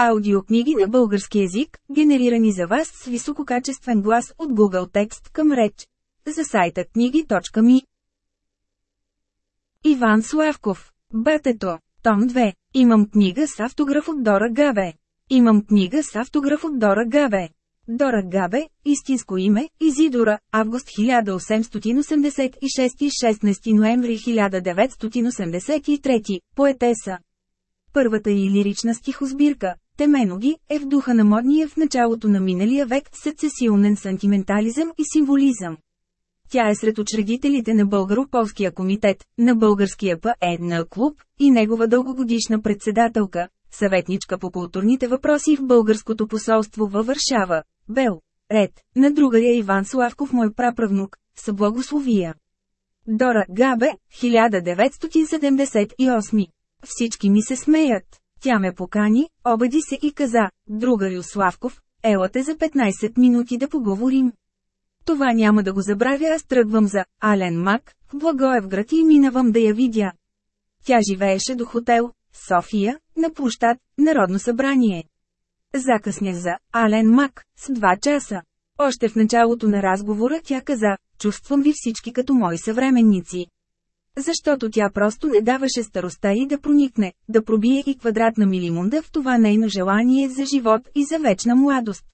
Аудиокниги на български език, генерирани за вас с висококачествен глас от Google Текст към реч. За сайта книги.ми Иван Славков Батето Том 2 Имам книга с автограф от Дора Габе. Имам книга с автограф от Дора Габе. Дора Габе, истинско име, Изидора, август 1886 и 16 ноември 1983, поетеса. Първата и лирична стихосбирка, Теменоги, е в духа на модния в началото на миналия век с сесилнен сантиментализъм и символизъм. Тя е сред учредителите на Българо-Полския комитет, на Българския ПЕДН клуб и негова дългогодишна председателка, съветничка по културните въпроси в Българското посолство във Варшава, Бел. Ред, на другаря Иван Славков мой праправнук, са благословия. Дора Габе, 1978. Всички ми се смеят. Тя ме покани, обади се и каза, другарю Славков, елате за 15 минути да поговорим. Това няма да го забравя, аз тръгвам за Ален Мак, в Благоевград и минавам да я видя. Тя живееше до хотел, София, на площад, Народно събрание. Закъснях за Ален Мак, с два часа. Още в началото на разговора тя каза, чувствам ви всички като мои съвременници. Защото тя просто не даваше староста и да проникне, да пробие и квадратна милимунда в това нейно желание за живот и за вечна младост.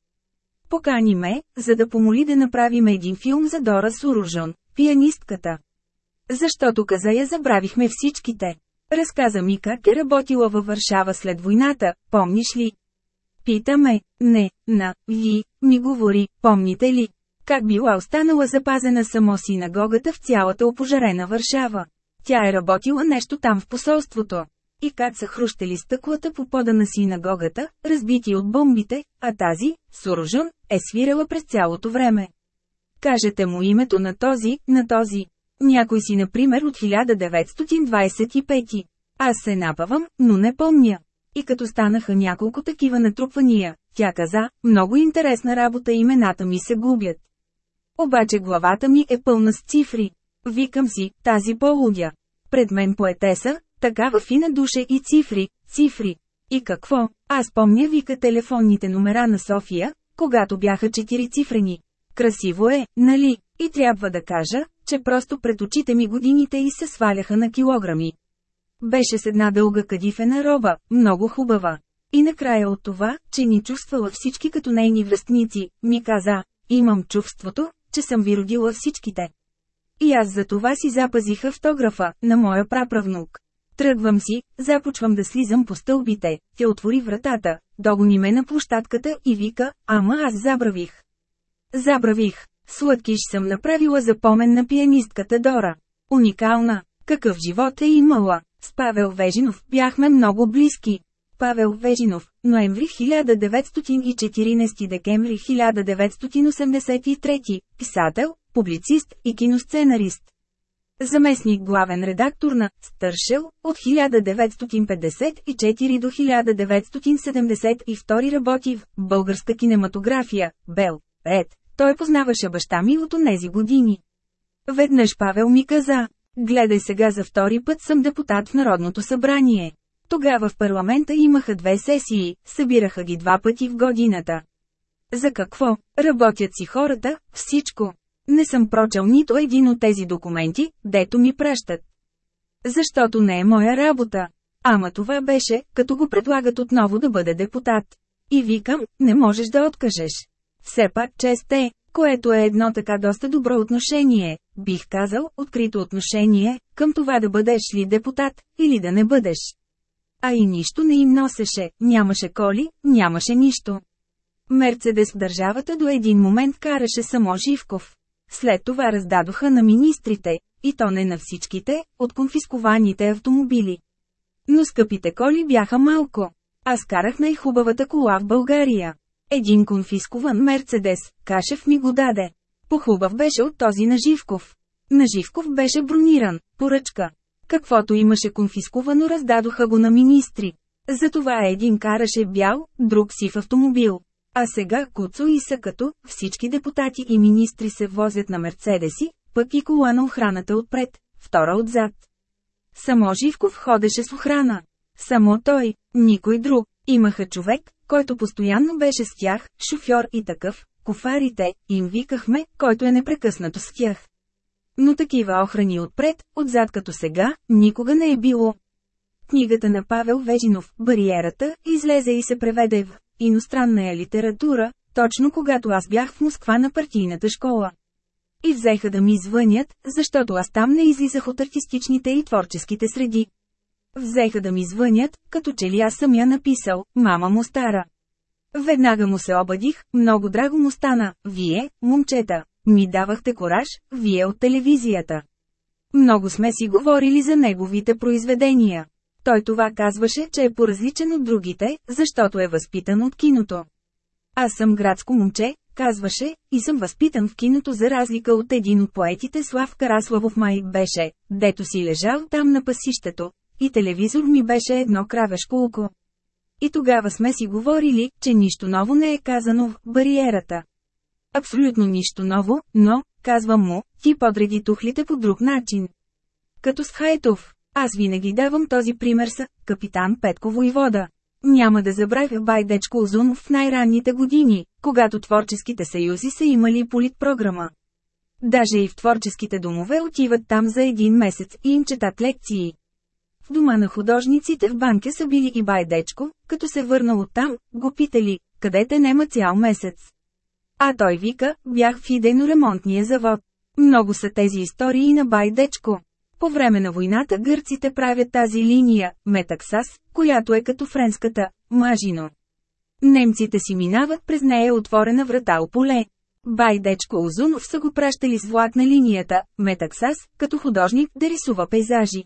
Покани ме, за да помоли да направим един филм за Дора Суружон, пианистката. Защото каза я забравихме всичките. Разказа ми как е работила във Варшава след войната, помниш ли? Пита ме, не, на, ви, ми говори, помните ли? Как била останала запазена само синагогата в цялата опожарена Варшава? Тя е работила нещо там в посолството. И как са хрущели стъклата по пода на синагогата, разбити от бомбите, а тази, Сурожун, е свирала през цялото време. Кажете му името на този, на този. Някой си, например, от 1925. Аз се напавам, но не помня. И като станаха няколко такива натрупвания, тя каза, много интересна работа имената ми се губят. Обаче главата ми е пълна с цифри. Викам си, тази полудя. Пред мен поетеса, такава фина душа и цифри, цифри. И какво? Аз помня вика телефонните номера на София, когато бяха четири цифрени. Красиво е, нали? И трябва да кажа, че просто пред очите ми годините и се сваляха на килограми. Беше с една дълга кадифена роба, много хубава. И накрая от това, че ни чувствала всички като нейни връстници, ми каза, имам чувството, че съм ви родила всичките. И аз за това си запазих автографа, на моя праправнук. Тръгвам си, започвам да слизам по стълбите, тя отвори вратата, догони ме на площадката и вика, ама аз забравих. Забравих. Сладкиш съм направила запомен на пианистката Дора. Уникална. Какъв живот е имала. С Павел Вежинов бяхме много близки. Павел Вежинов, ноември 1914 декември 1983, писател, публицист и киносценарист. Заместник главен редактор на «Стършел» от 1954 до 1972 работи в «Българска кинематография», Бел, Ред. Той познаваше баща ми от онези години. Веднъж Павел ми каза, гледай сега за втори път съм депутат в Народното събрание. Тогава в парламента имаха две сесии, събираха ги два пъти в годината. За какво? Работят си хората, всичко. Не съм прочел нито един от тези документи, дето ми пращат. Защото не е моя работа. Ама това беше, като го предлагат отново да бъде депутат. И викам, не можеш да откажеш. Все пак чест е, което е едно така доста добро отношение, бих казал, открито отношение, към това да бъдеш ли депутат, или да не бъдеш. А и нищо не им носеше, нямаше коли, нямаше нищо. Мерцедес в държавата до един момент караше само Живков. След това раздадоха на министрите, и то не на всичките, от конфискованите автомобили. Но скъпите коли бяха малко. Аз карах най-хубавата кола в България. Един конфискуван Мерцедес, Кашев ми го даде. Похубав беше от този на Живков. На Живков беше брониран, поръчка. Каквото имаше конфискувано раздадоха го на министри. Затова един караше бял, друг си в автомобил. А сега Куцо и Съкато, всички депутати и министри се возят на Мерцедеси, пък и кола на охраната отпред, втора отзад. Само Живков ходеше с охрана. Само той, никой друг. Имаха човек, който постоянно беше с тях, шофьор и такъв, кофарите, им викахме, който е непрекъснато с тях. Но такива охрани отпред, отзад като сега, никога не е било. Книгата на Павел Вежинов, «Бариерата», излезе и се преведе в иностранна литература, точно когато аз бях в Москва на партийната школа. И взеха да ми звънят, защото аз там не излизах от артистичните и творческите среди. Взеха да ми звънят, като че ли аз съм я написал, мама му стара. Веднага му се обадих, много драго му стана, вие, момчета, ми давахте кораж, вие от телевизията. Много сме си говорили за неговите произведения. Той това казваше, че е поразличен от другите, защото е възпитан от киното. Аз съм градско момче, казваше, и съм възпитан в киното за разлика от един от поетите Слав Караславов май беше, дето си лежал там на пасището, и телевизор ми беше едно кравешко око. И тогава сме си говорили, че нищо ново не е казано в бариерата. Абсолютно нищо ново, но, казвам му, ти подреди тухлите по друг начин. Като с Хайтов, аз винаги давам този пример с капитан Петко Войвода. Няма да забравя Байдечко Озунов в най-ранните години, когато творческите съюзи са имали политпрограма. Даже и в творческите домове отиват там за един месец и им четат лекции. В дома на художниците в банка са били и Байдечко, като се върнал оттам, го питали, къде те нема цял месец. А той вика, бях в идейно-ремонтния завод. Много са тези истории на Байдечко. По време на войната гърците правят тази линия, Метаксас, която е като френската, Мажино. Немците си минават през нея отворена врата о поле. Байдечко Озунов са го пращали с влак на линията, Метаксас, като художник да рисува пейзажи.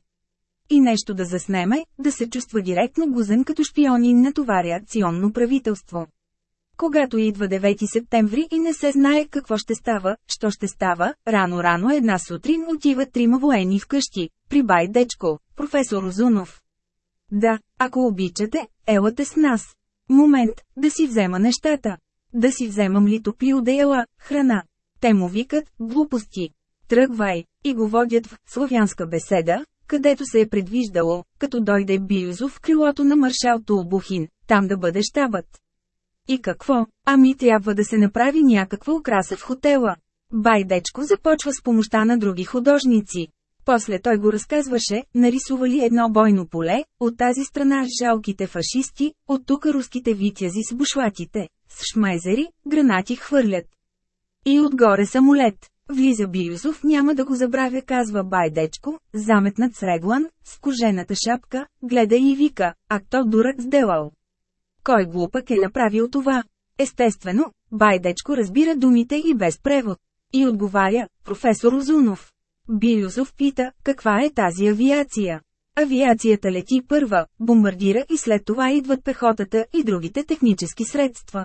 И нещо да заснеме, да се чувства директно гузен като шпионин на това реакционно правителство. Когато идва 9 септември и не се знае какво ще става, що ще става, рано-рано една сутрин отиват трима военни вкъщи, при бай дечко, професор Озунов. Да, ако обичате, елате с нас. Момент, да си взема нещата. Да си вземам ли топли одеяла, храна. Те му викат, глупости. Тръгвай, и го водят в славянска беседа, където се е предвиждало, като дойде Биюзов в крилото на маршал Тулбухин, там да бъде щабът. И какво? Ами трябва да се направи някаква украса в хотела. Байдечко започва с помощта на други художници. После той го разказваше, нарисували едно бойно поле, от тази страна жалките фашисти, от тук руските витязи с бушлатите, с шмайзери, гранати хвърлят. И отгоре самолет. Влиза Биюзов, няма да го забравя, казва Байдечко, заметнат с реглан, с кожената шапка, гледа и вика, а то дурак сделал. Кой глупък е направил това? Естествено, Байдечко разбира думите и без превод. И отговаря, професор Озунов. Биюзов пита, каква е тази авиация? Авиацията лети първа, бомбардира и след това идват пехотата и другите технически средства.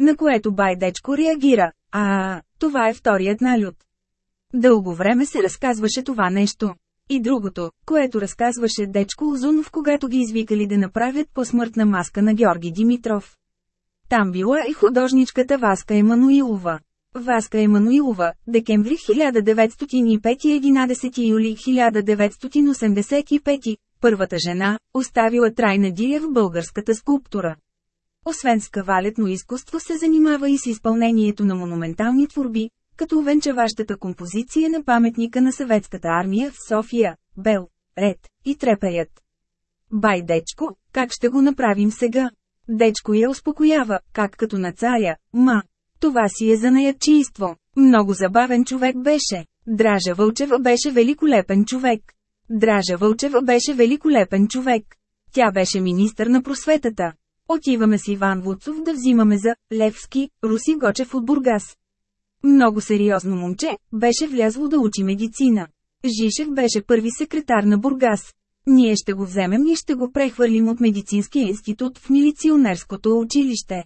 На което Байдечко реагира, а, това е вторият налют. Дълго време се разказваше това нещо. И другото, което разказваше дечко Озунов когато ги извикали да направят посмъртна маска на Георги Димитров. Там била и художничката Васка Емануилова. Васка Емануилова, декември 1905-11 юли 1985, първата жена, оставила трайна диря в българската скулптура. Освен с кавалетно изкуство се занимава и с изпълнението на монументални творби, като увенчаващата композиция на паметника на съветската армия в София, Бел, Ред и Трепеят. Бай дечко, как ще го направим сега? Дечко я успокоява, как като на царя, ма. Това си е за наячийство. Много забавен човек беше. Дража Вълчева беше великолепен човек. Дража Вълчева беше великолепен човек. Тя беше министър на просветата. Отиваме с Иван Вуцов да взимаме за Левски, Руси Гочев от Бургас. Много сериозно момче, беше влязло да учи медицина. Жишев беше първи секретар на Бургас. Ние ще го вземем и ще го прехвърлим от медицинския институт в милиционерското училище.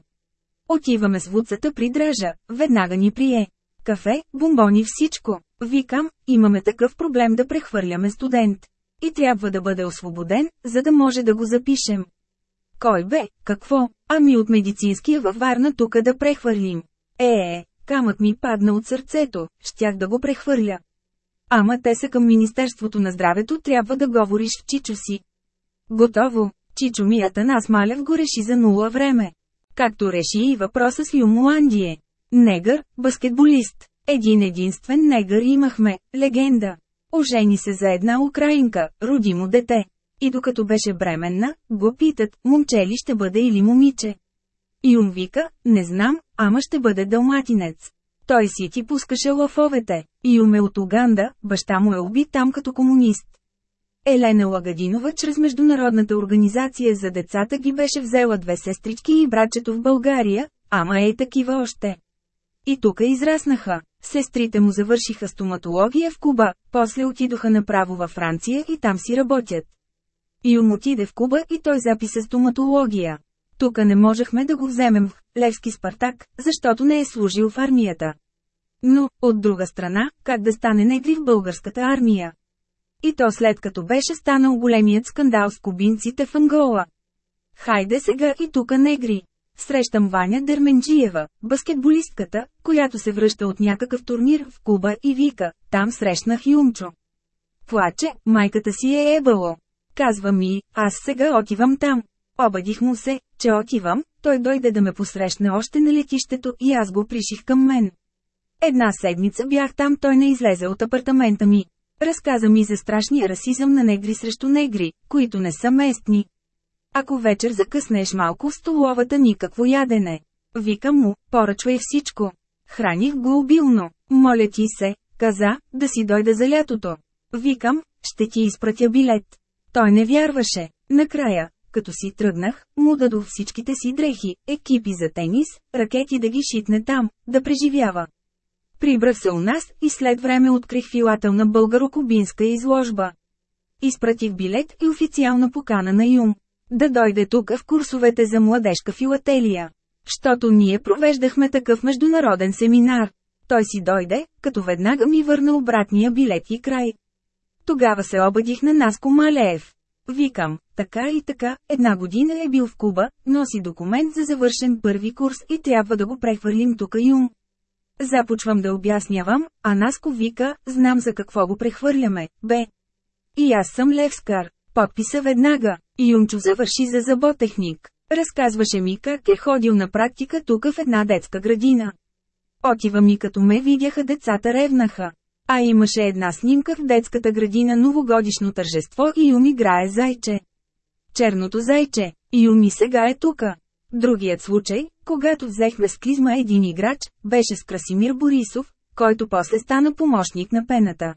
Отиваме с вуцата при Дража, веднага ни прие. Кафе, бомбони всичко. Викам, имаме такъв проблем да прехвърляме студент. И трябва да бъде освободен, за да може да го запишем. Кой бе, какво? Ами от медицинския във Варна тука да прехвърлим. Е, е, Камък ми падна от сърцето, щях да го прехвърля. Ама те са към Министерството на здравето трябва да говориш в чичо си. Готово. Чичо мията нас Малев го реши за нула време. Както реши и въпроса с Юмуандие. Негър, баскетболист. Един единствен негър имахме, легенда. Ожени се за една украинка, роди му дете. И докато беше бременна, го питат, момче ли ще бъде или момиче. Юм вика, не знам, ама ще бъде дълматинец. Той си ти пускаше лафовете. Юм е от Уганда, баща му е убит там като комунист. Елена Лагадинова чрез Международната организация за децата ги беше взела две сестрички и братчето в България, ама е такива още. И тука израснаха. Сестрите му завършиха стоматология в Куба, после отидоха направо във Франция и там си работят. Юм отиде в Куба и той записа стоматология. Тука не можехме да го вземем в Левски Спартак, защото не е служил в армията. Но, от друга страна, как да стане негри в българската армия? И то след като беше станал големият скандал с кубинците в Ангола. Хайде сега и тука негри. Срещам Ваня Дерменджиева, баскетболистката, която се връща от някакъв турнир в Куба и вика, там срещнах Юмчо. Плаче, майката си е ебало. Казва ми, аз сега отивам там. Обадих му се, че отивам, той дойде да ме посрещне още на летището и аз го приших към мен. Една седмица бях там, той не излезе от апартамента ми. Разказа ми за страшния расизъм на негри срещу негри, които не са местни. Ако вечер закъснеш малко в столовата никакво ядене. Викам му, поръчвай всичко. Храних го обилно. Моля ти се, каза, да си дойде за лятото. Викам, ще ти изпратя билет. Той не вярваше. Накрая, като си тръгнах, му дадох всичките си дрехи, екипи за тенис, ракети да ги шитне там, да преживява. Прибрах се у нас и след време открих филателна българо-кубинска изложба. Изпратих билет и официална покана на Юм. Да дойде тук в курсовете за младежка филателия. Щото ние провеждахме такъв международен семинар. Той си дойде, като веднага ми върна обратния билет и край. Тогава се обадих на Наско Малеев. Викам, така и така, една година е бил в Куба, носи документ за завършен първи курс и трябва да го прехвърлим тука Юм. Започвам да обяснявам, а Наско вика, знам за какво го прехвърляме, бе. И аз съм Левскар. Подписа веднага. Юмчо завърши за заботехник. Разказваше ми как е ходил на практика тук в една детска градина. Отива ми като ме видяха децата ревнаха. А имаше една снимка в детската градина новогодишно тържество и Юм играе зайче. Черното зайче. Юми сега е тука. Другият случай, когато взехме с клизма един играч, беше с Красимир Борисов, който после стана помощник на пената.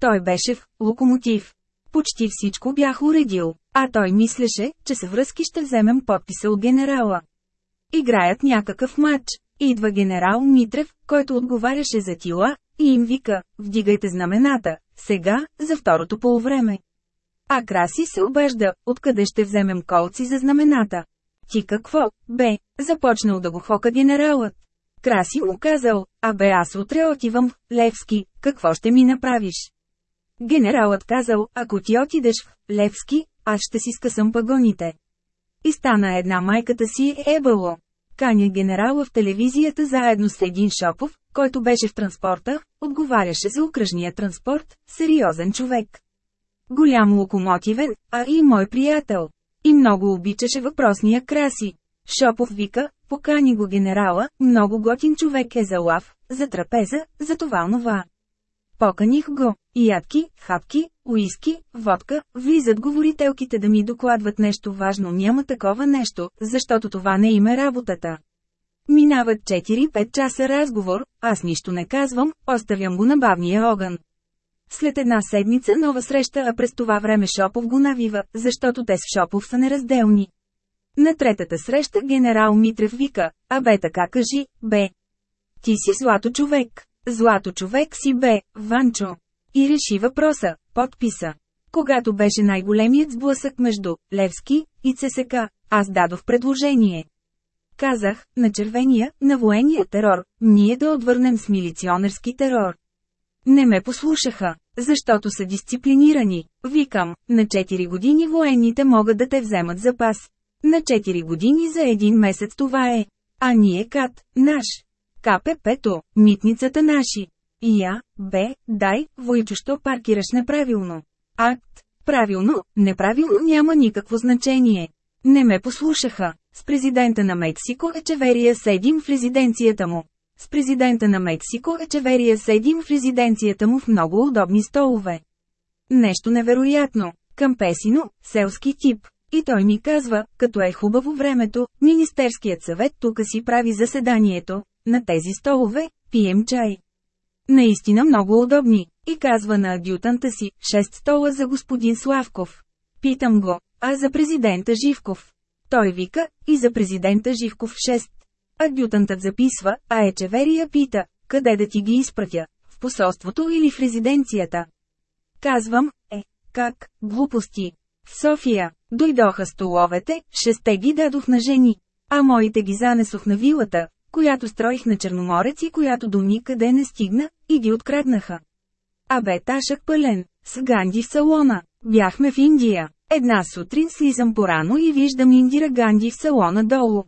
Той беше в локомотив. Почти всичко бях уредил, а той мислеше, че се връзки ще вземем подписа от генерала. Играят някакъв матч. Идва генерал Митрев, който отговаряше за тила, и им вика, вдигайте знамената, сега, за второто полувреме. А Краси се обежда, откъде ще вземем колци за знамената. Ти какво, бе, започнал да го хока генералът. Краси му казал, а бе аз утре отивам, Левски, какво ще ми направиш? Генералът казал, ако ти отидеш в Левски, аз ще си скъсам пагоните. И стана една майката си ебало. Каня генерала в телевизията заедно с един Шопов, който беше в транспорта, отговаряше за окръжния транспорт, сериозен човек. Голям локомотивен, а и мой приятел. И много обичаше въпросния краси. Шопов вика, покани го генерала, много готин човек е за лав, за трапеза, за това онова. Поканих го. Ядки, хапки, уиски, водка, влизат говорителките да ми докладват нещо важно. Няма такова нещо, защото това не има работата. Минават 4-5 часа разговор, аз нищо не казвам, оставям го на бавния огън. След една седмица нова среща, а през това време Шопов го навива, защото те с Шопов са неразделни. На третата среща генерал Митрев вика, а бе така кажи, бе. Ти си злато човек. Злато човек си бе, Ванчо. И реши въпроса, подписа. Когато беше най-големият сблъсък между Левски и ЦСК, аз дадох предложение. Казах, на червения, на военния терор, ние да отвърнем с милиционерски терор. Не ме послушаха, защото са дисциплинирани. Викам, на 4 години военните могат да те вземат за пас. На 4 години за един месец това е. А ние кат, наш. КПП-то, митницата наши. И я, бе, дай, Войчо, що паркираш неправилно. Акт. Правилно, неправилно няма никакво значение. Не ме послушаха. С президента на Мексико Ечеверия седим в резиденцията му. С президента на Мексико Ечеверия седим в резиденцията му в много удобни столове. Нещо невероятно. Кампесино, селски тип. И той ми казва, като е хубаво времето, Министерският съвет тук си прави заседанието, на тези столове, пием чай. Наистина много удобни, и казва на адютанта си, шест стола за господин Славков. Питам го, а за президента Живков? Той вика, и за президента Живков 6. Адютантът записва, а Ечеверия пита, къде да ти ги изпратя, в посолството или в резиденцията. Казвам, е, как, глупости. В София, дойдоха столовете, шесте ги дадох на жени, а моите ги занесох на вилата, която строих на Черноморец и която до никъде не стигна, и ги откраднаха. А бе ташък пълен, с Ганди в салона. Бяхме в Индия. Една сутрин слизам порано и виждам Индира Ганди в салона долу.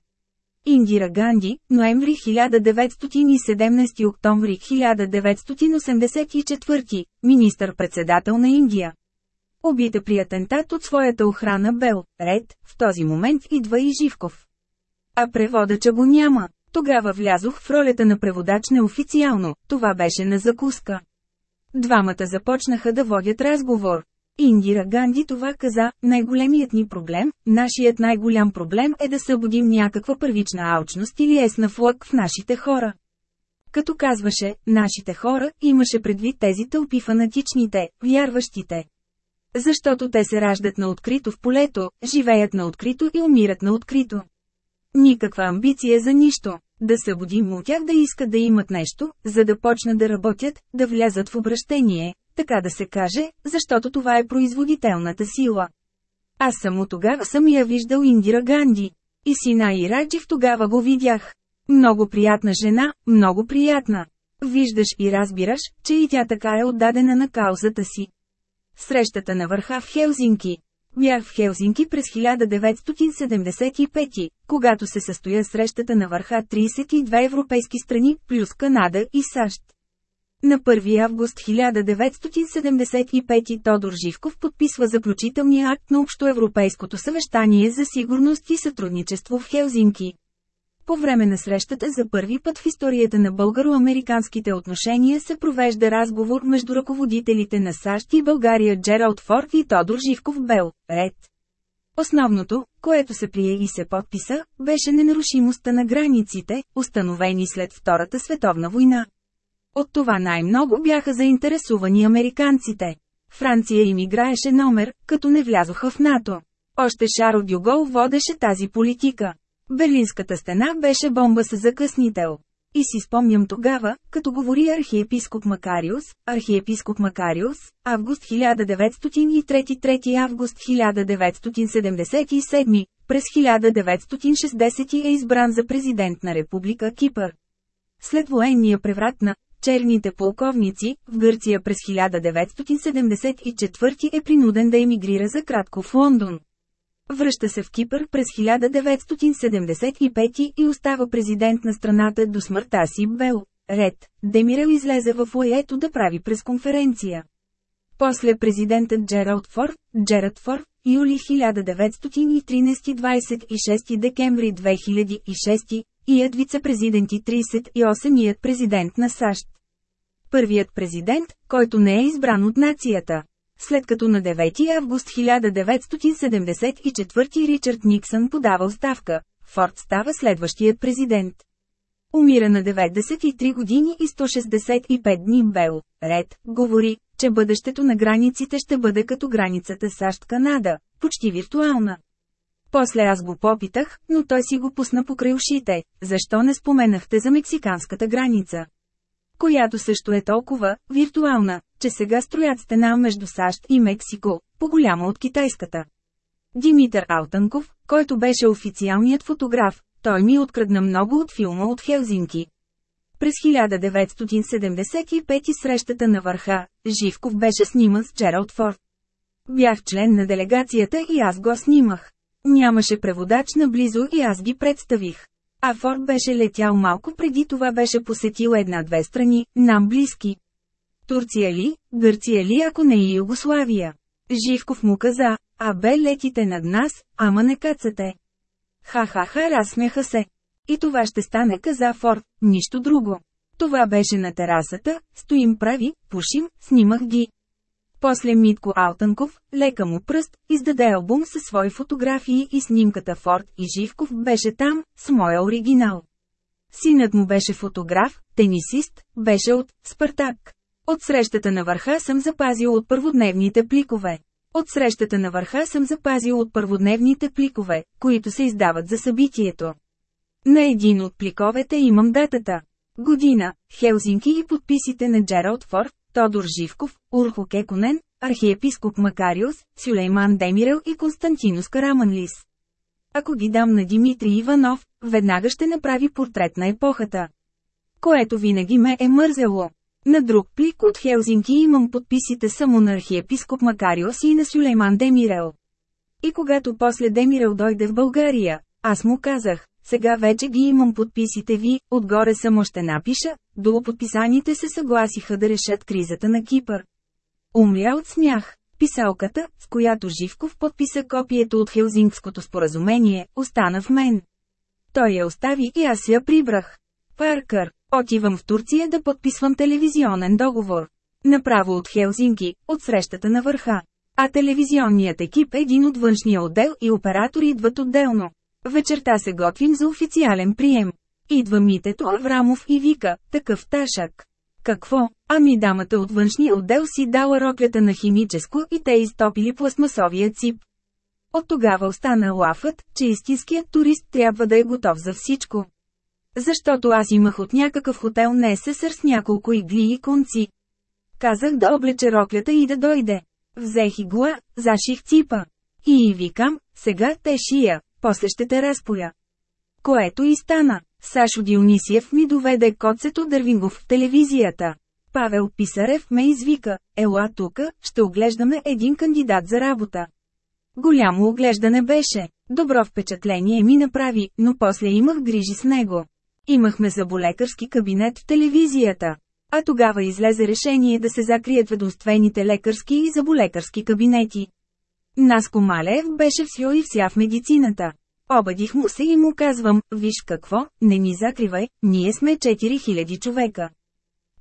Индира Ганди, ноември 1917 октомври 1984, министър-председател на Индия. Убита при атентат от своята охрана Бел, Ред, в този момент идва и Живков. А преводача го няма. Тогава влязох в ролята на преводач неофициално, това беше на закуска. Двамата започнаха да водят разговор. Индира Ганди това каза, най-големият ни проблем, нашият най-голям проблем е да събудим някаква първична алчност или есна флък в нашите хора. Като казваше, нашите хора, имаше предвид тези тълпи фанатичните, вярващите. Защото те се раждат на открито в полето, живеят на открито и умират на открито. Никаква амбиция за нищо. Да събудим от тях да искат да имат нещо, за да почнат да работят, да влязат в обращение, така да се каже, защото това е производителната сила. Аз само тогава съм я виждал Индира Ганди. И сина и Раджив тогава го видях. Много приятна жена, много приятна. Виждаш и разбираш, че и тя така е отдадена на каузата си. Срещата на върха в Хелзинки. Бях в Хелзинки през 1975, когато се състоя срещата на върха 32 европейски страни, плюс Канада и САЩ. На 1 август 1975 Тодор Живков подписва заключителния акт на Общоевропейското съвещание за сигурност и сътрудничество в Хелзинки. По време на срещата за първи път в историята на българо-американските отношения се провежда разговор между ръководителите на САЩ и България Джералд Форд и Тодор Живков Бел, ред. Основното, което се прие и се подписа, беше ненарушимостта на границите, установени след Втората световна война. От това най-много бяха заинтересувани американците. Франция им играеше номер, като не влязоха в НАТО. Още Шаро Дюгол водеше тази политика. Берлинската стена беше бомба с закъснител. И си спомням тогава, като говори архиепископ Макариус, архиепископ Макариус, август 1903 3 август 1977, през 1960 е избран за президент на Република Кипър. След военния преврат на черните полковници, в Гърция през 1974 е принуден да емигрира за кратко в Лондон. Връща се в Кипър през 1975 и остава президент на страната до смъртта си Бел. Ред, Демирел излезе в лоето да прави пресконференция. После президентът Джералд Фор, Джерард Фор, юли 1913-26 декември 2006, ият вице-президенти 38-ият президент на САЩ. Първият президент, който не е избран от нацията. След като на 9 август 1974 Ричард Никсън подава оставка, Форд става следващият президент. Умира на 93 години и 165 дни Бел. Ред, говори, че бъдещето на границите ще бъде като границата САЩ-Канада, почти виртуална. После аз го попитах, но той си го пусна покрай ушите, защо не споменахте за мексиканската граница? Която също е толкова виртуална, че сега строят стена между САЩ и Мексико, по-голяма от китайската. Димитър Алтанков, който беше официалният фотограф, той ми открадна много от филма от Хелзинки. През 1975 срещата на върха, Живков беше сниман с Джералд Форд. Бях член на делегацията и аз го снимах. Нямаше преводач наблизо и аз ги представих. А Форд беше летял малко преди това беше посетил една-две страни, нам близки. Турция ли, Гърция ли ако не и Югославия. Живков му каза, а бе летите над нас, ама не кацате. Ха-ха-ха разсмяха се. И това ще стане каза Форд, нищо друго. Това беше на терасата, стоим прави, пушим, снимах ги. После Митко Алтанков, лека му пръст, издаде албум със свои фотографии и снимката Форд и Живков беше там, с моя оригинал. Синът му беше фотограф, тенисист, беше от Спартак. От срещата на върха съм запазил от първодневните пликове. От срещата на върха съм запазил от първодневните пликове, които се издават за събитието. На един от пликовете имам датата. Година, Хелзинки и подписите на Джералд Форд, Тодор Живков, Урхо Кеконен, архиепископ Макариус, Сюлейман Демирел и Константинус Караманлис. Ако ги дам на Димитри Иванов, веднага ще направи портрет на епохата. Което винаги ме е мързело. На друг плик от Хелзинки имам подписите само на архиепископ Макариос и на Сюлейман Демирел. И когато после Демирел дойде в България, аз му казах, сега вече ги имам подписите ви, отгоре само ще напиша, долу подписаните се съгласиха да решат кризата на Кипър. Умря от смях. Писалката, с която Живков подписа копието от Хелзингското споразумение, остана в мен. Той я остави и аз я прибрах. Паркър, отивам в Турция да подписвам телевизионен договор. Направо от Хелзинки, от срещата на върха. А телевизионният екип е един от външния отдел и оператори идват отделно. Вечерта се готвим за официален прием. Идва Митето Аврамов и вика, такъв ташък. Какво? Ами дамата от външния отдел си дала роклята на химическо и те изтопили пластмасовия цип. От тогава остана лафът, че истинският турист трябва да е готов за всичко. Защото аз имах от някакъв хотел НССР с няколко игли и конци. Казах да облече роклята и да дойде. Взех игла, заших ципа. И викам, сега те шия, после ще те разпоя. Което и стана. Сашо Дионисиев ми доведе коцето Дървингов в телевизията. Павел Писарев ме извика, ела тука, ще оглеждаме един кандидат за работа. Голямо оглеждане беше. Добро впечатление ми направи, но после имах грижи с него. Имахме заболекарски кабинет в телевизията. А тогава излезе решение да се закрият ведомствените лекарски и заболекарски кабинети. Наско Малев беше все и вся в медицината. Обадих му се и му казвам, виж какво, не ни закривай, ние сме 4000 човека.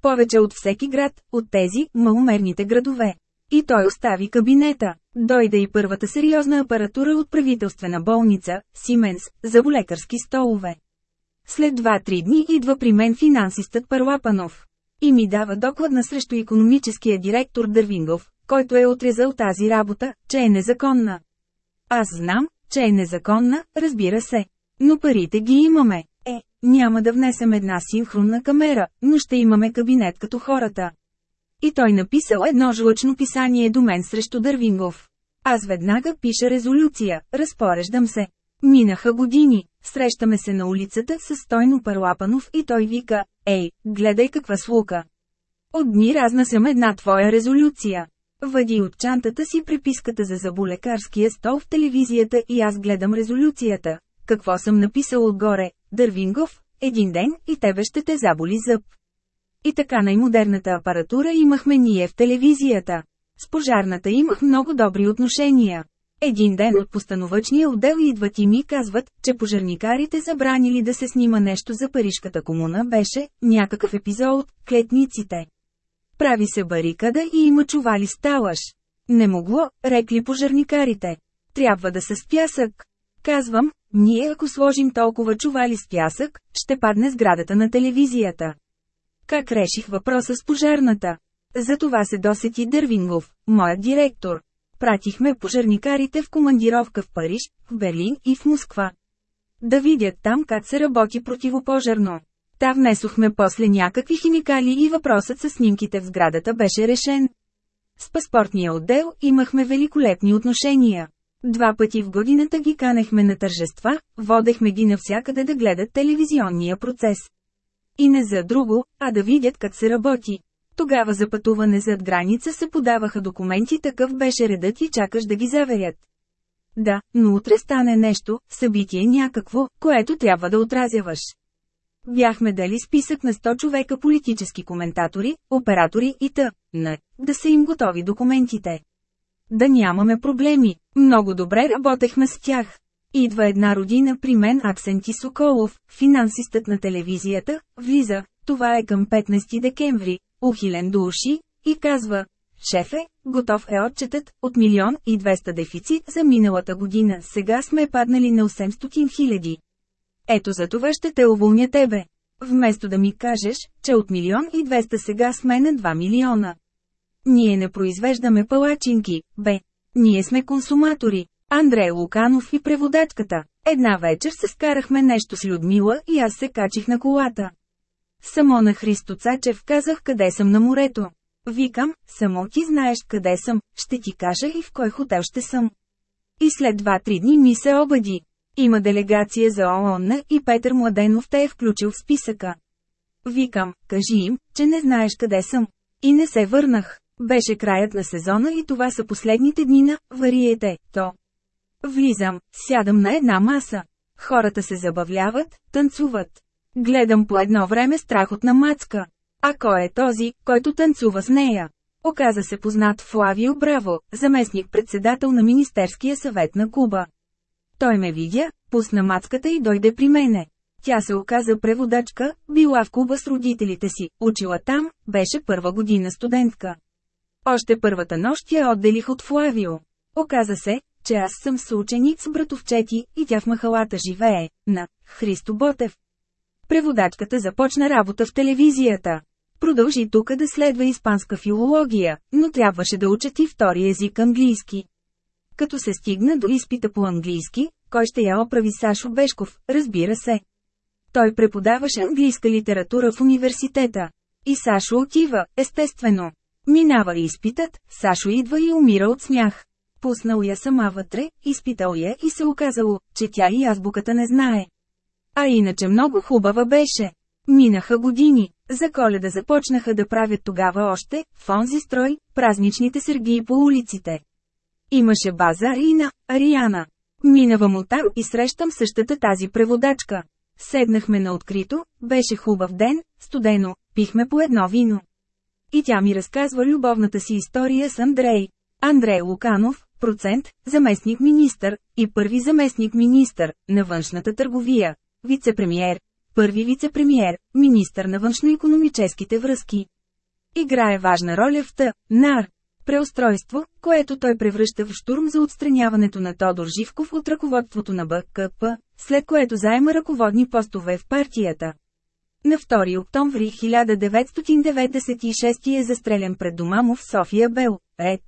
Повече от всеки град, от тези, маломерните градове. И той остави кабинета. Дойде и първата сериозна апаратура от правителствена болница, Сименс, за болекарски столове. След 2-3 дни идва при мен финансистът Парлапанов. И ми дава докладна срещу економическия директор Дървингов, който е отрезал тази работа, че е незаконна. Аз знам, че е незаконна, разбира се. Но парите ги имаме. Е, няма да внесем една синхронна камера, но ще имаме кабинет като хората. И той написал едно жлъчно писание до мен срещу Дървингов. Аз веднага пиша резолюция, разпореждам се. Минаха години, срещаме се на улицата с Стойно Парлапанов и той вика, ей, гледай каква слука. От дни разнасям една твоя резолюция. Въди от чантата си преписката за заболекарския стол в телевизията и аз гледам резолюцията. Какво съм написал отгоре? Дървингов, един ден и тебе ще те заболи зъб. И така най-модерната апаратура имахме ние в телевизията. С пожарната имах много добри отношения. Един ден от постановъчния отдел идват и ми казват, че пожарникарите забранили да се снима нещо за Парижката комуна беше, някакъв епизод, клетниците. Прави се барикада и има чували сталаш. Не могло, рекли пожарникарите. Трябва да се с пясък. Казвам, ние ако сложим толкова чували с пясък, ще падне сградата на телевизията. Как реших въпроса с пожарната? За това се досети Дървингов, моят директор. Пратихме пожарникарите в командировка в Париж, в Берлин и в Москва. Да видят там как се работи противопожарно. Та внесохме после някакви химикали и въпросът с снимките в сградата беше решен. С паспортния отдел имахме великолепни отношения. Два пъти в годината ги канехме на тържества, водехме ги навсякъде да гледат телевизионния процес. И не за друго, а да видят как се работи. Тогава за пътуване зад граница се подаваха документи, такъв беше редът и чакаш да ги заверят. Да, но утре стане нещо, събитие някакво, което трябва да отразяваш. Бяхме дали списък на 100 човека политически коментатори, оператори и т. на, да са им готови документите. Да нямаме проблеми. Много добре работехме с тях. Идва една родина при мен Аксенти Соколов, финансистът на телевизията, влиза, това е към 15 декември, ухилен до уши, и казва, Шефе, готов е отчетът от милион и 200 дефицит за миналата година, сега сме паднали на 800 хиляди. Ето за това ще те уволня тебе. Вместо да ми кажеш, че от милион и 200 сега сме на 2 милиона. Ние не произвеждаме палачинки, бе. Ние сме консуматори. Андрей Луканов и преводачката. Една вечер се скарахме нещо с Людмила и аз се качих на колата. Само на Христо Цачев казах къде съм на морето. Викам, само ти знаеш къде съм, ще ти кажа и в кой хотел ще съм. И след 2-3 дни ми се обади. Има делегация за ООН и Петър Младенов те е включил в списъка. Викам, кажи им, че не знаеш къде съм. И не се върнах. Беше краят на сезона и това са последните дни на «Вариете», то. Влизам, сядам на една маса. Хората се забавляват, танцуват. Гледам по едно време страхотна мацка. А кой е този, който танцува с нея? Оказа се познат Флавио Браво, заместник-председател на Министерския съвет на Куба. Той ме видя, пусна мацката и дойде при мене. Тя се оказа преводачка, била в Куба с родителите си, учила там, беше първа година студентка. Още първата нощ я отделих от Флавио. Оказа се, че аз съм съученик с братовчети и тя в махалата живее, на Христо Ботев. Преводачката започна работа в телевизията. Продължи тук да следва испанска филология, но трябваше да учати втори език английски. Като се стигна до изпита по английски, кой ще я оправи Сашо Бешков, разбира се. Той преподаваше английска литература в университета. И Сашо отива, естествено. Минава изпитът, Сашо идва и умира от смях. Пуснал я сама вътре, изпитал я и се оказало, че тя и азбуката не знае. А иначе много хубава беше. Минаха години. За коледа започнаха да правят тогава още, в онзи строй, празничните сергии по улиците. Имаше базар и на Ариана. Минавам оттам и срещам същата тази преводачка. Седнахме на открито, беше хубав ден, студено, пихме по едно вино. И тя ми разказва любовната си история с Андрей. Андрей Луканов, процент, заместник-министър, и първи заместник-министър, на външната търговия, вице-премьер, първи вице-премьер, министър на външно-економическите връзки. Играе важна роля в Т. НАР. Преустройство, което той превръща в штурм за отстраняването на Тодор Живков от ръководството на БКП, след което заема ръководни постове в партията. На 2 октомври 1996 е застрелян пред дома му в София Бел, Ед.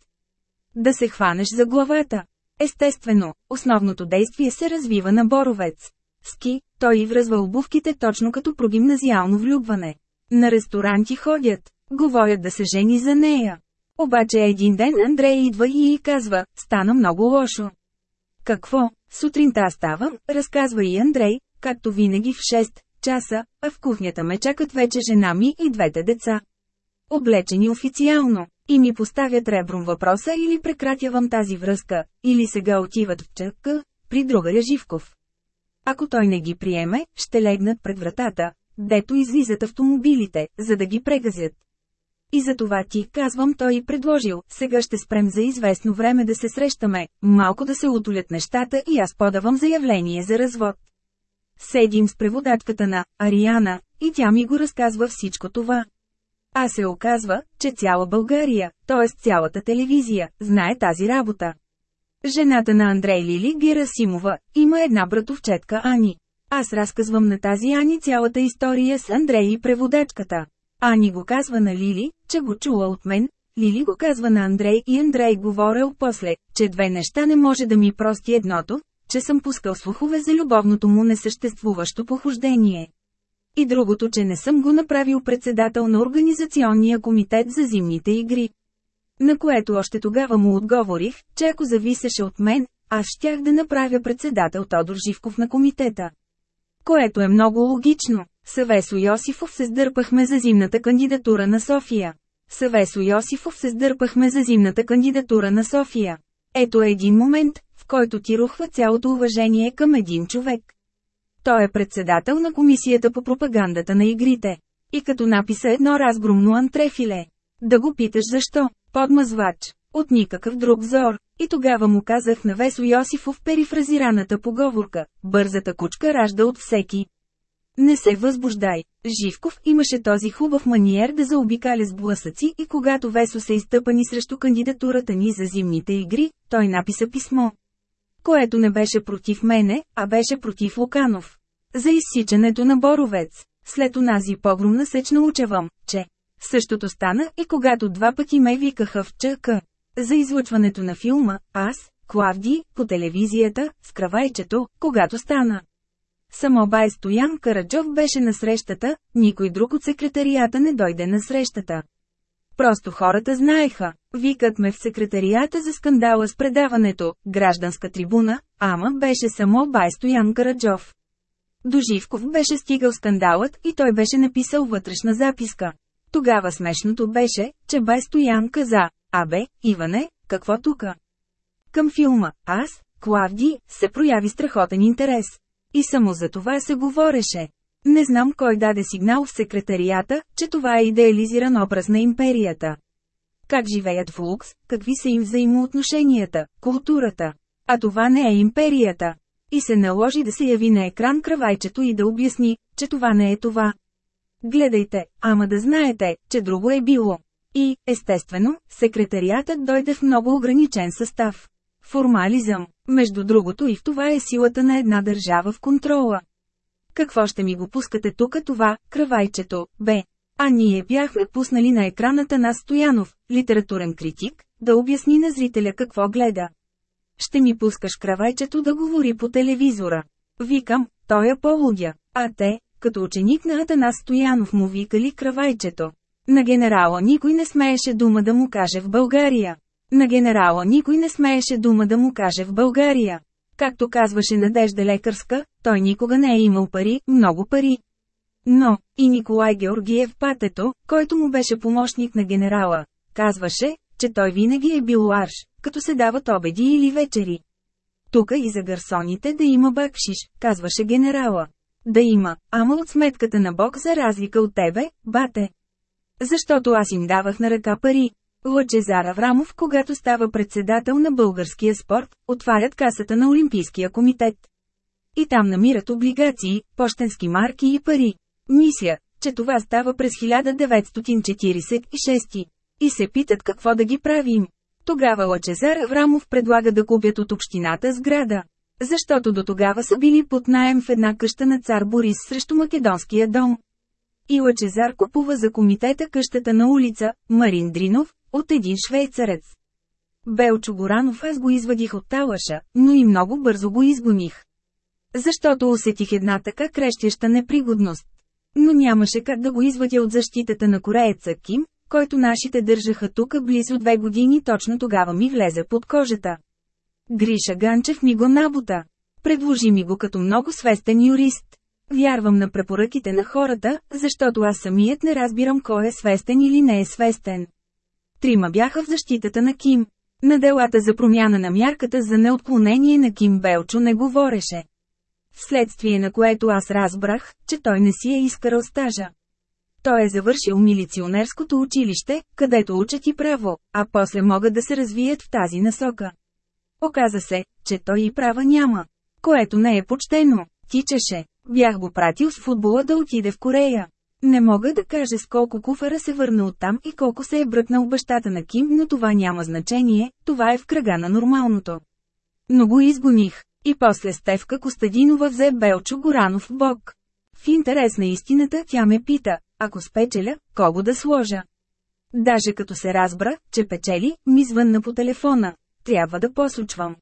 Да се хванеш за главата. Естествено, основното действие се развива на Боровец. Ски, той и връзва обувките точно като прогимназиално влюбване. На ресторанти ходят, говорят да се жени за нея. Обаче един ден Андрей идва и й казва, стана много лошо. Какво? Сутринта ставам, разказва и Андрей, както винаги в 6 часа, а в кухнята ме чакат вече жена ми и двете деца. Облечени официално, и ми поставят ребром въпроса или прекратявам тази връзка, или сега отиват в ЧК, при друга Живков. Ако той не ги приеме, ще легнат пред вратата, дето излизат автомобилите, за да ги прегазят. И за това ти, казвам той и предложил, сега ще спрем за известно време да се срещаме, малко да се утолят нещата и аз подавам заявление за развод. Седим с преводачката на Ариана, и тя ми го разказва всичко това. А се оказва, че цяла България, т.е. цялата телевизия, знае тази работа. Жената на Андрей Лили Герасимова има една братовчетка Ани. Аз разказвам на тази Ани цялата история с Андрей и преводачката. Ани го казва на Лили, че го чула от мен, Лили го казва на Андрей и Андрей говорил после, че две неща не може да ми прости едното, че съм пускал слухове за любовното му несъществуващо похождение. И другото, че не съм го направил председател на Организационния комитет за зимните игри. На което още тогава му отговорих, че ако зависеше от мен, аз щях да направя председател Тодор Живков на комитета. Което е много логично. Съвесо Йосифов се сдърпахме за зимната кандидатура на София. Съвесо Йосифов се сдърпахме за зимната кандидатура на София. Ето е един момент, в който ти рухва цялото уважение към един човек. Той е председател на комисията по пропагандата на игрите. И като написа едно разгромно антрефиле. Да го питаш защо, подмазвач. От никакъв друг взор. И тогава му казах на Весо Йосифов перифразираната поговорка – бързата кучка ражда от всеки. Не се възбуждай. Живков имаше този хубав маниер да заобикаля с блъсъци и когато Весо се изтъпани срещу кандидатурата ни за зимните игри, той написа писмо. Което не беше против мене, а беше против Луканов. За изсичането на Боровец. След онази погромна сеч научавам, че Същото стана и когато два пъти ме викаха в ЧК. За излъчването на филма, аз, Клавди, по телевизията, с кравайчето, когато стана. Само бай Стоян Караджов беше на срещата, никой друг от секретарията не дойде на срещата. Просто хората знаеха. Викат ме в секретарията за скандала с предаването, гражданска трибуна, ама беше само бай Стоян Караджов. До Живков беше стигал скандалът и той беше написал вътрешна записка. Тогава смешното беше, че бай Стоян каза, абе, Иване, какво тука? Към филма, аз, Клавди, се прояви страхотен интерес. И само за това се говореше. Не знам кой даде сигнал в секретарията, че това е идеализиран образ на империята. Как живеят в лукс, какви са им взаимоотношенията, културата. А това не е империята. И се наложи да се яви на екран кравайчето и да обясни, че това не е това. Гледайте, ама да знаете, че друго е било. И, естествено, секретариатът дойде в много ограничен състав. Формализъм, между другото и в това е силата на една държава в контрола. Какво ще ми го пускате тук това, кравайчето, бе? А ние бяхме пуснали на екраната на Стоянов, литературен критик, да обясни на зрителя какво гледа. Ще ми пускаш кравайчето да говори по телевизора. Викам, той е по-лудя, а те, като ученик на Атанас Стоянов му викали кравайчето. На генерала никой не смееше дума да му каже в България. На генерала никой не смееше дума да му каже в България. Както казваше Надежда Лекарска, той никога не е имал пари, много пари. Но, и Николай Георгиев Патето, който му беше помощник на генерала, казваше, че той винаги е бил ларш, като се дават обеди или вечери. Тука и за гарсоните да има бакшиш, казваше генерала. Да има, ама от сметката на Бог за разлика от тебе, бате. Защото аз им давах на ръка пари. Лъчезар Аврамов, когато става председател на българския спорт, отварят касата на Олимпийския комитет. И там намират облигации, почтенски марки и пари. Мисля, че това става през 1946. И се питат какво да ги правим. Тогава Лъчезар Аврамов предлага да купят от общината сграда. Защото до тогава са били под найем в една къща на цар Борис срещу Македонския дом. И Лъчезар купува за комитета къщата на улица Марин Дринов, от един швейцарец. Белчо Горанов аз го извадих от талаша, но и много бързо го изгоних. Защото усетих една така крещяща непригодност. Но нямаше как да го извадя от защитата на корееца Ким, който нашите държаха тук близо две години точно тогава ми влезе под кожата. Гриша Ганчев ми го набута. Предложи ми го като много свестен юрист. Вярвам на препоръките на хората, защото аз самият не разбирам кой е свестен или не е свестен. Трима бяха в защитата на Ким. На делата за промяна на мярката за неотклонение на Ким Белчо не говореше. Вследствие на което аз разбрах, че той не си е изкарал стажа. Той е завършил милиционерското училище, където учат и право, а после могат да се развият в тази насока. Оказа се, че той и права няма. Което не е почтено. Тичаше. Бях го пратил с футбола да отиде в Корея. Не мога да кажа с колко куфара се върна оттам и колко се е бръкнал бащата на Ким, но това няма значение, това е в кръга на нормалното. Но го изгоних. И после Стевка Костадинова взе Белчо Горанов в бок. В интерес на истината тя ме пита, ако спечеля, кого да сложа. Даже като се разбра, че печели, ми звънна по телефона. Трябва да посочвам.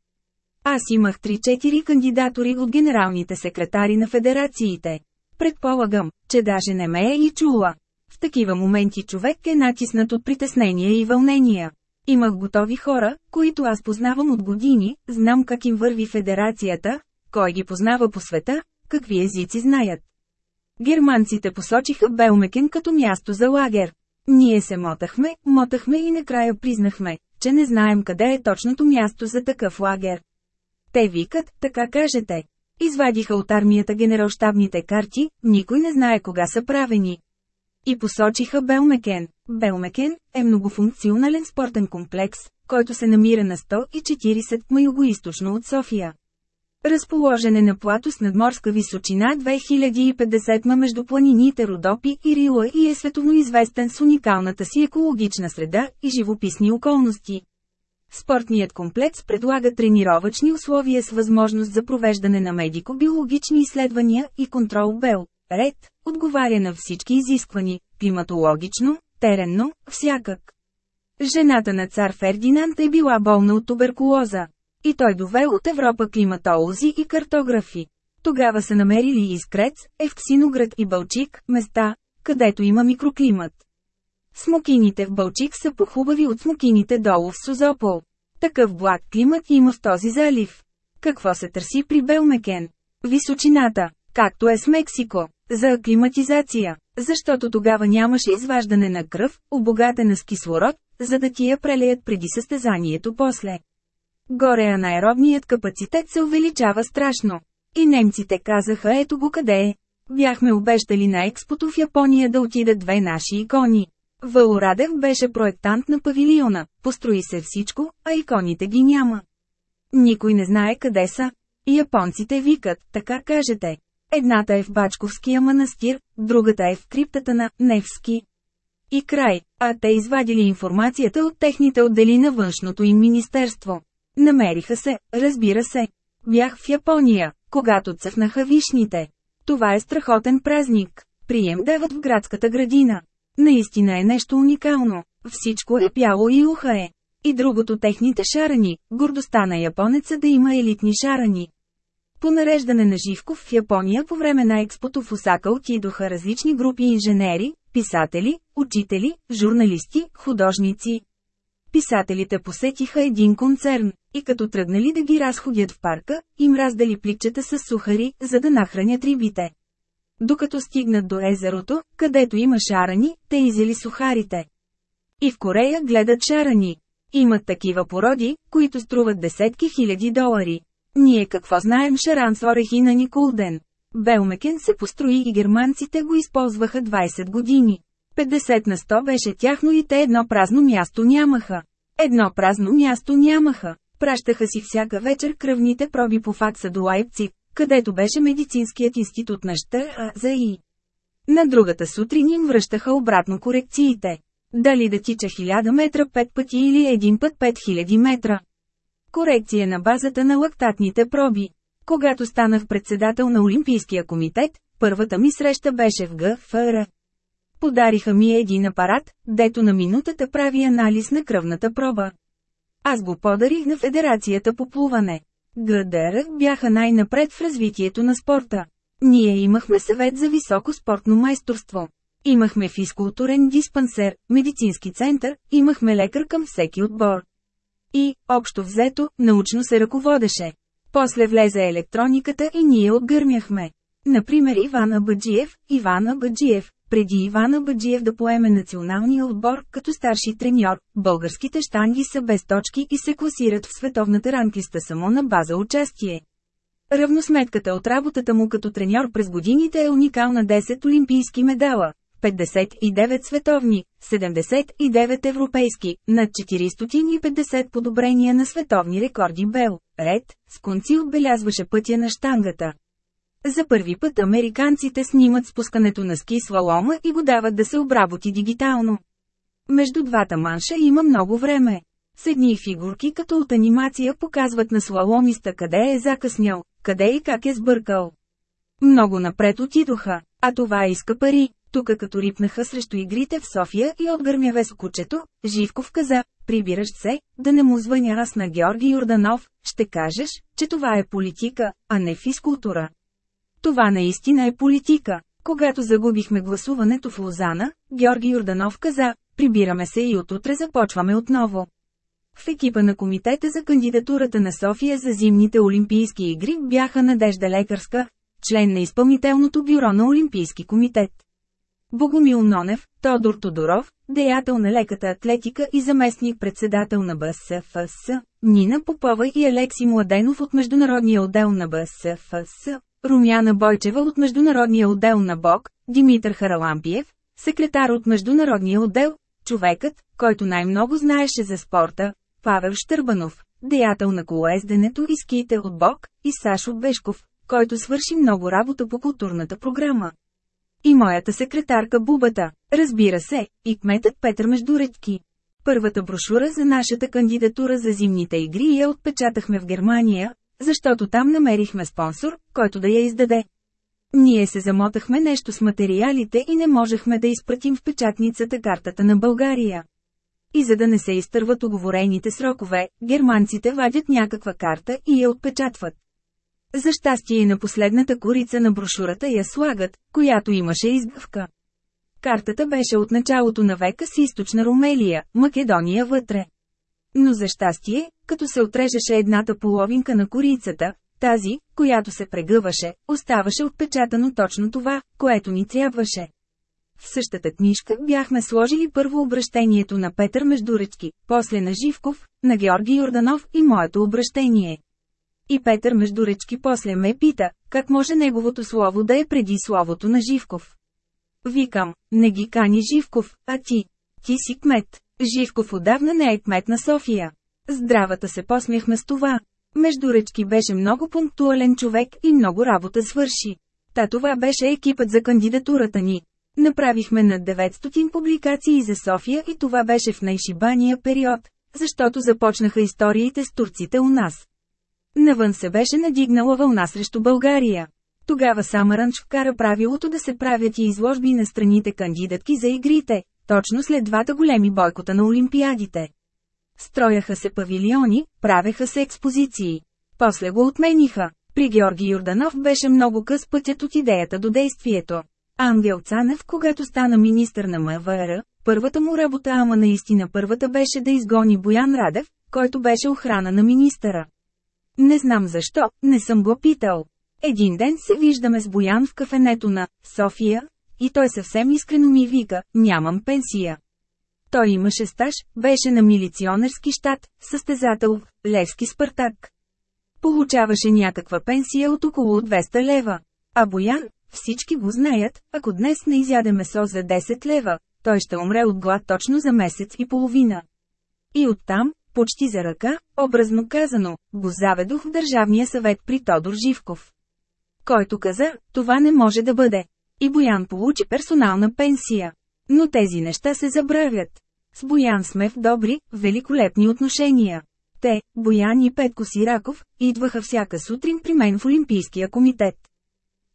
Аз имах 3-4 кандидатори от генералните секретари на федерациите. Предполагам, че даже не ме е и чула. В такива моменти човек е натиснат от притеснения и вълнения. Имах готови хора, които аз познавам от години, знам как им върви федерацията, кой ги познава по света, какви езици знаят. Германците посочиха Белмекен като място за лагер. Ние се мотахме, мотахме и накрая признахме, че не знаем къде е точното място за такъв лагер. Те викат, така кажете. Извадиха от армията генералштабните карти, никой не знае кога са правени. И посочиха Белмекен. Белмекен е многофункционален спортен комплекс, който се намира на 140 км югоизточно от София. Разположен е на плато с надморска височина 2050 м между планините Родопи и Рила и е световно известен с уникалната си екологична среда и живописни околности. Спортният комплекс предлага тренировъчни условия с възможност за провеждане на медико-биологични изследвания и контрол БЕЛ. Ред, отговаря на всички изисквани, климатологично, теренно, всякак. Жената на цар Фердинанд е била болна от туберкулоза. И той довел от Европа климатолози и картографи. Тогава са намерили Искрец, Евксиноград и Бълчик, места, където има микроклимат. Смокините в Бълчик са похубави от смокините долу в Сузопол. Такъв благ климат има в този залив. Какво се търси при Белмекен? Височината, както е с Мексико, за аклиматизация, защото тогава нямаше изваждане на кръв, обогатена с кислород, за да ти я прелеят преди състезанието после. Горе анаеробният капацитет се увеличава страшно. И немците казаха ето го къде е. Бяхме обещали на експото в Япония да отидат две наши икони. Вълорадев беше проектант на павилиона, построи се всичко, а иконите ги няма. Никой не знае къде са. Японците викат, така кажете. Едната е в Бачковския манастир, другата е в криптата на Невски. И край, а те извадили информацията от техните отдели на външното им министерство. Намериха се, разбира се. Бях в Япония, когато цъфнаха вишните. Това е страхотен празник. Прием дават в градската градина. Наистина е нещо уникално. Всичко е пяло и ухае. И другото техните шарани, гордостта на японеца да има елитни шарани. По нареждане на Живков в Япония по време на експото в Осака отидоха различни групи инженери, писатели, учители, журналисти, художници. Писателите посетиха един концерн, и като тръгнали да ги разходят в парка, им раздали пликчета с сухари, за да нахранят рибите. Докато стигнат до езерото, където има шарани, те изели сухарите. И в Корея гледат шарани. Имат такива породи, които струват десетки хиляди долари. Ние какво знаем шаран с орехи на Николден? Белмекен се построи и германците го използваха 20 години. 50 на 100 беше тяхно и те едно празно място нямаха. Едно празно място нямаха. Пращаха си всяка вечер кръвните проби по факса до Лайпциг, където беше медицинският институт на ЩАЗИ. На другата сутрин им връщаха обратно корекциите. Дали да тича 1000 метра пет пъти или един път 5000 метра. Корекция на базата на лактатните проби. Когато станах председател на Олимпийския комитет, първата ми среща беше в ГФР. Подариха ми един апарат, дето на минутата прави анализ на кръвната проба. Аз го подарих на Федерацията по плуване. ГДР бяха най-напред в развитието на спорта. Ние имахме съвет за високо спортно майсторство. Имахме физкултурен диспансер, медицински център, имахме лекар към всеки отбор. И, общо взето, научно се ръководеше. После влезе електрониката и ние отгърмяхме. Например Иван Абаджиев, Иван Абаджиев, преди Ивана Баджиев да поеме националния отбор като старши треньор, българските штанги са без точки и се класират в световната ранглиста само на база участие. Равносметката от работата му като треньор през годините е уникална 10 олимпийски медала, 59 световни, 79 европейски, над 450 подобрения на световни рекорди Бел. Ред, с конци отбелязваше пътя на штангата. За първи път американците снимат спускането на ски слалома и го дават да се обработи дигитално. Между двата манша има много време. Седни фигурки като от анимация показват на слаломиста къде е закъснял, къде и как е сбъркал. Много напред отидоха, а това иска пари. Тука като рипнаха срещу игрите в София и отгърмя кучето, Живков каза, прибираш се, да не му звъня аз на Георги Йорданов, ще кажеш, че това е политика, а не физкултура. Това наистина е политика. Когато загубихме гласуването в Лозана, Георги Юрданов каза, прибираме се и от утре започваме отново. В екипа на комитета за кандидатурата на София за зимните Олимпийски игри бяха Надежда Лекарска, член на изпълнителното бюро на Олимпийски комитет. Богомил Нонев, Тодор Тодоров, деятел на леката атлетика и заместник-председател на БСФС, Нина Попова и Алекси Младенов от Международния отдел на БСФС, Румяна Бойчева от Международния отдел на БОК, Димитър Харалампиев, секретар от Международния отдел, човекът, който най-много знаеше за спорта, Павел Штърбанов, деятел на колоезденето и скиите от Бог, и Сашо Бешков, който свърши много работа по културната програма. И моята секретарка Бубата, разбира се, и кметът Петър Междуредки. Първата брошура за нашата кандидатура за зимните игри я отпечатахме в Германия, защото там намерихме спонсор, който да я издаде. Ние се замотахме нещо с материалите и не можехме да изпратим в печатницата картата на България. И за да не се изтърват оговорените срокове, германците вадят някаква карта и я отпечатват. За щастие на последната корица на брошурата я слагат, която имаше избавка. Картата беше от началото на века с източна Румелия, Македония вътре. Но за щастие, като се отрежеше едната половинка на корицата, тази, която се прегъваше, оставаше отпечатано точно това, което ни трябваше. В същата книжка бяхме сложили първо обращението на Петър Междуречки, после на Живков, на Георги Йорданов и моето обращение. И Петър Междуречки после ме пита, как може неговото слово да е преди словото на Живков. Викам, не ги кани Живков, а ти. Ти си кмет. Живков отдавна не е кмет на София. Здравата се посмяхме с това. Междуречки беше много пунктуален човек и много работа свърши. Та това беше екипът за кандидатурата ни. Направихме над 900 публикации за София и това беше в най-шибания период, защото започнаха историите с турците у нас. Навън се беше надигнала вълна срещу България. Тогава Самаранч вкара правилото да се правят и изложби на страните кандидатки за игрите, точно след двата големи бойкота на Олимпиадите. Строяха се павилиони, правеха се експозиции. После го отмениха. При Георги Юрданов беше много къс пътят от идеята до действието. Ангел Цанев, когато стана министър на МВР, първата му работа, ама наистина първата беше да изгони Боян Радев, който беше охрана на министъра. Не знам защо, не съм го питал. Един ден се виждаме с Боян в кафенето на София, и той съвсем искрено ми вика, нямам пенсия. Той имаше стаж, беше на милиционерски щат, състезател в Левски Спартак. Получаваше някаква пенсия от около 200 лева. А Боян, всички го знаят, ако днес не изяде месо за 10 лева, той ще умре от глад точно за месец и половина. И оттам, почти за ръка, образно казано, го заведох в Държавния съвет при Тодор Живков. Който каза, това не може да бъде. И Боян получи персонална пенсия. Но тези неща се забравят. С Боян сме в добри, великолепни отношения. Те, Боян и Петко Сираков, идваха всяка сутрин при мен в Олимпийския комитет.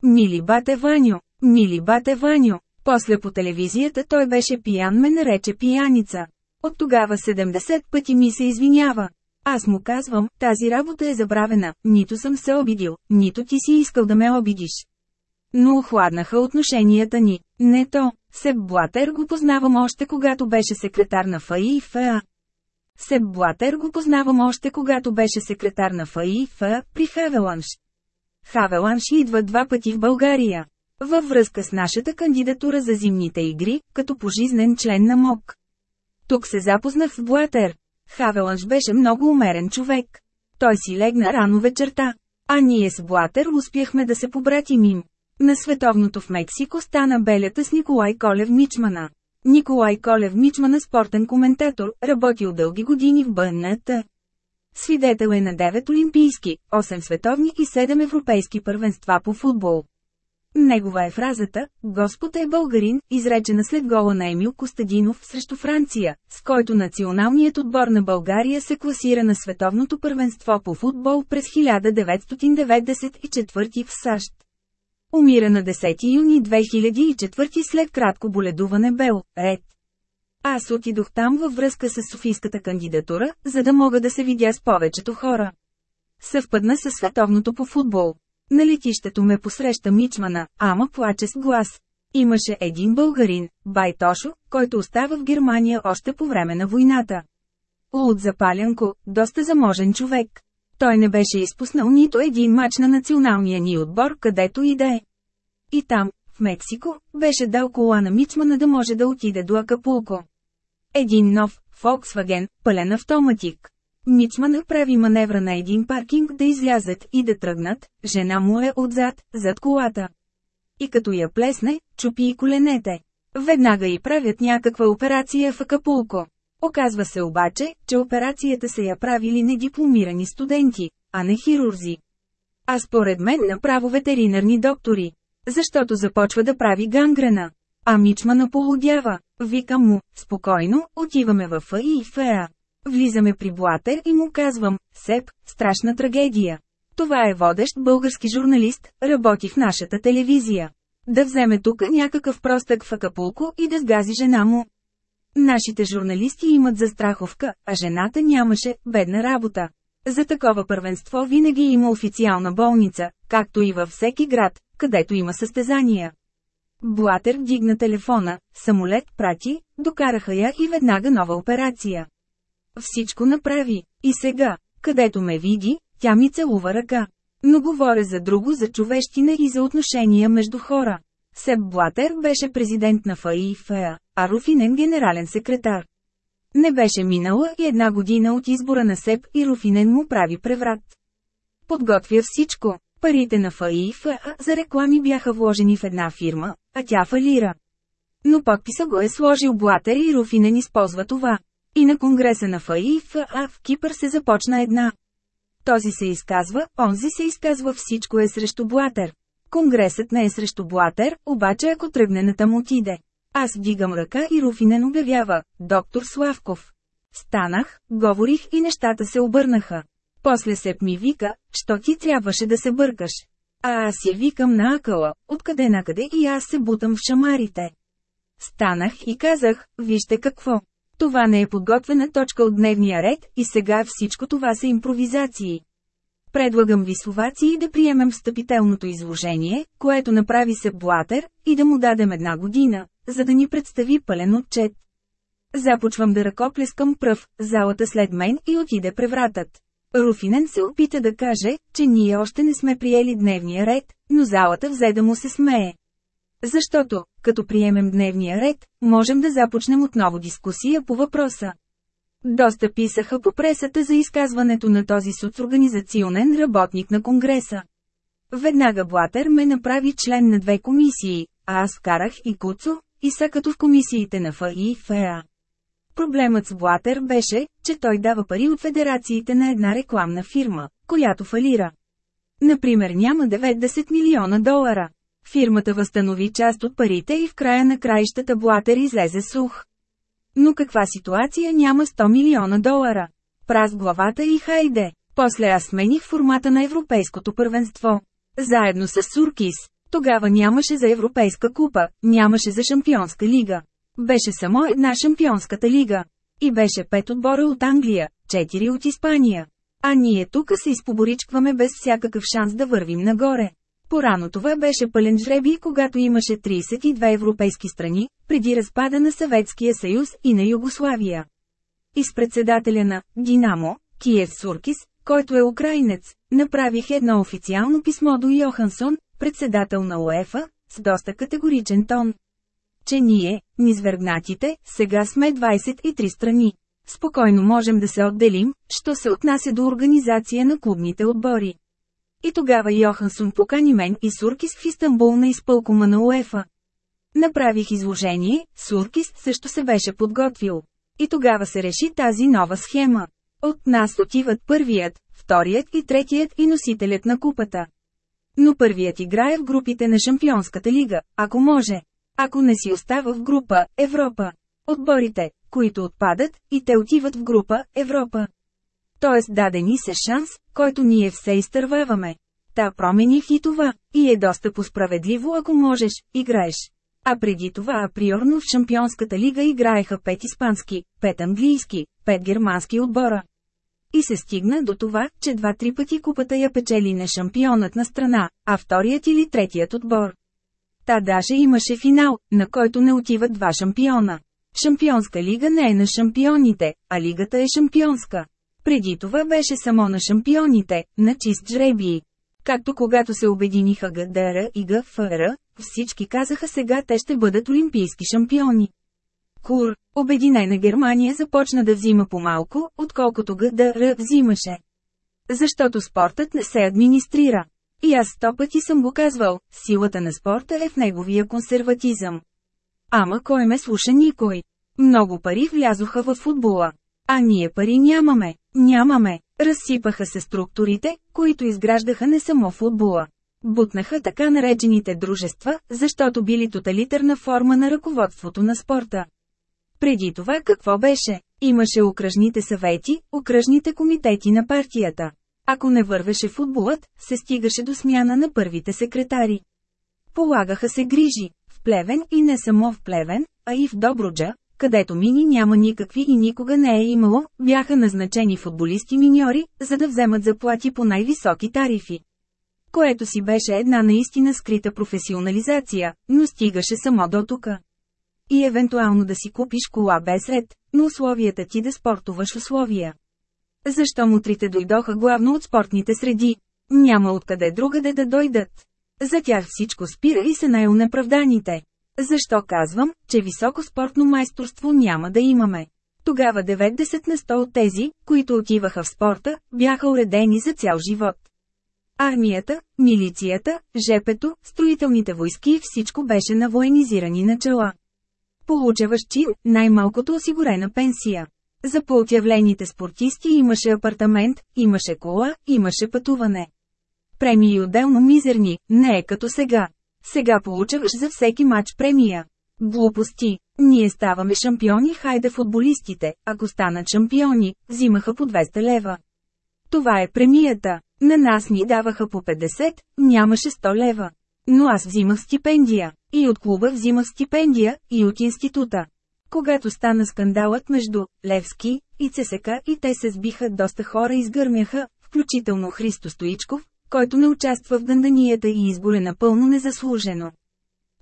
Мили бате Ваню, мили бате Ваню. После по телевизията той беше пиян ме нарече пияница. От тогава 70 пъти ми се извинява. Аз му казвам, тази работа е забравена, нито съм се обидил, нито ти си искал да ме обидиш. Но охладнаха отношенията ни. Не то, Себ Блатер го познавам още когато беше секретар на ФАИ и. Себ Блатер го познавам още когато беше секретар на ФАИ и ФА при Хавеланш. Хавеланш идва два пъти в България. Във връзка с нашата кандидатура за зимните игри, като пожизнен член на МОК. Тук се запознах с Блатер. Хавеланш беше много умерен човек. Той си легна рано вечерта. А ние с Блатер успяхме да се побратим им. На световното в Мексико стана белята с Николай Колев Мичмана. Николай Колев Мичмана спортен коментатор, работил дълги години в БНТ. Свидетел е на 9 олимпийски, 8 световни и 7 европейски първенства по футбол. Негова е фразата «Господ е българин», изречена след гола на Емил Костадинов срещу Франция, с който националният отбор на България се класира на световното първенство по футбол през 1994 в САЩ. Умира на 10 юни 2004 след кратко боледуване Бел, ред. Аз отидох там във връзка с Софийската кандидатура, за да мога да се видя с повечето хора. Съвпадна със световното по футбол. На летището ме посреща Мичмана, ама плаче с глас. Имаше един българин, Байтошо, който остава в Германия още по време на войната. Луд Запалянко, доста заможен човек. Той не беше изпуснал нито един мач на националния ни отбор, където и да е. И там, в Мексико, беше дал кола на Мичмана да може да отиде до Акапулко. Един нов, Volkswagen, пълен автоматик. Мичма направи маневра на един паркинг да излязат и да тръгнат, жена му е отзад, зад колата. И като я плесне, чупи и коленете. Веднага и правят някаква операция в Акапулко. Оказва се обаче, че операцията са я правили недипломирани студенти, а не хирурзи. А според мен направо ветеринарни доктори. Защото започва да прави гангрена. А Мичма наполудява. Викам му, спокойно, отиваме в ФАИ и ФА. Влизаме при Блатер и му казвам, Сеп, страшна трагедия. Това е водещ български журналист, работи в нашата телевизия. Да вземе тук някакъв простък в Акапулко и да сгази жена му. Нашите журналисти имат застраховка, а жената нямаше, бедна работа. За такова първенство винаги има официална болница, както и във всеки град, където има състезания. Блатер дигна телефона, самолет прати, докараха я и веднага нова операция. Всичко направи. И сега, където ме види, тя ми целува ръка. Но говоря за друго за човещина и за отношения между хора. Себ Блатер беше президент на ФАИФА, а Руфинен генерален секретар. Не беше минала и една година от избора на Себ и Руфинен му прави преврат. Подготвя всичко. Парите на ФАИФА за реклами бяха вложени в една фирма, а тя фалира. Но подписа го е сложил Блатер и Руфинен използва това. И на конгреса на ФАИФА в Кипър се започна една. Този се изказва, онзи се изказва всичко е срещу Блатер. Конгресът не е срещу Блатер, обаче ако тръгне на там отиде. Аз вдигам ръка и Руфинен обявява, доктор Славков. Станах, говорих и нещата се обърнаха. После Сеп ми вика, що ти трябваше да се бъркаш. А аз я викам на акъла, откъде накъде и аз се бутам в шамарите. Станах и казах, вижте какво. Това не е подготвена точка от дневния ред и сега всичко това са импровизации. Предлагам ви словаци да приемем встъпителното изложение, което направи се Блатер, и да му дадем една година, за да ни представи пълен отчет. Започвам да ръкоплескам пръв, залата след мен и отиде превратът. Руфинен се опита да каже, че ние още не сме приели дневния ред, но залата взе да му се смее. Защото, като приемем дневния ред, можем да започнем отново дискусия по въпроса. Доста писаха по пресата за изказването на този соцорганизационен работник на Конгреса. Веднага Блатер ме направи член на две комисии, а аз карах и Куцо, и са като в комисиите на ФА и ФА. Проблемът с Блатер беше, че той дава пари от федерациите на една рекламна фирма, която фалира. Например няма 90 милиона долара. Фирмата възстанови част от парите и в края на краищата Блатер излезе сух. Но каква ситуация няма 100 милиона долара? Праз главата и хайде. После аз смених формата на Европейското първенство. Заедно с Суркис. Тогава нямаше за Европейска купа, нямаше за Шампионска лига. Беше само една Шампионската лига. И беше пет отбора от Англия, четири от Испания. А ние тук се изпоборичкваме без всякакъв шанс да вървим нагоре. Порано това беше пълен жреби, когато имаше 32 европейски страни, преди разпада на Съветския съюз и на Югославия. И с председателя на «Динамо», Киев Суркис, който е украинец, направих едно официално писмо до Йохансон, председател на УЕФА, с доста категоричен тон. Че ние, низвергнатите, сега сме 23 страни. Спокойно можем да се отделим, що се отнася до организация на клубните отбори. И тогава Йохансон покани мен и Суркис в Истанбул на изпълкома на УЕФА. Направих изложение, Суркис също се беше подготвил. И тогава се реши тази нова схема. От нас отиват първият, вторият и третият и носителят на купата. Но първият играе в групите на Шампионската лига, ако може. Ако не си остава в група Европа. Отборите, които отпадат, и те отиват в група Европа. Тоест даде ни се шанс, който ние все изтърваваме. Та промених и това, и е доста посправедливо ако можеш, играеш. А преди това априорно в Шампионската лига играеха пет испански, пет английски, пет германски отбора. И се стигна до това, че два-три пъти купата я печели не шампионът на страна, а вторият или третият отбор. Та даже имаше финал, на който не отиват два шампиона. Шампионска лига не е на шампионите, а лигата е шампионска. Преди това беше само на шампионите, на чист жребии. Както когато се обединиха ГДР и ГФР, всички казаха сега те ще бъдат олимпийски шампиони. Кур, обединена Германия започна да взима по-малко, отколкото ГДР взимаше. Защото спортът не се администрира. И аз сто пъти съм го казвал, силата на спорта е в неговия консерватизъм. Ама кой ме слуша никой? Много пари влязоха в футбола. А ние пари нямаме. Нямаме. Разсипаха се структурите, които изграждаха не само футбола. Бутнаха така наречените дружества, защото били тоталитарна форма на ръководството на спорта. Преди това какво беше? Имаше окръжните съвети, окръжните комитети на партията. Ако не вървеше футболът, се стигаше до смяна на първите секретари. Полагаха се грижи. В Плевен и не само в Плевен, а и в Добруджа, където мини няма никакви и никога не е имало, бяха назначени футболисти-миньори, за да вземат заплати по най-високи тарифи. Което си беше една наистина скрита професионализация, но стигаше само до тука. И евентуално да си купиш кола без ред, но условията ти да спортуваш условия. Защо мутрите дойдоха главно от спортните среди? Няма откъде другаде да дойдат. За тях всичко спира и се най-унеправданите. Защо казвам, че високо спортно майсторство няма да имаме? Тогава 90 на 100 от тези, които отиваха в спорта, бяха уредени за цял живот. Армията, милицията, жепето, строителните войски всичко беше на военизирани начала. Получаваш чин, най-малкото осигурена пенсия. За поотявлените спортисти имаше апартамент, имаше кола, имаше пътуване. Премии отделно мизерни, не е като сега. Сега получаваш за всеки матч премия. Глупости. Ние ставаме шампиони, хайде футболистите, ако станат шампиони, взимаха по 200 лева. Това е премията. На нас ни даваха по 50, нямаше 100 лева. Но аз взимах стипендия. И от клуба взимах стипендия, и от института. Когато стана скандалът между Левски и ЦСК и те се сбиха доста хора изгърмяха, включително Христо Стоичков, който не участва в гънданията и избор е напълно незаслужено.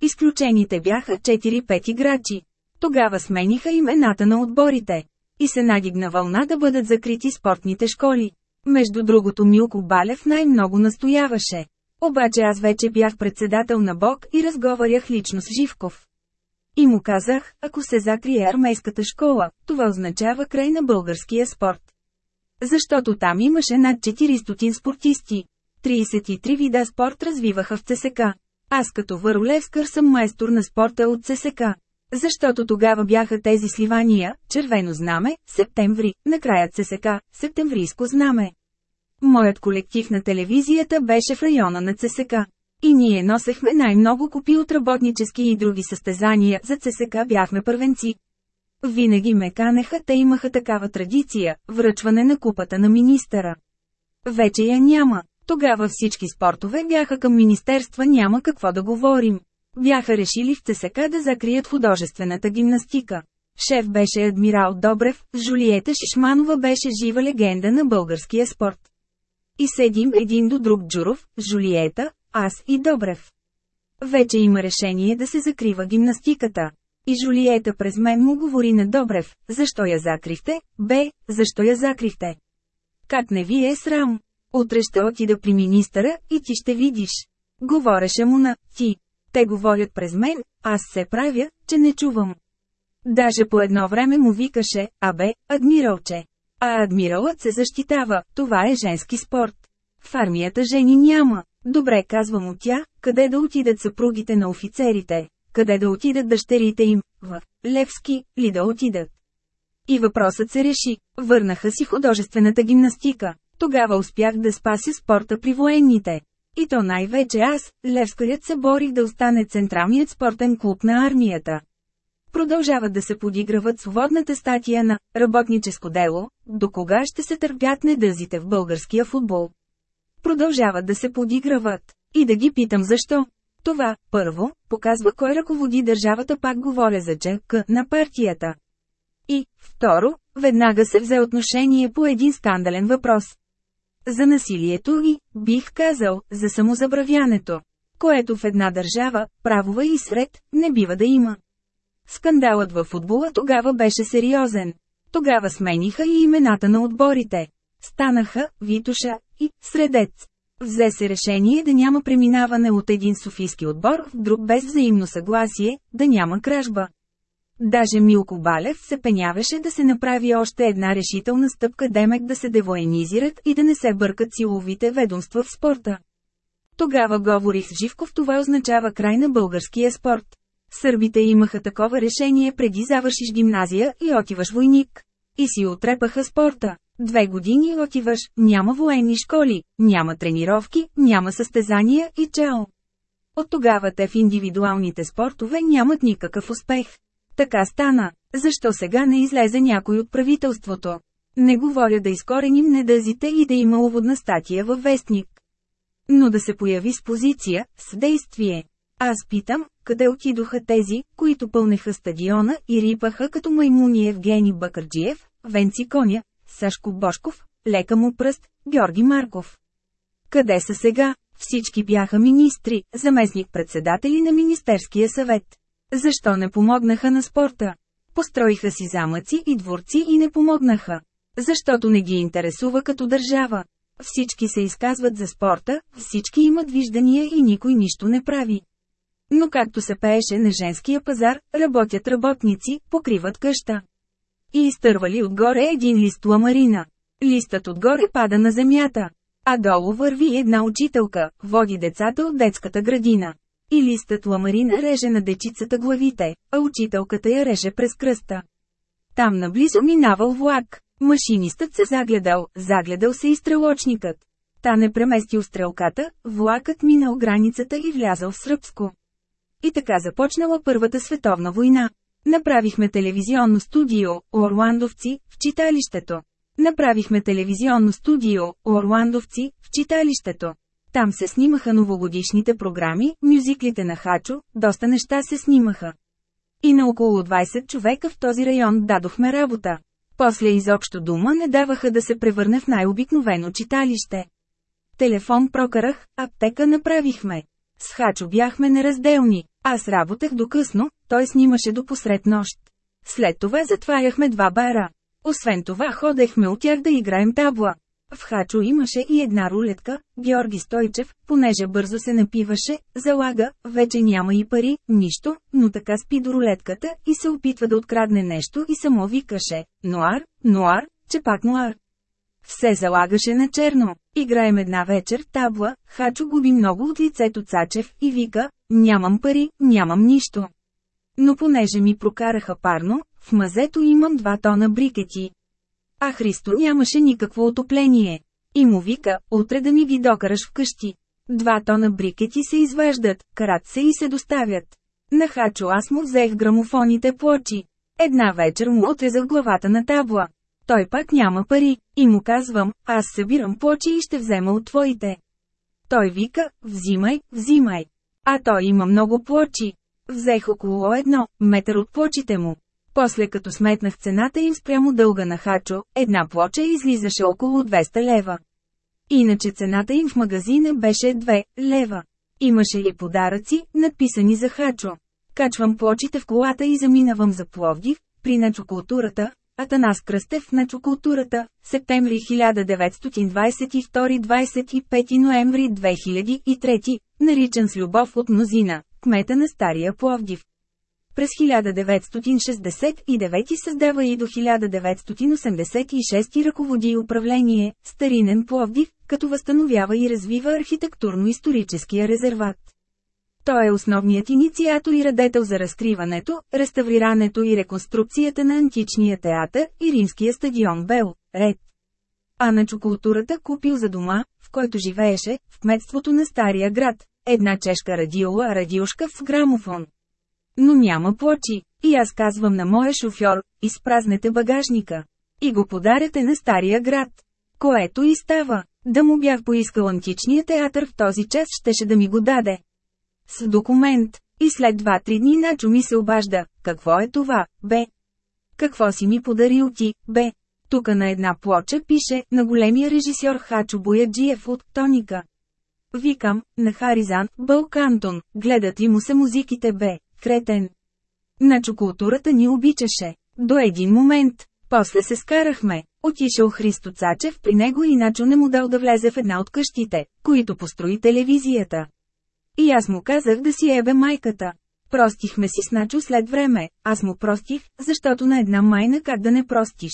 Изключените бяха 4-5 играчи. Тогава смениха имената на отборите. И се надигна вълна да бъдат закрити спортните школи. Между другото Милко Балев най-много настояваше. Обаче аз вече бях председател на Бог и разговарях лично с Живков. И му казах, ако се закрие армейската школа, това означава край на българския спорт. Защото там имаше над 400 спортисти. 33 вида спорт развиваха в ЦСК. Аз като Варолевскър съм майстор на спорта от ЦСК. Защото тогава бяха тези сливания, червено знаме, септември, накрая ЦСК, септемврийско знаме. Моят колектив на телевизията беше в района на ЦСК. И ние носехме най-много купи от работнически и други състезания, за ЦСК бяхме първенци. Винаги ме канеха, те имаха такава традиция – връчване на купата на министъра. Вече я няма. Тогава всички спортове бяха към министерства няма какво да говорим. Бяха решили в ЦСК да закрият художествената гимнастика. Шеф беше адмирал Добрев, Жулиета Шишманова беше жива легенда на българския спорт. И седим един до друг Джуров, Жулиета, аз и Добрев. Вече има решение да се закрива гимнастиката. И Жулиета през мен му говори на Добрев, защо я закрихте, бе, защо я закрихте. Как не ви е срам? Утре ще отида при министъра и ти ще видиш. Говореше му на «ти». Те говорят през мен, аз се правя, че не чувам. Даже по едно време му викаше, абе, адмиралче. А адмиралът се защитава, това е женски спорт. В армията жени няма. Добре казва му тя, къде да отидат съпругите на офицерите, къде да отидат дъщерите им, в Левски, ли да отидат. И въпросът се реши, върнаха си художествената гимнастика. Тогава успях да спася спорта при военните. И то най-вече аз, Левскарят се борих да остане централният спортен клуб на армията. Продължават да се подиграват свободната статия на «Работническо дело», до кога ще се търпят недъзите в българския футбол. Продължават да се подиграват. И да ги питам защо. Това, първо, показва кой ръководи държавата пак говоря за ЧК на партията. И, второ, веднага се взе отношение по един скандален въпрос. За насилието и, бих казал, за самозабравянето, което в една държава, правова и сред, не бива да има. Скандалът във футбола тогава беше сериозен. Тогава смениха и имената на отборите. Станаха Витуша и Средец. Взе се решение да няма преминаване от един софийски отбор в друг без взаимно съгласие, да няма кражба. Даже Милко Балев се пенявеше да се направи още една решителна стъпка Демек да се девоенизират и да не се бъркат силовите ведомства в спорта. Тогава говорих с Живков това означава край на българския спорт. Сърбите имаха такова решение преди завършиш гимназия и отиваш войник. И си отрепаха спорта. Две години отиваш, няма военни школи, няма тренировки, няма състезания и чао. От тогава те в индивидуалните спортове нямат никакъв успех. Така стана. Защо сега не излезе някой от правителството? Не говоря да изкореним недъзите и да има уводна статия във вестник. Но да се появи с позиция, с действие. Аз питам, къде отидоха тези, които пълнеха стадиона и рипаха като маймуни Евгений Бакърджиев, Венци Коня, Сашко Бошков, Лека му пръст, Георги Марков. Къде са сега? Всички бяха министри, заместник-председатели на Министерския съвет. Защо не помогнаха на спорта? Построиха си замъци и дворци и не помогнаха. Защото не ги интересува като държава. Всички се изказват за спорта, всички имат виждания и никой нищо не прави. Но както се пееше на женския пазар, работят работници, покриват къща. И изтървали отгоре един лист ламарина. Листът отгоре пада на земята. А долу върви една учителка, води децата от детската градина. И листът ламарина реже на дечицата главите, а учителката я реже през кръста. Там наблизо минавал влак. Машинистът се загледал, загледал се и стрелочникът. Та не преместил стрелката, влакът минал границата и влязал в сръбско. И така започнала Първата световна война. Направихме телевизионно студио, Орландовци, в читалището. Направихме телевизионно студио, Орландовци, в читалището. Там се снимаха новогодишните програми, мюзиклите на Хачо, доста неща се снимаха. И на около 20 човека в този район дадохме работа. После изобщо дума не даваха да се превърне в най-обикновено читалище. Телефон прокарах, аптека направихме. С Хачо бяхме неразделни. Аз работех до късно, той снимаше до посред нощ. След това затваряхме два бара. Освен това ходехме от тях да играем табла. В Хачо имаше и една рулетка, Георги Стойчев, понеже бързо се напиваше, залага, вече няма и пари, нищо, но така спи до рулетката и се опитва да открадне нещо и само викаше «Нуар, Нуар, че пак Нуар». Все залагаше на черно. Играем една вечер табла, Хачо губи много от лицето Цачев и вика «Нямам пари, нямам нищо». Но понеже ми прокараха парно, в мазето имам два тона брикети. А Христо нямаше никакво отопление. И му вика, утре да ми ги докараш вкъщи. Два тона брикети се извеждат, карат се и се доставят. На Хачо аз му взех грамофоните плочи. Една вечер му отрезах главата на табла. Той пак няма пари, и му казвам, аз събирам плочи и ще взема от твоите. Той вика, взимай, взимай. А той има много плочи. Взех около едно, метър от плочите му. После като сметнах цената им спрямо дълга на Хачо, една плоча излизаше около 200 лева. Иначе цената им в магазина беше 2 лева. Имаше и подаръци, надписани за Хачо. Качвам плочите в колата и заминавам за Пловдив, при начокултурата, Атанас Кръстев на чокултурата, септември 1922-25 ноември 2003, наричан с любов от мнозина, кмета на Стария Пловдив. През 1969 създава и до 1986 ръководи управление, Старинен Пловдив, като възстановява и развива архитектурно-историческия резерват. Той е основният инициатор и радетел за разкриването, реставрирането и реконструкцията на античния театър и римския стадион Бел, Ред. А на чокултурата купил за дома, в който живееше, в кметството на Стария град, една чешка радиола радиошка в грамофон. Но няма плочи, и аз казвам на моя шофьор, изпразнете багажника. И го подаряте на Стария град. Което и става. Да му бях поискал античния театър в този час щеше да ми го даде. С документ. И след два-три дни Начо ми се обажда. Какво е това, бе? Какво си ми подарил ти, бе? Тука на една плоча пише на големия режисьор Хачо Бояджиев от Тоника. Викам, на Харизан, Бълкантон, гледат и му се музиките бе, кретен. Начо културата ни обичаше. До един момент. После се скарахме. Отишъл Христо Цачев при него и Начо не му дал да влезе в една от къщите, които построи телевизията. И аз му казах да си ебе майката. Простихме си с Начо след време, аз му простих, защото на една майна как да не простиш.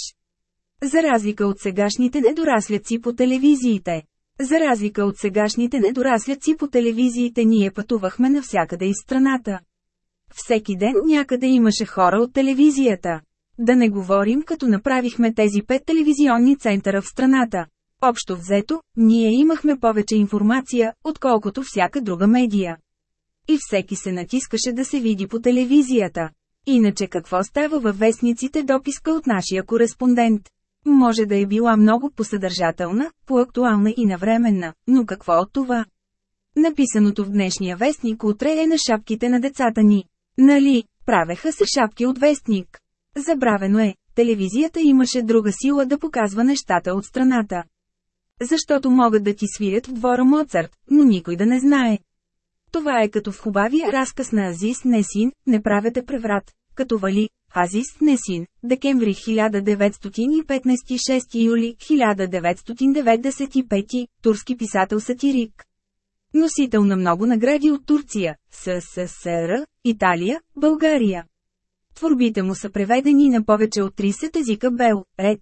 За разлика от сегашните недорасляци по телевизиите. За разлика от сегашните недорасляци по телевизиите ние пътувахме навсякъде из страната. Всеки ден някъде имаше хора от телевизията. Да не говорим като направихме тези пет телевизионни центъра в страната. Общо взето, ние имахме повече информация, отколкото всяка друга медия. И всеки се натискаше да се види по телевизията. Иначе какво става във вестниците дописка от нашия кореспондент? Може да е била много посъдържателна, поактуална и навременна, но какво от това? Написаното в днешния вестник утре е на шапките на децата ни. Нали, правеха се шапки от вестник. Забравено е, телевизията имаше друга сила да показва нещата от страната. Защото могат да ти свирят в двора Моцарт, но никой да не знае. Това е като в хубавия разказ на Азис Несин, не правете преврат, като вали, Азис Несин, декември 1915 6 юли 1995, турски писател-сатирик. Носител на много награди от Турция, СССР, Италия, България. Творбите му са преведени на повече от 30 езика Бел, Ред.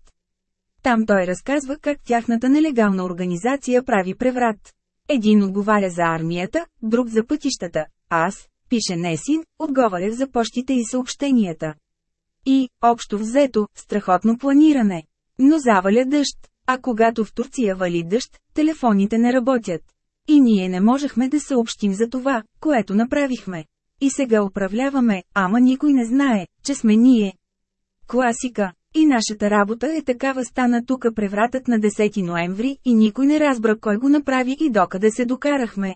Там той разказва как тяхната нелегална организация прави преврат. Един отговаря за армията, друг за пътищата, аз, пише Несин, отговаря за почтите и съобщенията. И, общо взето, страхотно планиране. Но заваля дъжд, а когато в Турция вали дъжд, телефоните не работят. И ние не можехме да съобщим за това, което направихме. И сега управляваме, ама никой не знае, че сме ние. Класика. И нашата работа е такава стана тука превратът на 10 ноември и никой не разбра кой го направи и докъде се докарахме.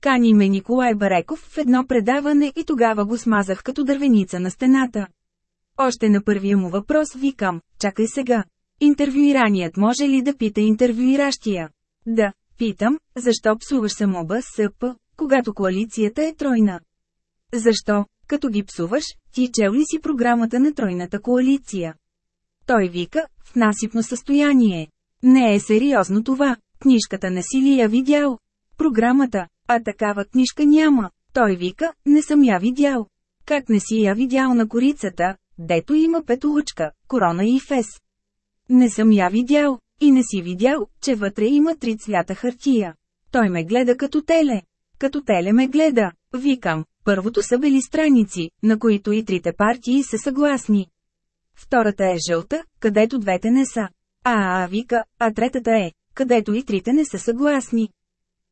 Кани ме Николай Бареков в едно предаване и тогава го смазах като дървеница на стената. Още на първия му въпрос викам, чакай сега. Интервюираният може ли да пита интервюиращия? Да, питам, защо псуваш само БСП, когато коалицията е тройна? Защо, като ги псуваш, ти чел ли си програмата на тройната коалиция? Той вика, в насипно състояние. Не е сериозно това, книжката не си ли я видял? Програмата, а такава книжка няма. Той вика, не съм я видял. Как не си я видял на корицата, дето има петолъчка, корона и фес. Не съм я видял, и не си видял, че вътре има три цвята хартия. Той ме гледа като теле. Като теле ме гледа. Викам, първото са бели страници, на които и трите партии са съгласни. Втората е жълта, където двете не са. А, а, вика, а третата е, където и трите не са съгласни.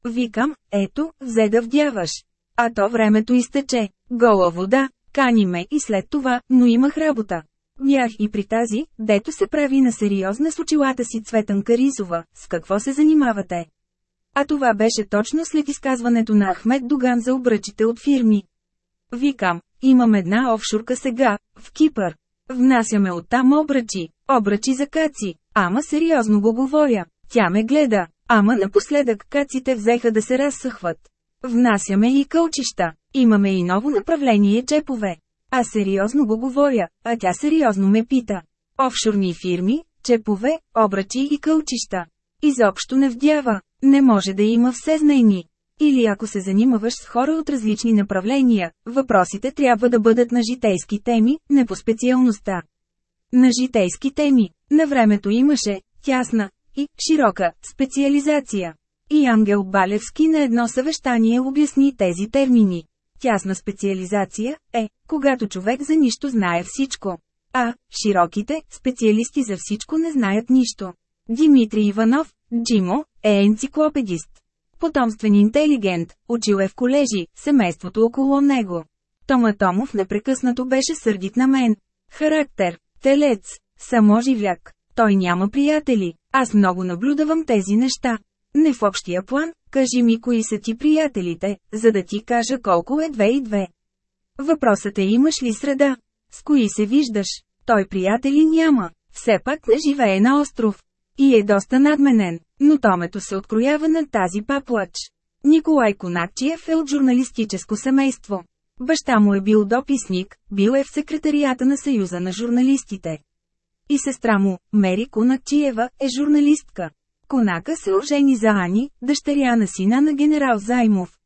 Викам, ето, взе да вдяваш. А то времето изтече. Гола вода, кани ме и след това, но имах работа. Бях и при тази, дето се прави на сериозна с очилата си Цветан Каризова, с какво се занимавате? А това беше точно след изказването на Ахмед Доган за обръчите от фирми. Викам, имам една офшурка сега, в Кипър. Внасяме оттам обръчи, обръчи за каци, ама сериозно го говоря. Тя ме гледа, ама напоследък каците взеха да се разсъхват. Внасяме и кълчища, имаме и ново направление чепове. А сериозно го говоря, а тя сериозно ме пита. Офшорни фирми, чепове, обръчи и кълчища. Изобщо не вдява, не може да има все знайни. Или ако се занимаваш с хора от различни направления, въпросите трябва да бъдат на житейски теми, не по специалността. На житейски теми, на времето имаше, тясна и широка специализация. И Ангел Балевски на едно съвещание обясни тези термини. Тясна специализация е, когато човек за нищо знае всичко. А, широките, специалисти за всичко не знаят нищо. Димитри Иванов, Джимо, е енциклопедист. Потомствен интелигент, учил е в колежи, семейството около него. Тома Томов непрекъснато беше сърдит на мен. Характер, телец, саможивляк. Той няма приятели. Аз много наблюдавам тези неща. Не в общия план, кажи ми кои са ти приятелите, за да ти кажа колко е две и две. Въпросът е имаш ли среда? С кои се виждаш? Той приятели няма. Все пак не живее на остров. И е доста надменен, но томето се откроява на тази паплач. Николай Конакчиев е от журналистическо семейство. Баща му е бил дописник, бил е в секретарията на Съюза на журналистите. И сестра му, Мери Конакчиева, е журналистка. Конака се ожени за Ани, дъщеря на сина на генерал Займов.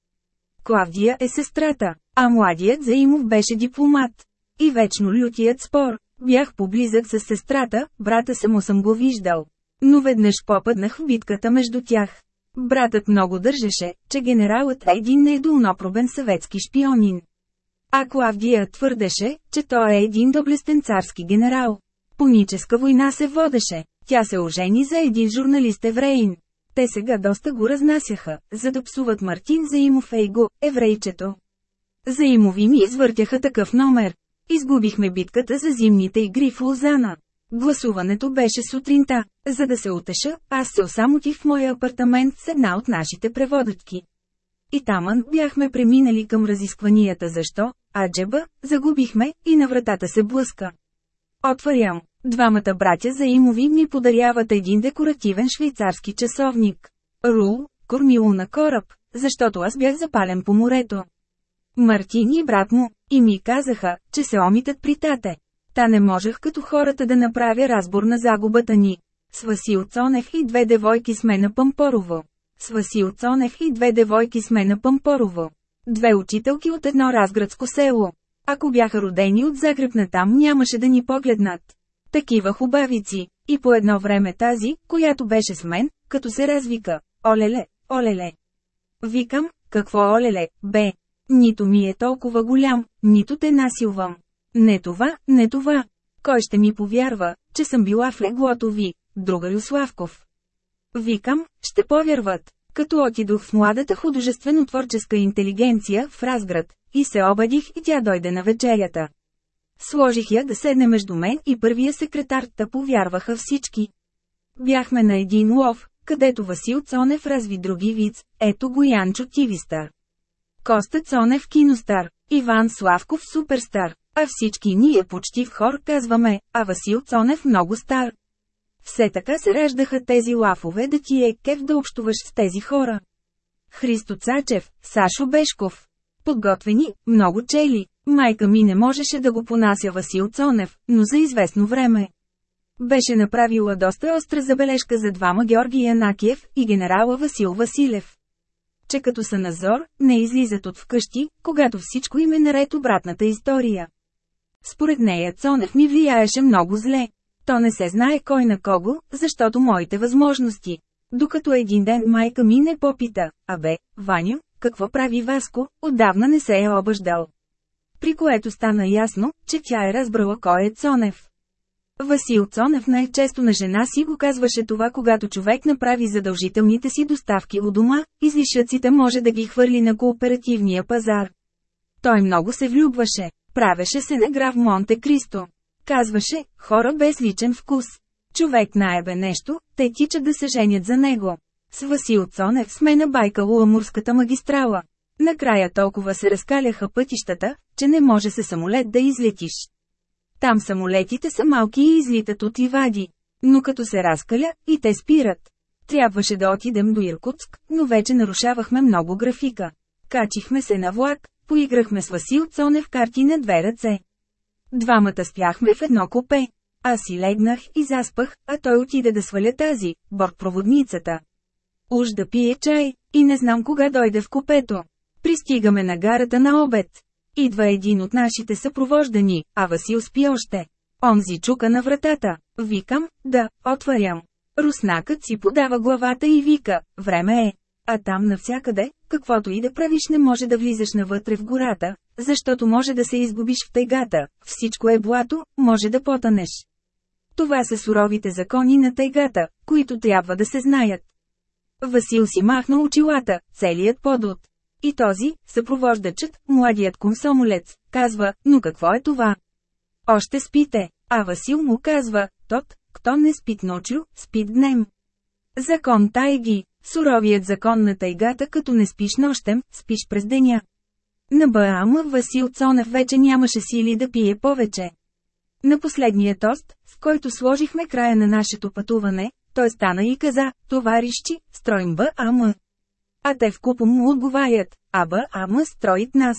Клавдия е сестрата, а младият Заимов беше дипломат. И вечно лютият спор. Бях поблизък с сестрата, брата само съм го виждал. Но веднъж попаднах в битката между тях. Братът много държеше, че генералът е един недолнопробен съветски шпионин. А Клавдия твърдеше, че той е един доблестен царски генерал. Поническа война се водеше. Тя се ожени за един журналист евреин. Те сега доста го разнасяха, за да псуват Мартин Заимов Ейго, еврейчето. Заимови ми извъртяха такъв номер. Изгубихме битката за зимните игри в Лозана. Гласуването беше сутринта. За да се утеша, аз се осамотих в моя апартамент с една от нашите преводачки. И таман бяхме преминали към разискванията защо, аджеба, загубихме, и на вратата се блъска. Отварям. Двамата братя заимови ми подаряват един декоративен швейцарски часовник. Рул, кормило на кораб, защото аз бях запален по морето. Мартин и брат му, и ми казаха, че се омитат при тате. Та не можех като хората да направя разбор на загубата ни. С Васил Цонев и две девойки сме на Пампорово. С Васил Цонев и две девойки сме на Пампорово. Две учителки от едно разградско село. Ако бяха родени от Загреб на там нямаше да ни погледнат. Такива хубавици. И по едно време тази, която беше с мен, като се развика. Олеле, олеле. Викам, какво олеле, бе. Нито ми е толкова голям, нито те насилвам. Не това, не това. Кой ще ми повярва, че съм била в леглото ви, друга Люславков. Викам, ще повярват. Като отидох в младата художествено-творческа интелигенция в Разград, и се обадих и тя дойде на вечерята. Сложих я да седне между мен и първия секретар, та повярваха всички. Бяхме на един лов, където Васил Цонев разви други виц, ето го Янчо Тивистар. Коста Цонев киностар, Иван Славков суперстар, а всички ние почти в хор казваме, а Васил Цонев много стар. Все така се раждаха тези лафове да ти е кеф да общуваш с тези хора. Христо Цачев, Сашо Бешков. Подготвени, много чели. Майка ми не можеше да го понася Васил Цонев, но за известно време. Беше направила доста остра забележка за двама Георги Янакиев и генерала Васил Василев. Че като са назор, не излизат от вкъщи, когато всичко им е наред обратната история. Според нея Цонев ми влияеше много зле. То не се знае кой на кого, защото моите възможности. Докато един ден майка ми не попита, абе, Ваню, какво прави Васко, отдавна не се е обаждал. При което стана ясно, че тя е разбрала кой е Цонев. Васил Цонев най-често на жена си го казваше това когато човек направи задължителните си доставки у дома, излишъците може да ги хвърли на кооперативния пазар. Той много се влюбваше, правеше се на граф Монте Кристо. Казваше, хора без личен вкус. Човек наебе нещо, те тичат да се женят за него. С Васил Цонев сме на Байкало-Амурската магистрала. Накрая толкова се разкаляха пътищата, че не може се самолет да излетиш. Там самолетите са малки и излитат от Ивади. Но като се разкаля, и те спират. Трябваше да отидем до Иркутск, но вече нарушавахме много графика. Качихме се на влак, поиграхме с Васил Цонев карти на две ръце. Двамата спяхме в едно копе. Аз си легнах и заспах, а той отиде да сваля тази, бортпроводницата. Уж да пие чай, и не знам кога дойде в купето. Пристигаме на гарата на обед. Идва един от нашите съпровождани, а Васил спи още. Онзи чука на вратата. Викам, да, отварям. Руснакът си подава главата и вика, време е. А там навсякъде, каквото и да правиш не може да влизаш навътре в гората, защото може да се изгубиш в тайгата, всичко е блато, може да потънеш. Това са суровите закони на тайгата, които трябва да се знаят. Васил си махна очилата, целият подот. И този, съпровождачът, младият комсомолец, казва, но какво е това? Още спите, а Васил му казва, тот, кто не спит ночю, спит днем. Закон тайги, суровият закон на тайгата като не спиш нощем, спиш през деня. На Баама Васил Цонев вече нямаше сили да пие повече. На последния тост, с който сложихме края на нашето пътуване, той стана и каза, товарищи, строим БАМ. А те вкупом му отговарят, а БАМ строит нас.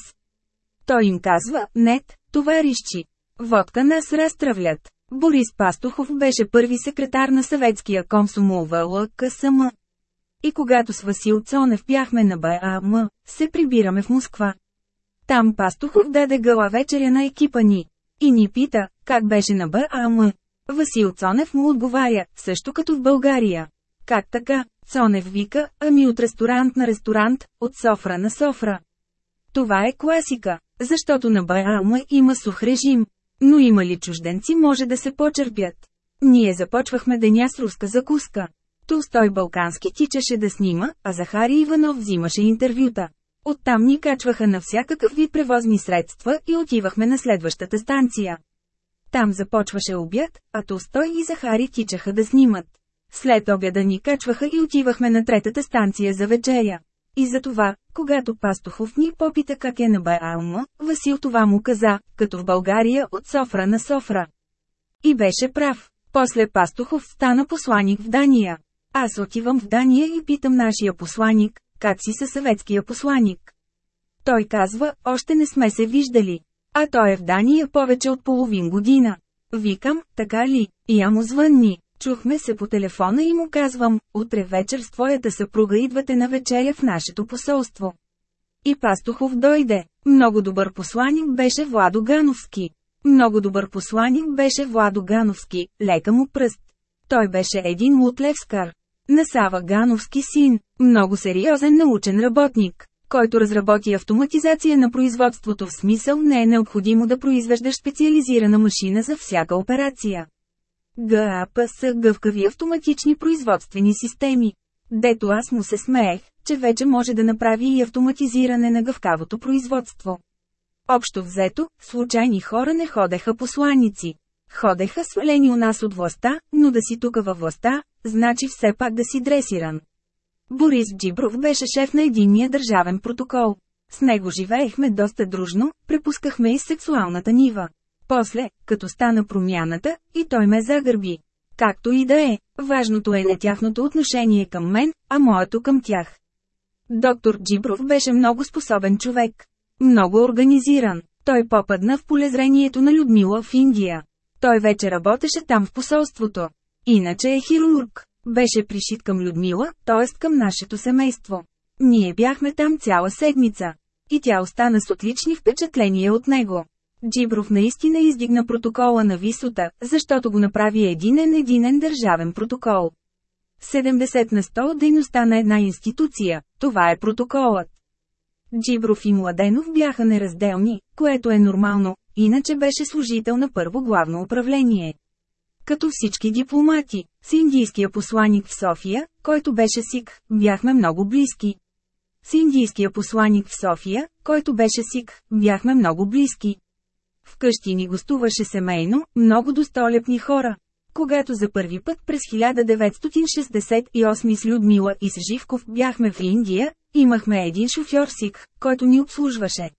Той им казва, нет, товарищи. Водка нас разтравлят. Борис Пастухов беше първи секретар на съветския комсомол в ЛКСМ. И когато с Васил Цонев бяхме на БАМ, се прибираме в Москва. Там Пастухов даде гъла вечеря на екипа ни. И ни пита, как беше на БАМ. Васил Цонев му отговаря, също като в България. Как така? Цонев вика, ами от ресторант на ресторант, от софра на софра. Това е класика, защото на Байалма има сух режим. Но има ли чужденци може да се почерпят. Ние започвахме деня с руска закуска. Толстой Балкански тичаше да снима, а Захари Иванов взимаше интервюта. Оттам ни качваха на всякакъв вид превозни средства и отивахме на следващата станция. Там започваше обяд, а Толстой и Захари тичаха да снимат. След обяда ни качваха и отивахме на третата станция за вечеря. И затова, когато Пастухов ни попита как е на Байалма, Васил това му каза, като в България от Софра на Софра. И беше прав. После Пастухов стана посланик в Дания. Аз отивам в Дания и питам нашия посланик, как си със съветския посланик. Той казва, още не сме се виждали. А той е в Дания повече от половин година. Викам, така ли, и я му звънни. Чухме се по телефона и му казвам, утре вечер с твоята съпруга идвате на вечеря в нашето посолство. И Пастухов дойде. Много добър посланик беше Владо Гановски. Много добър посланик беше Владо Гановски, лека му пръст. Той беше един лутлевскар. На Сава Гановски син, много сериозен научен работник, който разработи автоматизация на производството в смисъл не е необходимо да произвеждаш специализирана машина за всяка операция. ГАП са гъвкави автоматични производствени системи. Дето аз му се смеех, че вече може да направи и автоматизиране на гъвкавото производство. Общо взето, случайни хора не ходеха посланици. Ходеха свалени у нас от властта, но да си тука във властта, значи все пак да си дресиран. Борис Джибров беше шеф на единния държавен протокол. С него живеехме доста дружно, препускахме и сексуалната нива. После, като стана промяната, и той ме загърби. Както и да е, важното е не тяхното отношение към мен, а моето към тях. Доктор Джибров беше много способен човек. Много организиран. Той попадна в полезрението на Людмила в Индия. Той вече работеше там в посолството. Иначе е хирург. Беше пришит към Людмила, т.е. към нашето семейство. Ние бяхме там цяла седмица. И тя остана с отлични впечатления от него. Джибров наистина издигна протокола на висота, защото го направи единен единен държавен протокол. 70 на 100 от дейността на една институция, това е протоколът. Джибров и Младенов бяха неразделни, което е нормално, иначе беше служител на първо главно управление. Като всички дипломати, с индийския посланик в София, който беше сик, бяхме много близки. С индийския посланик в София, който беше сик, бяхме много близки. Вкъщи ни гостуваше семейно, много достолепни хора. Когато за първи път през 1968 с Людмила и с Живков бяхме в Индия, имахме един шофьор Сик, който ни обслужваше.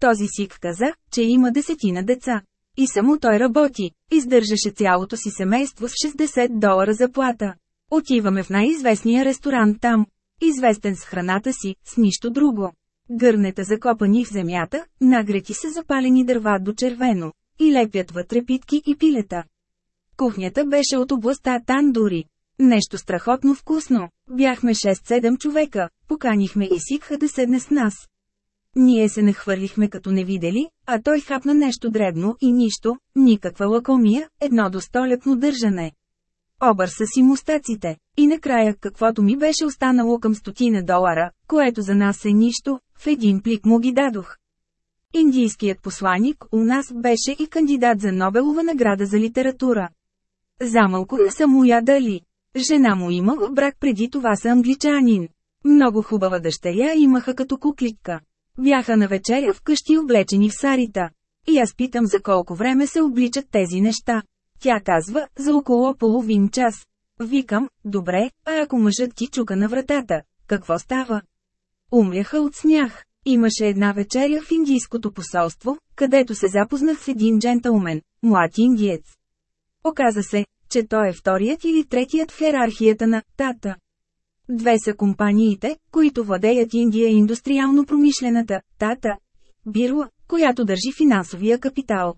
Този Сик каза, че има десетина деца. И само той работи, издържаше цялото си семейство с 60 долара заплата. Отиваме в най-известния ресторант там. Известен с храната си, с нищо друго. Гърнета закопани в земята, нагрети се запалени дърва до червено, и лепят вътре питки и пилета. Кухнята беше от областта Тандури. Нещо страхотно вкусно. Бяхме 6-7 човека, поканихме и Сикха да седне с нас. Ние се нахвърлихме като не видели, а той хапна нещо дребно и нищо, никаква лакомия, едно достолепно държане. Обърса си мустаците. И накрая, каквото ми беше останало към стотина долара, което за нас е нищо, в един плик му ги дадох. Индийският посланик у нас беше и кандидат за Нобелова награда за литература. Замълко не са му дали. Жена му има в брак преди това са англичанин. Много хубава дъщеря имаха като куклитка. Бяха на вечеря вкъщи облечени в сарита. И аз питам за колко време се обличат тези неща. Тя казва, за около половин час. Викам, добре, а ако мъжът ти чука на вратата, какво става? Умряха от смях. Имаше една вечеря в индийското посолство, където се запознах с един джентълмен, млад индиец. Оказа се, че той е вторият или третият в иерархията на «Тата». Две са компаниите, които владеят Индия индустриално-промишлената «Тата» Бирла, която държи финансовия капитал.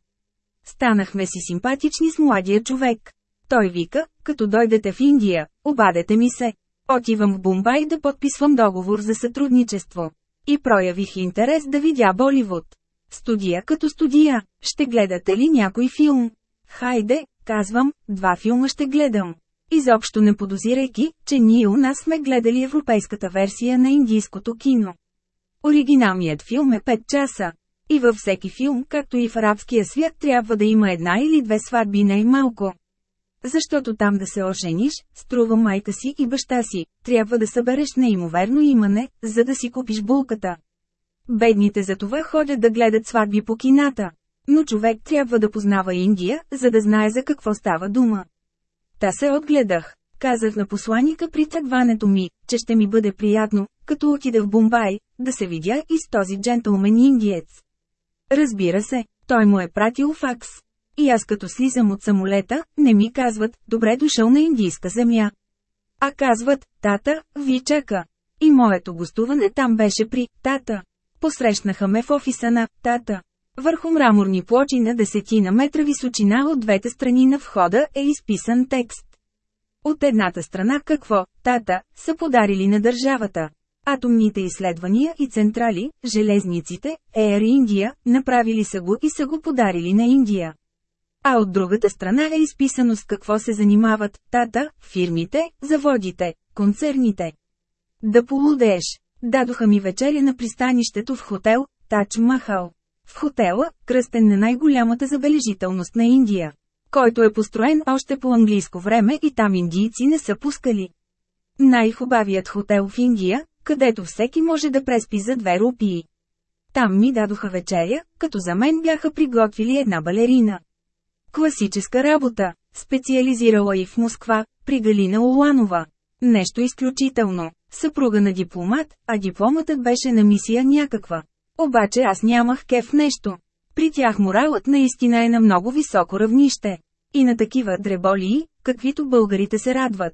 Станахме си симпатични с младия човек. Той вика, като дойдете в Индия, обадете ми се. Отивам в Бумбай да подписвам договор за сътрудничество. И проявих интерес да видя Боливуд. Студия като студия, ще гледате ли някой филм? Хайде, казвам, два филма ще гледам. Изобщо не подозирайки, че ние у нас сме гледали европейската версия на индийското кино. Оригиналният филм е 5 часа. И във всеки филм, както и в арабския свят, трябва да има една или две сватби най-малко. Защото там да се ожениш, струва майка си и баща си, трябва да събереш неимоверно имане, за да си купиш булката. Бедните за това ходят да гледат сватби по кината. Но човек трябва да познава Индия, за да знае за какво става дума. Та се отгледах. Казах на посланика при тръгването ми, че ще ми бъде приятно, като отида в Бомбай, да се видя и с този джентълмен индиец. Разбира се, той му е пратил факс. И аз като слизам от самолета, не ми казват, добре дошъл на индийска земя. А казват, тата, ви чака. И моето гостуване там беше при тата. Посрещнаха ме в офиса на тата. Върху мраморни плочи на десетина метра височина от двете страни на входа е изписан текст. От едната страна какво, тата, са подарили на държавата. Атомните изследвания и централи, железниците, Air India, направили са го и са го подарили на Индия. А от другата страна е изписано с какво се занимават тата, фирмите, заводите, концерните. Да полудееш. Дадоха ми вечеря на пристанището в хотел Тач Махал. В хотела, кръстен на най-голямата забележителност на Индия, който е построен още по английско време и там индийци не са пускали. Най-хубавият хотел в Индия, където всеки може да преспи за две рупии. Там ми дадоха вечеря, като за мен бяха приготвили една балерина. Класическа работа, специализирала и в Москва, при Галина Оланова. Нещо изключително. Съпруга на дипломат, а дипломатът беше на мисия някаква. Обаче аз нямах кеф нещо. При тях моралът наистина е на много високо равнище. И на такива дреболии, каквито българите се радват.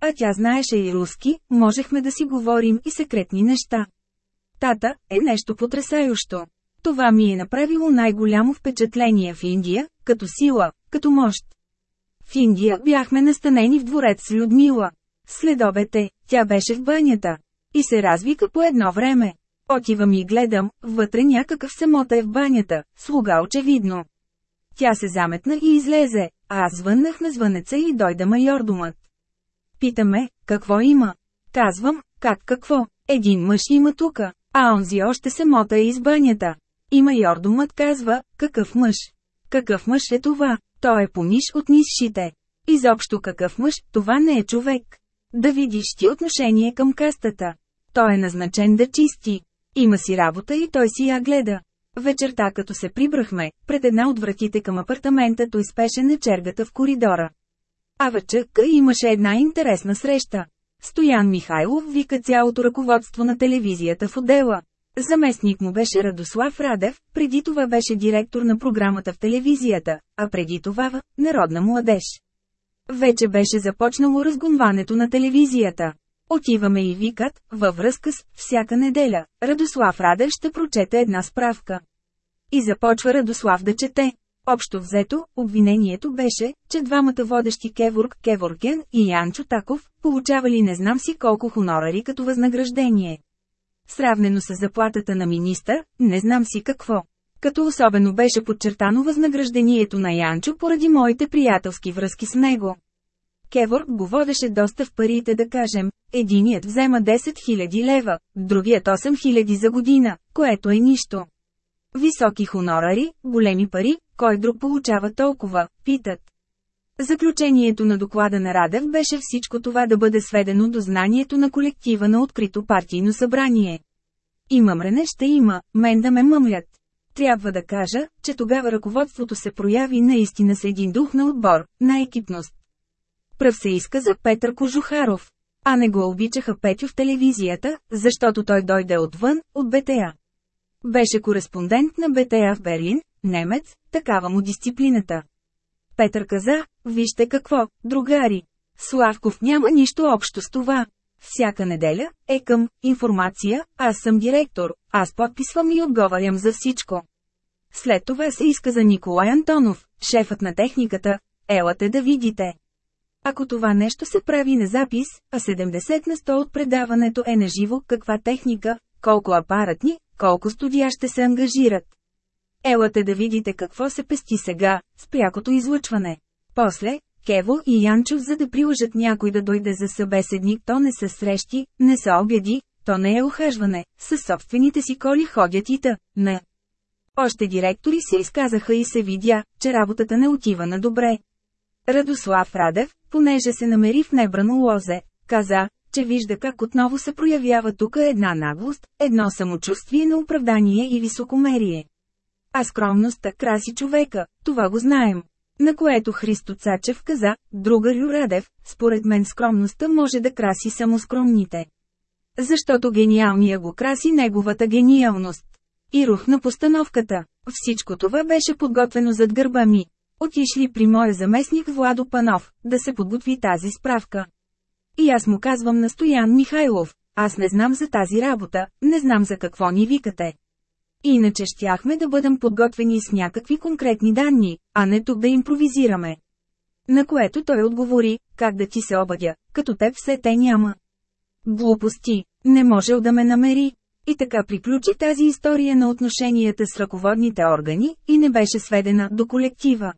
А тя знаеше и руски, можехме да си говорим и секретни неща. Тата е нещо потрясащо. Това ми е направило най-голямо впечатление в Индия, като сила, като мощ. В Индия бяхме настанени в дворец с Людмила. След обете, тя беше в банята. И се развика по едно време. Отивам и гледам, вътре някакъв самота е в банята, слуга очевидно. Тя се заметна и излезе, а аз звъннах на звънеца и дойде майордомът. Питаме, какво има? Казвам, как какво? Един мъж има тука, а онзи още се мота из банята. И майордомът казва, какъв мъж? Какъв мъж е това? Той е помиш от низшите. Изобщо какъв мъж, това не е човек. Да видиш ти отношение към кастата. Той е назначен да чисти. Има си работа и той си я гледа. Вечерта като се прибрахме, пред една от вратите към апартамента той спеше на чергата в коридора. А в ЧК имаше една интересна среща. Стоян Михайлов вика цялото ръководство на телевизията в отдела. Заместник му беше Радослав Радев, преди това беше директор на програмата в телевизията, а преди това в Народна младеж. Вече беше започнало разгонването на телевизията. Отиваме и викат, във връзка с «Всяка неделя», Радослав Радев ще прочете една справка. И започва Радослав да чете. Общо взето, обвинението беше, че двамата водещи Кеворг Кеворген и Янчо Таков получавали не знам си колко хонорари като възнаграждение. Сравнено с заплатата на министър, не знам си какво. Като особено беше подчертано възнаграждението на Янчо поради моите приятелски връзки с него. Кеворг го водеше доста в парите да кажем, единият взема 10 000 лева, другият 8 000 за година, което е нищо. Високи хонорари, големи пари, кой друг получава толкова, питат. Заключението на доклада на Радев беше всичко това да бъде сведено до знанието на колектива на открито партийно събрание. И мъмрене ще има, мен да ме мъмлят. Трябва да кажа, че тогава ръководството се прояви наистина с един дух на отбор, на екипност. Пръв се иска за Петър Кожухаров. А не го обичаха Петю в телевизията, защото той дойде отвън, от БТА. Беше кореспондент на БТА в Берлин, немец, такава му дисциплината. Петър каза, вижте какво, другари. Славков няма нищо общо с това. Всяка неделя, е към, информация, аз съм директор, аз подписвам и отговарям за всичко. След това се иска за Николай Антонов, шефът на техниката, елате да видите. Ако това нещо се прави на запис, а 70 на 100 от предаването е на живо, каква техника, колко апаратни, колко студия ще се ангажират. Елате да видите какво се пести сега, с прякото излъчване. После, Кево и Янчо за да приложат някой да дойде за събеседник то не са срещи, не са обяди, то не е ухажване, със собствените си коли ходят и та, не. Още директори се изказаха и се видя, че работата не отива на добре. Радослав Радев, понеже се намери в небрано лозе, каза, че вижда как отново се проявява тук една наглост, едно самочувствие на оправдание и високомерие. А скромността краси човека, това го знаем. На което Христо Цачев каза, друга Радев, според мен скромността може да краси само скромните. Защото гениалния го краси неговата гениалност. И рухна постановката. Всичко това беше подготвено зад гърба ми. Отишли при моя заместник Владо Панов, да се подготви тази справка. И аз му казвам на Стоян Михайлов, аз не знам за тази работа, не знам за какво ни викате. Иначе щяхме да бъдем подготвени с някакви конкретни данни, а не тук да импровизираме. На което той отговори, как да ти се обадя, като теб все те няма. Глупости, не можел да ме намери. И така приключи тази история на отношенията с ръководните органи, и не беше сведена до колектива.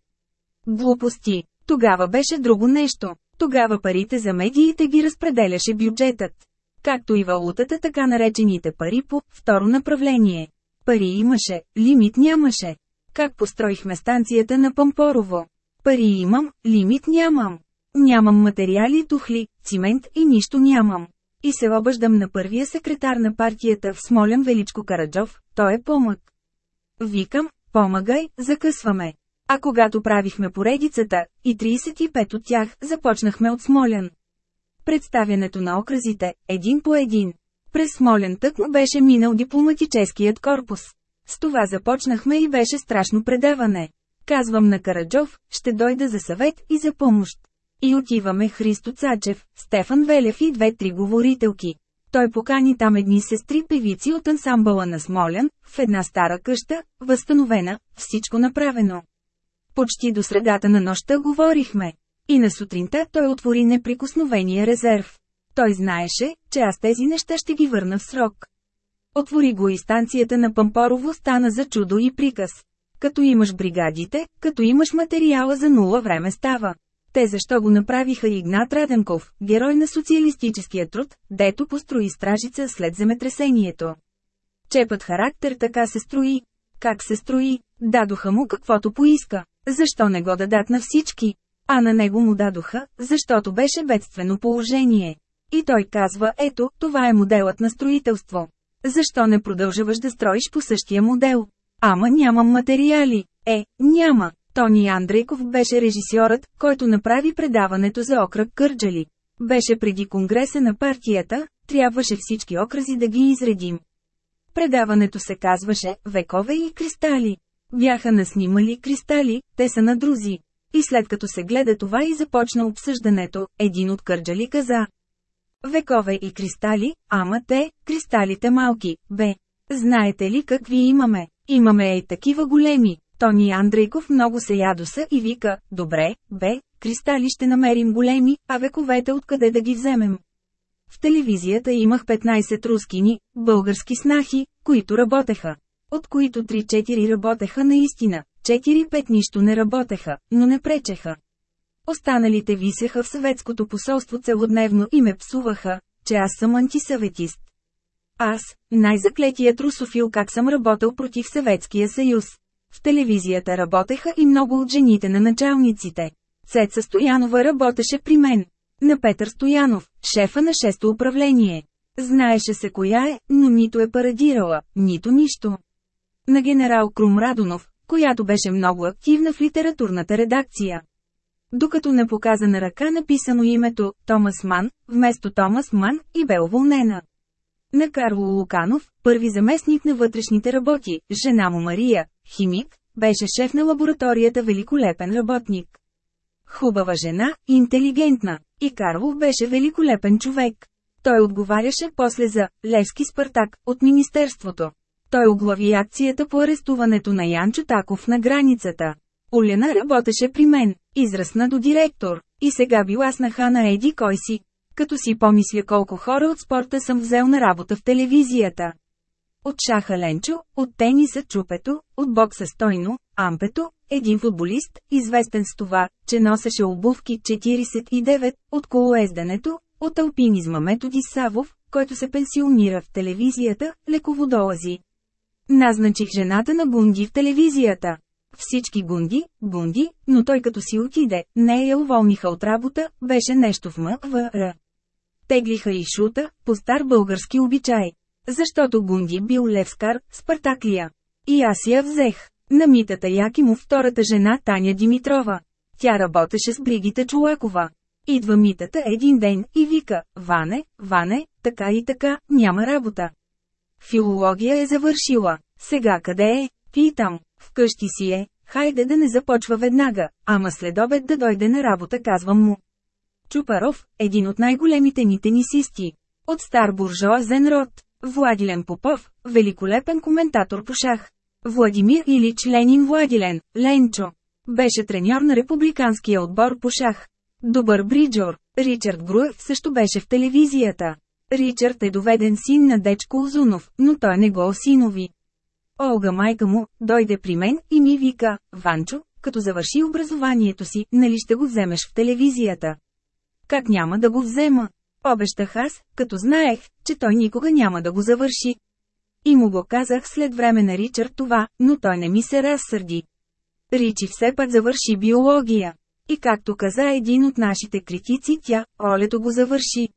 Глупости. Тогава беше друго нещо. Тогава парите за медиите ги разпределяше бюджетът. Както и валутата така наречените пари по второ направление. Пари имаше, лимит нямаше. Как построихме станцията на Пампорово? Пари имам, лимит нямам. Нямам материали, тухли, цимент и нищо нямам. И се обаждам на първия секретар на партията в Смолян Величко Караджов, той е помък. Викам, помагай, закъсваме. А когато правихме поредицата, и 35 от тях, започнахме от Смолян. Представянето на окразите, един по един. През Смолян тък му беше минал дипломатическият корпус. С това започнахме и беше страшно предаване. Казвам на Караджов, ще дойда за съвет и за помощ. И отиваме Христо Цачев, Стефан Велев и две-три говорителки. Той покани там едни сестри певици от ансамбъла на Смолян, в една стара къща, възстановена, всичко направено. Почти до средата на нощта говорихме. И на сутринта той отвори неприкосновения резерв. Той знаеше, че аз тези неща ще ги върна в срок. Отвори го и станцията на Пампорово стана за чудо и приказ. Като имаш бригадите, като имаш материала за нула време става. Те защо го направиха Игнат Раденков, герой на социалистическия труд, дето построи стражица след земетресението. Чепът характер така се строи. Как се строи? Дадоха му каквото поиска. Защо не го дадат на всички? А на него му дадоха, защото беше бедствено положение. И той казва, ето, това е моделът на строителство. Защо не продължаваш да строиш по същия модел? Ама нямам материали. Е, няма. Тони Андрейков беше режисьорът, който направи предаването за окръг Кърджали. Беше преди конгреса на партията, трябваше всички окрази да ги изредим. Предаването се казваше «Векове и кристали». Бяха наснимали кристали, те са на друзи. И след като се гледа това и започна обсъждането, един от кърджали каза. Векове и кристали, ама те, кристалите малки, бе. Знаете ли какви имаме? Имаме и такива големи. Тони Андрейков много се ядоса и вика, добре, бе, кристали ще намерим големи, а вековете откъде да ги вземем. В телевизията имах 15 рускини, български снахи, които работеха. От които 3-4 работеха наистина, 4-5 нищо не работеха, но не пречеха. Останалите висеха в съветското посолство целодневно и ме псуваха, че аз съм антисъветист. Аз, най-заклетият русофил как съм работил против Съветския съюз. В телевизията работеха и много от жените на началниците. Цеца Стоянова работеше при мен. На Петър Стоянов, шефа на шесто управление. Знаеше се коя е, но нито е парадирала, нито нищо. На генерал Крум Радонов, която беше много активна в литературната редакция. Докато не показа на ръка написано името Томас Ман, вместо Томас Ман и бе уволнена. На Карло Луканов, първи заместник на вътрешните работи, жена му Мария, химик, беше шеф на лабораторията великолепен работник. Хубава жена, интелигентна, и Карло беше великолепен човек. Той отговаряше после за Левски Спартак от Министерството. Той оглави акцията по арестуването на Янчо Таков на границата. Оляна работеше при мен, израсна до директор, и сега била с на Еди кой си. Като си помисля колко хора от спорта съм взел на работа в телевизията. От шаха Ленчо, от тениса Чупето, от бокса Стойно, Ампето, един футболист, известен с това, че носеше обувки 49, от колоезденето, от алпинизма Методи Савов, който се пенсионира в телевизията, леководолази. Назначих жената на Гунди в телевизията. Всички Гунди, Гунди, но той като си отиде, не я уволниха от работа, беше нещо в МВР. Теглиха и шута, по стар български обичай. Защото Гунди бил Левскар, Спартаклия. И аз я взех. На Митата Якимов втората жена Таня Димитрова. Тя работеше с Бригита Чулакова. Идва Митата един ден и вика, Ване, Ване, така и така, няма работа. Филология е завършила. Сега къде е? Питам. Вкъщи си е. Хайде да не започва веднага, ама след обед да дойде на работа казвам му. Чупаров, един от най-големите ни тенисисти. От стар буржоазен род. Владилен Попов, великолепен коментатор по шах. Владимир Илич Ленин Владилен, Ленчо. Беше треньор на републиканския отбор по шах. Добър бриджор. Ричард Груев също беше в телевизията. Ричард е доведен син на Дечко Озунов, но той не го осинови. Олга майка му, дойде при мен и ми вика, Ванчо, като завърши образованието си, нали ще го вземеш в телевизията? Как няма да го взема? Обещах аз, като знаех, че той никога няма да го завърши. И му го казах след време на Ричард това, но той не ми се разсърди. Ричи все пак завърши биология. И както каза един от нашите критици, тя, Олето го завърши.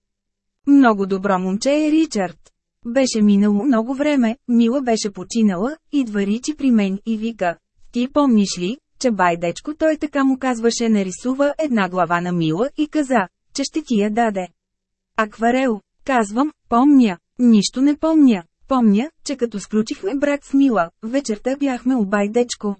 Много добро момче е Ричард. Беше минало много време, Мила беше починала, идва Ричи при мен и вика. Ти помниш ли, че байдечко той така му казваше нарисува една глава на Мила и каза, че ще ти я даде. Акварел, казвам, помня, нищо не помня. Помня, че като сключихме брак с Мила, вечерта бяхме у байдечко.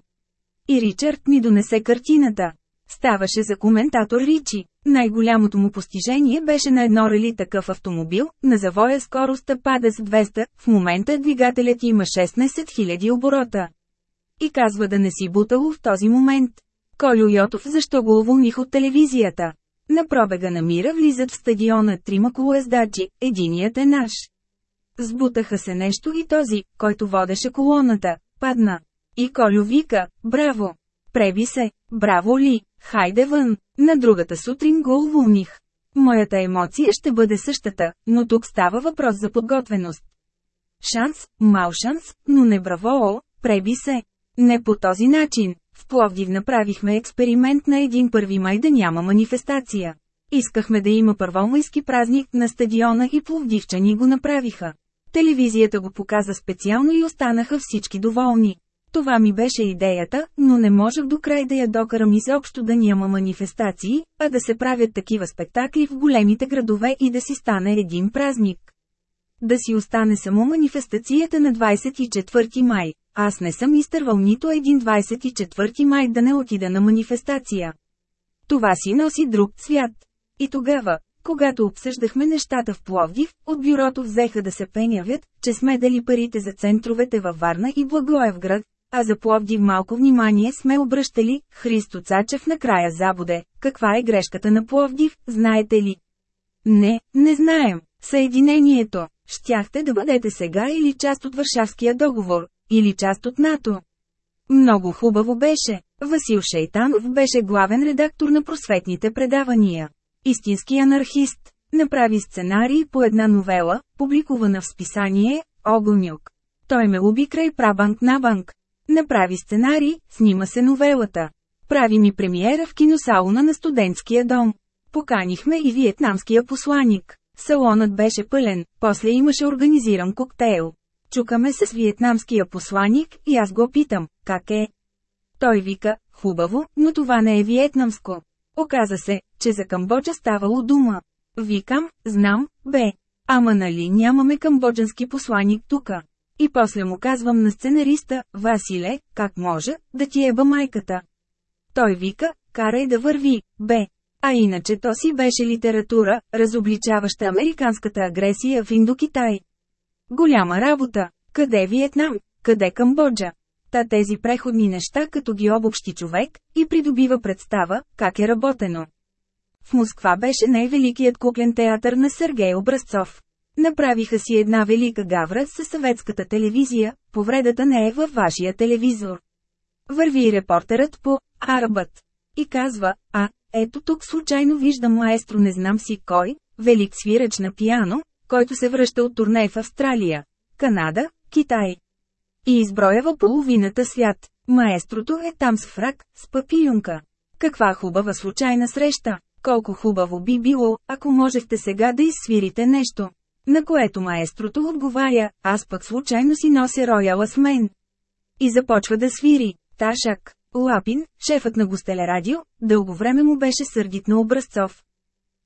И Ричард ми донесе картината. Ставаше за коментатор Ричи. Най-голямото му постижение беше на едно рели такъв автомобил, на завоя скоростта пада с 200, в момента двигателят има 16 000 оборота. И казва да не си бутало в този момент. Колю Йотов защо го уволних от телевизията? На пробега на мира влизат в стадиона трима колоездачи, единият е наш. Сбутаха се нещо и този, който водеше колоната, падна. И Колю вика, браво! Преби се, браво ли, хайде вън, на другата сутрин го уволних. Моята емоция ще бъде същата, но тук става въпрос за подготвеност. Шанс, мал шанс, но не браво, преби се. Не по този начин. В Пловдив направихме експеримент на един първи май да няма манифестация. Искахме да има първомайски празник на стадиона и пловдивчани го направиха. Телевизията го показа специално и останаха всички доволни. Това ми беше идеята, но не можех до край да я докарам изобщо да няма манифестации, а да се правят такива спектакли в големите градове и да си стане един празник. Да си остане само манифестацията на 24 май. Аз не съм изтървал нито един 24 май да не отида на манифестация. Това си носи друг цвят. И тогава, когато обсъждахме нещата в Пловдив, от бюрото взеха да се пенявят, че сме дали парите за центровете във Варна и Благоевград, а за Пловдив малко внимание сме обръщали, Христо Цачев накрая забуде, каква е грешката на Пловдив, знаете ли? Не, не знаем. Съединението. Щяхте да бъдете сега или част от Варшавския договор, или част от НАТО. Много хубаво беше. Васил Шейтанов беше главен редактор на просветните предавания. Истински анархист. Направи сценарий по една новела, публикувана в списание «Огълнюк». Той ме уби край прабанк на банк. Направи сценарий, снима се новелата. Прави ми премиера в киносалона на студентския дом. Поканихме и виетнамския посланик. Салонът беше пълен, после имаше организиран коктейл. Чукаме се с виетнамския посланик и аз го питам, как е? Той вика, хубаво, но това не е виетнамско. Оказа се, че за Камбоджа ставало дума. Викам, знам, бе. Ама нали нямаме камбоджански посланик тука. И после му казвам на сценариста, Василе, как може, да ти еба майката. Той вика, карай да върви, бе. А иначе то си беше литература, разобличаваща американската агресия в Индокитай. Голяма работа. Къде Виетнам? Къде Камбоджа? Та тези преходни неща като ги обобщи човек и придобива представа, как е работено. В Москва беше най-великият куклен театър на Сергей Образцов. Направиха си една велика гавра със съветската телевизия, повредата не е във вашия телевизор. Върви репортерът по Арабът и казва, а, ето тук случайно виждам маестро не знам си кой, велик свиреч на пиано, който се връща от турне в Австралия, Канада, Китай. И изброява половината свят. Маестрото е там с фрак, с папионка. Каква хубава случайна среща! Колко хубаво би било, ако можехте сега да изсвирите нещо. На което маестрото отговаря, аз пък случайно си нося рояла с мен. И започва да свири. Ташак, Лапин, шефът на Гостелерадио, дълго време му беше сърдит на Образцов.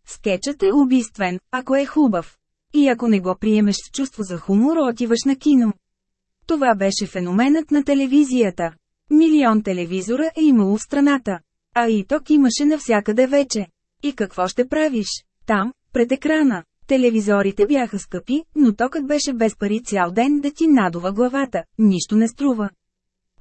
Скетчът е убийствен, ако е хубав. И ако не го приемеш с чувство за хумор, отиваш на кино. Това беше феноменът на телевизията. Милион телевизора е имало в страната. А и ток имаше навсякъде вече. И какво ще правиш? Там, пред екрана. Телевизорите бяха скъпи, но токът беше без пари цял ден да ти надува главата, нищо не струва.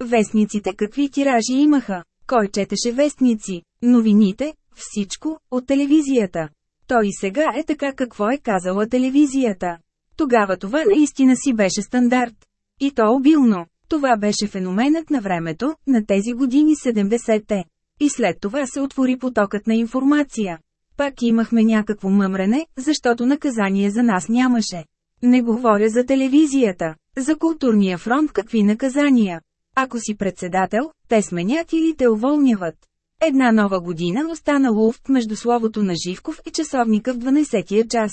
Вестниците какви тиражи имаха? Кой четеше вестници? Новините? Всичко, от телевизията. Той и сега е така какво е казала телевизията. Тогава това наистина си беше стандарт. И то обилно. Това беше феноменът на времето, на тези години 70-те. И след това се отвори потокът на информация. Пак имахме някакво мъмрене, защото наказание за нас нямаше. Не говоря за телевизията. За културния фронт какви наказания. Ако си председател, те сменят или те уволняват. Една нова година остана луфт между словото на Живков и часовника в 12-я час.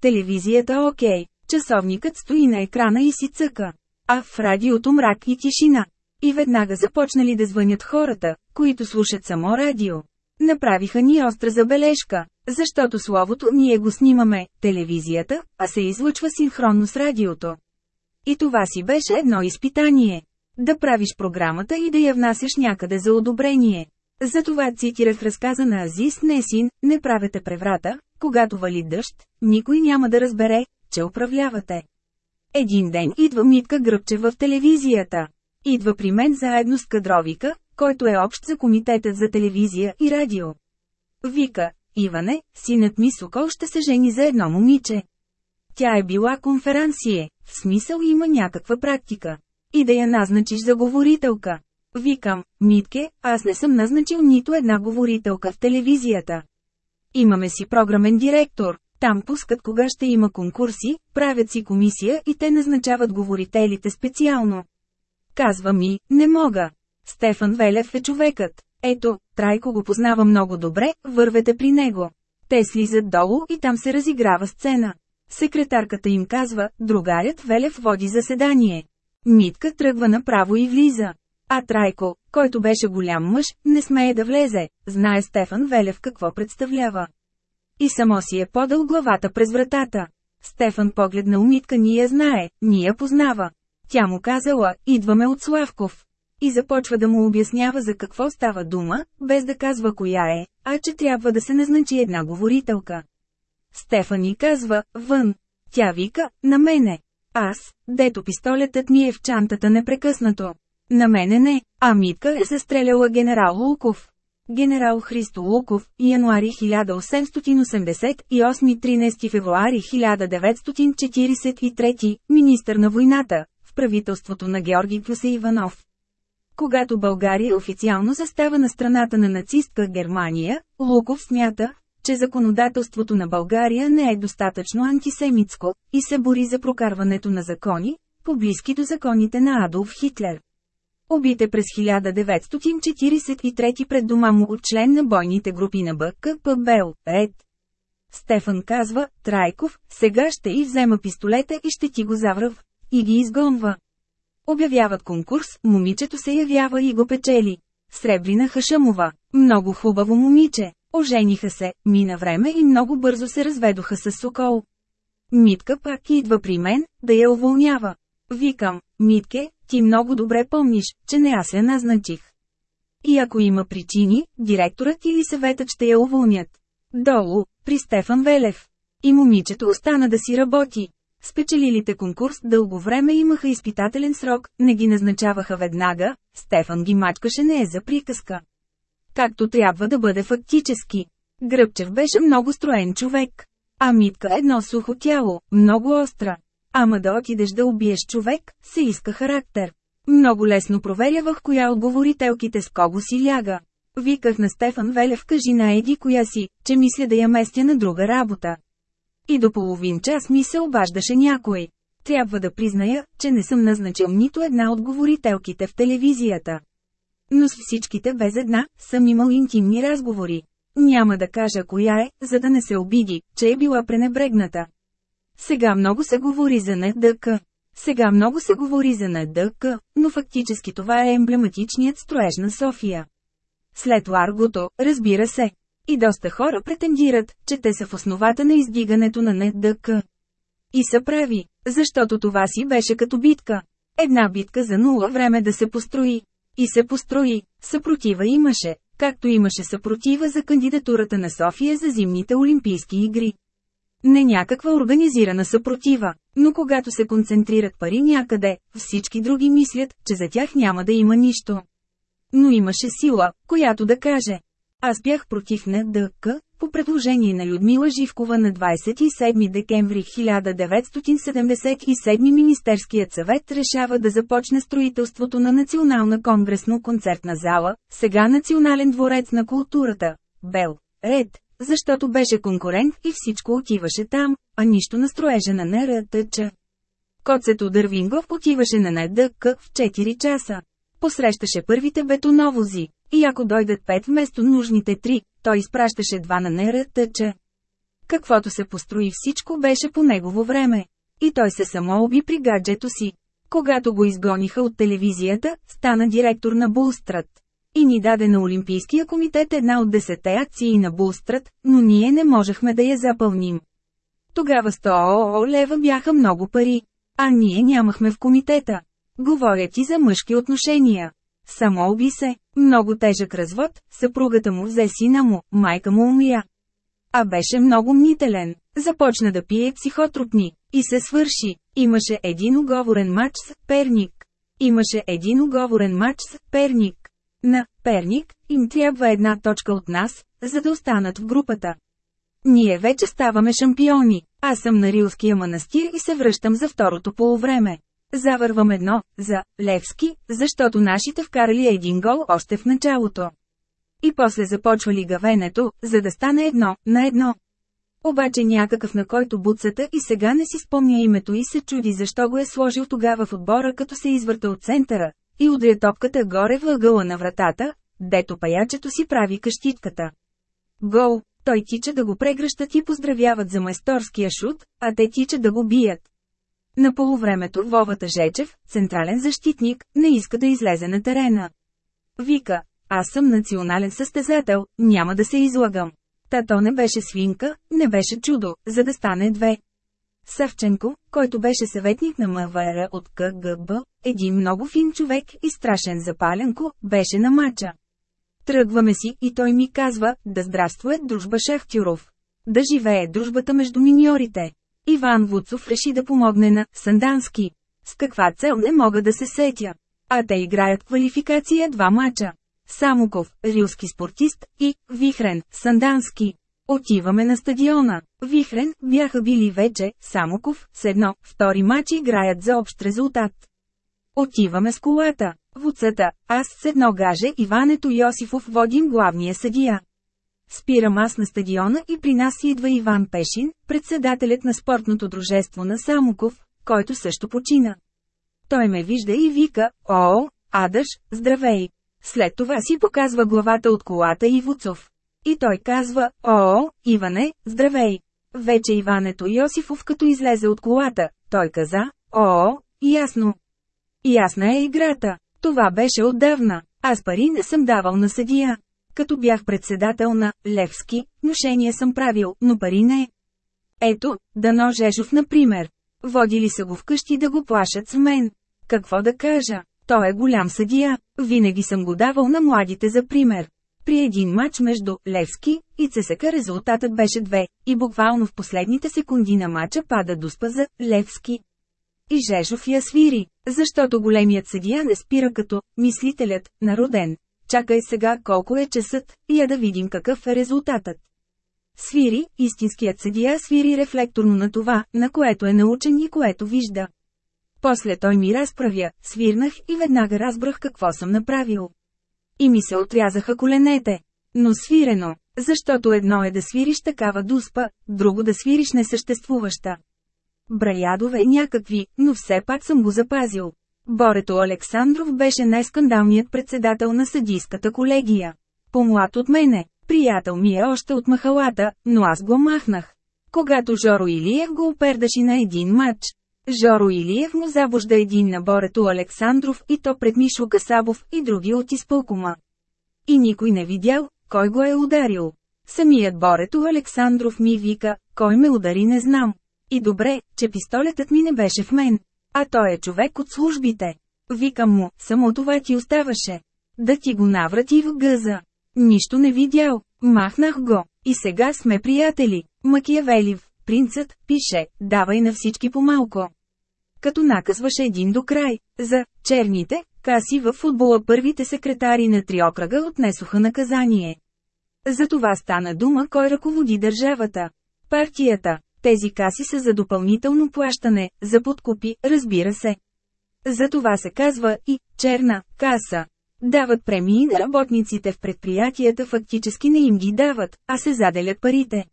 Телевизията окей, часовникът стои на екрана и си цъка. А в радиото мрак и тишина. И веднага започнали да звънят хората, които слушат само радио. Направиха ни остра забележка, защото словото ние го снимаме, телевизията, а се излъчва синхронно с радиото. И това си беше едно изпитание. Да правиш програмата и да я внасяш някъде за одобрение. Затова цитирах разказа на Азис Несин, не правете преврата, когато вали дъжд, никой няма да разбере, че управлявате. Един ден идва Митка Гръбче в телевизията. Идва при мен заедно с кадровика, който е общ за комитетът за телевизия и радио. Вика, Иване, синът ми Сокол ще се жени за едно момиче. Тя е била конферансие, в смисъл има някаква практика. И да я назначиш за говорителка. Викам, Митке, аз не съм назначил нито една говорителка в телевизията. Имаме си програмен директор, там пускат кога ще има конкурси, правят си комисия и те назначават говорителите специално. Казва ми, не мога. Стефан Велев е човекът. Ето, Трайко го познава много добре, вървете при него. Те слизат долу и там се разиграва сцена. Секретарката им казва, другарят Велев води заседание. Митка тръгва направо и влиза. А Трайко, който беше голям мъж, не смее да влезе, знае Стефан Велев какво представлява. И само си е подал главата през вратата. Стефан погледна умитка я знае, ни я познава. Тя му казала, идваме от Славков. И започва да му обяснява за какво става дума, без да казва коя е, а че трябва да се назначи една говорителка. Стефани казва, вън. Тя вика, на мене. Аз, дето пистолетът ми е в чантата непрекъснато. На мене не, а Митка е застреляла генерал Луков. Генерал Христо Луков, януари 1888-13 февруари 1943, министър на войната, в правителството на Георги Кюсе Иванов. Когато България официално застава на страната на нацистка Германия, Луков смята, че законодателството на България не е достатъчно антисемитско, и се бори за прокарването на закони, поблизки до законите на Адолф Хитлер. Убите през 1943 пред дома му от член на бойните групи на БКП Бел, Ред. Стефан казва, Трайков, сега ще и взема пистолета и ще ти го завръв. И ги изгонва. Обявяват конкурс, момичето се явява и го печели. Сребрина Хашамова. Много хубаво момиче. Ожениха се, мина време и много бързо се разведоха с Сокол. Митка пак идва при мен, да я уволнява. Викам, Митке, ти много добре помниш, че не аз я назначих. И ако има причини, директорът или съветът ще я уволнят. Долу, при Стефан Велев. И момичето остана да си работи. Спечелилите конкурс дълго време имаха изпитателен срок, не ги назначаваха веднага, Стефан ги мачкаше не е за приказка. Както трябва да бъде фактически. Гръбчев беше много строен човек. А Митка едно сухо тяло, много остра. Ама да отидеш да убиеш човек, се иска характер. Много лесно проверявах коя от говорителките с кого си ляга. Виках на Стефан Велев кажи на Еди коя си, че мисля да я местя на друга работа. И до половин час ми се обаждаше някой. Трябва да призная, че не съм назначил нито една от говорителките в телевизията. Но с всичките без една, съм имал интимни разговори. Няма да кажа коя е, за да не се обиди, че е била пренебрегната. Сега много се говори за НДК. Сега много се говори за НДК, но фактически това е емблематичният строеж на София. След Ларгото, разбира се. И доста хора претендират, че те са в основата на издигането на НДК. И са прави, защото това си беше като битка. Една битка за нула време да се построи. И се построи, съпротива имаше, както имаше съпротива за кандидатурата на София за зимните Олимпийски игри. Не някаква организирана съпротива, но когато се концентрират пари някъде, всички други мислят, че за тях няма да има нищо. Но имаше сила, която да каже. Аз бях против НДК, по предложение на Людмила Живкова на 27 декември 1977 Министерският съвет решава да започне строителството на Национална конгресно-концертна зала, сега Национален дворец на културата, Бел, Ред, защото беше конкурент и всичко отиваше там, а нищо на строежа на НРТЧ. Коцето Дървингов отиваше на НДК в 4 часа. Посрещаше първите бетоновози, и ако дойдат пет вместо нужните три, той изпращаше два на НРТЧ. Каквото се построи всичко беше по негово време. И той се самоуби при гаджето си. Когато го изгониха от телевизията, стана директор на Булстрат. И ни даде на Олимпийския комитет една от десете акции на Булстрат, но ние не можехме да я запълним. Тогава 100 лева бяха много пари. А ние нямахме в комитета. Говоря ти за мъжки отношения. Само уби се, много тежък развод, съпругата му взе сина му, майка му умря. А беше много мнителен. Започна да пие психотропни. И се свърши. Имаше един оговорен матч с Перник. Имаше един оговорен матч с Перник. На Перник им трябва една точка от нас, за да останат в групата. Ние вече ставаме шампиони. Аз съм на Рилския манастир и се връщам за второто полувреме. Завървам едно, за Левски, защото нашите вкарали един гол още в началото. И после започвали гавенето, за да стане едно, на едно. Обаче някакъв на който буцата и сега не си спомня името и се чуди защо го е сложил тогава в отбора като се извърта от центъра, и удря топката горе в ъгъла на вратата, дето паячето си прави къщитката. Гол, той тича да го прегръщат и поздравяват за майсторския шут, а те тича да го бият. На полувремето Вовата Жечев, централен защитник, не иска да излезе на терена. Вика, аз съм национален състезател, няма да се излагам. Та то не беше свинка, не беше чудо, за да стане две. Савченко, който беше съветник на МВР от КГБ, един много фин човек и страшен запаленко, беше на мача. Тръгваме си и той ми казва, да здравствуе дружба Шахтюров. Да живее дружбата между миньорите. Иван Вуцов реши да помогне на Сандански. С каква цел не мога да се сетя. А те играят квалификация два мача. Самоков, рилски спортист, и Вихрен, Сандански. Отиваме на стадиона. Вихрен бяха били вече, Самоков, с едно, втори матч играят за общ резултат. Отиваме с колата. Вуцата, аз с едно гаже Иването Йосифов водим главния съдия. Спирам аз на стадиона и при нас идва Иван Пешин, председателят на спортното дружество на Самоков, който също почина. Той ме вижда и вика, «О, Адаш, здравей!» След това си показва главата от колата и Вуцов. И той казва, «О, Иване, здравей!» Вече Иването Йосифов като излезе от колата, той каза, «О, ясно!» Ясна е играта. Това беше отдавна. Аз пари не съм давал на съдия. Като бях председател на Левски, ношение съм правил, но пари не. Ето, Дано Жежов например. Водили са го вкъщи да го плашат с мен. Какво да кажа? Той е голям съдия. Винаги съм го давал на младите за пример. При един матч между Левски и ЦСК резултатът беше 2, и буквално в последните секунди на матча пада дуспа за Левски. И Жежов я свири, защото големият съдия не спира като мислителят, народен, Чакай сега колко е часът, я да видим какъв е резултатът. Свири, истинският съдия свири рефлекторно на това, на което е научен и което вижда. После той ми разправя, свирнах и веднага разбрах какво съм направил. И ми се отрязаха коленете. Но свирено, Защото едно е да свириш такава дуспа, друго да свириш несъществуваща. Браядове някакви, но все пак съм го запазил. Борето Александров беше най-скандалният председател на съдийската колегия. По-млад от мене, приятел ми е още от махалата, но аз го махнах. Когато Жоро Илиев го опердаши на един матч. Жоро Илиев му забужда един на Борето Александров и то пред Мишо Касабов и други от изпълкома. И никой не видял, кой го е ударил. Самият Борето Александров ми вика, кой ме удари не знам. И добре, че пистолетът ми не беше в мен. А той е човек от службите. Викам му, само това ти оставаше. Да ти го наврати в гъза. Нищо не видял. Махнах го. И сега сме приятели. Макиявелив, принцът, пише, давай на всички по-малко. Като наказваше един до край. За черните, каси в футбола първите секретари на три окръга отнесоха наказание. За това стана дума кой ръководи държавата. Партията. Тези каси са за допълнително плащане, за подкупи, разбира се. За това се казва и «черна каса». Дават премии на работниците в предприятията фактически не им ги дават, а се заделят парите.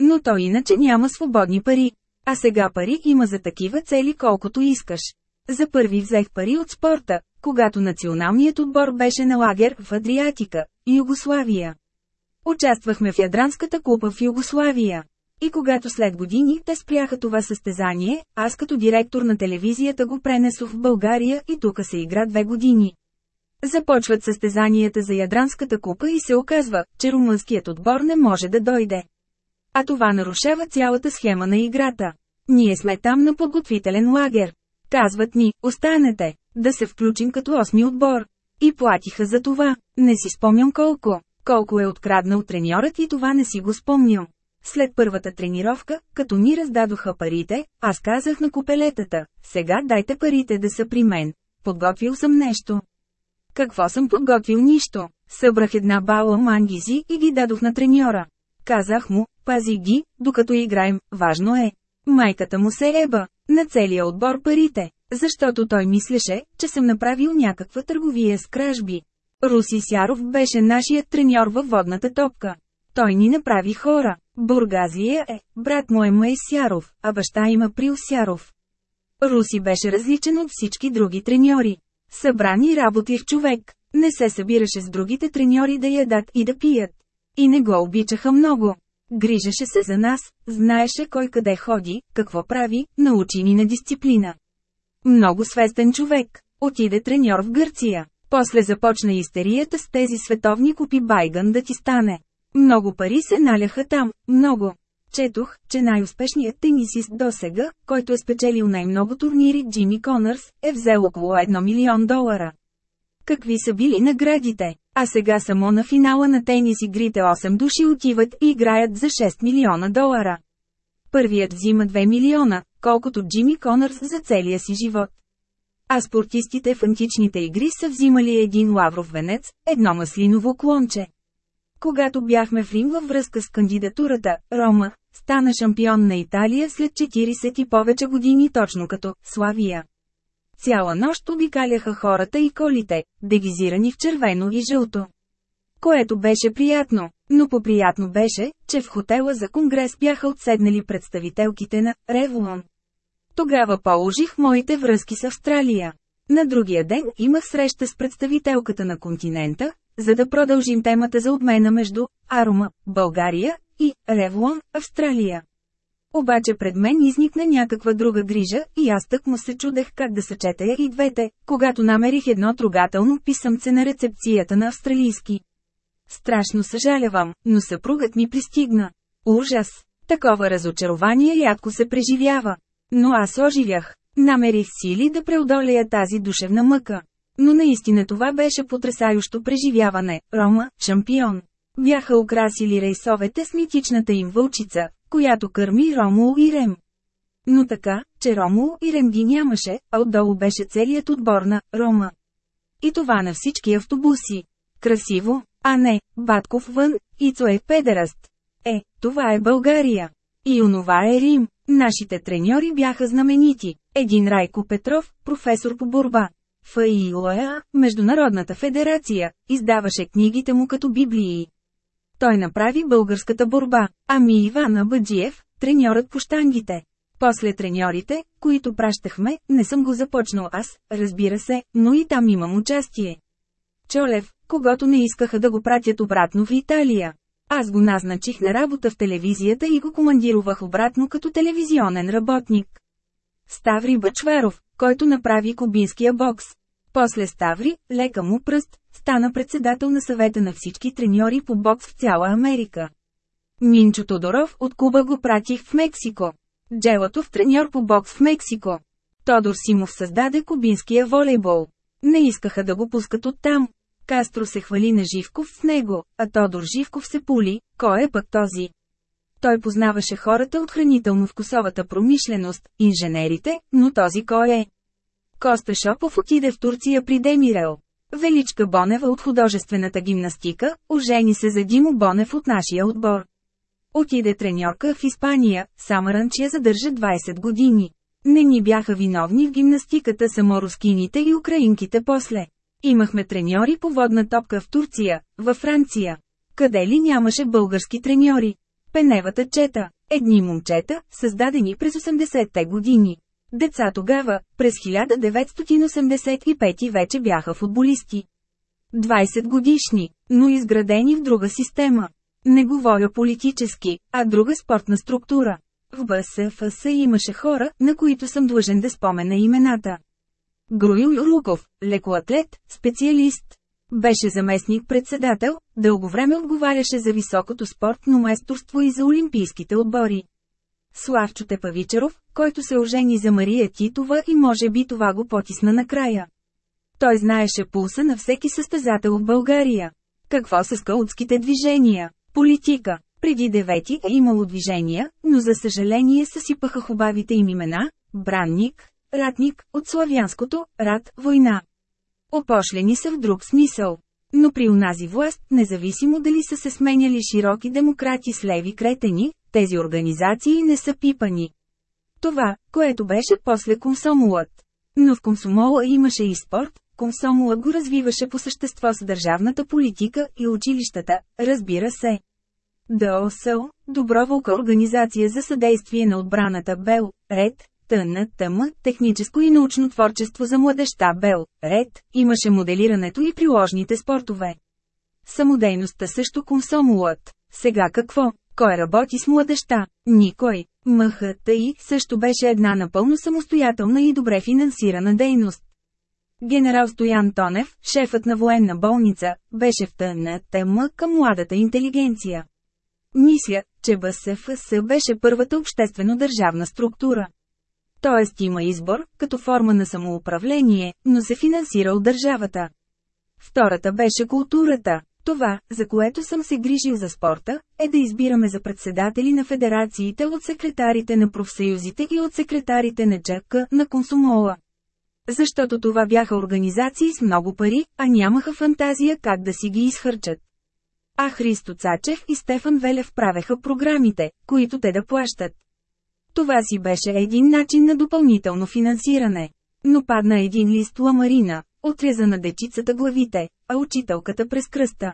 Но то иначе няма свободни пари. А сега пари има за такива цели колкото искаш. За първи взех пари от спорта, когато националният отбор беше на лагер в Адриатика, Югославия. Участвахме в Ядранската купа в Югославия. И когато след години те спряха това състезание, аз като директор на телевизията го пренесох в България и тук се игра две години. Започват състезанията за Ядранската купа и се оказва, че румънският отбор не може да дойде. А това нарушава цялата схема на играта. Ние сме там на подготвителен лагер. Казват ни, останете, да се включим като осми отбор. И платиха за това. Не си спомням колко. Колко е откраднал треньорът и това не си го спомням. След първата тренировка, като ни раздадоха парите, аз казах на купелетата, сега дайте парите да са при мен. Подготвил съм нещо. Какво съм подготвил нищо? Събрах една бала мангизи и ги дадох на треньора. Казах му, пази ги, докато играем, важно е. Майката му се еба, на целия отбор парите, защото той мислеше, че съм направил някаква търговия с кражби. Руси Сяров беше нашият треньор във водната топка. Той ни направи хора. Бургазия е, брат му е Май Сяров, а баща има Прил Сяров. Руси беше различен от всички други треньори. Събрани работих човек. Не се събираше с другите треньори да ядат и да пият. И не го обичаха много. Грижеше се за нас, знаеше кой къде ходи, какво прави, научи ни на дисциплина. Много свестен човек. Отиде треньор в Гърция. После започна истерията с тези световни купи Байган да ти стане. Много пари се наляха там, много. Четох, че най-успешният тенисист досега, който е спечелил най-много турнири Джимми Конърс, е взел около 1 милион долара. Какви са били наградите? А сега само на финала на тенис игрите 8 души отиват и играят за 6 милиона долара. Първият взима 2 милиона, колкото Джимми Конърс за целия си живот. А спортистите в античните игри са взимали един лавров венец, едно маслиново клонче. Когато бяхме в Рим във връзка с кандидатурата, Рома, стана шампион на Италия след 40 и повече години точно като Славия. Цяла нощ обикаляха хората и колите, дегизирани в червено и жълто. Което беше приятно, но поприятно беше, че в хотела за конгрес бяха отседнали представителките на Револон. Тогава положих моите връзки с Австралия. На другия ден имах среща с представителката на континента, за да продължим темата за обмена между Арома, България и Ревлон, Австралия. Обаче пред мен изникна някаква друга грижа и аз тък му се чудех как да съчетая и двете, когато намерих едно трогателно писъмце на рецепцията на австралийски. Страшно съжалявам, но съпругът ми пристигна. Ужас! Такова разочарование рядко се преживява. Но аз оживях. Намерих сили да преодолея тази душевна мъка. Но наистина това беше потрясащо преживяване. Рома, шампион. Бяха украсили рейсовете с митичната им вълчица, която кърми Ромул и Рем. Но така, че Ромул и Рем ги нямаше, а отдолу беше целият отбор на Рома. И това на всички автобуси. Красиво, а не, Батков вън, Ицо е педераст. Е, това е България. И онова е Рим. Нашите треньори бяха знаменити. Един Райко Петров, професор по борба. ФИОА, Международната федерация, издаваше книгите му като библии. Той направи българската борба, ами Иван Абаджиев, треньорът по штангите. После треньорите, които пращахме, не съм го започнал аз, разбира се, но и там имам участие. Чолев, когато не искаха да го пратят обратно в Италия. Аз го назначих на работа в телевизията и го командировах обратно като телевизионен работник. Ставри Бачваров, който направи кубинския бокс. После Ставри, лека му пръст, стана председател на съвета на всички треньори по бокс в цяла Америка. Минчо Тодоров от Куба го пратих в Мексико. Джелатов треньор по бокс в Мексико. Тодор Симов създаде кубинския волейбол. Не искаха да го пускат оттам. Кастро се хвали на Живков в него, а Тодор Живков се пули, кой е пък този? Той познаваше хората от хранително-вкусовата промишленост, инженерите, но този кой е? Коста Шопов отиде в Турция при Демирел. Величка Бонева от художествената гимнастика, ожени се за Димо Бонев от нашия отбор. Отиде треньорка в Испания, Самаранчия задържа 20 години. Не ни бяха виновни в гимнастиката само рускините и украинките после. Имахме треньори по водна топка в Турция, във Франция. Къде ли нямаше български треньори? Пеневата чета. Едни момчета, създадени през 80-те години. Деца тогава, през 1985 вече бяха футболисти. 20 годишни, но изградени в друга система. Не говоря политически, а друга спортна структура. В БСФС имаше хора, на които съм длъжен да спомена имената. Груил Юруков, лекоатлет, специалист. Беше заместник-председател, дълго време отговаряше за високото спортно майсторство и за олимпийските отбори. Славчо Тепавичеров, който се ожени за Мария Титова и може би това го потисна накрая. Той знаеше пулса на всеки състезател в България. Какво са скаутските движения? Политика. Преди девети е имало движения, но за съжаление съсипаха хубавите им имена – Бранник, Ратник, от славянското – Рад, война. Опошлени са в друг смисъл. Но при унази власт, независимо дали са се сменяли широки демократи с леви кретени, тези организации не са пипани. Това, което беше после комсомолът. Но в комсомола имаше и спорт, комсомола го развиваше по същество с държавната политика и училищата, разбира се. ДОСО, Доброволка организация за съдействие на отбраната БЕЛ, РЕД, ТНТМ, техническо и научно творчество за младеща БЕЛ, РЕД, имаше моделирането и приложните спортове. Самодейността също комсомолът. Сега какво? Кой работи с младеща? Никой. МХТИ също беше една напълно самостоятелна и добре финансирана дейност. Генерал Стоян Тонев, шефът на военна болница, беше в ТНТМ към младата интелигенция. Мисля, че БСФС беше първата обществено-държавна структура. Тоест има избор, като форма на самоуправление, но се финансира от държавата. Втората беше културата. Това, за което съм се грижил за спорта, е да избираме за председатели на федерациите от секретарите на профсъюзите и от секретарите на ЧК на консумола. Защото това бяха организации с много пари, а нямаха фантазия как да си ги изхърчат. А Христо Цачев и Стефан Велев правеха програмите, които те да плащат. Това си беше един начин на допълнително финансиране. Но падна един лист ламарина, отреза на дечицата главите, а учителката през кръста.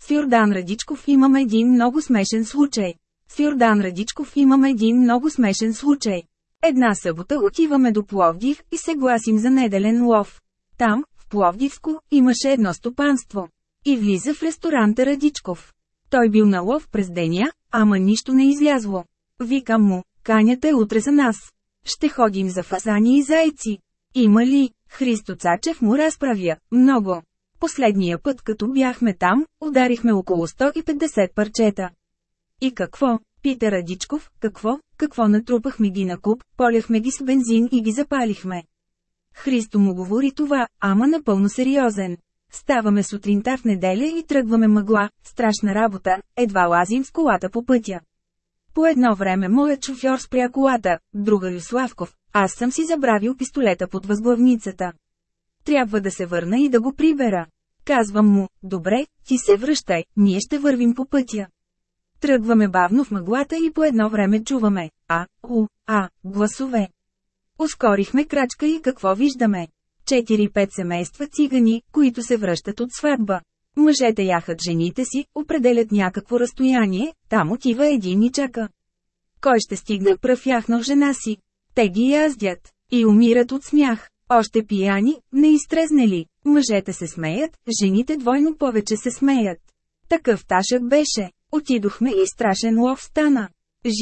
С Йордан Радичков имам един много смешен случай. С Йордан Радичков имам един много смешен случай. Една събота отиваме до Пловдив и се гласим за неделен лов. Там, в Пловдивско, имаше едно стопанство. И влиза в ресторанта Радичков. Той бил на лов през деня, ама нищо не излязло. Викам му, канята утре за нас. Ще ходим за фазани и зайци. Има ли? Христо Цачев му разправя, много. Последния път като бяхме там, ударихме около 150 парчета. И какво? Пита Радичков, какво, какво натрупахме ги на куп, поляхме ги с бензин и ги запалихме. Христо му говори това, ама напълно сериозен. Ставаме сутринта в неделя и тръгваме мъгла, страшна работа, едва лазим с колата по пътя. По едно време моят шофьор спря колата, друга Юславков, аз съм си забравил пистолета под възглавницата. Трябва да се върна и да го прибера. Казвам му, добре, ти се връщай, ние ще вървим по пътя. Тръгваме бавно в мъглата и по едно време чуваме А, У, А, гласове. Ускорихме крачка и какво виждаме? 4-5 семейства цигани, които се връщат от сватба. Мъжете яхат жените си, определят някакво разстояние, там отива един и чака. Кой ще стигне пръв яхнал жена си? Те ги яздят. И умират от смях. Още пияни, не изтрезнели. Мъжете се смеят, жените двойно повече се смеят. Такъв ташък беше. Отидохме и страшен лов стана.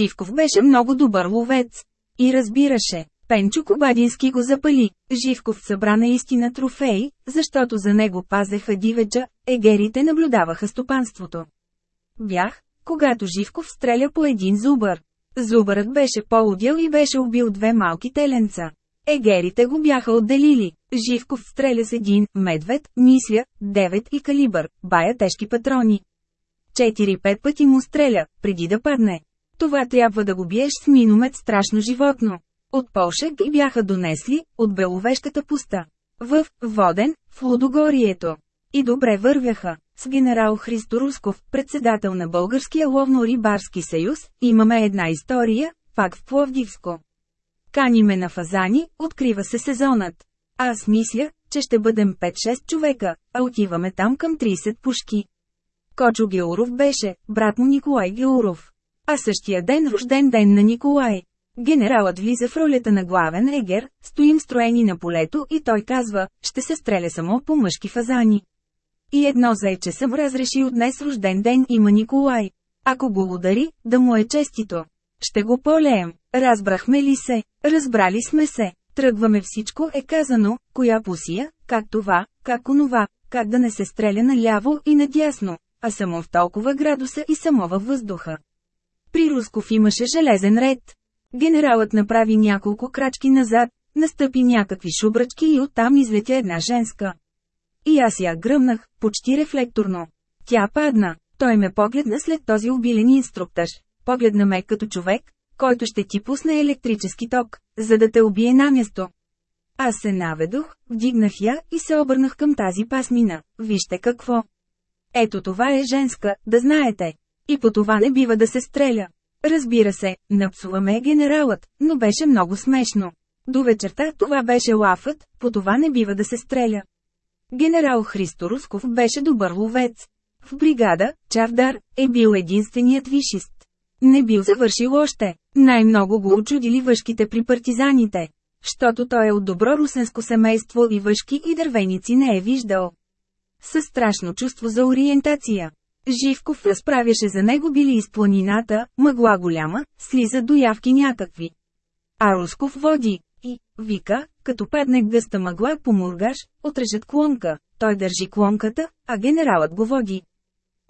Живков беше много добър ловец. И разбираше. Пенчо Кобадински го запали. Живков събра наистина трофеи, защото за него пазеха дивеча, егерите наблюдаваха стопанството. Бях, когато Живков стреля по един зубър. Зубърът беше по-удял и беше убил две малки теленца. Егерите го бяха отделили. Живков стреля с един, медвед, мисля, 9 и калибър, бая тежки патрони. 4-5 пъти му стреля, преди да падне. Това трябва да го биеш с миномет страшно животно. От Полша ги бяха донесли, от Беловещата пуста. В Воден, в Лудогорието. И добре вървяха. С генерал Христо Русков, председател на Българския ловно-рибарски съюз, имаме една история, пак в Пловдивско. Каниме на фазани, открива се сезонът. Аз мисля, че ще бъдем 5-6 човека, а отиваме там към 30 пушки. Кочо Георов беше, брат му Николай Георов. А същия ден рожден ден на Николай. Генералът влиза в ролята на главен егер, стоим строени на полето и той казва, ще се стреля само по мъжки фазани. И едно зайче съм разрешил днес рожден ден има Николай. Ако го удари, да му е честито. Ще го полеем. Разбрахме ли се? Разбрали сме се. Тръгваме всичко е казано, коя пусия, как това, как онова, как да не се стреля наляво и надясно, а само в толкова градуса и само във въздуха. При Русков имаше железен ред. Генералът направи няколко крачки назад, настъпи някакви шубрачки и оттам излетя една женска. И аз я гръмнах, почти рефлекторно. Тя падна. Той ме погледна след този обилен инструктаж. Погледна ме като човек, който ще ти пусне електрически ток, за да те убие на място. Аз се наведох, вдигнах я и се обърнах към тази пасмина. Вижте какво. Ето това е женска, да знаете. И по това не бива да се стреля. Разбира се, напсуваме генералът, но беше много смешно. До вечерта това беше лафът, по това не бива да се стреля. Генерал Христо Русков беше добър ловец. В бригада, Чардар, е бил единственият вишист. Не бил завършил още. Най-много го очудили въшките при партизаните. Щото той е от добро русенско семейство и въшки и дървеници не е виждал. Със страшно чувство за ориентация. Живков разправяше за него били из планината, мъгла голяма, слиза до явки някакви. А Русков води, и, вика, като падне гъста мъгла по мургаш, отрежат клонка, той държи клонката, а генералът го води.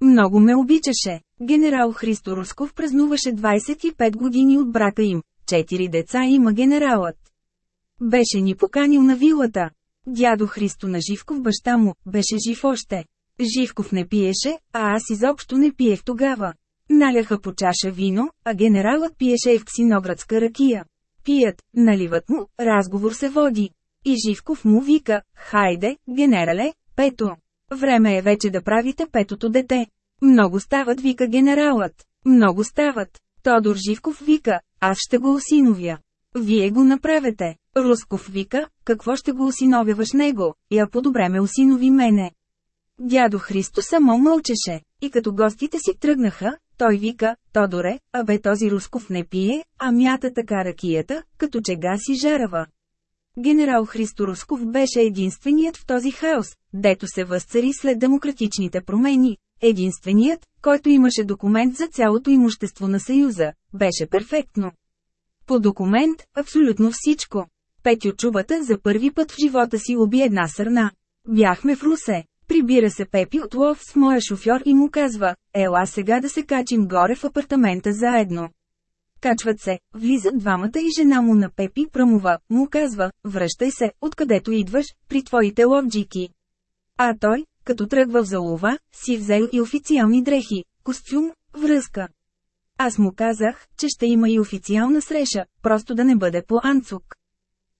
Много ме обичаше. Генерал Христо Русков празнуваше 25 години от брака им. Четири деца има генералът. Беше ни поканил на вилата. Дядо Христо на Живков баща му, беше жив още. Живков не пиеше, а аз изобщо не пиех тогава. Наляха по чаша вино, а генералът пиеше евксиноградска ракия. Пият, наливат му, разговор се води. И Живков му вика, хайде, генерале, пето. Време е вече да правите петото дете. Много стават, вика генералът. Много стават. Тодор Живков вика, аз ще го осиновя. Вие го направете. Русков вика, какво ще го осиновяваш него, я по-добре ме осинови мене. Дядо Христо само мълчеше, и като гостите си тръгнаха, той вика, Тодоре, а бе този Русков не пие, а мята така ракията, като че гаси жарава. Генерал Христо Русков беше единственият в този хаос, дето се възцари след демократичните промени. Единственият, който имаше документ за цялото имущество на Съюза, беше перфектно. По документ, абсолютно всичко. Петю Чубата за първи път в живота си уби една сърна. Бяхме в Русе. Прибира се Пепи от лов с моя шофьор и му казва, ела сега да се качим горе в апартамента заедно. Качват се, влизат двамата и жена му на Пепи пръмова, му казва, връщай се, откъдето идваш, при твоите ловджики. А той, като тръгва в залова, си взел и официални дрехи, костюм, връзка. Аз му казах, че ще има и официална среща, просто да не бъде по анцук.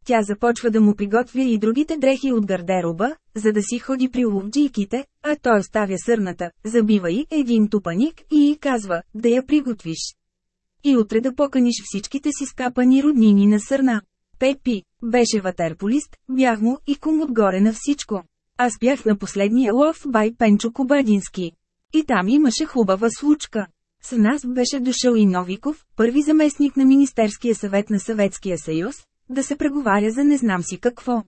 Тя започва да му приготвя и другите дрехи от гардероба, за да си ходи при ловджийките, а той оставя сърната, забива и един тупаник и й казва, да я приготвиш. И утре да поканиш всичките си скапани роднини на сърна. Пепи, беше ватерполист, бях му и кум отгоре на всичко. Аз бях на последния лов бай Пенчо Кобадински. И там имаше хубава случка. С нас беше дошъл и Новиков, първи заместник на Министерския съвет на Съветския съюз, да се преговаря за не знам си какво.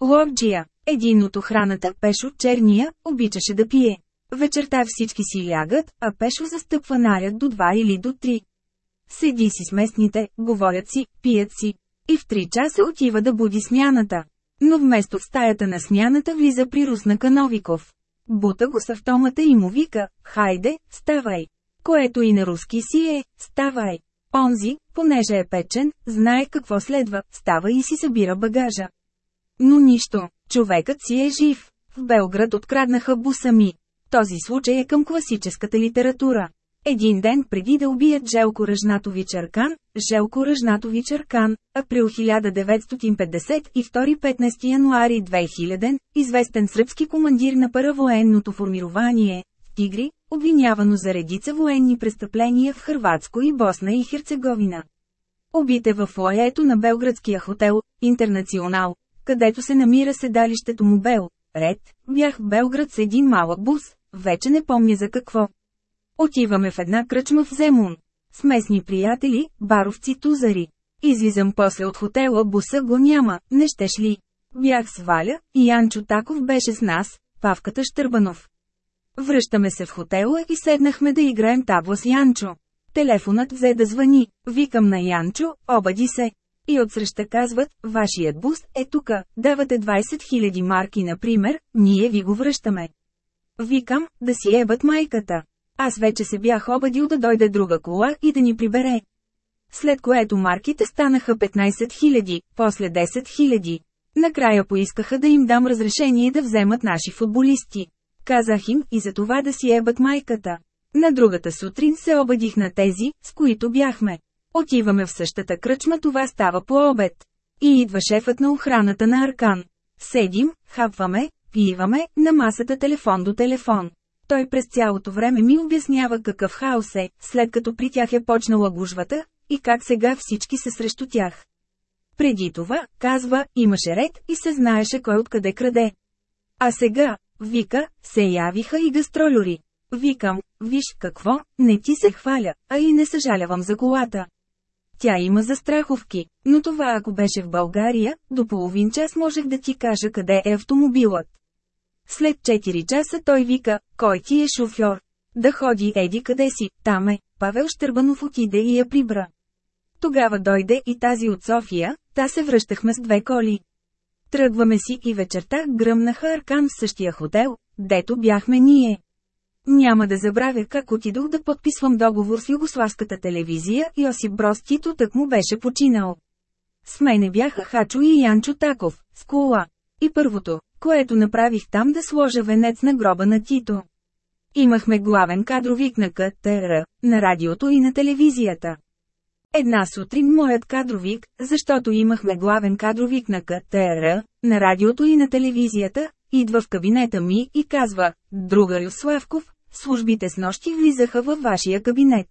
Ловджия, един от охраната, Пешо Черния, обичаше да пие. Вечерта всички си лягат, а Пешо застъпва наряд до 2 или до 3. Седи си с местните, говорят си, пият си. И в 3 часа отива да буди смяната. Но вместо в стаята на смяната влиза при Руснака Новиков. Бута го с автомата и му вика, хайде, ставай. Което и на руски си е, ставай. Онзи, понеже е печен, знае какво следва, става и си събира багажа. Но нищо, човекът си е жив. В Белград откраднаха буса ми. Този случай е към класическата литература. Един ден преди да убият Желко Ръжнатович Аркан, Желко Ръжнатович Аркан, април 1952 15 януари 2000, известен сръбски командир на паравоенното формирование, Тигри, обвинявано за редица военни престъпления в Хрватско и Босна и Херцеговина. Убите в фоето на белградския хотел «Интернационал», където се намира седалището му Бел, Ред, бях в Белград с един малък бус, вече не помня за какво. Отиваме в една кръчма в Земун. С местни приятели, баровци тузари. Излизам после от хотела, буса го няма, не щеш ли? Бях с Валя, и Янчо беше с нас, Павката Штърбанов. Връщаме се в хотела и седнахме да играем табла с Янчо. Телефонът взе да звъни, викам на Янчо, обади се. И отсреща казват, вашият бус е тука, давате 20 000 марки например, ние ви го връщаме. Викам, да си ебат майката. Аз вече се бях обадил да дойде друга кола и да ни прибере. След което марките станаха 15 000, после 10 000. Накрая поискаха да им дам разрешение да вземат наши футболисти. Казах им и за това да си ебат майката. На другата сутрин се обадих на тези, с които бяхме. Отиваме в същата кръчма, това става по обед. И идва шефът на охраната на Аркан. Седим, хапваме, пиваме, на масата телефон до телефон. Той през цялото време ми обяснява какъв хаос е, след като при тях е почнала гужвата, и как сега всички се срещу тях. Преди това, казва, имаше ред и се знаеше кой откъде краде. А сега, вика, се явиха и гастролюри. Викам, виж какво, не ти се хваля, а и не съжалявам за колата. Тя има застраховки, но това ако беше в България, до половин час можех да ти кажа къде е автомобилът. След 4 часа той вика, кой ти е шофьор? Да ходи еди къде си, там е, Павел Щърбанов отиде и я прибра. Тогава дойде и тази от София, та се връщахме с две коли. Тръгваме си и вечерта гръмнаха Аркан в същия хотел, дето бяхме ние. Няма да забравя как отидох да подписвам договор с югославската телевизия и Осип Брос Тито так му беше починал. С мене бяха Хачо и Янчо Таков, с кола. И първото, което направих там да сложа венец на гроба на Тито. Имахме главен кадровик на КТР, на радиото и на телевизията. Една сутрин моят кадровик, защото имахме главен кадровик на КТР, на радиото и на телевизията, идва в кабинета ми и казва, друга Славков, службите с нощи влизаха във вашия кабинет.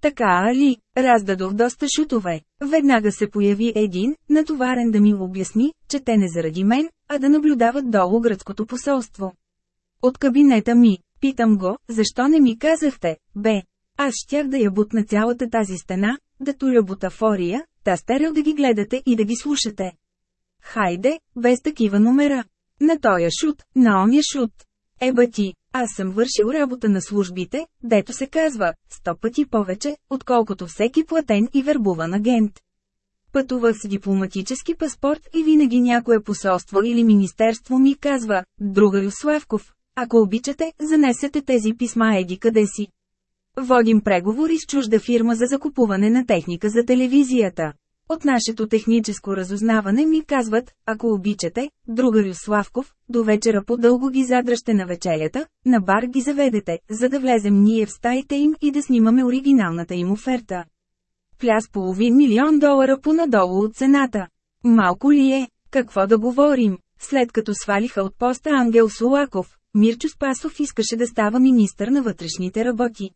Така али, раздадох доста шутове. Веднага се появи един, натоварен да ми обясни, че те не заради мен, а да наблюдават долу гръцкото посолство. От кабинета ми, питам го, защо не ми казахте, бе. Аз щях да я бутна цялата тази стена, да туря бутафория, та стерел да ги гледате и да ги слушате. Хайде, без такива номера. На тоя шут, на оня шут. Еба ти, аз съм вършил работа на службите, дето се казва, сто пъти повече, отколкото всеки платен и вербуван агент. Пътувах с дипломатически паспорт и винаги някое посолство или министерство ми казва, друга Юславков, ако обичате, занесете тези писма еди къде си. Водим преговори с чужда фирма за закупуване на техника за телевизията. От нашето техническо разузнаване ми казват, ако обичате, другарю Славков, до вечера по-дълго ги задръжте на вечерята, на бар ги заведете, за да влезем ние в стаите им и да снимаме оригиналната им оферта. Пляс половин милион долара понадолу от цената. Малко ли е? Какво да говорим? След като свалиха от поста Ангел Солаков, Мирчо Спасов искаше да става министър на вътрешните работи.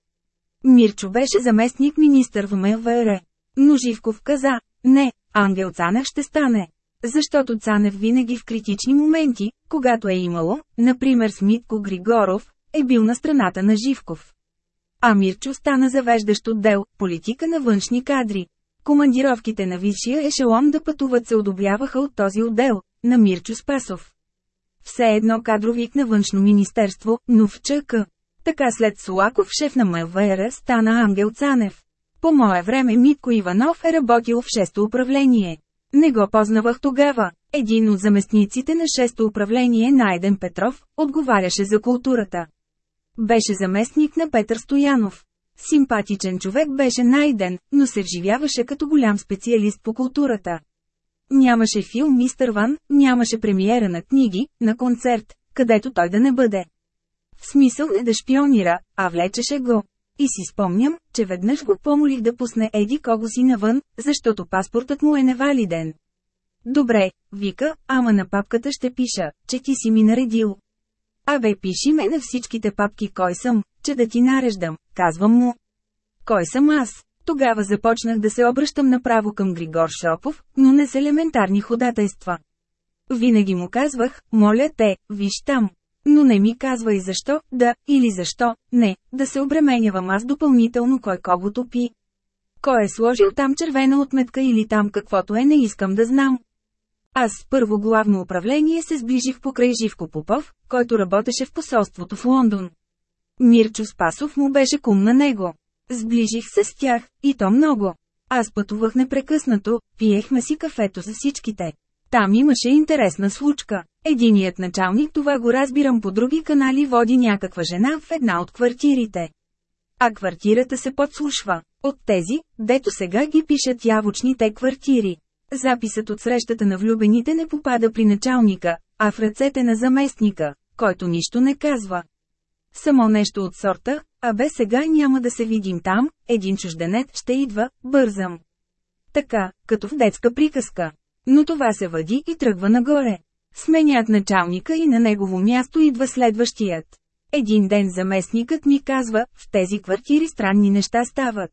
Мирчо беше заместник министър в МВР. Но Живков каза, не, Ангел Цанев ще стане. Защото Цанев винаги в критични моменти, когато е имало, например с Митко Григоров, е бил на страната на Живков. А Мирчо стана завеждащ отдел «Политика на външни кадри». Командировките на висшия ешелон да пътуват се одобряваха от този отдел, на Мирчо Спасов. Все едно кадровик на външно министерство, но в ЧК. Така след Солаков шеф на МВР стана Ангел Цанев. По мое време Митко Иванов е работил в шесто управление. Не го познавах тогава. Един от заместниците на шесто управление Найден Петров, отговаряше за културата. Беше заместник на Петър Стоянов. Симпатичен човек беше Найден, но се вживяваше като голям специалист по културата. Нямаше филм Мистер Ван, нямаше премиера на книги, на концерт, където той да не бъде. Смисъл не да шпионира, а влечеше го. И си спомням, че веднъж го помолих да пусне Еди кого си навън, защото паспортът му е невалиден. Добре, вика, ама на папката ще пиша, че ти си ми наредил. Абе пиши ме на всичките папки кой съм, че да ти нареждам, казвам му. Кой съм аз? Тогава започнах да се обръщам направо към Григор Шопов, но не с елементарни ходатайства. Винаги му казвах, моля те, виж там. Но не ми казва и защо, да, или защо, не, да се обременявам аз допълнително кой кого топи. Кой е сложил там червена отметка или там каквото е не искам да знам. Аз с първо главно управление се сближих покрай Живко Попов, който работеше в посолството в Лондон. Мирчо Спасов му беше кум на него. Сближих се с тях, и то много. Аз пътувах непрекъснато, пиехме си кафето за всичките. Там имаше интересна случка. Единият началник, това го разбирам по други канали, води някаква жена в една от квартирите. А квартирата се подслушва. От тези, дето сега ги пишат явочните квартири. Записът от срещата на влюбените не попада при началника, а в ръцете на заместника, който нищо не казва. Само нещо от сорта, а бе сега няма да се видим там, един чужденец ще идва, бързам. Така, като в детска приказка. Но това се въди и тръгва нагоре. Сменят началника и на негово място идва следващият. Един ден заместникът ми казва, в тези квартири странни неща стават.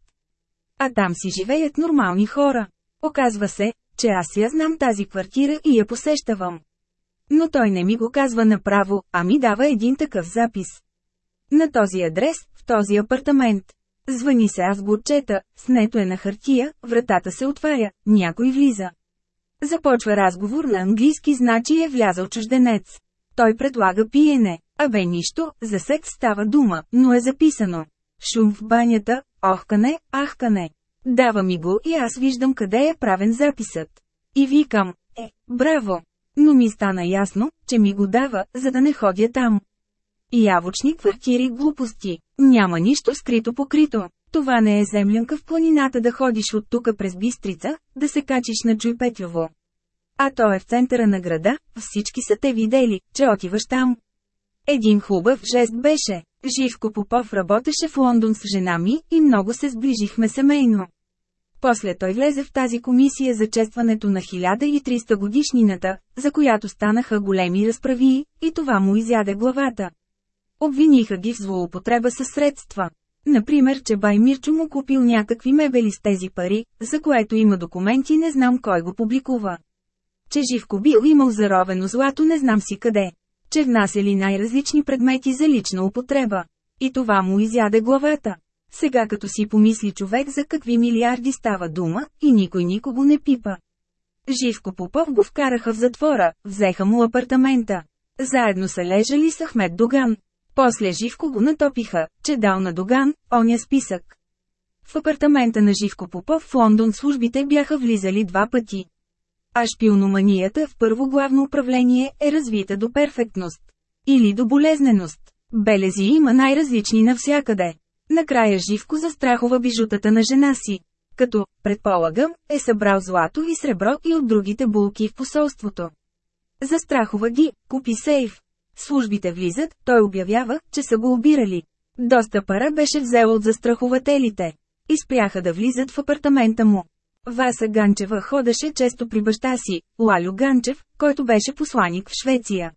А там си живеят нормални хора. Оказва се, че аз я знам тази квартира и я посещавам. Но той не ми го казва направо, а ми дава един такъв запис. На този адрес, в този апартамент. Звъни се аз го отчета, снето е на хартия, вратата се отваря, някой влиза. Започва разговор на английски, значи е влязал чужденец. Той предлага пиене, а бе нищо, за секс става дума, но е записано. Шум в банята, охкане, ахкане. Дава ми го и аз виждам къде е правен записът. И викам, е, браво! Но ми стана ясно, че ми го дава, за да не ходя там. Явочни квартири глупости. Няма нищо скрито покрито. Това не е землянка в планината да ходиш от тука през Бистрица, да се качиш на Чуйпетлюво. А то е в центъра на града, всички са те видели, че отиваш там. Един хубав жест беше. Живко Попов работеше в Лондон с жена ми и много се сближихме семейно. После той влезе в тази комисия за честването на 1300 годишнината, за която станаха големи разправии, и това му изяде главата. Обвиниха ги в злоупотреба със средства. Например, че Бай Мирчо му купил някакви мебели с тези пари, за което има документи не знам кой го публикува. Че Живко бил имал заровено злато не знам си къде. Че внасяли най-различни предмети за лична употреба. И това му изяде главата. Сега като си помисли човек за какви милиарди става дума, и никой никого не пипа. Живко Попов го вкараха в затвора, взеха му апартамента. Заедно са лежали с Ахмед Доган. После Живко го натопиха, че дал на Доган, оня списък. В апартамента на Живко Попов в Лондон службите бяха влизали два пъти. А шпиономанията в първо главно управление е развита до перфектност. Или до болезненост. Белези има най-различни навсякъде. Накрая Живко застрахова бижутата на жена си. Като, предполагам, е събрал злато и сребро и от другите булки в посолството. Застрахова ги, купи сейф. Службите влизат, той обявява, че са го обирали. Доста пара беше взел от застрахователите. И спряха да влизат в апартамента му. Васа Ганчева ходеше често при баща си, Лалю Ганчев, който беше посланик в Швеция.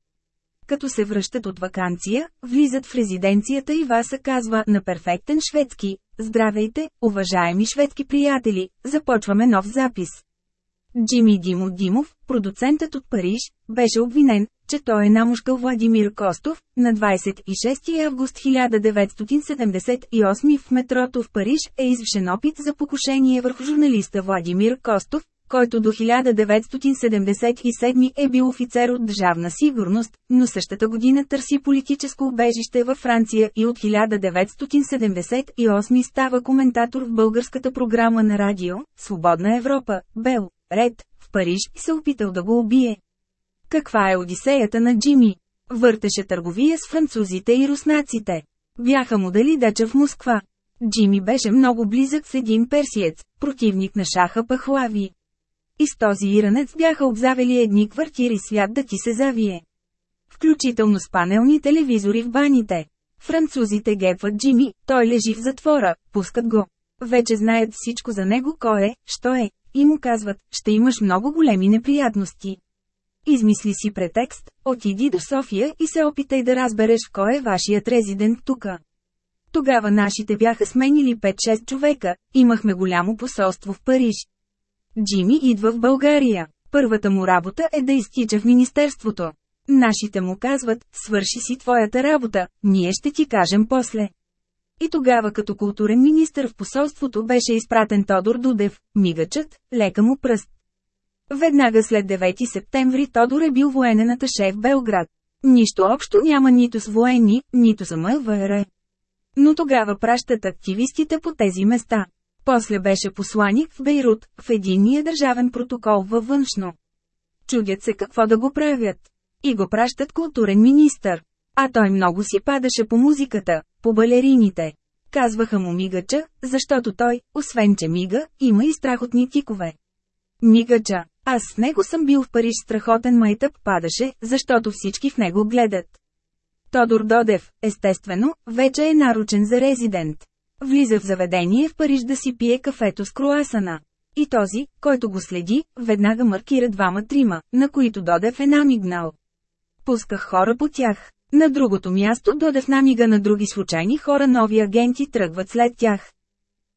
Като се връщат от вакансия, влизат в резиденцията и Васа казва на перфектен шведски «Здравейте, уважаеми шведски приятели, започваме нов запис». Джими Димо Димов, продуцентът от Париж, беше обвинен, че той е намушкал Владимир Костов, на 26 август 1978 в метрото в Париж е извшен опит за покушение върху журналиста Владимир Костов, който до 1977 е бил офицер от държавна сигурност, но същата година търси политическо убежище във Франция и от 1978 става коментатор в българската програма на радио «Свободна Европа», Бел, Ред, в Париж се опитал да го убие. Каква е одисеята на Джими? Въртеше търговия с французите и руснаците. Бяха му дали дача в Москва. Джими беше много близък с един персиец, противник на шаха Пахлави. И с този иранец бяха обзавели едни квартири свят да ти се завие. Включително с панелни телевизори в баните. Французите гепват Джими, той лежи в затвора, пускат го. Вече знаят всичко за него кой е, що е, и му казват, ще имаш много големи неприятности. Измисли си претекст, отиди до София и се опитай да разбереш кой е вашият резидент тука. Тогава нашите бяха сменили 5-6 човека, имахме голямо посолство в Париж. Джими идва в България. Първата му работа е да изтича в Министерството. Нашите му казват, свърши си твоята работа, ние ще ти кажем после. И тогава като културен министр в посолството беше изпратен Тодор Дудев, мигачът, лека му пръст. Веднага след 9 септември Тодор е бил военен аташе в Белград. Нищо общо няма нито с военни, нито за МВР. Но тогава пращат активистите по тези места. После беше посланик в Бейрут, в единния държавен протокол във външно. Чудят се какво да го правят. И го пращат културен министър. А той много си падаше по музиката, по балерините. Казваха му мигача, защото той, освен че мига, има и страхотни тикове. Мигача. Аз с него съм бил в Париж страхотен майтъп падаше, защото всички в него гледат. Тодор Додев, естествено, вече е наручен за резидент. Влиза в заведение в Париж да си пие кафето с круасана. И този, който го следи, веднага маркира двама-трима, на които Додев е намигнал. Пусках хора по тях. На другото място Додев намига на други случайни хора нови агенти тръгват след тях.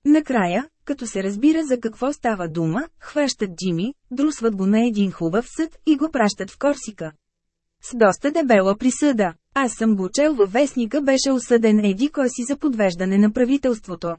Накрая, като се разбира за какво става дума, хващат Джими, друсват го на един хубав съд и го пращат в Корсика. С доста дебела присъда. Аз съм го чел във вестника беше осъден еди кой си за подвеждане на правителството.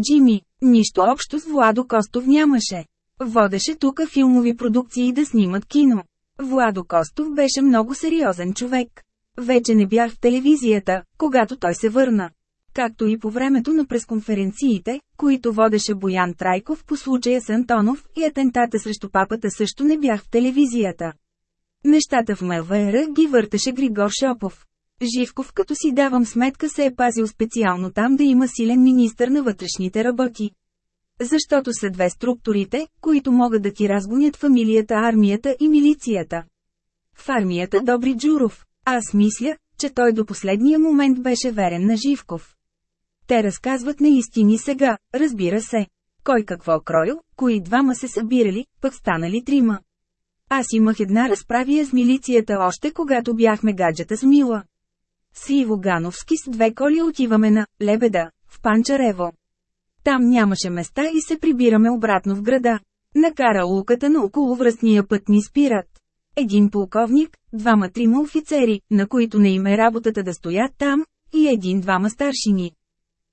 Джими, нищо общо с Владо Костов нямаше. Водеше тука филмови продукции да снимат кино. Владо Костов беше много сериозен човек. Вече не бях в телевизията, когато той се върна. Както и по времето на пресконференциите, които водеше Боян Трайков по случая с Антонов и атентата срещу папата също не бях в телевизията. Нещата в МВР ги въртеше Григор Шопов. Живков като си давам сметка се е пазил специално там да има силен министър на вътрешните работи. Защото са две структурите, които могат да ти разгонят фамилията армията и милицията. В армията Добри Джуров. Аз мисля, че той до последния момент беше верен на Живков. Те разказват наистини сега, разбира се. Кой какво кроил, кои двама се събирали, пък станали трима. Аз имах една разправия с милицията още когато бяхме гаджета с Мила. С Иво Гановски с две коли отиваме на Лебеда, в Панчарево. Там нямаше места и се прибираме обратно в града. Накара луката на околовръстния път ни спират. Един полковник, двама-трима офицери, на които не им е работата да стоят там, и един-двама старшини.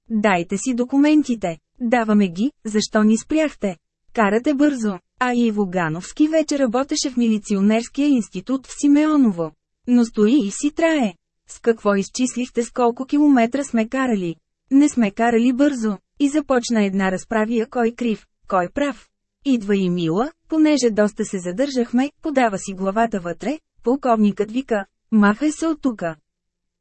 Дайте си документите. Даваме ги, защо ни спряхте? Карате бързо. А Иво Гановски вече работеше в милиционерския институт в Симеоново. Но стои и си трае. С какво изчислихте с колко километра сме карали? Не сме карали бързо. И започна една разправия кой крив, кой прав. Идва и Мила, понеже доста се задържахме, подава си главата вътре, полковникът вика, махай се от тука.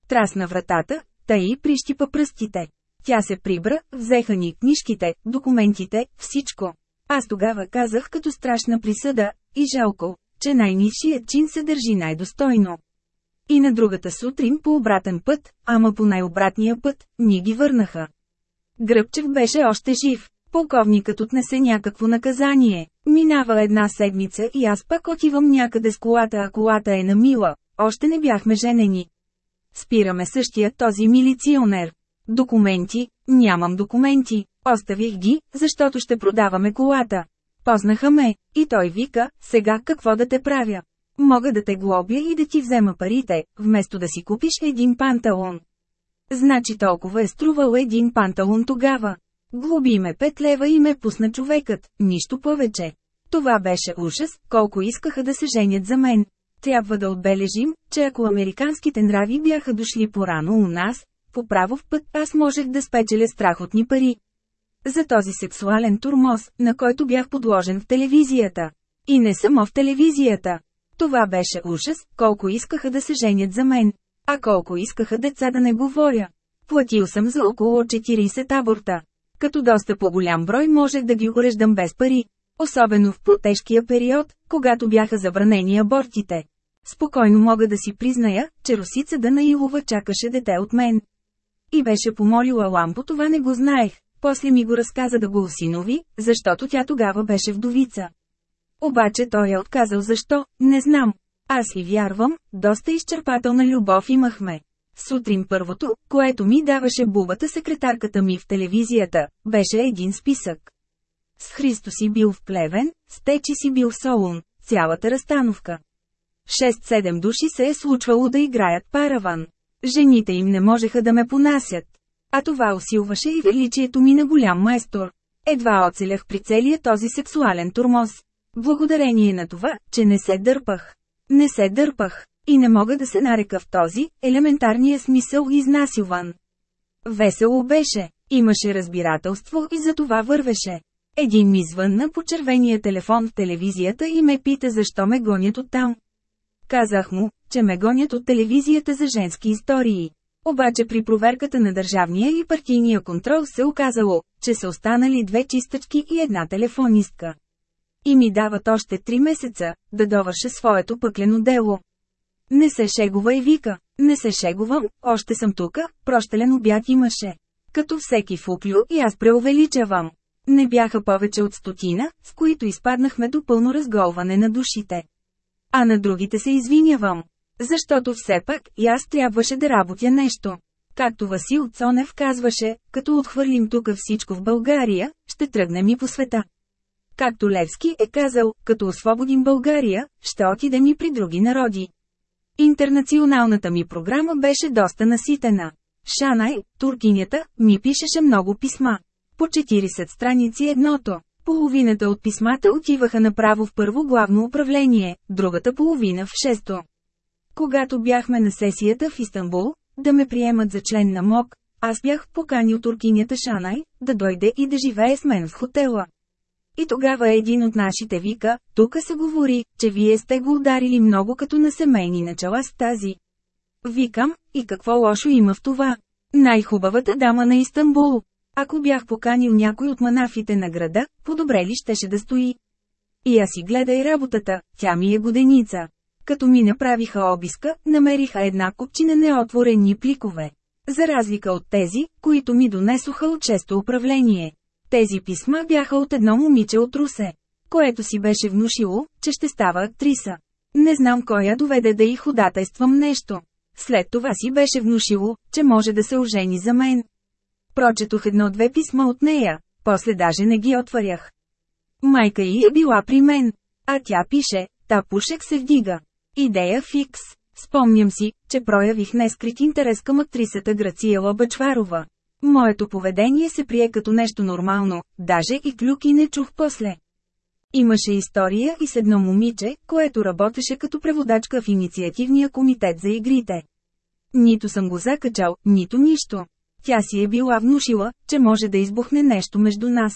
Трасна вратата, та и прищипа пръстите. Тя се прибра, взеха ни книжките, документите, всичко. Аз тогава казах като страшна присъда, и жалко, че най-низшият чин се държи най-достойно. И на другата сутрин по обратен път, ама по най-обратния път, ни ги върнаха. Гръбчев беше още жив. Полковникът отнесе някакво наказание. Минава една седмица и аз пак отивам някъде с колата, а колата е на Мила. Още не бяхме женени. Спираме същия този милиционер. Документи? Нямам документи. Оставих ги, защото ще продаваме колата. Познаха ме, и той вика, сега какво да те правя? Мога да те глобя и да ти взема парите, вместо да си купиш един панталон. Значи толкова е струвал един панталон тогава. Глоби ме 5 лева и ме пусна човекът, нищо повече. Това беше ужас, колко искаха да се женят за мен. Трябва да отбележим, че ако американските нрави бяха дошли порано у нас, по правов път аз можех да спечеля страхотни пари. За този сексуален турмоз, на който бях подложен в телевизията. И не само в телевизията. Това беше ужас, колко искаха да се женят за мен. А колко искаха деца да не говоря. Платил съм за около 40 аборта. Като доста по-голям брой можех да ги уреждам без пари. Особено в по-тежкия период, когато бяха забранени абортите. Спокойно мога да си призная, че Русица Данаилова чакаше дете от мен. И беше помолила Лампо това не го знаех, после ми го разказа да го осинови, защото тя тогава беше вдовица. Обаче той е отказал защо, не знам. Аз и вярвам, доста изчерпателна любов имахме. Сутрин първото, което ми даваше бубата секретарката ми в телевизията, беше един списък. С Христо си бил в Плевен, с Течи си бил в Солун, цялата разстановка. Шест-седем души се е случвало да играят параван. Жените им не можеха да ме понасят. А това усилваше и величието ми на голям майстор. Едва оцелях при целия този сексуален турмоз. Благодарение на това, че не се дърпах. Не се дърпах. И не мога да се нарека в този, елементарния смисъл изнасилван. Весело беше, имаше разбирателство и за това вървеше. Един ми звънна по червения телефон в телевизията и ме пита защо ме гонят оттам. Казах му, че ме гонят от телевизията за женски истории. Обаче при проверката на държавния и партийния контрол се оказало, че са останали две чистачки и една телефонистка. И ми дават още три месеца, да довърша своето пъклено дело. Не се шегува и вика, не се шегувам, още съм тука, прощелен обяд имаше. Като всеки фуклю и аз преувеличавам. Не бяха повече от стотина, с които изпаднахме до пълно разголване на душите. А на другите се извинявам. Защото все пак и аз трябваше да работя нещо. Както Васил Цонев казваше, като отхвърлим тук всичко в България, ще тръгнем и по света. Както Левски е казал, като освободим България, ще отидем и при други народи. Интернационалната ми програма беше доста наситена. Шанай, туркинята, ми пишеше много писма. По 40 страници едното. Половината от писмата отиваха направо в първо главно управление, другата половина в шесто. Когато бяхме на сесията в Истанбул, да ме приемат за член на МОК, аз бях поканил туркинята Шанай, да дойде и да живее с мен в хотела. И тогава един от нашите вика, тука се говори, че вие сте го ударили много като на семейни начала с тази. Викам, и какво лошо има в това? Най-хубавата дама на Истанбул. Ако бях поканил някой от манафите на града, по-добре ли щеше да стои? И аз си гледай работата, тя ми е годеница. Като ми направиха обиска, намериха една купчина неотворени пликове. За разлика от тези, които ми донесоха от често управление. Тези писма бяха от едно момиче от Русе, което си беше внушило, че ще става актриса. Не знам кой я доведе да й ходатайствам нещо. След това си беше внушило, че може да се ожени за мен. Прочетох едно-две писма от нея, после даже не ги отварях. Майка й е била при мен, а тя пише, та пушек се вдига. Идея фикс. Спомням си, че проявих нескрит интерес към актрисата Грациела Бачварова. Моето поведение се прие като нещо нормално, даже и клюки не чух после. Имаше история и с едно момиче, което работеше като преводачка в инициативния комитет за игрите. Нито съм го закачал, нито нищо. Тя си е била внушила, че може да избухне нещо между нас.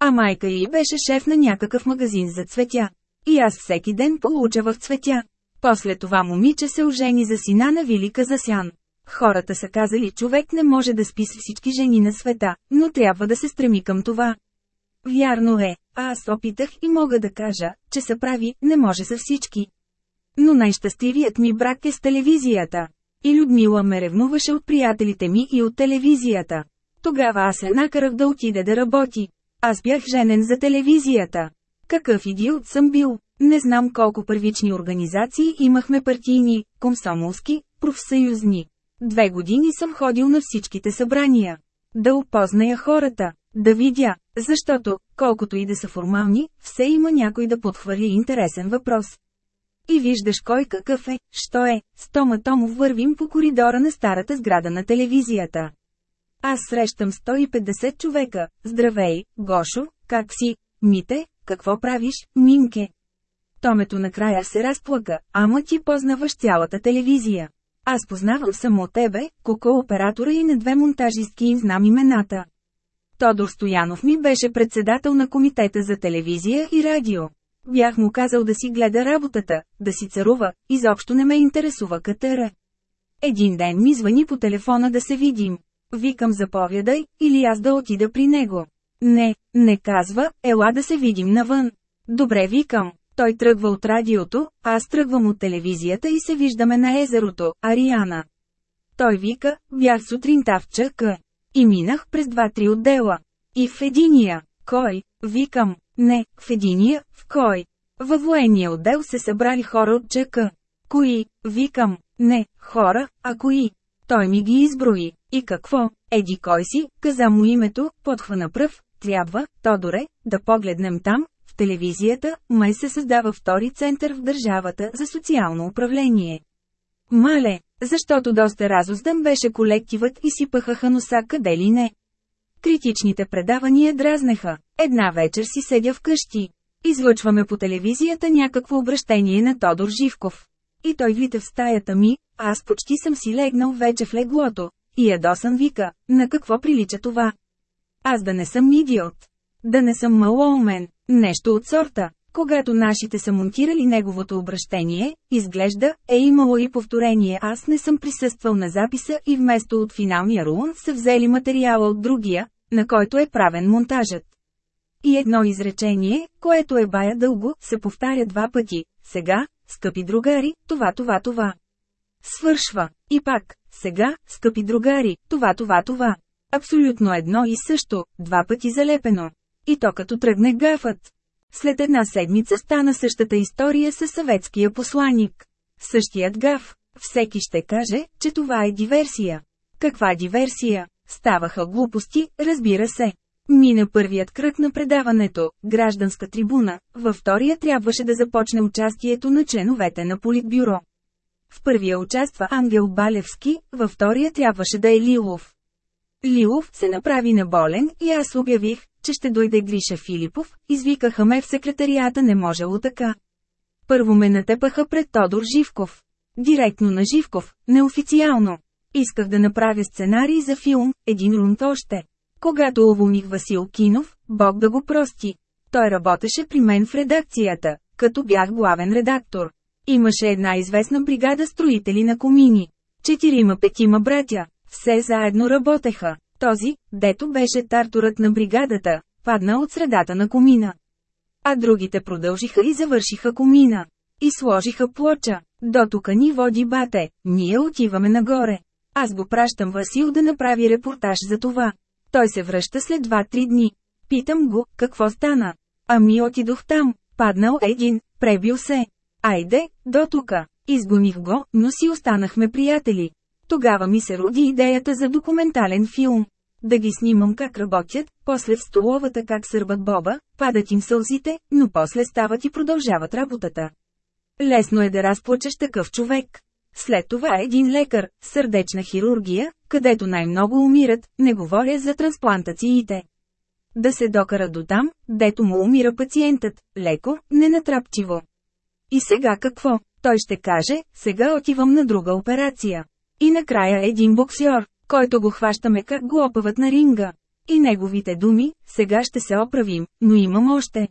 А майка й беше шеф на някакъв магазин за цветя. И аз всеки ден получавах цветя. После това момиче се ожени за сина на Велика Засян. Хората са казали човек не може да спи с всички жени на света, но трябва да се стреми към това. Вярно е, а аз опитах и мога да кажа, че са прави, не може са всички. Но най-щастливият ми брак е с телевизията. И Людмила ме ревнуваше от приятелите ми и от телевизията. Тогава аз се накарах да отиде да работи. Аз бях женен за телевизията. Какъв идиот съм бил. Не знам колко първични организации имахме партийни, комсомолски, профсъюзни. Две години съм ходил на всичките събрания. Да опозная хората, да видя, Защото, колкото и да са формални, все има някой да подхвърли интересен въпрос. И виждаш кой какъв е, що е, с Тома Томов вървим по коридора на старата сграда на телевизията. Аз срещам 150 човека. Здравей, Гошо, как си? Мите, какво правиш, Минке? Томето накрая се разплака, ама ти познаваш цялата телевизия. Аз познавам само тебе, коко оператора и на две монтажистки им знам имената. Тодор Стоянов ми беше председател на комитета за телевизия и радио. Бях му казал да си гледа работата, да си царува, изобщо не ме интересува катъра. Един ден ми звъни по телефона да се видим. Викам заповядай, или аз да отида при него. Не, не казва, ела да се видим навън. Добре викам. Той тръгва от радиото, аз тръгвам от телевизията и се виждаме на езерото, Ариана. Той вика, бях сутринта в ЧК. И минах през два-три отдела. И в единия. Кой? Викам. Не, в единия, в кой? Във военния отдел се събрали хора от ЧК. Кои? Викам. Не, хора, а кои? Той ми ги изброи. И какво? Еди кой си, каза му името, подхвана пръв, трябва, Тодоре, да погледнем там, телевизията, май се създава втори център в държавата за социално управление. Мале, защото доста разозден беше колективът и си пъхаха носа къде ли не. Критичните предавания дразнеха. Една вечер си седя вкъщи. Излъчваме по телевизията някакво обращение на Тодор Живков. И той влита в стаята ми, аз почти съм си легнал вече в леглото. И ядосан вика, на какво прилича това? Аз да не съм идиот. Да не съм малоумен. Нещо от сорта. Когато нашите са монтирали неговото обращение, изглежда, е имало и повторение. Аз не съм присъствал на записа и вместо от финалния рулон са взели материала от другия, на който е правен монтажът. И едно изречение, което е бая дълго, се повтаря два пъти. Сега, скъпи другари, това това това. Свършва. И пак, сега, скъпи другари, това това това. Абсолютно едно и също, два пъти залепено. И то като тръгне гафът. След една седмица стана същата история със съветския посланник. Същият гаф. Всеки ще каже, че това е диверсия. Каква диверсия? Ставаха глупости, разбира се. Мина първият кръг на предаването, гражданска трибуна, във втория трябваше да започне участието на членовете на Политбюро. В първия участва Ангел Балевски, във втория трябваше да е Лилов. Лилов се направи на болен и аз обявих, че ще дойде Гриша Филипов, извикаха ме в секретарията не можело така. Първо ме натепаха пред Тодор Живков. Директно на Живков, неофициално. Исках да направя сценарий за филм, един рунт още. Когато уволних Васил Кинов, Бог да го прости. Той работеше при мен в редакцията, като бях главен редактор. Имаше една известна бригада строители на комини. Четирима-петима братя. Все заедно работеха. Този, дето беше тартурът на бригадата, падна от средата на комина. А другите продължиха и завършиха комина. И сложиха плоча. До тука ни води бате, ние отиваме нагоре. Аз го пращам Васил да направи репортаж за това. Той се връща след 2-3 дни. Питам го, какво стана? Ами отидох там, паднал един, пребил се. Айде, до тука. Изгоних го, но си останахме приятели. Тогава ми се роди идеята за документален филм. Да ги снимам как работят, после в столовата как сърбат боба, падат им сълзите, но после стават и продължават работата. Лесно е да разплачеш такъв човек. След това един лекар, сърдечна хирургия, където най-много умират, не говоря за трансплантациите. Да се докара до там, дето му умира пациентът, леко, ненатрапчиво. И сега какво? Той ще каже, сега отивам на друга операция. И накрая един боксьор, който го хващаме как го опъват на ринга. И неговите думи, сега ще се оправим, но имам още.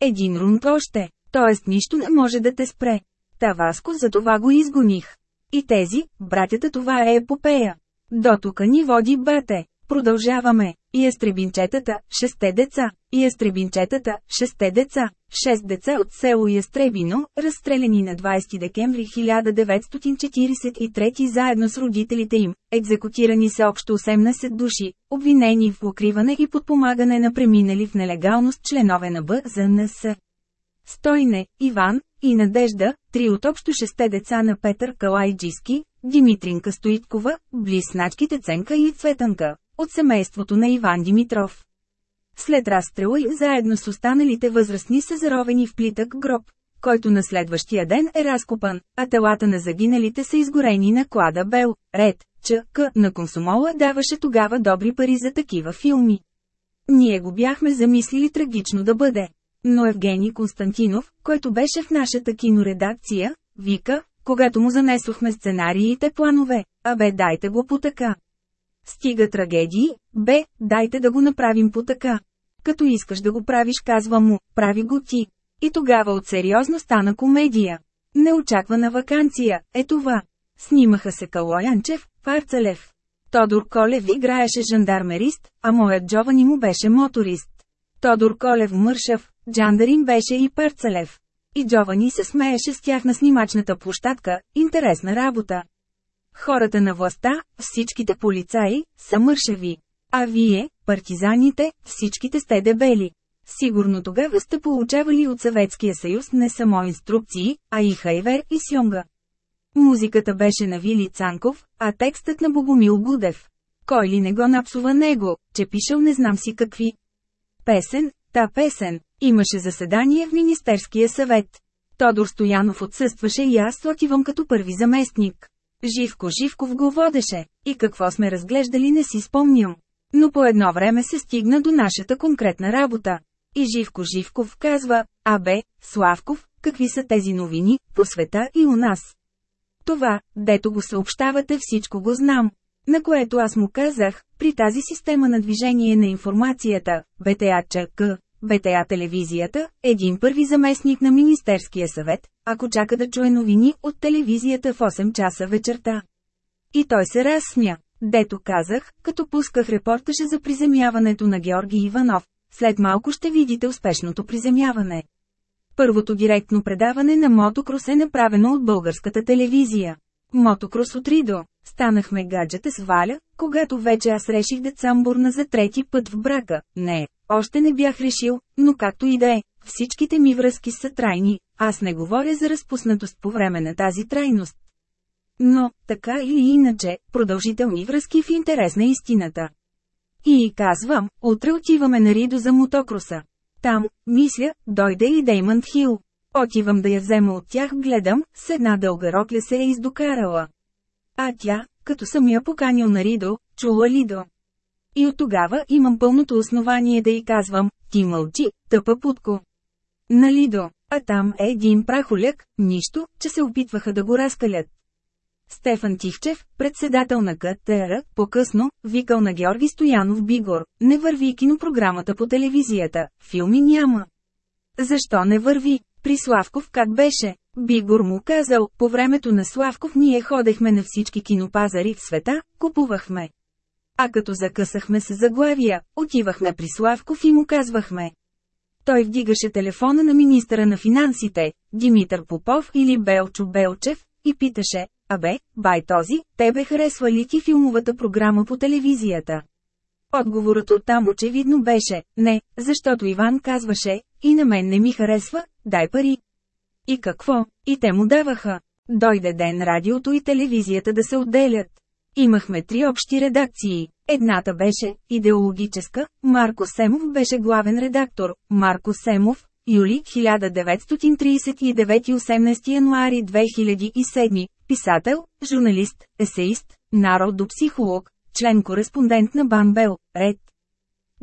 Един рунт още, т.е. нищо не може да те спре. Таваско за това го изгоних. И тези, братята това е епопея. До тука ни води бате. Продължаваме. И естребинчетата, шесте деца. И естребинчетата, шесте деца. Шест деца от село Ястребино, разстреляни на 20 декември 1943 заедно с родителите им. Екзекутирани са общо 18 души, обвинени в укриване и подпомагане на преминали в нелегалност членове на БЗНС. Стойне, Иван и Надежда, три от общо шесте деца на Петър Калайджиски, Димитринка Стоиткова, близначките Ценка и Цветанка, от семейството на Иван Димитров. След разстрела и заедно с останалите възрастни са заровени в плитък гроб, който на следващия ден е разкопан, а телата на загиналите са изгорени на клада Бел, Ред, ЧК на консумола даваше тогава добри пари за такива филми. Ние го бяхме замислили трагично да бъде. Но Евгений Константинов, който беше в нашата киноредакция, вика, когато му занесохме сценариите планове, а бе дайте го по така. Стига трагедии, бе, дайте да го направим по така. Като искаш да го правиш казва му, прави го ти. И тогава от сериозно стана комедия. Неочаквана вакансия, е това. Снимаха се Калоянчев, Парцелев. Тодор Колев играеше жандармерист, а моят Джовани му беше моторист. Тодор Колев Мършав, Джандарин беше и Парцелев. И Джовани се смееше с тях на снимачната площадка, интересна работа. Хората на властта, всичките полицаи, са мършеви. А вие, партизаните, всичките сте дебели. Сигурно тогава сте получавали от Съветския съюз не само инструкции, а и хайвер и сьонга. Музиката беше на Вили Цанков, а текстът на Богомил Гудев. Кой ли не го напсува него, че пишел не знам си какви. Песен, та песен, имаше заседание в Министерския съвет. Тодор Стоянов отсъстваше и аз отивам като първи заместник. Живко Живков го водеше, и какво сме разглеждали не си спомням. Но по едно време се стигна до нашата конкретна работа. И Живко Живков казва, абе, Славков, какви са тези новини, по света и у нас. Това, дето го съобщавате всичко го знам. На което аз му казах, при тази система на движение на информацията, БТА ЧК, БТА телевизията, един първи заместник на Министерския съвет, ако чака да чуе новини от телевизията в 8 часа вечерта. И той се разсмя. Дето казах, като пусках репортажа за приземяването на Георги Иванов, след малко ще видите успешното приземяване. Първото директно предаване на мотокрос е направено от българската телевизия. Мотокрос от Ридо. Станахме гаджета с Валя, когато вече аз реших да цамбурна за трети път в брака. Не, още не бях решил, но както и да е, всичките ми връзки са трайни, аз не говоря за разпуснатост по време на тази трайност. Но, така или иначе, продължителни връзки в интерес на истината. И казвам, утре отиваме на Ридо за мотокроса. Там, мисля, дойде и Деймънд Хил. Отивам да я взема от тях, гледам, с една дълга рокля се е издокарала. А тя, като съм я поканил на Ридо, чула Лидо. И от тогава имам пълното основание да й казвам, ти мълчи, тъпа путко. На Лидо, а там е един прахоляк, нищо, че се опитваха да го разкалят. Стефан Тихчев, председател на КТР, по-късно, викал на Георги Стоянов Бигор, не върви кинопрограмата по телевизията, филми няма. Защо не върви? При Славков как беше? Бигор му казал, по времето на Славков ние ходехме на всички кинопазари в света, купувахме. А като закъсахме с заглавия, отивахме при Славков и му казвахме. Той вдигаше телефона на министъра на финансите, Димитър Попов или Белчо Белчев, и питаше, Абе, бай този, тебе харесва ли ти филмовата програма по телевизията? Отговорът оттам очевидно беше, не, защото Иван казваше, и на мен не ми харесва, дай пари. И какво? И те му даваха. Дойде ден радиото и телевизията да се отделят. Имахме три общи редакции. Едната беше идеологическа, Марко Семов беше главен редактор, Марко Семов, юли 1939 18 януари 2007, писател, журналист, есеист, народопсихолог, член-кореспондент на Бамбел, Ред.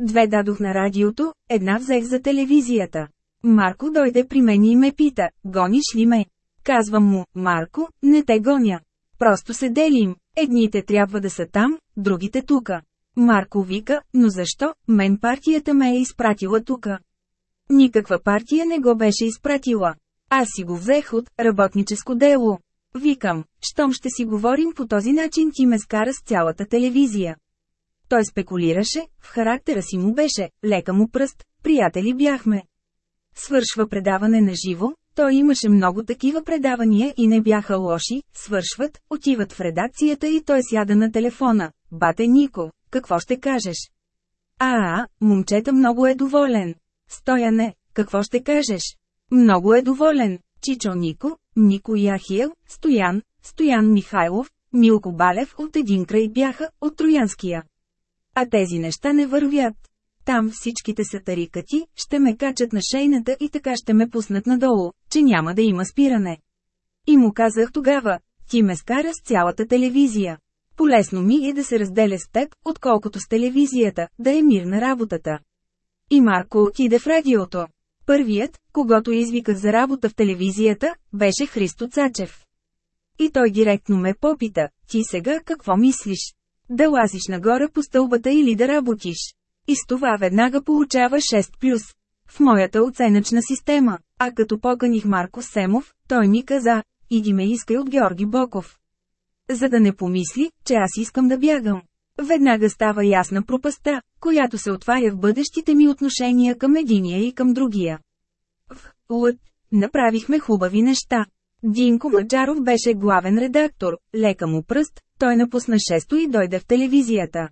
Две дадох на радиото, една взех за телевизията. Марко дойде при мен и ме пита, гониш ли ме? Казвам му, Марко, не те гоня. Просто се делим, едните трябва да са там, другите тука. Марко вика, но защо, мен партията ме е изпратила тука. Никаква партия не го беше изпратила. Аз си го взех от работническо дело. Викам, щом ще си говорим по този начин ти ме скара с цялата телевизия. Той спекулираше, в характера си му беше, лека му пръст, приятели бяхме. Свършва предаване на живо, той имаше много такива предавания и не бяха лоши, свършват, отиват в редакцията и той сяда на телефона. Бате Нико, какво ще кажеш? А, момчета много е доволен. Стояне, какво ще кажеш? Много е доволен. Чичо Нико, Нико Яхиел, Стоян, Стоян Михайлов, Милко Балев от един край бяха, от Троянския. А тези неща не вървят. Там всичките са тарикати, ще ме качат на шейната и така ще ме пуснат надолу, че няма да има спиране. И му казах тогава, ти ме скара с цялата телевизия. Полесно ми е да се разделя с теб, отколкото с телевизията, да е мир на работата. И Марко отиде в радиото. Първият, когато извиках за работа в телевизията, беше Христо Цачев. И той директно ме попита, ти сега какво мислиш? Да лазиш нагоре по стълбата или да работиш? И с това веднага получава 6+. В моята оценъчна система. А като поканих Марко Семов, той ми каза, иди ме искай от Георги Боков. За да не помисли, че аз искам да бягам. Веднага става ясна пропаста, която се отваря в бъдещите ми отношения към единия и към другия. В Лът направихме хубави неща. Динко Маджаров беше главен редактор, лека му пръст, той напусна шесто и дойде в телевизията.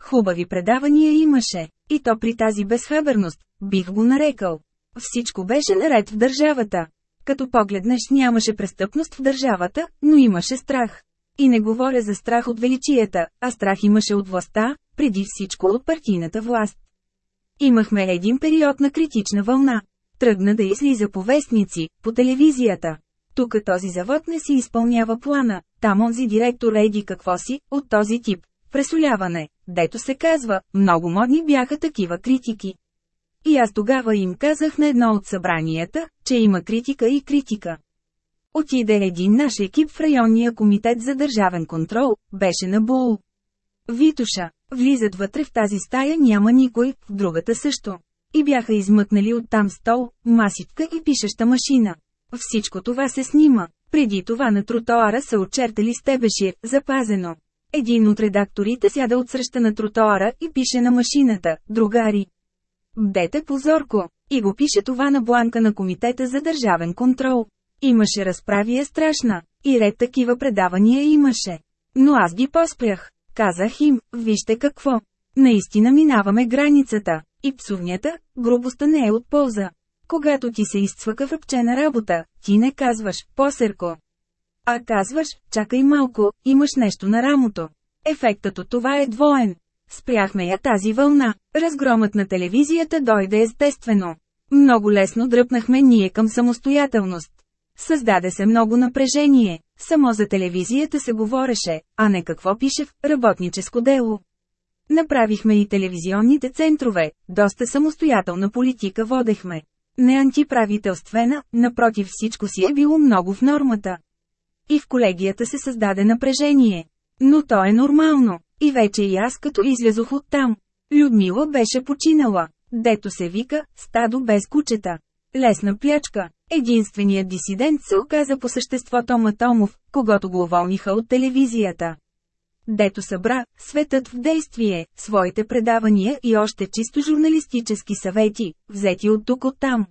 Хубави предавания имаше, и то при тази безхаберност, бих го нарекал. Всичко беше наред в държавата. Като погледнеш нямаше престъпност в държавата, но имаше страх. И не говоря за страх от величията, а страх имаше от властта, преди всичко от партийната власт. Имахме един период на критична вълна. Тръгна да излиза по вестници, по телевизията. Тук този завод не си изпълнява плана, там онзи директор еди какво си, от този тип. Пресоляване, дето се казва, много модни бяха такива критики. И аз тогава им казах на едно от събранията, че има критика и критика. Отиде един наш екип в районния комитет за държавен контрол, беше на Бул. Витуша, влизат вътре в тази стая няма никой, в другата също. И бяха измъкнали оттам стол, масичка и пишеща машина. Всичко това се снима. Преди това на тротоара са очертали стебешир, запазено. Един от редакторите сяда отсреща на тротоара и пише на машината, другари. Бдете позорко. И го пише това на бланка на Комитета за държавен контрол. Имаше разправия страшна. И ред такива предавания имаше. Но аз ги поспрях. Казах им, вижте какво. Наистина минаваме границата. И псувнята, грубостта не е от полза. Когато ти се изцвъка в ръпчена работа, ти не казваш «посерко». А казваш «чакай малко, имаш нещо на рамото». Ефектът от това е двоен. Спряхме я тази вълна. Разгромът на телевизията дойде естествено. Много лесно дръпнахме ние към самостоятелност. Създаде се много напрежение. Само за телевизията се говореше, а не какво пише в работническо дело. Направихме и телевизионните центрове, доста самостоятелна политика водехме. Не антиправителствена, напротив всичко си е било много в нормата. И в колегията се създаде напрежение. Но то е нормално. И вече и аз като излязох оттам. Людмила беше починала. Дето се вика, стадо без кучета. Лесна плячка. Единственият дисидент се оказа по същество Тома Томов, когато го уволниха от телевизията. Дето събра, светът в действие, своите предавания и още чисто журналистически съвети, взети от тук от там.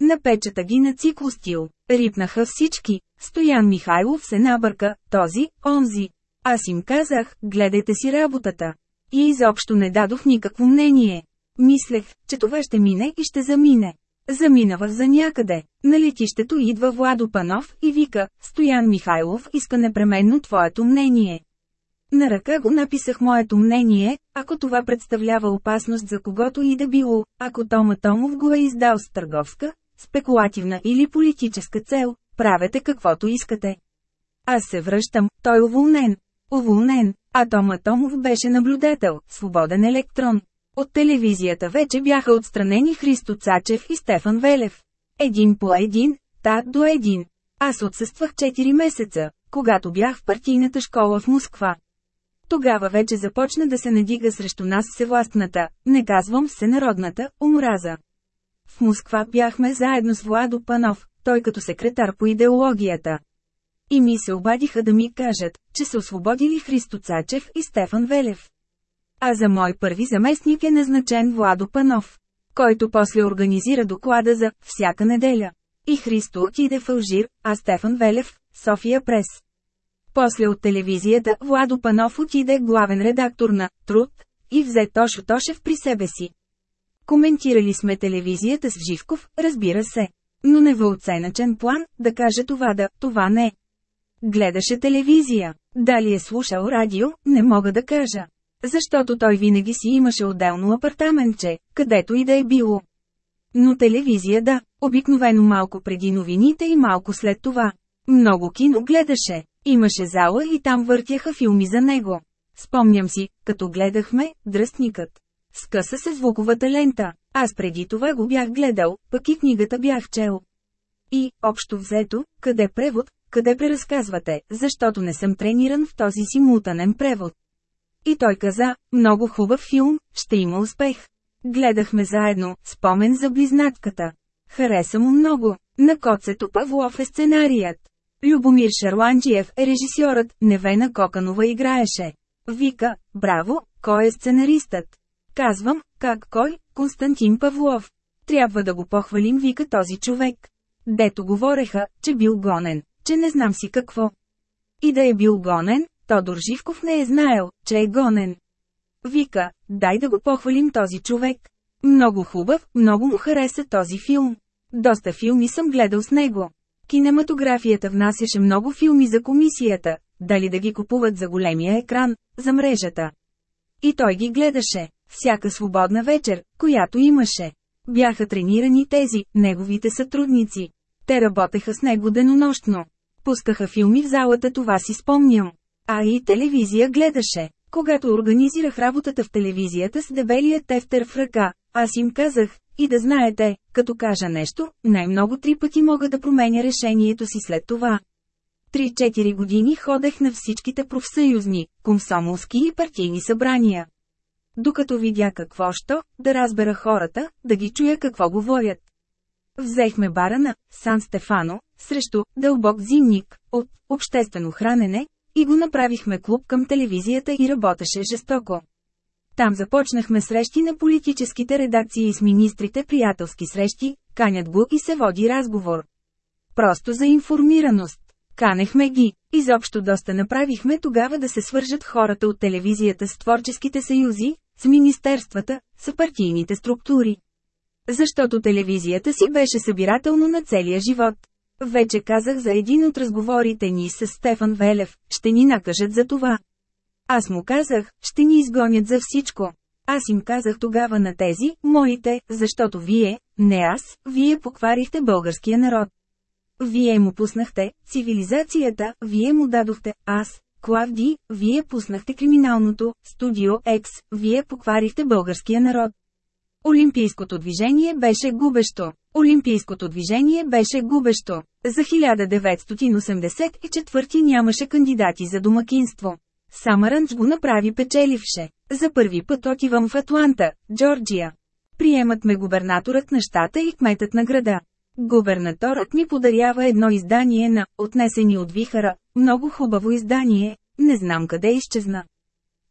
Напечата ги на циклостил. Рипнаха всички. Стоян Михайлов се набърка, този, онзи. Аз им казах, гледайте си работата. И изобщо не дадох никакво мнение. Мислех, че това ще мине и ще замине. Заминава за някъде. На летището идва Владо Панов и вика, Стоян Михайлов иска непременно твоето мнение. На ръка го написах моето мнение, ако това представлява опасност за когото и да било, ако Тома Томов го е издал с търговска, спекулативна или политическа цел, правете каквото искате. Аз се връщам, той е уволнен. Уволнен, а Тома Томов беше наблюдател, свободен електрон. От телевизията вече бяха отстранени Христо Цачев и Стефан Велев. Един по един, та до един. Аз отсъствах 4 месеца, когато бях в партийната школа в Москва. Тогава вече започна да се надига срещу нас всевластната, не казвам всенародната, омраза. В Москва бяхме заедно с Владо Панов, той като секретар по идеологията. И ми се обадиха да ми кажат, че са освободили Христо Цачев и Стефан Велев. А за мой първи заместник е назначен Владо Панов, който после организира доклада за «Всяка неделя». И Христо отиде в Алжир, а Стефан Велев – София Прес. После от телевизията Владо Панов отиде главен редактор на «Труд» и взе Тошо Тошев при себе си. Коментирали сме телевизията с Живков, разбира се. Но не в оценъчен план, да каже това да, това не. Гледаше телевизия. Дали е слушал радио, не мога да кажа. Защото той винаги си имаше отделно апартаментче, където и да е било. Но телевизия да, обикновено малко преди новините и малко след това. Много кино гледаше. Имаше зала и там въртяха филми за него. Спомням си, като гледахме «Дръстникът». Скъса се звуковата лента. Аз преди това го бях гледал, пък и книгата бях чел. И, общо взето, къде превод, къде преразказвате, защото не съм трениран в този симултанен превод. И той каза, много хубав филм, ще има успех. Гледахме заедно, спомен за близнацката. Хареса му много. На коцето Павлов е сценарият. Любомир Шарланджиев е режисьорът, Невена Коканова играеше. Вика, браво, кой е сценаристът? Казвам, как кой, Константин Павлов. Трябва да го похвалим, вика този човек. Дето говореха, че бил гонен, че не знам си какво. И да е бил гонен, Тодор Живков не е знаел, че е гонен. Вика, дай да го похвалим този човек. Много хубав, много му хареса този филм. Доста филми съм гледал с него. Кинематографията внасяше много филми за комисията, дали да ги купуват за големия екран, за мрежата. И той ги гледаше, всяка свободна вечер, която имаше. Бяха тренирани тези, неговите сътрудници. Те работеха с него денонощно. Пускаха филми в залата, това си спомням. А и телевизия гледаше. Когато организирах работата в телевизията с дебелия тефтер в ръка, аз им казах, и да знаете, като кажа нещо, най-много три пъти мога да променя решението си след това. Три-четири години ходех на всичките профсъюзни, комсомолски и партийни събрания. Докато видя какво що, да разбера хората, да ги чуя какво говорят. Взехме бара на Сан Стефано, срещу дълбок зимник, от обществено хранене, и го направихме клуб към телевизията и работеше жестоко. Там започнахме срещи на политическите редакции с министрите приятелски срещи, канят го и се води разговор. Просто за информираност. Канехме ги. Изобщо доста направихме тогава да се свържат хората от телевизията с творческите съюзи, с министерствата, с партийните структури. Защото телевизията си беше събирателно на целия живот. Вече казах за един от разговорите ни с Стефан Велев, ще ни накажат за това. Аз му казах, ще ни изгонят за всичко. Аз им казах тогава на тези, моите, защото вие, не аз, вие покварихте българския народ. Вие му пуснахте цивилизацията, вие му дадохте аз, Клавди, вие пуснахте криминалното, Студио X, вие покварихте българския народ. Олимпийското движение беше губещо. Олимпийското движение беше губещо. За 1984 нямаше кандидати за домакинство. Самаранч го направи печеливше. За първи път отивам в Атланта, Джорджия. Приемат ме губернаторът на щата и кметът на града. Губернаторът ми подарява едно издание на «Отнесени от вихара», много хубаво издание, не знам къде изчезна.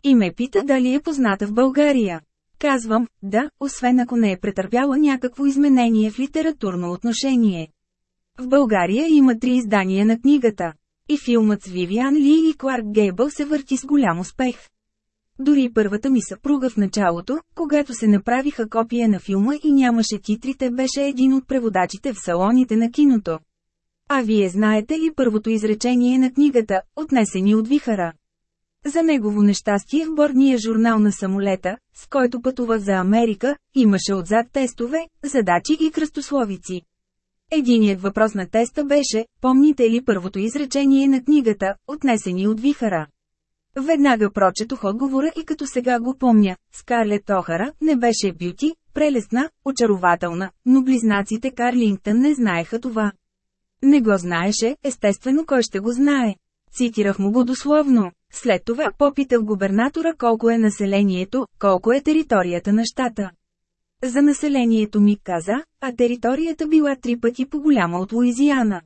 И ме пита дали е позната в България. Казвам, да, освен ако не е претърпяла някакво изменение в литературно отношение. В България има три издания на книгата. И филмът с Вивиан Ли и Кларк Гейбъл се върти с голям успех. Дори първата ми съпруга в началото, когато се направиха копия на филма и нямаше титрите, беше един от преводачите в салоните на киното. А вие знаете ли първото изречение на книгата, отнесени от вихара? За негово нещастие в бордния журнал на самолета, с който пътува за Америка, имаше отзад тестове, задачи и кръстословици. Единият въпрос на теста беше, помните ли първото изречение на книгата, отнесени от вихара? Веднага прочетох отговора и като сега го помня, Скарлет Охара не беше бюти, прелесна, очарователна, но близнаците Карлингтън не знаеха това. Не го знаеше, естествено кой ще го знае. Цитирах му го дословно. След това попитах губернатора колко е населението, колко е територията на щата. За населението ми каза, а територията била три пъти по-голяма от Луизиана.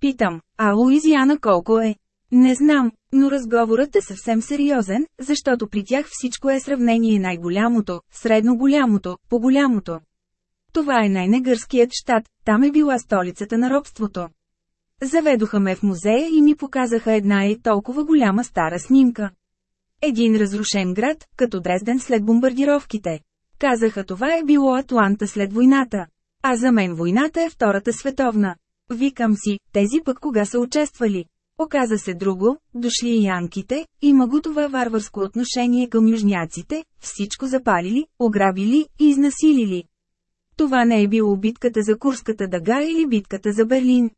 Питам, а Луизиана колко е? Не знам, но разговорът е съвсем сериозен, защото при тях всичко е сравнение най-голямото, средно голямото, по-голямото. Това е най-негърският щат, там е била столицата на робството. Заведоха ме в музея и ми показаха една и толкова голяма стара снимка. Един разрушен град, като Дрезден след бомбардировките. Казаха това е било Атланта след войната. А за мен войната е Втората световна. Викам си, тези пък кога са участвали. Оказа се друго, дошли и янките, има го това варварско отношение към южняците, всичко запалили, ограбили и изнасилили. Това не е било битката за Курската дъга или битката за Берлин.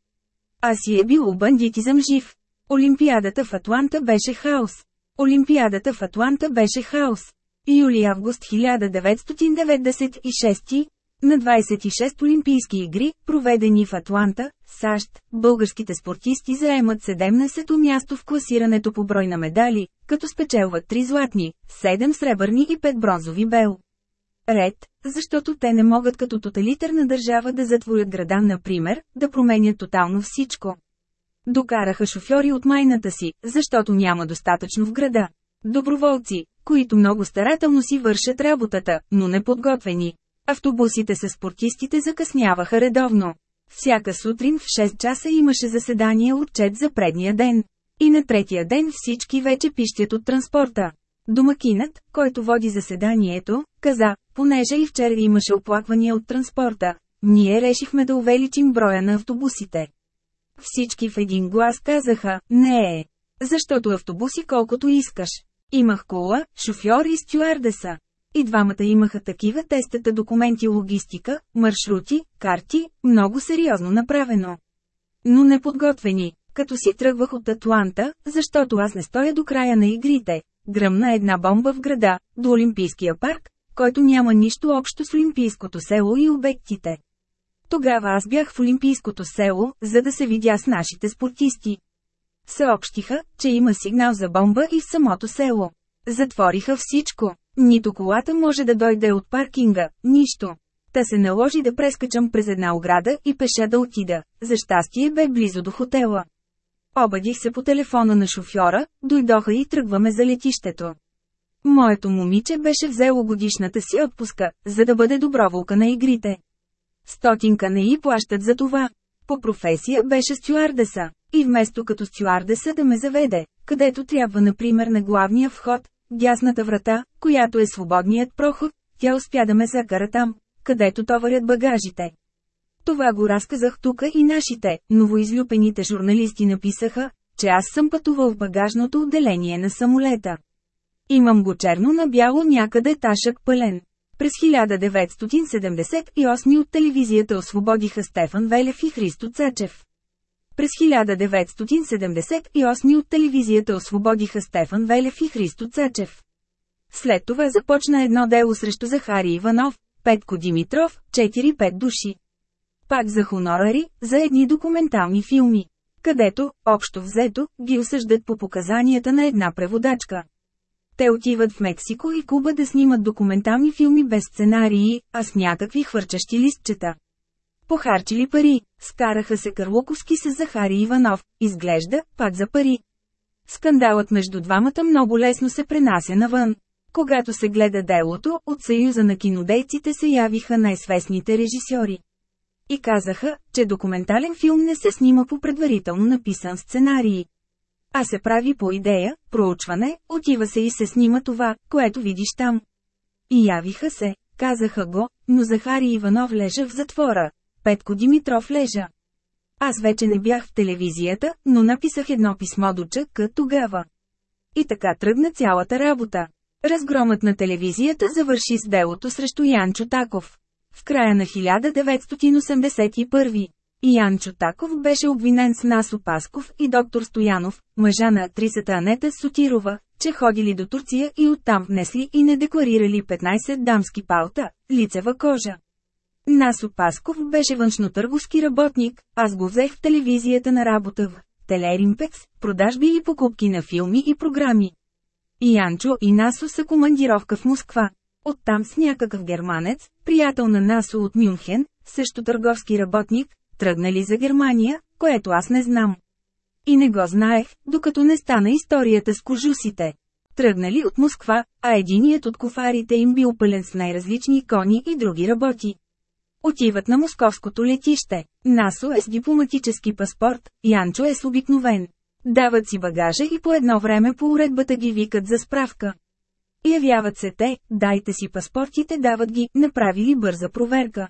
А си е било бандитизъм жив. Олимпиадата в Атланта беше хаос. Олимпиадата в Атланта беше хаос. Юли-август 1996 на 26 Олимпийски игри, проведени в Атланта, САЩ, българските спортисти заемат 17-то място в класирането по брой на медали, като спечелват 3 златни, 7 сребърни и 5 бронзови бел. Ред, защото те не могат като тоталитарна държава да затворят града, например, да променят тотално всичко. Докараха шофьори от майната си, защото няма достатъчно в града. Доброволци, които много старателно си вършат работата, но неподготвени. Автобусите с спортистите закъсняваха редовно. Всяка сутрин в 6 часа имаше заседание отчет за предния ден. И на третия ден всички вече пищят от транспорта. Домакинът, който води заседанието, каза, понеже и вчера имаше оплаквания от транспорта, ние решихме да увеличим броя на автобусите. Всички в един глас казаха, не е. Защото автобуси колкото искаш. Имах кола, шофьор и стюардеса. И двамата имаха такива тестата документи логистика, маршрути, карти, много сериозно направено. Но неподготвени, като си тръгвах от Атланта, защото аз не стоя до края на игрите. Гръмна една бомба в града, до Олимпийския парк, който няма нищо общо с Олимпийското село и обектите. Тогава аз бях в Олимпийското село, за да се видя с нашите спортисти. Съобщиха, че има сигнал за бомба и в самото село. Затвориха всичко. Нито колата може да дойде от паркинга, нищо. Та се наложи да прескачам през една ограда и пеша да отида. За щастие бе близо до хотела. Обадих се по телефона на шофьора, дойдоха и тръгваме за летището. Моето момиче беше взело годишната си отпуска, за да бъде доброволка на игрите. Стотинка не й плащат за това. По професия беше стюардеса. И вместо като стюардеса да ме заведе, където трябва например на главния вход, дясната врата, която е свободният проход, тя успя да ме закара там, където товарят багажите. Това го разказах тук и нашите, новоизлюпените журналисти написаха, че аз съм пътувал в багажното отделение на самолета. Имам го черно на бяло някъде ташък пълен. През 1978 от телевизията освободиха Стефан Велев и Христо Цачев. През 1978 от телевизията освободиха Стефан Велев и Христо Цачев. След това започна едно дело срещу Захари Иванов, Петко Димитров, 4-5 души. Пак за хонорари, за едни документални филми. Където, общо взето, ги осъждат по показанията на една преводачка. Те отиват в Мексико и Куба да снимат документални филми без сценарии, а с някакви хвърчащи листчета. Похарчили пари, скараха се Карлуковски с Захари Иванов, изглежда, пак за пари. Скандалът между двамата много лесно се пренася навън. Когато се гледа делото, от Съюза на кинодейците се явиха най-свестните режисьори. И казаха, че документален филм не се снима по предварително написан сценарий. А се прави по идея, проучване, отива се и се снима това, което видиш там. И явиха се, казаха го, но Захари Иванов лежа в затвора, Петко Димитров лежа. Аз вече не бях в телевизията, но написах едно писмо до ЧК тогава. И така тръгна цялата работа. Разгромът на телевизията завърши с делото срещу Янчо Таков. В края на 1981 Янчо Таков беше обвинен с Насо Пасков и доктор Стоянов, мъжа на актрисата Анета Сотирова, че ходили до Турция и оттам внесли и не декларирали 15 дамски палта, лицева кожа. Насо Пасков беше външнотърговски работник, аз го взех в телевизията на работа в Телеримпекс, продажби и покупки на филми и програми. И и Насо са командировка в Москва. Оттам с някакъв германец, приятел на Насо от Мюнхен, също търговски работник, тръгнали за Германия, което аз не знам. И не го знаех, докато не стана историята с кожусите. Тръгнали от Москва, а единият от кофарите им бил пълен с най-различни кони и други работи. Отиват на московското летище. Насо е с дипломатически паспорт, Янчо е с обикновен. Дават си багажа и по едно време по уредбата ги викат за справка. Явяват се те, дайте си паспортите, дават ги, направили бърза проверка.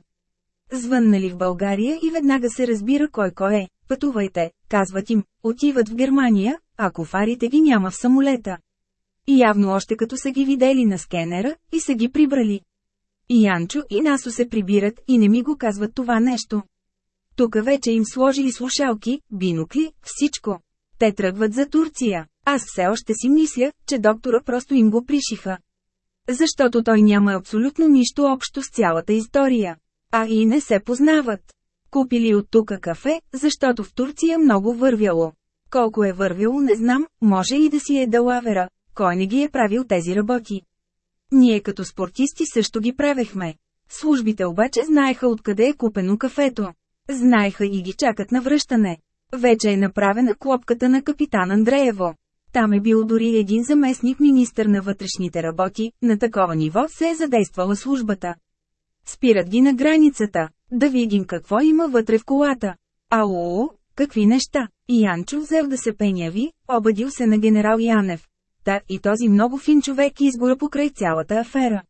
Звъннали в България и веднага се разбира кой кой е, пътувайте, казват им, отиват в Германия, ако фарите ги няма в самолета. И явно още като са ги видели на скенера, и са ги прибрали. И Янчо и Насо се прибират и не ми го казват това нещо. Тук вече им сложили слушалки, бинокли, всичко. Те тръгват за Турция. Аз все още си мисля, че доктора просто им го пришиха. Защото той няма абсолютно нищо общо с цялата история. А и не се познават. Купили от тука кафе, защото в Турция много вървяло. Колко е вървяло не знам, може и да си е далавера, кой не ги е правил тези работи. Ние като спортисти също ги правехме. Службите обаче знаеха откъде е купено кафето. Знаеха и ги чакат на връщане. Вече е направена клопката на капитан Андреево. Там е бил дори един заместник министър на вътрешните работи, на такова ниво се е задействала службата. Спират ги на границата, да видим какво има вътре в колата. Ало, какви неща? Янчо взел да се пеняви, обадил се на генерал Янев. Та и този много фин човек изгора покрай цялата афера.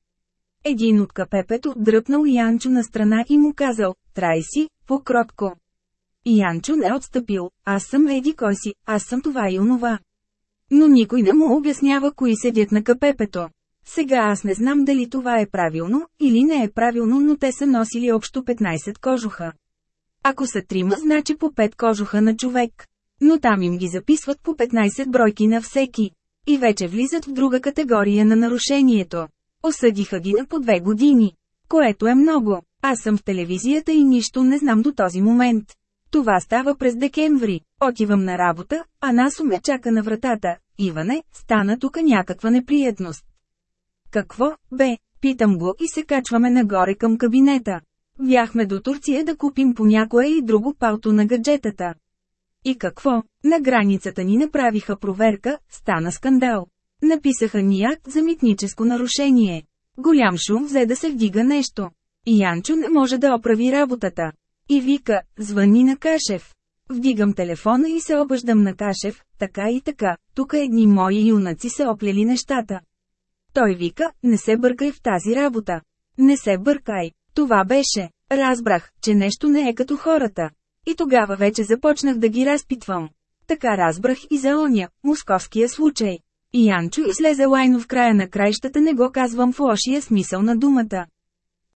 Един от капепето дръпнал Янчо на страна и му казал, трай си, по-кротко. Янчо не отстъпил, аз съм еди кой си, аз съм това и онова. Но никой не му обяснява кои седят на капепето. Сега аз не знам дали това е правилно, или не е правилно, но те са носили общо 15 кожуха. Ако са трима, значи по 5 кожуха на човек. Но там им ги записват по 15 бройки на всеки. И вече влизат в друга категория на нарушението. Осъдиха ги на по две години. Което е много. Аз съм в телевизията и нищо не знам до този момент. Това става през декември. Отивам на работа, а Насо ме чака на вратата. Иване, стана тук някаква неприятност. Какво, бе? Питам го и се качваме нагоре към кабинета. Бяхме до Турция да купим по някое и друго палто на гаджетата. И какво? На границата ни направиха проверка, стана скандал. Написаха ни акт за митническо нарушение. Голям шум взе да се вдига нещо. И Янчо не може да оправи работата. И вика, звъни на Кашев. Вдигам телефона и се обаждам на Кашев, така и така, тук едни мои юнаци са оплели нещата. Той вика, не се бъркай в тази работа. Не се бъркай. Това беше. Разбрах, че нещо не е като хората. И тогава вече започнах да ги разпитвам. Така разбрах и за оня, московския случай. И Янчо излезе лайно в края на краищата не го казвам в лошия смисъл на думата.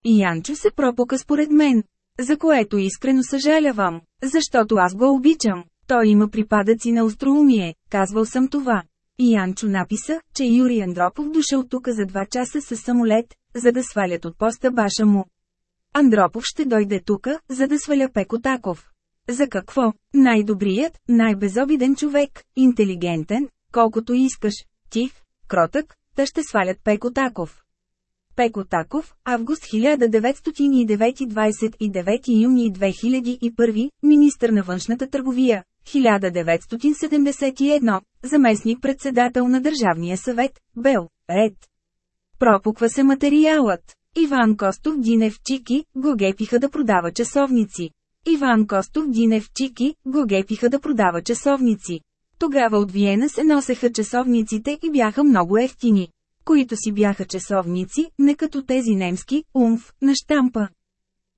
И Янчо се пропука според мен. За което искрено съжалявам, защото аз го обичам. Той има припадъци на остроумие, казвал съм това. И Янчо написа, че Юрий Андропов дошъл тук за два часа с самолет, за да свалят от поста баша му. Андропов ще дойде тука, за да сваля Пеко Таков. За какво? Най-добрият, най-безобиден човек, интелигентен, колкото искаш, тих, кротък, та ще свалят Пеко Таков. Пеко Таков, август 1909-29 юни 2001, министър на външната търговия, 1971, заместник-председател на Държавния съвет, Бел, Ред. Пропуква се материалът. Иван Костов Динев Чики, го гепиха да продава часовници. Иван Костов Динев Чики, го гепиха да продава часовници. Тогава от Виена се носеха часовниците и бяха много ефтини. Които си бяха часовници, не като тези немски, умф, на штампа.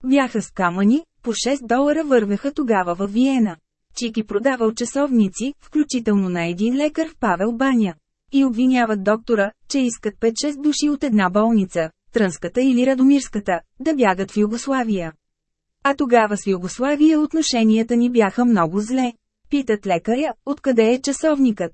Бяха с камъни, по 6 долара вървеха тогава във Виена. Чики продавал часовници, включително на един лекар в Павел Баня. И обвиняват доктора, че искат 5-6 души от една болница, Трънската или Радомирската, да бягат в Югославия. А тогава с Югославия отношенията ни бяха много зле. Питат лекаря, откъде е часовникът.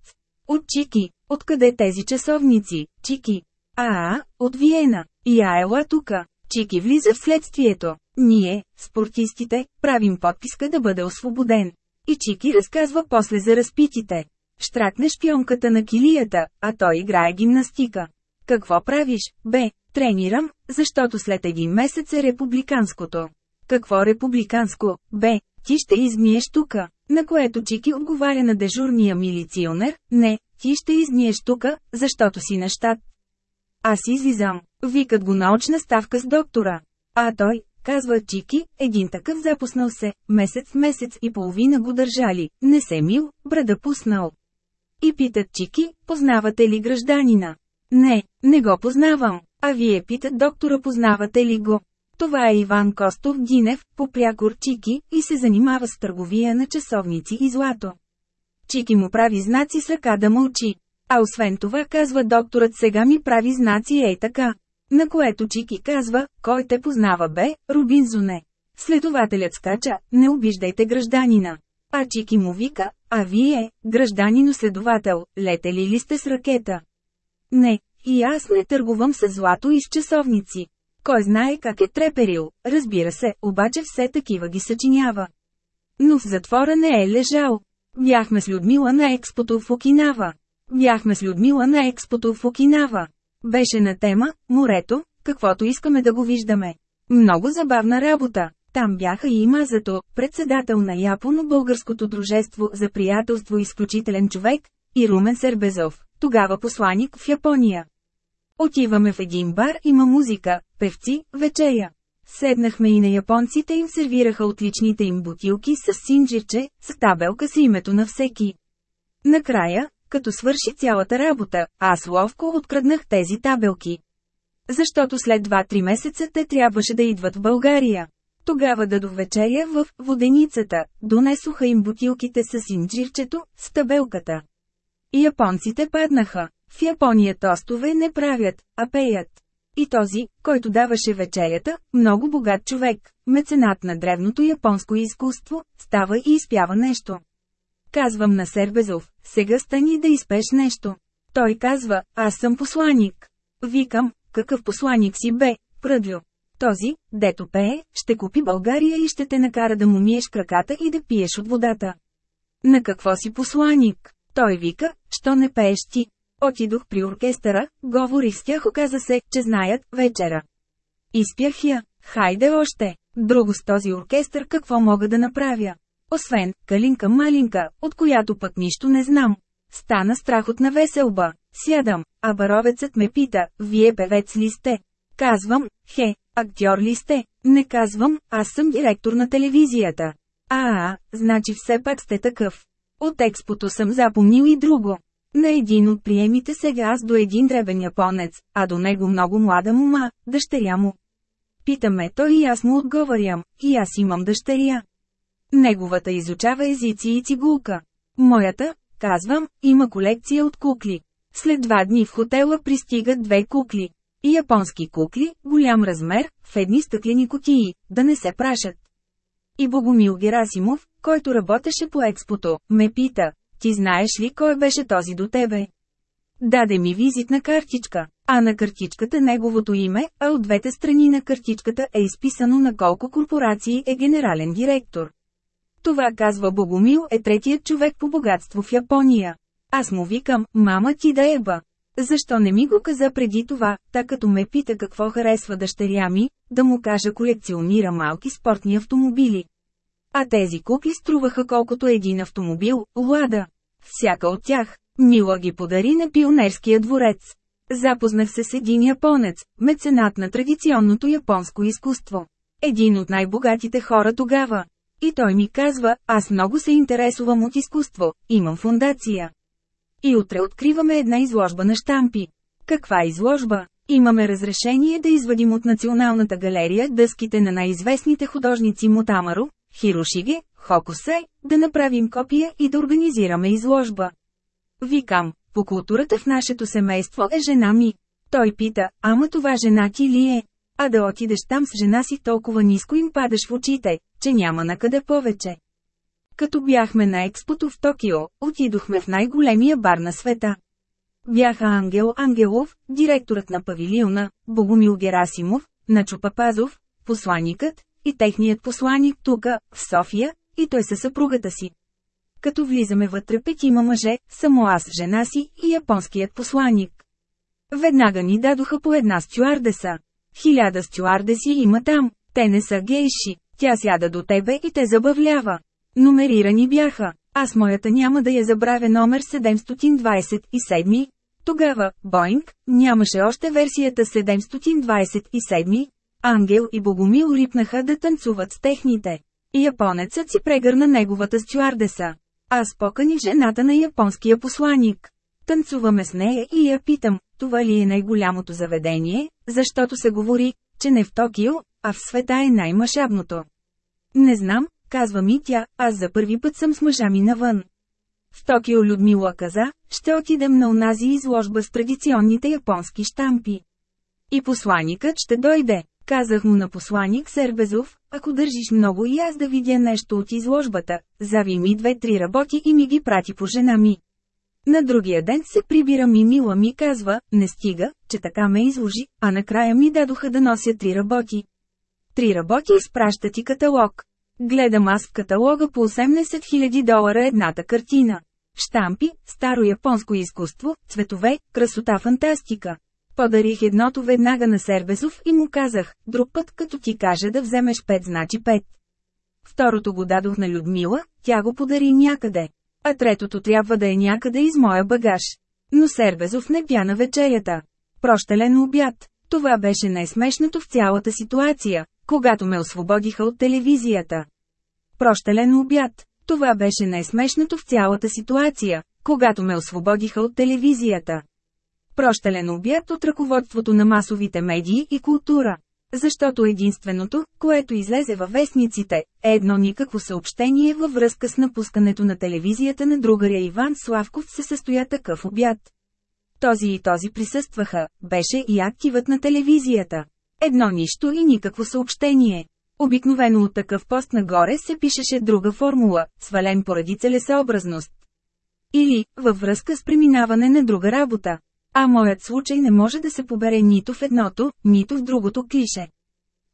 От Чики, откъде тези часовници, Чики. А, от Виена. И а ела тука. Чики влиза в следствието. Ние, спортистите, правим подписка да бъде освободен. И Чики разказва после за разпитите. Штракне шпионката на килията, а той играе гимнастика. Какво правиш, бе? Тренирам, защото след един месец е републиканското. Какво републиканско, бе? Ти ще измиеш тука. На което Чики отговаря на дежурния милиционер, не, ти ще измиеш тука, защото си на щат. Аз излизам. Викат го научна ставка с доктора. А той, казва Чики, един такъв запуснал се, месец месец и половина го държали, не се мил, брада пуснал. И питат Чики, познавате ли гражданина? Не, не го познавам. А вие питат доктора познавате ли го? Това е Иван Костов Динев, попрякор Чики, и се занимава с търговия на часовници и злато. Чики му прави знаци с ръка да мълчи. А освен това казва докторът сега ми прави знаци ей така. На което Чики казва, кой те познава бе, Рубинзоне. Следователят скача, не обиждайте гражданина. А Чики му вика, а вие, гражданино следовател, летели ли сте с ракета? Не, и аз не търгувам с злато и с часовници. Кой знае как е треперил, разбира се, обаче все такива ги съчинява. Но в затвора не е лежал. Бяхме с Людмила на експото в Окинава. Бяхме с Людмила на експото в Окинава. Беше на тема «Морето», каквото искаме да го виждаме. Много забавна работа. Там бяха и Мазато, председател на Японо-българското дружество за приятелство изключителен човек, и Румен Сербезов, тогава посланик в Япония. Отиваме в един бар, има музика, певци, вечеря. Седнахме и на японците им сервираха отличните им бутилки с синджирче, с табелка с името на всеки. Накрая, като свърши цялата работа, аз ловко откраднах тези табелки. Защото след 2-3 месеца те трябваше да идват в България. Тогава да до вечеря в воденицата, донесоха им бутилките с синджирчето, с табелката. Японците паднаха. В Япония тостове не правят, а пеят. И този, който даваше вечерята, много богат човек, меценат на древното японско изкуство, става и изпява нещо. Казвам на Сербезов, сега стани да изпеш нещо. Той казва, аз съм посланик. Викам, какъв посланик си бе, пръдлю. Този, дето пее, ще купи България и ще те накара да му миеш краката и да пиеш от водата. На какво си посланик? Той вика, що не пееш ти? Отидох при оркестъра, говорих с тях, оказа се, че знаят вечера. Изпях я, хайде още, друго с този оркестър какво мога да направя. Освен, калинка малинка, от която пък нищо не знам. Стана страхотна веселба. Сядам, а баровецът ме пита, вие певец ли сте? Казвам, хе, актьор ли сте? Не казвам, аз съм директор на телевизията. А, а, значи все пак сте такъв. От експото съм запомнил и друго. На един от приемите сега аз до един дребен японец, а до него много млада мума, дъщеря му. Питаме той и аз му отговарям, и аз имам дъщеря. Неговата изучава езици и цигулка. Моята, казвам, има колекция от кукли. След два дни в хотела пристигат две кукли. Японски кукли, голям размер, в едни стъклени кутии, да не се прашат. И Богомил Герасимов, който работеше по експото, ме пита, ти знаеш ли кой беше този до тебе? Даде ми визитна картичка, а на картичката неговото име, а от двете страни на картичката е изписано на колко корпорации е генерален директор. Това казва Богомил е третият човек по богатство в Япония. Аз му викам, мама ти да еба. Защо не ми го каза преди това, така като ме пита какво харесва дъщеря ми, да му кажа колекционира малки спортни автомобили. А тези кукли струваха колкото един автомобил, лада. Всяка от тях, Мила ги подари на пионерския дворец. Запознах се с един японец, меценат на традиционното японско изкуство. Един от най-богатите хора тогава. И той ми казва, аз много се интересувам от изкуство, имам фундация. И утре откриваме една изложба на штампи. Каква изложба? Имаме разрешение да извадим от Националната галерия дъските на най-известните художници Мутамаро, Хирошиге, Хокусай, да направим копия и да организираме изложба. Викам, по културата в нашето семейство е жена ми. Той пита, ама това жена ти ли е? А да отидеш там с жена си толкова ниско им падаш в очите, че няма на къде повече. Като бяхме на експото в Токио, отидохме в най-големия бар на света. Бяха Ангел Ангелов, директорът на павилиона, Богомил Герасимов, Начо Папазов, посланикът, и техният посланик тука, в София, и той със съпругата си. Като влизаме вътре петима мъже, само аз жена си и японският посланик. Веднага ни дадоха по една стюардеса. Хиляда стюардеси има там, те не са гейши, тя сяда до тебе и те забавлява. Номерирани бяха, аз моята няма да я забравя номер 727. Тогава, Боинг, нямаше още версията 727, Ангел и Богомил рипнаха да танцуват с техните. Японецът си прегърна неговата стюардеса. Аз поканих жената на японския посланик. Танцуваме с нея и я питам, това ли е най-голямото заведение, защото се говори, че не в Токио, а в света е най-мащабното. Не знам, казва ми тя, аз за първи път съм с мъжа ми навън. В Токио Людмила каза, ще отидем на унази изложба с традиционните японски штампи. И посланикът ще дойде. Казах му на посланик Сербезов, ако държиш много и аз да видя нещо от изложбата, зави ми две-три работи и ми ги прати по жена ми. На другия ден се прибира ми мила ми казва, не стига, че така ме изложи, а накрая ми дадоха да нося три работи. Три работи изпраща ти каталог. Гледам аз в каталога по 18 000 долара едната картина. Штампи, старо японско изкуство, цветове, красота фантастика. Подарих едното веднага на Сербезов и му казах, друг път като ти каже да вземеш 5 значи 5. Второто го дадох на Людмила, тя го подари някъде. А третото трябва да е някъде из моя багаж. Но Сербезов не пя на вечерята. Прощален обяд. Това беше най-смешното в цялата ситуация, когато ме освободиха от телевизията. Прощален обяд. Това беше най-смешното в цялата ситуация, когато ме освободиха от телевизията. Прощален обяд от ръководството на масовите медии и култура. Защото единственото, което излезе във вестниците, е едно никакво съобщение във връзка с напускането на телевизията на другаря Иван Славков се състоя такъв обяд. Този и този присъстваха, беше и активът на телевизията. Едно нищо и никакво съобщение. Обикновено от такъв пост нагоре се пишеше друга формула, свален поради целесообразност. Или, във връзка с преминаване на друга работа. А моят случай не може да се побере нито в едното, нито в другото клише.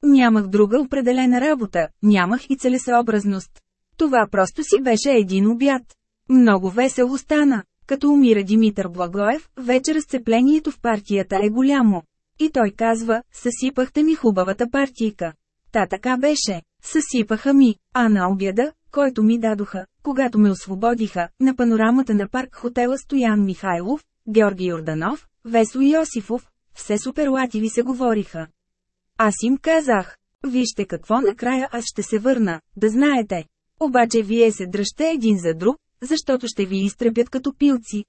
Нямах друга определена работа, нямах и целесообразност. Това просто си беше един обяд. Много весело стана. Като умира Димитър Благоев, вече разцеплението в партията е голямо. И той казва, съсипахте ми хубавата партийка. Та така беше. Съсипаха ми, а на обяда, който ми дадоха, когато ме освободиха, на панорамата на парк хотела Стоян Михайлов, Георги Йорданов, Весо Йосифов, все суперлативи се говориха. Аз им казах, вижте какво накрая аз ще се върна, да знаете. Обаче вие се дръжте един за друг, защото ще ви изтръпят като пилци.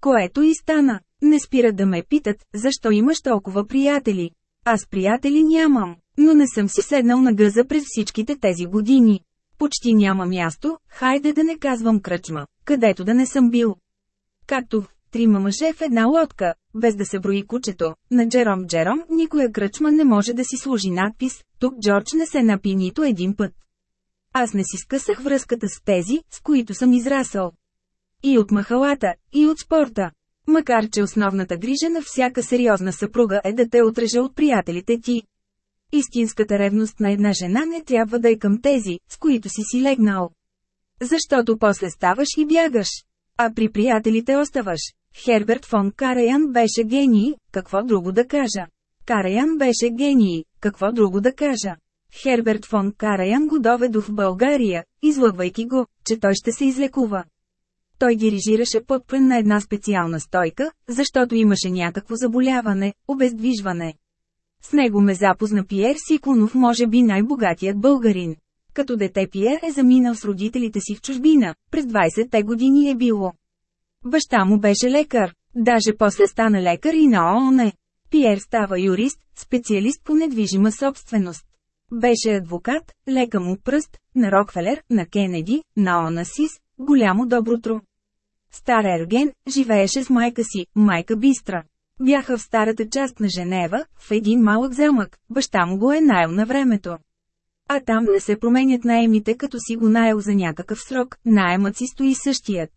Което и стана. Не спират да ме питат, защо имаш толкова приятели. Аз приятели нямам, но не съм си седнал на гъза през всичките тези години. Почти няма място, хайде да не казвам кръчма, където да не съм бил. Както в трима мъже в една лодка, без да се брои кучето. На Джером Джером никоя кръчма не може да си служи надпис, тук Джордж не се напи нито един път. Аз не си скъсах връзката с тези, с които съм израсъл. И от махалата, и от спорта. Макар че основната грижа на всяка сериозна съпруга е да те отреже от приятелите ти. Истинската ревност на една жена не трябва да е към тези, с които си си легнал. Защото после ставаш и бягаш. А при приятелите оставаш. Херберт фон Караян беше гений, какво друго да кажа. Караян беше гений, какво друго да кажа. Херберт фон Караян го доведох в България, излъгвайки го, че той ще се излекува. Той дирижираше подпрен на една специална стойка, защото имаше някакво заболяване, обездвижване. С него ме запозна Пиер Сиклонов може би най-богатият българин. Като дете Пиер е заминал с родителите си в чужбина, през 20-те години е било. Баща му беше лекар, даже после стана лекар и на ООН. Пиер става юрист, специалист по недвижима собственост. Беше адвокат, лека му пръст, на Рокфелер, на Кенеди, на Онасис, голямо добротро. Стар ерген, живееше с майка си, майка Бистра. Бяха в старата част на Женева, в един малък замък, баща му го е наел на времето. А там не се променят наемите като си го наел за някакъв срок, наемът си стои същият.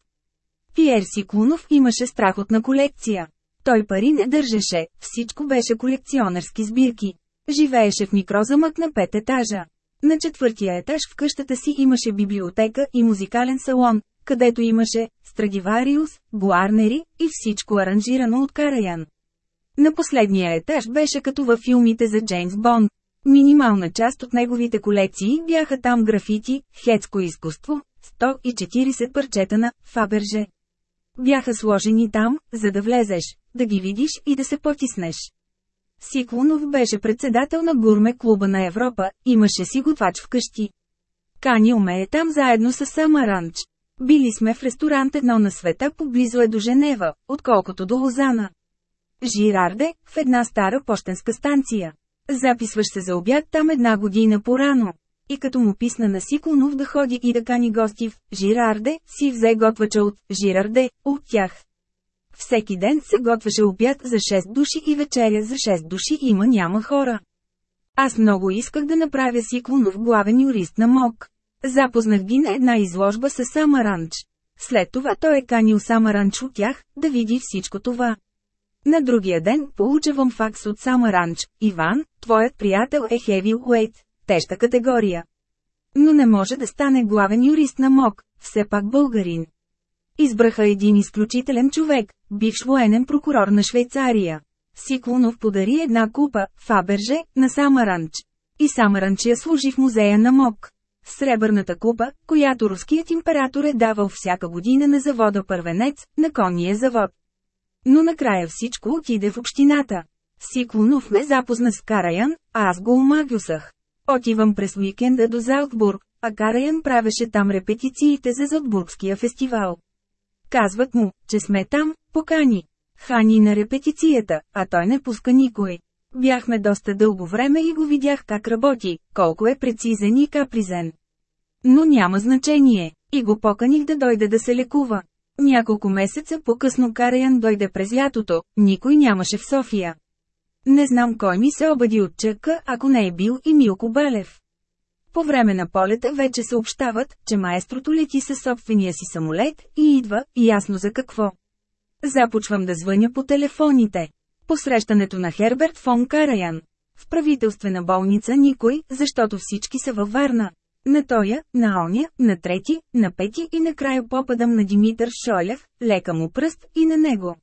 Пиер Сиклунов имаше страхотна колекция. Той пари не държеше, всичко беше колекционерски сбирки. Живееше в микрозамък на пет етажа. На четвъртия етаж в къщата си имаше библиотека и музикален салон, където имаше Страдивариус, Буарнери и всичко аранжирано от Караян. На последния етаж беше като във филмите за Джеймс Бонд. Минимална част от неговите колекции бяха там графити, хетско изкуство, 140 парчета на Фаберже. Бяха сложени там, за да влезеш, да ги видиш и да се потиснеш. Сиклонов беше председател на гурме клуба на Европа, имаше си готвач вкъщи. Канил ме е там заедно с Самаранч. Били сме в ресторант едно на света поблизо е до Женева, отколкото до Лозана. Жирарде, в една стара почтенска станция. Записваш се за обяд там една година по-рано. И като му писна на Сиконов да ходи и да кани гости в Жирарде, си взе готвача от Жирарде, от тях. Всеки ден се готвеше обяд за 6 души и вечеря за 6 души има няма хора. Аз много исках да направя Сиклонов главен юрист на МОК. Запознах ги на една изложба с Самаранч. След това той е канил Самаранч от тях, да види всичко това. На другия ден получавам факс от Самаранч. Иван, твоят приятел е Heavy Weight, тежка категория. Но не може да стане главен юрист на МОК, все пак българин. Избраха един изключителен човек, бивш военен прокурор на Швейцария. Сиклонов подари една купа, Фаберже, на Самаранч. И Самаранч я служи в музея на МОК. Сребърната купа, която руският император е давал всяка година на завода Първенец, на конния завод. Но накрая всичко отиде в общината. Сиклонов ме запозна с Караян, а аз го омагюсах. Отивам през уикенда до Залтбург, а Караян правеше там репетициите за Залтбургския фестивал. Казват му, че сме там, покани. Хани на репетицията, а той не пуска никой. Бяхме доста дълго време и го видях как работи, колко е прецизен и капризен. Но няма значение, и го поканих да дойде да се лекува. Няколко месеца по-късно Караян дойде през лятото, никой нямаше в София. Не знам кой ми се обади от чъка, ако не е бил и Милко Балев. По време на полета вече съобщават, че маестрото лети със собствения си самолет и идва, ясно за какво. Започвам да звъня по телефоните. Посрещането на Херберт фон Караян. В правителствена болница никой, защото всички са във Варна. На тоя, на оня, на трети, на пети и накрая попадам на Димитър Шойлев, лека му пръст и на него.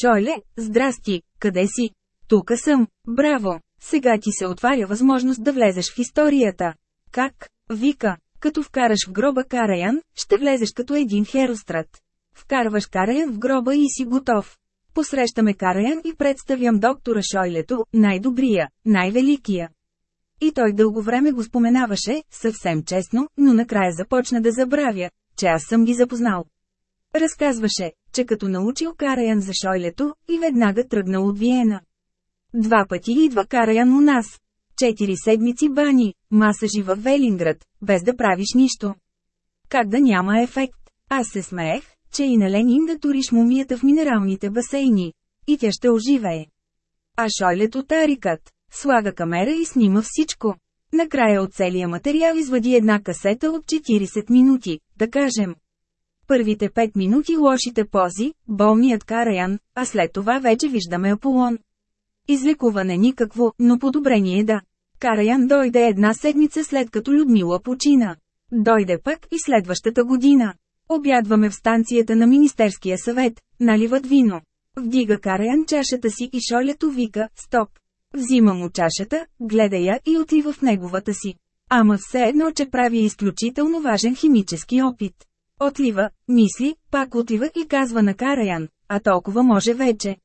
Шойле, здрасти, къде си? Тука съм, браво, сега ти се отваря възможност да влезеш в историята. Как? Вика, като вкараш в гроба Караян, ще влезеш като един херострат. Вкарваш Караян в гроба и си готов. Посрещаме Караян и представям доктора Шойлето, най-добрия, най-великия. И той дълго време го споменаваше, съвсем честно, но накрая започна да забравя, че аз съм ги запознал. Разказваше, че като научил Караян за Шойлето, и веднага тръгнал от Виена. Два пъти идва Караян у нас. Четири седмици бани, масажи в Велинград, без да правиш нищо. Как да няма ефект? Аз се смеех, че и на Ленин да туриш мумията в минералните басейни. И тя ще оживее. А Шойлето тарикът. Слага камера и снима всичко. Накрая от целия материал извади една касета от 40 минути, да кажем. Първите 5 минути лошите пози, болният Караян, а след това вече виждаме Аполон. Излекуване никакво, но подобрение да. Караян дойде една седмица след като Людмила почина. Дойде пък и следващата година. Обядваме в станцията на Министерския съвет, наливат вино. Вдига Караян чашата си и шолето вика «Стоп!» Взима му чашата, гледа я и отлива в неговата си. Ама все едно, че прави изключително важен химически опит. Отлива, мисли, пак отлива и казва на Караян, а толкова може вече.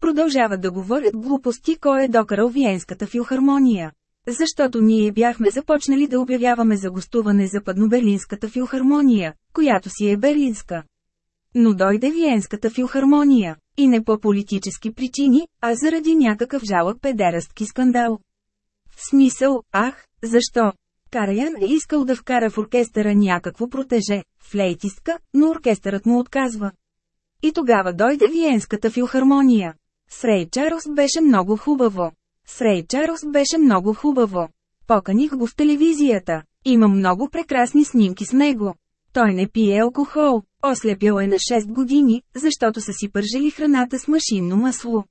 Продължават да говорят глупости кой е докарал Виенската филхармония. Защото ние бяхме започнали да обявяваме за гостуване за Падноберлинската филхармония, която си е берлинска. Но дойде Виенската филхармония, и не по политически причини, а заради някакъв жалък педерастки скандал. В смисъл, ах, защо? Караян е искал да вкара в оркестъра някакво протеже, флейтистка, но оркестърът му отказва. И тогава дойде Виенската филхармония. С Чарлз беше много хубаво. С Рей Чарлз беше много хубаво. Поканих го в телевизията. Има много прекрасни снимки с него. Той не пие алкохол. Ослепял е на 6 години, защото са си пържели храната с машинно масло.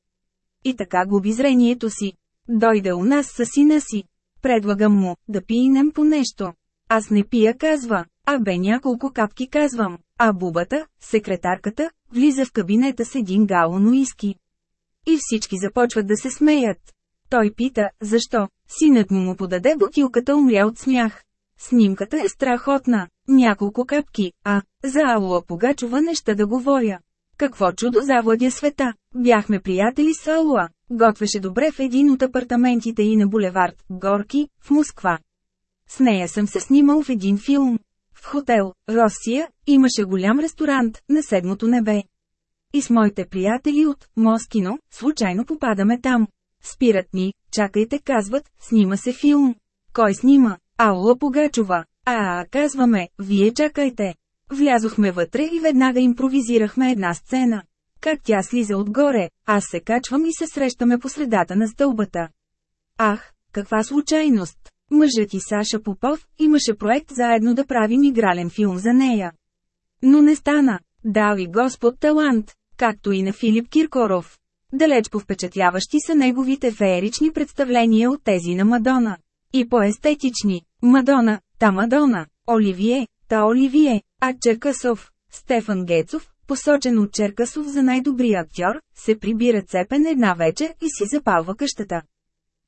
И така губи зрението си. Дойде у нас със сина си. Предлагам му, да пинем по нещо. Аз не пия казва, а бе няколко капки казвам. А бубата, секретарката, влиза в кабинета с един галон уиски. И всички започват да се смеят. Той пита, защо? Синът му му подаде бутилката умря от смях. Снимката е страхотна. Няколко капки, а, за Алуа Погачова неща да говоря. Какво чудо завладя света. Бяхме приятели с Алуа. Готвеше добре в един от апартаментите и на булевард Горки, в Москва. С нея съм се снимал в един филм. В хотел Росия имаше голям ресторант на седмото небе. И с моите приятели от Москино, случайно попадаме там. Спират ми, чакайте казват, снима се филм. Кой снима? Аула Погачова. А, казваме, вие чакайте. Влязохме вътре и веднага импровизирахме една сцена. Как тя слиза отгоре, аз се качвам и се срещаме по средата на стълбата. Ах, каква случайност! Мъжът и Саша Попов имаше проект заедно да правим игрален филм за нея. Но не стана. Дал и Господ талант, както и на Филип Киркоров. Далеч повпечатляващи са неговите феерични представления от тези на Мадона. И по-естетични. Мадона, та Мадона, Оливие, та Оливие, а Черкасов, Стефан Гецов, посочен от Черкасов за най-добрия актьор, се прибира цепен една вечер и си запалва къщата.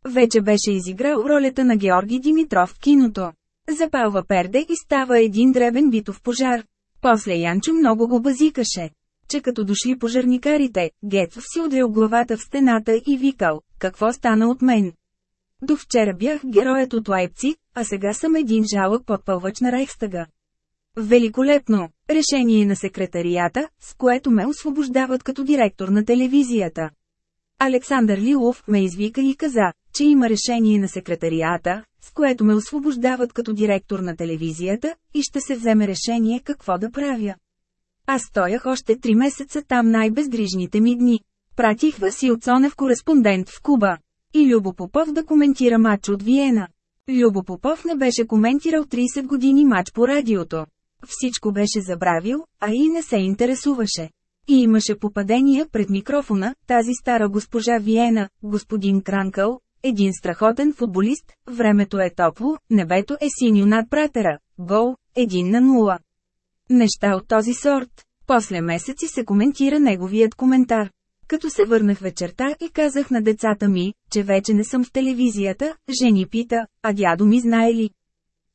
Вече беше изиграл ролята на Георги Димитров в киното. Запалва перде и става един дребен битов пожар. После Янчо много го базикаше. Че като дошли пожарникарите, Гецов си удрил главата в стената и викал, какво стана от мен? До вчера бях героят от Лайпци, а сега съм един жалък подпълвач на Рейхстага. Великолепно! Решение на секретарията, с което ме освобождават като директор на телевизията. Александър Лилов ме извика и каза, че има решение на секретарията, с което ме освобождават като директор на телевизията, и ще се вземе решение какво да правя. Аз стоях още три месеца там най-безгрижните ми дни. Пратих Васил Цонев кореспондент в Куба. И Любо Попов да коментира матч от Виена. Любо Попов не беше коментирал 30 години матч по радиото. Всичко беше забравил, а и не се интересуваше. И имаше попадения пред микрофона, тази стара госпожа Виена, господин Кранкъл, един страхотен футболист, времето е топло, небето е синьо над пратера, гол, един на нула. Неща от този сорт. После месеци се коментира неговият коментар. Като се върнах вечерта и казах на децата ми, че вече не съм в телевизията, жени пита, а дядо ми знае ли?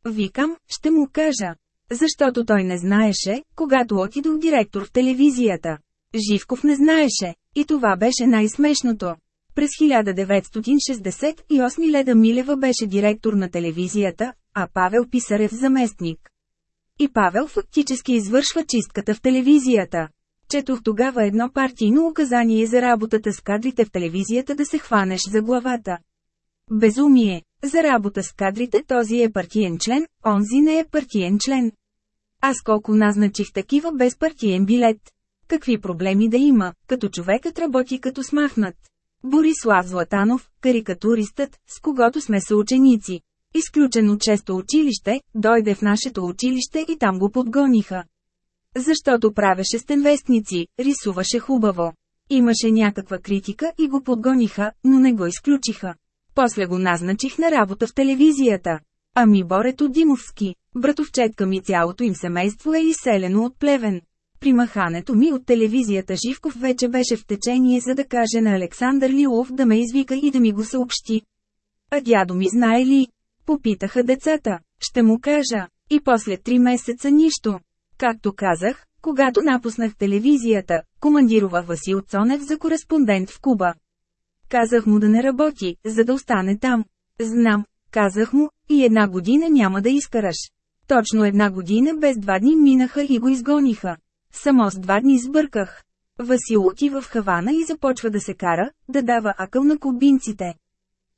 Викам, ще му кажа. Защото той не знаеше, когато отидох директор в телевизията. Живков не знаеше, и това беше най-смешното. През 1968 Леда Милева беше директор на телевизията, а Павел Писарев заместник. И Павел фактически извършва чистката в телевизията. Четох тогава едно партийно указание за работата с кадрите в телевизията да се хванеш за главата. Безумие. За работа с кадрите този е партиен член, онзи не е партиен член. Аз колко назначих такива без партиен билет. Какви проблеми да има, като човекът работи като смахнат. Борислав Златанов, карикатуристът, с когото сме съученици. Изключен от често училище, дойде в нашето училище и там го подгониха. Защото правеше стенвестници, рисуваше хубаво. Имаше някаква критика и го подгониха, но не го изключиха. После го назначих на работа в телевизията. Ами Борето Димовски, братовчетка ми цялото им семейство е изселено от Плевен. При махането ми от телевизията Живков вече беше в течение за да каже на Александър Лилов да ме извика и да ми го съобщи. А дядо ми знае ли? Попитаха децата. Ще му кажа. И после три месеца нищо. Както казах, когато напуснах телевизията, командировах Васил Цонев за кореспондент в Куба. Казах му да не работи, за да остане там. Знам, казах му, и една година няма да изкараш. Точно една година без два дни минаха и го изгониха. Само с два дни сбърках. Васил отива в Хавана и започва да се кара, да дава акъл на кубинците.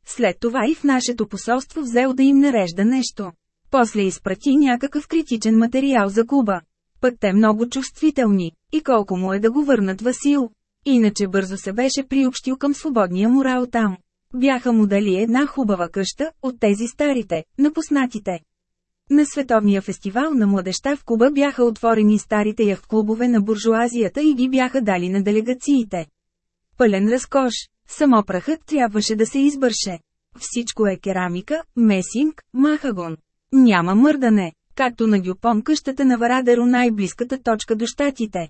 След това и в нашето посолство взел да им нарежда нещо. После изпрати някакъв критичен материал за Куба. Пък те много чувствителни. И колко му е да го върнат Васил. Иначе бързо се беше приобщил към свободния морал там. Бяха му дали една хубава къща, от тези старите, напуснатите. На Световния фестивал на младеща в Куба бяха отворени старите яхт-клубове на буржуазията и ги бяха дали на делегациите. Пълен разкош, само прахът трябваше да се избърше. Всичко е керамика, месинг, махагон. Няма мърдане, както на Гюпон къщата на Варадеро най-близката точка до щатите.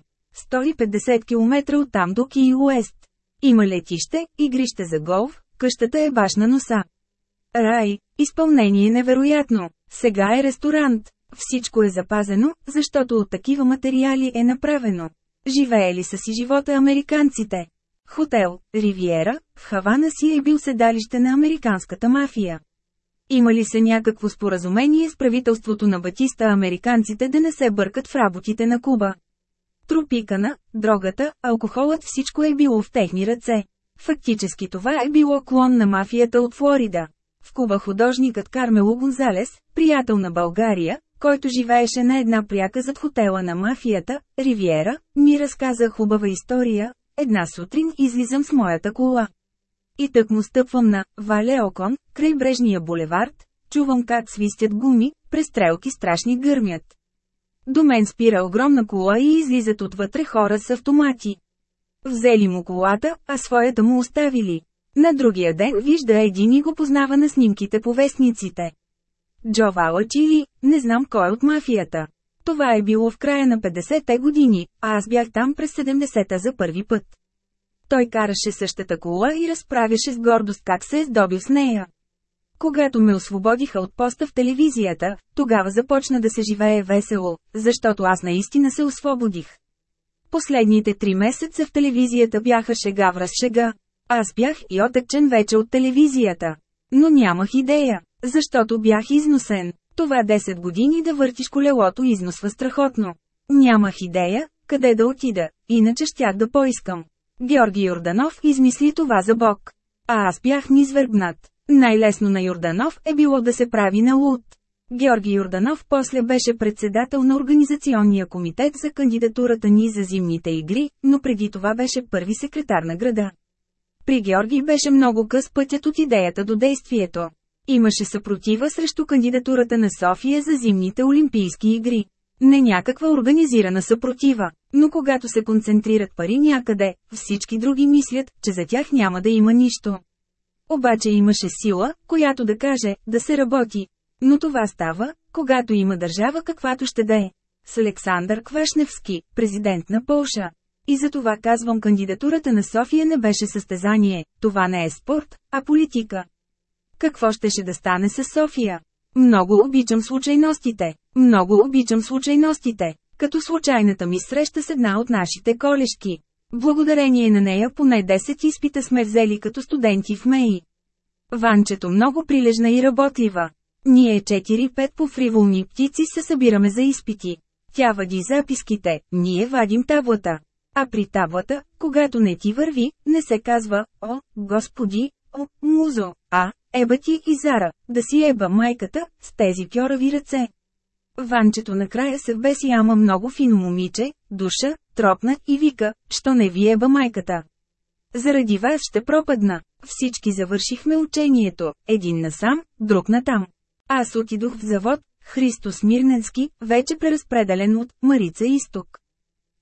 150 км оттам до Ки Уест. Има летище, игрище за голф, къщата е баш на носа. Рай, изпълнение невероятно. Сега е ресторант. Всичко е запазено, защото от такива материали е направено. Живеели са си живота американците. Хотел, Ривиера, в Хавана си е бил седалище на американската мафия. Има ли се някакво споразумение с правителството на Батиста американците да не се бъркат в работите на Куба? Тропикана, дрогата, алкохолът всичко е било в техни ръце. Фактически това е било клон на мафията от Флорида. В Куба художникът Кармело Гонзалес, приятел на България, който живееше на една пряка зад хотела на мафията, Ривиера, ми разказа хубава история. Една сутрин излизам с моята кола. И тък му стъпвам на Валеокон, край брежния булевард, чувам как свистят гуми, престрелки страшни гърмят. До мен спира огромна кола и излизат отвътре хора с автомати. Взели му колата, а своята му оставили. На другия ден вижда един и го познава на снимките по вестниците. Джо Валачили, не знам кой от мафията. Това е било в края на 50-те години, а аз бях там през 70-та за първи път. Той караше същата кола и разправяше с гордост как се е здобил с нея. Когато ме освободиха от поста в телевизията, тогава започна да се живее весело, защото аз наистина се освободих. Последните три месеца в телевизията бяха шега враз шега. Аз бях и отъкчен вече от телевизията. Но нямах идея, защото бях износен. Това 10 години да въртиш колелото износва страхотно. Нямах идея, къде да отида, иначе щях да поискам. Георги Йорданов измисли това за Бог. А аз бях низвъргнат. Най-лесно на Йорданов е било да се прави на луд. Георги Йорданов после беше председател на Организационния комитет за кандидатурата ни за зимните игри, но преди това беше първи секретар на града. При Георги беше много къс пътят от идеята до действието. Имаше съпротива срещу кандидатурата на София за зимните Олимпийски игри. Не някаква организирана съпротива, но когато се концентрират пари някъде, всички други мислят, че за тях няма да има нищо. Обаче имаше сила, която да каже, да се работи. Но това става, когато има държава каквато ще да е. С Александър Квашневски, президент на Полша. И за това казвам кандидатурата на София не беше състезание, това не е спорт, а политика. Какво щеше да стане с София? Много обичам случайностите. Много обичам случайностите. Като случайната ми среща с една от нашите колешки. Благодарение на нея поне 10 изпита сме взели като студенти в МЕИ. Ванчето много прилежна и работлива. Ние 4-5 по фриволни птици се събираме за изпити. Тя вади записките, ние вадим таблата. А при таблата, когато не ти върви, не се казва «О, Господи, о, музо», а «Еба ти и Зара, да си еба майката, с тези кьорави ръце». Ванчето накрая се вбеси ама много фино момиче, душа, тропна и вика, що не ви еба майката. Заради вас ще пропадна. Всички завършихме учението, един насам, друг натам. Аз отидох в завод, Христо Смирненски, вече преразпределен от Марица Изток.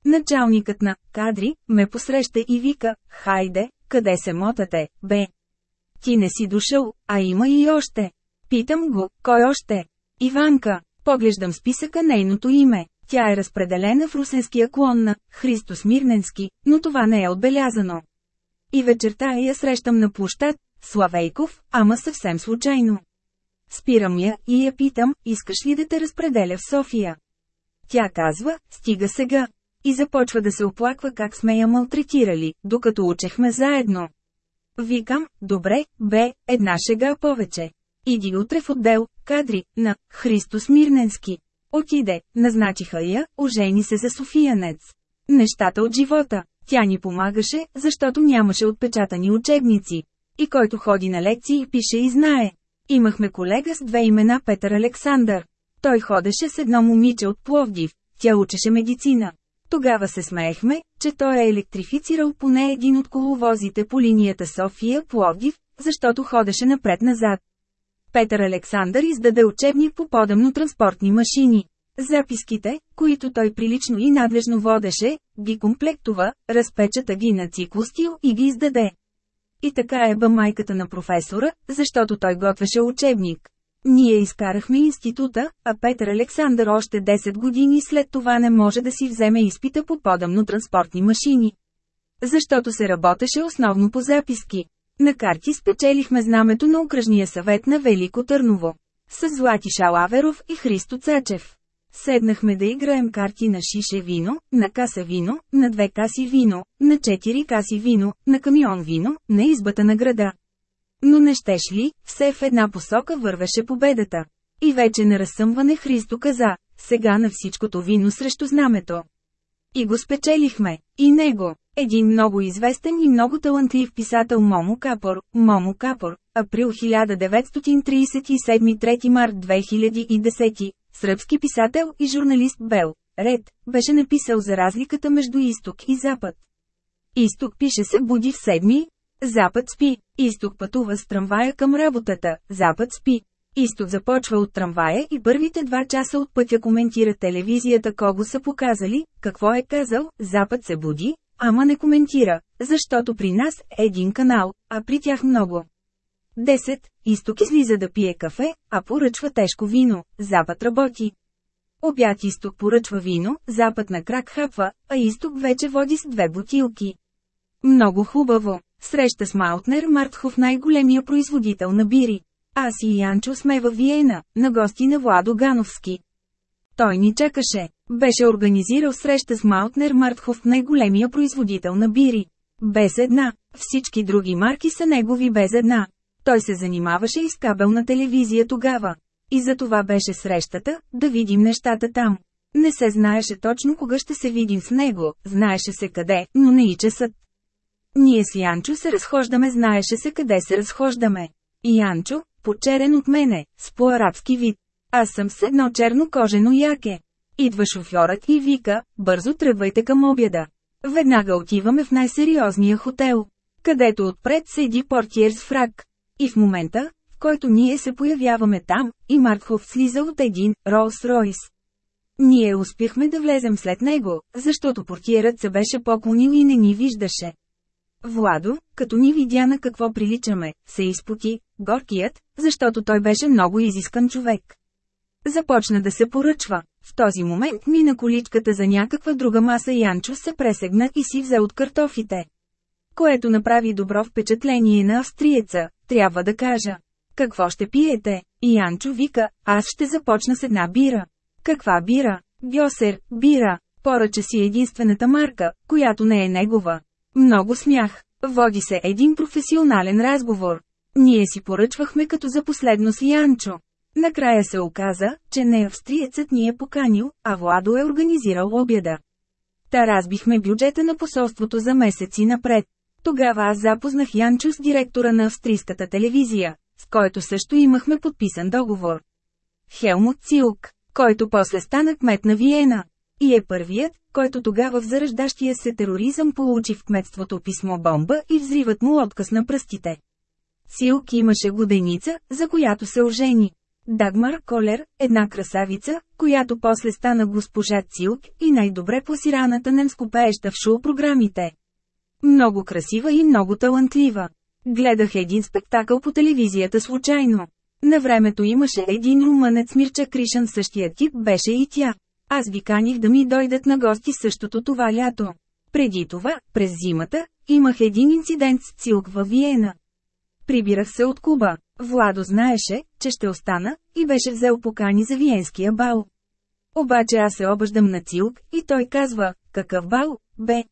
Началникът на кадри ме посреща и вика, хайде, къде се мотате, бе? Ти не си дошъл, а има и още. Питам го, кой още? Иванка. Поглеждам списъка нейното име. Тя е разпределена в русенския клон на Христо Смирненски, но това не е отбелязано. И вечерта я срещам на площад, Славейков, ама съвсем случайно. Спирам я и я питам, искаш ли да те разпределя в София? Тя казва, стига сега. И започва да се оплаква как сме я малтретирали, докато учехме заедно. Викам, добре, бе, една шега повече. Иди утре в отдел, кадри, на Христо Смирненски. Отиде, назначиха я, ожени се за Софиянец. Нещата от живота. Тя ни помагаше, защото нямаше отпечатани учебници. И който ходи на лекции пише и знае. Имахме колега с две имена Петър Александър. Той ходеше с едно момиче от Пловдив, тя учеше медицина. Тогава се смеехме, че той е електрифицирал поне един от коловозите по линията София-Пловдив, защото ходеше напред-назад. Петър Александър издаде учебник по подъмно-транспортни машини. Записките, които той прилично и надлежно водеше, ги комплектува, разпечата ги на циклостил и ги издаде. И така е ба майката на професора, защото той готвеше учебник. Ние изкарахме института, а Петър Александър още 10 години след това не може да си вземе изпита по подъмно транспортни машини. Защото се работеше основно по записки. На карти спечелихме знамето на окръжния съвет на Велико Търново. С Злати Шалаверов и Христо Цачев. Седнахме да играем карти на шише вино, на каса вино, на две каси вино, на четири каси вино, на камион вино, на избата на града. Но не щеш ли, все в една посока вървеше победата. И вече на разсъмване Христо каза, сега на всичкото вино срещу знамето. И го спечелихме, и него. Един много известен и много талантлив писател Момо Капор, Момо Капор, април 1937 3 март 2010, сръбски писател и журналист Бел, Ред, беше написал за разликата между изток и запад. Изток пише се буди в седми, запад спи, изток пътува с трамвая към работата, запад спи. Изток започва от трамвая и първите два часа от пътя коментира телевизията кого са показали, какво е казал, Запад се буди, ама не коментира, защото при нас е един канал, а при тях много. 10. Изток излиза да пие кафе, а поръчва тежко вино, Запад работи. Обяд изток поръчва вино, Запад на крак хапва, а изток вече води с две бутилки. Много хубаво. Среща с Маутнер Мартхов най-големия производител на бири. Аз и Янчо сме във Виена, на гости на Владо Гановски. Той ни чакаше. Беше организирал среща с Маутнер Мартхов, най-големия производител на бири. Без една. Всички други марки са негови без една. Той се занимаваше и с кабелна телевизия тогава. И за това беше срещата, да видим нещата там. Не се знаеше точно кога ще се видим с него, знаеше се къде, но не и часът. Ние с Янчо се разхождаме, знаеше се къде се разхождаме. И Янчо, почерен от мене, с по-арабски вид. Аз съм с едно черно кожено яке. Идва шофьорът и вика, бързо тръгвайте към обяда. Веднага отиваме в най-сериозния хотел, където отпред седи портиер с фрак. И в момента, в който ние се появяваме там, и Маркхов слиза от един Ролс-Ройс. Ние успяхме да влезем след него, защото портиерът се беше поклонил и не ни виждаше. Владо, като ни видя на какво приличаме, се изпоти, горкият, защото той беше много изискан човек. Започна да се поръчва. В този момент мина количката за някаква друга маса Янчо се пресегна и си взе от картофите. Което направи добро впечатление на австриеца, трябва да кажа. Какво ще пиете? И Янчо вика, аз ще започна с една бира. Каква бира? Гьосер, бира. Поръча си единствената марка, която не е негова. Много смях. Води се един професионален разговор. Ние си поръчвахме като за последно с Янчо. Накрая се оказа, че не австриецът ни е поканил, а Владо е организирал обяда. Та разбихме бюджета на посолството за месеци напред. Тогава аз запознах Янчо с директора на австрийската телевизия, с който също имахме подписан договор. Хелмут Цилк, който после стана кмет на Виена. И е първият, който тогава в зараждащия се тероризъм получи в кметството писмо бомба и взриват му отказ на пръстите. Силк имаше годеница, за която се ожени. Дагмар Колер, една красавица, която после стана госпожа Цилк и най-добре пласираната немско пееща в шоу-програмите. Много красива и много талантлива. Гледах един спектакъл по телевизията случайно. На времето имаше един румънец Мирча Кришан същия тип беше и тя. Аз ви каних да ми дойдат на гости същото това лято. Преди това, през зимата, имах един инцидент с Цилк във Виена. Прибирах се от Куба. Владо знаеше, че ще остана, и беше взел покани за виенския бал. Обаче аз се обаждам на Цилк, и той казва, какъв бал, бе?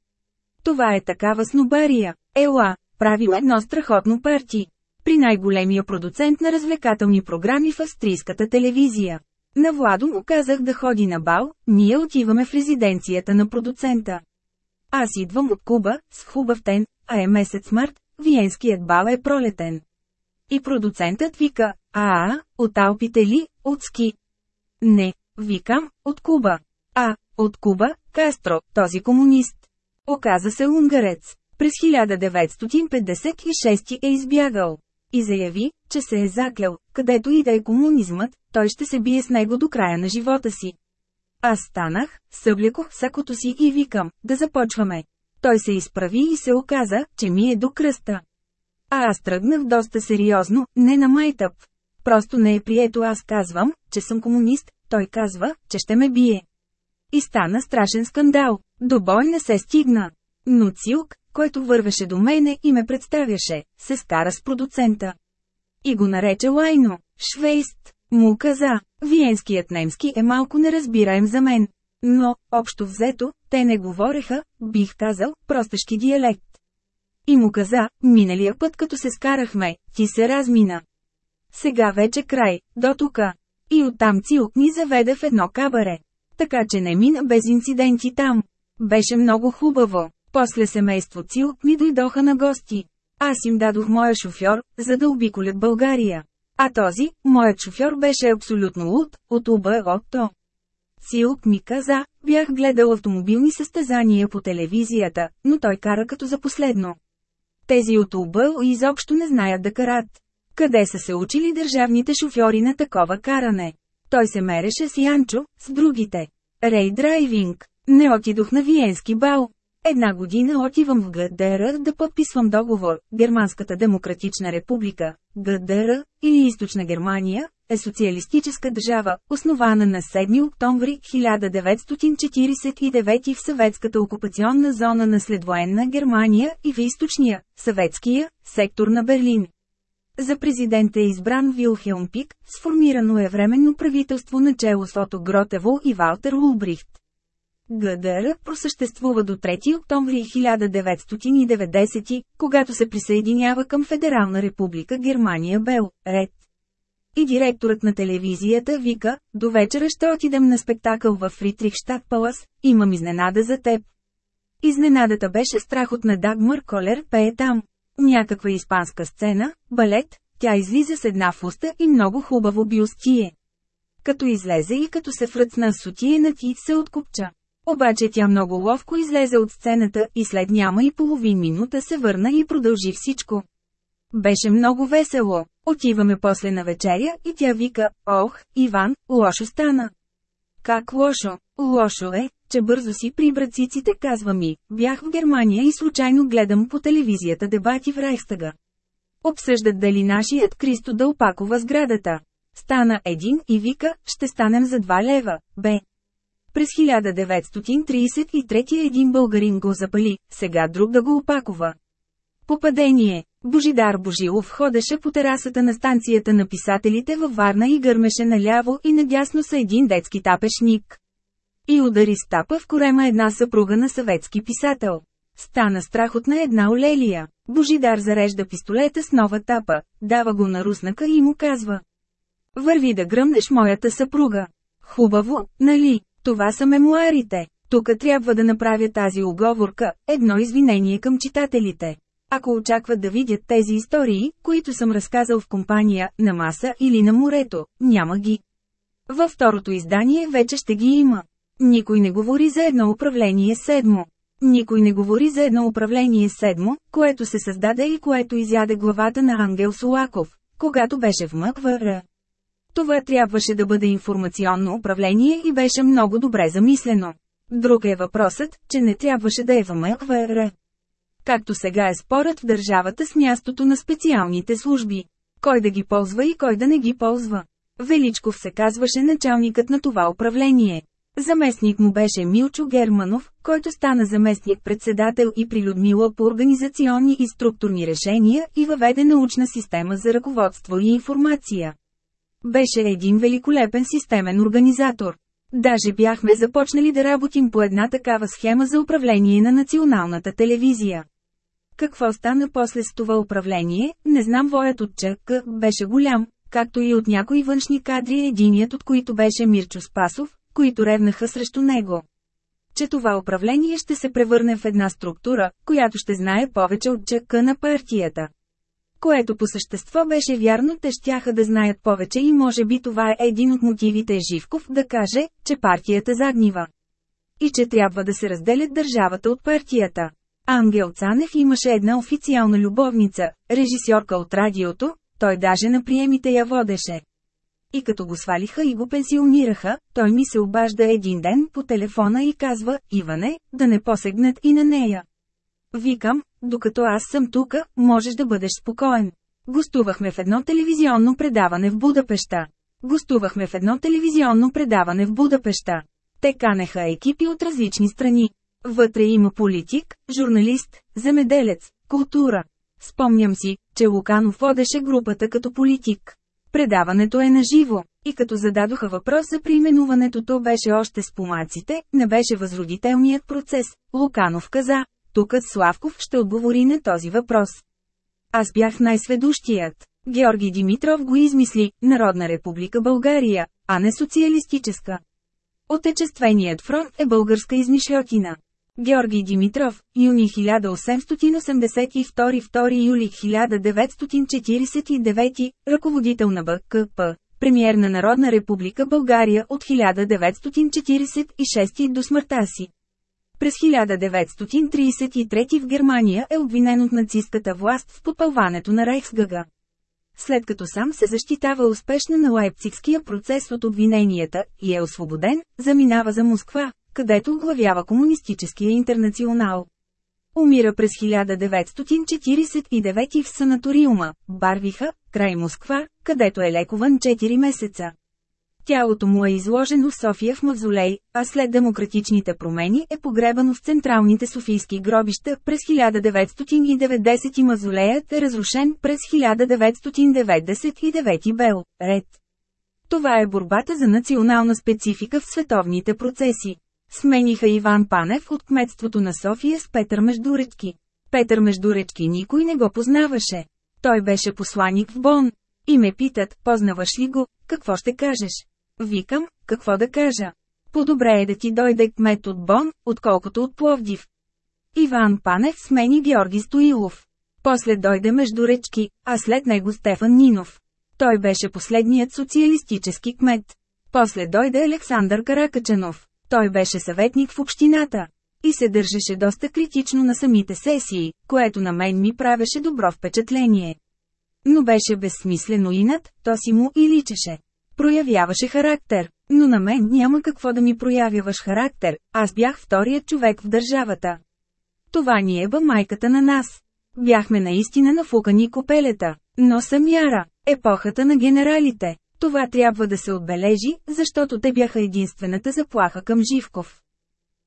Това е такава снобария. Ела, правил едно страхотно парти. При най-големия продуцент на развлекателни програми в австрийската телевизия. На Владо му казах да ходи на бал, ние отиваме в резиденцията на продуцента. Аз идвам от Куба, с хубав тен, а е месец март, виенският бал е пролетен. И продуцентът вика, а, от Алпите ли, от ски? Не, викам, от Куба. А, от Куба, Кастро, този комунист. Оказа се унгарец. През 1956 е избягал. И заяви, че се е заклял, където и да е комунизмът, той ще се бие с него до края на живота си. Аз станах, съблекох сакото си и викам, да започваме. Той се изправи и се оказа, че ми е до кръста. А аз тръгнах доста сериозно, не на майтъп. Просто не е прието аз казвам, че съм комунист, той казва, че ще ме бие. И стана страшен скандал. До бой не се стигна. Но Цилк, който вървеше до мене и ме представяше, се скара с продуцента. И го нарече Лайно, Швейст, му каза, виенският немски е малко неразбираем за мен. Но, общо взето, те не говореха, бих казал, простешки диалект. И му каза, миналия път като се скарахме, ти се размина. Сега вече край, до тука. И оттам Цилк ни заведе в едно кабаре. Така че не мина без инциденти там. Беше много хубаво. После семейство Цилк ми дойдоха на гости. Аз им дадох моя шофьор, за да обиколят България. А този, моят шофьор беше абсолютно луд, от УБОТО. Силк ми каза, бях гледал автомобилни състезания по телевизията, но той кара като за последно. Тези от УБО изобщо не знаят да карат. Къде са се учили държавните шофьори на такова каране? Той се мереше с Янчо, с другите. Рей драйвинг. Не отидох на Виенски бал. Една година отивам в ГДР да подписвам договор. Германската демократична република, ГДР, или Източна Германия, е социалистическа държава, основана на 7 октомври 1949 в съветската окупационна зона на следвоенна Германия и в източния, съветския, сектор на Берлин. За президент е избран Вилхелм Пик, сформирано е временно правителство на чело с Ото Гротево и Валтер Улбрихт. ГДР просъществува до 3 октомври 1990, когато се присъединява към Федерална република Германия Бел, Ред. И директорът на телевизията вика, до вечера ще отидем на спектакъл в Фритрихштадт Палас, имам изненада за теб. Изненадата беше страхот на Дагмар Колер пее там. Някаква испанска сцена, балет, тя излиза с една фуста и много хубаво бюстие. Като излезе и като се фръцна с на ти се откупча. Обаче тя много ловко излезе от сцената и след няма и половин минута се върна и продължи всичко. Беше много весело. Отиваме после на вечеря и тя вика, ох, Иван, лошо стана. Как лошо? Лошо е, че бързо си при брациците казва ми, бях в Германия и случайно гледам по телевизията дебати в Рейхстага. Обсъждат дали нашият Кристо да опакова сградата. Стана един и вика, ще станем за два лева, бе. През 1933 един българин го запали, сега друг да го опакова. Попадение. Божидар Божилов ходеше по терасата на станцията на писателите във Варна и гърмеше наляво и надясно са един детски тапешник. И удари с тапа в корема една съпруга на съветски писател. Стана страхотна една олелия. Божидар зарежда пистолета с нова тапа, дава го на руснака и му казва. Върви да гръмнеш моята съпруга. Хубаво, нали? Това са мемуарите. Тук трябва да направя тази оговорка, едно извинение към читателите. Ако очакват да видят тези истории, които съм разказал в компания, на маса или на морето, няма ги. Във второто издание вече ще ги има. Никой не говори за едно управление седмо. Никой не говори за едно управление седмо, което се създаде и което изяде главата на Ангел Солаков, когато беше в МКВР. Това трябваше да бъде информационно управление и беше много добре замислено. Друг е въпросът, че не трябваше да е в МКВР. Както сега е спорът в държавата с мястото на специалните служби. Кой да ги ползва и кой да не ги ползва. Величков се казваше началникът на това управление. Заместник му беше Милчо Германов, който стана заместник-председател и при Людмила по организационни и структурни решения и въведе научна система за ръководство и информация. Беше един великолепен системен организатор. Даже бяхме започнали да работим по една такава схема за управление на националната телевизия. Какво стана после с това управление, не знам воят от ЧК, беше голям, както и от някои външни кадри единият от които беше Мирчо Спасов, които ревнаха срещу него. Че това управление ще се превърне в една структура, която ще знае повече от ЧК на партията. Което по същество беше вярно, те щяха да знаят повече и може би това е един от мотивите Живков да каже, че партията загнива. И че трябва да се разделят държавата от партията. Ангел Цанев имаше една официална любовница, режисьорка от радиото, той даже на приемите я водеше. И като го свалиха и го пенсионираха, той ми се обажда един ден по телефона и казва, Иване, да не посегнат и на нея. Викам, докато аз съм тука, можеш да бъдеш спокоен. Гостувахме в едно телевизионно предаване в Будапешта. Гостувахме в едно телевизионно предаване в Будапешта. Те канеха екипи от различни страни. Вътре има политик, журналист, земеделец, култура. Спомням си, че Луканов водеше групата като политик. Предаването е наживо, и като зададоха въпрос за преименуването то беше още с помаците, не беше възродителният процес. Луканов каза, Тукът Славков ще отговори на този въпрос. Аз бях най-сведущият. Георги Димитров го измисли, Народна република България, а не социалистическа. Отечественият фронт е българска измишлятина. Георги Димитров, юни 1882 2 юли 1949, ръководител на БКП, премьер на Народна република България от 1946 до смъртта си. През 1933 в Германия е обвинен от нацистката власт в попълването на Рейхсгага. След като сам се защитава успешно на Лайпцигския процес от обвиненията и е освободен, заминава за Москва, където оглавява комунистическия интернационал. Умира през 1949 в санаториума, Барвиха, край Москва, където е лекуван 4 месеца. Тялото му е изложено в София в мавзолей, а след демократичните промени е погребано в централните софийски гробища през 1990 и мавзолеят е разрушен през 1999 Бел, ред. Това е борбата за национална специфика в световните процеси. Смениха Иван Панев от кметството на София с Петър Междуречки. Петър Междуречки никой не го познаваше. Той беше посланик в Бон. И ме питат, познаваш ли го, какво ще кажеш? Викам, какво да кажа? По-добре е да ти дойде кмет от Бон, отколкото от Пловдив. Иван Панев смени Георги Стоилов. После дойде Междуречки, а след него Стефан Нинов. Той беше последният социалистически кмет. После дойде Александър Каракачанов. Той беше съветник в общината. И се държеше доста критично на самите сесии, което на мен ми правеше добро впечатление. Но беше безсмислено инат, то си му и личеше. Проявяваше характер, но на мен няма какво да ми проявяваш характер, аз бях вторият човек в държавата. Това ни е ба майката на нас. Бяхме наистина нафукани копелета, но съм яра, епохата на генералите. Това трябва да се отбележи, защото те бяха единствената заплаха към Живков.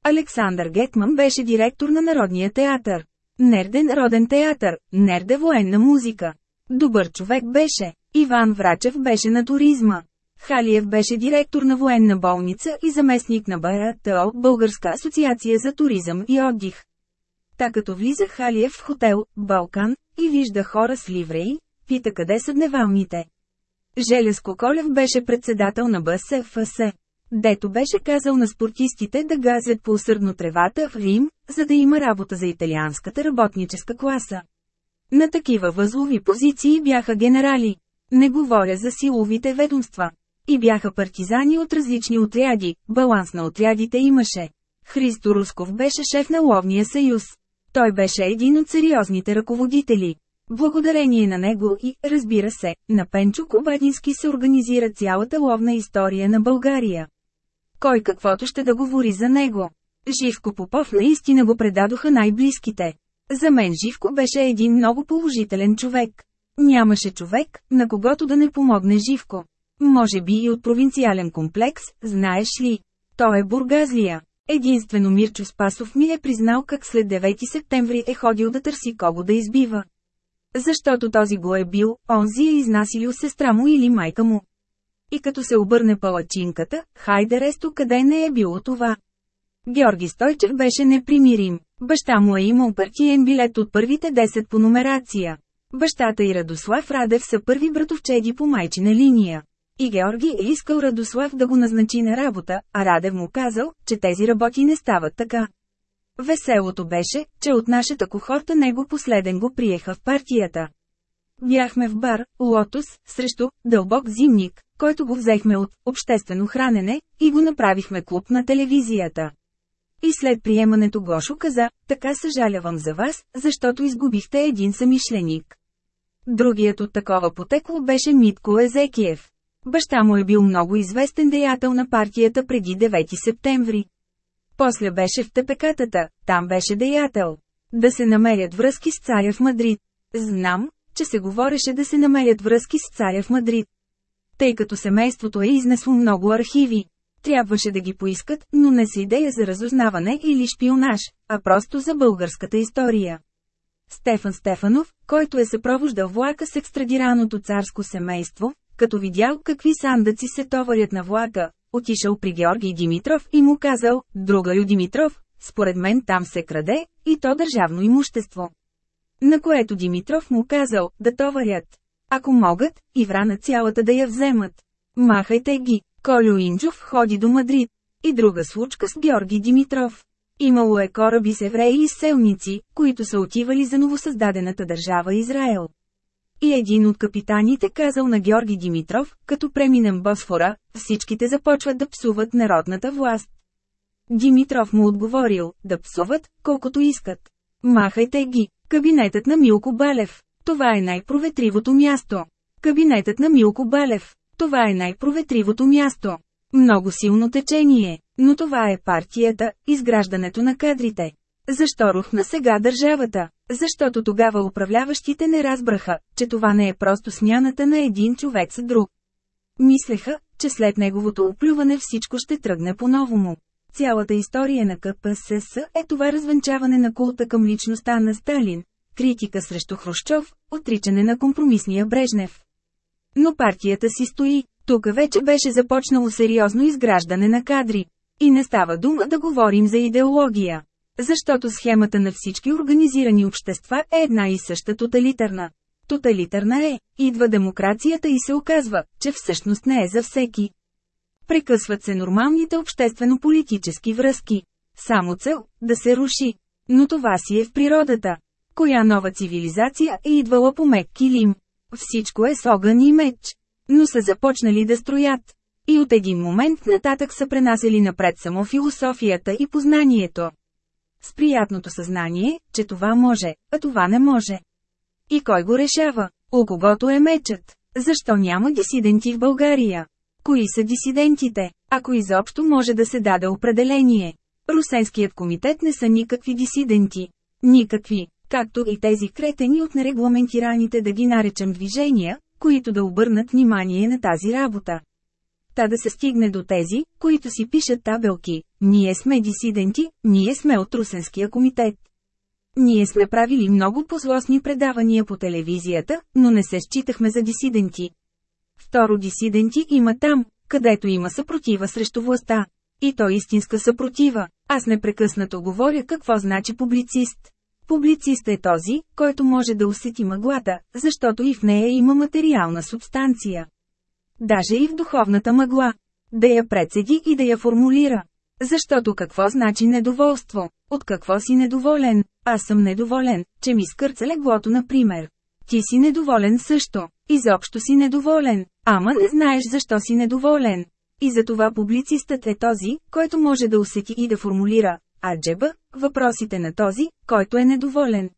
Александър Гетман беше директор на Народния театър. Нерден роден театър, нерде военна музика. Добър човек беше. Иван Врачев беше на туризма. Халиев беше директор на военна болница и заместник на БРТО, Българска асоциация за туризъм и отдих. Та като влиза Халиев в хотел «Балкан» и вижда хора с ливреи, пита къде са дневалните. Желеско Колев беше председател на БСФС. Дето беше казал на спортистите да газят по усърдно тревата в Рим, за да има работа за италианската работническа класа. На такива възлови позиции бяха генерали. Не говоря за силовите ведомства. И бяха партизани от различни отряди, баланс на отрядите имаше. Христо Русков беше шеф на Ловния съюз. Той беше един от сериозните ръководители. Благодарение на него и, разбира се, на Пенчо Кобадински се организира цялата ловна история на България. Кой каквото ще да говори за него. Живко Попов наистина го предадоха най-близките. За мен Живко беше един много положителен човек. Нямаше човек, на когото да не помогне Живко. Може би и от провинциален комплекс, знаеш ли. Той е бургазлия. Единствено Мирчо Спасов ми е признал как след 9 септември е ходил да търси кого да избива. Защото този го е бил, онзи е изнасилил сестра му или майка му. И като се обърне палачинката, хайде ресто къде не е било това. Георги Стойчев беше непримирим. Баща му е имал партиен билет от първите 10 по номерация. Бащата и Радослав Радев са първи братовчеди по майчина линия. И Георги е искал Радослав да го назначи на работа, а Радев му казал, че тези работи не стават така. Веселото беше, че от нашата кохорта него последен го приеха в партията. Бяхме в бар, Лотос, срещу дълбок зимник, който го взехме от обществено хранене, и го направихме клуб на телевизията. И след приемането Гошо каза, така съжалявам за вас, защото изгубихте един самишленик. Другият от такова потекло беше Митко Езекиев. Баща му е бил много известен деятел на партията преди 9 септември. После беше в тепекатата, там беше деятел. Да се намерят връзки с царя в Мадрид. Знам, че се говореше да се намерят връзки с царя в Мадрид. Тъй като семейството е изнесло много архиви. Трябваше да ги поискат, но не с идея за разузнаване или шпионаж, а просто за българската история. Стефан Стефанов, който е съпровождал влака с екстрадираното царско семейство, като видял какви сандъци се товарят на влака, отишъл при Георгий Димитров и му казал, друга Ю Димитров, според мен там се краде, и то държавно имущество. На което Димитров му казал, да товарят. Ако могат, и врана цялата да я вземат. Махайте ги, Колю Инджов ходи до Мадрид. И друга случка с Георги Димитров. Имало е кораби с евреи и селници, които са отивали за новосъздадената държава Израел. И един от капитаните казал на Георги Димитров, като преминем Босфора, всичките започват да псуват народната власт. Димитров му отговорил, да псуват, колкото искат. Махайте ги, кабинетът на Милко Балев. Това е най-проветривото място. Кабинетът на Милко Балев. Това е най-проветривото място. Много силно течение, но това е партията, изграждането на кадрите. Защо рухна сега държавата? Защото тогава управляващите не разбраха, че това не е просто смяната на един човек с друг. Мислеха, че след неговото оплюване всичко ще тръгне по-новому. Цялата история на КПСС е това развенчаване на култа към личността на Сталин, критика срещу Хрущов, отричане на компромисния Брежнев. Но партията си стои, тук вече беше започнало сериозно изграждане на кадри. И не става дума да говорим за идеология. Защото схемата на всички организирани общества е една и съща тоталитарна. Тоталитарна е, идва демокрацията и се оказва, че всъщност не е за всеки. Прекъсват се нормалните обществено-политически връзки. Само цел – да се руши. Но това си е в природата. Коя нова цивилизация е идвала по мек килим? Всичко е с огън и меч. Но са започнали да строят. И от един момент нататък са пренасели напред само философията и познанието. С приятното съзнание, че това може, а това не може. И кой го решава? У когото е мечът? Защо няма дисиденти в България? Кои са дисидентите? Ако изобщо може да се даде определение. Русенският комитет не са никакви дисиденти. Никакви, както и тези кретени от нерегламентираните да ги наречем движения, които да обърнат внимание на тази работа. Та да се стигне до тези, които си пишат табелки, ние сме дисиденти, ние сме от Русенския комитет. Ние сме правили много позлостни предавания по телевизията, но не се считахме за дисиденти. Второ дисиденти има там, където има съпротива срещу властта. И то истинска съпротива. Аз непрекъснато говоря какво значи публицист. Публицист е този, който може да усети мъглата, защото и в нея има материална субстанция. Даже и в духовната мъгла. Да я председи и да я формулира. Защото какво значи недоволство? От какво си недоволен? Аз съм недоволен, че ми скърца леглото, например. Ти си недоволен също. Изобщо си недоволен. Ама не знаеш защо си недоволен. И затова публицистът е този, който може да усети и да формулира, аджеба, въпросите на този, който е недоволен.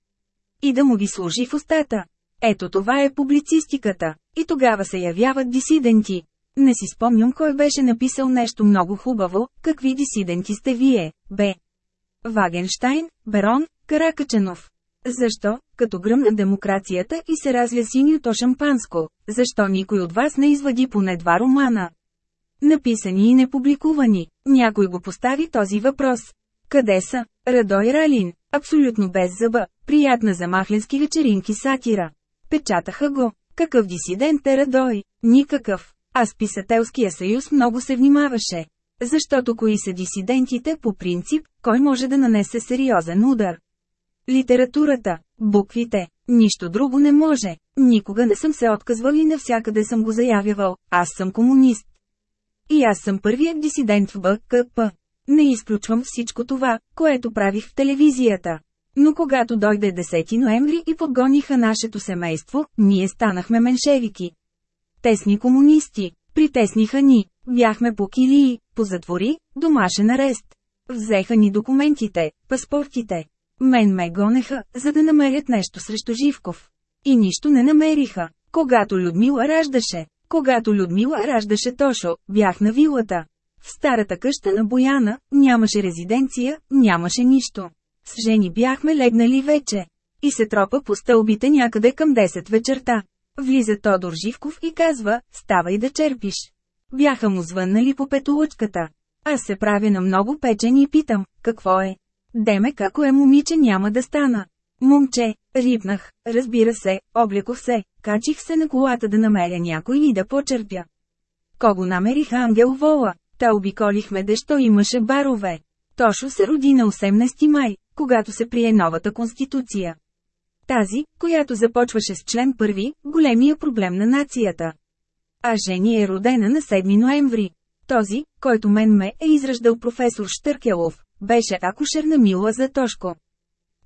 И да му ги служи в устата. Ето това е публицистиката. И тогава се явяват дисиденти. Не си спомням кой беше написал нещо много хубаво, какви дисиденти сте вие, бе. Вагенштайн, Берон, Каракачанов. Защо, като гръмна демокрацията и се разля синьото шампанско, защо никой от вас не извади поне два романа? Написани и непубликувани, някой го постави този въпрос. Къде са? Радой Ралин, абсолютно без зъба, приятна за махленски вечеринки сатира. Печатаха го. Какъв дисидент е Радой? Никакъв. А с писателския съюз много се внимаваше. Защото кои са дисидентите по принцип, кой може да нанесе сериозен удар? Литературата, буквите, нищо друго не може. Никога не съм се отказвал и навсякъде съм го заявявал, аз съм комунист. И аз съм първият дисидент в БКП. Не изключвам всичко това, което правих в телевизията. Но когато дойде 10 ноември и подгониха нашето семейство, ние станахме меншевики. Тесни комунисти, притесниха ни, бяхме по килии, по затвори, домашен арест. Взеха ни документите, паспортите. Мен ме гонеха, за да намерят нещо срещу Живков. И нищо не намериха. Когато Людмила раждаше, когато Людмила раждаше Тошо, бях на вилата. В старата къща на Бояна, нямаше резиденция, нямаше нищо. С жени бяхме легнали вече. И се тропа по стълбите някъде към 10 вечерта. Влиза Тодор Живков и казва, ставай да черпиш. Бяха му звъннали по петолъчката. Аз се правя на много печен и питам, какво е? Деме како е момиче няма да стана. Момче, рипнах, разбира се, облекох се, качих се на колата да намеря някой и да почерпя. Кого намерих ангел вола, та обиколихме дещо имаше барове. Тошо се роди на 18 май, когато се прие новата конституция. Тази, която започваше с член първи, големия проблем на нацията. А Жени е родена на 7 ноември. Този, който мен ме е израждал професор Штъркелов, беше акушер на Мила за Тошко.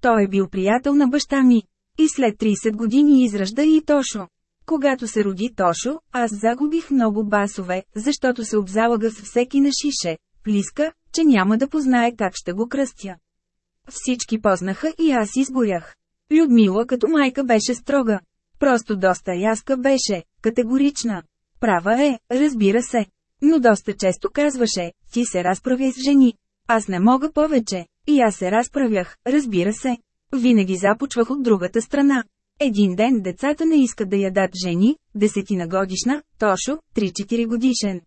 Той е бил приятел на баща ми. И след 30 години изражда и Тошо. Когато се роди Тошо, аз загубих много басове, защото се обзалага с всеки на шише, плиска, че няма да познае как ще го кръстя. Всички познаха и аз изборях. Людмила като майка беше строга. Просто доста яска беше, категорична. Права е, разбира се. Но доста често казваше, ти се разправяй с жени. Аз не мога повече. И аз се разправях, разбира се. Винаги започвах от другата страна. Един ден децата не искат да ядат жени, десетина годишна, Тошо, 3-4 годишен.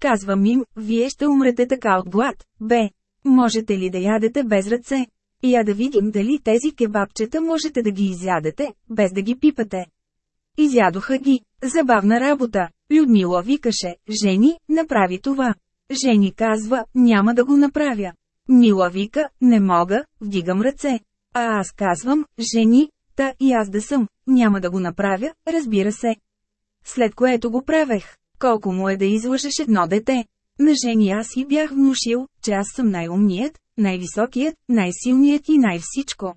Казвам им, вие ще умрете така от глад, бе. Можете ли да ядете без ръце? Я да видим дали тези кебабчета можете да ги изядете, без да ги пипате. Изядоха ги. Забавна работа. Людмила викаше, Жени, направи това. Жени казва, няма да го направя. Мила вика, не мога, вдигам ръце. А аз казвам, жени, та и аз да съм, няма да го направя, разбира се. След което го правех. Колко му е да излъжеш едно дете? На жени аз и бях внушил, че аз съм най-умният, най-високият, най-силният и най-всичко.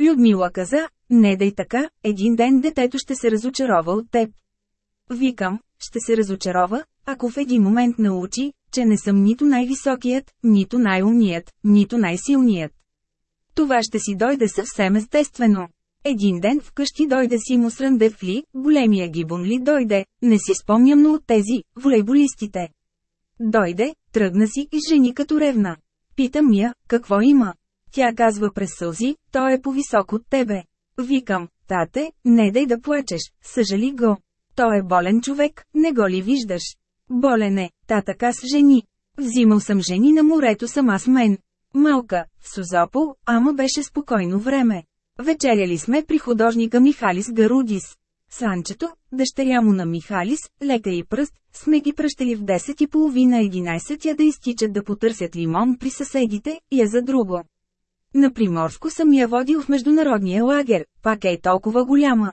Людмила каза, не дай така, един ден детето ще се разочарова от теб. Викам, ще се разочарова, ако в един момент научи, че не съм нито най-високият, нито най-умният, нито най-силният. Това ще си дойде съвсем естествено. Един ден вкъщи дойде си му срандев ли, големия гибон ли дойде, не си спомням но от тези, волейболистите. Дойде, тръгна си и жени като ревна. Питам я, какво има? Тя казва през сълзи, той е по-висок от тебе. Викам, тате, не дай да плачеш, съжали го. Той е болен човек, не го ли виждаш? Болен е, та с жени. Взимал съм жени на морето сама с мен. Малка, в Созопол, ама беше спокойно време. Вечеряли сме при художника Михалис Гарудис. Санчето, дъщеря му на Михалис, лека и пръст, сме ги пръщали в 10 и половина 11 я да изтичат да потърсят лимон при съседите, я за друго. На Приморско съм я водил в международния лагер, пак е толкова голяма.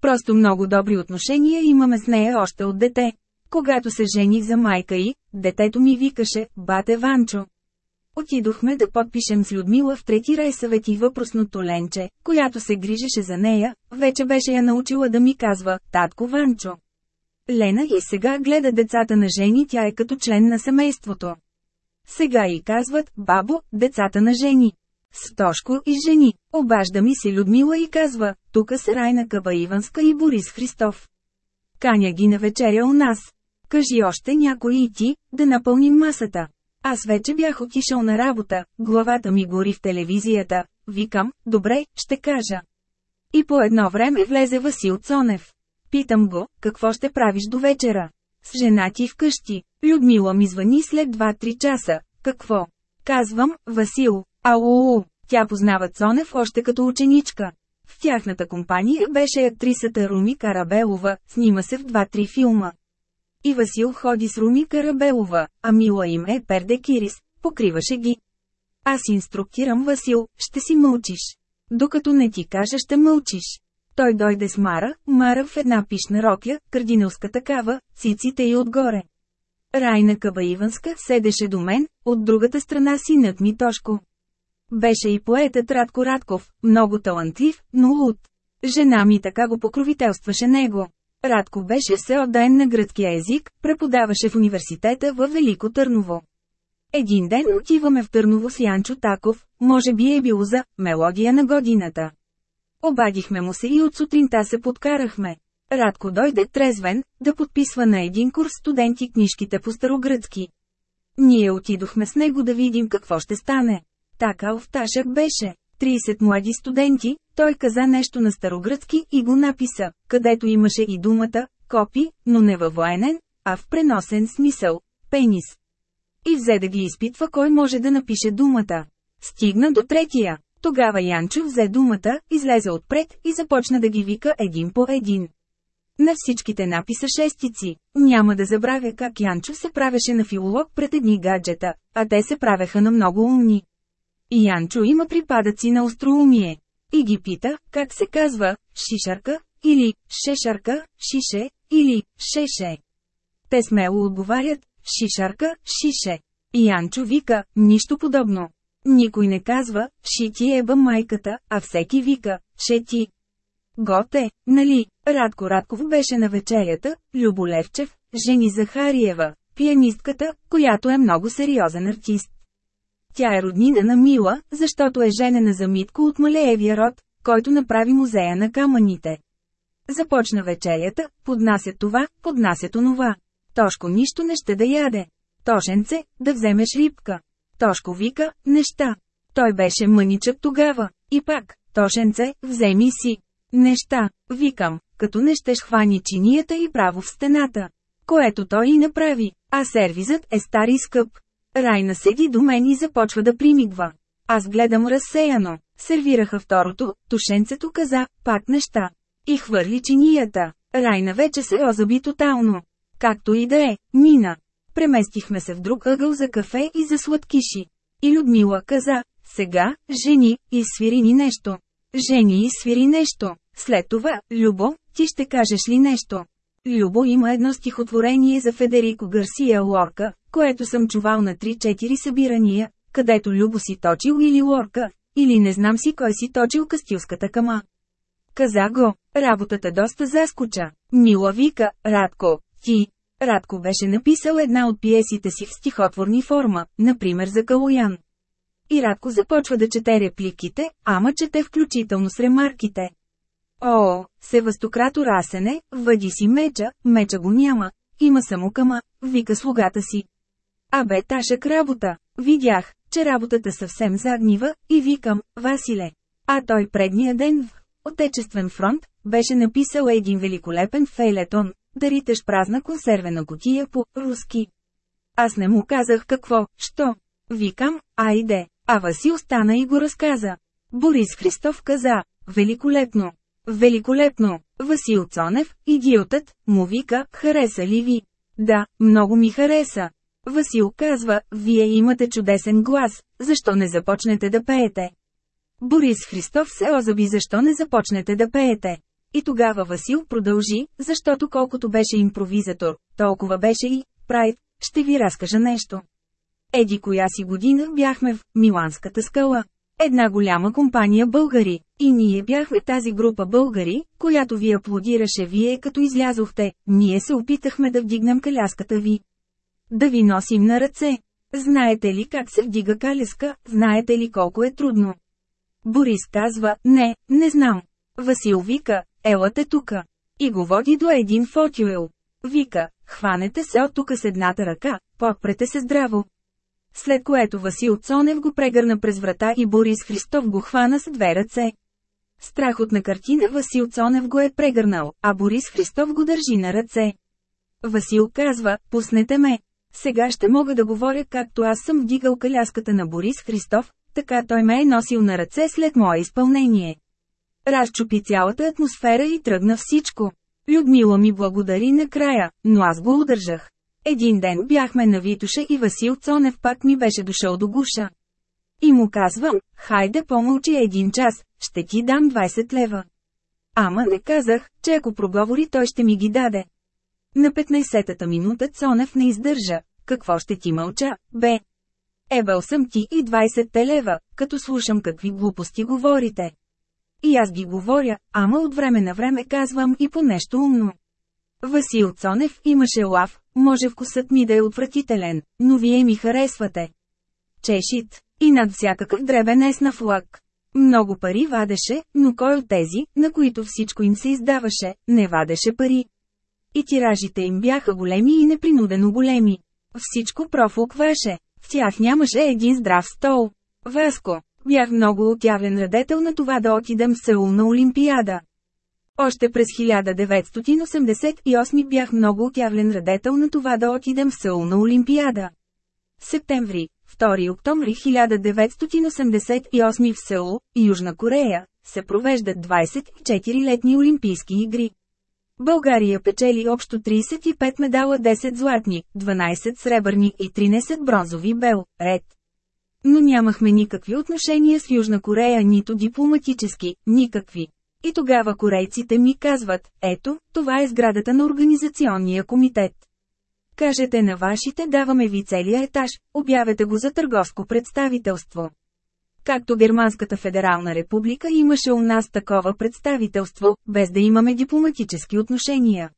Просто много добри отношения имаме с нея още от дете. Когато се жених за майка й, детето ми викаше, бате Ванчо. Отидохме да подпишем с Людмила в трети райсъвет и въпросното ленче, която се грижеше за нея, вече беше я научила да ми казва, татко Ванчо. Лена и сега гледа децата на жени, тя е като член на семейството. Сега и казват, бабо, децата на жени. Стошко и жени. Обажда ми се Людмила и казва, тука са Райна Кабаиванска и Борис Христов. Каня ги на вечеря у нас. Кажи още някой и ти, да напълним масата. Аз вече бях отишъл на работа, главата ми гори в телевизията, викам, добре, ще кажа. И по едно време влезе Васил Цонев. Питам го, какво ще правиш до вечера? С жена ти вкъщи. Людмила ми звъни след 2-3 часа. Какво? Казвам, Васил, ау, тя познава Цонев още като ученичка. В тяхната компания беше актрисата Руми Карабелова, снима се в 2-3 филма. И Васил ходи с Руми Карабелова, а мила им е Перде Кирис, покриваше ги. Аз инструктирам Васил, ще си мълчиш. Докато не ти кажа ще мълчиш. Той дойде с Мара, Мара в една пишна рокля, кардиналска такава, циците и отгоре. Райна Кабаиванска седеше до мен, от другата страна синът ми Тошко. Беше и поетът Радко Радков, много талантлив, но луд. Жена ми така го покровителстваше него. Радко беше отдаен на гръцкия език, преподаваше в университета във Велико Търново. Един ден отиваме в Търново с Янчо Таков, може би е било за «Мелодия на годината». Обадихме му се и от сутринта се подкарахме. Радко дойде трезвен, да подписва на един курс студенти книжките по старогръцки. Ние отидохме с него да видим какво ще стане. Така овташък беше. 30 млади студенти, той каза нещо на старогръцки и го написа, където имаше и думата «копи», но не във военен, а в преносен смисъл – «пенис». И взе да ги изпитва кой може да напише думата. Стигна до третия. Тогава Янчо взе думата, излезе отпред и започна да ги вика един по един. На всичките написа шестици. Няма да забравя как Янчо се правеше на филолог пред едни гаджета, а те се правеха на много умни. И Янчо има припадъци на остроумие. И ги пита, как се казва, шишарка, или шешарка, шише, или шеше. Те смело отговарят, шишарка, шише. И Янчо вика, нищо подобно. Никой не казва, шити еба майката, а всеки вика, шети. Готе, нали, Радко Радков беше на вечерята, Любо Левчев, Жени Захариева, пианистката, която е много сериозен артист. Тя е роднина на Мила, защото е женена за Митко от Малеевия род, който направи музея на камъните. Започна вечерята, поднасят това, поднасят онова. Тошко нищо не ще да яде. Тошенце, да вземеш рибка. Тошко вика, неща. Той беше мъничък тогава. И пак, Тошенце, вземи си. Неща, викам, като не щеш хвани чинията и право в стената. Което той и направи, а сервизът е стар и скъп. Райна седи до мен и започва да примигва. Аз гледам разсеяно. Сервираха второто, тушенцето каза, пак неща. И хвърли чинията. Райна вече се озаби тотално. Както и да е, мина. Преместихме се в друг ъгъл за кафе и за сладкиши. И Людмила каза, сега, жени, и свири ни нещо. Жени и свири нещо. След това, Любо, ти ще кажеш ли нещо? Любо има едно стихотворение за Федерико Гарсия Лорка, което съм чувал на 3-4 събирания, където Любо си точил или Лорка, или не знам си кой си точил кастилската кама. Каза го, работата доста заскоча. Мила вика, Радко, ти. Радко беше написал една от пиесите си в стихотворни форма, например за Калоян. И Радко започва да чете репликите, ама чете включително с ремарките. О, севастократо расене, въди си меча, меча го няма, има само кама, вика слугата си. Абе, ташък работа. Видях, че работата съвсем загнива, и викам, Василе. А той предния ден в Отечествен фронт, беше написал един великолепен фейлетон, да риташ празна консервена котия по руски. Аз не му казах какво, що. Викам, айде, а Васил стана и го разказа. Борис Христов каза, великолепно. Великолепно! Васил Цонев, идиотът, му вика, хареса ли ви? Да, много ми хареса. Васил казва, вие имате чудесен глас, защо не започнете да пеете? Борис Христов се озаби защо не започнете да пеете. И тогава Васил продължи, защото колкото беше импровизатор, толкова беше и прайд, ще ви разкажа нещо. Еди коя си година бяхме в Миланската скала. Една голяма компания българи. И ние бяхме тази група българи, която ви аплодираше вие като излязохте, ние се опитахме да вдигнем каляската ви. Да ви носим на ръце. Знаете ли как се вдига каляска, знаете ли колко е трудно. Борис казва, не, не знам. Васил вика, елате тука. И го води до един фотюел. Вика, хванете се от тука с едната ръка, подпрете се здраво. След което Васил Цонев го прегърна през врата и Борис Христов го хвана с две ръце. Страхотна картина Васил Цонев го е прегърнал, а Борис Христов го държи на ръце. Васил казва, пуснете ме. Сега ще мога да говоря както аз съм вдигал каляската на Борис Христов, така той ме е носил на ръце след мое изпълнение. Разчупи цялата атмосфера и тръгна всичко. Людмила ми благодари накрая, но аз го удържах. Един ден бяхме на Витоша и Васил Цонев пак ми беше дошъл до гуша. И му казвам, хайде помълчи един час, ще ти дам 20 лева. Ама не казах, че ако проговори той ще ми ги даде. На 15-та минута Цонев не издържа. Какво ще ти мълча, бе? Ебел съм ти и 20 телева, като слушам какви глупости говорите. И аз ги говоря, ама от време на време казвам и по нещо умно. Васил Цонев имаше лав, може вкусът ми да е отвратителен, но вие ми харесвате. Чешит, и над всякакъв дребен есна флаг. Много пари вадеше, но кой от тези, на които всичко им се издаваше, не вадеше пари. И тиражите им бяха големи и непринудено големи. Всичко профукваше. В тях нямаше един здрав стол. Васко, бях много отявен радетел на това да отидем в Сеул на Олимпиада. Още през 1988 бях много отявлен радетел на това да отидем в Сеул на Олимпиада. Септември, 2 октомври 1988 в Сеул, Южна Корея, се провеждат 24-летни Олимпийски игри. България печели общо 35 медала 10 златни, 12 сребърни и 13 бронзови бел, ред. Но нямахме никакви отношения с Южна Корея нито дипломатически, никакви. И тогава корейците ми казват, ето, това е сградата на Организационния комитет. Кажете на вашите даваме ви целия етаж, обявете го за търговско представителство. Както Германската федерална република имаше у нас такова представителство, без да имаме дипломатически отношения.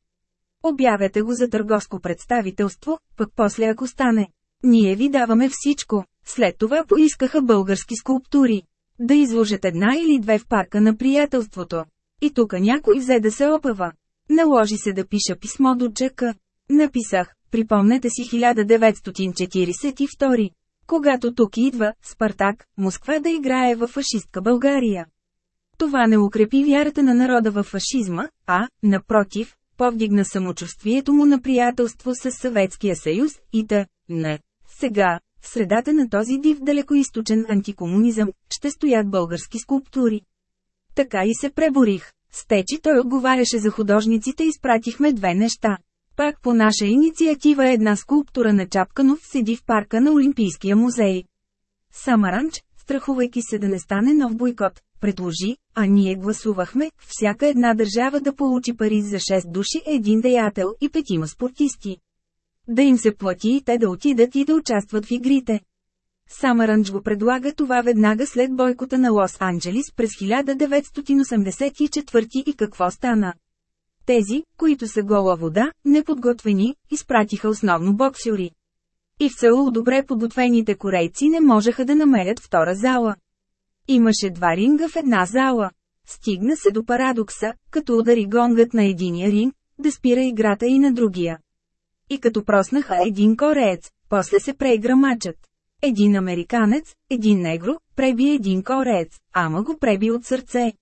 Обявете го за търговско представителство, пък после ако стане. Ние ви даваме всичко. След това поискаха български скулптури. Да изложат една или две в парка на приятелството. И тук някой взе да се опъва. Наложи се да пиша писмо до ЧК. Написах, припомнете си 1942. Когато тук идва, Спартак, Москва да играе във фашистка България. Това не укрепи вярата на народа във фашизма, а, напротив, повдигна самочувствието му на приятелство с Съветския съюз и да, не. Сега, в средата на този див далекоисточен антикомунизъм, ще стоят български скулптури. Така и се преборих. С течи той отговаряше за художниците и изпратихме две неща. Пак по наша инициатива една скулптура на Чапканов седи в парка на Олимпийския музей. Самаранч, страхувайки се да не стане нов бойкот, предложи, а ние гласувахме, всяка една държава да получи пари за 6 души, един деятел и петима спортисти. Да им се плати и те да отидат и да участват в игрите. Самаранч го предлага това веднага след бойкота на Лос-Анджелис през 1984 и какво стана. Тези, които са гола вода, неподготвени, изпратиха основно боксюри. И в Сеул добре подготвените корейци не можеха да намерят втора зала. Имаше два ринга в една зала. Стигна се до парадокса, като удари гонгът на единия ринг, да спира играта и на другия. И като проснаха един кореец, после се преигра мачът. Един американец, един негро, преби един кореец, ама го преби от сърце.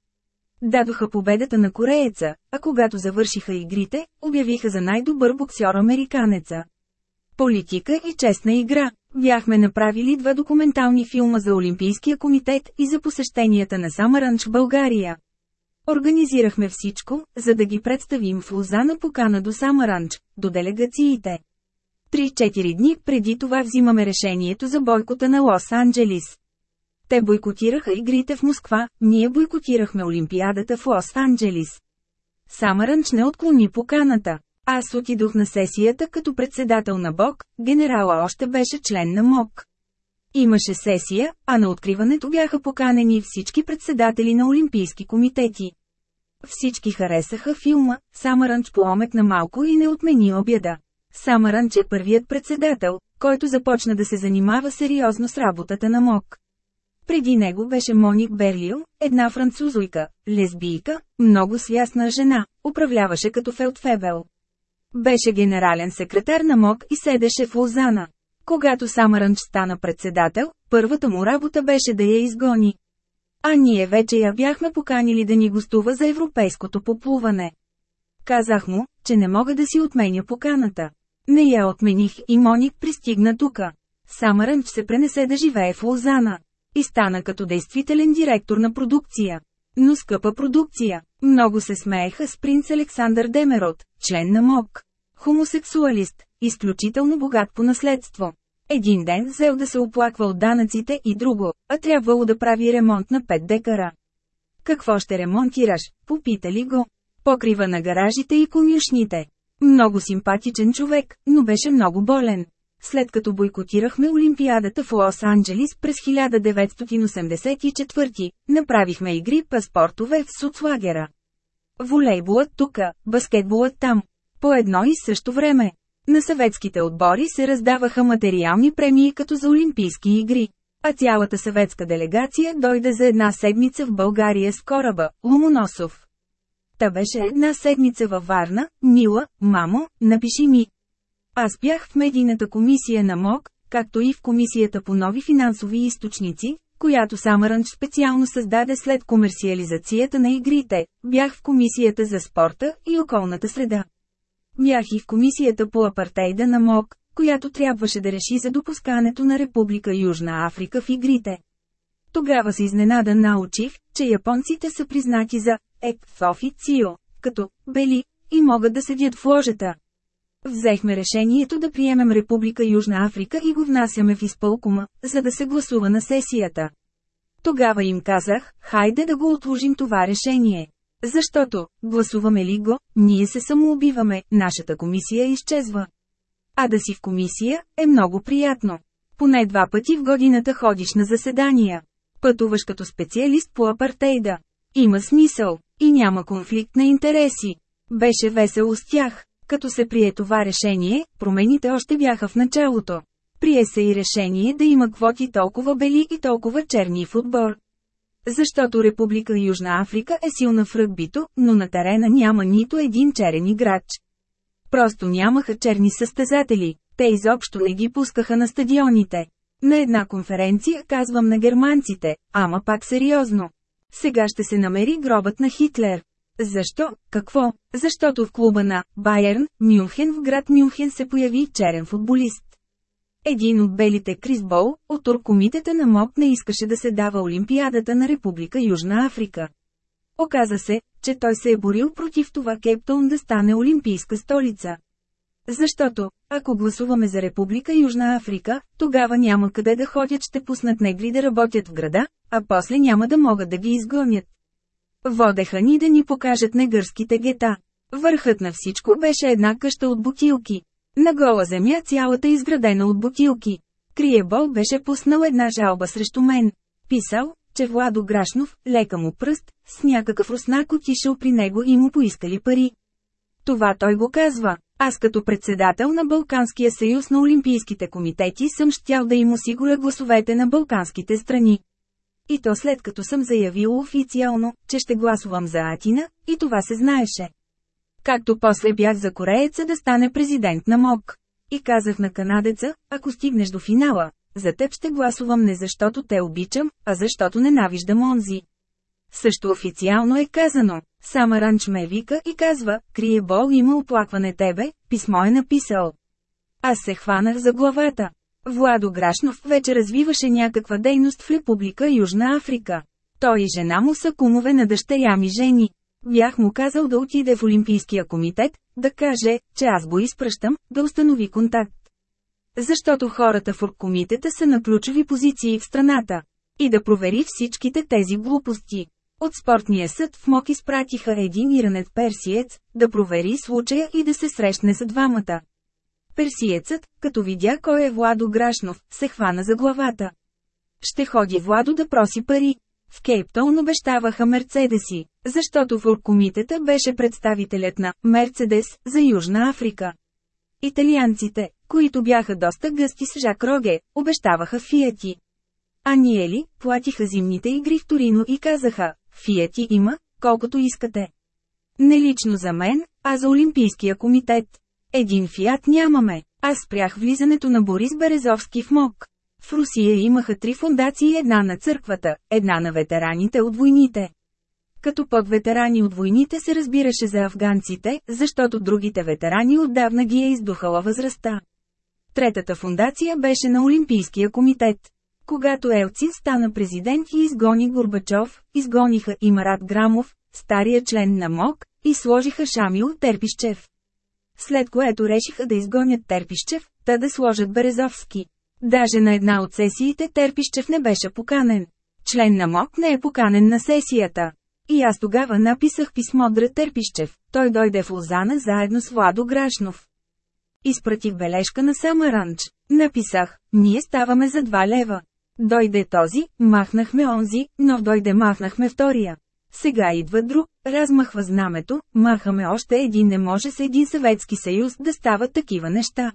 Дадоха победата на корееца, а когато завършиха игрите, обявиха за най-добър боксер американеца. Политика и честна игра. Бяхме направили два документални филма за Олимпийския комитет и за посещенията на Самаранч България. Организирахме всичко, за да ги представим в Лозана покана до Самаранч, до делегациите. Три-четири дни преди това взимаме решението за бойкота на Лос-Анджелис. Те бойкотираха игрите в Москва, ние бойкотирахме Олимпиадата в Лос-Анджелис. Самаранч не отклони поканата. Аз отидох на сесията като председател на БОК, генерала още беше член на МОК. Имаше сесия, а на откриването бяха поканени всички председатели на Олимпийски комитети. Всички харесаха филма, Самаранч поомекна малко и не отмени обяда. Самаранч е първият председател, който започна да се занимава сериозно с работата на МОК. Преди него беше Моник Берлио, една французойка, лесбийка, много свясна жена, управляваше като Фелтфебел. Беше генерален секретар на МОК и седеше в Лозана. Когато Самаранч стана председател, първата му работа беше да я изгони. А ние вече я бяхме поканили да ни гостува за европейското поплуване. Казах му, че не мога да си отменя поканата. Не я отмених и Моник пристигна тука. Самаранч се пренесе да живее в Лозана. И стана като действителен директор на продукция. Но скъпа продукция. Много се смееха с принц Александър Демерот, член на МОК. Хомосексуалист, изключително богат по наследство. Един ден взел да се оплаква от данъците и друго, а трябвало да прави ремонт на 5 декара. Какво ще ремонтираш? Попитали го. Покрива на гаражите и конюшните. Много симпатичен човек, но беше много болен. След като бойкотирахме Олимпиадата в Лос-Анджелис през 1984, направихме игри паспортове в соцлагера. Волейболът тука, баскетболът там. По едно и също време. На съветските отбори се раздаваха материални премии като за Олимпийски игри. А цялата съветска делегация дойде за една седмица в България с кораба, Ломоносов. Та беше една седмица във Варна, мила, мамо, напиши ми. Аз бях в медийната комисия на МОК, както и в комисията по нови финансови източници, която Самаранч специално създаде след комерциализацията на игрите, бях в комисията за спорта и околната среда. Бях и в комисията по апартейда на МОК, която трябваше да реши за допускането на Република Южна Африка в игрите. Тогава се изненада научих, че японците са признати за «екфофицио», като «бели» и могат да седят в ложета. Взехме решението да приемем Република Южна Африка и го внасяме в изпълкома, за да се гласува на сесията. Тогава им казах, хайде да го отложим това решение. Защото, гласуваме ли го, ние се самоубиваме, нашата комисия изчезва. А да си в комисия, е много приятно. Поне два пъти в годината ходиш на заседания. Пътуваш като специалист по апартейда. Има смисъл, и няма конфликт на интереси. Беше весело с тях. Като се прие това решение, промените още бяха в началото. Прие се и решение да има квоти толкова бели и толкова черни в отбор. Защото Република Южна Африка е силна в ръгбито, но на терена няма нито един черен играч. Просто нямаха черни състезатели, те изобщо не ги пускаха на стадионите. На една конференция казвам на германците, ама пак сериозно. Сега ще се намери гробът на Хитлер. Защо? Какво? Защото в клуба на Байерн, Мюнхен в град Мюнхен се появи черен футболист. Един от белите Крис Бол, от оркомитета на МОК не искаше да се дава Олимпиадата на Република Южна Африка. Оказа се, че той се е борил против това Кейптон да стане олимпийска столица. Защото, ако гласуваме за Република Южна Африка, тогава няма къде да ходят ще пуснат негри да работят в града, а после няма да могат да ги изгонят. Водеха ни да ни покажат негърските гета. Върхът на всичко беше една къща от бутилки. На гола земя цялата изградена от бутилки. Криебол беше пуснал една жалба срещу мен. Писал, че Владо Грашнов, лека му пръст, с някакъв руснак отишъл при него и му поискали пари. Това той го казва. Аз като председател на Балканския съюз на Олимпийските комитети съм щял да им осигуря гласовете на балканските страни. И то след като съм заявил официално, че ще гласувам за Атина, и това се знаеше. Както после бях за корееца да стане президент на МОК. И казах на канадеца, ако стигнеш до финала, за теб ще гласувам не защото те обичам, а защото ненавиждам онзи. Също официално е казано. Сама Ранч ме вика и казва, крие бол има оплакване тебе, писмо е написал. Аз се хванах за главата. Владо Грашнов вече развиваше някаква дейност в Република Южна Африка. Той и жена му са кумове на дъщеря ми жени. Бях му казал да отиде в Олимпийския комитет, да каже, че аз го изпращам, да установи контакт. Защото хората в оргкомитета са на ключови позиции в страната. И да провери всичките тези глупости. От спортния съд в МОК изпратиха един иранет персиец, да провери случая и да се срещне с двамата. Персиецът, като видя кой е Владо Грашнов, се хвана за главата. Ще ходи Владо да проси пари. В Кейптаун обещаваха Мерцедеси, защото в Оркомитета беше представителят на Мерцедес за Южна Африка. Италианците, които бяха доста гъсти с Жак Роге, обещаваха фиати. А ние ли, платиха зимните игри в Торино и казаха, фиати има, колкото искате. Не лично за мен, а за Олимпийския комитет. Един фиат нямаме. Аз спрях влизането на Борис Березовски в МОК. В Русия имаха три фундации една на църквата, една на ветераните от войните. Като под ветерани от войните се разбираше за афганците, защото другите ветерани отдавна ги е издухала възрастта. Третата фундация беше на Олимпийския комитет. Когато Елцин стана президент и изгони Горбачов, изгониха и Марат Грамов, стария член на МОК, и сложиха Шамил Терпищев. След което решиха да изгонят Терпищев, та да сложат Березовски. Даже на една от сесиите Терпищев не беше поканен. Член на МОК не е поканен на сесията. И аз тогава написах писмо Дра Терпищев, той дойде в Лозана заедно с Владо Грашнов. Изпратих бележка на Самаранч. Написах, ние ставаме за два лева. Дойде този, махнахме онзи, но дойде махнахме втория. Сега идва друг, размахва знамето, махаме още един не може с един Съветски съюз да стават такива неща.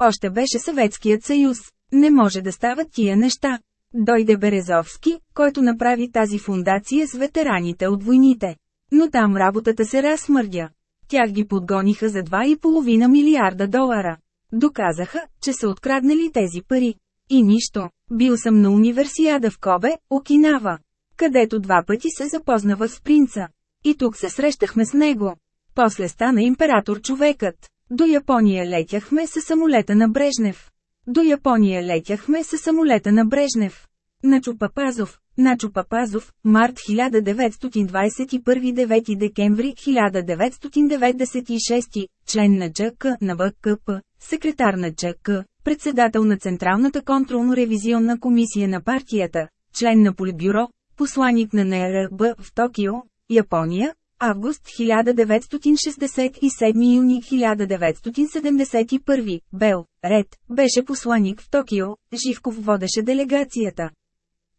Още беше Съветският съюз. Не може да стават тия неща. Дойде Березовски, който направи тази фундация с ветераните от войните. Но там работата се разсмърдя. Тях ги подгониха за 2,5 милиарда долара. Доказаха, че са откраднали тези пари. И нищо. Бил съм на универсиада в Кобе, Окинава. Където два пъти се запознава с принца. И тук се срещахме с него. После стана император човекът. До Япония летяхме с самолета на Брежнев. До Япония летяхме с самолета на Брежнев. Начо Папазов, Начо Папазов, март 1921 9 декември 1996, член на ЧК на БКП, секретар на ЧК, председател на Централната контролно-ревизионна комисия на партията, член на Политбюро, посланик на НРБ в Токио, Япония, август 1967 юни 1971, Бел, Ред, беше посланик в Токио, Живков водеше делегацията.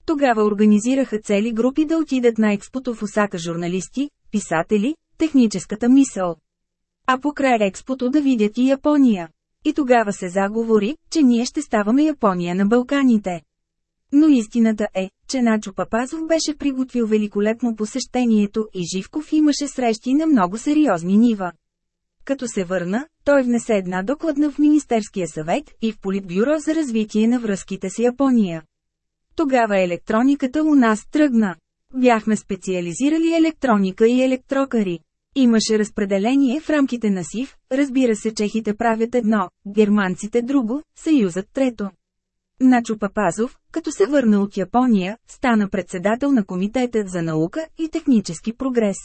Тогава организираха цели групи да отидат на експото в Осака журналисти, писатели, техническата мисъл. А покрай експото да видят и Япония. И тогава се заговори, че ние ще ставаме Япония на Балканите. Но истината е, че Начо Папазов беше приготвил великолепно посещението и Живков имаше срещи на много сериозни нива. Като се върна, той внесе една докладна в Министерския съвет и в Политбюро за развитие на връзките с Япония. Тогава електрониката у нас тръгна. Бяхме специализирали електроника и електрокари. Имаше разпределение в рамките на СИВ, разбира се чехите правят едно, германците друго, съюзът трето. Начо Папазов, като се върна от Япония, стана председател на Комитета за наука и технически прогрес.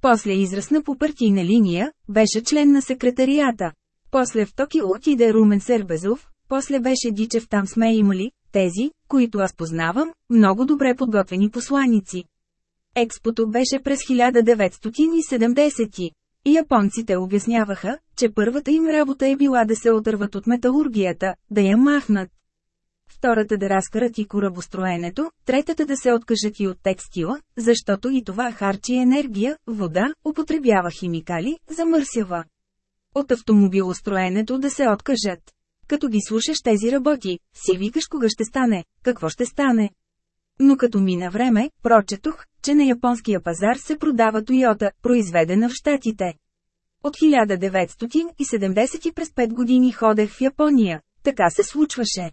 После израсна по партийна линия, беше член на секретарията. После в Токио отиде Румен Сербезов, после беше Дичев там сме имали, тези, които аз познавам, много добре подготвени посланици. Експото беше през 1970. И японците обясняваха, че първата им работа е била да се отърват от металургията, да я махнат. Втората да разкарат и корабостроенето, третата да се откажат и от текстила, защото и това харчи енергия, вода, употребява химикали, замърсява. От автомобилостроенето да се откажат. Като ги слушаш тези работи, си викаш кога ще стане, какво ще стане. Но като мина време, прочетох, че на японския пазар се продава Тойота, произведена в Штатите. От 1970 през 5 години ходех в Япония, така се случваше.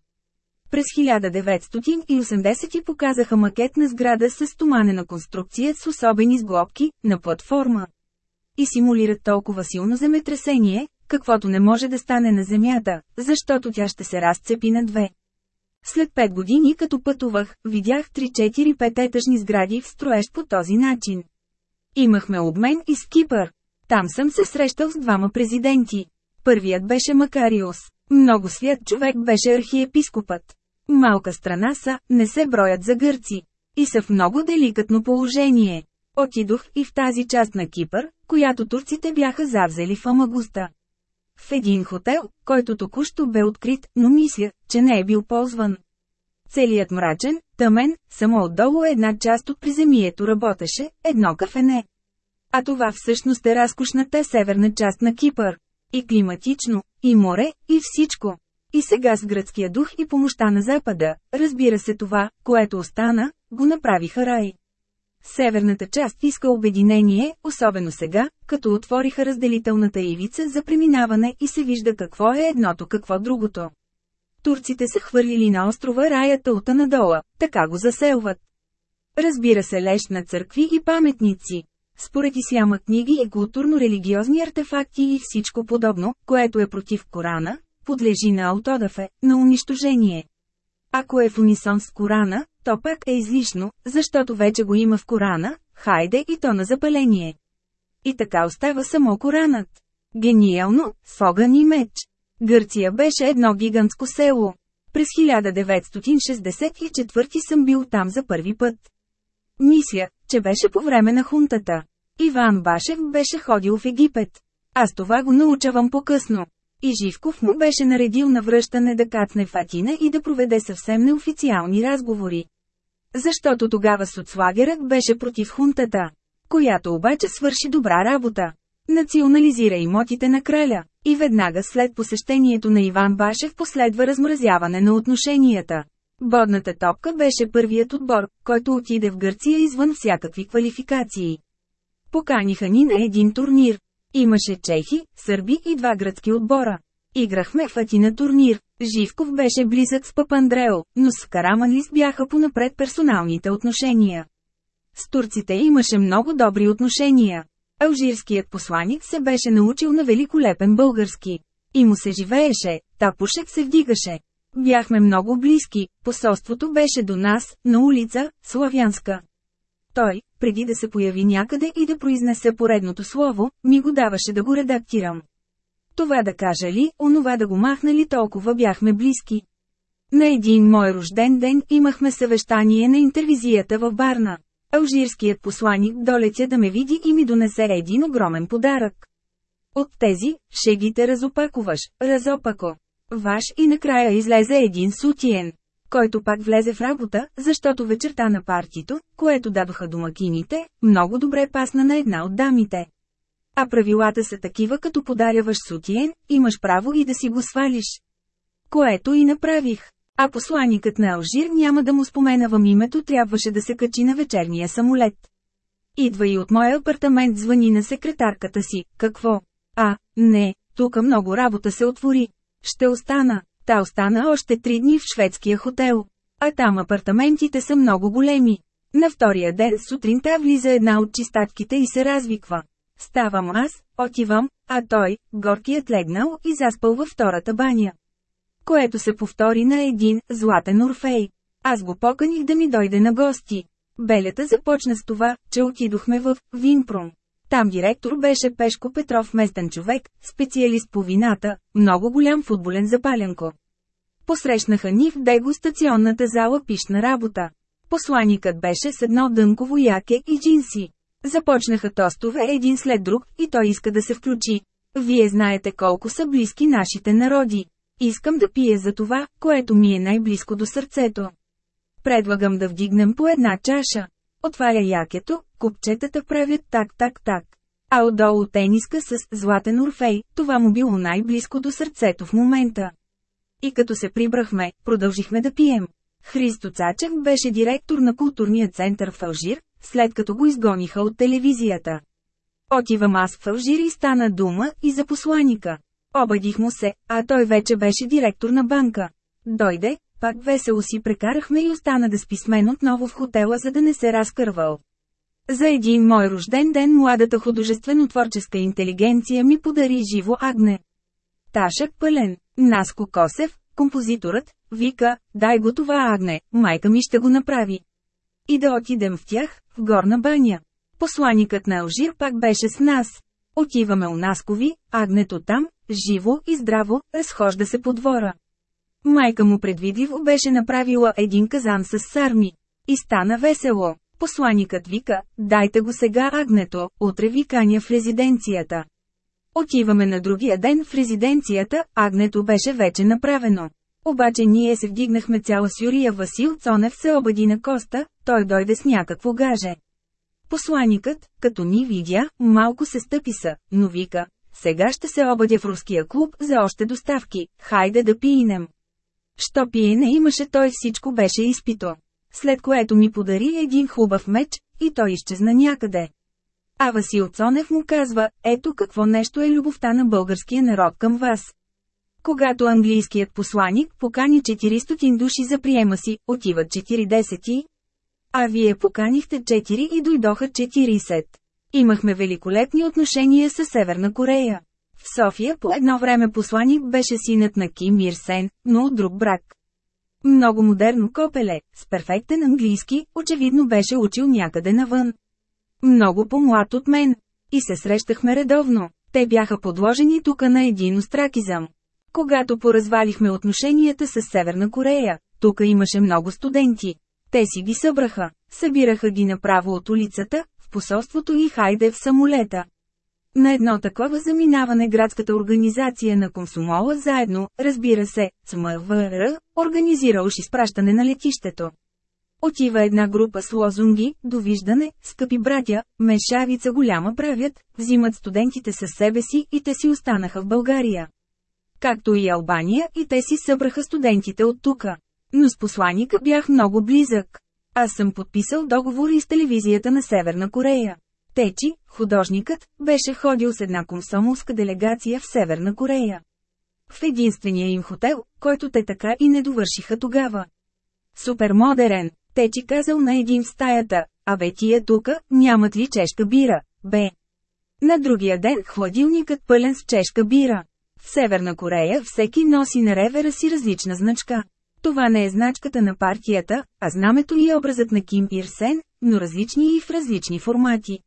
През 1980 показаха макетна сграда с стоманена конструкция с особени сглобки, на платформа. И симулират толкова силно земетресение, каквото не може да стане на Земята, защото тя ще се разцепи на две. След пет години като пътувах, видях 3-4-5 етажни сгради в строеж по този начин. Имахме обмен и с Кипър. Там съм се срещал с двама президенти. Първият беше Макариус. Много свят човек беше архиепископът. Малка страна са, не се броят за гърци. И са в много деликатно положение. Отидох и в тази част на Кипър, която турците бяха завзели в Амагуста. В един хотел, който току-що бе открит, но мисля, че не е бил ползван. Целият мрачен, тъмен, само отдолу една част от приземието работеше, едно кафене. А това всъщност е разкошната северна част на Кипър. И климатично, и море, и всичко. И сега с гръцкия дух и помощта на Запада, разбира се това, което остана, го направиха рай. Северната част иска обединение, особено сега, като отвориха разделителната ивица за преминаване и се вижда какво е едното какво другото. Турците са хвърлили на острова раята от Анадола, така го заселват. Разбира се лещ на църкви и паметници. Според исляма книги и културно-религиозни артефакти и всичко подобно, което е против Корана, подлежи на аутодафе, на унищожение. Ако е в унисон с Корана, то пак е излишно, защото вече го има в Корана, хайде и то на запаление. И така остава само Коранът. Гениално, с огън и меч. Гърция беше едно гигантско село. През 1964 съм бил там за първи път. Мисля, че беше по време на хунтата. Иван Башев беше ходил в Египет. Аз това го научавам по-късно. И Живков му беше наредил на връщане да кацне в Атина и да проведе съвсем неофициални разговори. Защото тогава соцлагерът беше против хунтата, която обаче свърши добра работа. Национализира имотите на краля. И веднага след посещението на Иван Башев последва размразяване на отношенията. Бодната топка беше първият отбор, който отиде в Гърция извън всякакви квалификации. Поканиха ни на един турнир. Имаше чехи, сърби и два гръцки отбора. Играхме в Атина турнир. Живков беше близък с Папандрео, но с Караманлис бяха понапред персоналните отношения. С турците имаше много добри отношения. Алжирският посланик се беше научил на великолепен български. И му се живееше, тапушек се вдигаше. Бяхме много близки, посолството беше до нас, на улица, Славянска. Той, преди да се появи някъде и да произнесе поредното слово, ми го даваше да го редактирам. Това да кажа ли, онова да го махна ли толкова бяхме близки. На един мой рожден ден имахме съвещание на интервизията в Барна. Алжирският посланик долетя да ме види и ми донесе един огромен подарък. От тези, шегите разопакуваш, разопако. Ваш и накрая излезе един сутиен, който пак влезе в работа, защото вечерта на партито, което дадоха домакините, много добре пасна на една от дамите. А правилата са такива като подаряваш сутиен, имаш право и да си го свалиш. Което и направих. А посланикът на Алжир няма да му споменавам името трябваше да се качи на вечерния самолет. Идва и от моя апартамент звъни на секретарката си, какво? А, не, тук много работа се отвори. Ще остана. Та остана още три дни в шведския хотел. А там апартаментите са много големи. На втория ден сутринта влиза една от чистачките и се развиква. Ставам аз, отивам, а той, горкият легнал и заспал във втората баня. Което се повтори на един златен орфей. Аз го поканих да ми дойде на гости. Белята започна с това, че отидохме в Винпром. Там директор беше Пешко Петров местен човек, специалист по вината, много голям футболен запаленко. Посрещнаха ни в дегустационната зала пишна работа. Посланикът беше с едно дънково яке и джинси. Започнаха тостове един след друг и той иска да се включи. Вие знаете колко са близки нашите народи. Искам да пия за това, което ми е най-близко до сърцето. Предлагам да вдигнем по една чаша. Отваря якето, купчетата правят так-так-так. А отдолу тениска с златен орфей, това му било най-близко до сърцето в момента. И като се прибрахме, продължихме да пием. Христо Цачев беше директор на културния център в Алжир, след като го изгониха от телевизията. Отивам аз в Алжир и стана дума и за посланика. Обадих му се, а той вече беше директор на банка. Дойде, пак весело си прекарахме и остана да спи с мен отново в хотела, за да не се разкървал. За един мой рожден ден младата художествено-творческа интелигенция ми подари живо агне. Ташък пълен, Наско Косев, композиторът, вика, дай го това агне, майка ми ще го направи. И да отидем в тях, в горна баня. Посланикът на Алжир пак беше с нас. Отиваме у Наскови, агнето там, живо и здраво, разхожда се по двора. Майка му предвидливо беше направила един казан с сарми. И стана весело. Посланикът вика, дайте го сега агнето, утре виканя в резиденцията. Отиваме на другия ден в резиденцията, агнето беше вече направено. Обаче ние се вдигнахме цяла сюрия Васил Цонев се обади на Коста, той дойде с някакво гаже. Посланикът, като ни видя, малко се стъпи са, но вика, сега ще се обадя в руския клуб за още доставки, хайде да пиенем. Що пиене имаше той всичко беше изпито. След което ми подари един хубав меч, и той изчезна някъде. А Васил Цонев му казва, ето какво нещо е любовта на българския народ към вас. Когато английският посланик покани 400 души за приема си, отиват 40. А вие поканихте 4 и дойдоха 40. Имахме великолепни отношения с Северна Корея. София по едно време посланик беше синът на Ким Ир Сен, но от друг брак. Много модерно копеле, с перфектен английски, очевидно беше учил някъде навън. Много по-млад от мен. И се срещахме редовно. Те бяха подложени тук на един остракизъм. Когато поразвалихме отношенията с Северна Корея, тук имаше много студенти. Те си ги събраха, събираха ги направо от улицата, в посолството и хайде в самолета. На едно такова заминаване градската организация на Комсомола заедно, разбира се, с МВР, организира уж изпращане на летището. Отива една група с лозунги, довиждане, скъпи братя, мешавица голяма правят, взимат студентите със себе си и те си останаха в България. Както и Албания, и те си събраха студентите от тука. Но с посланика бях много близък. Аз съм подписал договори с телевизията на Северна Корея. Течи, художникът, беше ходил с една комсомолска делегация в Северна Корея. В единствения им хотел, който те така и не довършиха тогава. Супермодерен, Течи казал на един в стаята, а бе тия тука, нямат ли чешка бира, бе. На другия ден хладилникът пълен с чешка бира. В Северна Корея всеки носи на ревера си различна значка. Това не е значката на партията, а знамето и образът на Ким Ир Сен, но различни и в различни формати.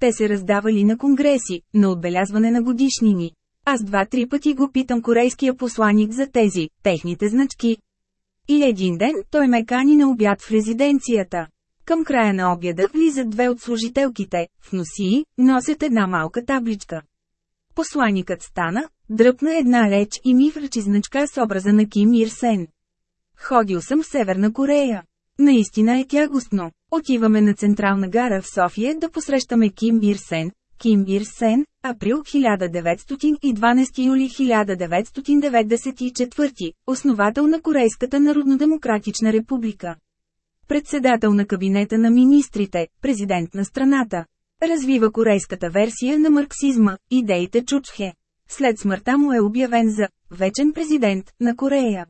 Те се раздавали на конгреси, на отбелязване на годишнини. Аз два-три пъти го питам корейския посланик за тези, техните значки. И един ден той ме кани на обяд в резиденцията. Към края на обяда влизат две от служителките, в носии, носят една малка табличка. Посланикът стана, дръпна една реч и ми връчи значка с образа на Ким Ир Сен. Ходил съм в Северна Корея. Наистина е тягостно. Отиваме на Централна гара в София да посрещаме Ким Ир Сен, Ким Ир Сен, април 1912 юли 1994, основател на Корейската народно-демократична република. Председател на кабинета на министрите, президент на страната. Развива корейската версия на марксизма, идеите Чучхе. След смъртта му е обявен за «вечен президент» на Корея.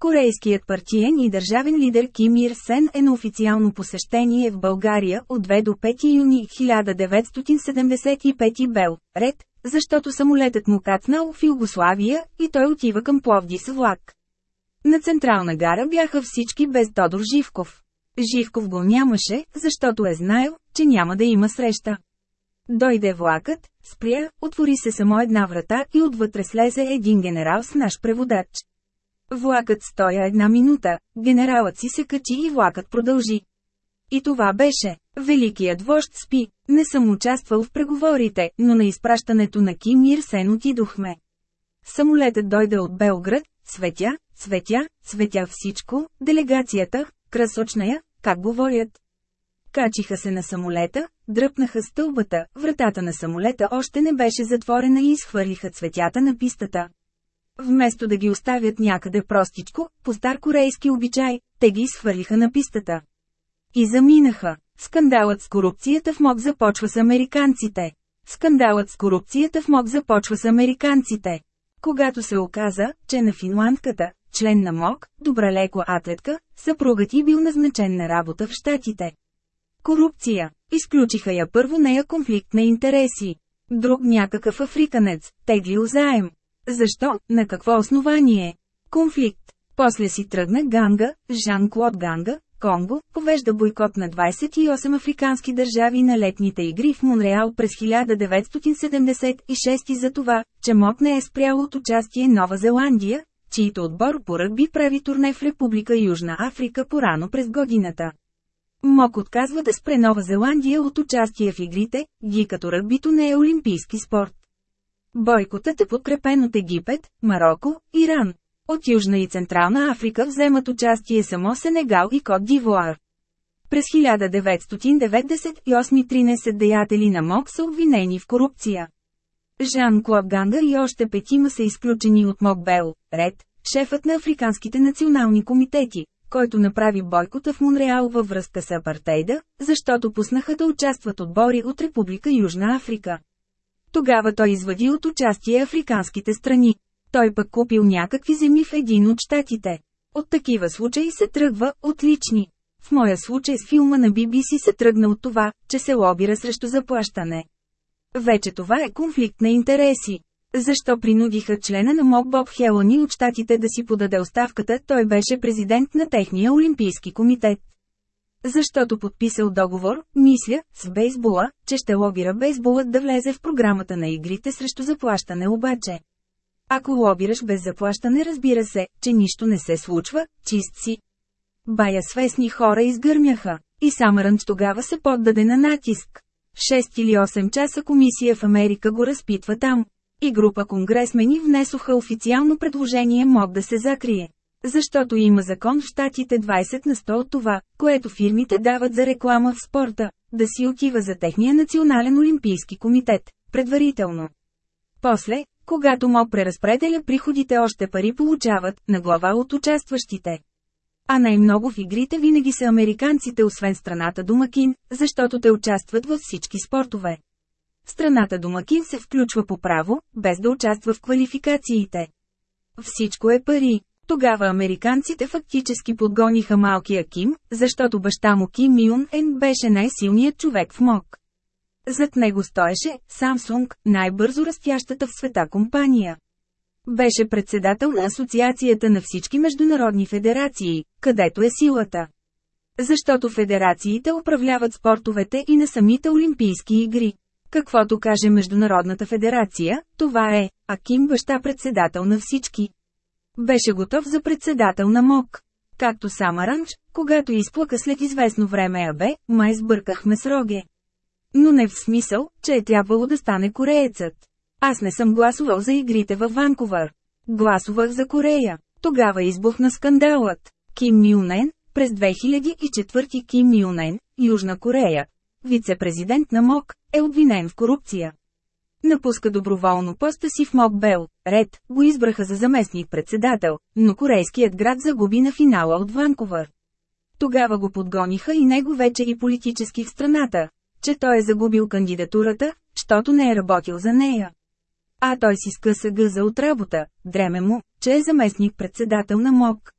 Корейският партиен и държавен лидер Ким Ир Сен е на официално посещение в България от 2 до 5 юни 1975 бел, ред, защото самолетът му кацнал в Югославия и той отива към Пловди с влак. На централна гара бяха всички без Тодор Живков. Живков го нямаше, защото е знаел, че няма да има среща. Дойде влакът, спря, отвори се само една врата и отвътре слезе един генерал с наш преводач. Влакът стоя една минута, генералът си се качи и влакът продължи. И това беше. Великият вожд спи. Не съм участвал в преговорите, но на изпращането на Ким Ир Сен отидохме. Самолетът дойде от Белград, светя, светя, светя всичко, делегацията, красочная, как говорят. Качиха се на самолета, дръпнаха стълбата, вратата на самолета още не беше затворена и изхвърлиха цветята на пистата. Вместо да ги оставят някъде простичко, по стар корейски обичай, те ги изхвърлиха на пистата. И заминаха. Скандалът с корупцията в МОК започва с американците. Скандалът с корупцията в МОК започва с американците. Когато се оказа, че на финландката, член на МОК, добра леко атлетка, съпругът и бил назначен на работа в Штатите. Корупция. Изключиха я първо нея конфликт на интереси. Друг някакъв африканец, теглил заем. Защо, на какво основание? Конфликт. После си тръгна Ганга, Жан-Клод Ганга, Конго, повежда бойкот на 28 африкански държави на летните игри в Монреал през 1976 и за това, че МОК не е спрял от участие Нова Зеландия, чието отбор по ръгби прави турне в Република Южна Африка порано през годината. МОК отказва да спре Нова Зеландия от участие в игрите, ги като ръгбито не е олимпийски спорт. Бойкотът е подкрепен от Египет, Марокко, Иран. От Южна и Централна Африка вземат участие само Сенегал и Кот Дивуар. През 1998 13 деятели на МОК са обвинени в корупция. Жан Клод Ганга и още петима са изключени от МОК Бел, Ред, шефът на Африканските национални комитети, който направи бойкота в Монреал във връзка с апартейда, защото пуснаха да участват отбори от Република Южна Африка. Тогава той извади от участие африканските страни. Той пък купил някакви земи в един от щатите. От такива случаи се тръгва, отлични. В моя случай с филма на BBC се тръгна от това, че се лобира срещу заплащане. Вече това е конфликт на интереси. Защо принудиха члена на МОК Боб Хелани от щатите да си подаде оставката, той беше президент на техния олимпийски комитет. Защото подписал договор, мисля, с бейсбола, че ще лобира бейсболът да влезе в програмата на игрите срещу заплащане обаче. Ако лобираш без заплащане разбира се, че нищо не се случва, чист си. Бая свестни хора изгърмяха. И Самаранч тогава се поддаде на натиск. 6 или 8 часа комисия в Америка го разпитва там. И група конгресмени внесоха официално предложение мог да се закрие. Защото има закон в щатите 20 на 100 от това, което фирмите дават за реклама в спорта, да си отива за техния национален олимпийски комитет, предварително. После, когато МО преразпределя приходите още пари получават, на глава от участващите. А най-много в игрите винаги са американците освен страната домакин, защото те участват във всички спортове. Страната домакин се включва по право, без да участва в квалификациите. Всичко е пари. Тогава американците фактически подгониха малкия Ким, защото баща му Ким Юн Ен беше най-силният човек в МОК. Зад него стоеше Samsung, най-бързо растящата в света компания. Беше председател на Асоциацията на всички международни федерации, където е силата. Защото федерациите управляват спортовете и на самите Олимпийски игри. Каквото каже Международната федерация, това е, а Ким баща председател на всички. Беше готов за председател на МОК. Както Самаранч, когато изплака след известно време абе, май сбъркахме с Роге. Но не в смисъл, че е трябвало да стане кореецът. Аз не съм гласувал за игрите във Ванкувър. Гласувах за Корея. Тогава избухна скандалът. Ким Мюнен, през 2004 Ким Мюнен, Южна Корея, вице-президент на МОК, е обвинен в корупция. Напуска доброволно поста си в МОК Бел, Ред, го избраха за заместник-председател, но корейският град загуби на финала от Ванкувър. Тогава го подгониха и него вече и политически в страната, че той е загубил кандидатурата, щото не е работил за нея. А той си скъса гъза от работа, дреме му, че е заместник-председател на МОК.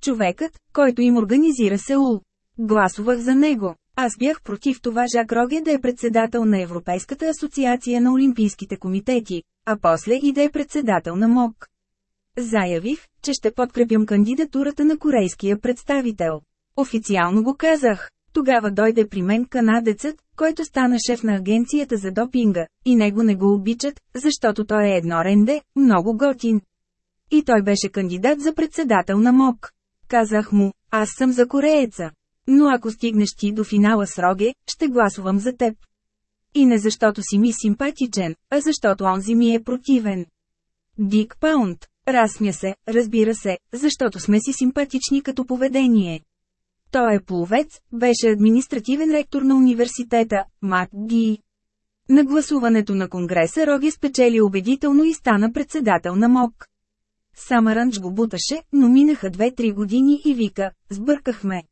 Човекът, който им организира Сеул. Гласувах за него. Аз бях против това Жак Роге да е председател на Европейската асоциация на Олимпийските комитети, а после и да е председател на МОК. Заявих, че ще подкрепям кандидатурата на корейския представител. Официално го казах. Тогава дойде при мен канадецът, който стана шеф на агенцията за допинга, и него не го обичат, защото той е едно ренде, много готин. И той беше кандидат за председател на МОК. Казах му, аз съм за корееца. Но ако стигнеш ти до финала с Роге, ще гласувам за теб. И не защото си ми симпатичен, а защото онзи ми е противен. Дик Паунд. Разсмя се, разбира се, защото сме си симпатични като поведение. Той е пловец, беше административен ректор на университета, Мак Ги. На гласуването на Конгреса Роги спечели убедително и стана председател на МОК. Самаранч го буташе, но минаха 2-3 години и вика, сбъркахме.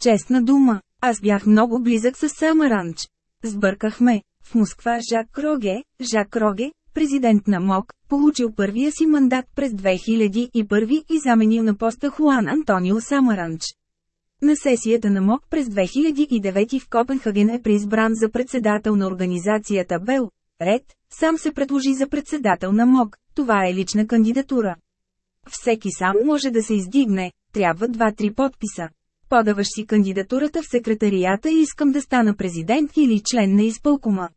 Честна дума, аз бях много близък с Самаранч. Сбъркахме. В Москва Жак Роге, Жак Роге, президент на МОК, получил първия си мандат през 2001 и заменил на поста Хуан Антонио Самаранч. На сесията на МОК през 2009 в Копенхаген е преизбран за председател на организацията БЕЛ. Ред, сам се предложи за председател на МОК, това е лична кандидатура. Всеки сам може да се издигне, трябва два-три подписа. Подаваш си кандидатурата в секретарията и искам да стана президент или член на изпълкома.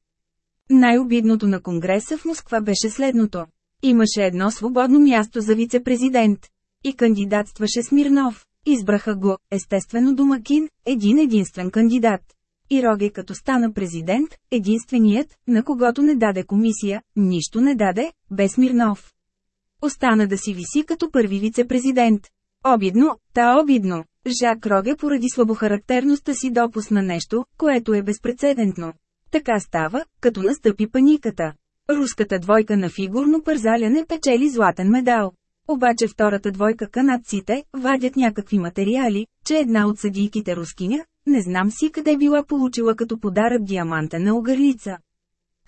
Най-обидното на Конгреса в Москва беше следното. Имаше едно свободно място за вице-президент. И кандидатстваше Смирнов. Избраха го, естествено домакин, един единствен кандидат. И Роге като стана президент, единственият, на когото не даде комисия, нищо не даде, без Смирнов. Остана да си виси като първи вице-президент. Обидно, та обидно. Жак Роге поради слабохарактерността си допусна нещо, което е безпредседентно. Така става, като настъпи паниката. Руската двойка на фигурно пързаляне печели златен медал. Обаче втората двойка канадците вадят някакви материали, че една от съдийките рускиня, не знам си къде била получила като подарък диаманта на огърлица.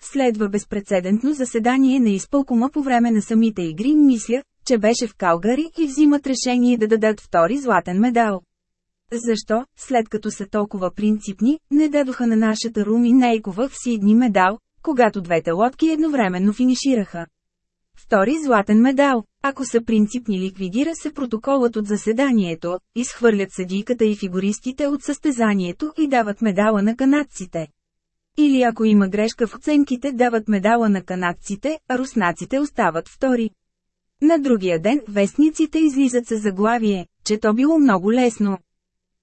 Следва безпредседентно заседание на изпълкома по време на самите игри, мисля, че беше в Калгари и взимат решение да дадат втори златен медал. Защо, след като са толкова принципни, не дадоха на нашата Руми Нейкова в Сидни медал, когато двете лодки едновременно финишираха? Втори златен медал. Ако са принципни ликвидира се протоколът от заседанието, изхвърлят съдийката и фигуристите от състезанието и дават медала на канадците. Или ако има грешка в оценките дават медала на канадците, а руснаците остават втори. На другия ден вестниците излизат с заглавие, че то било много лесно.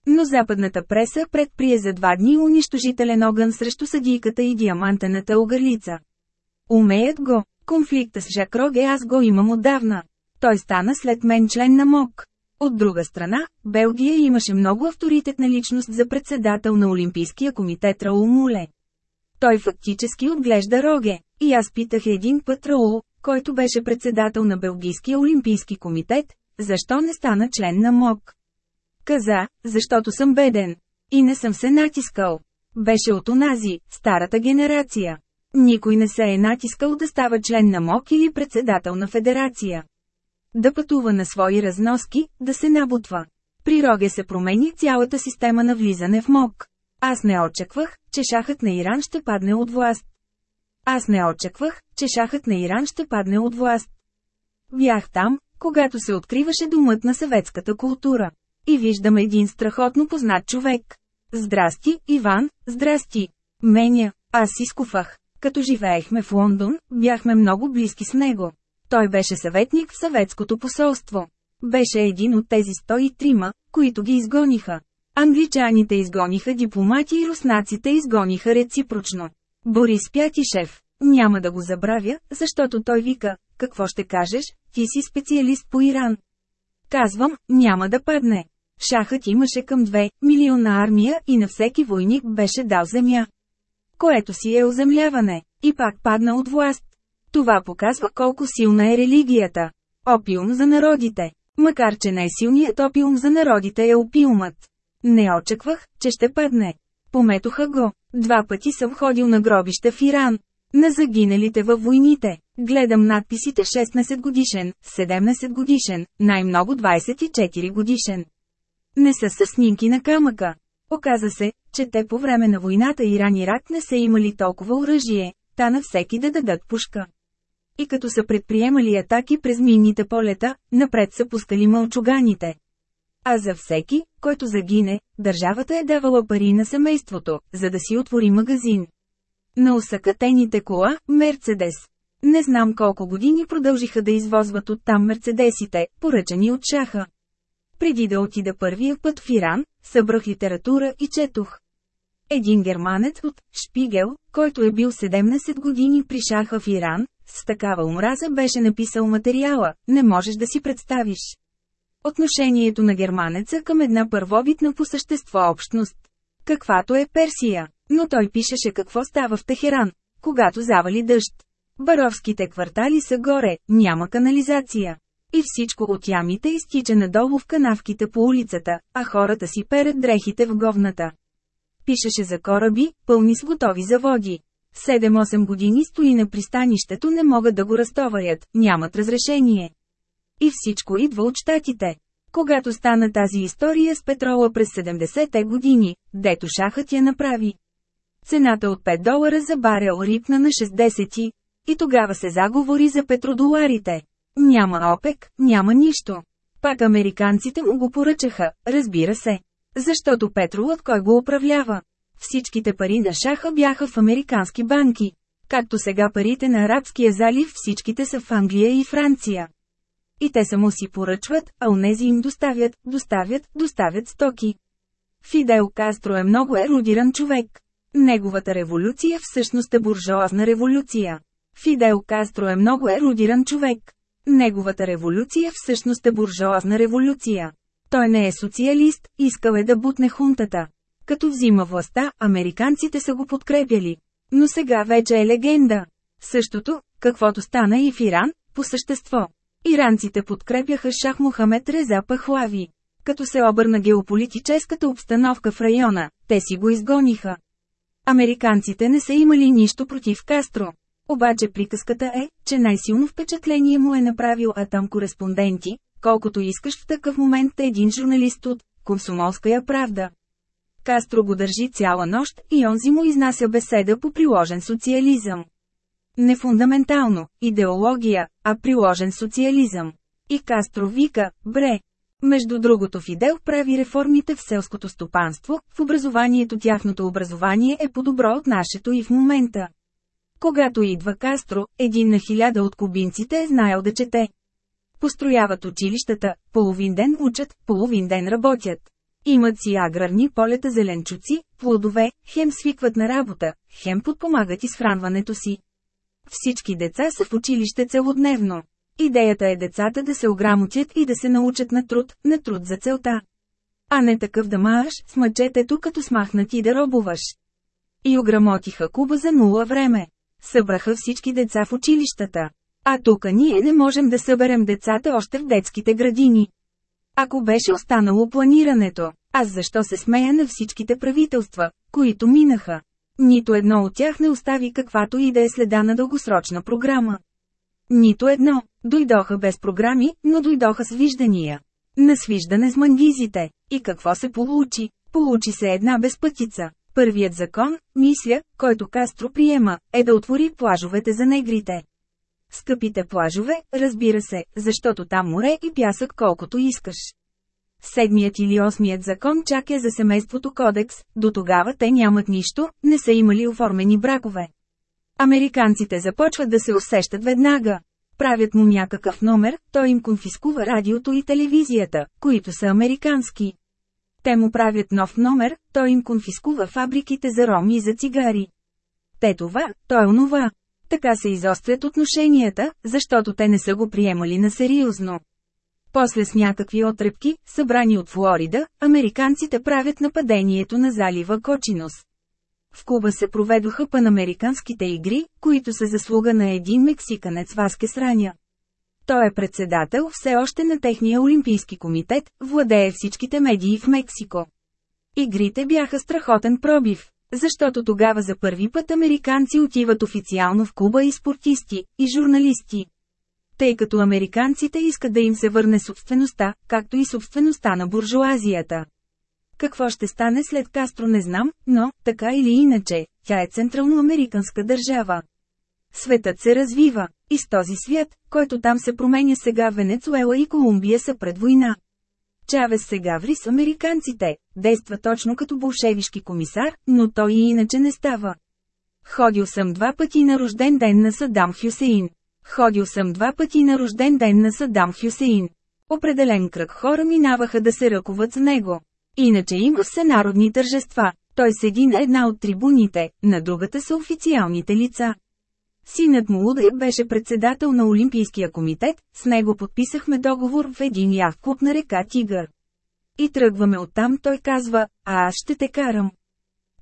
Но западната преса предприе за два дни унищожителен огън срещу съдийката и диамантената огърлица. Умеят го, конфликта с Жак Роге аз го имам отдавна. Той стана след мен член на МОК. От друга страна, Белгия имаше много авторитетна личност за председател на Олимпийския комитет Раул Муле. Той фактически отглежда Роге, и аз питах един път Раул, който беше председател на Белгийския олимпийски комитет, защо не стана член на МОК. Каза, защото съм беден. И не съм се натискал. Беше от онази, старата генерация. Никой не се е натискал да става член на МОК или председател на федерация. Да пътува на свои разноски, да се набутва. При Роге се промени цялата система на влизане в МОК. Аз не очаквах, че шахът на Иран ще падне от власт. Аз не очаквах, че шахът на Иран ще падне от власт. Бях там, когато се откриваше думът на съветската култура. И виждам един страхотно познат човек. Здрасти, Иван, здрасти. Меня, аз изкуфах. Като живеехме в Лондон, бяхме много близки с него. Той беше съветник в съветското посолство. беше един от тези 103, които ги изгониха. Англичаните изгониха дипломати и руснаците изгониха реципрочно. Борис Пятишев. Няма да го забравя, защото той вика, какво ще кажеш, ти си специалист по Иран. Казвам, няма да падне. Шахът имаше към 2 милиона армия и на всеки войник беше дал земя. Което си е оземляване, и пак падна от власт. Това показва колко силна е религията. Опиум за народите. Макар че най-силният опиум за народите е опиумът. Не очаквах, че ще падне. Пометоха го. Два пъти съм ходил на гробища в Иран. На загиналите във войните. Гледам надписите 16 годишен, 17 годишен, най-много 24 годишен. Не са със снимки на камъка. Оказа се, че те по време на войната Иран-Ирак не са имали толкова оръжие, та на всеки да дадат пушка. И като са предприемали атаки през минните полета, напред са пускали мълчуганите. А за всеки, който загине, държавата е давала пари на семейството, за да си отвори магазин. На усъкатените кола – Мерцедес. Не знам колко години продължиха да извозват оттам мерцедесите, поръчани от шаха. Преди да отида първия път в Иран, събрах литература и четох. Един германец от Шпигел, който е бил 17 години при шаха в Иран, с такава омраза беше написал материала, не можеш да си представиш. Отношението на германеца към една първобитна по същество общност. Каквато е Персия. Но той пишеше какво става в Техеран, когато завали дъжд. Баровските квартали са горе, няма канализация. И всичко от ямите изтича надолу в канавките по улицата, а хората си перят дрехите в говната. Пишеше за кораби, пълни с готови заводи. 7-8 години стои на пристанището не могат да го разтоварят, нямат разрешение. И всичко идва от щатите. Когато стана тази история с петрола през 70-те години, дето шахът я направи. Цената от 5 долара за барел рипна на 60 и тогава се заговори за петродоларите. Няма ОПЕК, няма нищо. Пак американците му го поръчаха, разбира се. Защото петролът кой го управлява? Всичките пари на шаха бяха в американски банки. Както сега парите на Арабския залив всичките са в Англия и Франция. И те само си поръчват, а унези им доставят, доставят, доставят стоки. Фидел Кастро е много ерудиран човек. Неговата революция всъщност е буржоазна революция. Фидел Кастро е много ерудиран човек. Неговата революция всъщност е буржоазна революция. Той не е социалист, искал е да бутне хунтата. Като взима властта, американците са го подкрепяли. Но сега вече е легенда. Същото, каквото стана и в Иран, по същество. Иранците подкрепяха Шах Мохамед Реза Пахлави. Като се обърна геополитическата обстановка в района, те си го изгониха. Американците не са имали нищо против Кастро. Обаче приказката е, че най-силно впечатление му е направил Атам кореспонденти, колкото искаш в такъв момент един журналист от «Комсомолская правда». Кастро го държи цяла нощ и онзи му изнася беседа по приложен социализъм. Не фундаментално, идеология, а приложен социализъм. И Кастро вика, бре. Между другото Фидел прави реформите в селското стопанство, в образованието тяхното образование е по-добро от нашето и в момента. Когато идва Кастро, един на хиляда от кубинците е знаел да чете. Построяват училищата, половин ден учат, половин ден работят. Имат си аграрни полета зеленчуци, плодове, хем свикват на работа, хем подпомагат изхранването си. Всички деца са в училище целодневно. Идеята е децата да се ограмотят и да се научат на труд, на труд за целта. А не такъв да мааш с мъчетето като смахнати да робуваш. И ограмотиха Куба за нула време. Събраха всички деца в училищата. А тук ние не можем да съберем децата още в детските градини. Ако беше останало планирането, аз защо се смея на всичките правителства, които минаха? Нито едно от тях не остави каквато и да е следа на дългосрочна програма. Нито едно. Дойдоха без програми, но дойдоха с виждания. На свиждане с мангизите. И какво се получи? Получи се една безпътица. Първият закон, мисля, който Кастро приема, е да отвори плажовете за негрите. Скъпите плажове, разбира се, защото там море и пясък колкото искаш. Седмият или осмият закон чак е за семейството кодекс, до тогава те нямат нищо, не са имали оформени бракове. Американците започват да се усещат веднага. Правят му някакъв номер, той им конфискува радиото и телевизията, които са американски. Те му правят нов номер, той им конфискува фабриките за роми и за цигари. Те това, той онова. Така се изострят отношенията, защото те не са го приемали на сериозно. После с някакви отрепки, събрани от Флорида, американците правят нападението на залива Кочинос. В Куба се проведоха панамериканските игри, които са заслуга на един мексиканец Васке Сраня. Той е председател все още на техния олимпийски комитет, владее всичките медии в Мексико. Игрите бяха страхотен пробив, защото тогава за първи път американци отиват официално в Куба и спортисти, и журналисти. Тъй като американците искат да им се върне собствеността, както и собствеността на буржуазията. Какво ще стане след Кастро не знам, но, така или иначе, тя е централноамериканска държава. Светът се развива, и с този свят, който там се променя сега Венецуела и Колумбия са пред война. Чавес сега ври с американците, действа точно като болшевишки комисар, но той и иначе не става. Ходил съм два пъти на рожден ден на Садам Хюсеин. Ходил съм два пъти на рожден ден на Садам Хюсеин. Определен кръг хора минаваха да се ръкуват с него. Иначе има всенародни тържества. Той седи на една от трибуните, на другата са официалните лица. Синът му Удай беше председател на Олимпийския комитет, с него подписахме договор в един яхт-клуб на река Тигър. И тръгваме оттам, той казва, а аз ще те карам.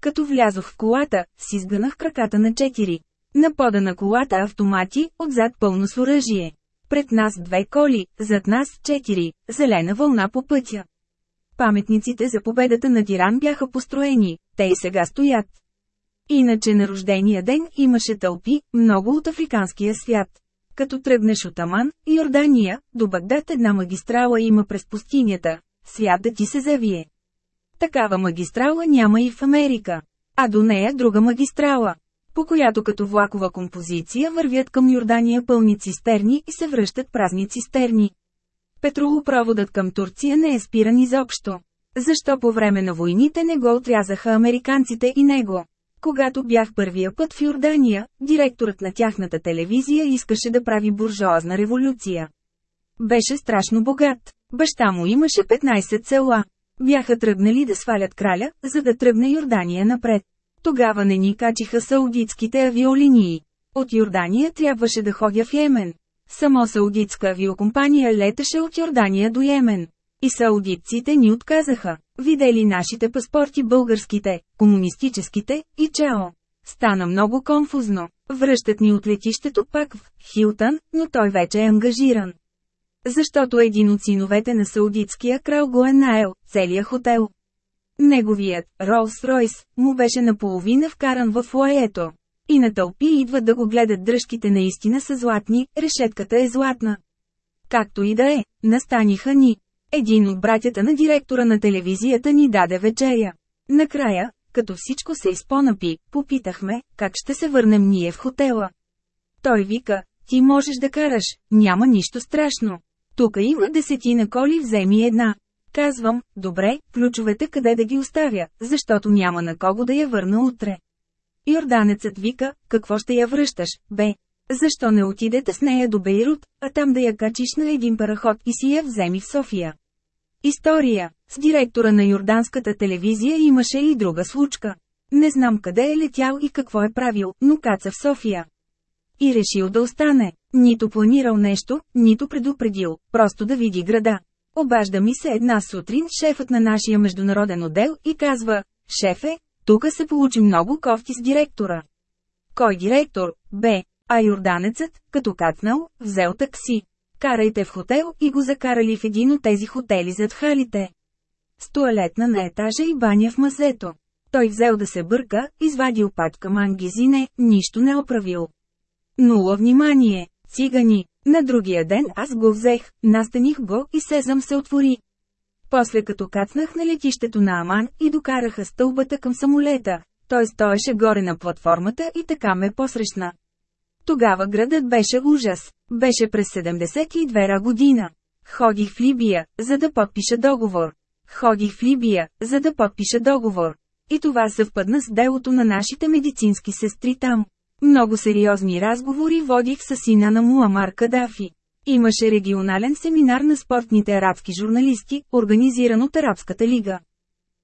Като влязох в колата, си сгънах краката на четири. На пода на колата автомати, отзад пълно с оръжие. Пред нас две коли, зад нас четири, зелена вълна по пътя. Паметниците за победата на Тиран бяха построени, те и сега стоят. Иначе на рождения ден имаше тълпи, много от африканския свят. Като тръгнеш от Аман, Йордания, до Багдад една магистрала има през пустинята, святът ти се завие. Такава магистрала няма и в Америка, а до нея друга магистрала, по която като влакова композиция вървят към Йордания пълни цистерни и се връщат празни цистерни. Петролопроводът към Турция не е спиран изобщо. Защо по време на войните не го отрязаха американците и него? Когато бях първия път в Йордания, директорът на тяхната телевизия искаше да прави буржуазна революция. Беше страшно богат. Баща му имаше 15 села. Бяха тръгнали да свалят краля, за да тръгне Йордания напред. Тогава не ни качиха саудитските авиолинии. От Йордания трябваше да ходя в Йемен. Само саудитска авиокомпания летеше от Йордания до Йемен. И саудитците ни отказаха. Видели нашите паспорти българските, комунистическите, и чао. Стана много конфузно. Връщат ни от летището пак в Хилтън, но той вече е ангажиран. Защото един от синовете на саудитския крал го е наел, целият хотел. Неговият, Ролс Ройс, му беше наполовина вкаран в лоето. И на тълпи идва да го гледат дръжките наистина са златни, решетката е златна. Както и да е, настаниха ни. Един от братята на директора на телевизията ни даде вечеря. Накрая, като всичко се изпонапи, попитахме, как ще се върнем ние в хотела. Той вика, ти можеш да караш, няма нищо страшно. Тука има десетина коли, вземи една. Казвам, добре, ключовете къде да ги оставя, защото няма на кого да я върна утре. Йорданецът вика, какво ще я връщаш, бе? Защо не отидете с нея до Бейрут, а там да я качиш на един параход и си я вземи в София? История. С директора на Йорданската телевизия имаше и друга случка. Не знам къде е летял и какво е правил, но каца в София. И решил да остане. Нито планирал нещо, нито предупредил, просто да види града. Обажда ми се една сутрин шефът на нашия международен отдел и казва, шефе, тука се получи много кофти с директора. Кой директор? Б. А юрданецът, като кацнал, взел такси. Карайте в хотел и го закарали в един от тези хотели зад халите. С туалетна на етажа и баня в мазето. Той взел да се бърка, извадил пачка мангизине, нищо не оправил. Нула внимание, цигани. На другия ден аз го взех, настаних го и сезъм се отвори. После като кацнах на летището на Аман и докараха стълбата към самолета, той стоеше горе на платформата и така ме посрещна. Тогава градът беше ужас. Беше през 72 година. Ходих в Либия, за да подпиша договор. Ходих в Либия, за да подпиша договор. И това съвпадна с делото на нашите медицински сестри там. Много сериозни разговори водих с сина на Муамар Кадафи. Имаше регионален семинар на спортните арабски журналисти, организиран от Арабската лига.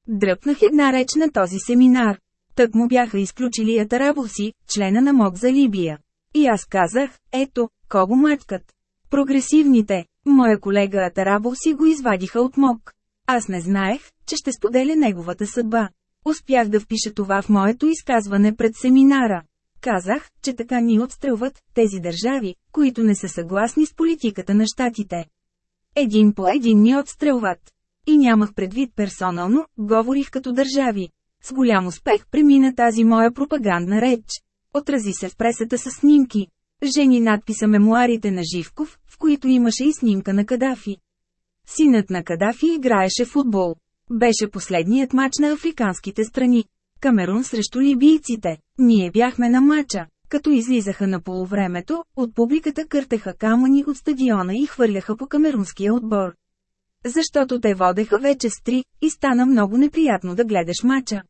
Дръпнах една реч на този семинар. Тък му бяха изключили Атарабоси, члена на МОК за Либия. И аз казах, ето, кого мачкат. Прогресивните, моя колега Атарабоси го извадиха от МОК. Аз не знаех, че ще споделя неговата съдба. Успях да впиша това в моето изказване пред семинара. Казах, че така ни отстрелват тези държави, които не са съгласни с политиката на щатите. Един по един ни отстрелват. И нямах предвид персонално, говорих като държави. С голям успех премина тази моя пропагандна реч. Отрази се в пресата с снимки. Жени надписа мемуарите на Живков, в които имаше и снимка на Кадафи. Синът на Кадафи играеше футбол. Беше последният мач на африканските страни. Камерун срещу либийците. Ние бяхме на мача. Като излизаха на полувремето, от публиката къртеха камъни от стадиона и хвърляха по камерунския отбор. Защото те водеха вече с три, и стана много неприятно да гледаш мача.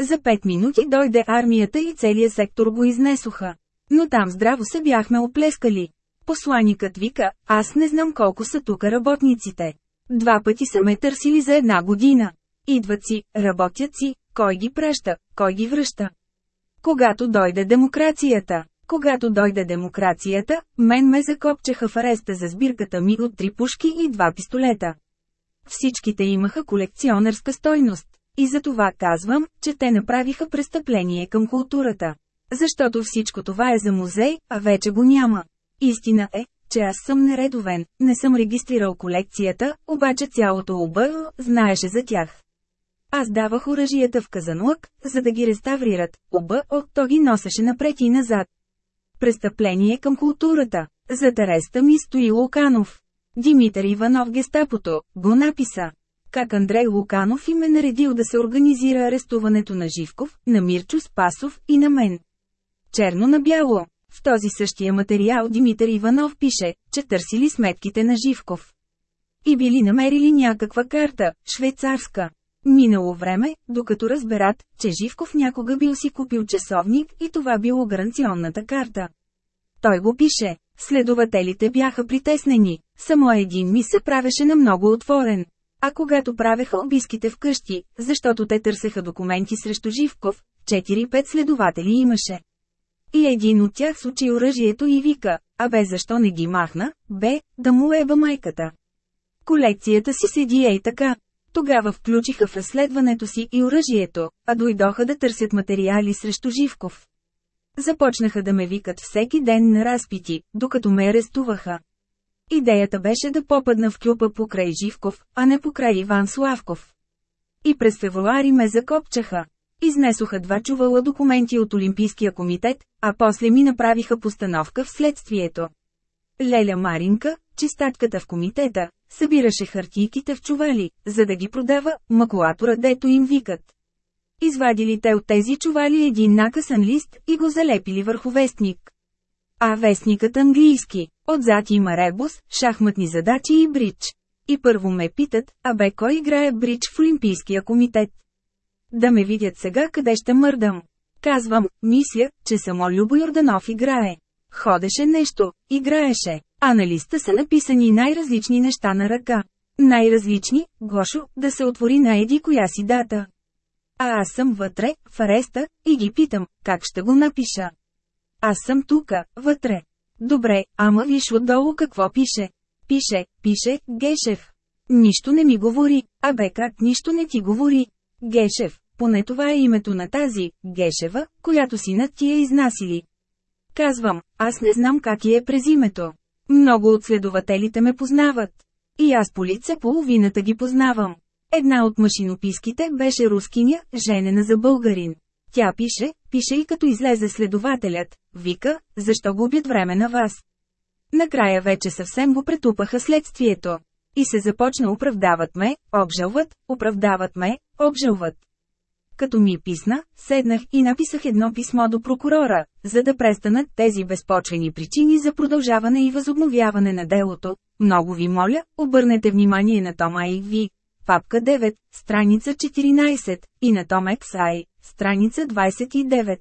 За пет минути дойде армията и целият сектор го изнесоха. Но там здраво се бяхме оплескали. Посланикът вика, аз не знам колко са тук работниците. Два пъти са ме търсили за една година. Идват си, работят си, кой ги праща, кой ги връща. Когато дойде демокрацията, когато дойде демокрацията, мен ме закопчеха в ареста за сбирката ми от три пушки и два пистолета. Всичките имаха колекционерска стойност. И за това казвам, че те направиха престъпление към културата. Защото всичко това е за музей, а вече го няма. Истина е, че аз съм нередовен, не съм регистрирал колекцията, обаче цялото ОБ знаеше за тях. Аз давах оръжията в Казанлък, за да ги реставрират, ОБ от то ги носеше напред и назад. Престъпление към културата. Зад ареста ми стои Луканов. Димитър Иванов гестапото, го написа. Как Андрей Луканов им е наредил да се организира арестуването на Живков, на Мирчо Спасов и на мен. Черно на бяло. В този същия материал Димитър Иванов пише, че търсили сметките на Живков. И били намерили някаква карта, швейцарска. Минало време, докато разберат, че Живков някога бил си купил часовник и това било гаранционната карта. Той го пише. Следователите бяха притеснени, само един ми се правеше на много отворен. А когато правеха обиските вкъщи, защото те търсеха документи срещу Живков, 4-5 следователи имаше. И един от тях сучи оръжието и вика, а бе защо не ги махна, бе, да му еба майката. Колекцията си седи ей така. Тогава включиха в разследването си и оръжието, а дойдоха да търсят материали срещу Живков. Започнаха да ме викат всеки ден на разпити, докато ме арестуваха. Идеята беше да попадна в клюпа покрай Живков, а не покрай Иван Славков. И през февруари ме закопчаха. Изнесоха два чувала документи от Олимпийския комитет, а после ми направиха постановка в следствието. Леля Маринка, чистачката в комитета, събираше хартийките в чували, за да ги продава, макулатора дето им викат. Извадили те от тези чували един накъсан лист и го залепили върху вестник. А вестникът английски. Отзад има ребус, шахматни задачи и бридж. И първо ме питат, а бе кой играе бридж в Олимпийския комитет. Да ме видят сега къде ще мърдам. Казвам, мисля, че само Любо Йорданов играе. Ходеше нещо, играеше, а на листа са написани най-различни неща на ръка. Най-различни, Гошо, да се отвори на еди коя си дата. А аз съм вътре, в ареста, и ги питам, как ще го напиша. Аз съм тука, вътре. Добре, ама виж отдолу какво пише. Пише, пише, Гешев. Нищо не ми говори, а бе как нищо не ти говори. Гешев, поне това е името на тази, Гешева, която синът ти е изнасили. Казвам, аз не знам как е през името. Много от следователите ме познават. И аз по лице половината ги познавам. Една от машинописките беше рускиня, женена за българин. Тя пише, пише и като излезе следователят, вика, защо губят време на вас. Накрая вече съвсем го претупаха следствието. И се започна оправдават ме, обжалват, оправдават ме, обжалват. Като ми писна, седнах и написах едно писмо до прокурора, за да престанат тези безпочвени причини за продължаване и възобновяване на делото. Много ви моля, обърнете внимание на Тома и ви. Папка 9, страница 14, и на Том XI, страница 29.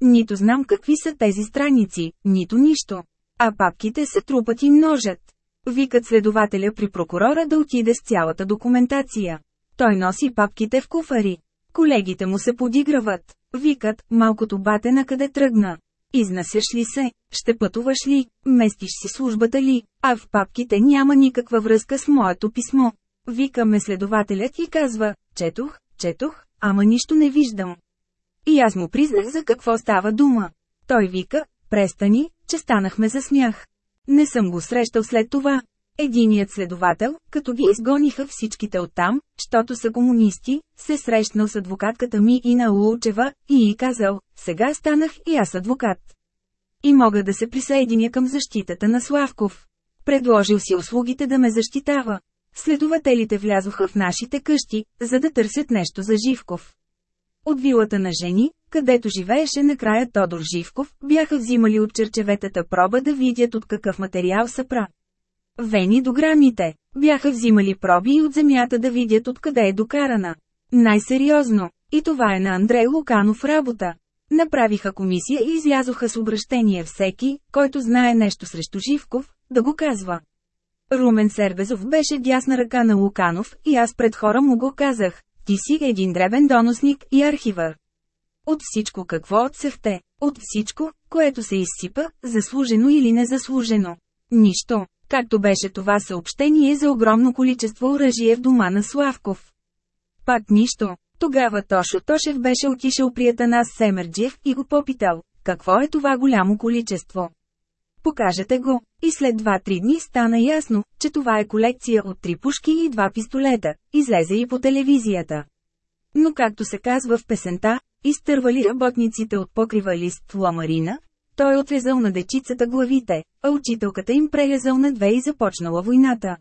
Нито знам какви са тези страници, нито нищо. А папките се трупат и множат. Викат следователя при прокурора да отиде с цялата документация. Той носи папките в куфари. Колегите му се подиграват. Викат, малкото бате на къде тръгна. Изнасяш ли се, ще пътуваш ли, местиш си службата ли, а в папките няма никаква връзка с моето писмо. Викаме следователят и казва, четох, четох, ама нищо не виждам. И аз му признах за какво става дума. Той вика, престани, че станахме за смях. Не съм го срещал след това. Единият следовател, като ги изгониха всичките оттам, щото са комунисти, се срещнал с адвокатката ми и на и й казал, сега станах и аз адвокат. И мога да се присъединя към защитата на Славков. Предложил си услугите да ме защитава. Следователите влязоха в нашите къщи, за да търсят нещо за Живков. От вилата на жени, където живееше накрая Тодор Живков, бяха взимали от черчеветата проба да видят от какъв материал са пра. Вени до грамите. Бяха взимали проби и от земята да видят откъде е докарана. Най-сериозно. И това е на Андрей Луканов работа. Направиха комисия и излязоха с обращение всеки, който знае нещо срещу Живков, да го казва. Румен Сербезов беше дясна ръка на Луканов и аз пред хора му го казах. Ти си един дребен доносник и архивър. От всичко какво отсъхте, от всичко, което се изсипа, заслужено или незаслужено. Нищо, както беше това съобщение за огромно количество оръжие в дома на Славков. Пак нищо. Тогава Тошо Тошев беше отишъл при Атанас Семерджиев и го попитал, какво е това голямо количество. Покажете го. И след 2-3 дни стана ясно, че това е колекция от три пушки и два пистолета, излезе и по телевизията. Но както се казва в песента, изтървали работниците от покрива лист ламарина, той отрезал на дечицата главите, а учителката им пререзал на две и започнала войната.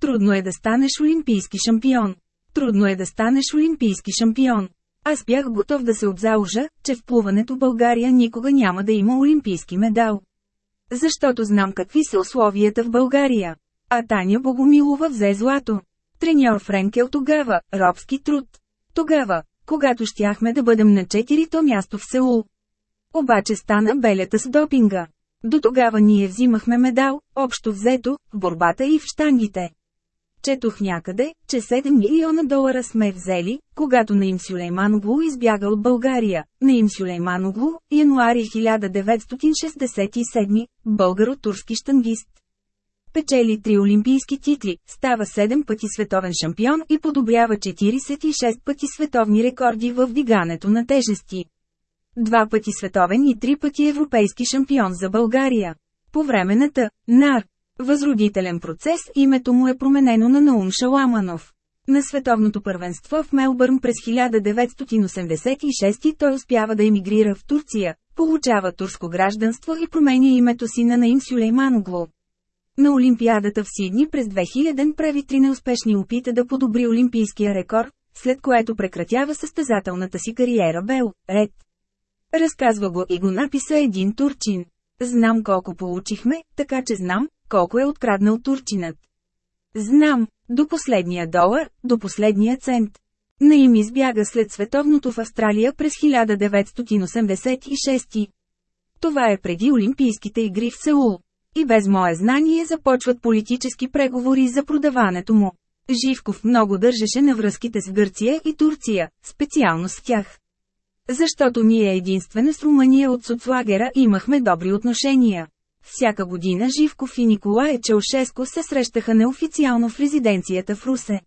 Трудно е да станеш олимпийски шампион. Трудно е да станеш олимпийски шампион. Аз бях готов да се обзаужа, че в плуването България никога няма да има олимпийски медал. Защото знам какви са условията в България. А Таня Богомилова взе злато. Треньор Френкел тогава, робски труд. Тогава, когато щяхме да бъдем на четирито място в Сеул. Обаче стана белята с допинга. До тогава ние взимахме медал, общо взето, в борбата и в штангите. Четох някъде, че 7 милиона долара сме взели, когато Наим Сюлейманоглу избяга от България. Наим Сюлейманоглу, януари 1967, българо-турски штангист. Печели три олимпийски титли, става 7 пъти световен шампион и подобрява 46 пъти световни рекорди в вдигането на тежести. Два пъти световен и три пъти европейски шампион за България. По време на Т. НАР. Възродителен процес името му е променено на Наум Шаламанов. На световното първенство в Мелбърн през 1986 той успява да емигрира в Турция, получава турско гражданство и променя името си на Наим Сюлейманоглу. На Олимпиадата в Сидни през 2000 прави три неуспешни опита да подобри олимпийския рекорд, след което прекратява състезателната си кариера Бел, Ред. Разказва го и го написа един турчин. Знам колко получихме, така че знам, колко е откраднал турчинът. Знам, до последния долар, до последния цент. На им избяга след световното в Австралия през 1986. Това е преди Олимпийските игри в Сеул. И без мое знание започват политически преговори за продаването му. Живков много държеше на връзките с Гърция и Турция, специално с тях. Защото ние единствено с Румъния от соцлагера имахме добри отношения. Всяка година Живков и Николай Чаушеско се срещаха неофициално в резиденцията в Русе.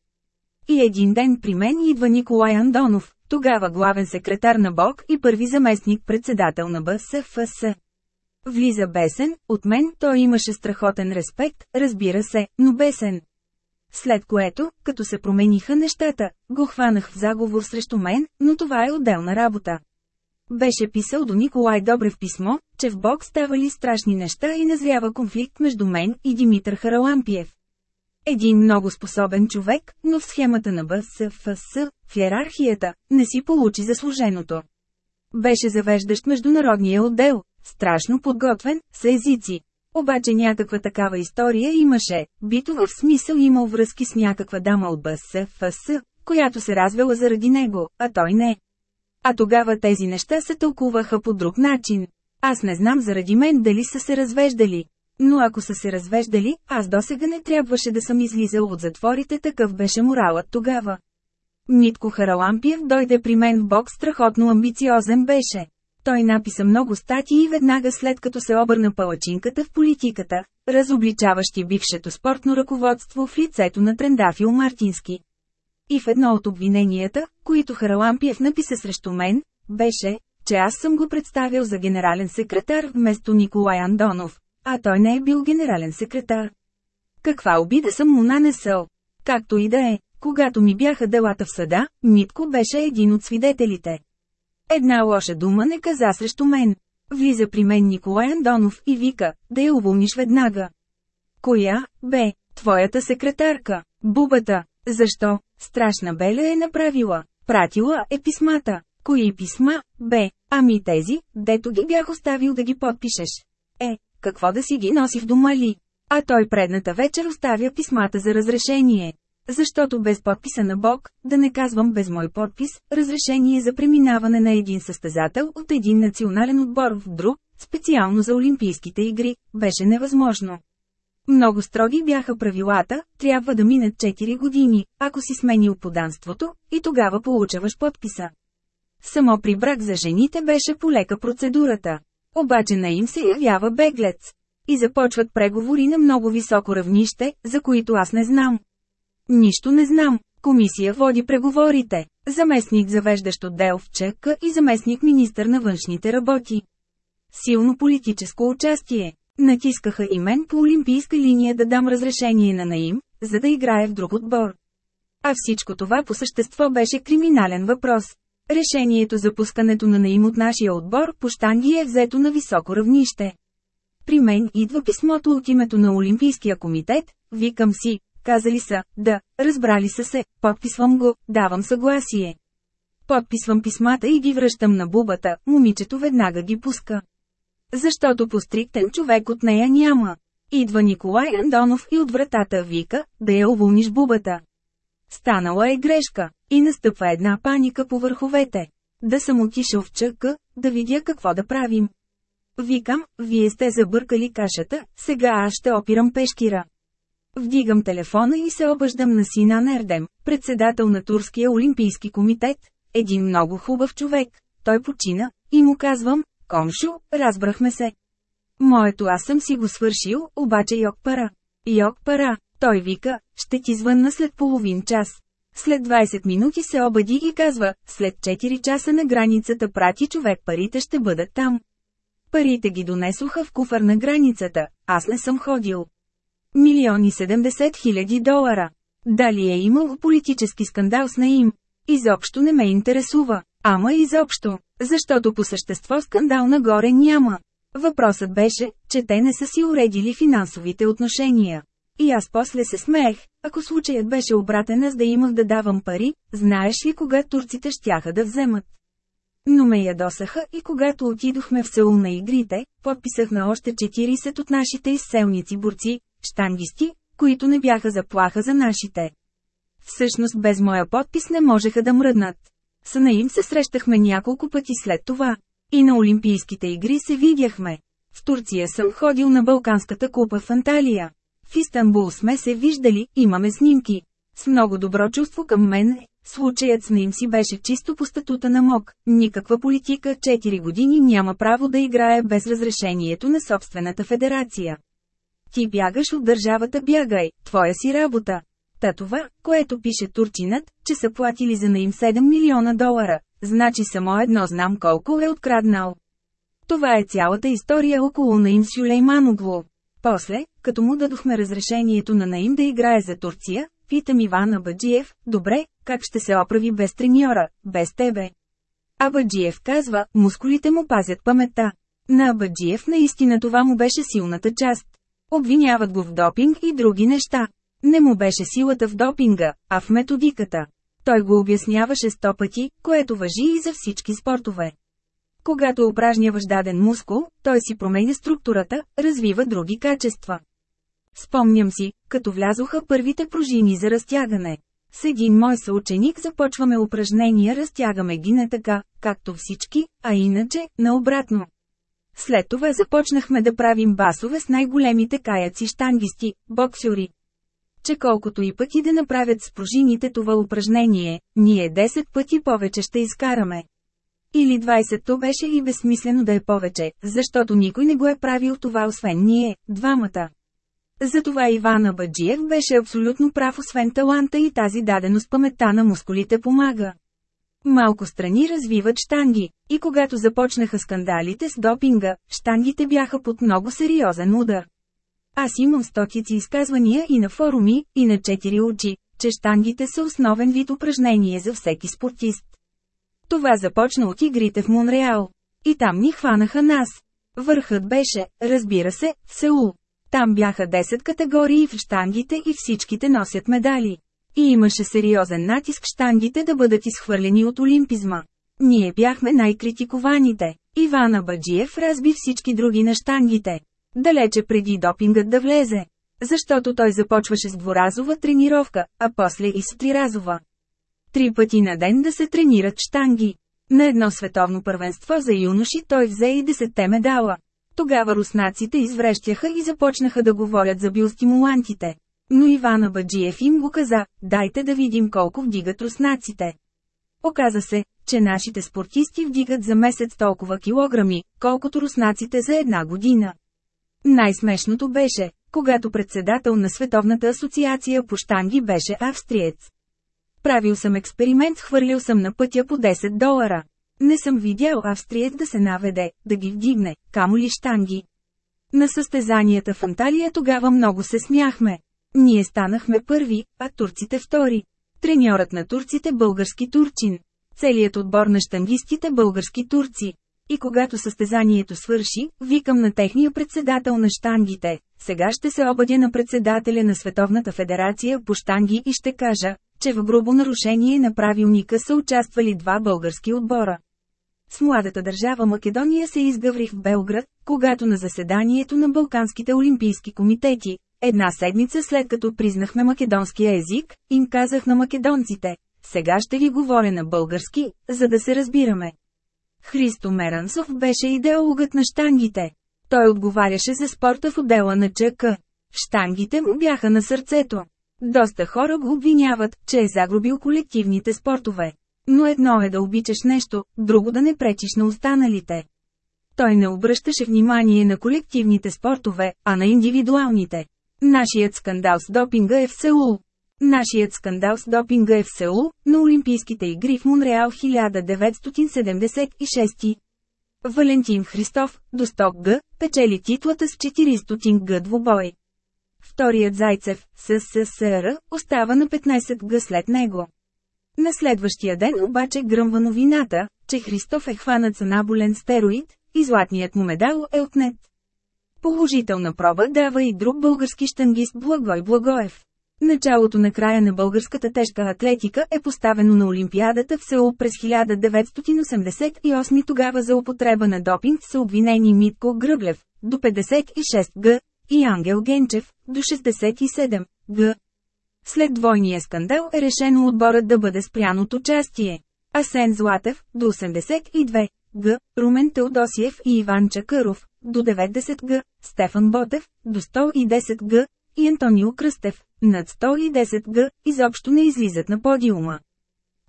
И един ден при мен идва Николай Андонов, тогава главен секретар на БОК и първи заместник председател на БСФС. Влиза бесен, от мен той имаше страхотен респект, разбира се, но бесен. След което, като се промениха нещата, го хванах в заговор срещу мен, но това е отделна работа. Беше писал до Николай Добрев писмо, че в Бог ставали страшни неща и назрява конфликт между мен и Димитър Харалампиев. Един много способен човек, но в схемата на БСФС, в иерархията, не си получи заслуженото. Беше завеждащ международния отдел, страшно подготвен, с езици. Обаче някаква такава история имаше, битова в смисъл имал връзки с някаква дама от БСФС, която се развела заради него, а той не. А тогава тези неща се тълкуваха по друг начин. Аз не знам заради мен дали са се развеждали. Но ако са се развеждали, аз досега не трябваше да съм излизал от затворите, такъв беше моралът тогава. Митко Харалампиев дойде при мен в бок страхотно амбициозен беше. Той написа много статии веднага след като се обърна палачинката в политиката, разобличаващи бившето спортно ръководство в лицето на Трендафил Мартински. И в едно от обвиненията, които Харалампиев написа срещу мен, беше, че аз съм го представил за генерален секретар вместо Николай Андонов, а той не е бил генерален секретар. Каква обида съм му нанесъл? Както и да е, когато ми бяха делата в съда, Митко беше един от свидетелите. Една лоша дума не каза срещу мен. Влиза при мен Николай Андонов и вика, да я уволниш веднага. Коя, бе, твоята секретарка, бубата, защо, страшна беля е направила, пратила е писмата. Кои писма, бе, ами тези, дето ги бях оставил да ги подпишеш. Е, какво да си ги носи в дома ли? А той предната вечер оставя писмата за разрешение. Защото без подписа на Бог, да не казвам без мой подпис, разрешение за преминаване на един състезател от един национален отбор в друг, специално за Олимпийските игри, беше невъзможно. Много строги бяха правилата, трябва да минат 4 години, ако си сменил поданството, и тогава получаваш подписа. Само при брак за жените беше полека процедурата. Обаче на им се явява беглец. И започват преговори на много високо равнище, за които аз не знам. Нищо не знам. Комисия води преговорите. Заместник завеждащ отдел в ЧК и заместник министър на външните работи. Силно политическо участие. Натискаха и мен по олимпийска линия да дам разрешение на Наим, за да играе в друг отбор. А всичко това по същество беше криминален въпрос. Решението за пускането на Наим от нашия отбор по штанги е взето на високо равнище. При мен идва писмото от името на Олимпийския комитет, викам си, казали са, да, разбрали са се, подписвам го, давам съгласие. Подписвам писмата и ги връщам на бубата, момичето веднага ги пуска. Защото постриктен човек от нея няма. Идва Николай Андонов и от вратата вика, да я уволниш бубата. Станала е грешка, и настъпва една паника по върховете. Да съм отишъл в чъка, да видя какво да правим. Викам, вие сте забъркали кашата, сега аз ще опирам пешкира. Вдигам телефона и се обаждам на сина Нердем, председател на Турския олимпийски комитет, един много хубав човек. Той почина, и му казвам, Комшо, разбрахме се. Моето аз съм си го свършил, обаче йок пара. Йок пара, той вика, ще ти звънна след половин час. След 20 минути се обади и казва, след 4 часа на границата прати човек парите ще бъдат там. Парите ги донесоха в куфър на границата, аз не съм ходил. Милиони 70 хиляди долара. Дали е имал политически скандал с Наим? Изобщо не ме интересува. Ама изобщо, защото по същество скандал нагоре няма. Въпросът беше, че те не са си уредили финансовите отношения. И аз после се смеех, ако случаят беше обратен аз да имах да давам пари, знаеш ли кога турците щяха да вземат. Но ме ядосаха и когато отидохме в Сеул на игрите, подписах на още 40 от нашите изселници борци, штангисти, които не бяха заплаха за нашите. Всъщност без моя подпис не можеха да мръднат. С Наим се срещахме няколко пъти след това. И на Олимпийските игри се видяхме. В Турция съм ходил на Балканската купа в Анталия. В Истанбул сме се виждали, имаме снимки. С много добро чувство към мен, случаят с ним си беше чисто по статута на МОК. Никаква политика 4 години няма право да играе без разрешението на собствената федерация. Ти бягаш от държавата бягай, твоя си работа. Та това, което пише турчинът, че са платили за наим 7 милиона долара, значи само едно знам колко е откраднал. Това е цялата история около Наим Сюлейманоглу. После, като му дадохме разрешението на Наим да играе за Турция, питам Иван Абаджиев, добре, как ще се оправи без треньора, без тебе? Абаджиев казва, мускулите му пазят паметта. На Абаджиев наистина това му беше силната част. Обвиняват го в допинг и други неща. Не му беше силата в допинга, а в методиката. Той го обясняваше сто пъти, което въжи и за всички спортове. Когато упражняваш даден мускул, той си променя структурата, развива други качества. Спомням си, като влязоха първите пружини за разтягане. С един мой съученик започваме упражнения, разтягаме ги не така, както всички, а иначе, наобратно. След това започнахме да правим басове с най-големите каяци штангисти, боксюри. Че колкото и пъти да направят с пружините това упражнение, ние 10 пъти повече ще изкараме. Или 20-то беше и безсмислено да е повече, защото никой не го е правил това освен ние, двамата. Затова Иван Абаджиев беше абсолютно прав освен таланта и тази даденост паметта на мускулите помага. Малко страни развиват штанги, и когато започнаха скандалите с допинга, штангите бяха под много сериозен удар. Аз имам стотици изказвания и на форуми, и на четири очи, че штангите са основен вид упражнение за всеки спортист. Това започна от игрите в Монреал. И там ни хванаха нас. Върхът беше, разбира се, в Сеул. Там бяха 10 категории в штангите и всичките носят медали. И имаше сериозен натиск штангите да бъдат изхвърлени от олимпизма. Ние бяхме най-критикованите. Ивана Баджиев разби всички други на штангите. Далече преди допингът да влезе. Защото той започваше с дворазова тренировка, а после и с триразова. Три пъти на ден да се тренират штанги. На едно световно първенство за юноши той взе и десетте медала. Тогава руснаците изврещяха и започнаха да говорят за биостимулантите. Но Ивана Баджиев им го каза, дайте да видим колко вдигат руснаците. Оказа се, че нашите спортисти вдигат за месец толкова килограми, колкото руснаците за една година. Най-смешното беше, когато председател на Световната асоциация по штанги беше австриец. Правил съм експеримент, хвърлил съм на пътя по 10 долара. Не съм видял австриец да се наведе, да ги вдигне, камо ли штанги. На състезанията в Анталия тогава много се смяхме. Ние станахме първи, а турците втори. Треньорът на турците български турчин. Целият отбор на штангистите български турци. И когато състезанието свърши, викам на техния председател на штангите, сега ще се обадя на председателя на Световната федерация по штанги и ще кажа, че в грубо нарушение на правилника са участвали два български отбора. С младата държава Македония се изгаврих в Белград, когато на заседанието на Балканските олимпийски комитети, една седмица след като признахме македонския език, им казах на македонците, сега ще ви говоря на български, за да се разбираме. Христо Мерансов беше идеологът на штангите. Той отговаряше за спорта в отдела на ЧК. Штангите му бяха на сърцето. Доста хора го обвиняват, че е загробил колективните спортове. Но едно е да обичаш нещо, друго да не пречиш на останалите. Той не обръщаше внимание на колективните спортове, а на индивидуалните. Нашият скандал с допинга е в Сеул. Нашият скандал с допинга е в Сеул, на Олимпийските игри в Монреал 1976. Валентин Христов, до 100 г, печели титлата с 400 г двубой. Вторият Зайцев, СССР, остава на 15 г след него. На следващия ден обаче гръмва новината, че Христов е хванат за наболен стероид, и златният му медал е отнет. Положителна проба дава и друг български штангист Благой Благоев. Началото на края на българската тежка атлетика е поставено на Олимпиадата в Сеул през 1988 тогава за употреба на допинг са обвинени Митко Гръблев, до 56 г, и Ангел Генчев, до 67 г. След двойния скандал е решено отборът да бъде спрян от участие. Асен Златев, до 82 г, Румен Теодосиев и Иван Чакъров, до 90 г, Стефан Ботев, до 110 г, и Антонио Кръстев, над 110 г, изобщо не излизат на подиума.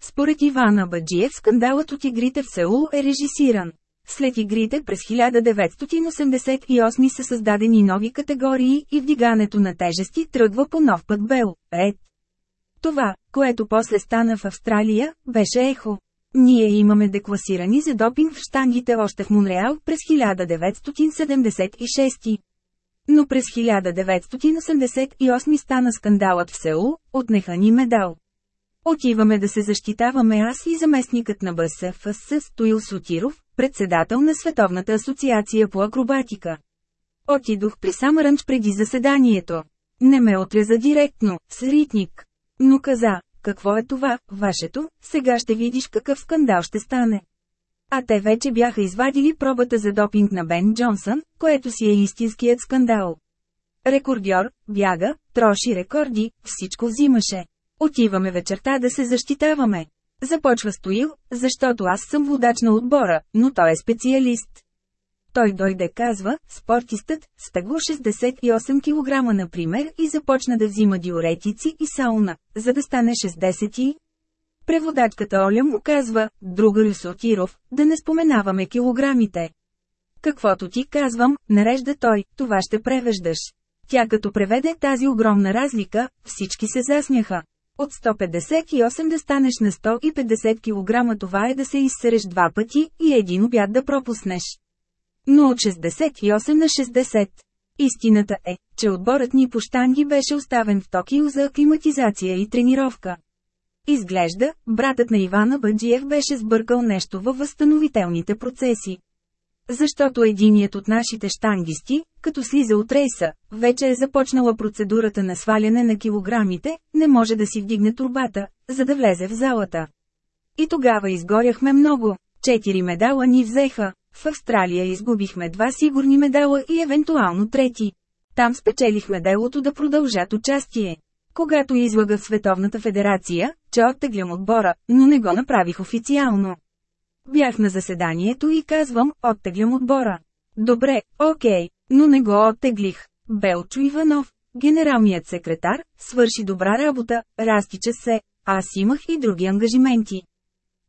Според Ивана Баджиев скандалът от игрите в Сеул е режисиран. След игрите през 1988 са създадени нови категории и вдигането на тежести тръгва по нов път Бел, Ред. Това, което после стана в Австралия, беше ехо. Ние имаме декласирани за допинг в штангите още в Монреал през 1976. Но през 1988 стана скандалът в Сеул, отнеха ни медал. Отиваме да се защитаваме аз и заместникът на БСФС Стоил Сотиров, председател на Световната асоциация по акробатика. Отидох при сам рънч преди заседанието. Не ме отреза директно, с ритник. Но каза, какво е това, вашето, сега ще видиш какъв скандал ще стане. А те вече бяха извадили пробата за допинг на Бен Джонсън, което си е истинският скандал. Рекордьор, бяга, троши рекорди, всичко взимаше. Отиваме вечерта да се защитаваме. Започва Стоил, защото аз съм водач на отбора, но той е специалист. Той дойде казва, спортистът, с тегло 68 кг например и започна да взима диуретици и сауна, за да стане 60 и... Преводачката Оля му казва, друга Сотиров, да не споменаваме килограмите. Каквото ти казвам, нарежда той, това ще превеждаш. Тя като преведе тази огромна разлика, всички се засмяха. От 158 да станеш на 150 кг това е да се изсереш два пъти и един обяд да пропуснеш. Но от 68 на 60. Истината е, че отборът ни по штанги беше оставен в Токио за аклиматизация и тренировка. Изглежда, братът на Ивана Баджиев беше сбъркал нещо във възстановителните процеси. Защото единият от нашите штангисти, като слиза от рейса, вече е започнала процедурата на сваляне на килограмите, не може да си вдигне турбата, за да влезе в залата. И тогава изгоряхме много. Четири медала ни взеха. В Австралия изгубихме два сигурни медала и евентуално трети. Там спечелихме делото да продължат участие. Когато излага в Световната федерация, че оттеглям отбора, но не го направих официално. Бях на заседанието и казвам, оттеглям отбора. Добре, окей, но не го оттеглих. Белчо Иванов, генералният секретар, свърши добра работа, разтича се, аз имах и други ангажименти.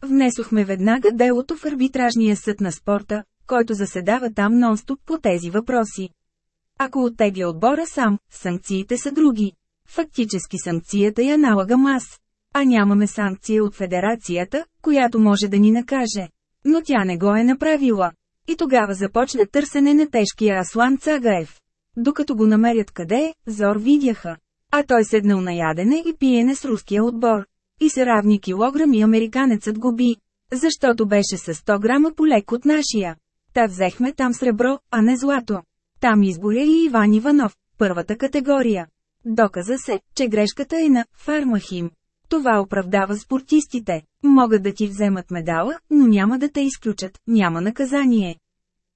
Внесохме веднага делото в арбитражния съд на спорта, който заседава там нон-стоп по тези въпроси. Ако оттегля отбора сам, санкциите са други. Фактически санкцията я налагам аз. А нямаме санкция от федерацията, която може да ни накаже. Но тя не го е направила. И тогава започна търсене на тежкия Аслан Цагаев. Докато го намерят къде е, зор видяха. А той седнал на ядене и пиене с руския отбор. И се равни килограми американецът го би. Защото беше с 100 грама полек от нашия. Та взехме там сребро, а не злато. Там изборя и Иван Иванов, първата категория. Доказа се, че грешката е на Фармахим. Това оправдава спортистите. Могат да ти вземат медала, но няма да те изключат, няма наказание.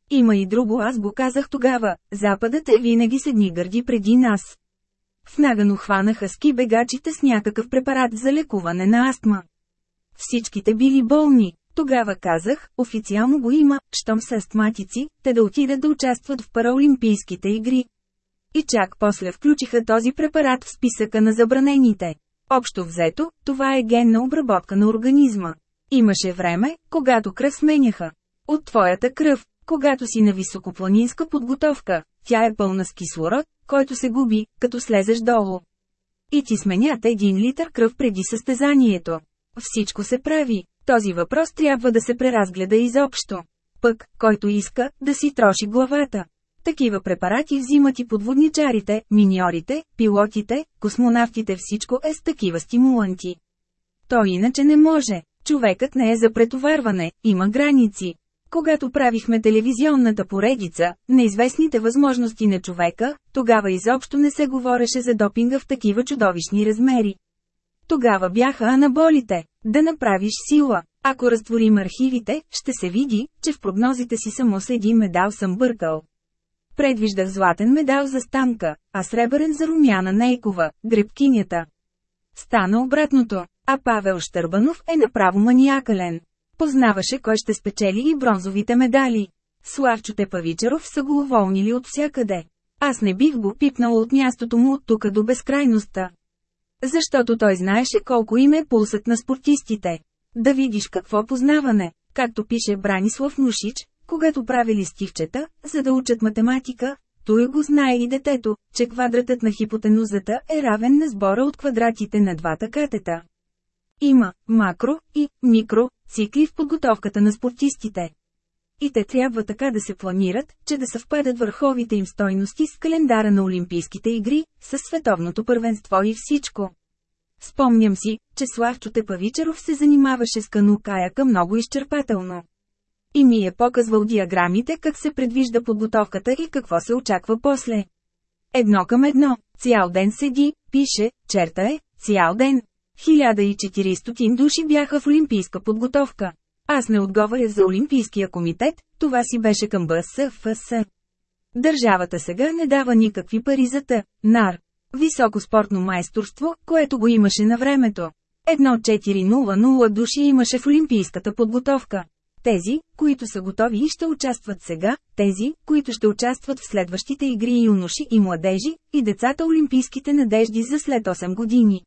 Има и друго аз го казах тогава, Западът е винаги седни гърди преди нас. В Нагано хванаха ски бегачите с някакъв препарат за лекуване на астма. Всичките били болни. Тогава казах, официално го има, щом са астматици, те да отидат да участват в параолимпийските игри. И чак после включиха този препарат в списъка на забранените. Общо взето, това е генна обработка на организма. Имаше време, когато кръв сменяха. От твоята кръв, когато си на високопланинска подготовка, тя е пълна с кислород, който се губи, като слезеш долу. И ти сменят един литър кръв преди състезанието. Всичко се прави. Този въпрос трябва да се преразгледа изобщо. Пък, който иска, да си троши главата. Такива препарати взимат и подводничарите, миньорите, пилотите, космонавтите всичко е с такива стимуланти. То иначе не може. Човекът не е за претоварване, има граници. Когато правихме телевизионната поредица, неизвестните възможности на човека, тогава изобщо не се говореше за допинга в такива чудовищни размери. Тогава бяха анаболите. Да направиш сила. Ако разтворим архивите, ще се види, че в прогнозите си само с един медал съм бъркал. Предвиждах златен медал за Станка, а сребърен за Румяна Нейкова, гребкинята. Стана обратното, а Павел Штърбанов е направо маниакален. Познаваше кой ще спечели и бронзовите медали. Славчо Тепавичаров са го уволнили от всякъде. Аз не бих го пипнал от мястото му от тука до безкрайността. Защото той знаеше колко им е пулсът на спортистите. Да видиш какво познаване, както пише Бранислав Нушич, когато правили стивчета, за да учат математика, той го знае и детето, че квадратът на хипотенузата е равен на сбора от квадратите на двата катета. Има макро и микро цикли в подготовката на спортистите. И те трябва така да се планират, че да съвпадат върховите им стойности с календара на Олимпийските игри, с световното първенство и всичко. Спомням си, че Славчо Тепавичаров се занимаваше с канукаяка много изчерпателно. И ми е показвал диаграмите как се предвижда подготовката и какво се очаква после. Едно към едно, цял ден седи, пише, черта е, цял ден. 1400 души бяха в олимпийска подготовка. Аз не отговаря за Олимпийския комитет, това си беше към БСФС. Държавата сега не дава никакви пари за Т, НАР. Високо спортно майсторство, което го имаше на времето. Едно 400 души имаше в олимпийската подготовка. Тези, които са готови и ще участват сега, тези, които ще участват в следващите игри юноши и младежи, и децата олимпийските надежди за след 8 години.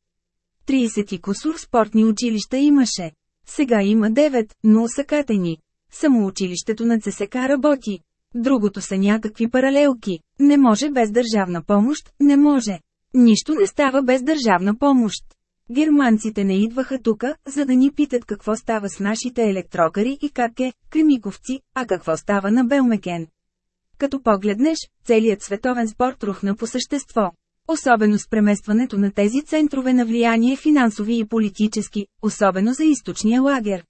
30 и кусур спортни училища имаше. Сега има 9, но са катени. Само училището на ЦСК работи. Другото са някакви паралелки. Не може без държавна помощ, не може. Нищо не става без държавна помощ. Германците не идваха тука, за да ни питат какво става с нашите електрокари и как е, кремиковци, а какво става на Белмекен. Като погледнеш, целият световен спорт рухна по същество. Особено с преместването на тези центрове на влияние финансови и политически, особено за източния лагер.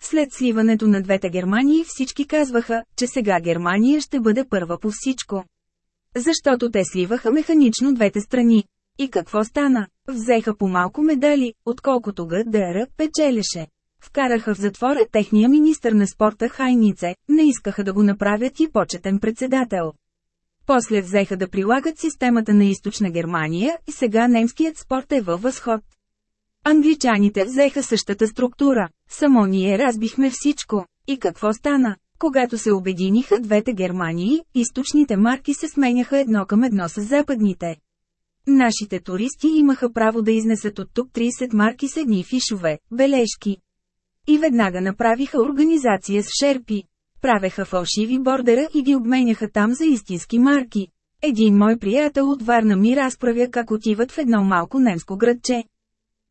След сливането на двете Германии всички казваха, че сега Германия ще бъде първа по всичко. Защото те сливаха механично двете страни. И какво стана? Взеха по малко медали, отколкото ГДР печелеше. Вкараха в затвора техния министър на спорта Хайнице, не искаха да го направят и почетен председател. После взеха да прилагат системата на източна Германия и сега немският спорт е във възход. Англичаните взеха същата структура, само ние разбихме всичко. И какво стана? Когато се обединиха двете Германии, източните марки се сменяха едно към едно с западните. Нашите туристи имаха право да изнесат от тук 30 марки с едни фишове, бележки. И веднага направиха организация с шерпи. Правеха фалшиви бордера и ги обменяха там за истински марки. Един мой приятел от Варна ми разправя как отиват в едно малко немско градче.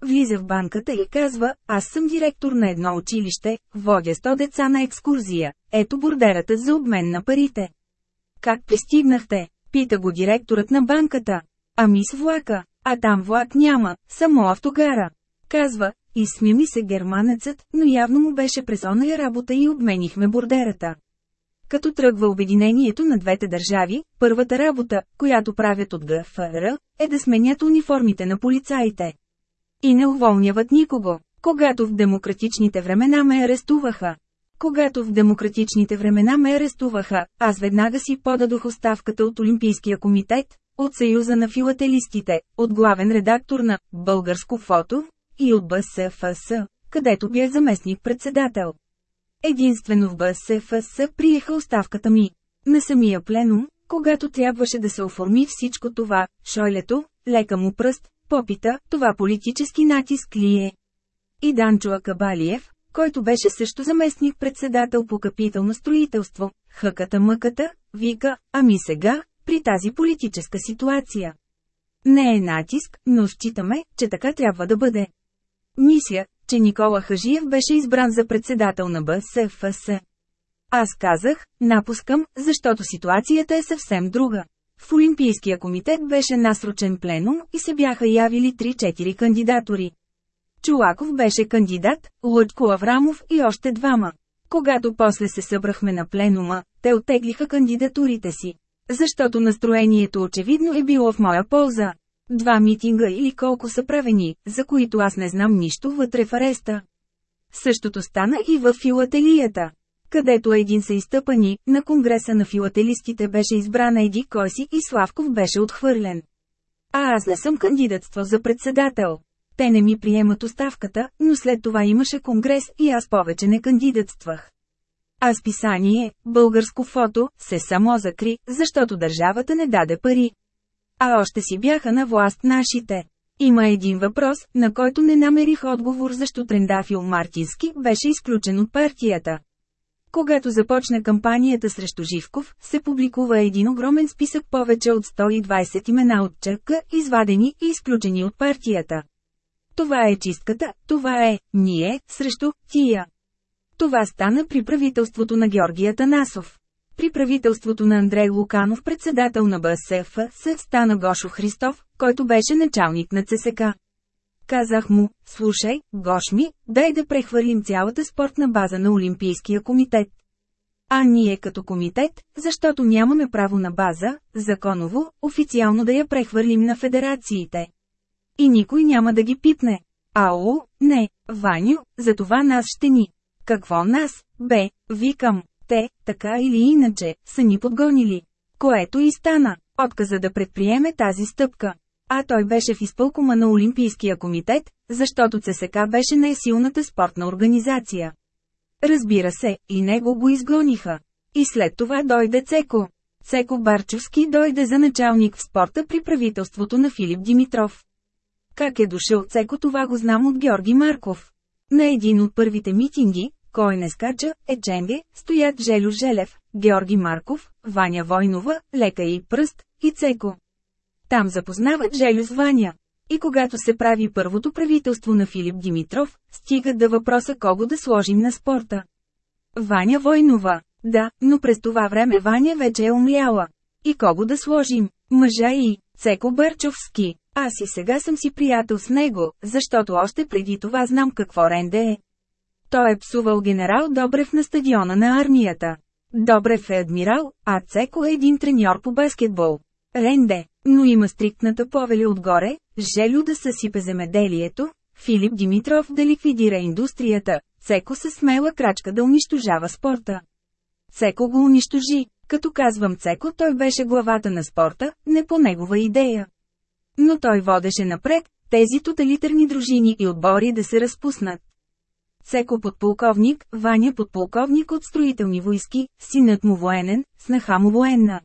Влиза в банката и казва, аз съм директор на едно училище, водя 100 деца на екскурзия, ето бордерата за обмен на парите. Как пристигнахте? Пита го директорът на банката. Ами с влака, а там влак няма, само автогара. Казва, изсми ми се германецът, но явно му беше през оная работа и обменихме бордерата. Като тръгва обединението на двете държави, първата работа, която правят от ГФР, е да сменят униформите на полицаите. И не уволняват никого. Когато в демократичните времена ме арестуваха. Когато в демократичните времена ме арестуваха, аз веднага си подадох оставката от Олимпийския комитет, от Съюза на филателистите, от главен редактор на «Българско фото» и от БСФС, където бях заместник-председател. Единствено в БСФС приеха оставката ми. На самия пленум, когато трябваше да се оформи всичко това, Шойлето, лека му пръст, попита, това политически натиск ли е? И Данчо Акабалиев, който беше също заместник-председател по капитално строителство, хъката мъката, вика, ами сега, при тази политическа ситуация. Не е натиск, но считаме, че така трябва да бъде. Мисля, че Никола Хажиев беше избран за председател на БСФС. Аз казах, напускам, защото ситуацията е съвсем друга. В Олимпийския комитет беше насрочен пленум и се бяха явили 3-4 кандидатори. Чулаков беше кандидат, Лъчко Аврамов и още двама. Когато после се събрахме на пленума, те оттеглиха кандидатурите си. Защото настроението очевидно е било в моя полза. Два митинга или колко са правени, за които аз не знам нищо вътре в ареста. Същото стана и в филателията. Където един са изтъпани, на конгреса на филателистите беше избрана Еди Коси и Славков беше отхвърлен. А аз не съм кандидатство за председател. Те не ми приемат оставката, но след това имаше конгрес и аз повече не кандидатствах. А списание, българско фото, се само закри, защото държавата не даде пари. А още си бяха на власт нашите. Има един въпрос, на който не намерих отговор защо Трендафил Мартински беше изключен от партията. Когато започна кампанията срещу Живков, се публикува един огромен списък повече от 120 имена от Чърка, извадени и изключени от партията. Това е чистката, това е, ние, срещу, тия. Това стана при правителството на Георгия Танасов. При правителството на Андрей Луканов председател на БСФ се стана Гошо Христов, който беше началник на ЦСК. Казах му, слушай, Гош ми, дай да прехвърлим цялата спортна база на Олимпийския комитет. А ние като комитет, защото нямаме право на база, законово, официално да я прехвърлим на федерациите. И никой няма да ги пипне. Ау, не, Ваню, за това нас ще ни. Какво нас, бе, викам, те, така или иначе, са ни подгонили. Което и стана, отказа да предприеме тази стъпка. А той беше в изпълкома на Олимпийския комитет, защото ЦСК беше най-силната спортна организация. Разбира се, и него го изгониха. И след това дойде Цеко. Цеко Барчовски дойде за началник в спорта при правителството на Филип Димитров. Как е дошъл Цеко това го знам от Георги Марков. На един от първите митинги, кой не скача, е Дженге, стоят Желю Желев, Георги Марков, Ваня Войнова, Лека и Пръст, и Цеко. Там запознават Желю с Ваня. И когато се прави първото правителство на Филип Димитров, стига да въпроса кого да сложим на спорта. Ваня Войнова. Да, но през това време Ваня вече е умляла. И кого да сложим? Мъжа и Цеко Бърчовски. Аз и сега съм си приятел с него, защото още преди това знам какво ренде е. Той е псувал генерал Добрев на стадиона на армията. Добрев е адмирал, а Цеко е един треньор по баскетбол. Ренде, но има стриктната повели отгоре, Желю да съсипе земеделието, Филип Димитров да ликвидира индустрията, Цеко се смела крачка да унищожава спорта. Цеко го унищожи. Като казвам Цеко, той беше главата на спорта, не по негова идея. Но той водеше напред, тези тоталитарни дружини и отбори да се разпуснат. Цеко подполковник, Ваня подполковник от строителни войски, синът му военен, снаха му военна.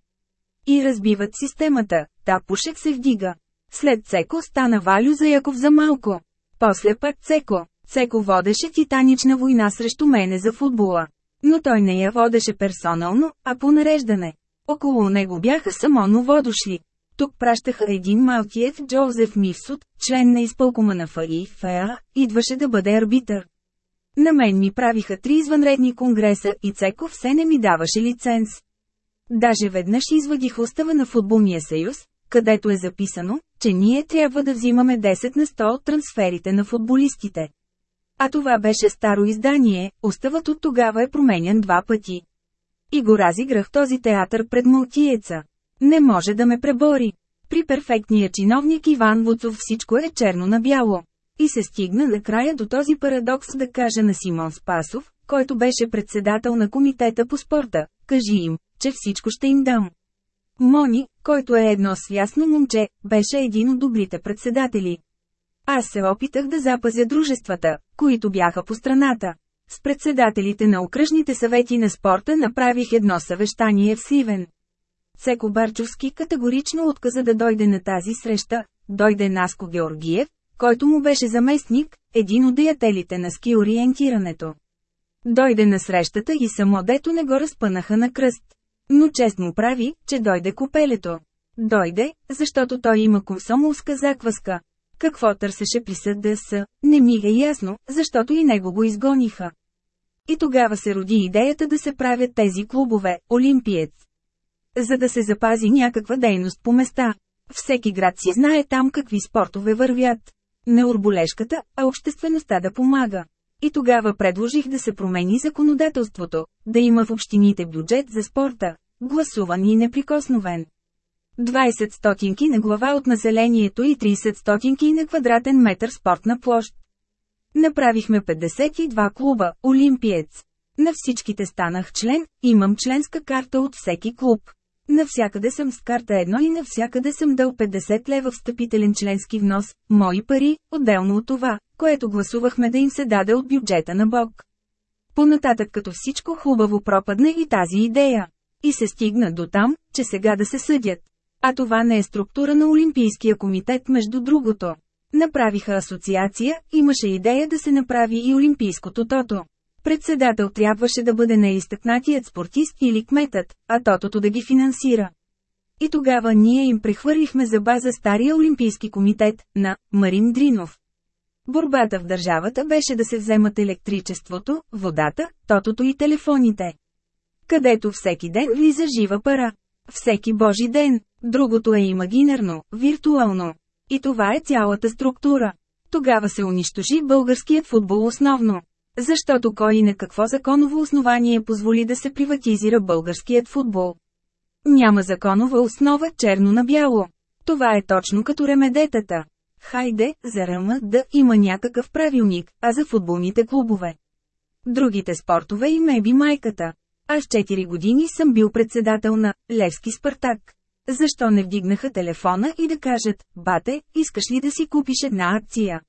И разбиват системата, та пушек се вдига. След Цеко стана Валю за Яков за малко. После пак Цеко. Цеко водеше титанична война срещу мене за футбола. Но той не я водеше персонално, а по нареждане. Около него бяха само новодошли. Тук пращаха един малкиев Джозеф Мивсут, член на изпълкома на ФАИ, идваше да бъде арбитър. На мен ми правиха три извънредни конгреса и Цеков все не ми даваше лиценз. Даже веднъж извадих устава на футболния съюз, където е записано, че ние трябва да взимаме 10 на 100 от трансферите на футболистите. А това беше старо издание, уставът от тогава е променен два пъти. И го разиграх този театър пред Малтиеца. Не може да ме пребори. При перфектния чиновник Иван Вуцов всичко е черно на бяло. И се стигна накрая до този парадокс да кажа на Симон Спасов, който беше председател на комитета по спорта, кажи им, че всичко ще им дам. Мони, който е едно свясно момче, беше един от добрите председатели. Аз се опитах да запазя дружествата, които бяха по страната. С председателите на окръжните съвети на спорта направих едно съвещание в Сивен. Секо Барчовски категорично отказа да дойде на тази среща, дойде Наско Георгиев, който му беше заместник, един от деятелите на ски ориентирането. Дойде на срещата и само дето не го разпънаха на кръст. Но честно прави, че дойде купелето. Дойде, защото той има комсомолска закваска. Какво търсеше при СДС, не ми е ясно, защото и него го изгониха. И тогава се роди идеята да се правят тези клубове, Олимпиец. За да се запази някаква дейност по места. Всеки град си знае там какви спортове вървят. Не урболешката, а обществеността да помага. И тогава предложих да се промени законодателството, да има в общините бюджет за спорта, гласуван и неприкосновен. 20 стотинки на глава от населението и 30 стотинки на квадратен метър спортна площ. Направихме 52 клуба, Олимпиец. На всичките станах член, имам членска карта от всеки клуб. Навсякъде съм с карта едно и навсякъде съм дал 50 лева встъпителен членски внос, мои пари, отделно от това, което гласувахме да им се даде от бюджета на Бог. Понататък като всичко хубаво пропадне и тази идея. И се стигна до там, че сега да се съдят. А това не е структура на Олимпийския комитет между другото. Направиха асоциация, имаше идея да се направи и Олимпийското тото. Председател трябваше да бъде неизтъкнатият спортист или кметът, а тотото да ги финансира. И тогава ние им прехвърлихме за база Стария Олимпийски комитет, на Марин Дринов. Борбата в държавата беше да се вземат електричеството, водата, тотото и телефоните. Където всеки ден влиза жива пара. Всеки божи ден. Другото е имагинерно, виртуално. И това е цялата структура. Тогава се унищожи българският футбол основно. Защото кой и на какво законово основание позволи да се приватизира българският футбол? Няма законова основа черно на бяло. Това е точно като ремедетата. Хайде, за ръма да има някакъв правилник, а за футболните клубове. Другите спортове и меби майката. Аз 4 години съм бил председател на Левски Спартак. Защо не вдигнаха телефона и да кажат, бате, искаш ли да си купиш една акция?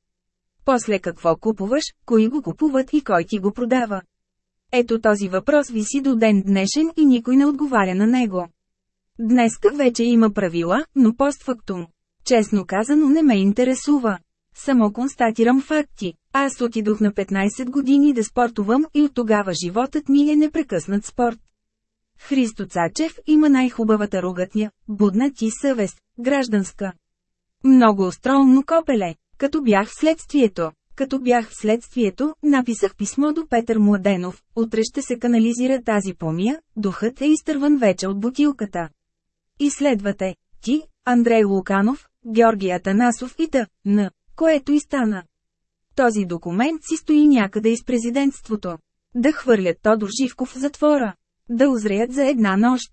После какво купуваш, кои го купуват и кой ти го продава? Ето този въпрос виси до ден днешен и никой не отговаря на него. Днеска вече има правила, но постфактум. Честно казано не ме интересува. Само констатирам факти. Аз отидох на 15 години да спортувам и от тогава животът ми е непрекъснат спорт. Христо Цачев има най-хубавата ругатня, будна ти съвест, гражданска. Много остроумно копеле, като бях в следствието. Като бях в следствието, написах писмо до Петър Младенов, утре ще се канализира тази помия, духът е изтърван вече от бутилката. И ти, Андрей Луканов, Георги Атанасов и т.н., което и стана. Този документ си стои някъде из президентството. Да хвърлят Тодор Живков в затвора. Да озреят за една нощ.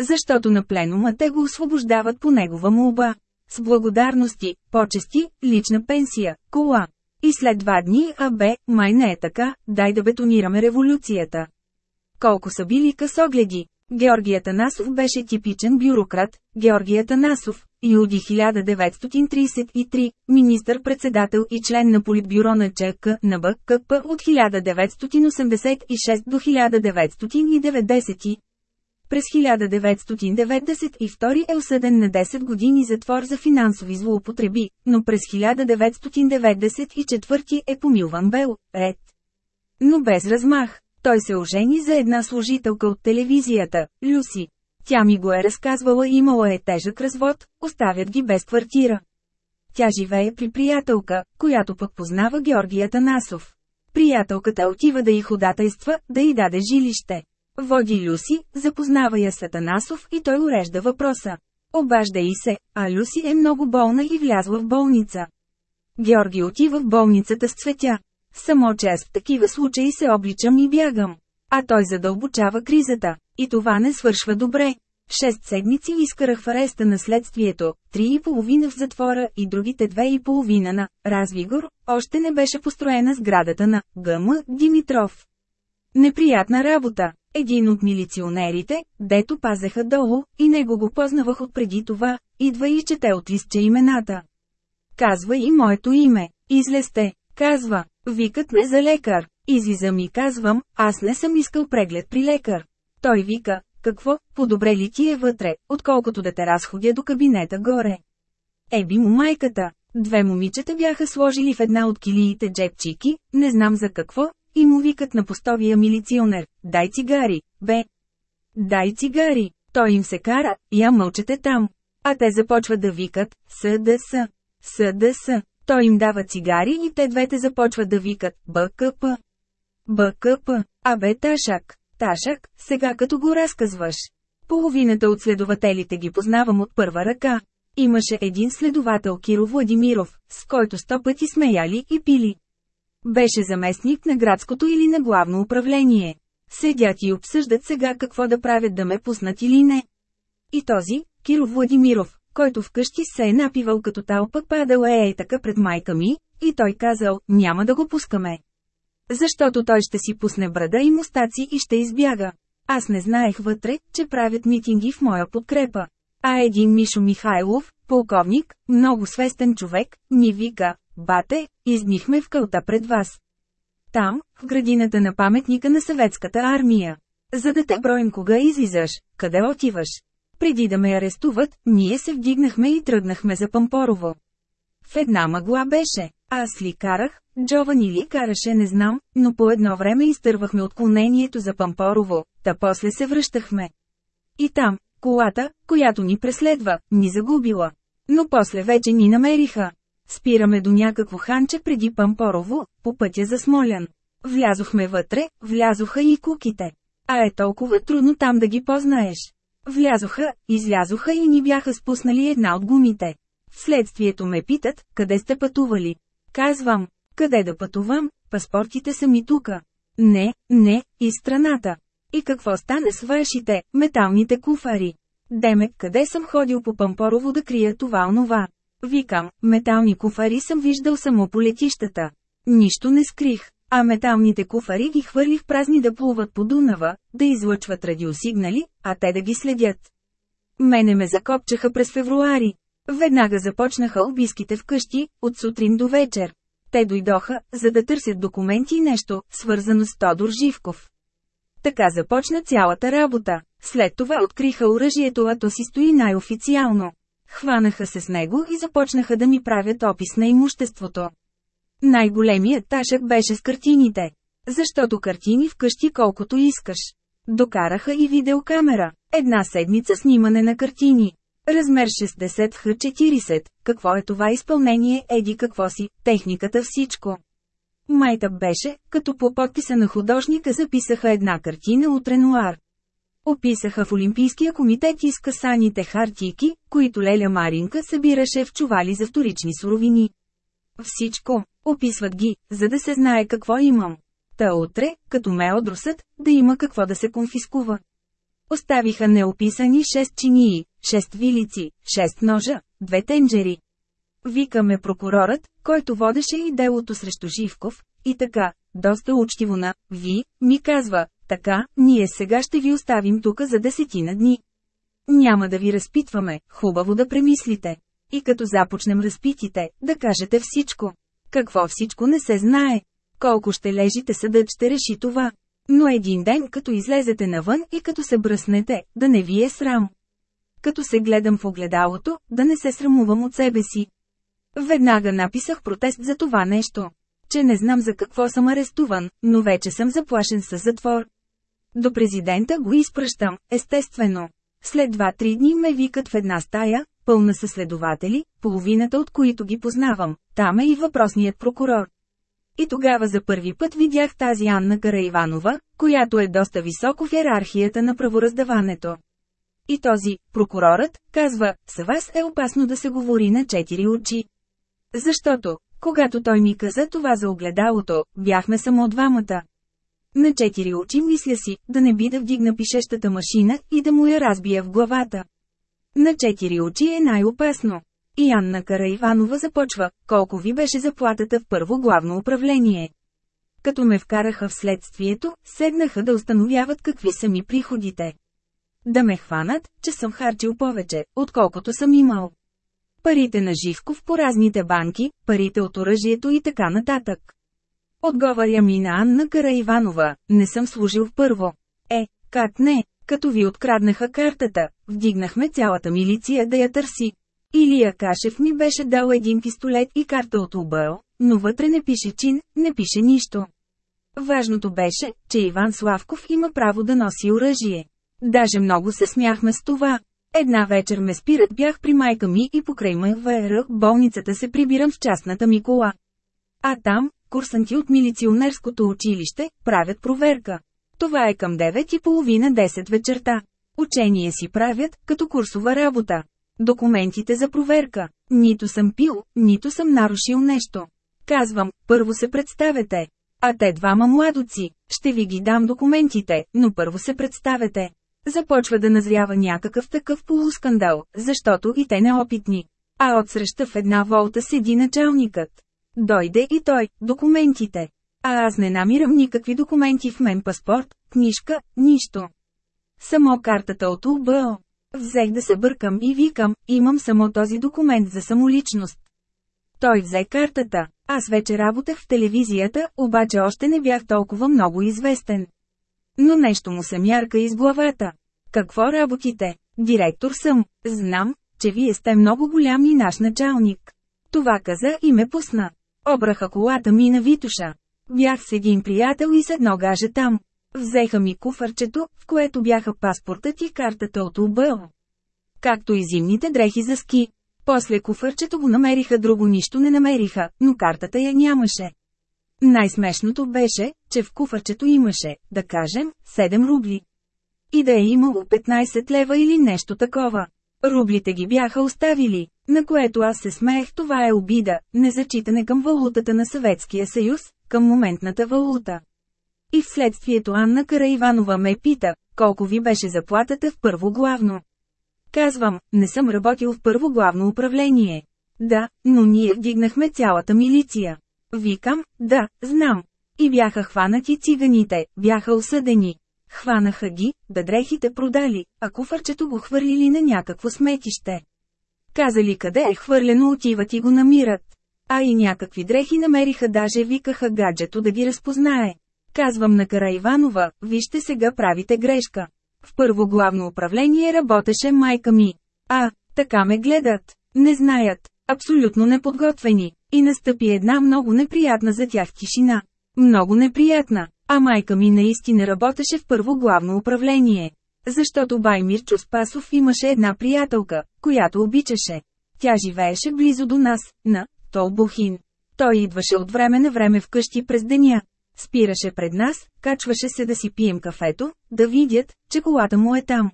Защото на пленума те го освобождават по негова молба. С благодарности, почести, лична пенсия, кола. И след два дни, а бе, май не е така, дай да бетонираме революцията. Колко са били късогледи. Георгия Танасов беше типичен бюрократ, Георгия Танасов, юди 1933, министър-председател и член на политбюро на ЧК на БКП от 1986 до 1990. През 1992 е осъден на 10 години затвор за финансови злоупотреби, но през 1994 е помилван бел, ред. Но без размах. Той се ожени за една служителка от телевизията, Люси. Тя ми го е разказвала имала е тежък развод, оставят ги без квартира. Тя живее при приятелка, която пък познава Георгия Танасов. Приятелката отива да й ходатайства, да й даде жилище. Води Люси, запознава я с Танасов и той урежда въпроса. Обажда и се, а Люси е много болна и влязла в болница. Георги отива в болницата с цветя. Само че аз в такива случаи се обличам и бягам. А той задълбочава кризата. И това не свършва добре. Шест седмици изкарах в ареста на следствието, три и половина в затвора и другите две и половина на Развигор, още не беше построена сградата на ГМ Димитров. Неприятна работа. Един от милиционерите, дето пазеха долу, и него го познавах от преди това, идва и чете от листче имената. Казва и моето име. Излезте, казва, викат ме за лекар. Излизам ми казвам, аз не съм искал преглед при лекар. Той вика, какво, подобре ли ти е вътре, отколкото да те разходя до кабинета горе. Еби му майката. Две момичета бяха сложили в една от килиите джепчики, не знам за какво, и му викат на постовия милиционер, дай цигари, бе. Дай цигари, той им се кара, я мълчете там. А те започват да викат, СДС, СДС. Той им дава цигари и те двете започват да викат, БКП. БКП, абе Ташак, Ташак, сега като го разказваш. Половината от следователите ги познавам от първа ръка. Имаше един следовател Киро Владимиров, с който сто пъти смеяли и пили. Беше заместник на градското или на главно управление. Седят и обсъждат сега какво да правят да ме пуснат или не. И този, Киро Владимиров, който вкъщи се е напивал като талпа падал е така пред майка ми, и той казал, няма да го пускаме. Защото той ще си пусне брада и мустаци и ще избяга. Аз не знаех вътре, че правят митинги в моя подкрепа. А един Мишо Михайлов, полковник, много свестен човек, ни вика, бате, изнихме в кълта пред вас. Там, в градината на паметника на съветската армия. За да те броим кога излизаш, къде отиваш. Преди да ме арестуват, ние се вдигнахме и тръгнахме за Пампорово. В една мъгла беше. Аз ли карах, Джовани ли караше не знам, но по едно време изтървахме отклонението за Пампорово, та после се връщахме. И там, колата, която ни преследва, ни загубила. Но после вече ни намериха. Спираме до някакво ханче преди Пампорово, по пътя за Смолян. Влязохме вътре, влязоха и куките. А е толкова трудно там да ги познаеш. Влязоха, излязоха и ни бяха спуснали една от гумите. Вследствието ме питат, къде сте пътували. Казвам, къде да пътувам, паспортите са ми тука. Не, не, и страната. И какво стане с вашите, металните куфари? Демек, къде съм ходил по Пампорово да крия това онова? Викам, метални куфари съм виждал само по летищата. Нищо не скрих, а металните куфари ги хвърлих празни да плуват по Дунава, да излъчват радиосигнали, а те да ги следят. Мене ме закопчаха през февруари. Веднага започнаха обиските вкъщи, от сутрин до вечер. Те дойдоха, за да търсят документи и нещо, свързано с Тодор Живков. Така започна цялата работа. След това откриха оръжието, а то си стои най-официално. Хванаха се с него и започнаха да ми правят опис на имуществото. Най-големият ташък беше с картините. Защото картини вкъщи колкото искаш. Докараха и видеокамера. Една седмица снимане на картини. Размер 60 х 40. Какво е това изпълнение, еди какво си, техниката всичко. Майта беше, като по подписа на художника записаха една картина от Ренуар. Описаха в Олимпийския комитет изкасаните хартийки, които Леля Маринка събираше в чували за вторични суровини. Всичко, описват ги, за да се знае какво имам. Та утре, като ме одрусат, да има какво да се конфискува. Оставиха неописани 6 чинии, 6 вилици, 6 ножа, две тенджери. Викаме прокурорът, който водеше и делото срещу Живков, и така, доста учтиво на «Ви», ми казва, така, ние сега ще ви оставим тука за десетина дни. Няма да ви разпитваме, хубаво да премислите. И като започнем разпитите, да кажете всичко. Какво всичко не се знае. Колко ще лежите съдът ще реши това. Но един ден като излезете навън и като се бръснете, да не ви е срам. Като се гледам в огледалото, да не се срамувам от себе си. Веднага написах протест за това нещо. Че не знам за какво съм арестуван, но вече съм заплашен със затвор. До президента го изпращам, естествено. След 2-3 дни ме викат в една стая, пълна със следователи, половината от които ги познавам, там е и въпросният прокурор. И тогава за първи път видях тази Анна Караиванова, която е доста високо в иерархията на правораздаването. И този, прокурорът, казва, с вас е опасно да се говори на четири очи. Защото, когато той ми каза това за огледалото, бяхме само двамата. На четири очи мисля си, да не би да вдигна пишещата машина и да му я разбия в главата. На четири очи е най-опасно. И Анна Караиванова започва, колко ви беше заплатата в първо главно управление. Като ме вкараха в следствието, седнаха да установяват какви са ми приходите. Да ме хванат, че съм харчил повече, отколкото съм имал. Парите на Живков по разните банки, парите от оръжието и така нататък. Отговаря ми на Анна Караиванова, не съм служил първо. Е, как не, като ви откраднаха картата, вдигнахме цялата милиция да я търси. Илия Кашев ми беше дал един пистолет и карта от УБЛ, но вътре не пише чин, не пише нищо. Важното беше, че Иван Славков има право да носи оръжие. Даже много се смяхме с това. Една вечер ме спират бях при майка ми и покрай МВР болницата се прибирам в частната ми кола. А там, курсанти от милиционерското училище, правят проверка. Това е към 9.30-10 вечерта. Учение си правят, като курсова работа. Документите за проверка. Нито съм пил, нито съм нарушил нещо. Казвам, първо се представете. А те двама младоци, ще ви ги дам документите, но първо се представете. Започва да назрява някакъв такъв полускандал, защото и те неопитни. А отсреща в една волта седи началникът. Дойде и той, документите. А аз не намирам никакви документи в мен паспорт, книжка, нищо. Само картата от УБО. Взех да се бъркам и викам, имам само този документ за самоличност. Той взе картата. Аз вече работех в телевизията, обаче още не бях толкова много известен. Но нещо му се мярка из главата. Какво работите? Директор съм. Знам, че вие сте много голям и наш началник. Това каза и ме пусна. Обраха колата ми на Витуша. Бях с един приятел и с едно гаже там. Взеха ми куфарчето, в което бяха паспортът и картата от УБО. Както и зимните дрехи за ски. После куфарчето го намериха, друго нищо не намериха, но картата я нямаше. Най-смешното беше, че в куфарчето имаше, да кажем, 7 рубли. И да е имало 15 лева или нещо такова. Рублите ги бяха оставили, на което аз се смеех това е обида, незачитане към валутата на Съветския съюз, към моментната валута. И вследствието Анна Караиванова ме пита, колко ви беше заплатата в първо главно. Казвам, не съм работил в първо главно управление. Да, но ние вдигнахме цялата милиция. Викам, да, знам. И бяха хванати циганите, бяха осъдени. Хванаха ги, бедрехите продали, а куфарчето го хвърлили на някакво сметище. Казали къде е хвърлено отиват и го намират. А и някакви дрехи намериха даже викаха гаджето да ги разпознае. Казвам на Кара Иванова, вижте сега правите грешка. В първо главно управление работеше майка ми. А, така ме гледат. Не знаят. Абсолютно неподготвени. И настъпи една много неприятна за тях тишина. Много неприятна. А майка ми наистина работеше в първо главно управление. Защото бай Мирчо Спасов имаше една приятелка, която обичаше. Тя живееше близо до нас, на Толбухин. Той идваше от време на време вкъщи през деня. Спираше пред нас, качваше се да си пием кафето, да видят, че колата му е там.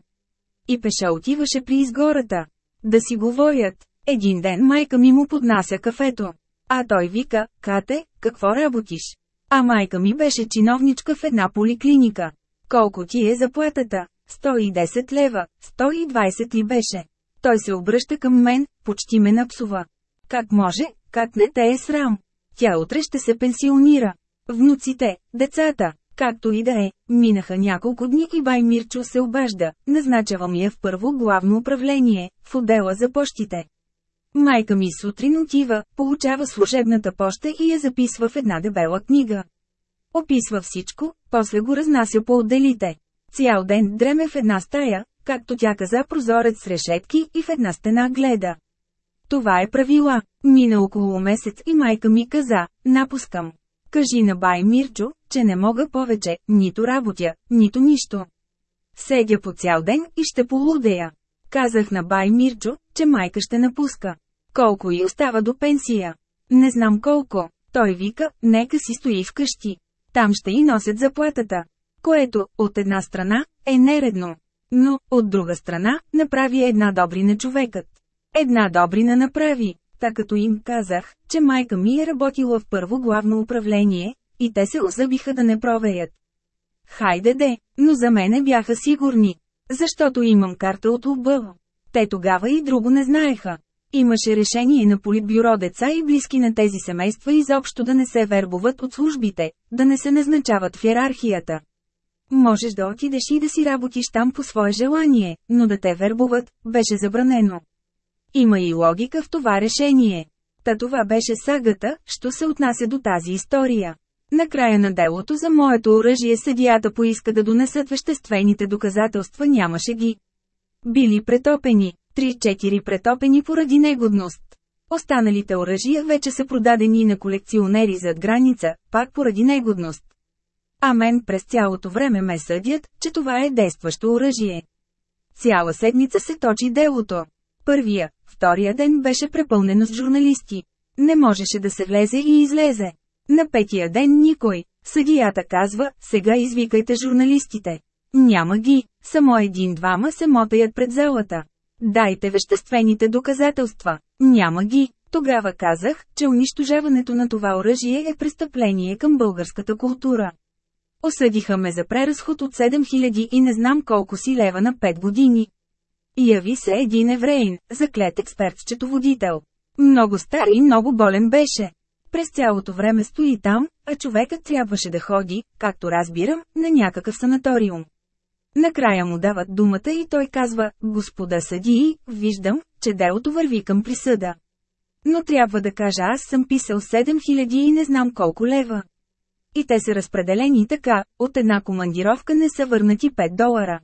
И пеша отиваше при изгората. Да си говорят. Един ден майка ми му поднася кафето. А той вика, Кате, какво работиш? А майка ми беше чиновничка в една поликлиника. Колко ти е заплатата? 110 лева, 120 ли беше? Той се обръща към мен, почти ме напсува. Как може, как не те е срам? Тя утре ще се пенсионира. Внуците, децата, както и да е, минаха няколко дни и бай Мирчо се обажда, назначава я в първо главно управление, в отдела за пощите. Майка ми сутрин отива, получава служебната поща и я записва в една дебела книга. Описва всичко, после го разнася по отделите. Цял ден дреме в една стая, както тя каза прозорец с решетки и в една стена гледа. Това е правила. Мина около месец и майка ми каза, напускам. Кажи на бай Мирчо, че не мога повече, нито работя, нито нищо. Седя по цял ден и ще полудея. Казах на бай Мирчо, че майка ще напуска. Колко и остава до пенсия? Не знам колко. Той вика, нека си стои вкъщи. Там ще и носят заплатата. Което, от една страна, е нередно. Но, от друга страна, направи една добрина човекът. Една добрина направи, така като им казах, че майка ми е работила в първо главно управление, и те се озъбиха да не провеят. Хайде де, но за мене бяха сигурни. Защото имам карта от УБ. Те тогава и друго не знаеха. Имаше решение на политбюро деца и близки на тези семейства изобщо да не се вербуват от службите, да не се назначават в иерархията. Можеш да отидеш и да си работиш там по свое желание, но да те вербуват, беше забранено. Има и логика в това решение. Та това беше сагата, що се отнася до тази история. Накрая на делото за моето оръжие съдията поиска да донесат веществените доказателства нямаше ги. Били претопени, 3-4 претопени поради негодност. Останалите оръжия вече са продадени на колекционери зад граница, пак поради негодност. А мен през цялото време ме съдят, че това е действащо оръжие. Цяла седмица се точи делото. Първия, втория ден беше препълнено с журналисти. Не можеше да се влезе и излезе. На петия ден никой. Съдията казва, сега извикайте журналистите. Няма ги, само един-двама се мотаят пред залата. Дайте веществените доказателства. Няма ги. Тогава казах, че унищожаването на това оръжие е престъпление към българската култура. Осъдиха ме за преразход от 7000 и не знам колко си лева на 5 години. Яви се един евреин, заклет експерт-счетоводител. Много стар и много болен беше. През цялото време стои там, а човекът трябваше да ходи, както разбирам, на някакъв санаториум. Накрая му дават думата и той казва, господа съдии, виждам, че делото върви към присъда. Но трябва да кажа аз съм писал 7000 и не знам колко лева. И те са разпределени така, от една командировка не са върнати 5 долара.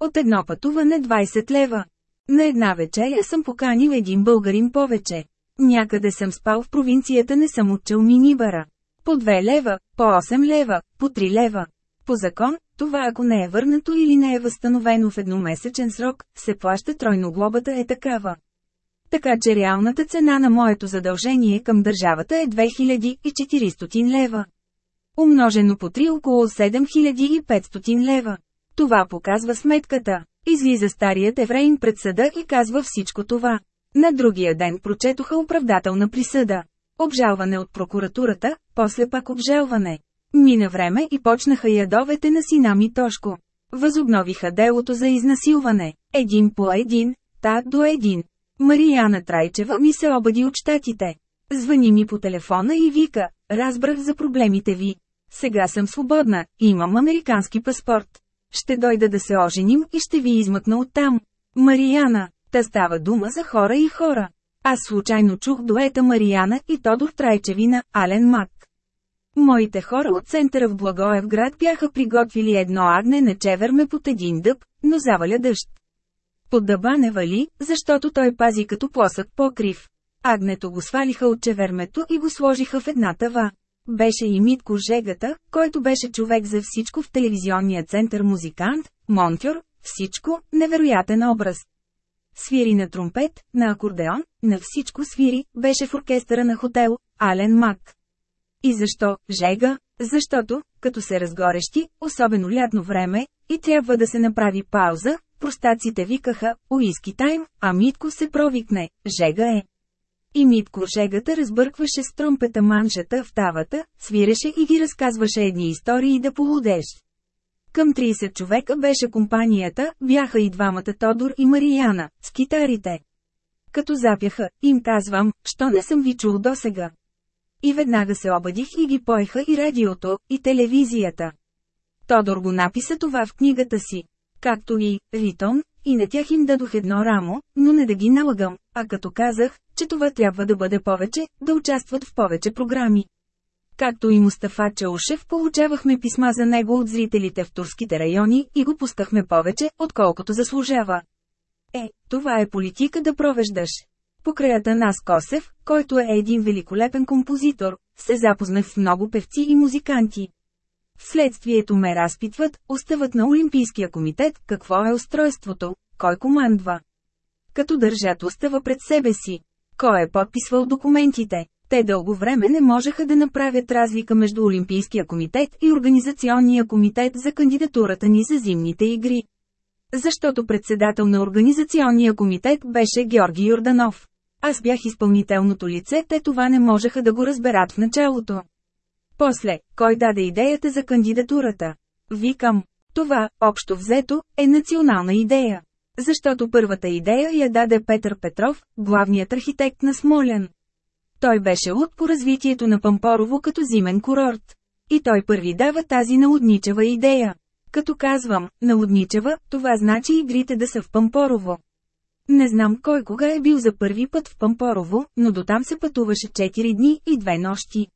От едно пътуване 20 лева. На една вечеря съм поканил един българин повече. Някъде съм спал в провинцията не съм учил минибара. По 2 лева, по 8 лева, по 3 лева. По закон, това ако не е върнато или не е възстановено в едномесечен срок, се плаща тройно глобата е такава. Така че реалната цена на моето задължение към държавата е 2400 лева. Умножено по 3 около 7500 лева. Това показва сметката. Излиза старият евреин пред съда и казва всичко това. На другия ден прочетоха оправдателна присъда. Обжалване от прокуратурата, после пак обжалване. Мина време и почнаха ядовете на сина ми Тошко. Възобновиха делото за изнасилване. Един по един, та до един. Марияна Трайчева ми се обади от щатите. Звъни ми по телефона и вика, разбрах за проблемите ви. Сега съм свободна, имам американски паспорт. ще дойда да се оженим и ще ви измъкна оттам. Марияна, та става дума за хора и хора. Аз случайно чух дуета Марияна и Тодор Трайчевина, Ален Мак. Моите хора от центъра в Благоевград бяха приготвили едно агне на чеверме под един дъб, но заваля дъжд. Под дъба не вали, защото той пази като плосък покрив. Агнето го свалиха от чевермето и го сложиха в една тава. Беше и Митко Жегата, който беше човек за всичко в телевизионния център музикант, монтьор, всичко, невероятен образ. Свири на тромпет, на акордеон, на всичко свири, беше в оркестъра на хотел, Ален Мак. И защо, Жега? Защото, като се разгорещи, особено лятно време, и трябва да се направи пауза, простаците викаха «Уиски тайм», а Митко се провикне «Жега е». И Митко Жегата разбъркваше с тромпета маншата в тавата, свиреше и ги разказваше едни истории да полудеш. Към 30 човека беше компанията, бяха и двамата Тодор и Марияна, с китарите. Като запяха, им казвам, що не съм ви чул досега. И веднага се обадих и ги поеха и радиото, и телевизията. Тодор го написа това в книгата си. Както и Ритон, и на тях им дадох едно рамо, но не да ги налагам, а като казах, че това трябва да бъде повече, да участват в повече програми. Както и Мустафа Чаушев получавахме писма за него от зрителите в турските райони и го пускахме повече, отколкото заслужава. Е, това е политика да провеждаш. Покраята нас Косев, който е един великолепен композитор, се запознах с много певци и музиканти. Вследствието ме разпитват, остават на Олимпийския комитет, какво е устройството, кой командва. Като държат устава пред себе си. Кой е подписвал документите? Те дълго време не можеха да направят разлика между Олимпийския комитет и Организационния комитет за кандидатурата ни за зимните игри. Защото председател на Организационния комитет беше Георги Йорданов. Аз бях изпълнителното лице, те това не можеха да го разберат в началото. После, кой даде идеята за кандидатурата? Викам, това, общо взето, е национална идея. Защото първата идея я даде Петър Петров, главният архитект на Смолян. Той беше луд по развитието на Пампорово като зимен курорт. И той първи дава тази налудничева идея. Като казвам, налудничева, това значи игрите да са в Пампорово. Не знам кой кога е бил за първи път в Пампорово, но до там се пътуваше 4 дни и 2 нощи.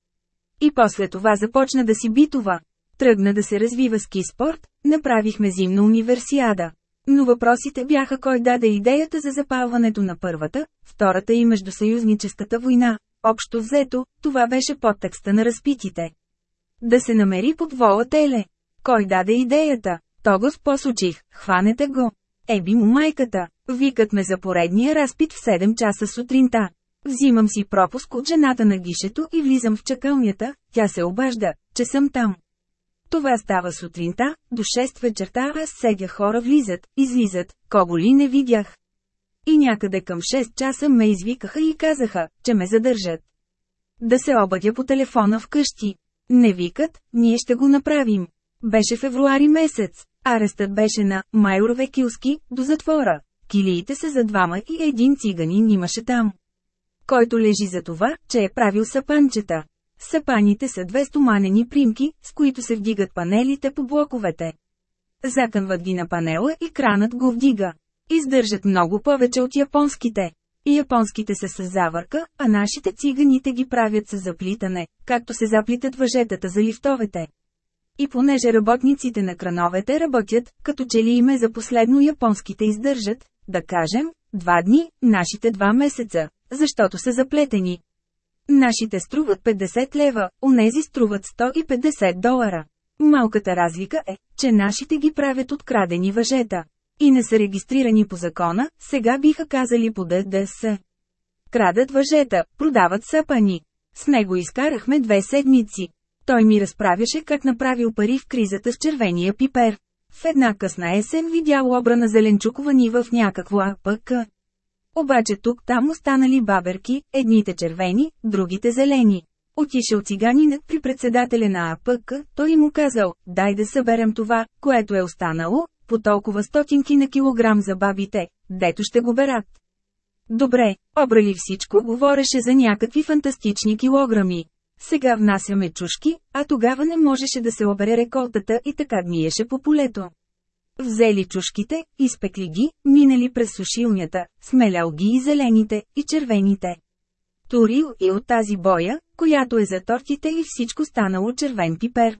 И после това започна да си битова. Тръгна да се развива ски спорт, направихме зимна универсиада. Но въпросите бяха кой даде идеята за запалването на първата, втората и междусъюзническата война. Общо взето, това беше подтекста на разпитите. Да се намери под вола теле. Кой даде идеята? То го спосочих, хванете го. Еби му майката. Викат ме за поредния разпит в 7 часа сутринта. Взимам си пропуск от жената на гишето и влизам в чакълнята, тя се обажда, че съм там. Това става сутринта, до 6 вечерта аз седя хора влизат, излизат, кого ли не видях. И някъде към 6 часа ме извикаха и казаха, че ме задържат. Да се обадя по телефона вкъщи. Не викат, ние ще го направим. Беше февруари месец. Арестът беше на Майорове Килски, до затвора. Килиите са за двама и един циганин имаше там. Който лежи за това, че е правил сапанчета. Сапаните са две стоманени примки, с които се вдигат панелите по блоковете. Закънват ги на панела и кранът го вдига. Издържат много повече от японските. Японските са с завърка, а нашите циганите ги правят с заплитане, както се заплитат въжетата за лифтовете. И понеже работниците на крановете работят, като че ли име за последно японските издържат, да кажем, два дни, нашите два месеца, защото са заплетени. Нашите струват 50 лева, онези струват 150 долара. Малката разлика е, че нашите ги правят от крадени въжета. И не са регистрирани по закона, сега биха казали по ДДС. Крадат въжета, продават сапани. С него изкарахме две седмици. Той ми разправяше как направил пари в кризата с червения пипер. В една късна есен видял обрана зеленчукова нива в някакво АПК. Обаче тук там останали баберки, едните червени, другите зелени. Отишъл циганинът при председателя на АПК, той му казал, дай да съберем това, което е останало, по толкова стотинки на килограм за бабите, дето ще го берат. Добре, обрали всичко, говореше за някакви фантастични килограми. Сега внасяме чушки, а тогава не можеше да се обере реколтата и така гниеше по полето. Взели чушките, изпекли ги, минали през сушилнята, смелял ги и зелените, и червените. Турил и от тази боя, която е за тортите и всичко станало червен пипер.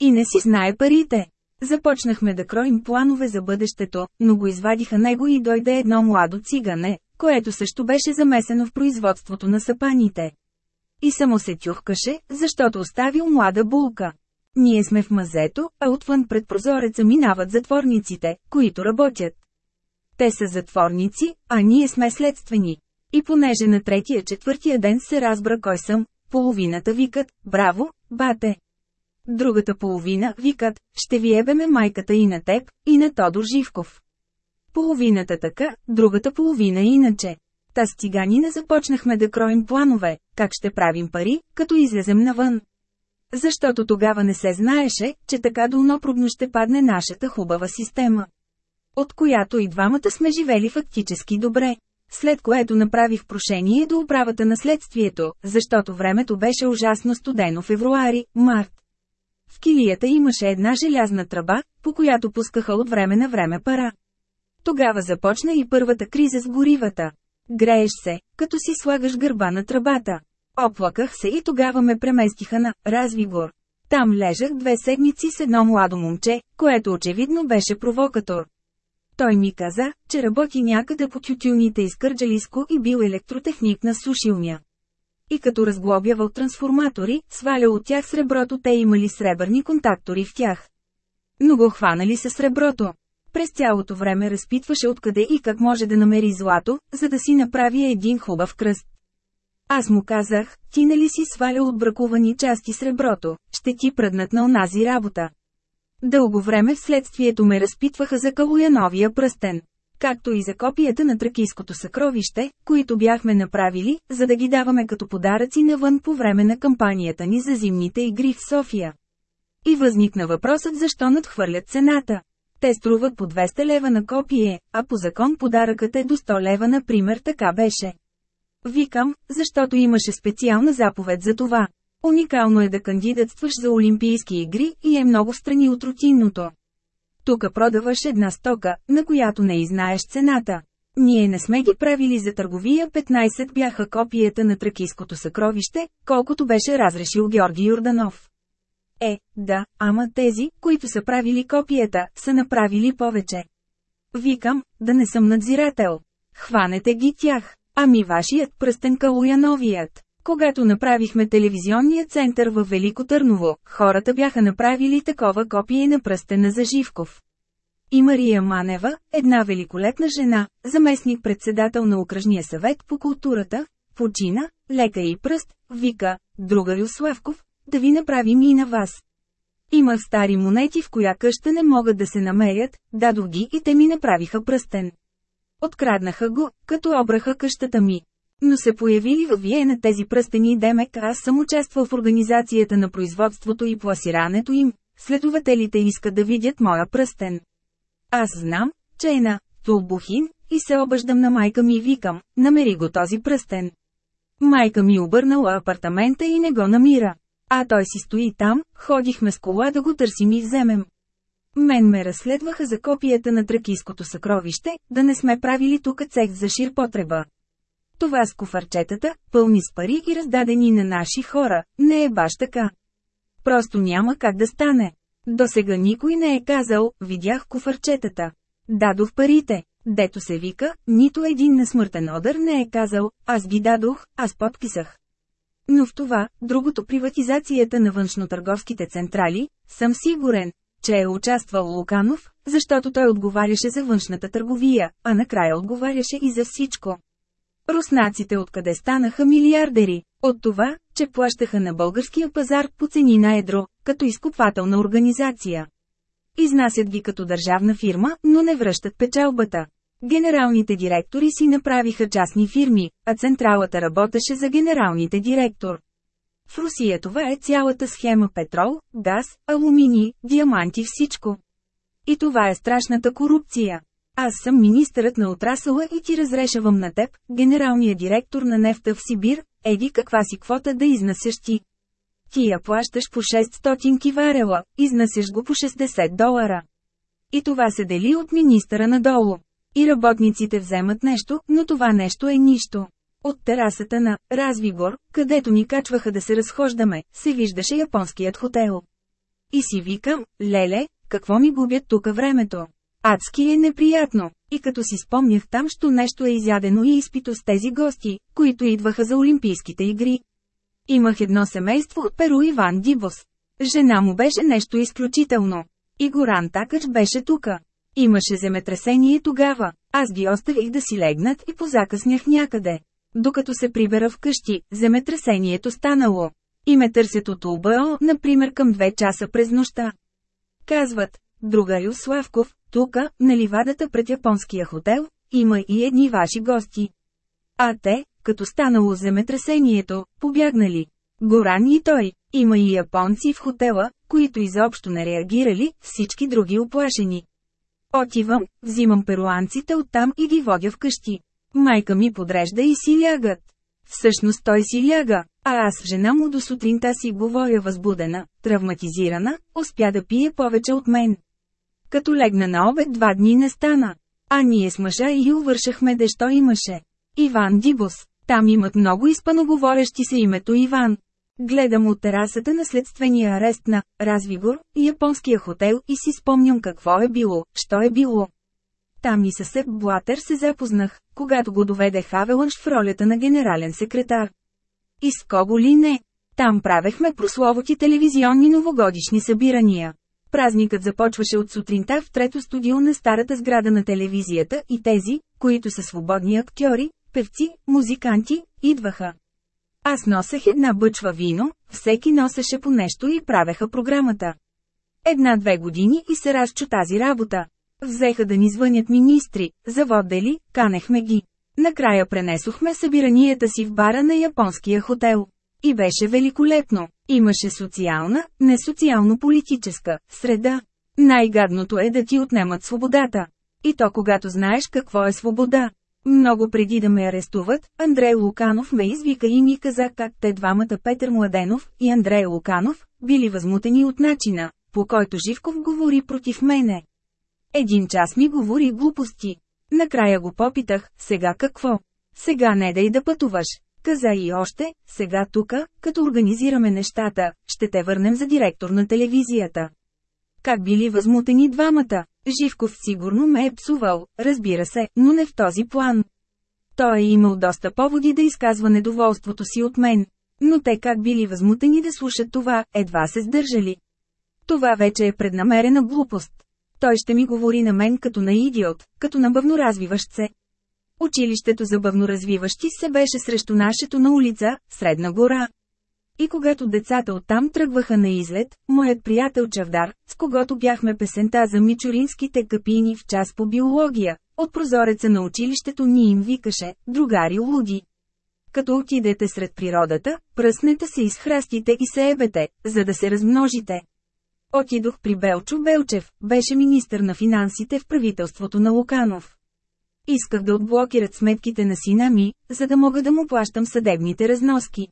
И не си знае парите. Започнахме да кроим планове за бъдещето, но го извадиха него и дойде едно младо цигане, което също беше замесено в производството на сапаните. И само се тюхкаше, защото оставил млада булка. Ние сме в мазето, а отвън пред прозореца минават затворниците, които работят. Те са затворници, а ние сме следствени. И понеже на третия-четвъртия ден се разбра кой съм, половината викат, браво, бате. Другата половина викат, ще ви ебеме майката и на теб, и на Тодор Живков. Половината така, другата половина иначе. Та с циганина започнахме да кроим планове, как ще правим пари, като излезем навън. Защото тогава не се знаеше, че така долнопробно ще падне нашата хубава система. От която и двамата сме живели фактически добре. След което направих прошение до управата на следствието, защото времето беше ужасно студено февруари, март. В килията имаше една желязна тръба, по която пускаха от време на време пара. Тогава започна и първата криза с горивата. Грееш се, като си слагаш гърба на тръбата. Оплаках се и тогава ме преместиха на Развигор. Там лежах две седмици с едно младо момче, което очевидно беше провокатор. Той ми каза, че работи някъде по тютюните из Кърджалиско и бил електротехник на сушилня. И като разглобявал трансформатори, сваля от тях среброто те имали сребърни контактори в тях. Но го хванали се среброто. През цялото време разпитваше откъде и как може да намери злато, за да си направи един хубав кръст. Аз му казах, ти нали си свалял от бракувани части среброто, ще ти пръднат на онази работа. Дълго време вследствието ме разпитваха за Калуяновия пръстен. Както и за копията на тракийското съкровище, които бяхме направили, за да ги даваме като подаръци навън по време на кампанията ни за зимните игри в София. И възникна въпросът защо надхвърлят цената. Те струват по 200 лева на копие, а по закон подаръкът е до 100 лева например така беше. Викам, защото имаше специална заповед за това. Уникално е да кандидатстваш за Олимпийски игри и е много страни от рутинното. Тук продаваш една стока, на която не изнаеш цената. Ние не сме ги правили за търговия 15 бяха копията на тракийското съкровище, колкото беше разрешил Георги Юрданов. Е, да, ама тези, които са правили копията, са направили повече. Викам, да не съм надзирател. Хванете ги тях. Ами вашият пръстен Калуяновият. Когато направихме телевизионния център в Велико Търново, хората бяха направили такова копие на пръстена за Живков. И Мария Манева, една великолепна жена, заместник-председател на Окръжния съвет по културата, почина, лека и пръст, вика, друга Юславков, да ви направим и на вас. Имах стари монети в коя къща не могат да се намерят, дадох ги и те ми направиха пръстен. Откраднаха го, като обраха къщата ми. Но се появили във Виена тези пръстени демек аз съм участвал в организацията на производството и пласирането им, следователите искат да видят моя пръстен. Аз знам, че е на Тулбухин, и се обаждам на майка ми и викам, намери го този пръстен. Майка ми обърнала апартамента и не го намира. А той си стои там, ходихме с кола да го търсим и вземем. Мен ме разследваха за копията на тракийското съкровище, да не сме правили тук цех за шир потреба. Това с куфарчетата, пълни с пари и раздадени на наши хора, не е баш така. Просто няма как да стане. До сега никой не е казал, видях куфарчетата. Дадох парите. Дето се вика, нито един на смъртен одър не е казал, аз ги дадох, аз подписах. Но в това, другото приватизацията на външно-търговските централи, съм сигурен, че е участвал Луканов, защото той отговаряше за външната търговия, а накрая отговаряше и за всичко. Руснаците откъде станаха милиардери? От това, че плащаха на българския пазар по цени на едро, като изкупвателна организация. Изнасят ги като държавна фирма, но не връщат печалбата. Генералните директори си направиха частни фирми, а централата работеше за генералните директор. В Русия това е цялата схема петрол, газ, алуминий, диаманти всичко. И това е страшната корупция. Аз съм министърът на отрасъла и ти разрешавам на теб, генералният директор на нефта в Сибир, еди каква си квота да изнасяш ти. Ти я плащаш по 600 киварела, изнасяш го по 60 долара. И това се дели от министъра надолу. И работниците вземат нещо, но това нещо е нищо. От терасата на Развигор, където ни качваха да се разхождаме, се виждаше японският хотел. И си викам, леле, какво ми губят тука времето. Адски е неприятно. И като си спомнях там, що нещо е изядено и изпито с тези гости, които идваха за Олимпийските игри. Имах едно семейство от Перу Иван Дибос. Жена му беше нещо изключително. И Горан Такач беше тука. Имаше земетресение тогава. Аз ги оставих да си легнат и позакъснях някъде. Докато се прибера вкъщи, земетресението станало. И ме търсят от УБО, например към 2 часа през нощта. Казват, друга Славков, тука, на ливадата пред японския хотел, има и едни ваши гости. А те, като станало земетресението, побягнали. Горан и той, има и японци в хотела, които изобщо не реагирали, всички други оплашени. Отивам, взимам перуанците оттам и ги водя вкъщи. Майка ми подрежда и си лягат. Всъщност той си ляга, а аз жена му до сутринта си говоря възбудена, травматизирана, успя да пие повече от мен. Като легна на обед два дни не стана. А ние с мъжа и увършахме дещо имаше. Иван Дибос. Там имат много испаноговорещи се името Иван. Гледам от терасата на следствения арест на Развигор, японския хотел и си спомням какво е било, що е било. Там и със Сеп Блатер се запознах, когато го доведе Хавелънш в ролята на генерален секретар. И с кого ли не? Там правехме прословоти телевизионни новогодишни събирания. Празникът започваше от сутринта в трето студио на старата сграда на телевизията и тези, които са свободни актьори, певци, музиканти, идваха. Аз носех една бъчва вино, всеки носеше по нещо и правеха програмата. Една-две години и се разчу тази работа. Взеха да ни звънят министри, заводели, канехме ги. Накрая пренесохме събиранията си в бара на японския хотел. И беше великолепно. Имаше социална, не социално-политическа, среда. Най-гадното е да ти отнемат свободата. И то когато знаеш какво е свобода. Много преди да ме арестуват, Андрей Луканов ме извика и ми каза как те двамата Петър Младенов и Андрей Луканов били възмутени от начина, по който Живков говори против мене. Един час ми говори глупости. Накрая го попитах, сега какво? Сега не дай да пътуваш. Каза и още, сега тука, като организираме нещата, ще те върнем за директор на телевизията. Как били възмутени двамата? Живков сигурно ме е псувал, разбира се, но не в този план. Той е имал доста поводи да изказва недоволството си от мен. Но те как били възмутени да слушат това, едва се сдържали. Това вече е преднамерена глупост. Той ще ми говори на мен като на идиот, като на бъвноразвиващ се. Училището за бъвноразвиващи се беше срещу нашето на улица, Средна гора. И когато децата оттам тръгваха на излет, моят приятел Чавдар, с когото бяхме песента за мичуринските капини в час по биология, от прозореца на училището ни им викаше, другари луди. Като отидете сред природата, пръснете се из храстите и се ебете, за да се размножите. Отидох при Белчо Белчев, беше министър на финансите в правителството на Луканов. Исках да отблокират сметките на сина ми, за да мога да му плащам съдебните разноски.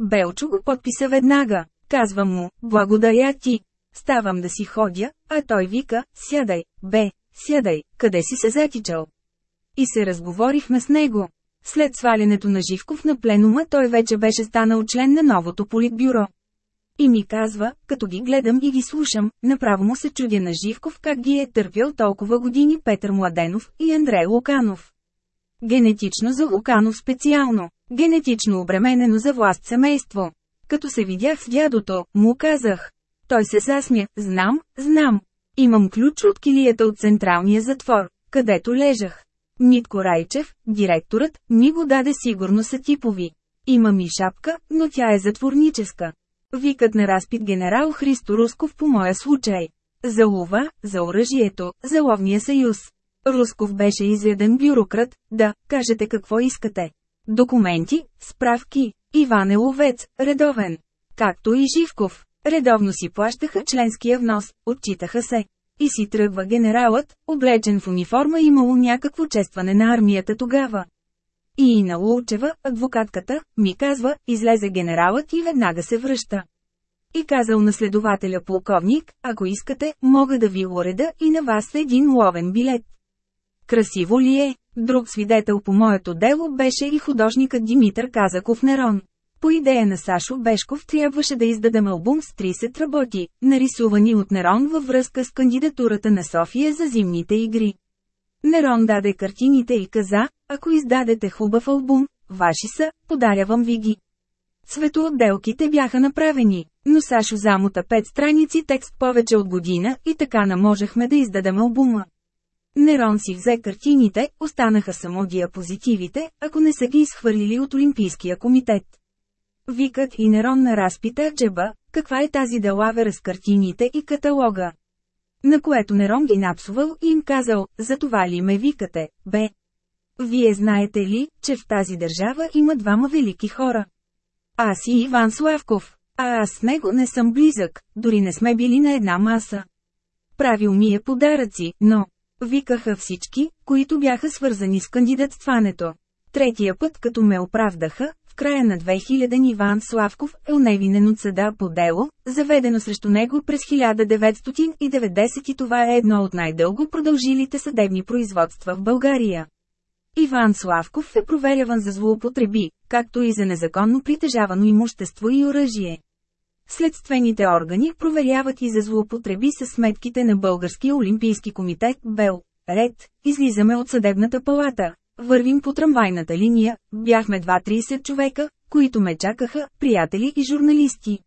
Белчо го подписа веднага. Казвам му, благодаря ти. Ставам да си ходя, а той вика, сядай, бе, сядай, къде си се затичал. И се разговорихме с него. След свалянето на Живков на пленума той вече беше станал член на новото политбюро. И ми казва, като ги гледам и ги слушам, направо му се чудя на Живков как ги е търпял толкова години Петър Младенов и Андрей Луканов. Генетично за Луканов специално, генетично обременено за власт семейство. Като се видях с дядото, му казах. Той се засмя, знам, знам. Имам ключ от килията от централния затвор, където лежах. Нитко Райчев, директорът, ми го даде сигурно са типови. Имам и шапка, но тя е затворническа. Викът на разпит генерал Христо Русков по моя случай. За лова, за оръжието, за ловния съюз. Русков беше изяден бюрократ, да, кажете какво искате. Документи, справки, Иван е ловец, редовен. Както и Живков. Редовно си плащаха членския внос, отчитаха се. И си тръгва генералът, облечен в униформа имало някакво честване на армията тогава. И Ина Лучева, адвокатката, ми казва, излезе генералът и веднага се връща. И казал на следователя полковник, ако искате, мога да ви уреда и на вас един ловен билет. Красиво ли е? Друг свидетел по моето дело беше и художникът Димитър Казаков Нерон. По идея на Сашо Бешков трябваше да издадем албум с 30 работи, нарисувани от Нерон във връзка с кандидатурата на София за зимните игри. Нерон даде картините и каза, ако издадете хубав албум, ваши са, подарявам ви ги. Цветоотделките бяха направени, но Сашо замота пет страници текст повече от година и така не можехме да издадем албума. Нерон си взе картините, останаха само диапозитивите, ако не са ги изхвърлили от Олимпийския комитет. Викът и Нерон на разпита Джеба, каква е тази делавера с картините и каталога. На което Нерон ги напсувал и им казал, за това ли ме викате, бе? Вие знаете ли, че в тази държава има двама велики хора? Аз и Иван Славков, а аз с него не съм близък, дори не сме били на една маса. Правил ми е подаръци, но... Викаха всички, които бяха свързани с кандидатстването. Третия път като ме оправдаха, в края на 2000 Иван Славков е уневинен от съда по дело, заведено срещу него през 1990 и това е едно от най-дълго продължилите съдебни производства в България. Иван Славков е проверяван за злоупотреби, както и за незаконно притежавано имущество и оръжие. Следствените органи проверяват и за злоупотреби с сметките на Българския олимпийски комитет БЕЛ. Ред, излизаме от съдебната палата, вървим по трамвайната линия, бяхме 2-30 човека, които ме чакаха, приятели и журналисти.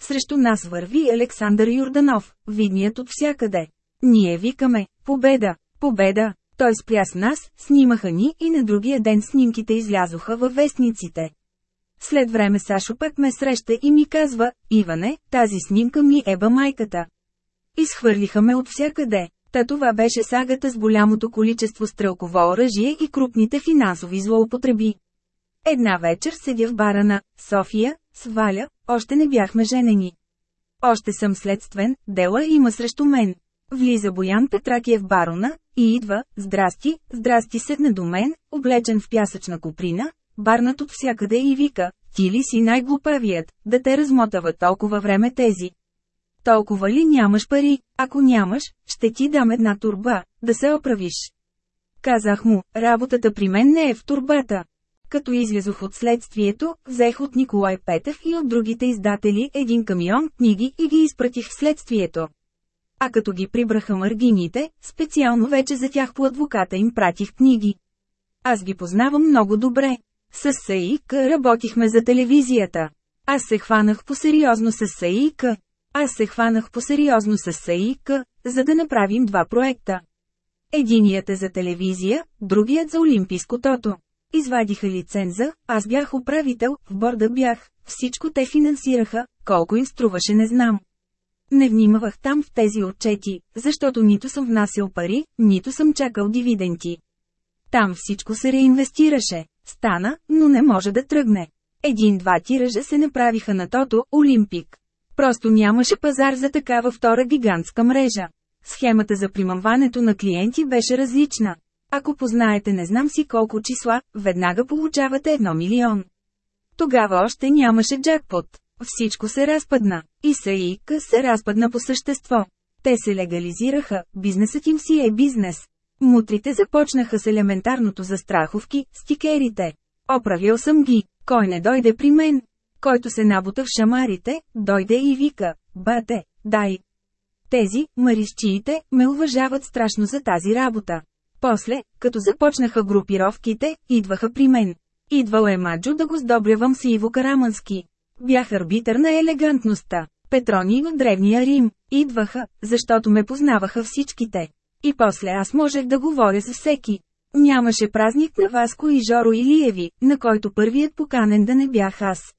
Срещу нас върви Александър Юрданов, видният от всякъде. Ние викаме, победа, победа, той спря с нас, снимаха ни и на другия ден снимките излязоха във вестниците. След време Сашо пък ме среща и ми казва, Иване, тази снимка ми еба майката. Изхвърлиха ме от всякъде. Та това беше сагата с голямото количество стрелково оръжие и крупните финансови злоупотреби. Една вечер седя в бара на София, с Валя, още не бяхме женени. Още съм следствен, дела има срещу мен. Влиза Боян Петракиев барона, и идва, здрасти, здрасти седне до мен, облечен в пясъчна куприна, барнат от всякъде и вика, ти ли си най-глупавият, да те размотава толкова време тези. Толкова ли нямаш пари, ако нямаш, ще ти дам една турба, да се оправиш. Казах му, работата при мен не е в турбата. Като излязох от следствието, взех от Николай Петев и от другите издатели един камион книги и ги изпратих в следствието. А като ги прибраха мъргините, специално вече за тях по адвоката им пратих книги. Аз ги познавам много добре. С САИК работихме за телевизията. Аз се хванах по-сериозно с САИК. Аз се хванах по-сериозно с САИК, за да направим два проекта. Единият е за телевизия, другият за Олимпийско тото. Извадиха лиценза, аз бях управител, в борда бях, всичко те финансираха, колко им струваше не знам. Не внимавах там в тези отчети, защото нито съм внасял пари, нито съм чакал дивиденти. Там всичко се реинвестираше. Стана, но не може да тръгне. Един-два тиража се направиха на тото Олимпик. Просто нямаше пазар за такава втора гигантска мрежа. Схемата за примамването на клиенти беше различна. Ако познаете не знам си колко числа, веднага получавате едно милион. Тогава още нямаше джакпот. Всичко се разпадна. И САИК се разпадна по същество. Те се легализираха, бизнесът им си е бизнес. Мутрите започнаха с елементарното за страховки, стикерите. Оправил съм ги, кой не дойде при мен. Който се набута в шамарите, дойде и вика, бате, дай. Тези, марищиите, ме уважават страшно за тази работа. После, като започнаха групировките, идваха при мен. Идвал е Маджо да го сдобрявам с Иво Карамански. Бях арбитър на елегантността. Петрони от древния Рим. Идваха, защото ме познаваха всичките. И после аз можех да говоря с всеки. Нямаше празник на Васко и Жоро Илиеви, на който първият поканен да не бях аз.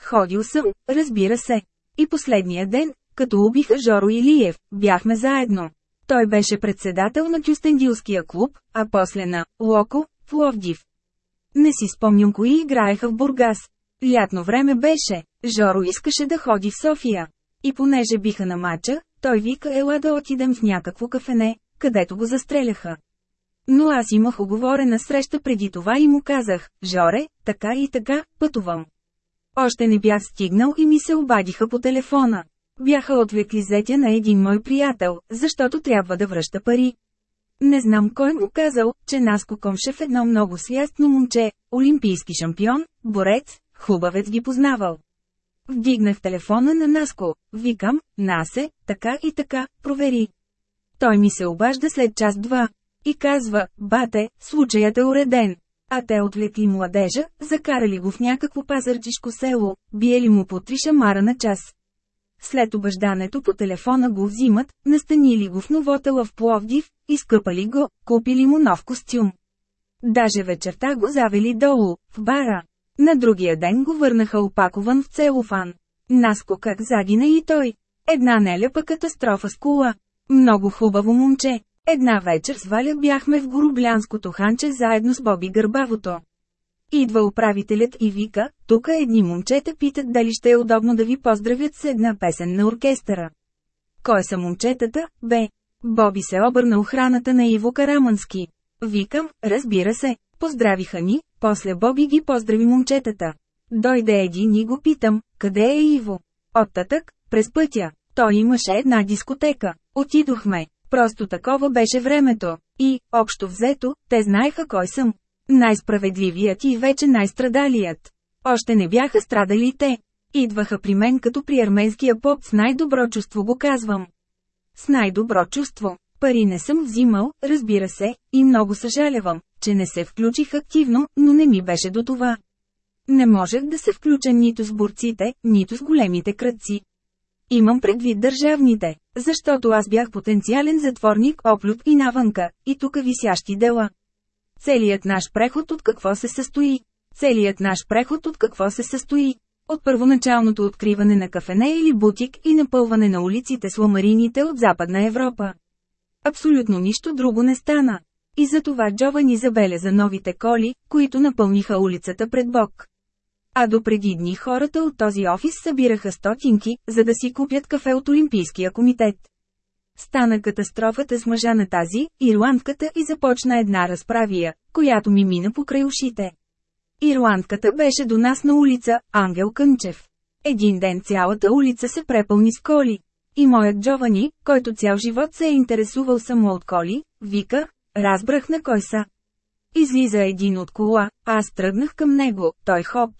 Ходил съм, разбира се. И последния ден, като убиха Жоро Илиев, бяхме заедно. Той беше председател на Кюстендилския клуб, а после на Локо, в Ловдив. Не си спомням кои играеха в Бургас. Лятно време беше, Жоро искаше да ходи в София. И понеже биха на мача, той вика ела да отидем в някакво кафене, където го застреляха. Но аз имах оговорена среща преди това и му казах, Жоре, така и така, пътувам. Още не бях стигнал и ми се обадиха по телефона. Бяха отвлекли зетя на един мой приятел, защото трябва да връща пари. Не знам кой му казал, че Наско Комшев едно много свястно момче, олимпийски шампион, борец, хубавец ги познавал. Вдигнах телефона на Наско, викам, Насе, така и така, провери. Той ми се обажда след час-два. И казва, бате, случаят е уреден. А те отвлекли младежа, закарали го в някакво пазарчишко село, биели му по три шамара на час. След обаждането по телефона го взимат, настанили го в новотела в Пловдив, изкъпали го, купили му нов костюм. Даже вечерта го завели долу, в бара. На другия ден го върнаха опакован в целофан. Наско как загина и той. Една нелепа катастрофа с кола. Много хубаво момче. Една вечер с Валя бяхме в Гороблянското ханче заедно с Боби Гърбавото. Идва управителят и вика, тук едни момчета питат дали ще е удобно да ви поздравят с една песен на оркестъра. Кой са момчетата, бе? Боби се обърна охраната на Иво Карамански. Викам, разбира се, поздравиха ни, после Боби ги поздрави момчетата. Дойде един и го питам, къде е Иво? Оттатък, през пътя. Той имаше една дискотека. Отидохме. Просто такова беше времето. И, общо взето, те знаеха кой съм. Най-справедливият и вече най-страдалият. Още не бяха страдали те. Идваха при мен като при арменския поп с най-добро чувство го казвам. С най-добро чувство. Пари не съм взимал, разбира се, и много съжалявам, че не се включих активно, но не ми беше до това. Не можех да се включа нито с борците, нито с големите кръци. Имам предвид държавните, защото аз бях потенциален затворник оплют и навънка, и тук висящи дела. Целият наш преход от какво се състои? Целият наш преход от какво се състои? От първоначалното откриване на кафене или бутик и напълване на улиците с ламарините от Западна Европа. Абсолютно нищо друго не стана. И за това Джовани забеляза новите коли, които напълниха улицата пред Бог. А до преди дни хората от този офис събираха стотинки, за да си купят кафе от Олимпийския комитет. Стана катастрофата с мъжа на тази, ирландката и започна една разправия, която ми мина покрай ушите. Ирландката беше до нас на улица Ангел Кънчев. Един ден цялата улица се препълни с коли. И моят Джовани, който цял живот се е интересувал само от коли, вика, разбрах на кой са. Излиза един от кола, аз тръгнах към него, той хоп.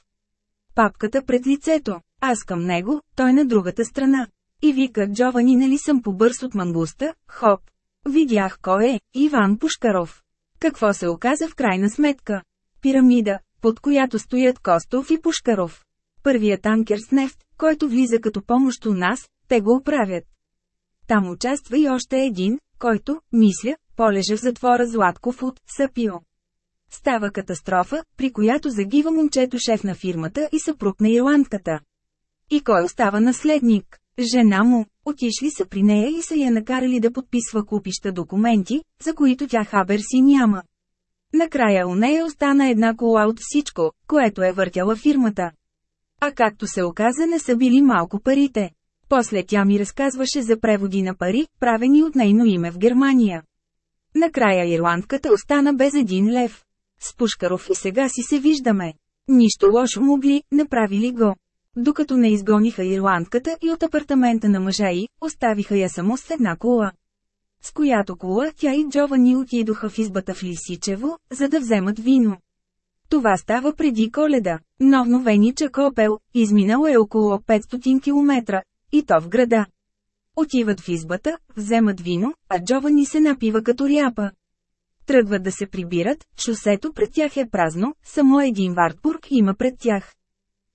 Папката пред лицето, аз към него, той на другата страна. И вика Джовани нали съм побърз от мангуста, хоп. Видях кой е, Иван Пушкаров. Какво се оказа в крайна сметка? Пирамида, под която стоят Костов и Пушкаров. Първият танкер с нефт, който влиза като помощ у нас, те го оправят. Там участва и още един, който, мисля, полежа в затвора Златков от Сапио. Става катастрофа, при която загива момчето шеф на фирмата и съпруг на ирландката. И кой остава наследник? Жена му, отишли са при нея и са я накарали да подписва купища документи, за които тя хабер си няма. Накрая у нея остана една кола от всичко, което е въртяла фирмата. А както се оказа не са били малко парите. После тя ми разказваше за преводи на пари, правени от нейно име в Германия. Накрая ирландката остана без един лев. С Пушкаров и сега си се виждаме. Нищо лошо могли, направили го. Докато не изгониха ирландката и от апартамента на мъжа й, оставиха я само с една кола. С която кола тя и Джовани отидоха в избата в Лисичево, за да вземат вино. Това става преди коледа. Новно Венича Опел, изминало е около 500 км, и то в града. Отиват в избата, вземат вино, а Джовани се напива като ряпа. Тръгват да се прибират, шосето пред тях е празно, само един Вартбург има пред тях.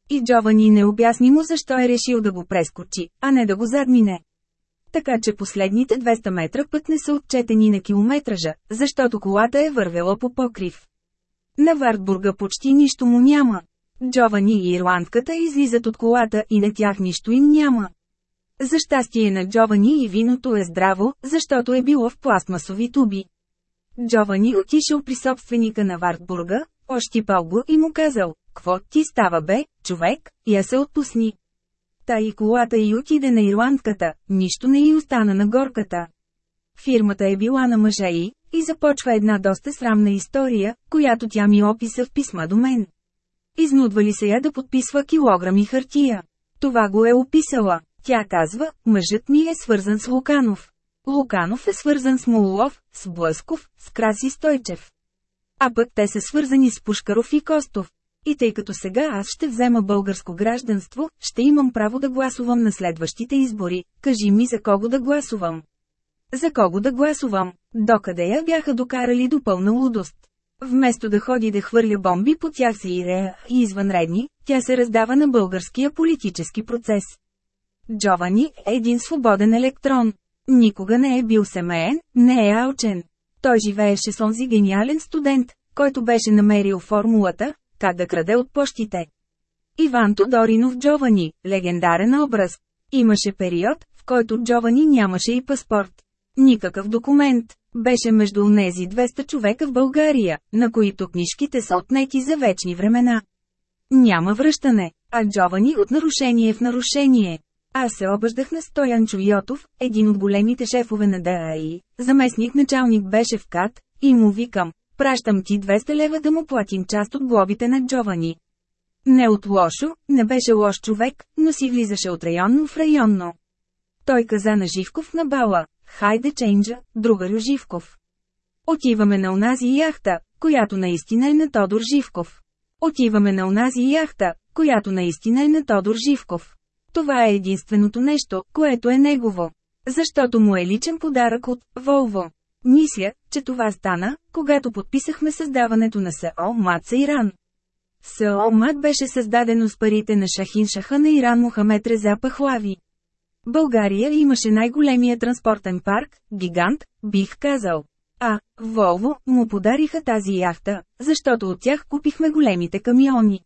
И Джовани не обясни му защо е решил да го прескочи, а не да го задмине. Така че последните 200 метра път не са отчетени на километража, защото колата е вървела по покрив. На Вартбурга почти нищо му няма. Джовани и ирландката излизат от колата и на тях нищо им няма. За щастие на Джовани и виното е здраво, защото е било в пластмасови туби. Джовани отишъл при собственика на Вартбурга, ощипал го и му казал, «Кво ти става бе, човек, я се отпусни». Та и колата й отиде на ирландката, нищо не й остана на горката. Фирмата е била на мъжа й, и започва една доста срамна история, която тя ми описа в писма до мен. изнудвали се я да подписва килограми хартия. Това го е описала. Тя казва, мъжът ми е свързан с Луканов. Луканов е свързан с Молов, с Блъсков, с Краси Стойчев. А пък те са свързани с Пушкаров и Костов. И тъй като сега аз ще взема българско гражданство, ще имам право да гласувам на следващите избори, кажи ми за кого да гласувам. За кого да гласувам? Докъде я бяха докарали до пълна лудост. Вместо да ходи да хвърля бомби по тях си Ирея и извънредни, тя се раздава на българския политически процес. Джовани е един свободен електрон. Никога не е бил семейен, не е алчен. Той живееше с онзи гениален студент, който беше намерил формулата, как да краде от почтите. Иван Тодоринов Джовани, легендарен образ. Имаше период, в който Джовани нямаше и паспорт. Никакъв документ. Беше между онези 200 човека в България, на които книжките са отнети за вечни времена. Няма връщане, а Джовани от нарушение в нарушение. Аз се обаждах на Стоян Чуйотов, един от големите шефове на ДАИ, заместник началник беше в КАТ, и му викам, пращам ти 200 лева да му платим част от глобите на Джовани. Не от лошо, не беше лош човек, но си влизаше от районно в районно. Той каза на Живков на бала, хайде ченджа, другарю Живков. Отиваме на онази яхта, която наистина е на Тодор Живков. Отиваме на онази яхта, която наистина е на Тодор Живков. Това е единственото нещо, което е негово. Защото му е личен подарък от Волво. Мисля, че това стана, когато подписахме създаването на СО Мат Иран. СО Мат беше създадено с парите на Шахин Шаха на Иран Мохамед Реза Пахлави. България имаше най-големия транспортен парк, гигант, бих казал. А, Волво, му подариха тази яхта, защото от тях купихме големите камиони.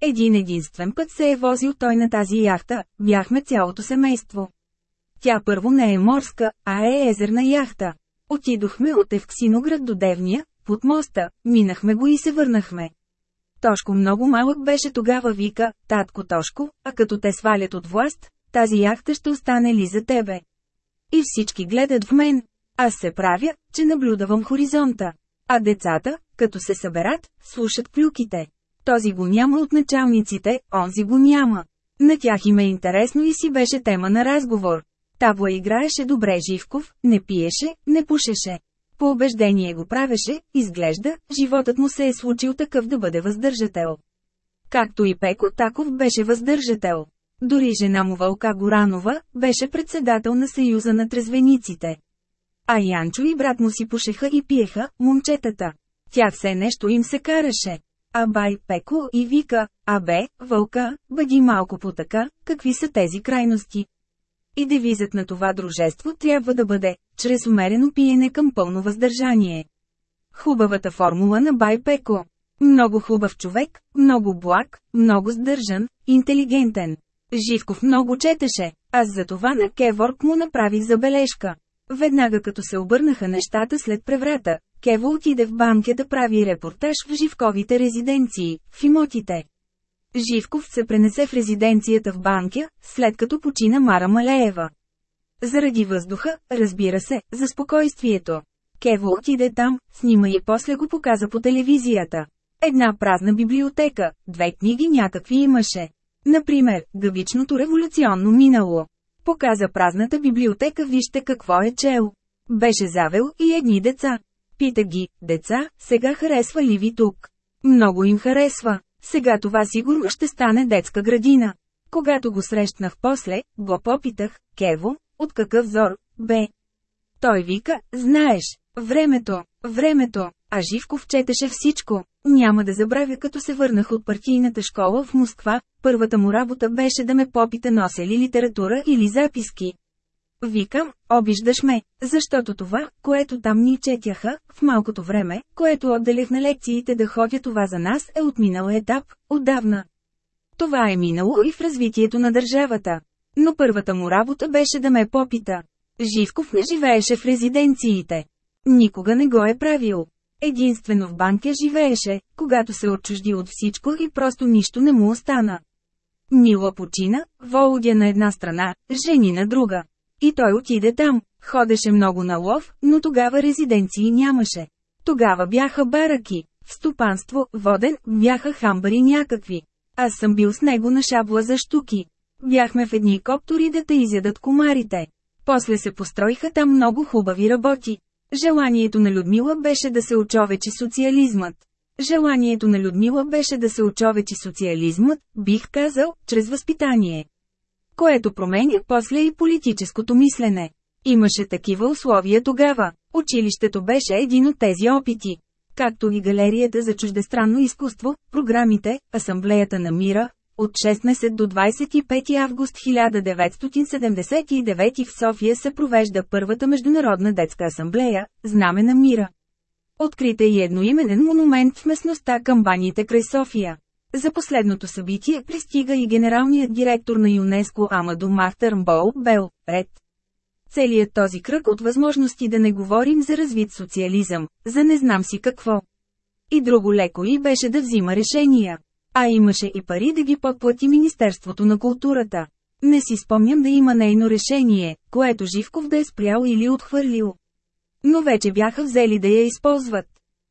Един единствен път се е возил той на тази яхта, бяхме цялото семейство. Тя първо не е морска, а е езерна яхта. Отидохме от Евксиноград до Девния, под моста, минахме го и се върнахме. Тошко много малък беше тогава вика, татко Тошко, а като те свалят от власт, тази яхта ще остане ли за тебе? И всички гледат в мен. Аз се правя, че наблюдавам хоризонта. А децата, като се съберат, слушат клюките. Този го няма от началниците, онзи го няма. На тях им е интересно и си беше тема на разговор. Табла играеше добре Живков, не пиеше, не пушеше. По убеждение го правеше, изглежда, животът му се е случил такъв да бъде въздържател. Както и Пеко Таков беше въздържател. Дори жена му Вълка Горанова, беше председател на Съюза на трезвениците. А Янчо и брат му си пушеха и пиеха, момчетата. Тя все нещо им се караше. А бай Пеко и вика, а бе, Вълка, бъди малко по така, какви са тези крайности. И девизът на това дружество трябва да бъде, чрез умерено пиене към пълно въздържание. Хубавата формула на Бай Пеко. Много хубав човек, много благ, много сдържан, интелигентен. Живков много четеше, аз за това на Кеворк му направих забележка. Веднага като се обърнаха нещата след преврата, Кево отиде в банка да прави репортаж в Живковите резиденции, в имотите. Живков се пренесе в резиденцията в банка, след като почина Мара Малеева. Заради въздуха, разбира се, за спокойствието. Кево отиде там, снима и после го показа по телевизията. Една празна библиотека, две книги някакви имаше. Например, гъбичното революционно минало. Показа празната библиотека вижте какво е чел. Беше завел и едни деца. Пита ги, деца, сега харесва ли ви тук? Много им харесва. Сега това сигурно ще стане детска градина. Когато го срещнах после, го попитах, Кево, от какъв зор, бе? Той вика, знаеш, времето, времето, а Живков четеше всичко. Няма да забравя като се върнах от партийната школа в Москва, първата му работа беше да ме попита нося ли литература или записки. Викам, обиждаш ме, защото това, което там ни четяха, в малкото време, което отделях на лекциите да ходя това за нас е отминал етап, отдавна. Това е минало и в развитието на държавата. Но първата му работа беше да ме попита. Живков не живееше в резиденциите. Никога не го е правил. Единствено в банка живееше, когато се отчужди от всичко и просто нищо не му остана. Мила почина, Володя на една страна, жени на друга. И той отиде там, ходеше много на лов, но тогава резиденции нямаше. Тогава бяха бараки. В стопанство, воден, бяха хамбари някакви. Аз съм бил с него на шабла за штуки. Бяхме в едни коптори да те изядат комарите. После се построиха там много хубави работи. Желанието на Людмила беше да се очовечи социализмът. Желанието на Людмила беше да се очовечи социализмът, бих казал, чрез възпитание. Което променя после и политическото мислене. Имаше такива условия тогава. Училището беше един от тези опити. Както и галерията за чуждестранно изкуство, програмите, Асамблеята на мира, от 16 до 25 август 1979 в София се провежда първата Международна детска асамблея, Знаме на мира. Открита и едноименен монумент в местността Камбаните край София. За последното събитие пристига и генералният директор на ЮНЕСКО Амадо Махтърмбол Бел, Ред. Целият този кръг от възможности да не говорим за развит социализъм, за не знам си какво. И друго леко и беше да взима решения. А имаше и пари да ги подплати Министерството на културата. Не си спомням да има нейно решение, което Живков да е спрял или отхвърлил. Но вече бяха взели да я използват.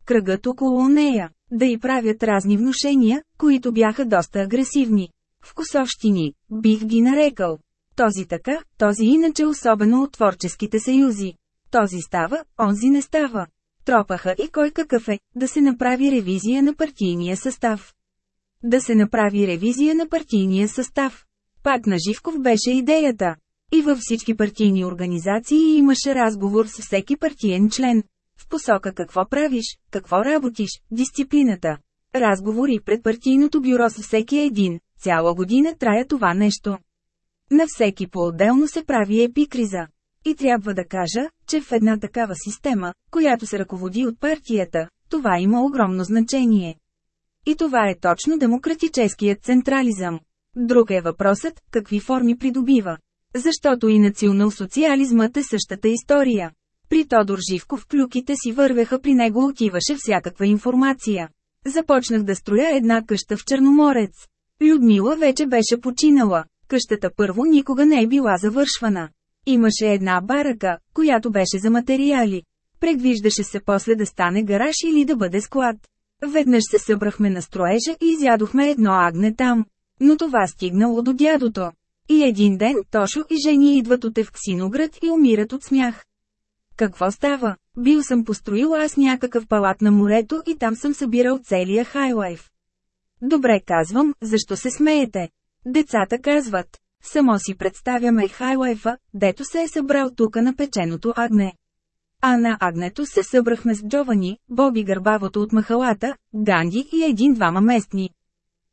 Кръгът около нея, да й правят разни внушения, които бяха доста агресивни. В косовщини, бих ги нарекал. Този така, този иначе особено от творческите съюзи. Този става, онзи не става. Тропаха и кой какъв е, да се направи ревизия на партийния състав. Да се направи ревизия на партийния състав. Пак на Живков беше идеята. И във всички партийни организации имаше разговор с всеки партиен член. В посока какво правиш, какво работиш, дисциплината. Разговори пред партийното бюро с всеки един. Цяла година трая това нещо. На всеки по-отделно се прави епикриза. И трябва да кажа, че в една такава система, която се ръководи от партията, това има огромно значение. И това е точно демократическият централизъм. Друг е въпросът, какви форми придобива. Защото и национал-социализмът е същата история. При Тодор Живков клюките си вървеха при него отиваше всякаква информация. Започнах да строя една къща в Черноморец. Людмила вече беше починала. Къщата първо никога не е била завършвана. Имаше една барака, която беше за материали. Предвиждаше се после да стане гараж или да бъде склад. Веднъж се събрахме на строежа и изядохме едно агне там. Но това стигнало до дядото. И един ден Тошо и жени идват от Евксиноград и умират от смях. Какво става? Бил съм построил аз някакъв палат на морето и там съм събирал целия хайлайф. Добре казвам, защо се смеете? Децата казват. Само си представяме хайлайфа, дето се е събрал тука на печеното агне. А на агнето се събрахме с Джовани, Боби Гърбавото от махалата, Ганди и един-двама местни.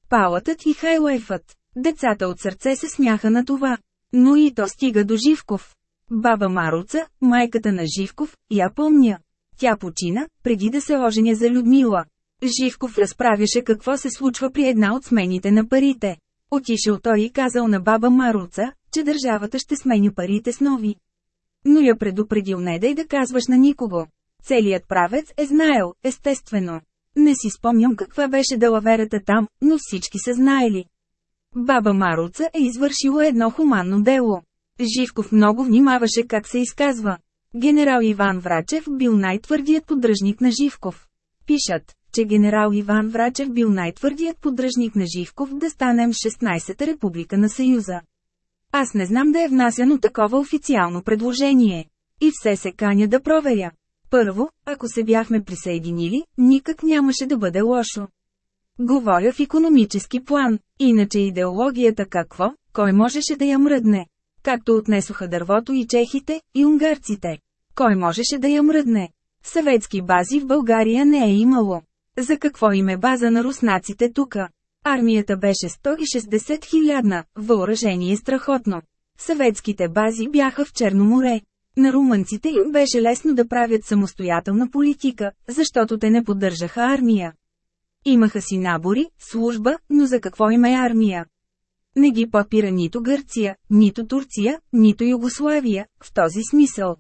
Палатът и хайлайфът. Децата от сърце се смяха на това. Но и то стига до Живков. Баба Маруца, майката на Живков, я помня. Тя почина, преди да се оженя за Людмила. Живков разправяше какво се случва при една от смените на парите. Отишъл той и казал на баба Маруца, че държавата ще сменя парите с нови. Но я предупредил не дай да казваш на никого. Целият правец е знаел, естествено. Не си спомням каква беше далаверата там, но всички са знаели. Баба Маруца е извършила едно хуманно дело. Живков много внимаваше как се изказва. Генерал Иван Врачев бил най-твърдият поддръжник на Живков. Пишат, че генерал Иван Врачев бил най-твърдият поддръжник на Живков да станем 16-та република на Съюза. Аз не знам да е внасяно такова официално предложение. И все се каня да проверя. Първо, ако се бяхме присъединили, никак нямаше да бъде лошо. Говоря в економически план, иначе идеологията какво, кой можеше да я мръдне. Както отнесоха дървото и чехите, и унгарците. Кой можеше да я мръдне? Съветски бази в България не е имало. За какво им е база на руснаците тука? Армията беше 160 хилядна, въоръжение страхотно. Съветските бази бяха в Черно море. На румънците им беше лесно да правят самостоятелна политика, защото те не поддържаха армия. Имаха си набори, служба, но за какво има е армия? Не ги подпира нито Гърция, нито Турция, нито Югославия, в този смисъл.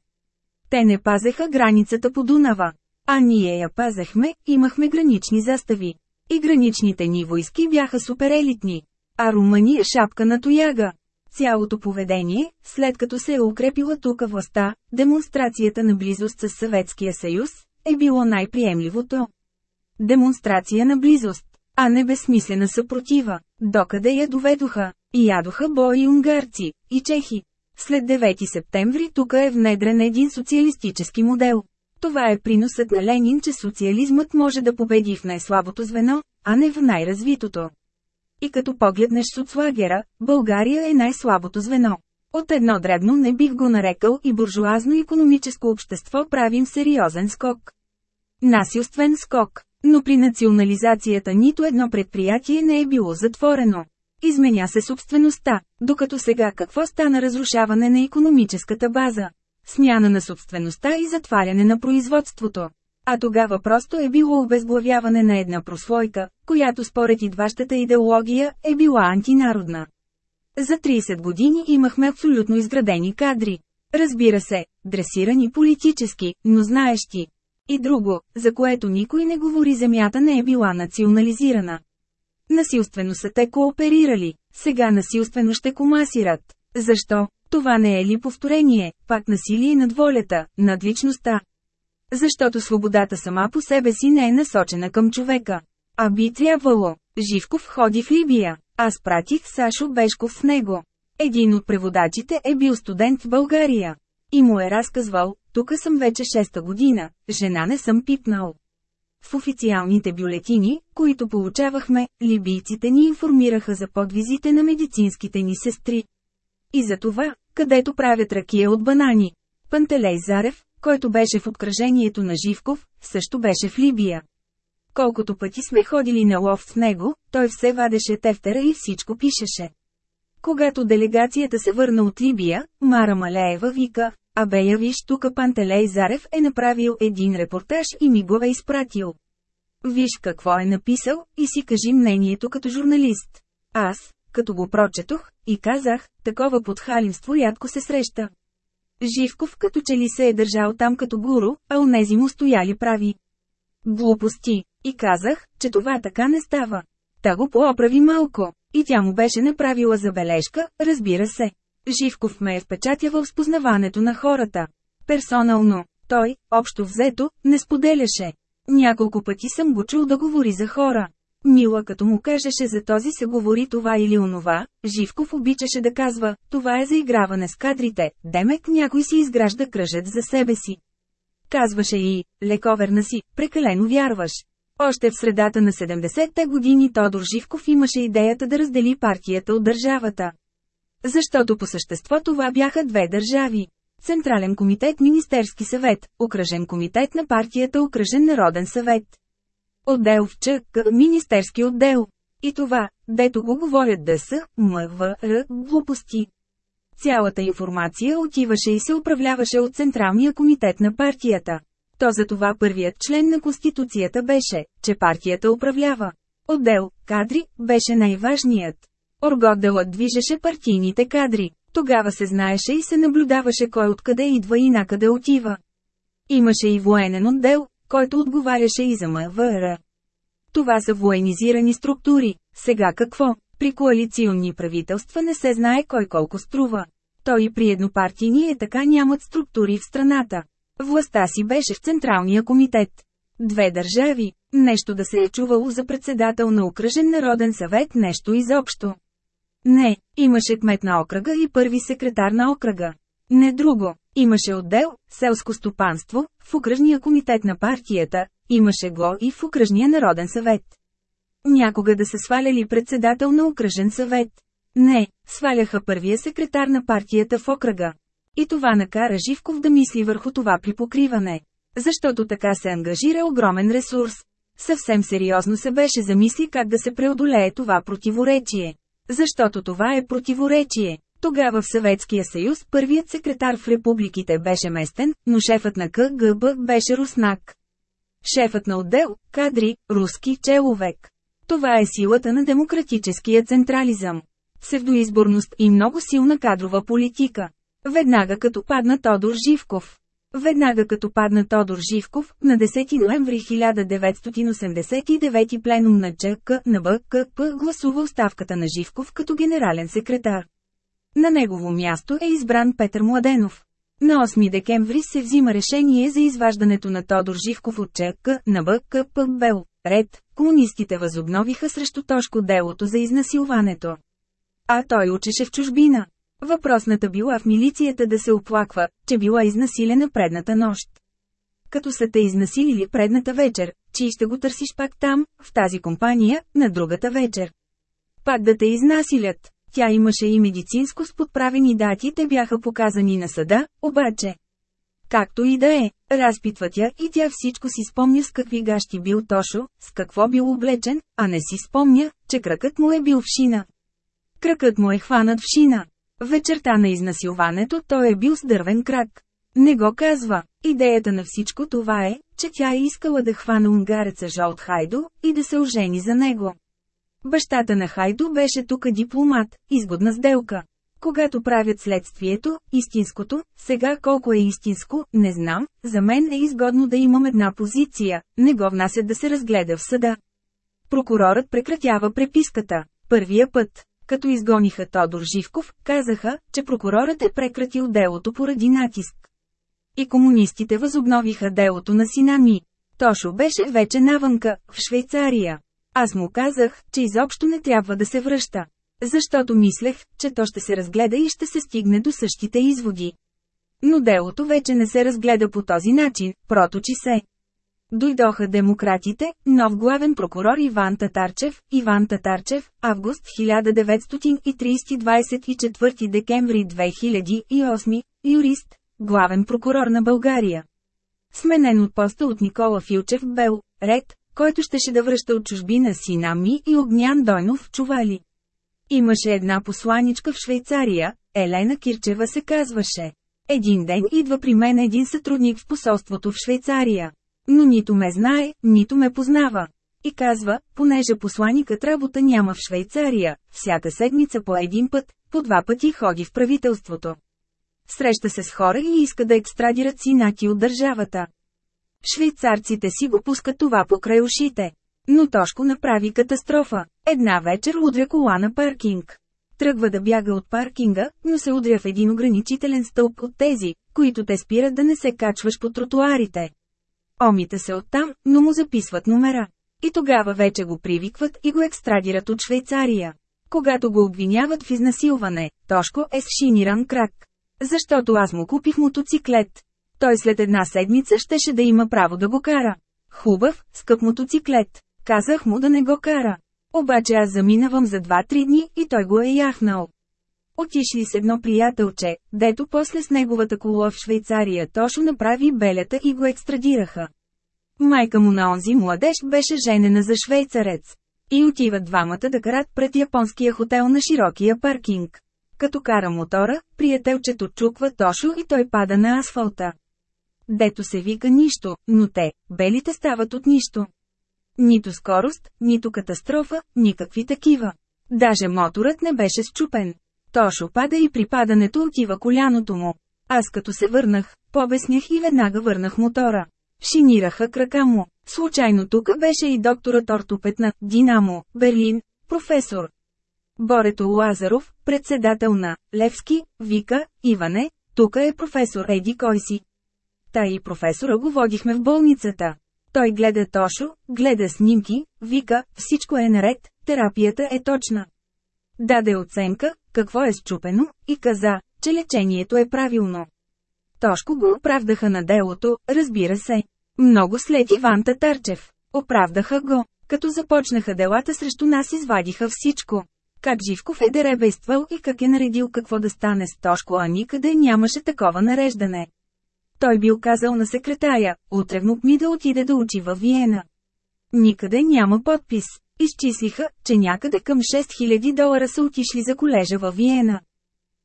Те не пазеха границата по Дунава. А ние я пазехме, имахме гранични застави. И граничните ни войски бяха суперелитни. А Румъния шапка на тояга. Цялото поведение, след като се е укрепила тука властта, демонстрацията на близост с Съветския съюз, е било най-приемливото. демонстрация на близост, а не безсмислена съпротива. Докъде я доведоха? И ядоха бои унгарци, и чехи. След 9 септември тук е внедрен един социалистически модел. Това е приносът на Ленин, че социализмът може да победи в най-слабото звено, а не в най-развитото. И като погледнеш соцлагера, България е най-слабото звено. От едно дребно не бих го нарекал и буржуазно економическо общество правим сериозен скок. Насилствен скок, но при национализацията нито едно предприятие не е било затворено. Изменя се собствеността, докато сега какво стана разрушаване на економическата база. Смяна на собствеността и затваряне на производството. А тогава просто е било обезглавяване на една прослойка, която според идващата идеология е била антинародна. За 30 години имахме абсолютно изградени кадри. Разбира се, дресирани политически, но знаещи. И друго, за което никой не говори земята не е била национализирана. Насилствено са те кооперирали, сега насилствено ще комасират. Защо? Това не е ли повторение, пак насилие над волята, над личността? Защото свободата сама по себе си не е насочена към човека. А би трябвало. Живков ходи в Либия. Аз пратих Сашо Бешков с него. Един от преводачите е бил студент в България. И му е разказвал, тука съм вече шеста година, жена не съм пипнал. В официалните бюлетини, които получавахме, либийците ни информираха за подвизите на медицинските ни сестри. И за това, където правят ракия от банани. Пантелей Зарев, който беше в откръжението на Живков, също беше в Либия. Колкото пъти сме ходили на лов с него, той все вадеше тефтера и всичко пишеше. Когато делегацията се върна от Либия, Мара Малеева вика, Абе я виж тука Пантелей Зарев е направил един репортаж и ми го е изпратил. Виж какво е написал и си кажи мнението като журналист. Аз, като го прочетох, и казах, такова подхалимство рядко се среща. Живков като че ли се е държал там като гуру, а онези му стояли прави. Глупости. И казах, че това така не става. Та го пооправи малко. И тя му беше направила забележка, разбира се. Живков ме е впечатявал с познаването на хората. Персонално, той, общо взето, не споделяше. Няколко пъти съм го чул да говори за хора. Мила като му кажеше за този се говори това или онова, Живков обичаше да казва, това е за играване с кадрите, демек някой си изгражда кръжец за себе си. Казваше и, лековерна си, прекалено вярваш. Още в средата на 70-те години Тодор Живков имаше идеята да раздели партията от държавата. Защото по същество това бяха две държави. Централен комитет Министерски съвет, окръжен комитет на партията Окръжен народен съвет. Отдел в ЧК, Министерски отдел. И това, дето го говорят ДС, МВР, глупости. Цялата информация отиваше и се управляваше от Централния комитет на партията. То за това първият член на Конституцията беше, че партията управлява. Отдел, кадри, беше най-важният. Орготделът движеше партийните кадри. Тогава се знаеше и се наблюдаваше кой откъде идва и накъде отива. Имаше и военен отдел, който отговаряше и за МВР. Това са военизирани структури. Сега какво? При коалиционни правителства не се знае кой колко струва. Той и при еднопартийни е така нямат структури в страната. Властта си беше в Централния комитет. Две държави, нещо да се е чувало за председател на окръжен народен съвет, нещо изобщо. Не, имаше кмет на окръга и първи секретар на окръга. Не друго. Имаше отдел, селско стопанство, в окръжния комитет на партията, имаше го и в окръжния народен съвет. Някога да се сваляли председател на окръжен съвет. Не, сваляха първия секретар на партията в окръга. И това накара Живков да мисли върху това при покриване. Защото така се ангажира огромен ресурс. Съвсем сериозно се беше замисли как да се преодолее това противоречие. Защото това е противоречие. Тогава в Съветския съюз първият секретар в републиките беше местен, но шефът на КГБ беше руснак. Шефът на отдел – кадри, руски человек. Това е силата на демократическия централизъм. Псевдоизборност и много силна кадрова политика. Веднага като падна Тодор Живков. Веднага като падна Тодор Живков, на 10 ноември 1989 пленум на ЧК на БКП гласува оставката на Живков като генерален секретар. На негово място е избран Петър Младенов. На 8 декември се взима решение за изваждането на Тодор Живков от ЧК на БКП Бел. ред, комунистите възобновиха срещу Тошко делото за изнасилването. А той учеше в чужбина. Въпросната била в милицията да се оплаква, че била изнасилена предната нощ. Като са те изнасилили предната вечер, чи ще го търсиш пак там, в тази компания, на другата вечер. Пак да те изнасилят. Тя имаше и медицинско с подправени дати, те бяха показани на съда, обаче. Както и да е, разпитва тя и тя всичко си спомня с какви гащи бил Тошо, с какво бил облечен, а не си спомня, че кракът му е бил в шина. Кракът му е хванат в шина. Вечерта на изнасилването той е бил с дървен крак. Не го казва. Идеята на всичко това е, че тя е искала да хване унгареца Жолт Хайдо и да се ожени за него. Бащата на Хайдо беше тук дипломат, изгодна сделка. Когато правят следствието, истинското, сега колко е истинско, не знам, за мен е изгодно да имам една позиция, не го внасят да се разгледа в съда. Прокурорът прекратява преписката. Първия път, като изгониха Тодор Живков, казаха, че прокурорът е прекратил делото поради натиск. И комунистите възобновиха делото на сина ми. Тошо беше вече навънка, в Швейцария. Аз му казах, че изобщо не трябва да се връща. Защото мислех, че то ще се разгледа и ще се стигне до същите изводи. Но делото вече не се разгледа по този начин, проточи се. Дойдоха демократите, нов главен прокурор Иван Татарчев, Иван Татарчев, август 1930 24 декември 2008, юрист, главен прокурор на България. Сменен от поста от Никола Филчев Бел, ред, който щеше да връща от чужбина сина ми и Огнян Дойнов чували. Имаше една посланичка в Швейцария, Елена Кирчева се казваше. Един ден идва при мен един сътрудник в посолството в Швейцария. Но нито ме знае, нито ме познава. И казва, понеже посланикът работа няма в Швейцария, всяка седмица по един път, по два пъти ходи в правителството. Среща се с хора и иска да екстрадират синати от държавата. Швейцарците си го пускат това покрай ушите. Но Тошко направи катастрофа. Една вечер удря кола на паркинг. Тръгва да бяга от паркинга, но се удря в един ограничителен стълб от тези, които те спират да не се качваш по тротуарите. Омите се оттам, но му записват номера. И тогава вече го привикват и го екстрадират от Швейцария. Когато го обвиняват в изнасилване, Тошко е с шиниран крак. Защото аз му купих мотоциклет. Той след една седмица щеше да има право да го кара. Хубав, скъп мотоциклет. Казах му да не го кара. Обаче аз заминавам за 2-3 дни и той го е яхнал. Отишли с едно приятелче, дето после с неговата кола в Швейцария точно направи белята и го екстрадираха. Майка му на онзи младеж беше женена за швейцарец. И отиват двамата да карат пред японския хотел на широкия паркинг. Като кара мотора, приятелчето чуква Тошо и той пада на асфалта. Дето се вика нищо, но те, белите стават от нищо. Нито скорост, нито катастрофа, никакви такива. Даже моторът не беше счупен. Тошо пада и при падането отива коляното му. Аз като се върнах, побеснях и веднага върнах мотора. Шинираха крака му. Случайно тук беше и докторът ортопед на Динамо, Берлин, професор. Борето Лазаров, председател на Левски, вика, Иване, тук е професор Еди Койси. Та и професора го водихме в болницата. Той гледа Тошо, гледа снимки, вика, всичко е наред, терапията е точна. Даде оценка, какво е счупено, и каза, че лечението е правилно. Тошко го оправдаха на делото, разбира се. Много след Иван Татарчев. Оправдаха го. Като започнаха делата срещу нас извадиха всичко. Как Живков е деребействал и как е наредил какво да стане с Тошко, а никъде нямаше такова нареждане. Той бил казал на секретаря, утре внук ми да отиде да учи във Виена. Никъде няма подпис. Изчислиха, че някъде към 6000 долара са отишли за колежа във Виена.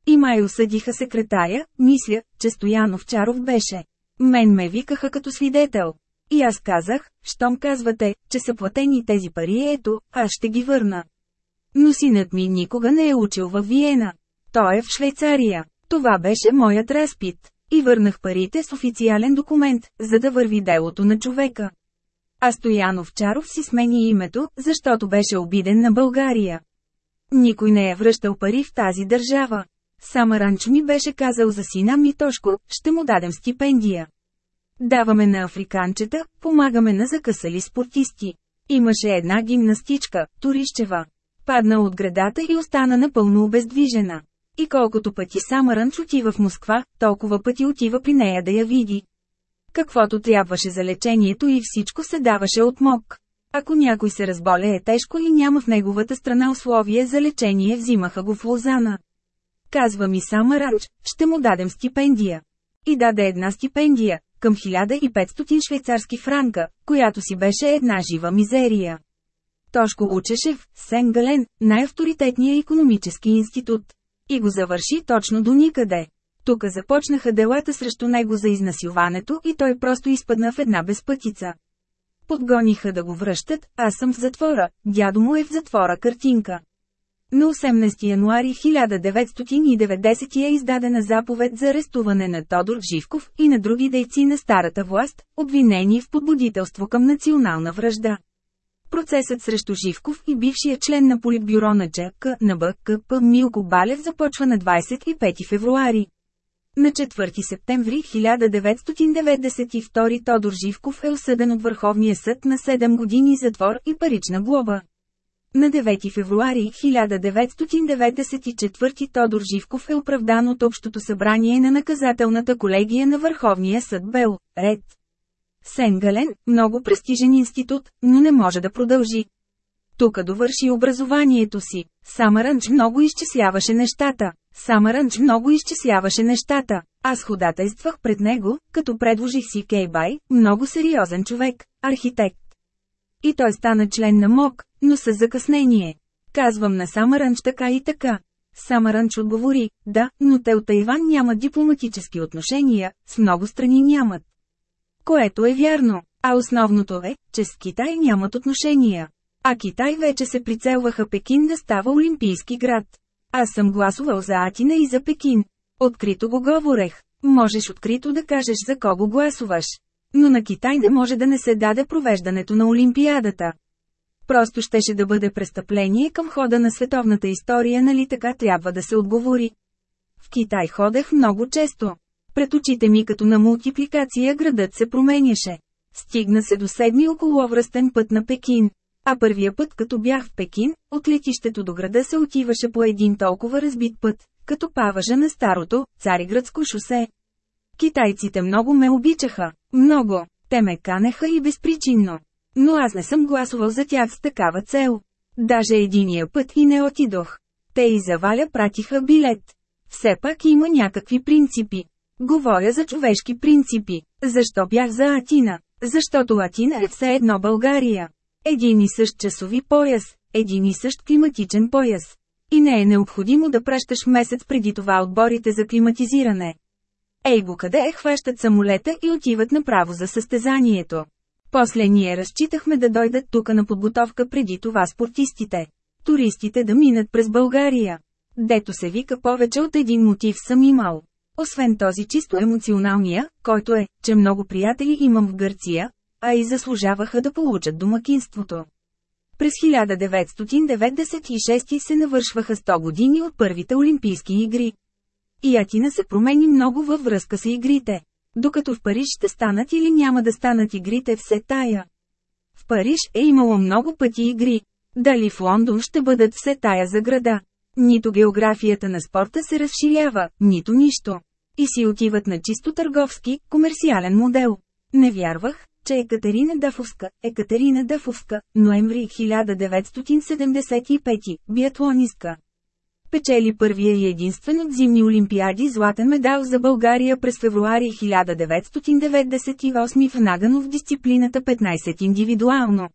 И май осъдиха секретаря, мисля, че Стоянов Чаров беше. Мен ме викаха като свидетел. И аз казах, щом казвате, че са платени тези пари ето, аз ще ги върна. Но синът ми никога не е учил във Виена. Той е в Швейцария. Това беше моят разпит. И върнах парите с официален документ, за да върви делото на човека. А Стоянов Чаров си смени името, защото беше обиден на България. Никой не е връщал пари в тази държава. Сама Ранч ми беше казал за сина ми Тошко, ще му дадем стипендия. Даваме на африканчета, помагаме на закъсали спортисти. Имаше една гимнастичка, Турищева. Падна от градата и остана напълно обездвижена. И колкото пъти Самаранч отива в Москва, толкова пъти отива при нея да я види. Каквото трябваше за лечението и всичко се даваше от мок. Ако някой се разболее тежко и няма в неговата страна условие за лечение, взимаха го в Лозана. Казва ми сама Ранч, ще му дадем стипендия. И даде една стипендия, към 1500 швейцарски франка, която си беше една жива мизерия. Тошко учеше в Сенгален, най-авторитетния економически институт. И го завърши точно до никъде. Тук започнаха делата срещу него за изнасилването и той просто изпадна в една безпътица. Подгониха да го връщат, аз съм в затвора, дядо му е в затвора картинка. На 18 януари 1990 е издадена заповед за арестуване на Тодор Живков и на други дейци на старата власт, обвинени в подбудителство към национална връжда. Процесът срещу Живков и бившия член на политбюро на ДЖК на БКП Милко Балев започва на 25 февруари. На 4 септември 1992 Тодор Живков е осъден от Върховния съд на 7 години затвор и парична глоба. На 9 февруари 1994 Тодор Живков е оправдан от Общото събрание на наказателната колегия на Върховния съд Бел, Ред. Сенгален, много престижен институт, но не може да продължи. Тук довърши образованието си. Самаранч много изчисляваше нещата. Самаранч много изчисляваше нещата. Аз ходатайствах пред него, като предложих си Кейбай, много сериозен човек, архитект. И той стана член на МОК, но с закъснение. Казвам на Самаранч така и така. Самаранч отговори, да, но те от Тайван нямат дипломатически отношения, с много страни нямат. Което е вярно, а основното е, че с Китай нямат отношения. А Китай вече се прицелваха Пекин да става олимпийски град. Аз съм гласувал за Атина и за Пекин. Открито го говорех. Можеш открито да кажеш за кого гласуваш. Но на Китай не може да не се даде провеждането на Олимпиадата. Просто щеше да бъде престъпление към хода на световната история, нали така трябва да се отговори. В Китай ходех много често. Пред очите ми като на мултипликация градът се променяше. Стигна се до седми околовръстен път на Пекин. А първия път като бях в Пекин, от летището до града се отиваше по един толкова разбит път, като паважа на старото, цариградско шосе. Китайците много ме обичаха, много, те ме канеха и безпричинно. Но аз не съм гласувал за тях с такава цел. Даже единия път и не отидох. Те и заваля пратиха билет. Все пак има някакви принципи. Говоря за човешки принципи. Защо бях за Атина? Защото Атина е все едно България. Един и същ часови пояс, един и същ климатичен пояс. И не е необходимо да пращаш месец преди това отборите за климатизиране. Ей го къде е хващат самолета и отиват направо за състезанието. После ние разчитахме да дойдат тука на подготовка преди това спортистите. Туристите да минат през България. Дето се вика повече от един мотив съм имал. Освен този чисто емоционалния, който е, че много приятели имам в Гърция, а и заслужаваха да получат домакинството. През 1996 се навършваха 100 години от първите Олимпийски игри. И Атина се промени много във връзка с игрите. Докато в Париж ще станат или няма да станат игрите все тая. В Париж е имало много пъти игри. Дали в Лондон ще бъдат все тая за града. Нито географията на спорта се разширява, нито нищо. И си отиват на чисто търговски, комерциален модел. Не вярвах, че Екатерина Дафовска, Екатерина Дафовска, ноември 1975, биатлонистка. Печели първия и единствен от зимни олимпиади златен медал за България през февруари 1998 в Нагано в дисциплината 15 индивидуално.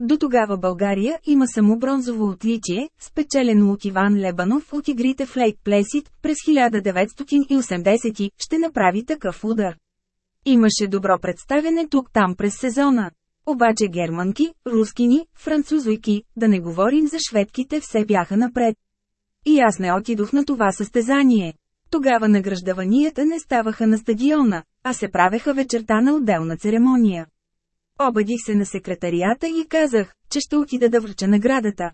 До тогава България има само бронзово отличие, спечелено от Иван Лебанов от игрите в Лейк Плесит през 1980 ще направи такъв удар. Имаше добро представяне тук-там през сезона. Обаче германки, рускини, французойки, да не говорим за шведките все бяха напред. И аз не отидох на това състезание. Тогава награждаванията не ставаха на стадиона, а се правеха вечерта на отделна церемония. Обадих се на секретарията и казах, че ще отида да връча наградата.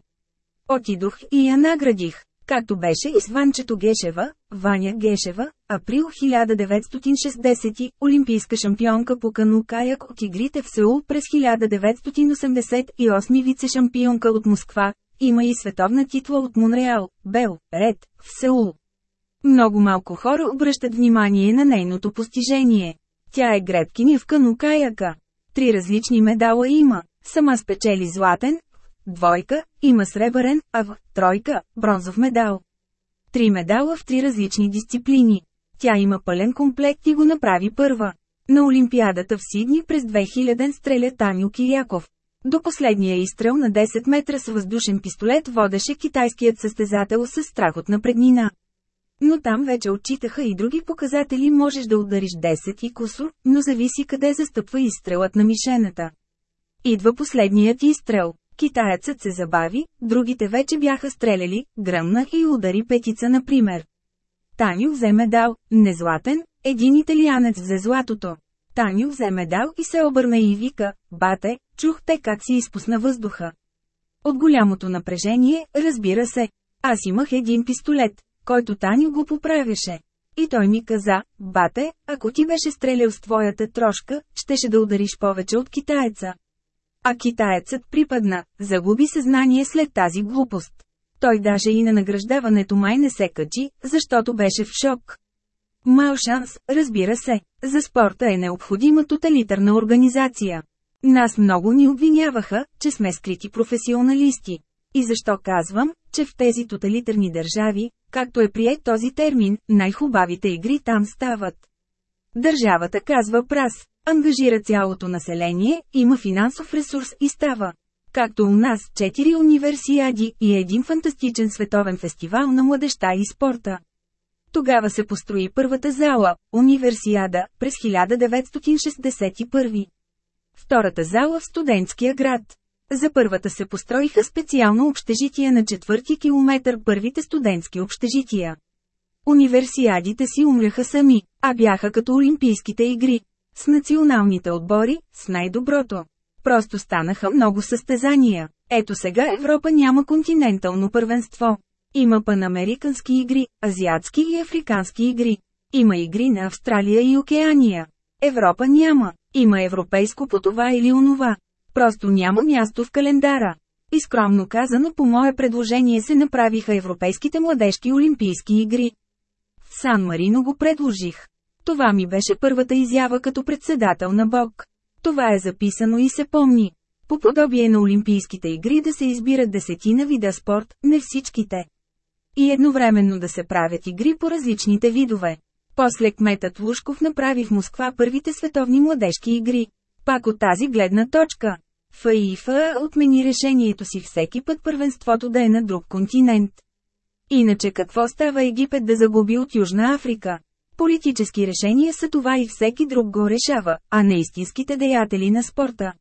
Отидох и я наградих. Както беше и с Ванчето Гешева, Ваня Гешева, април 1960, олимпийска шампионка по кану-каяк от игрите в Сеул през 1988 вице-шампионка от Москва, има и световна титла от Монреал, Бел, Ред, в Сеул. Много малко хора обръщат внимание на нейното постижение. Тя е гребкиня в кану-каяка. Три различни медала има. Сама спечели златен, двойка, има сребърен, а в тройка – бронзов медал. Три медала в три различни дисциплини. Тя има пълен комплект и го направи първа. На Олимпиадата в Сидни през 2000 стреля Таню Киряков. До последния изстрел на 10 метра с въздушен пистолет водеше китайският състезател с страхотна преднина. Но там вече отчитаха и други показатели можеш да удариш 10 и кусор, но зависи къде застъпва изстрелът на мишената. Идва последният изстрел. Китаецът се забави, другите вече бяха стреляли, гръмна и удари петица например. Таню взе медал, не златен, един италианец взе златото. Таню взе медал и се обърна и вика, бате, чухте как си изпусна въздуха. От голямото напрежение, разбира се. Аз имах един пистолет, който Таню го поправяше. И той ми каза, бате, ако ти беше стрелял с твоята трошка, щеше да удариш повече от китаеца. А китаецът припадна, загуби съзнание след тази глупост. Той даже и на награждаването май не се качи, защото беше в шок. Мал шанс, разбира се, за спорта е необходима тоталитарна организация. Нас много ни обвиняваха, че сме скрити професионалисти. И защо казвам, че в тези тоталитарни държави, както е прият този термин, най-хубавите игри там стават. Държавата казва прас, ангажира цялото население, има финансов ресурс и става. Както у нас, четири универсиади и един фантастичен световен фестивал на младеща и спорта. Тогава се построи първата зала, универсиада, през 1961. Втората зала в студентския град. За първата се построиха специално общежития на четвърти километър първите студентски общежития. Универсиадите си умряха сами, а бяха като Олимпийските игри. С националните отбори, с най-доброто. Просто станаха много състезания. Ето сега Европа няма континентално първенство. Има панамерикански игри, азиатски и африкански игри. Има игри на Австралия и Океания. Европа няма. Има европейско по това или онова. Просто няма място в календара. И скромно казано по мое предложение се направиха Европейските младежки олимпийски игри. В Сан Марино го предложих. Това ми беше първата изява като председател на Бог. Това е записано и се помни. По подобие на Олимпийските игри да се избират десетина вида спорт, не всичките. И едновременно да се правят игри по различните видове. После кметът Лушков направи в Москва първите световни младежки игри. Пак от тази гледна точка. ФИФА отмени решението си всеки път първенството да е на друг континент. Иначе какво става Египет да загуби от Южна Африка? Политически решения са това и всеки друг го решава, а не истинските деятели на спорта.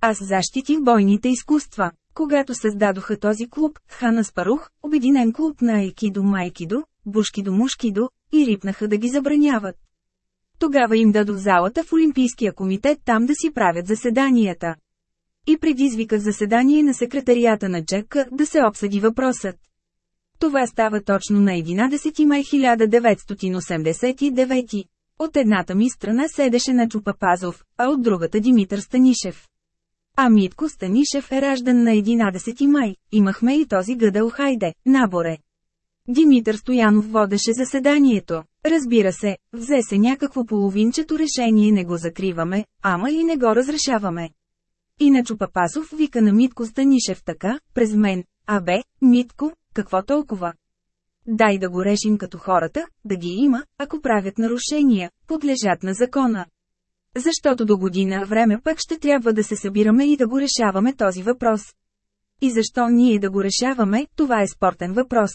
Аз защитих бойните изкуства. Когато създадоха този клуб, Хана Спарух, обединен клуб на Айкидо Майкидо, Бушкидо Мушкидо, и рипнаха да ги забраняват. Тогава им дадох залата в Олимпийския комитет там да си правят заседанията. И предизвиках заседание на секретарията на Джека да се обсъди въпросът. Това става точно на 11 май 1989. От едната ми страна седеше на Чупапазов, а от другата Димитър Станишев. А Митко Станишев е раждан на 11 май, имахме и този гъдъл хайде, наборе. Димитър Стоянов водеше заседанието. Разбира се, взе се някакво половинчето решение не го закриваме, ама и не го разрешаваме. Иначе Папасов вика на Митко Станишев така, през мен, а бе, Митко, какво толкова? Дай да го решим като хората, да ги има, ако правят нарушения, подлежат на закона. Защото до година време пък ще трябва да се събираме и да го решаваме този въпрос. И защо ние да го решаваме, това е спортен въпрос.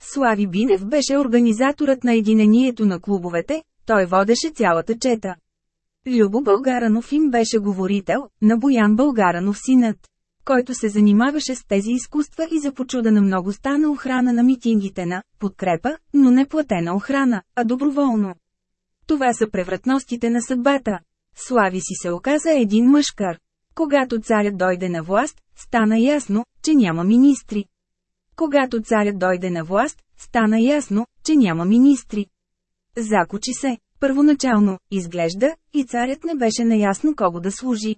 Слави Бинев беше организаторът на единението на клубовете, той водеше цялата чета. Любо Българанов им беше говорител, на Боян Българанов синът който се занимаваше с тези изкуства и за почуда на много стана охрана на митингите на подкрепа, но не платена охрана, а доброволно. Това са превратностите на съдбата. Слави си се оказа един мъжкар. Когато царят дойде на власт, стана ясно, че няма министри. Когато царят дойде на власт, стана ясно, че няма министри. Закочи се. Първоначално, изглежда, и царят не беше наясно кого да служи.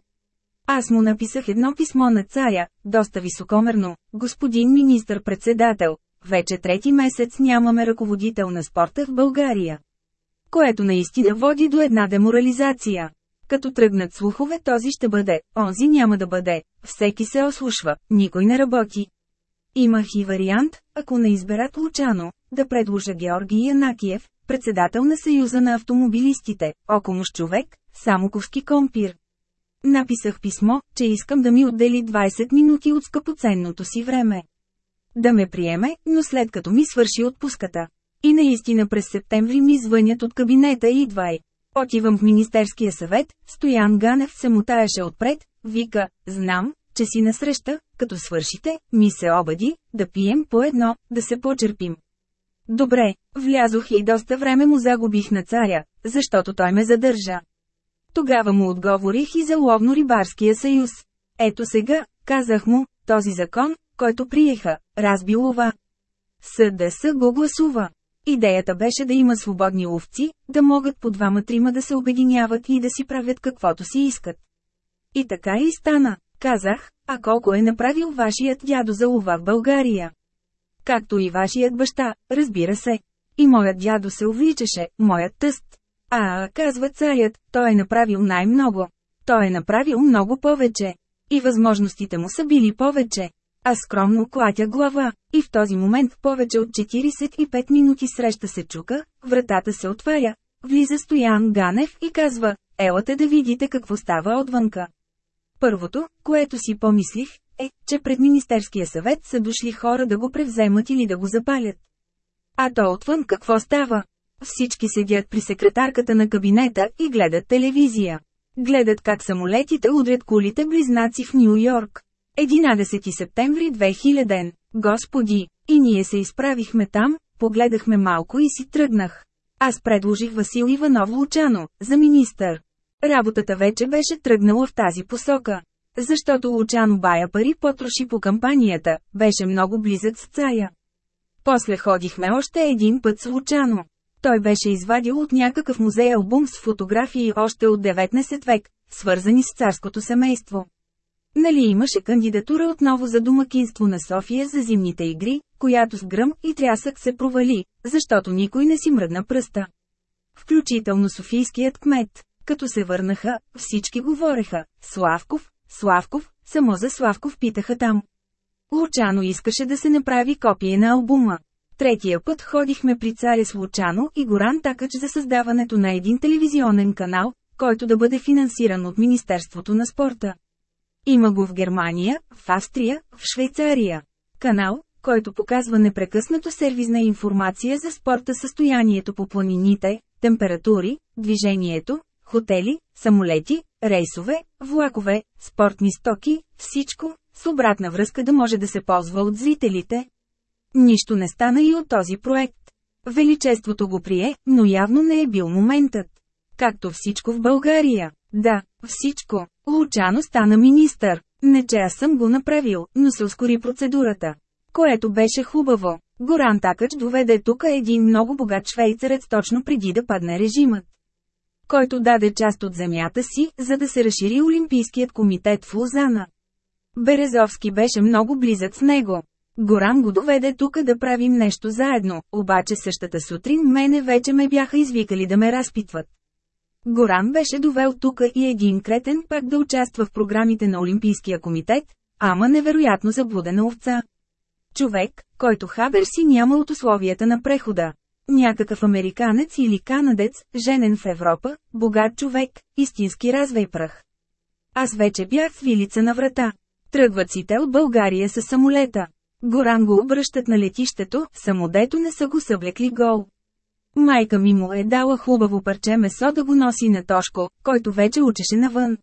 Аз му написах едно писмо на царя, доста високомерно, господин министър-председател, вече трети месец нямаме ръководител на спорта в България. Което наистина води до една деморализация. Като тръгнат слухове този ще бъде, онзи няма да бъде, всеки се ослушва, никой не работи. Имах и вариант, ако не изберат Лучано, да предложа Георги Янакиев, председател на Съюза на автомобилистите, окомощ човек, Самоковски компир. Написах писмо, че искам да ми отдели 20 минути от скъпоценното си време. Да ме приеме, но след като ми свърши отпуската. И наистина през септември ми звънят от кабинета и идвай. Отивам в Министерския съвет, Стоян Ганев се мутаеше отпред, вика, знам, че си насреща, като свършите, ми се обади, да пием по едно, да се почерпим. Добре, влязох и доста време му загубих на царя, защото той ме задържа. Тогава му отговорих и за ловно-рибарския съюз. Ето сега, казах му, този закон, който приеха, разби лова. СДС го гласува. Идеята беше да има свободни ловци, да могат по двама-трима да се обединяват и да си правят каквото си искат. И така и стана, казах, а колко е направил вашият дядо за лова в България. Както и вашият баща, разбира се. И моят дядо се увличаше, моят тъст. А, казва царят, той е направил най-много. Той е направил много повече. И възможностите му са били повече. А скромно клатя глава, и в този момент повече от 45 минути среща се чука, вратата се отваря, влиза Стоян Ганев и казва, елате да видите какво става отвънка. Първото, което си помислих, е, че пред Министерския съвет са дошли хора да го превземат или да го запалят. А то отвън какво става? Всички седят при секретарката на кабинета и гледат телевизия. Гледат как самолетите удрят кулите близнаци в Нью Йорк. 11 септември 2000. Господи, и ние се изправихме там, погледахме малко и си тръгнах. Аз предложих Васил Иванов Лучано, за министър. Работата вече беше тръгнала в тази посока. Защото Лучано бая пари потроши по кампанията, беше много близък с цая. После ходихме още един път с Лучано. Той беше извадил от някакъв музей албум с фотографии още от 19 век, свързани с царското семейство. Нали имаше кандидатура отново за домакинство на София за зимните игри, която с гръм и трясък се провали, защото никой не си мръдна пръста. Включително Софийският кмет. Като се върнаха, всички говореха, Славков, Славков, само за Славков питаха там. Лучано искаше да се направи копие на албума. Третия път ходихме при царя с Лучано и Горан Такач за създаването на един телевизионен канал, който да бъде финансиран от Министерството на спорта. Има го в Германия, в Австрия, в Швейцария. Канал, който показва непрекъснато сервизна информация за спорта състоянието по планините, температури, движението, хотели, самолети, рейсове, влакове, спортни стоки, всичко, с обратна връзка да може да се ползва от зрителите. Нищо не стана и от този проект. Величеството го прие, но явно не е бил моментът. Както всичко в България. Да, всичко. Лучано стана министър. Не че аз съм го направил, но се ускори процедурата. Което беше хубаво. Горан Такач доведе тук един много богат швейцарец точно преди да падне режимът. Който даде част от земята си, за да се разшири Олимпийският комитет в Лозана. Березовски беше много близък с него. Горан го доведе тук да правим нещо заедно, обаче същата сутрин мене вече ме бяха извикали да ме разпитват. Горан беше довел тук и един кретен пак да участва в програмите на Олимпийския комитет, ама невероятно заблудена овца. Човек, който хабер си няма от условията на прехода. Някакъв американец или канадец, женен в Европа, богат човек, истински развейпрах. Аз вече бях в вилица на врата. Тръгват сите от България с самолета. Горан го обръщат на летището, самодето не са го съблекли гол. Майка ми му е дала хубаво парче месо да го носи на Тошко, който вече учеше навън.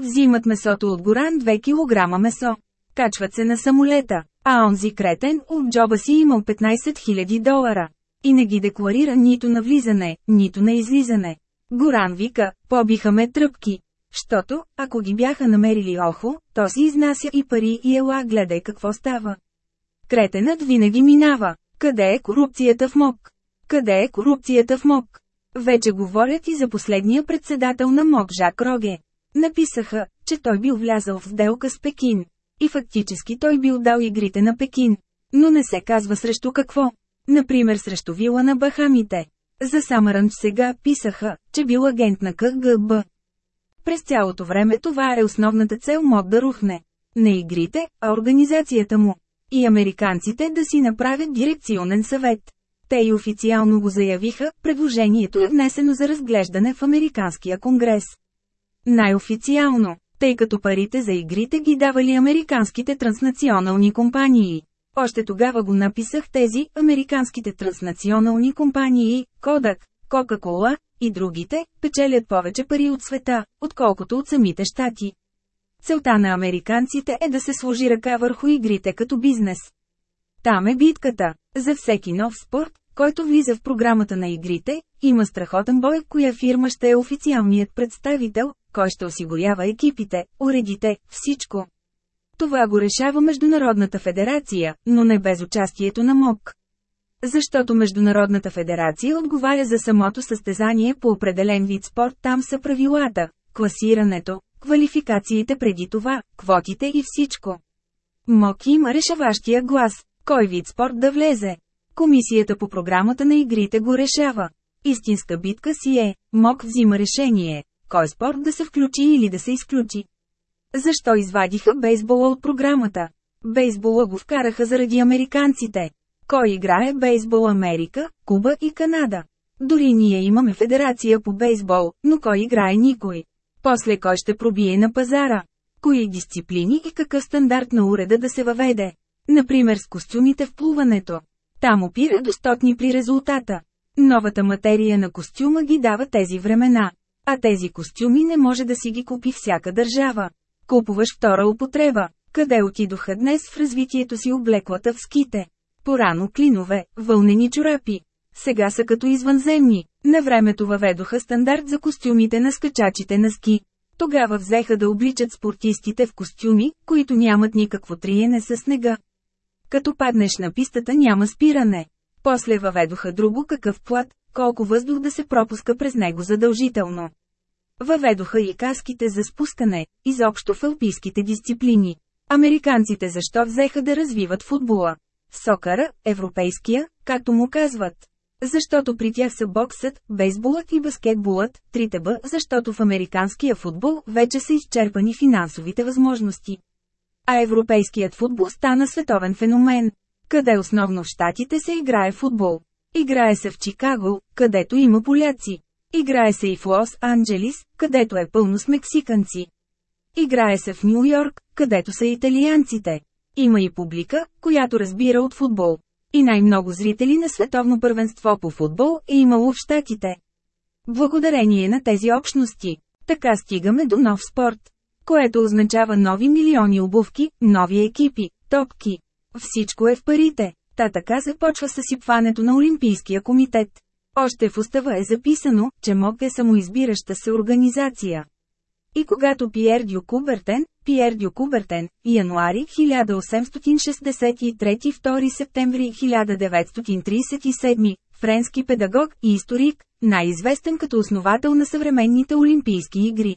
Взимат месото от Горан 2 кг месо. Качват се на самолета, а онзи кретен от джоба си имал 15 000 долара. И не ги декларира нито на влизане, нито на излизане. Горан вика, побиха ме тръпки. Щото, ако ги бяха намерили охо, то си изнася и пари и ела гледай какво става. Кретенът винаги минава. Къде е корупцията в МОК? Къде е корупцията в МОК? Вече говорят и за последния председател на МОК Жак Роге. Написаха, че той бил влязал в сделка с Пекин. И фактически той бил дал игрите на Пекин. Но не се казва срещу какво. Например срещу вила на Бахамите. За Самаранч сега писаха, че бил агент на КГБ. През цялото време това е основната цел МОК да рухне. Не игрите, а организацията му. И американците да си направят дирекционен съвет. Те и официално го заявиха, предложението е внесено за разглеждане в Американския конгрес. Най-официално, тъй като парите за игрите ги давали американските транснационални компании. Още тогава го написах тези, американските транснационални компании, Kodak, Coca-Cola и другите, печелят повече пари от света, отколкото от самите щати. Целта на американците е да се сложи ръка върху игрите като бизнес. Там е битката. За всеки нов спорт, който влиза в програмата на игрите, има страхотен бой, коя фирма ще е официалният представител, кой ще осигурява екипите, уредите, всичко. Това го решава Международната федерация, но не без участието на МОК. Защото Международната федерация отговаря за самото състезание по определен вид спорт, там са правилата, класирането, квалификациите преди това, квотите и всичко. МОК има решаващия глас, кой вид спорт да влезе. Комисията по програмата на игрите го решава. Истинска битка си е, МОК взима решение, кой спорт да се включи или да се изключи. Защо извадиха бейсбола от програмата? Бейсбола го вкараха заради американците. Кой играе бейсбол Америка, Куба и Канада? Дори ние имаме федерация по бейсбол, но кой играе никой? После кой ще пробие на пазара? Кои дисциплини и какъв стандарт на уреда да се въведе? Например с костюмите в плуването. Там опира до стотни при резултата. Новата материя на костюма ги дава тези времена. А тези костюми не може да си ги купи всяка държава. Купуваш втора употреба. Къде отидоха днес в развитието си облеклата в ските? Порано клинове, вълнени чорапи. Сега са като извънземни. На времето въведоха стандарт за костюмите на скачачите на ски. Тогава взеха да обличат спортистите в костюми, които нямат никакво триене с снега. Като паднеш на пистата няма спиране. После въведоха друго какъв плат, колко въздух да се пропуска през него задължително. Въведоха и каските за спускане, изобщо в алпийските дисциплини. Американците защо взеха да развиват футбола? Сокара, европейския, както му казват. Защото при тях са боксът, бейсболът и баскетболът, трите Б, защото в американския футбол вече са изчерпани финансовите възможности. А европейският футбол стана световен феномен. Къде основно в Штатите се играе футбол? Играе се в Чикаго, където има поляци. Играе се и в Лос-Анджелис, където е пълно с мексиканци. Играе се в Нью Йорк, където са италианците. Има и публика, която разбира от футбол. И най-много зрители на световно първенство по футбол е имало в Штатите. Благодарение на тези общности, така стигаме до нов спорт, което означава нови милиони обувки, нови екипи, топки. Всичко е в парите. Та така започва съсипването на Олимпийския комитет. Още в устава е записано, че МОК е самоизбираща се организация. И когато Пиер Дю Кубертен, Пиер Дю Кубертен, януари 1863 2 септември 1937, френски педагог и историк, най-известен като основател на съвременните Олимпийски игри.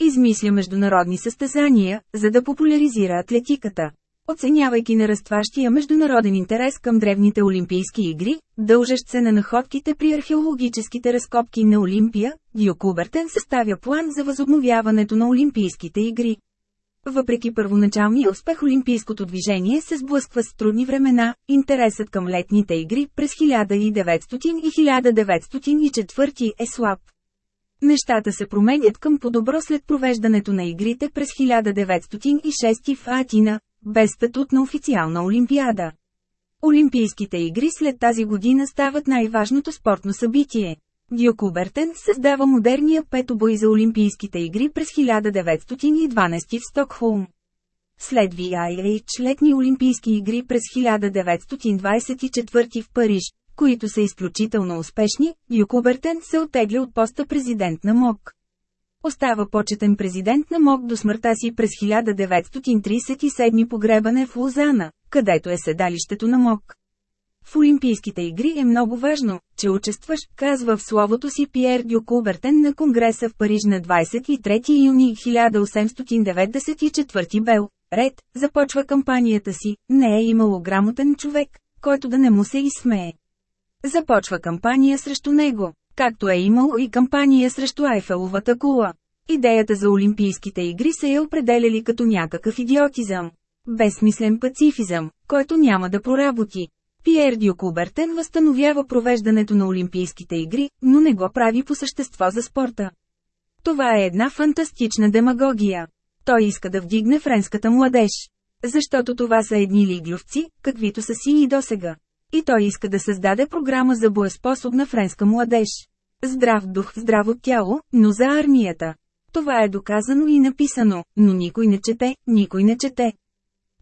Измисля международни състезания, за да популяризира атлетиката. Оценявайки нарастващия международен интерес към древните Олимпийски игри, дължащ се на находките при археологическите разкопки на Олимпия, Дю Кубертен съставя план за възобновяването на Олимпийските игри. Въпреки първоначалния успех Олимпийското движение се сблъсква с трудни времена, интересът към летните игри през 1900 и 1904 е слаб. Нещата се променят към по-добро след провеждането на игрите през 1906 в Атина, без статут на официална олимпиада. Олимпийските игри след тази година стават най-важното спортно събитие. Дю Кубертен създава модерния петобой за Олимпийските игри през 1912 в Стокхолм. След VIH летни Олимпийски игри през 1924 в Париж, които са изключително успешни, Дю Кубертен се отегля от поста президент на МОК. Остава почетен президент на МОК до смъртта си през 1937 погребане в Лозана, където е седалището на МОК. В Олимпийските игри е много важно, че участваш, казва в словото си Пьер Дю Кубертен на Конгреса в Париж на 23 юни 1894 Бел. Ред, започва кампанията си, не е имало грамотен човек, който да не му се изсмее. Започва кампания срещу него, както е имало и кампания срещу Айфеловата кула. Идеята за Олимпийските игри се е определяли като някакъв идиотизъм. Безсмислен пацифизъм, който няма да проработи. Пиер Дю Кубертен възстановява провеждането на Олимпийските игри, но не го прави по същество за спорта. Това е една фантастична демагогия. Той иска да вдигне френската младеж. Защото това са едни лиглювци, каквито са си и досега. И той иска да създаде програма за боеспособна френска младеж. Здрав дух в здраво тяло, но за армията. Това е доказано и написано, но никой не чете, никой не чете.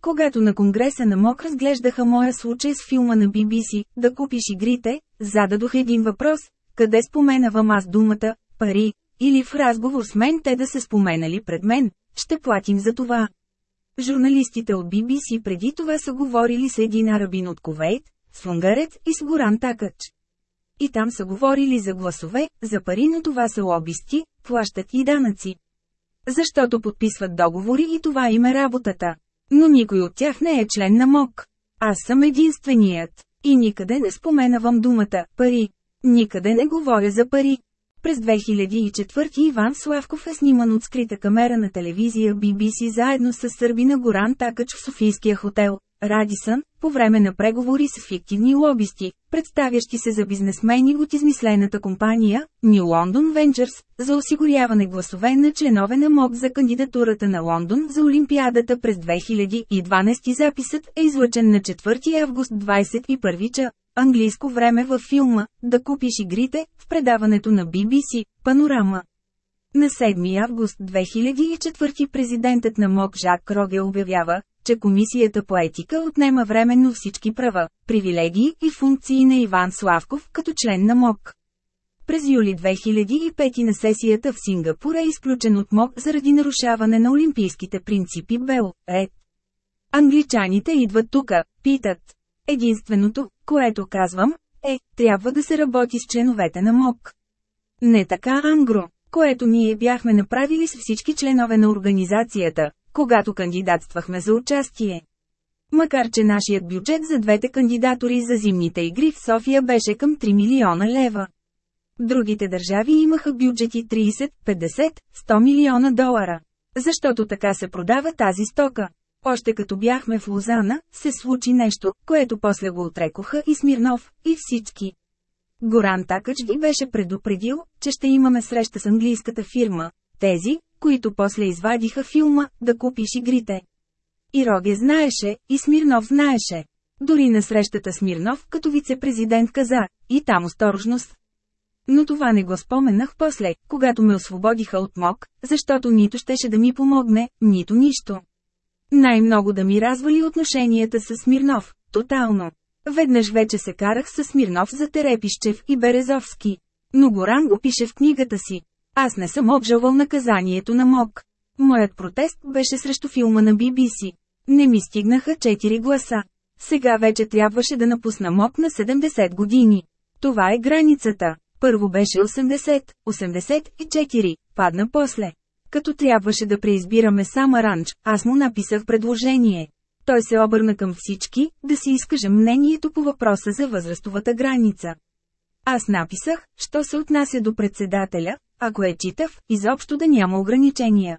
Когато на Конгреса на МОК разглеждаха моя случай с филма на BBC, да купиш игрите, зададох един въпрос, къде споменавам аз думата «пари», или в разговор с мен те да се споменали пред мен, ще платим за това. Журналистите от BBC преди това са говорили с един арабин от Ковейт, с унгарец и с Горан Такъч. И там са говорили за гласове, за пари, но това са лобисти, плащат и данъци. Защото подписват договори и това им е работата. Но никой от тях не е член на МОК. Аз съм единственият. И никъде не споменавам думата «пари». Никъде не говоря за пари. През 2004 Иван Славков е сниман от скрита камера на телевизия BBC заедно с сърбина Горан Такач в Софийския хотел. Радисън, по време на преговори с фиктивни лобисти, представящи се за бизнесмени от измислената компания, New London Ventures, за осигуряване гласове на членове на МОК за кандидатурата на Лондон за Олимпиадата през 2012 записът е излъчен на 4 август 21 ча, английско време във филма «Да купиш игрите» в предаването на BBC, Панорама. На 7 август 2004 президентът на МОК Жак Кроге обявява, че Комисията по етика отнема временно всички права, привилегии и функции на Иван Славков като член на МОК. През юли 2005 на сесията в Сингапур е изключен от МОК заради нарушаване на олимпийските принципи Бел, Ред. Англичаните идват тука, питат. Единственото, което казвам, е, трябва да се работи с членовете на МОК. Не така Ангро, което ние бяхме направили с всички членове на организацията, когато кандидатствахме за участие. Макар че нашият бюджет за двете кандидатори за зимните игри в София беше към 3 милиона лева. Другите държави имаха бюджети 30, 50, 100 милиона долара. Защото така се продава тази стока. Още като бяхме в Лозана, се случи нещо, което после го отрекоха и Смирнов, и всички. Горан Такъч ги беше предупредил, че ще имаме среща с английската фирма. Тези, които после извадиха филма, да купиш игрите. И Роге знаеше, и Смирнов знаеше. Дори на срещата Смирнов като вице-президент каза, и там осторожност. Но това не го споменах после, когато ме освободиха от МОК, защото нито щеше да ми помогне, нито нищо. Най-много да ми развали отношенията с Смирнов, тотално. Веднъж вече се карах с Смирнов за Терепищев и Березовски. Но Горан го пише в книгата си. Аз не съм обжалвал наказанието на МОК. Моят протест беше срещу филма на BBC. Не ми стигнаха 4 гласа. Сега вече трябваше да напусна МОК на 70 години. Това е границата. Първо беше 80, 84, падна после. Като трябваше да преизбираме сама ранч, аз му написах предложение. Той се обърна към всички, да си изкаже мнението по въпроса за възрастовата граница. Аз написах, що се отнася до председателя, ако е читав, изобщо да няма ограничения.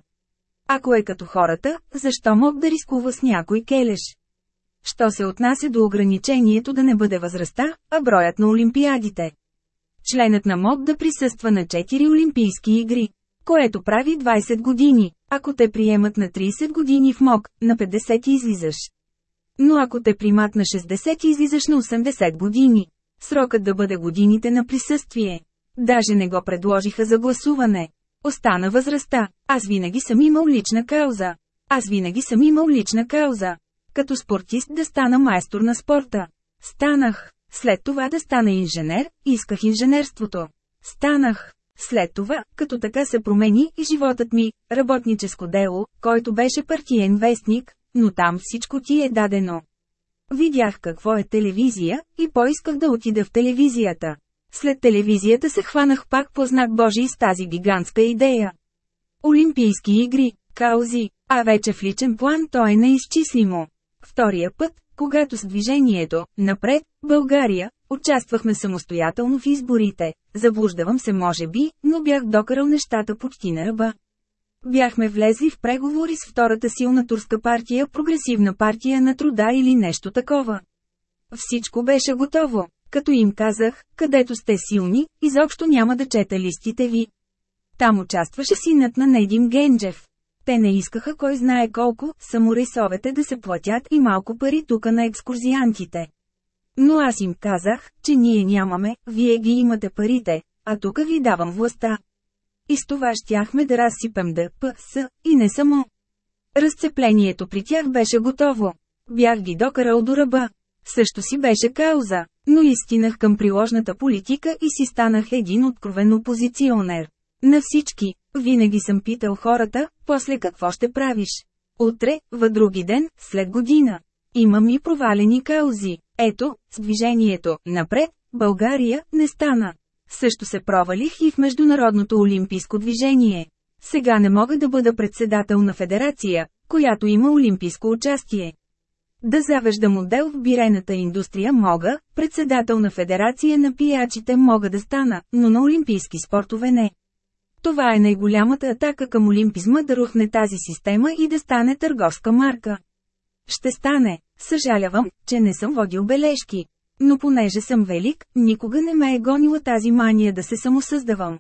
Ако е като хората, защо мог да рискува с някой келеш? Що се отнася до ограничението да не бъде възрастта, а броят на олимпиадите? Членът на МОК да присъства на 4 олимпийски игри, което прави 20 години. Ако те приемат на 30 години в МОК, на 50 излизаш. Но ако те примат на 60 излизаш на 80 години. Срокът да бъде годините на присъствие. Даже не го предложиха за гласуване. Остана възрастта. Аз винаги съм имал лична кауза. Аз винаги съм имал лична кауза. Като спортист да стана майстор на спорта. Станах. След това да стана инженер, исках инженерството. Станах. След това, като така се промени и животът ми, работническо дело, който беше партиен вестник, но там всичко ти е дадено. Видях какво е телевизия, и поисках да отида в телевизията. След телевизията се хванах пак по знак Божий с тази гигантска идея. Олимпийски игри, каузи, а вече в личен план то е неизчислимо. Втория път, когато с движението «Напред, България» участвахме самостоятелно в изборите, заблуждавам се може би, но бях докарал нещата почти на ръба. Бяхме влезли в преговори с втората силна турска партия, прогресивна партия на труда или нещо такова. Всичко беше готово. Като им казах, където сте силни, изобщо няма да чета листите ви. Там участваше синът на Недим Генджев. Те не искаха кой знае колко, само рейсовете да се платят и малко пари тука на екскурзиантите. Но аз им казах, че ние нямаме, вие ги имате парите, а тук ви давам властта. И с това щяхме да разсипем ДПС, и не само. Разцеплението при тях беше готово. Бях ги докарал до ръба. Също си беше кауза, но истинах към приложната политика и си станах един откровен опозиционер. На всички, винаги съм питал хората, после какво ще правиш? Утре, в други ден, след година. Имам и провалени каузи. Ето, с движението, напред, България, не стана. Също се провалих и в Международното олимпийско движение. Сега не мога да бъда председател на федерация, която има олимпийско участие. Да завежда модел в бирената индустрия мога, председател на федерация на пиячите мога да стана, но на олимпийски спортове не. Това е най-голямата атака към олимпизма да рухне тази система и да стане търговска марка. Ще стане. Съжалявам, че не съм водил бележки. Но понеже съм велик, никога не ме е гонила тази мания да се самосъздавам.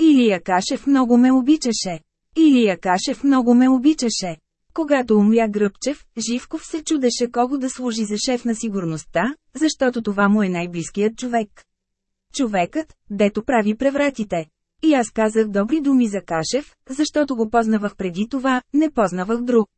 Илия Кашев много ме обичаше. Илия Кашев много ме обичаше. Когато умря Гръбчев, Живков се чудеше кого да служи за шеф на сигурността, защото това му е най-близкият човек. Човекът, дето прави превратите. И аз казах добри думи за Кашев, защото го познавах преди това, не познавах друг.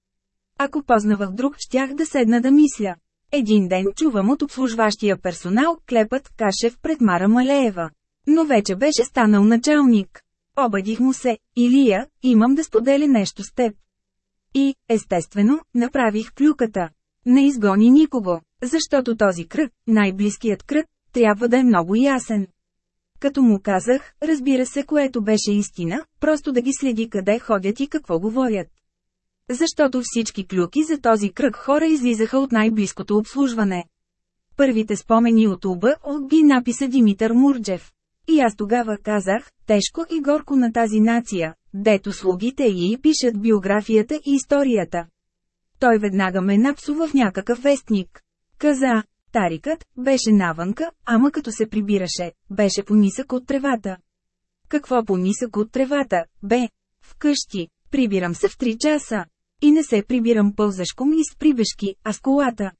Ако познавах друг, щях да седна да мисля. Един ден чувам от обслужващия персонал, клепът Кашев пред Мара Малеева. Но вече беше станал началник. Обадих му се, Илия, имам да споделя нещо с теб. И, естествено, направих клюката. Не изгони никого, защото този кръг, най-близкият кръг, трябва да е много ясен. Като му казах, разбира се, което беше истина, просто да ги следи къде ходят и какво говорят. Защото всички клюки за този кръг хора излизаха от най-близкото обслужване. Първите спомени от Уба от ги написа Димитър Мурджев. И аз тогава казах, тежко и горко на тази нация, дето слугите и пишат биографията и историята. Той веднага ме напсува в някакъв вестник. Каза, Тарикът беше навънка, ама като се прибираше, беше понисък от тревата. Какво понисък от тревата, бе? Вкъщи, прибирам се в 3 часа. И не се прибирам пълзашком и с прибежки, а с колата.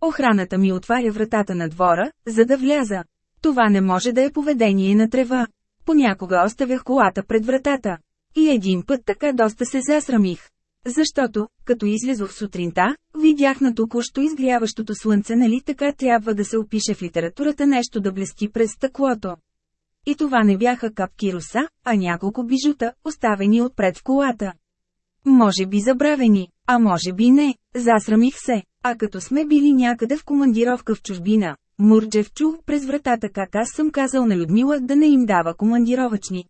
Охраната ми отваря вратата на двора, за да вляза. Това не може да е поведение на трева. Понякога оставях колата пред вратата. И един път така доста се засрамих. Защото, като излезох сутринта, видях на току-що изгряващото слънце нали така трябва да се опише в литературата нещо да блести през стъклото. И това не бяха капки руса, а няколко бижута, оставени отпред в колата. Може би забравени, а може би не, засрамих се, а като сме били някъде в командировка в чужбина, Мурджев чу през вратата как аз съм казал на Людмила да не им дава командировачни.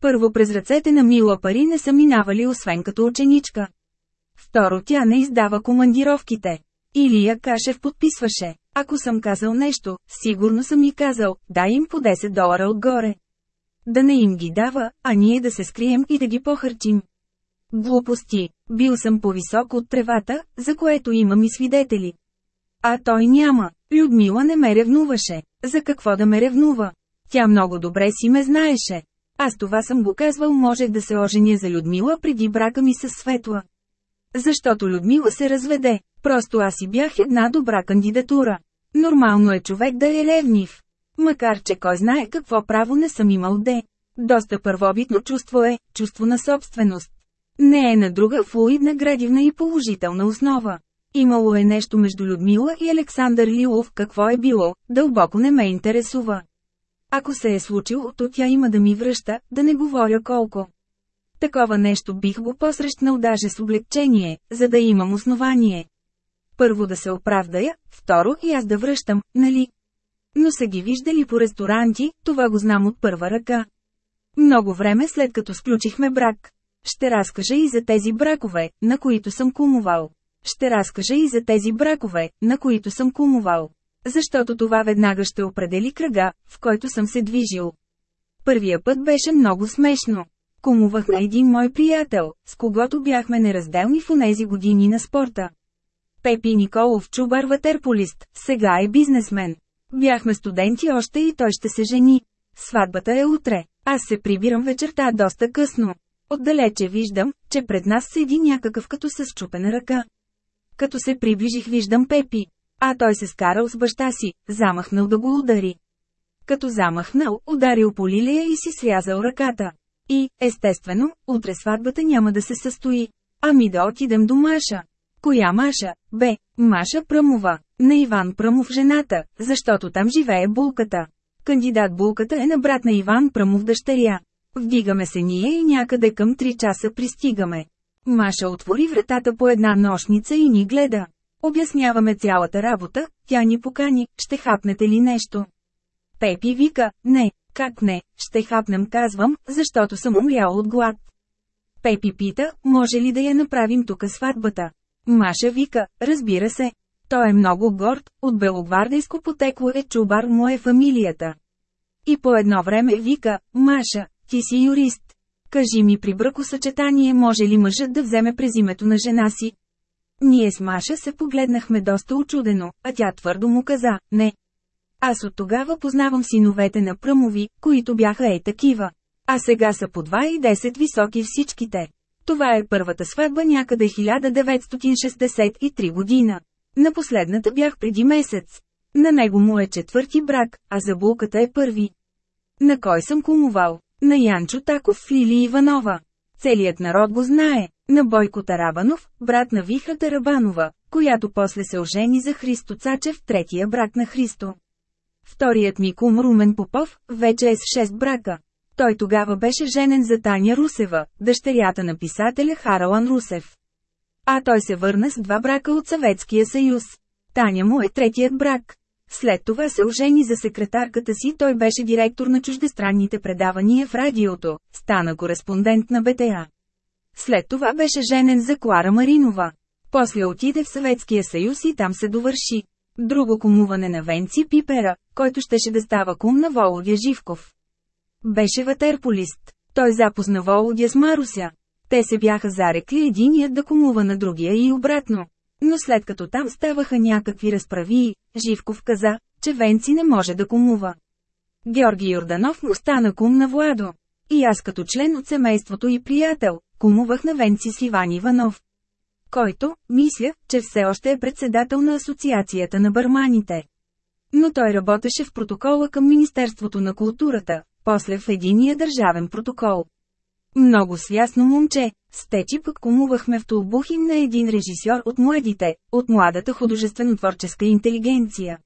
Първо през ръцете на Мила пари не са минавали освен като ученичка. Второ тя не издава командировките. Илия Кашев подписваше. Ако съм казал нещо, сигурно съм и казал, дай им по 10 долара отгоре. Да не им ги дава, а ние да се скрием и да ги похарчим. Глупости. Бил съм по-висок от тревата, за което имам и свидетели. А той няма. Людмила не ме ревнуваше. За какво да ме ревнува? Тя много добре си ме знаеше. Аз това съм го казвал можех да се оженя за Людмила преди брака ми с Светла. Защото Людмила се разведе, просто аз си бях една добра кандидатура. Нормално е човек да е ревнив. Макар че кой знае какво право не съм имал де. Доста първобитно чувство е, чувство на собственост. Не е на друга флуидна градивна и положителна основа. Имало е нещо между Людмила и Александър Лилов, какво е било, дълбоко не ме интересува. Ако се е случило, то тя има да ми връща, да не говоря колко. Такова нещо бих го посрещнал даже с облегчение, за да имам основание. Първо да се оправдая, второ и аз да връщам, нали? Но са ги виждали по ресторанти, това го знам от първа ръка. Много време след като сключихме брак. Ще разкажа и за тези бракове, на които съм кумувал. Ще разкажа и за тези бракове, на които съм кумувал. Защото това веднага ще определи кръга, в който съм се движил. Първия път беше много смешно. Кумувах на един мой приятел, с когото бяхме неразделни в онези години на спорта. Пепи Николов чубар ватерполист, сега е бизнесмен. Бяхме студенти още и той ще се жени. Сватбата е утре. Аз се прибирам вечерта доста късно. Отдалече виждам, че пред нас седи някакъв като с чупена ръка. Като се приближих виждам Пепи. А той се скарал с баща си, замахнал да го удари. Като замахнал, ударил по лилия и си срязал ръката. И, естествено, утре сватбата няма да се състои. Ами да отидем до Маша. Коя Маша? Бе, Маша Пръмова. На Иван Пръмов жената, защото там живее булката. Кандидат булката е на брат на Иван Пръмов дъщеря. Вдигаме се ние и някъде към 3 часа пристигаме. Маша отвори вратата по една нощница и ни гледа. Обясняваме цялата работа, тя ни покани, ще хапнете ли нещо? Пепи вика, не, как не, ще хапнем казвам, защото съм умрял от глад. Пепи пита, може ли да я направим тук сватбата? Маша вика, разбира се. Той е много горд, от белогвардейско потекло е чубар му е фамилията. И по едно време вика, Маша, ти си юрист. Кажи ми при бракосъчетание може ли мъжът да вземе през името на жена си? Ние с Маша се погледнахме доста очудено, а тя твърдо му каза, не. Аз от тогава познавам синовете на Пръмови, които бяха ей такива. А сега са по 2 и 10 високи всичките. Това е първата сватба някъде 1963 година. На последната бях преди месец. На него му е четвърти брак, а за булката е първи. На кой съм кумувал? На Янчо Таков в Лили Иванова. Целият народ го знае. На Бойко Тарабанов, брат на Вихра Тарабанова, която после се ожени за Христо Цачев, третия брак на Христо. Вторият ми кум Румен Попов, вече е с 6 брака. Той тогава беше женен за Таня Русева, дъщерята на писателя Харалан Русев. А той се върна с два брака от Съветския съюз. Таня му е третият брак. След това се ожени за секретарката си, той беше директор на чуждестранните предавания в радиото, стана кореспондент на БТА. След това беше женен за Клара Маринова. После отиде в Съветския съюз и там се довърши. Друго кумуване на Венци Пипера, който щеше да става кум на Володя Живков. Беше ватерполист. Той запозна Володя с Маруся. Те се бяха зарекли единият да кумува на другия и обратно. Но след като там ставаха някакви разправии, Живков каза, че Венци не може да кумува. Георги Йорданов му стана кум на Владо. И аз като член от семейството и приятел, кумувах на Венци с Иван Иванов. Който, мисля, че все още е председател на Асоциацията на бърманите. Но той работеше в протокола към Министерството на културата, после в единия държавен протокол. Много свясно момче, с Течи пък кумувахме в Тулбухин на един режисьор от младите, от младата художествено-творческа интелигенция.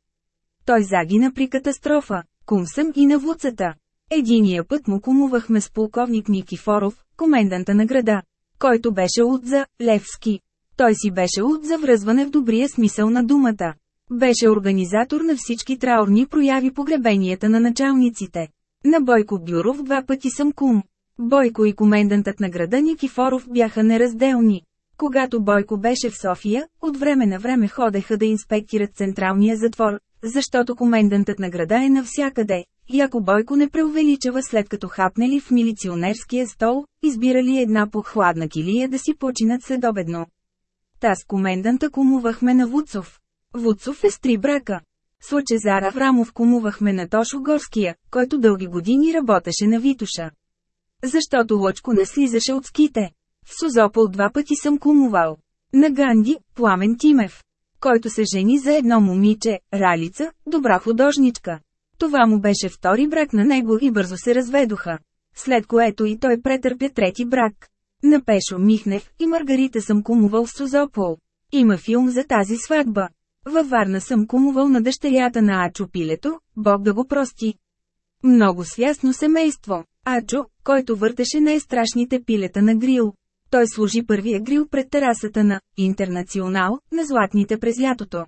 Той загина при катастрофа, кум съм и на вуцата. Единия път му кумувахме с полковник Никифоров, коменданта на града, който беше от за Левски. Той си беше от за връзване в добрия смисъл на думата. Беше организатор на всички траурни прояви погребенията на началниците. На Бойко Бюров два пъти съм кум. Бойко и комендантът на града Никифоров бяха неразделни. Когато Бойко беше в София, от време на време ходеха да инспектират централния затвор, защото комендантът на града е навсякъде. И ако Бойко не преувеличава след като хапнели в милиционерския стол, избирали една похладна килия да си починат следобедно. Та с коменданта кумувахме на Вуцов. Вуцов е с три брака. С Лъчезар Аврамов кумувахме на Тошо Горския, който дълги години работеше на Витуша. Защото Лъчко не слизаше от ските. В Созопол два пъти съм кумувал. На Ганди, Пламен Тимев. Който се жени за едно момиче, Ралица, добра художничка. Това му беше втори брак на него и бързо се разведоха. След което и той претърпя трети брак. На Пешо Михнев и Маргарита съм кумувал в Созопол. Има филм за тази сватба. Във Варна съм кумувал на дъщерята на Ачо Пилето, Бог да го прости. Много свясно семейство. Ачо, който въртеше най-страшните пилета на грил. Той служи първия грил пред терасата на «Интернационал» на златните през лятото.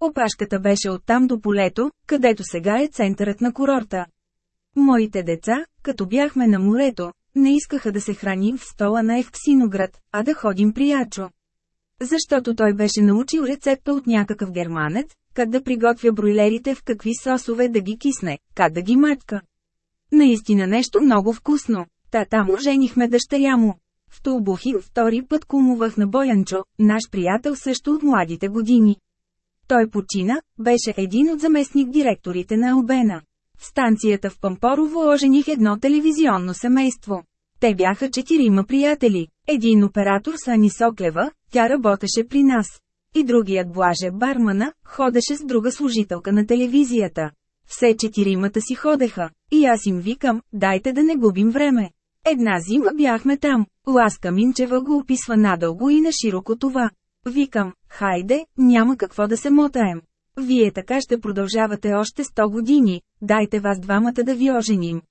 Опашката беше оттам до полето, където сега е центърът на курорта. Моите деца, като бяхме на морето, не искаха да се храним в стола на Евксиноград, а да ходим при Ячо. Защото той беше научил рецепта от някакъв германец, как да приготвя бройлерите в какви сосове да ги кисне, как да ги мътка. Наистина нещо много вкусно. Та там женихме дъщеря му. В Тулбухи втори път кумувах на Боянчо, наш приятел също от младите години. Той почина, беше един от заместник директорите на Албена. В станцията в Пампорово ожених едно телевизионно семейство. Те бяха четирима приятели. Един оператор Сани Соклева, тя работеше при нас. И другият Блаже Бармана, ходеше с друга служителка на телевизията. Все четиримата си ходеха. И аз им викам, дайте да не губим време. Една зима бяхме там. Ласка Минчева го описва надълго и на широко това. Викам, хайде, няма какво да се мотаем. Вие така ще продължавате още 100 години, дайте вас двамата да ви оженим.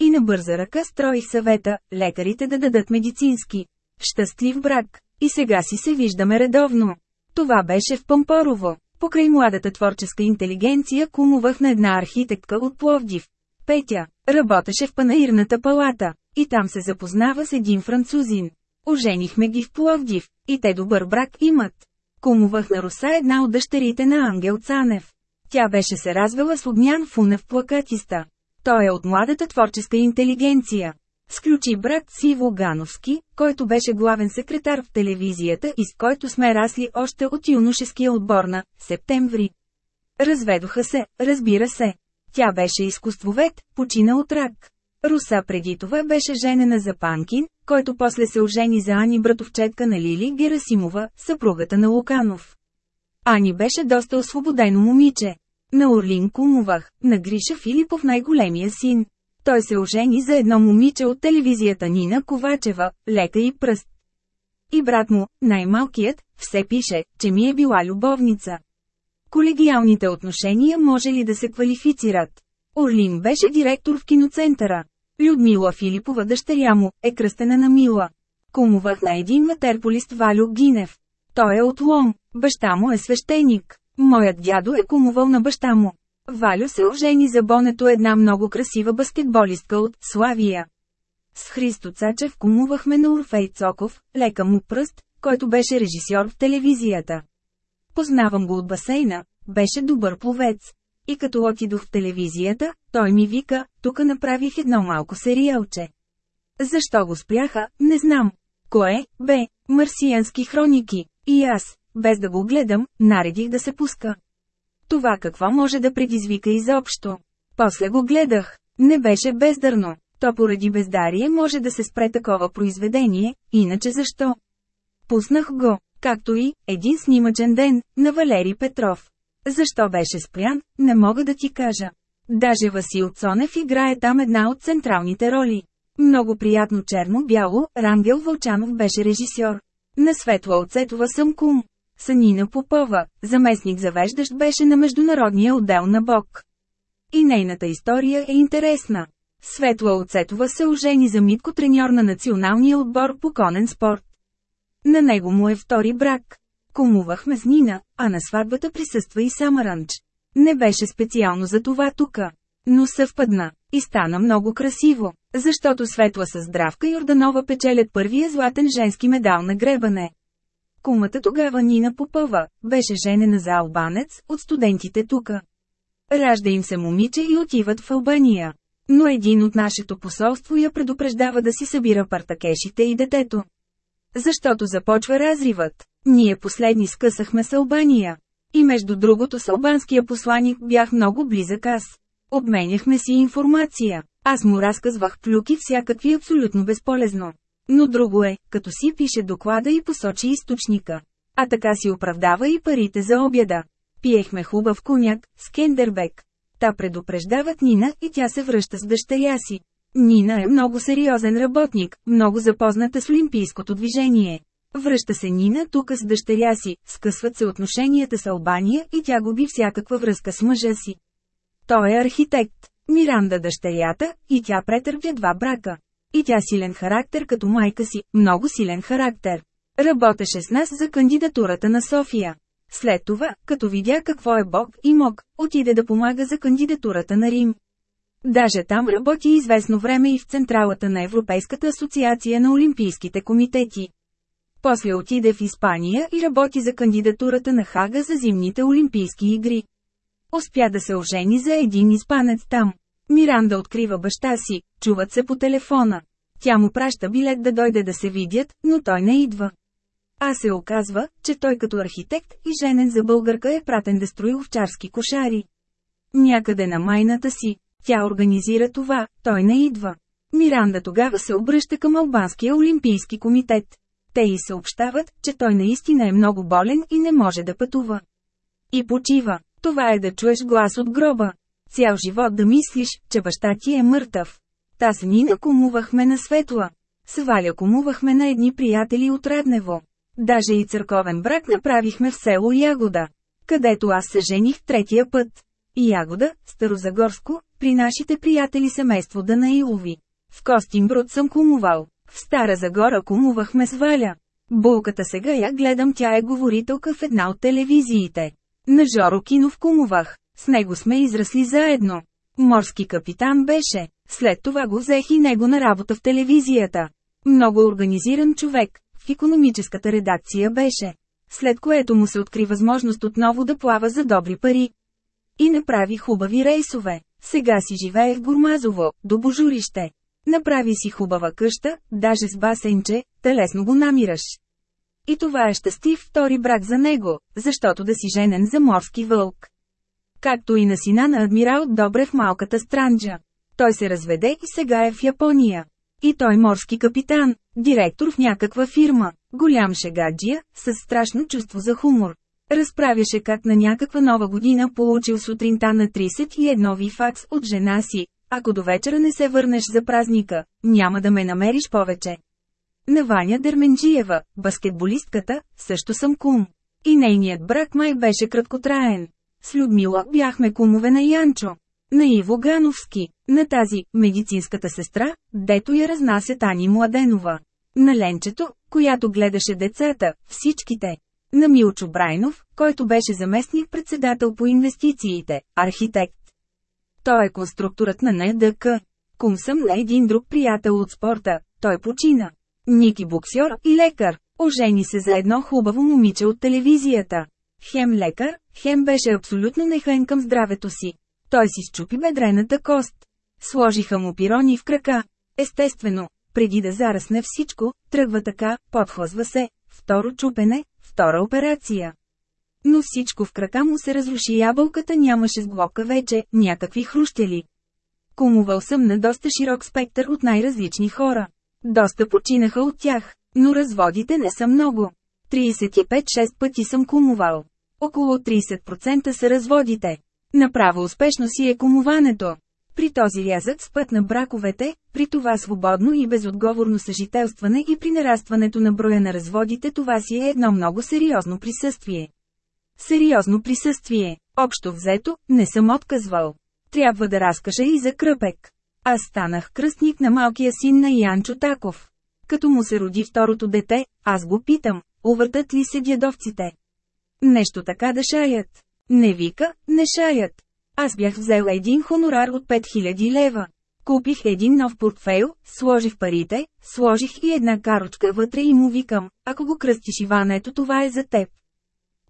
И на бърза ръка строих съвета, лекарите да дадат медицински. Щастлив брак. И сега си се виждаме редовно. Това беше в Пампорово. Покрай младата творческа интелигенция кумувах на една архитектка от Пловдив. Петя, работеше в панаирната палата, и там се запознава с един французин. Оженихме ги в Пловдив, и те добър брак имат. Кумувах на Руса една от дъщерите на Ангел Цанев. Тя беше се развела с Огнян Фунев плакатиста. Той е от младата творческа интелигенция. Сключи брат с Иво Гановски, който беше главен секретар в телевизията и с който сме расли още от юношеския отбор на «Септември». Разведоха се, разбира се. Тя беше изкуствовед, почина от рак. Руса преди това беше женена за Панкин, който после се ожени за Ани братовчетка на Лили Герасимова, съпругата на Луканов. Ани беше доста освободено момиче. На Орлин кумувах, на Гриша Филипов най-големия син. Той се ожени за едно момиче от телевизията Нина Ковачева, лека и пръст. И брат му, най-малкият, все пише, че ми е била любовница. Колегиалните отношения може ли да се квалифицират? Орлин беше директор в киноцентъра. Людмила Филипова дъщеря му, е кръстена на Мила. Кумувах на един матерполист Валю Гинев. Той е от Лом, баща му е свещеник. Моят дядо е кумувал на баща му. Валю се ожени за Бонето една много красива баскетболистка от Славия. С Христо Цачев кумувахме на Орфей Цоков, лека му пръст, който беше режисьор в телевизията. Познавам го от басейна, беше добър пловец. И като отидох в телевизията, той ми вика, тук направих едно малко сериалче. Защо го спряха, не знам. Кое, бе, марсиански хроники. И аз, без да го гледам, наредих да се пуска. Това какво може да предизвика изобщо? После го гледах. Не беше бездърно. То поради бездарие може да се спре такова произведение, иначе защо? Пуснах го, както и «Един снимачен ден» на Валери Петров. Защо беше спрян, не мога да ти кажа. Даже Васил Цонев играе там една от централните роли. Много приятно черно-бяло, Рангел Вълчанов беше режисьор. На Светла Оцетова съм кум. Санина Попова, заместник завеждащ беше на международния отдел на БОК. И нейната история е интересна. Светла Оцетова се ожени за Митко треньор на националния отбор по конен спорт. На него му е втори брак. Кумувахме с Нина, а на сватбата присъства и Самаранч. Не беше специално за това тука. Но съвпадна. И стана много красиво, защото Светла с Здравка Йорданова печелят първия златен женски медал на гребане. Кумата тогава Нина Попова, беше женена за албанец, от студентите тука. Ражда им се момиче и отиват в Албания. Но един от нашето посолство я предупреждава да си събира партакешите и детето. Защото започва разривът. Ние последни скъсахме с Албания. И между другото с албанския посланик бях много близък аз. Обменяхме си информация. Аз му разказвах плюки всякакви абсолютно безполезно. Но друго е, като си пише доклада и посочи източника. А така си оправдава и парите за обяда. Пиехме хубав коняк, с Кендербек. Та предупреждават Нина и тя се връща с дъщеря си. Нина е много сериозен работник, много запозната с олимпийското движение. Връща се Нина тук с дъщеря си, скъсват се отношенията с Албания и тя губи всякаква връзка с мъжа си. Той е архитект, Миранда дъщерята, и тя претърпя два брака. И тя силен характер като майка си, много силен характер. Работеше с нас за кандидатурата на София. След това, като видя какво е Бог и мог, отиде да помага за кандидатурата на Рим. Даже там работи известно време и в централата на Европейската асоциация на Олимпийските комитети. После отиде в Испания и работи за кандидатурата на Хага за зимните Олимпийски игри. Успя да се ожени за един испанец там. Миранда открива баща си, чуват се по телефона. Тя му праща билет да дойде да се видят, но той не идва. А се оказва, че той като архитект и женен за българка е пратен да строи овчарски кошари. Някъде на майната си, тя организира това, той не идва. Миранда тогава се обръща към Албанския олимпийски комитет. Те и съобщават, че той наистина е много болен и не може да пътува. И почива. Това е да чуеш глас от гроба. Цял живот да мислиш, че баща ти е мъртъв. Та с Нина кумувахме на светла. С Валя кумувахме на едни приятели от Раднево. Даже и църковен брак направихме в село Ягода, където аз се жених третия път. Ягода, Старозагорско, при нашите приятели семейство Данаилови. В Костинброд съм кумувал. В Стара Загора кумувахме с Валя. Булката сега я гледам, тя е говорителка в една от телевизиите. На Жоро Кинов кумувах. С него сме израсли заедно. Морски капитан беше. След това го взех и него на работа в телевизията. Много организиран човек, в економическата редакция беше. След което му се откри възможност отново да плава за добри пари. И направи хубави рейсове. Сега си живее в Гурмазово, до Божурище. Направи си хубава къща, даже с басейнче, да лесно го намираш. И това е щастлив втори брак за него, защото да си женен за морски вълк. Както и на сина на адмирал Добре в малката странджа. Той се разведе и сега е в Япония. И той морски капитан, директор в някаква фирма, голям шегаджия, с страшно чувство за хумор. Разправяше как на някаква нова година получил сутринта на 31 ви факс от жена си. Ако до вечера не се върнеш за празника, няма да ме намериш повече. На Ваня Дерменджиева, баскетболистката, също съм кум. И нейният брак май беше краткотраен. С Людмила бяхме кумове на Янчо. На Иво Гановски, на тази, медицинската сестра, дето я разнася Тани Младенова. На Ленчето, която гледаше децата, всичките. На Милчо Брайнов, който беше заместник-председател по инвестициите, архитект. Той е конструкторът на НДК. Кум съм на един друг приятел от спорта, той почина. Ники буксьор и лекар, ожени се за едно хубаво момиче от телевизията. Хем лекар, хем беше абсолютно нехен към здравето си. Той си щупи бедрената кост. Сложиха му пирони в крака. Естествено, преди да зарасне всичко, тръгва така, подхлъзва се, второ чупене, втора операция. Но всичко в крака му се разруши ябълката нямаше сглобка вече, някакви хрущели. Кумувал съм на доста широк спектър от най-различни хора. Доста починаха от тях, но разводите не са много. 35-6 пъти съм кумувал. Около 30% са разводите. Направо успешно си е кумуването. При този рязък път на браковете, при това свободно и безотговорно съжителстване и при нарастването на броя на разводите това си е едно много сериозно присъствие. Сериозно присъствие, общо взето, не съм отказвал. Трябва да разкажа и за Кръпек. Аз станах кръстник на малкия син на Янчо Таков. Като му се роди второто дете, аз го питам, увъртат ли се дядовците? Нещо така да шаят. Не вика, не шаят. Аз бях взел един хонорар от 5000 лева. Купих един нов портфейл, сложих парите, сложих и една карочка вътре и му викам, ако го кръстиш Иван ето това е за теб.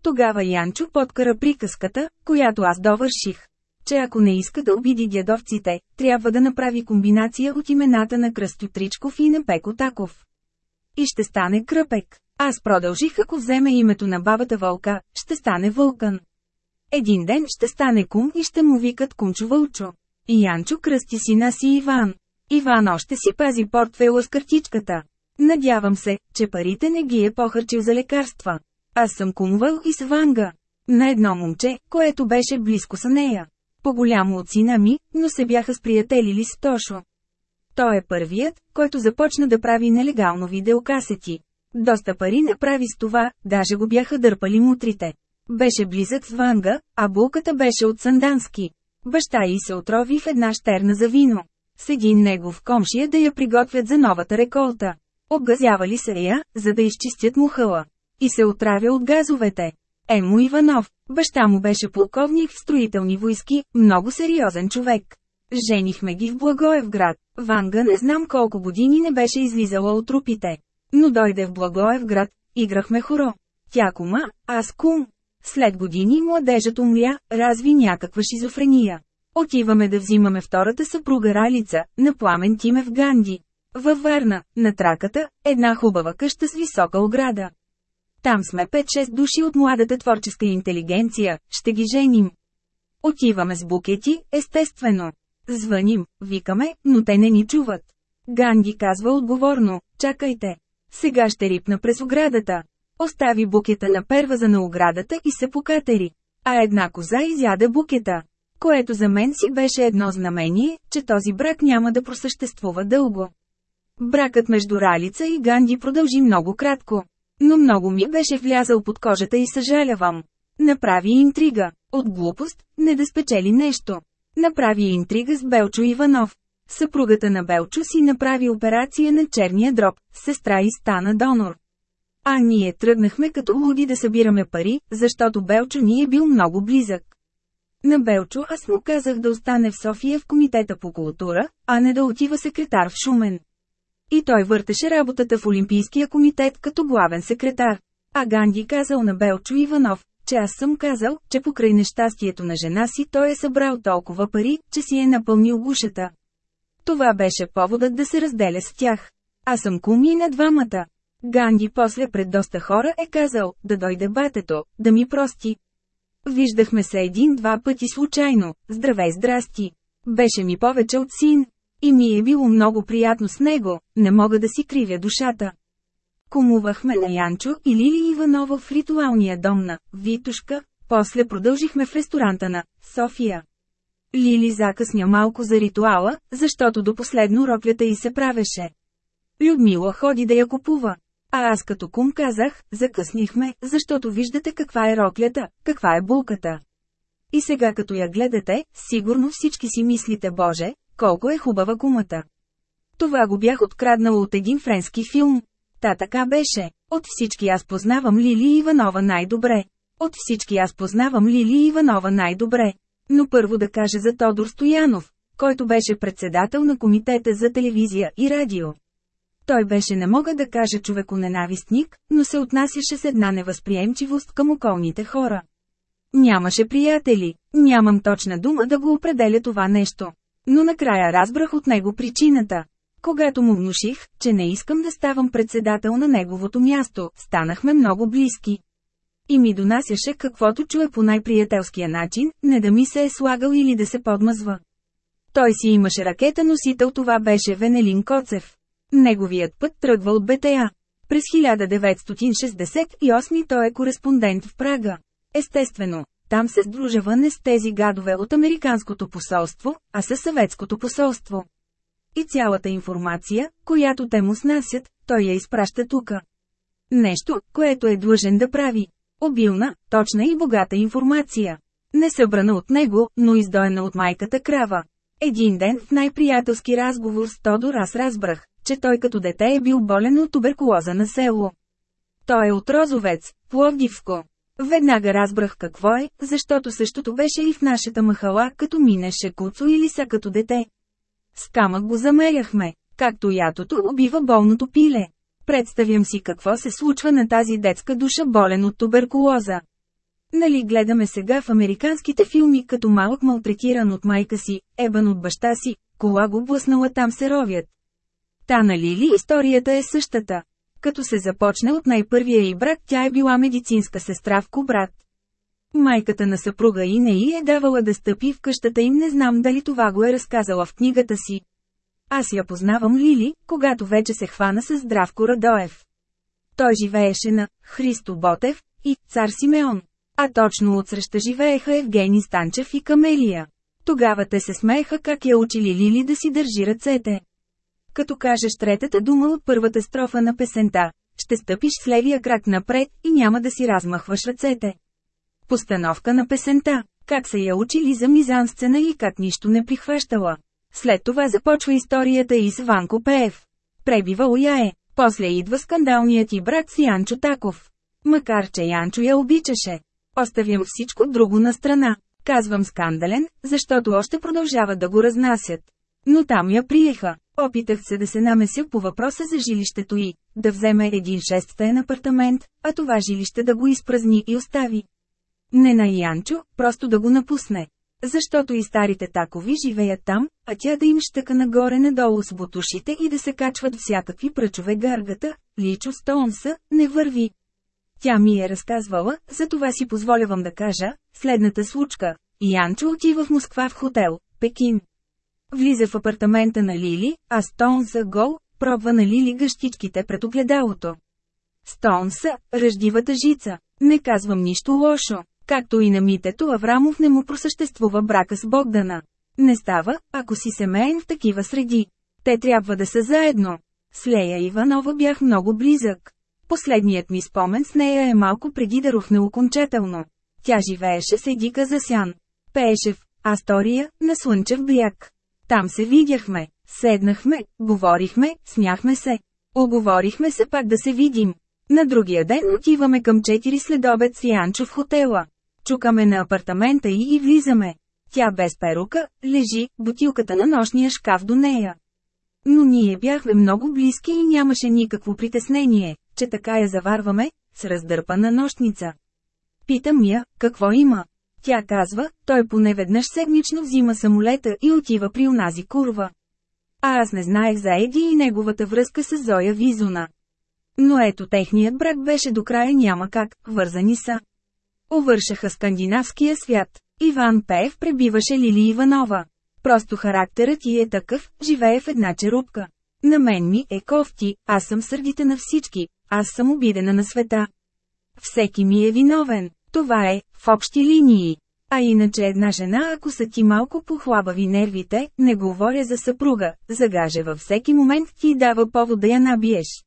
Тогава Янчо подкара приказката, която аз довърших. Че ако не иска да обиди дядовците, трябва да направи комбинация от имената на Кръсто Тричков и на Пеко Таков. И ще стане Кръпек. Аз продължих ако вземе името на бабата Вълка, ще стане Вълкан. Един ден ще стане кум и ще му викат кумчо вълчо. И Янчо кръсти сина си Иван. Иван още си пази портфела с картичката. Надявам се, че парите не ги е похарчил за лекарства. Аз съм кумвал и с Ванга. На едно момче, което беше близко с нея. По-голямо от сина ми, но се бяха сприятелили с Тошо. Той е първият, който започна да прави нелегално видеокасети. Доста пари направи с това, даже го бяха дърпали мутрите. Беше близък с Ванга, а булката беше от Сандански. Баща й се отрови в една щерна за вино. С един негов комшия да я приготвят за новата реколта. Обгазявали се я, за да изчистят мухъла. И се отравя от газовете. Емо Иванов, баща му беше полковник в строителни войски, много сериозен човек. Женихме ги в Благоевград. Ванга не знам колко години не беше излизала от трупите. Но дойде в Благоевград, играхме хоро. Тя кума, аз кум. След години младежът умря, разви някаква шизофрения. Отиваме да взимаме втората съпруга Ралица, на Пламен Тимев Ганди. Във Варна, на траката, една хубава къща с висока ограда. Там сме 5-6 души от младата творческа интелигенция, ще ги женим. Отиваме с букети, естествено. Звъним, викаме, но те не ни чуват. Ганди казва отговорно, чакайте. Сега ще рипна през оградата. Остави букета на перваза на оградата и се покатери. А една коза изяде букета. Което за мен си беше едно знамение, че този брак няма да просъществува дълго. Бракът между Ралица и Ганди продължи много кратко. Но много ми беше влязал под кожата и съжалявам. Направи интрига. От глупост, не да спечели нещо. Направи интрига с Белчо Иванов. Съпругата на Белчо си направи операция на черния дроб, сестра и стана донор. А ние тръгнахме като луди да събираме пари, защото Белчо ни е бил много близък. На Белчо аз му казах да остане в София в Комитета по култура, а не да отива секретар в Шумен. И той въртеше работата в Олимпийския комитет като главен секретар. А Ганди казал на Белчо Иванов, че аз съм казал, че покрай нещастието на жена си той е събрал толкова пари, че си е напълнил гушата. Това беше поводът да се разделя с тях. Аз съм куми на двамата. Ганди после пред доста хора е казал, да дойде батето, да ми прости. Виждахме се един-два пъти случайно, здравей здрасти. Беше ми повече от син. И ми е било много приятно с него, не мога да си кривя душата. Кумувахме на Янчо и Лили Иванова в ритуалния дом на Витушка, после продължихме в ресторанта на София. Лили закъсня малко за ритуала, защото до последно роклята й се правеше. Людмила ходи да я купува. А аз като кум казах, закъснихме, защото виждате каква е роклята, каква е булката. И сега като я гледате, сигурно всички си мислите Боже, колко е хубава кумата. Това го бях откраднала от един френски филм. Та така беше. От всички аз познавам Лили Иванова най-добре. От всички аз познавам Лили Иванова най-добре. Но първо да кажа за Тодор Стоянов, който беше председател на комитета за телевизия и радио. Той беше не мога да кажа човеконенавистник, но се отнасяше с една невъзприемчивост към околните хора. Нямаше приятели, нямам точна дума да го определя това нещо. Но накрая разбрах от него причината. Когато му внуших, че не искам да ставам председател на неговото място, станахме много близки. И ми донасяше каквото чуе по най-приятелския начин, не да ми се е слагал или да се подмазва. Той си имаше ракета носител това беше Венелин Коцев. Неговият път тръгва от БТА. През 1968 той е кореспондент в Прага. Естествено, там се сдружава не с тези гадове от Американското посолство, а със Съветското посолство. И цялата информация, която те му снасят, той я изпраща тука. Нещо, което е длъжен да прави. Обилна, точна и богата информация. Не събрана от него, но издоена от майката крава. Един ден в най-приятелски разговор с Тодор аз разбрах, че той като дете е бил болен от туберкулоза на село. Той е от Розовец, Пловдивско. Веднага разбрах какво е, защото същото беше и в нашата махала, като минеше куцо или са като дете. С камък го замеряхме, както ятото убива болното пиле. Представям си какво се случва на тази детска душа болен от туберкулоза. Нали гледаме сега в американските филми като малък малтретиран от майка си, ебан от баща си, кола го блъснала там се ровят. Та нали ли историята е същата? Като се започне от най-първия и брак тя е била медицинска сестра в Кобрат. Майката на съпруга и не й е давала да стъпи в къщата им не знам дали това го е разказала в книгата си. Аз я познавам Лили, когато вече се хвана с Здравко Радоев. Той живееше на Христо Ботев и цар Симеон. А точно отсреща живееха Евгений Станчев и Камелия. Тогава те се смееха как я учили Лили да си държи ръцете. Като кажеш третата дума от първата строфа на песента, ще стъпиш с левия крак напред и няма да си размахваш ръцете. Постановка на песента. Как са я учили за мизансцена и как нищо не прихващала. След това започва историята и с Ванко Пеев. Пребива уя е. После идва скандалният и брат с Янчо Таков. Макар че Янчо я обичаше. Оставям всичко друго на страна. Казвам скандален, защото още продължават да го разнасят. Но там я приеха. Опитах се да се намеся по въпроса за жилището и да вземе един шестстаен апартамент, а това жилище да го изпразни и остави. Не на Янчо, просто да го напусне. Защото и старите такови живеят там, а тя да им щъка нагоре-надолу с бутушите и да се качват всякакви пръчове гаргата, личо Стоунса, не върви. Тя ми е разказвала, за това си позволявам да кажа, следната случка. Янчо отива в Москва в хотел, Пекин. Влиза в апартамента на Лили, а Стоунса гол, пробва на Лили гъщичките пред огледалото. Стоунса, ръждивата жица. Не казвам нищо лошо. Както и на Митето Аврамов не му просъществува брака с Богдана. Не става, ако си семейен в такива среди. Те трябва да са заедно. С Лея Иванова бях много близък. Последният ми спомен с нея е малко преди да рухне окончателно. Тя живееше с Едика Засян. Пееше в Астория, на Слънчев бряг. Там се видяхме, седнахме, говорихме, смяхме се. Оговорихме се пак да се видим. На другия ден отиваме към 4 следобед с Янчо в хотела. Чукаме на апартамента и и влизаме. Тя без перука, лежи, бутилката на нощния шкаф до нея. Но ние бяхме много близки и нямаше никакво притеснение, че така я заварваме, с раздърпана нощница. Питам я, какво има? Тя казва, той поне веднъж седмично взима самолета и отива при онази курва. А аз не знаех за Еди и неговата връзка с Зоя Визуна. Но ето техният брак беше до края няма как, вързани са. Овършаха скандинавския свят. Иван Пеев пребиваше Лили Иванова. Просто характерът ти е такъв, живее в една черупка. На мен ми е кофти, аз съм сърдите на всички, аз съм обидена на света. Всеки ми е виновен, това е, в общи линии. А иначе една жена ако са ти малко похлабави нервите, не говоря за съпруга, загаже във всеки момент ти дава повод да я набиеш.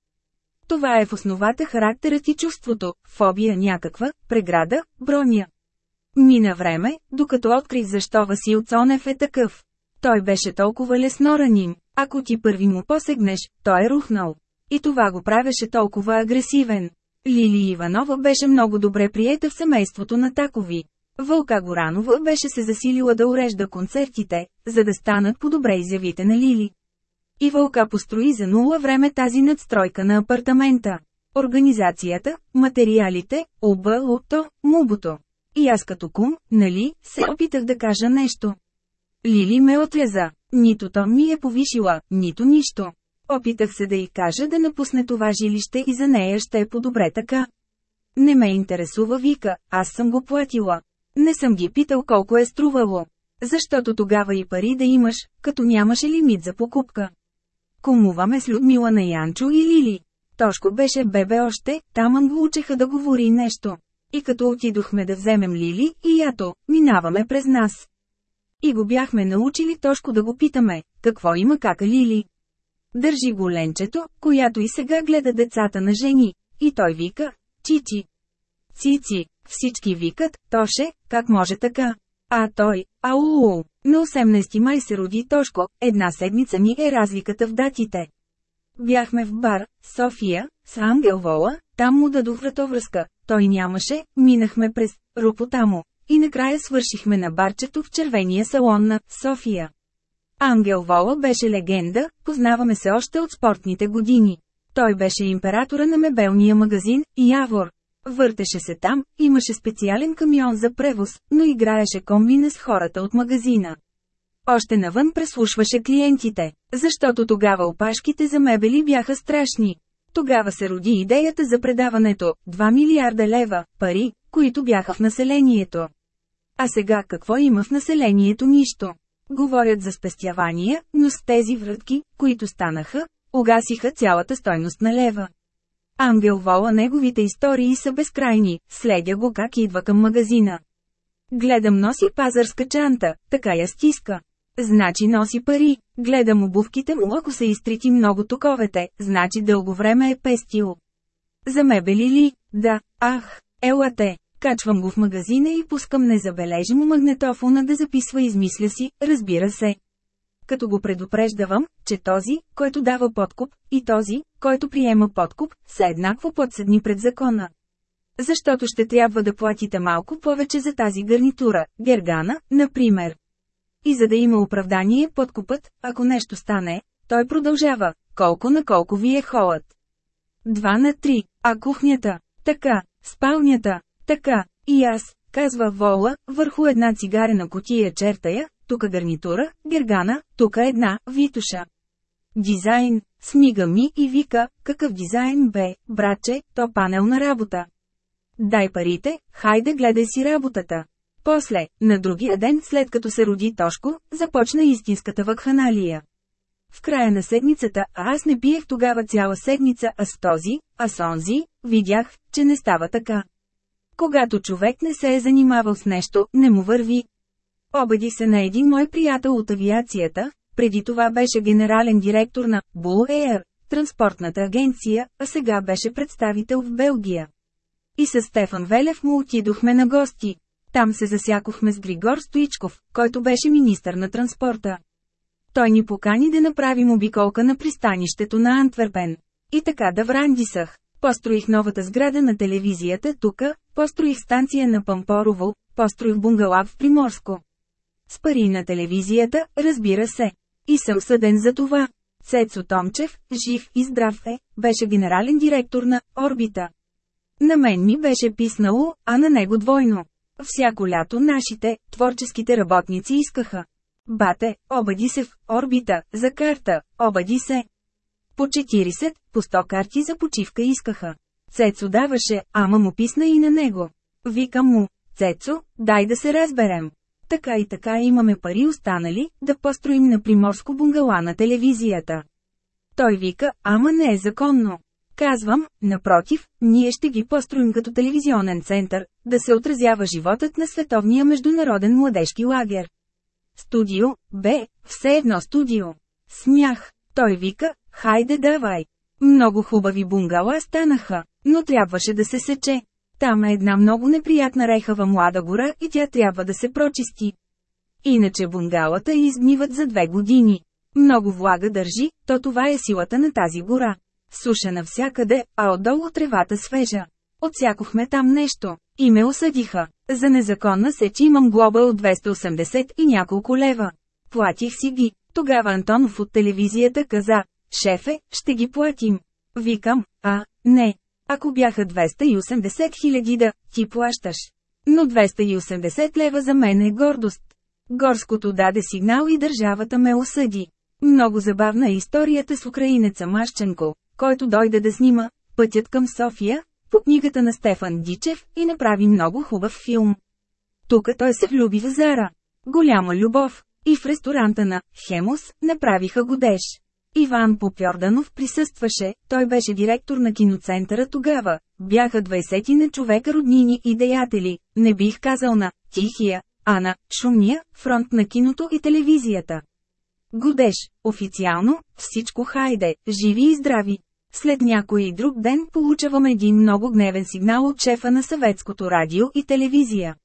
Това е в основата характерът и чувството, фобия някаква, преграда, броня. Мина време, докато открих защо Васил Цонев е такъв. Той беше толкова лесно раним, ако ти първи му посегнеш, той е рухнал. И това го правеше толкова агресивен. Лили Иванова беше много добре приета в семейството на Такови. Вълка Горанова беше се засилила да урежда концертите, за да станат по-добре изявите на Лили. И Вълка построи за нула време тази надстройка на апартамента. Организацията, материалите, обълото, мубото. И аз като кум, нали, се опитах да кажа нещо. Лили ме отряза. Нито то ми е повишила, нито нищо. Опитах се да й кажа да напусне това жилище и за нея ще е по-добре така. Не ме интересува вика, аз съм го платила. Не съм ги питал колко е струвало. Защото тогава и пари да имаш, като нямаше лимит за покупка. Комуваме с Людмила на Янчо и Лили. Тошко беше бебе още, таман го учеха да говори нещо. И като отидохме да вземем Лили и ято, минаваме през нас. И го бяхме научили Тошко да го питаме, какво има кака Лили. Държи го ленчето, която и сега гледа децата на жени. И той вика, Чичи. Цици, всички викат, Тоше, как може така? А той, ау, на 18 май се роди Тошко, една седмица ми е разликата в датите. Бяхме в бар, София, с Ангел Вола, там му дадох вратовръзка, той нямаше, минахме през рупота му. И накрая свършихме на барчето в червения салон на София. Ангел Вола беше легенда, познаваме се още от спортните години. Той беше императора на мебелния магазин, Явор. Въртеше се там, имаше специален камион за превоз, но играеше комбина с хората от магазина. Още навън преслушваше клиентите, защото тогава опашките за мебели бяха страшни. Тогава се роди идеята за предаването – 2 милиарда лева, пари, които бяха в населението. А сега какво има в населението нищо? Говорят за спестявания, но с тези вратки, които станаха, угасиха цялата стойност на лева. Ангел Вола неговите истории са безкрайни, следя го как идва към магазина. Гледам носи пазарска чанта, така я стиска. Значи носи пари, гледам обувките му ако са изтрити много токовете, значи дълго време е пестил. За мебели ли? Да, ах, елате. Качвам го в магазина и пускам незабележимо магнетофона да записва измисля си, разбира се. Като го предупреждавам, че този, който дава подкуп, и този, който приема подкуп, са еднакво подсъдни пред закона. Защото ще трябва да платите малко повече за тази гарнитура, гергана, например. И за да има оправдание подкупът, ако нещо стане, той продължава, колко на колко ви е холът. Два на три, а кухнята, така, спалнята, така, и аз, казва Вола, върху една цигарена котия чертая, тука гарнитура, гергана, тука една, витуша. Дизайн, смига ми и вика, какъв дизайн бе, братче, то панелна работа. Дай парите, хайде гледай си работата. После, на другия ден след като се роди Тошко, започна истинската вакханалия. В края на седмицата, а аз не пиех тогава цяла седмица, а с този, а с онзи, видях, че не става така. Когато човек не се е занимавал с нещо, не му върви. Обади се на един мой приятел от авиацията, преди това беше генерален директор на Bull Air, транспортната агенция, а сега беше представител в Белгия. И с Стефан Велев му отидохме на гости. Там се засякохме с Григор Стоичков, който беше министър на транспорта. Той ни покани да направим обиколка на пристанището на Антверпен. И така да врандисах. Построих новата сграда на телевизията тука, построих станция на Пампорово, построих бунгалав в Приморско. С пари на телевизията, разбира се. И съм съден за това. Цецо Томчев, жив и здрав е, беше генерален директор на «Орбита». На мен ми беше писнало, а на него двойно. Всяко лято нашите, творческите работници искаха. Бате, обади се в орбита, за карта, обади се. По 40, по 100 карти за почивка искаха. Цецо даваше, ама му писна и на него. Викам му, Цецо, дай да се разберем. Така и така имаме пари останали, да построим на приморско бунгала на телевизията. Той вика, ама не е законно. Казвам, напротив, ние ще ги построим като телевизионен център, да се отразява животът на световния международен младежки лагер. Студио, бе, все едно студио. Смях. Той вика, хайде давай. Много хубави бунгала станаха, но трябваше да се сече. Там е една много неприятна рехава млада гора и тя трябва да се прочисти. Иначе бунгалата изгниват за две години. Много влага държи, то това е силата на тази гора. Суша навсякъде, а отдолу тревата свежа. Отсякохме там нещо. И ме осъдиха. За незаконна сеч имам глоба от 280 и няколко лева. Платих си ги. Тогава Антонов от телевизията каза, шефе, ще ги платим. Викам, а, не. Ако бяха 280 хиляди да, ти плащаш. Но 280 лева за мен е гордост. Горското даде сигнал и държавата ме осъди. Много забавна е историята с украинеца Машченко, който дойде да снима «Пътят към София», по книгата на Стефан Дичев, и направи много хубав филм. Тук той се влюби в Зара. Голяма любов. И в ресторанта на «Хемус» направиха годеж. Иван Попьорданов присъстваше, той беше директор на киноцентъра тогава. Бяха 20 на човека роднини и деятели, не бих казал на «Тихия», а на «Шумния» фронт на киното и телевизията. Годеж, официално, всичко хайде, живи и здрави. След някой и друг ден получавам един много гневен сигнал от шефа на съветското радио и телевизия.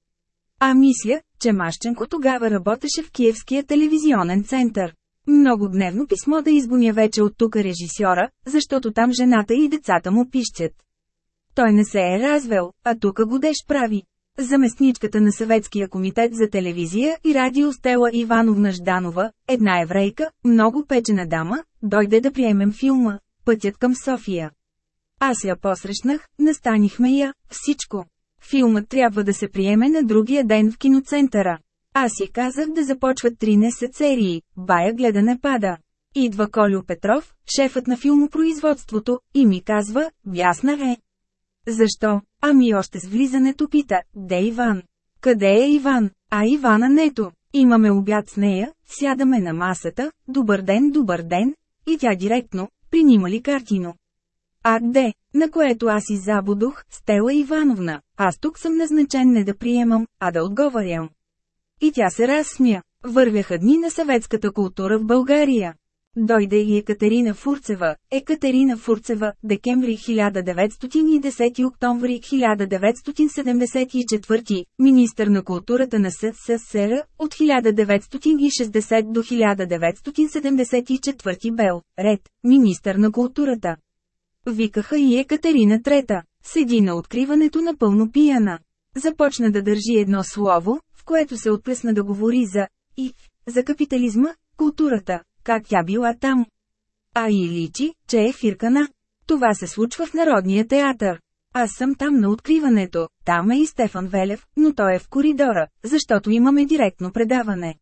А мисля, че Мащенко тогава работеше в Киевския телевизионен център. Много гневно писмо да изгоня вече от тук режисьора, защото там жената и децата му пищят. Той не се е развел, а тук годеш прави. Заместничката на Съветския комитет за телевизия и радио Стела Ивановна Жданова, една еврейка, много печена дама, дойде да приемем филма «Пътят към София». Аз я посрещнах, настанихме я, всичко. Филмът трябва да се приеме на другия ден в киноцентъра. Аз си казах да започват 13 серии, бая гледане пада. Идва Колю Петров, шефът на филмопроизводството, и ми казва, вясна е. Защо? Ами още с влизането пита, де Иван? Къде е Иван? А Ивана нето. Имаме обяд с нея, сядаме на масата, добър ден, добър ден, и тя директно, принима ли картино. А де, на което аз и забудох, Стела Ивановна, аз тук съм назначен не да приемам, а да отговарям. И тя се разсмя. Вървяха дни на съветската култура в България. Дойде и Екатерина Фурцева, Екатерина Фурцева, декември 1910 октомври 1974, министър на културата на СССР, от 1960 до 1974 Бел, ред, министър на културата. Викаха и Екатерина Трета, седи на откриването на пълно пияна. Започна да държи едно слово, което се отплесна да говори за и за капитализма, културата, как тя била там. А и личи, че е фиркана. Това се случва в Народния театър. Аз съм там на откриването, там е и Стефан Велев, но той е в коридора, защото имаме директно предаване.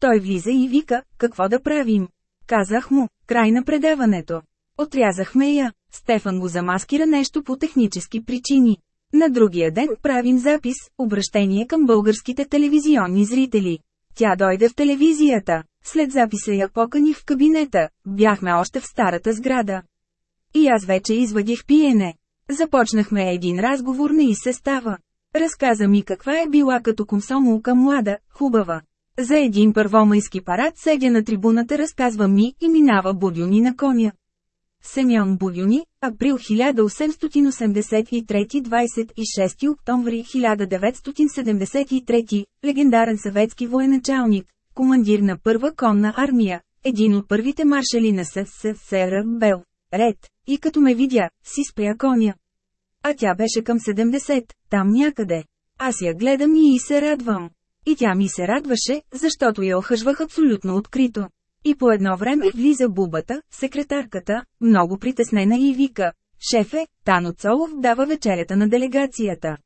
Той влиза и вика, какво да правим. Казах му, край на предаването. Отрязахме я, Стефан го замаскира нещо по технически причини. На другия ден правим запис, обращение към българските телевизионни зрители. Тя дойде в телевизията. След записа я поканих в кабинета, бяхме още в старата сграда. И аз вече извадих пиене. Започнахме един разговор не и се става. Разказа ми каква е била като комсомолка млада, хубава. За един първомайски парад седя на трибуната разказва ми и минава будюни на коня. Семьон Будюни, април 1883 26 октомври 1973, легендарен съветски военачалник, командир на първа конна армия, един от първите маршали на СССР Бел, ред, и като ме видя, си спря коня. А тя беше към 70, там някъде. Аз я гледам и, и се радвам. И тя ми се радваше, защото я охъжвах абсолютно открито. И по едно време влиза бубата, секретарката, много притеснена и вика, шефе, Тано Цолов дава вечерята на делегацията.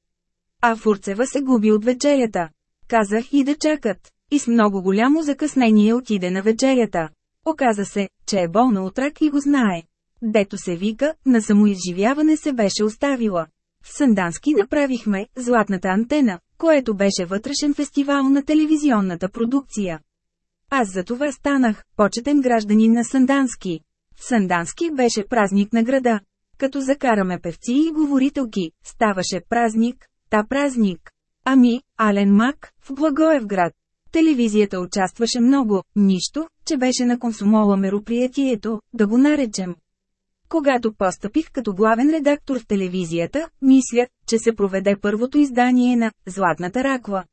А Фурцева се губи от вечерята. Казах и да чакат. И с много голямо закъснение отиде на вечерята. Оказа се, че е болна от рак и го знае. Дето се вика, на самоизживяване се беше оставила. В Сандански направихме «Златната антена», което беше вътрешен фестивал на телевизионната продукция. Аз за това станах, почетен гражданин на Сандански. Сандански беше празник на града. Като закараме певци и говорителки, ставаше празник, та празник. Ами, Ален Мак, в Благоевград. Телевизията участваше много, нищо, че беше на консумола мероприятието, да го наречем. Когато постъпих като главен редактор в телевизията, мисля, че се проведе първото издание на «Златната раква».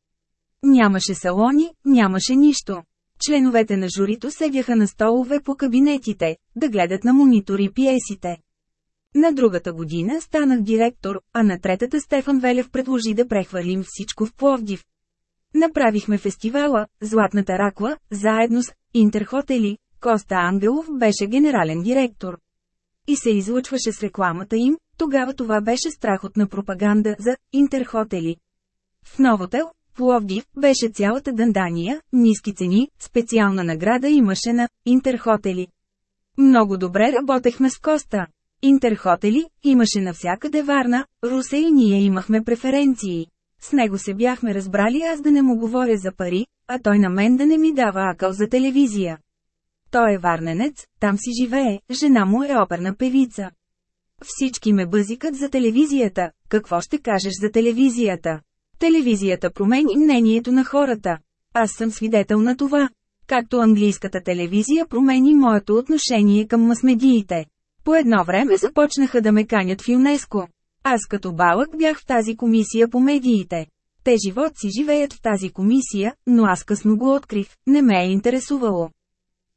Нямаше салони, нямаше нищо. Членовете на журито седяха на столове по кабинетите, да гледат на монитори пиесите. На другата година станах директор, а на третата Стефан Велев предложи да прехвърлим всичко в Пловдив. Направихме фестивала «Златната ракла», заедно с Интерхотели, Коста Ангелов беше генерален директор. И се излъчваше с рекламата им, тогава това беше страхотна пропаганда за Интерхотели. В Новотел, Пловдив, беше цялата дандания, ниски цени, специална награда имаше на Интерхотели. Много добре работехме с Коста. Интерхотели, имаше навсякъде Варна, Русе и ние имахме преференции. С него се бяхме разбрали аз да не му говоря за пари, а той на мен да не ми дава акъл за телевизия. Той е варненец, там си живее, жена му е оперна певица. Всички ме бъзикат за телевизията, какво ще кажеш за телевизията? Телевизията промени мнението на хората. Аз съм свидетел на това. Както английската телевизия промени моето отношение към масмедиите. По едно време започнаха да ме канят в ЮНЕСКО. Аз като балък бях в тази комисия по медиите. Те живот си живеят в тази комисия, но аз късно го открих, не ме е интересувало.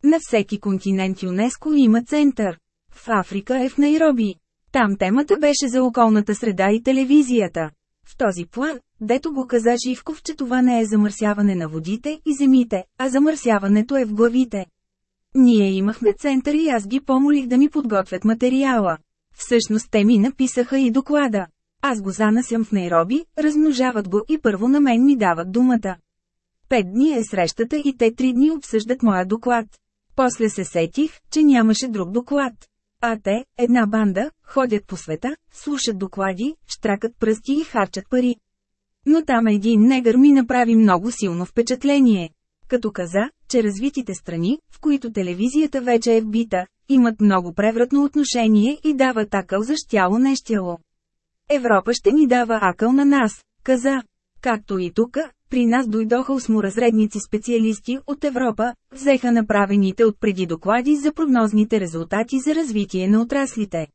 На всеки континент ЮНЕСКО има център. В Африка е в Найроби. Там темата беше за околната среда и телевизията. В този план, дето го каза Живков, че това не е замърсяване на водите и земите, а замърсяването е в главите. Ние имахме център и аз ги помолих да ми подготвят материала. Всъщност те ми написаха и доклада. Аз го занасям в Найроби, размножават го и първо на мен ми дават думата. Пет дни е срещата и те три дни обсъждат моя доклад. После се сетих, че нямаше друг доклад. А те, една банда, ходят по света, слушат доклади, штракат пръсти и харчат пари. Но там един негър ми направи много силно впечатление. Като каза, че развитите страни, в които телевизията вече е вбита, имат много превратно отношение и дават акъл за щяло нещяло. Европа ще ни дава акъл на нас, каза. Както и тука, при нас дойдоха осморазредници специалисти от Европа, взеха направените от преди доклади за прогнозните резултати за развитие на отраслите.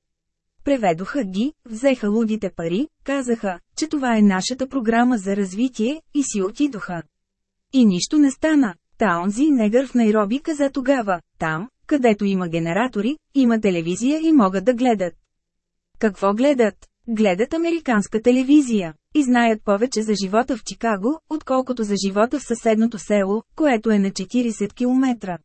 Преведоха ги, взеха лудите пари, казаха, че това е нашата програма за развитие, и си отидоха. И нищо не стана. Таунзи негър в Найроби каза тогава, там, където има генератори, има телевизия и могат да гледат. Какво гледат? Гледат американска телевизия. И знаят повече за живота в Чикаго, отколкото за живота в съседното село, което е на 40 км.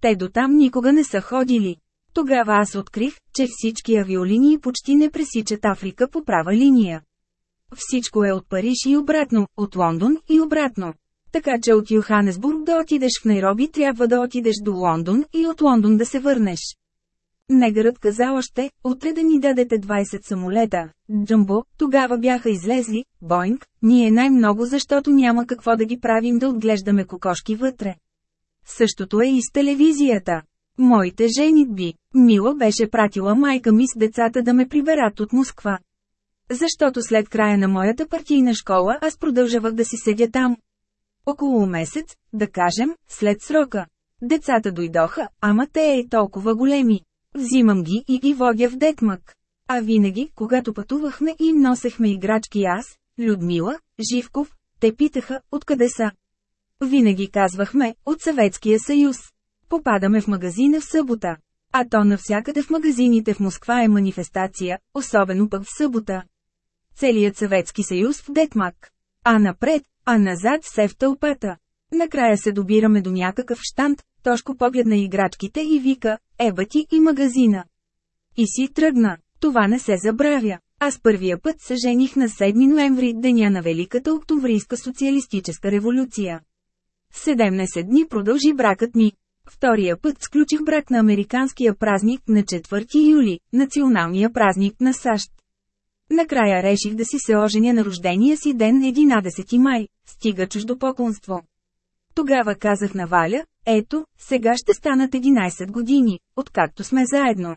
Те до там никога не са ходили. Тогава аз открих, че всички авиолинии почти не пресичат Африка по права линия. Всичко е от Париж и обратно, от Лондон и обратно. Така че от Йоханесбург да отидеш в Найроби трябва да отидеш до Лондон и от Лондон да се върнеш. Негърът каза още, утре да ни дадете 20 самолета. Джамбо, тогава бяха излезли, Боинг, ние най-много защото няма какво да ги правим да отглеждаме кокошки вътре. Същото е и с телевизията. Моите женитби. Мила беше пратила майка ми с децата да ме приберат от Москва. Защото след края на моята партийна школа аз продължавах да си седя там. Около месец, да кажем, след срока. Децата дойдоха, ама те е толкова големи. Взимам ги и ги водя в детмък. А винаги, когато пътувахме и носехме играчки аз, Людмила, Живков, те питаха, откъде са. Винаги казвахме, от Съветския съюз. Попадаме в магазина в събота. А то навсякъде в магазините в Москва е манифестация, особено пък в събота. Целият Съветски съюз в Детмак. А напред, а назад все в тълпата. Накрая се добираме до някакъв штант, Тошко погледна играчките и вика, еба ти и магазина. И си тръгна. Това не се забравя. Аз първия път се жених на 7 ноември, деня на Великата октомврийска социалистическа революция. 17 дни продължи бракът ми. Втория път сключих брак на американския празник на 4 юли, националния празник на САЩ. Накрая реших да си се оженя на рождения си ден 11 май, стига чуждопоклонство. Тогава казах на Валя, ето, сега ще станат 11 години, откакто сме заедно.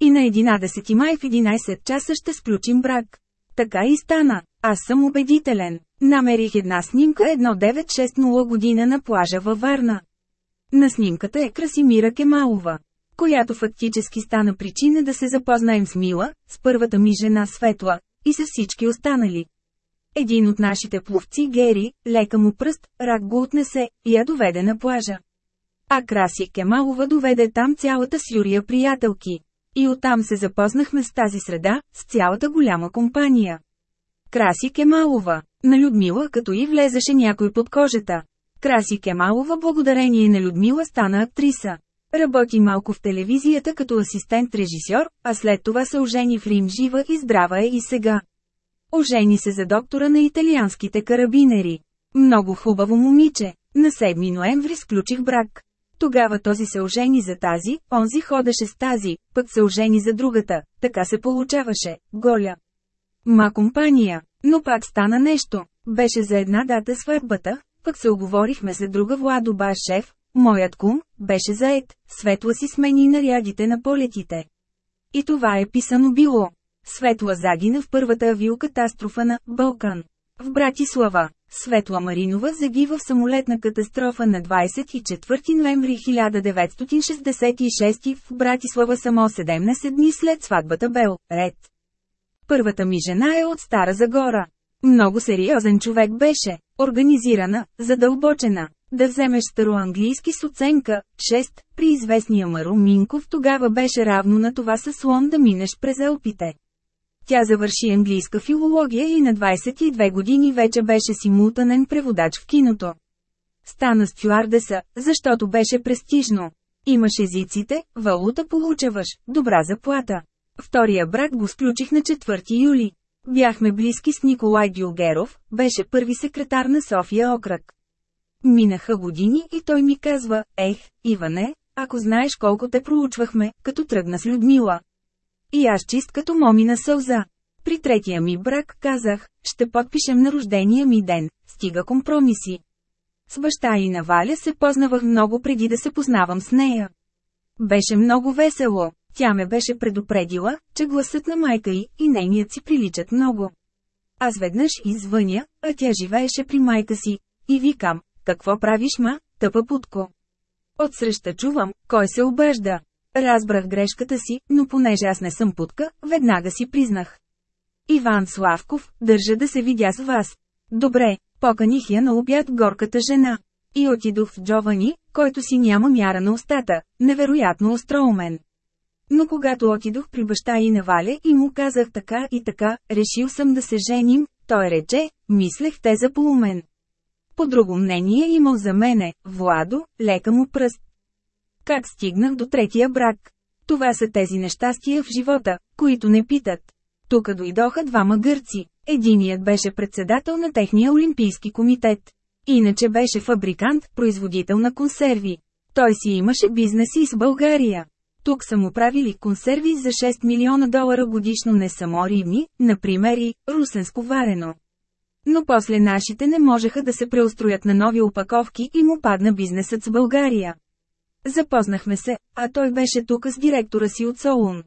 И на 11 май в 11 часа ще сключим брак. Така и стана. Аз съм убедителен. Намерих една снимка 1960 година на плажа във Варна. На снимката е Красимира Кемалова, която фактически стана причина да се запознаем с Мила, с първата ми жена Светла, и с всички останали. Един от нашите пловци Гери, лека му пръст, рак го отнесе и я доведе на плажа. А Краси Кемалова доведе там цялата сюрия приятелки. И оттам се запознахме с тази среда, с цялата голяма компания. Краси Кемалова, на Людмила като и влезеше някой под кожата. Краси Кемалова благодарение на Людмила стана актриса. Работи малко в телевизията като асистент-режисьор, а след това се ожени в Рим жива и здрава е и сега. Ожени се за доктора на италианските карабинери. Много хубаво момиче. На 7 ноември сключих брак. Тогава този се ожени за тази, онзи ходеше с тази, пък се ожени за другата, така се получаваше, голя. Ма компания, но пак стана нещо. Беше за една дата сватбата, пък се оговорихме за друга Владо Башев, моят кум, беше заед, светла си смени нарядите на полетите. И това е писано било. Светла загина в първата авиокатастрофа на Балкан. В Братислава, Светла Маринова загива в самолетна катастрофа на 24 ноември 1966 в Братислава само 17 дни след сватбата Бел, ред. Първата ми жена е от Стара Загора. Много сериозен човек беше, организирана, задълбочена. Да вземеш староанглийски с оценка 6, при известния Маро Минков тогава беше равно на това със слон да минеш през Алпите. Тя завърши английска филология и на 22 години вече беше симултанен преводач в киното. Стана стюардеса, защото беше престижно. Имаш езиците, валута получаваш, добра заплата. Втория брак го сключих на 4 юли. Бяхме близки с Николай Дюлгеров, беше първи секретар на София окръг. Минаха години и той ми казва, ех, Иване, ако знаеш колко те проучвахме, като тръгна с Людмила. И аз чист като момина сълза. При третия ми брак казах, ще подпишем на рождения ми ден, стига компромиси. С баща и на Валя се познавах много преди да се познавам с нея. Беше много весело. Тя ме беше предупредила, че гласът на майка й и нейният си приличат много. Аз веднъж извъня, а тя живееше при майка си. И викам, какво правиш ма, тъпа путко? Отсреща чувам, кой се обежда. Разбрах грешката си, но понеже аз не съм путка, веднага си признах. Иван Славков, държа да се видя с вас. Добре, поканих я на обяд горката жена. И отидох в Джовани, който си няма мяра на устата, невероятно остроумен. Но когато отидох при баща и на Валя и му казах така и така, решил съм да се женим, той рече, мислех те за полумен. По друго мнение имал за мене, Владо, лека му пръст. Как стигнах до третия брак? Това са тези нещастия в живота, които не питат. Тук дойдоха двама гърци. Единият беше председател на техния олимпийски комитет. Иначе беше фабрикант, производител на консерви. Той си имаше бизнес и с България. Тук са му правили консерви за 6 милиона долара годишно не само рибни, например и русенско варено. Но после нашите не можеха да се преустроят на нови опаковки и му падна бизнесът с България. Запознахме се, а той беше тук с директора си от Солун.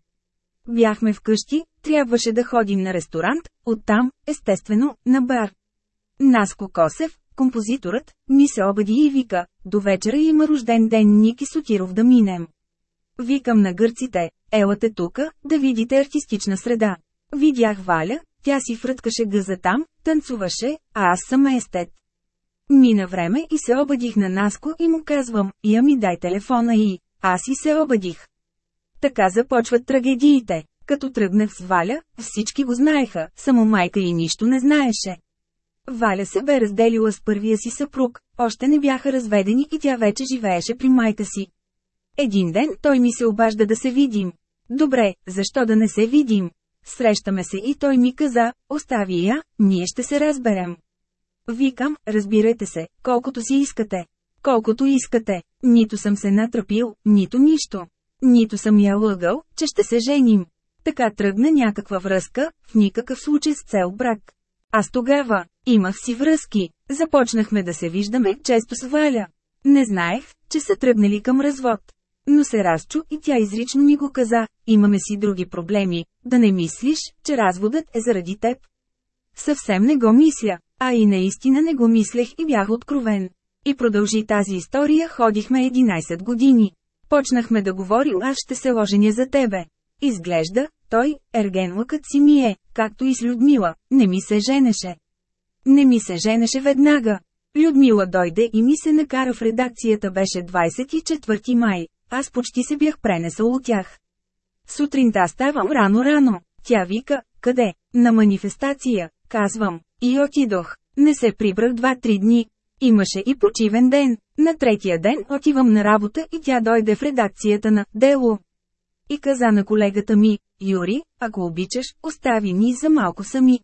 Бяхме вкъщи, трябваше да ходим на ресторант, оттам, естествено, на бар. Наско Косев, композиторът, ми се обади и вика, до вечера има рожден ден Ники Сотиров да минем. Викам на гърците, елате тука, да видите артистична среда. Видях Валя, тя си фръткаше гъза там, танцуваше, а аз съм естет. Мина време и се обадих на Наско и му казвам, я ми дай телефона и... Аз и се обадих. Така започват трагедиите. Като тръгнах с Валя, всички го знаеха, само майка и нищо не знаеше. Валя се бе разделила с първия си съпруг, още не бяха разведени и тя вече живееше при майка си. Един ден той ми се обажда да се видим. Добре, защо да не се видим? Срещаме се и той ми каза, остави я, ние ще се разберем. Викам, разбирайте се, колкото си искате. Колкото искате. Нито съм се натрапил, нито нищо. Нито съм я лъгал, че ще се женим. Така тръгна някаква връзка, в никакъв случай с цел брак. Аз тогава, имах си връзки, започнахме да се виждаме често с Валя. Не знаех, че са тръгнали към развод. Но се разчу и тя изрично ми го каза, имаме си други проблеми, да не мислиш, че разводът е заради теб. Съвсем не го мисля, а и наистина не го мислех и бях откровен. И продължи тази история ходихме 11 години. Почнахме да говорим аз ще се ложеня за тебе. Изглежда, той, ерген лъкът си ми е, както и с Людмила, не ми се женеше. Не ми се женеше веднага. Людмила дойде и ми се накара в редакцията беше 24 май, аз почти се бях пренесъл от тях. Сутринта ставам рано-рано. Тя вика, къде? На манифестация, казвам. И отидох. Не се прибрах 2-3 дни. Имаше и почивен ден. На третия ден отивам на работа и тя дойде в редакцията на «Дело». И каза на колегата ми, Юри, ако обичаш, остави ни за малко сами.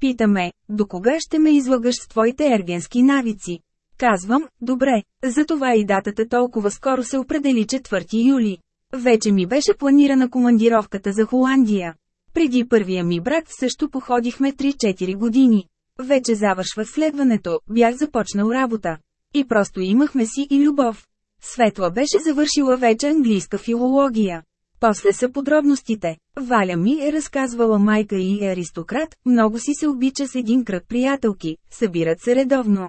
Питаме, до кога ще ме излагаш с твоите ергенски навици? Казвам, добре, затова и датата толкова скоро се определи 4 юли. Вече ми беше планирана командировката за Холандия. Преди първия ми брак също походихме 3-4 години. Вече завършвах следването, бях започнал работа. И просто имахме си и любов. Светла беше завършила вече английска филология. После са подробностите. Валя ми е разказвала майка и аристократ, много си се обича с един кръг приятелки, събират се редовно.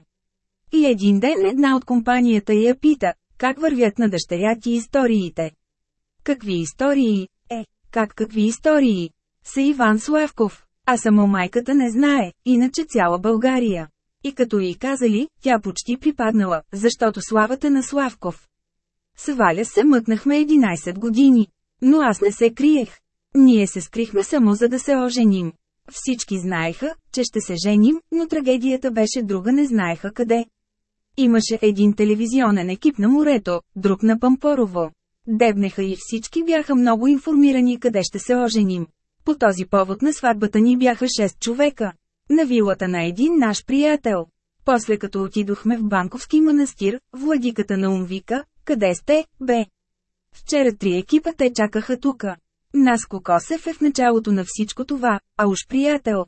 И един ден една от компанията я пита, как вървят на дъщеря ти историите. Какви истории? Е, как какви истории? Са Иван Славков. А само майката не знае, иначе цяла България. И като й казали, тя почти припаднала, защото славата на Славков. С Валя се мъкнахме 11 години. Но аз не се криех. Ние се скрихме само за да се оженим. Всички знаеха, че ще се женим, но трагедията беше друга не знаеха къде. Имаше един телевизионен екип на морето, друг на Пампорово. Дебнеха и всички бяха много информирани къде ще се оженим. По този повод на сватбата ни бяха 6 човека. На вилата на един наш приятел. После като отидохме в Банковски манастир, владиката на Умвика, къде сте, бе? Вчера три екипа те чакаха тука. Наско Косев е в началото на всичко това, а уж приятел.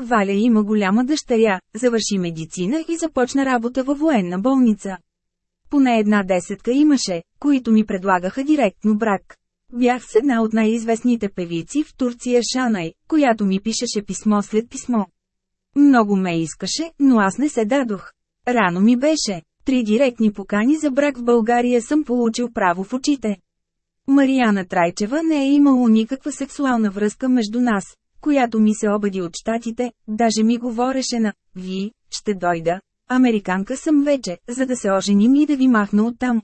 Валя има голяма дъщеря, завърши медицина и започна работа във военна болница. Поне една десетка имаше, които ми предлагаха директно брак. Бях с една от най-известните певици в Турция Шанай, която ми пишеше писмо след писмо. Много ме искаше, но аз не се дадох. Рано ми беше. Три директни покани за брак в България съм получил право в очите. Марияна Трайчева не е имало никаква сексуална връзка между нас, която ми се обади от щатите, даже ми говореше на «Ви, ще дойда, американка съм вече, за да се оженим и да ви махна оттам».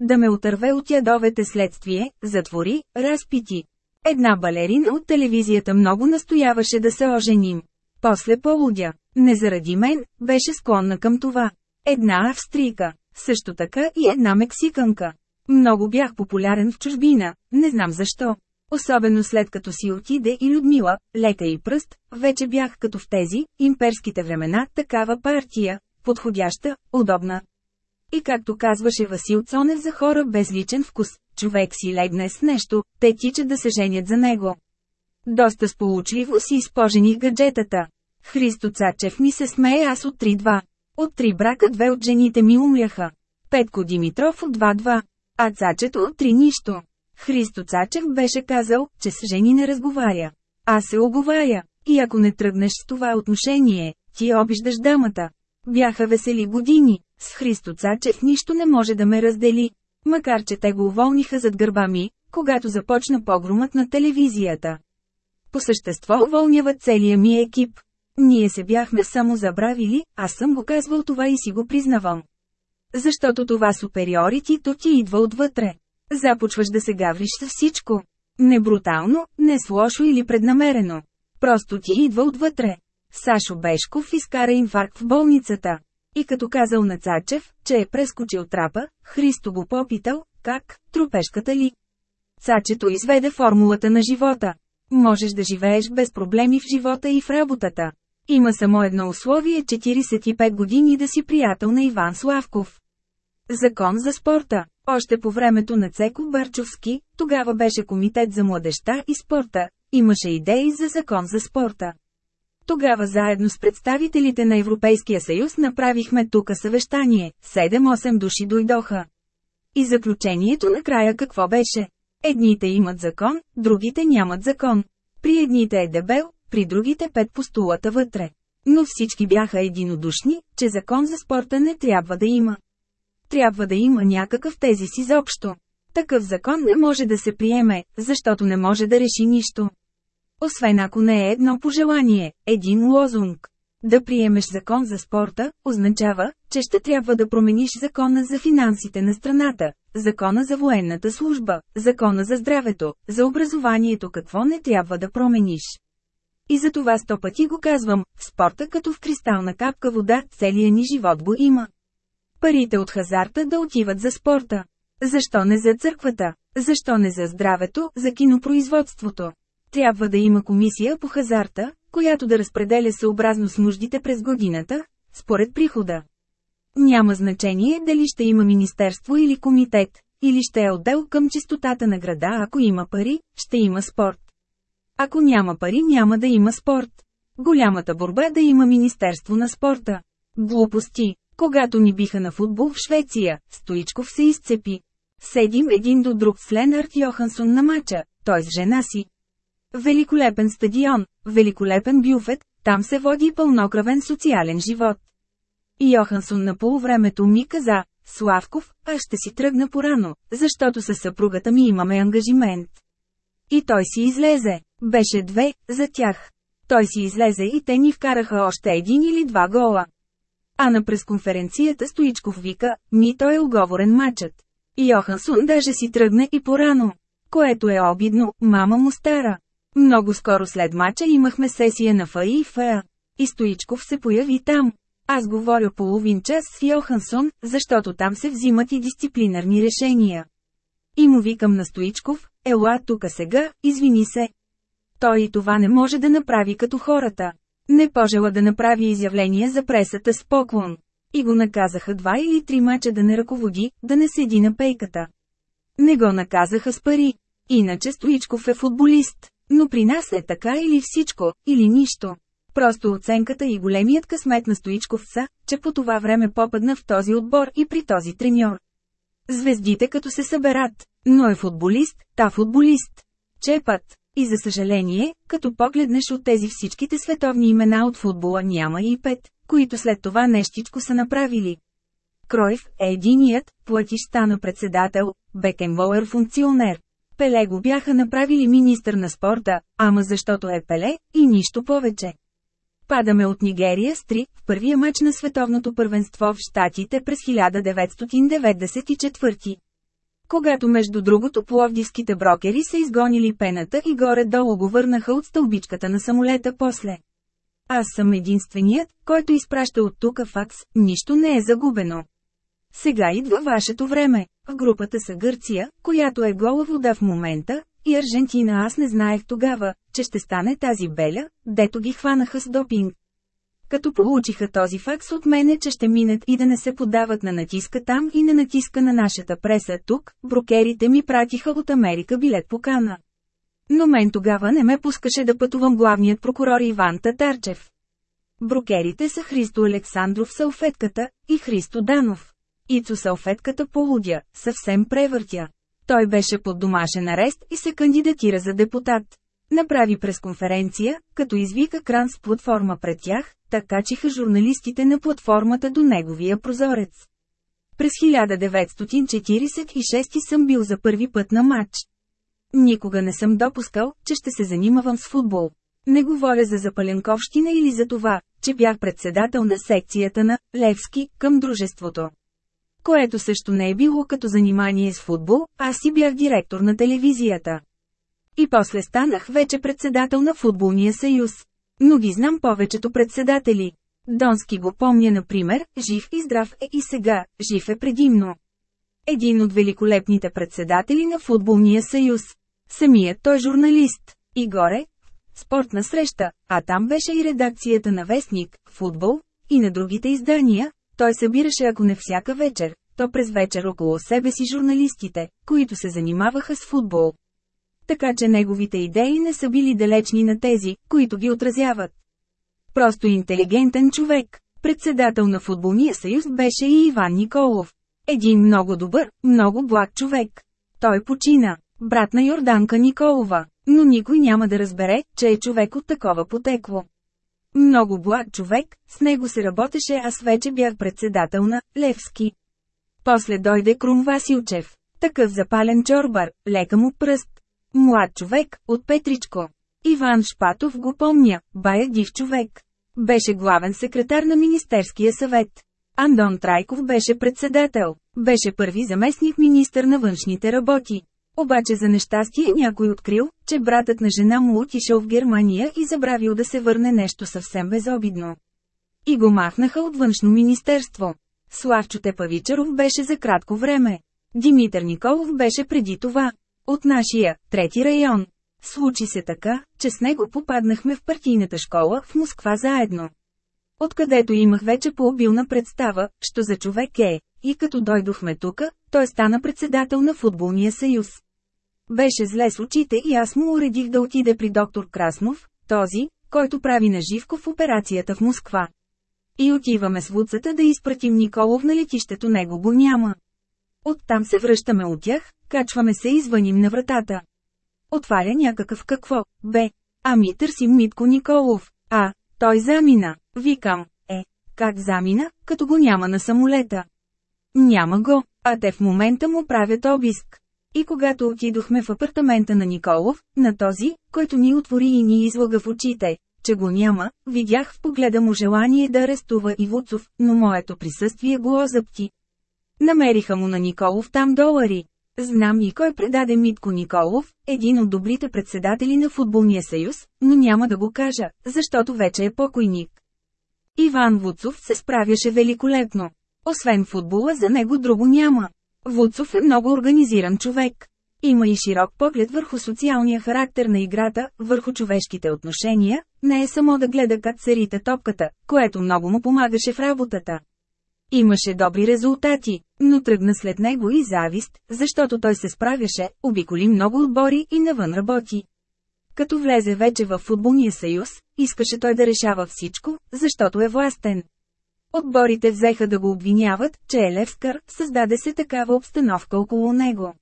Да ме отърве от ядовете следствие, затвори, разпити. Една балерина от телевизията много настояваше да се оженим. После полудя. Не заради мен, беше склонна към това. Една австрийка. Също така и една мексиканка. Много бях популярен в чужбина, не знам защо. Особено след като си отиде и Людмила, лека и пръст, вече бях като в тези, имперските времена, такава партия, подходяща, удобна. И както казваше Васил Цонев за хора без личен вкус, човек си легне с нещо, те тичат да се женят за него. Доста сполучливо си изпожених гаджетата. Христо Цачев ми се смее аз от 3-2. От три брака две от жените ми умряха. Петко Димитров от 2-2. А Цачето от три нищо. Христо Цачев беше казал, че с жени не разговаря. Аз се оговаря. И ако не тръгнеш с това отношение, ти обиждаш дамата. Бяха весели години. С Христо Цачев нищо не може да ме раздели. Макар че те го уволниха зад гърба ми, когато започна погромът на телевизията. По същество уволнява целия ми екип. Ние се бяхме само забравили, аз съм го казвал това и си го признавам. Защото това супериоритито ти идва отвътре. Започваш да се гавриш с всичко. Не брутално, не с лошо или преднамерено. Просто ти идва отвътре. Сашо Бешков изкара инфаркт в болницата. И като казал на Цачев, че е прескочил трапа, Христо го попитал, как, трупешката ли? Цачето изведе формулата на живота. Можеш да живееш без проблеми в живота и в работата. Има само едно условие 45 години да си приятел на Иван Славков. Закон за спорта. Още по времето на Цеко Барчовски, тогава беше комитет за младеща и спорта, имаше идеи за закон за спорта. Тогава заедно с представителите на Европейския съюз направихме тука съвещание, 7-8 души дойдоха. И заключението накрая какво беше? Едните имат закон, другите нямат закон. При едните е дебел, при другите пет постулата вътре. Но всички бяха единодушни, че закон за спорта не трябва да има. Трябва да има някакъв тези си заобщо. Такъв закон не може да се приеме, защото не може да реши нищо. Освен ако не е едно пожелание, един лозунг. Да приемеш закон за спорта, означава, че ще трябва да промениш закона за финансите на страната, закона за военната служба, закона за здравето, за образованието какво не трябва да промениш. И за това сто пъти го казвам, в спорта като в кристална капка вода целия ни живот го има. Парите от хазарта да отиват за спорта. Защо не за църквата? Защо не за здравето, за кинопроизводството? Трябва да има комисия по хазарта, която да разпределя съобразно с нуждите през годината, според прихода. Няма значение дали ще има министерство или комитет, или ще е отдел към чистотата на града ако има пари, ще има спорт. Ако няма пари няма да има спорт. Голямата борба е да има Министерство на спорта. Глупости. Когато ни биха на футбол в Швеция, Стоичков се изцепи. Седим един до друг с Ленард Йохансон на мача, той с жена си. Великолепен стадион, великолепен бюфет, там се води пълнокръвен социален живот. Йохансон на полувремето ми каза, Славков, аз ще си тръгна порано, защото със съпругата ми имаме ангажимент. И той си излезе. Беше две, за тях. Той си излезе и те ни вкараха още един или два гола. А на пресконференцията Стоичков вика, ми той е оговорен матчът. И Йохансон даже си тръгна и порано. Което е обидно, мама му стара. Много скоро след мача имахме сесия на ФАИ и ФА. И Стоичков се появи там. Аз говоря половин час с Йохансон, защото там се взимат и дисциплинарни решения. И му викам на Стоичков, ела тука сега, извини се. Той и това не може да направи като хората. Не пожела да направи изявление за пресата с поклон. И го наказаха два или три мача да не ръководи, да не седи на пейката. Не го наказаха с пари. Иначе Стоичков е футболист. Но при нас е така или всичко, или нищо. Просто оценката и големият късмет на Стоичков са, че по това време попадна в този отбор и при този треньор. Звездите като се съберат, но е футболист, та футболист. Чепът. И за съжаление, като погледнеш от тези всичките световни имена от футбола няма и пет, които след това нещичко са направили. Кройф е единият, платиш стана председател, Бекенбоер функционер. Пеле го бяха направили министър на спорта, ама защото е Пеле, и нищо повече. Падаме от Нигерия с 3 в първия мач на световното първенство в Штатите през 1994. Когато между другото пловдивските брокери са изгонили пената и горе-долу го върнаха от стълбичката на самолета после. Аз съм единственият, който изпраща от тука факс, нищо не е загубено. Сега идва вашето време. В групата са Гърция, която е гола вода в момента, и Аржентина аз не знаех тогава, че ще стане тази беля, дето ги хванаха с допинг. Като получиха този факс от мене, че ще минат и да не се подават на натиска там и на натиска на нашата преса тук, брокерите ми пратиха от Америка билет по кана. Но мен тогава не ме пускаше да пътувам главният прокурор Иван Татарчев. Брокерите са Христо Александров салфетката и Христо Данов. Ицо салфетката полудя, съвсем превъртя. Той беше под домашен арест и се кандидатира за депутат. Направи пресконференция, като извика кран с платформа пред тях, така чиха журналистите на платформата до неговия прозорец. През 1946 съм бил за първи път на матч. Никога не съм допускал, че ще се занимавам с футбол. Не говоря за запаленковщина или за това, че бях председател на секцията на Левски към дружеството. Което също не е било като занимание с футбол, аз си бях директор на телевизията. И после станах вече председател на футболния съюз. Но ги знам повечето председатели. Донски го помня например, жив и здрав е и сега, жив е предимно. Един от великолепните председатели на футболния съюз. Самият той журналист. И горе, спортна среща, а там беше и редакцията на Вестник, футбол, и на другите издания, той събираше ако не всяка вечер, то през вечер около себе си журналистите, които се занимаваха с футбол. Така че неговите идеи не са били далечни на тези, които ги отразяват. Просто интелигентен човек, председател на футболния съюз беше и Иван Николов. Един много добър, много благ човек. Той почина, брат на Йорданка Николова, но никой няма да разбере, че е човек от такова потекло. Много благ човек, с него се работеше аз вече бях председател на Левски. После дойде Крум Василчев. Такъв запален чорбар, лека му пръст. Млад човек, от Петричко. Иван Шпатов го помня, бая див човек. Беше главен секретар на Министерския съвет. Андон Трайков беше председател. Беше първи заместник министър на външните работи. Обаче за нещастие някой открил, че братът на жена му отишъл в Германия и забравил да се върне нещо съвсем безобидно. И го махнаха от външно министерство. Славчо Тепавичаров беше за кратко време. Димитър Николов беше преди това. От нашия, трети район. Случи се така, че с него попаднахме в партийната школа в Москва заедно. Откъдето имах вече по-обилна представа, що за човек е, и като дойдохме тука, той стана председател на футболния съюз. Беше зле с очите и аз му уредих да отиде при доктор Краснов, този, който прави на Живков операцията в Москва. И отиваме с вуцата да изпратим Николов на летището него го няма. Оттам се връщаме от тях, качваме се и звъним на вратата. Отваря някакъв какво, бе. Ами търсим Митко Николов. А, той замина. Викам, е, как замина, като го няма на самолета? Няма го, а те в момента му правят обиск. И когато отидохме в апартамента на Николов, на този, който ни отвори и ни излага в очите, че го няма, видях в погледа му желание да арестува и Вуцов, но моето присъствие го озъпти. Намериха му на Николов там долари. Знам и кой предаде Митко Николов, един от добрите председатели на футболния съюз, но няма да го кажа, защото вече е покойник. Иван Вуцов се справяше великолепно. Освен футбола за него друго няма. Вуцов е много организиран човек. Има и широк поглед върху социалния характер на играта, върху човешките отношения, не е само да гледа как царите топката, което много му помагаше в работата. Имаше добри резултати, но тръгна след него и завист, защото той се справяше, обиколи много отбори и навън работи. Като влезе вече в футболния съюз, искаше той да решава всичко, защото е властен. Отборите взеха да го обвиняват, че е левскър, създаде се такава обстановка около него.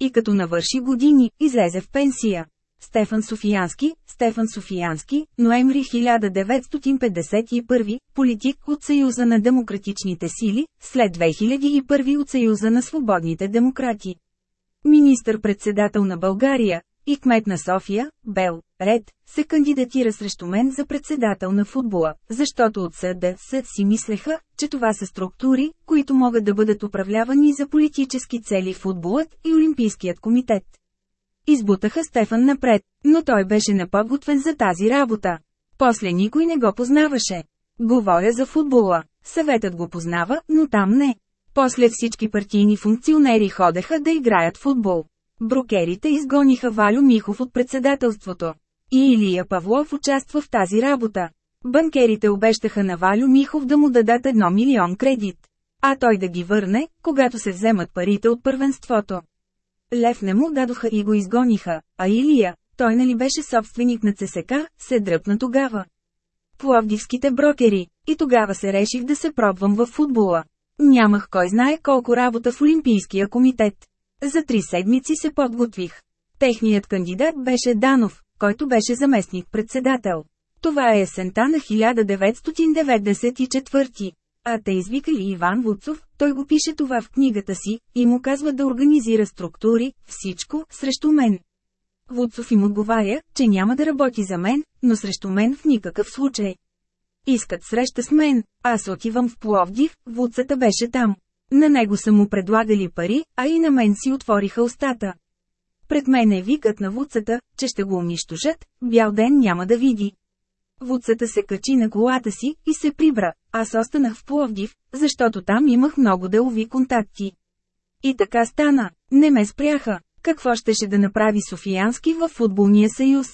И като навърши години, излезе в пенсия. Стефан Софиянски, Стефан Софиянски, ноември 1951, политик от Съюза на демократичните сили, след 2001 от Съюза на свободните демократи. Министър-председател на България, и кмет на София, Бел, Ред, се кандидатира срещу мен за председател на футбола, защото от СДС си мислеха, че това са структури, които могат да бъдат управлявани за политически цели футболът и Олимпийският комитет. Избутаха Стефан напред, но той беше неподготвен за тази работа. После никой не го познаваше. Говоря за футбола. Съветът го познава, но там не. После всички партийни функционери ходеха да играят футбол. Брокерите изгониха Валю Михов от председателството. И Илия Павлов участва в тази работа. Банкерите обещаха на Валю Михов да му дадат едно милион кредит. А той да ги върне, когато се вземат парите от първенството. Лев не му дадоха и го изгониха, а Илия, той нали беше собственик на ЦСК, се дръпна тогава. Пловдивските брокери, и тогава се реших да се пробвам в футбола. Нямах кой знае колко работа в Олимпийския комитет. За три седмици се подготвих. Техният кандидат беше Данов, който беше заместник-председател. Това е есента на 1994. А те извикали Иван Вуцов, той го пише това в книгата си, и му казва да организира структури, всичко, срещу мен. Вуцов им отговаря, че няма да работи за мен, но срещу мен в никакъв случай. Искат среща с мен, аз отивам в Пловдив, Вуцата беше там. На него са му предлагали пари, а и на мен си отвориха устата. Пред мен е викът на Вуцата, че ще го унищожат, бял ден няма да види. Вуцата се качи на колата си и се прибра, аз останах в Пловдив, защото там имах много делови контакти. И така стана, не ме спряха. Какво щеше да направи Софиянски във футболния съюз?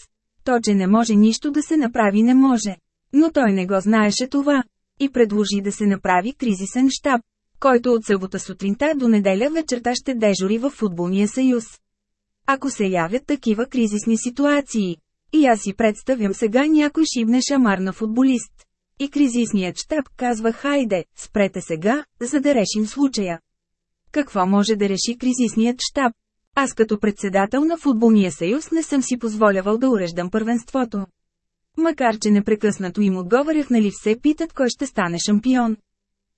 То, че не може нищо да се направи не може. Но той не го знаеше това. И предложи да се направи кризисен штаб, който от събота сутринта до неделя вечерта ще дежури във футболния съюз. Ако се явят такива кризисни ситуации. И аз си представям сега някой шибне шамар на футболист. И кризисният щаб казва хайде, спрете сега, за да решим случая. Какво може да реши кризисният щаб? Аз като председател на футболния съюз не съм си позволявал да уреждам първенството. Макар че непрекъснато им отговарях нали все питат кой ще стане шампион.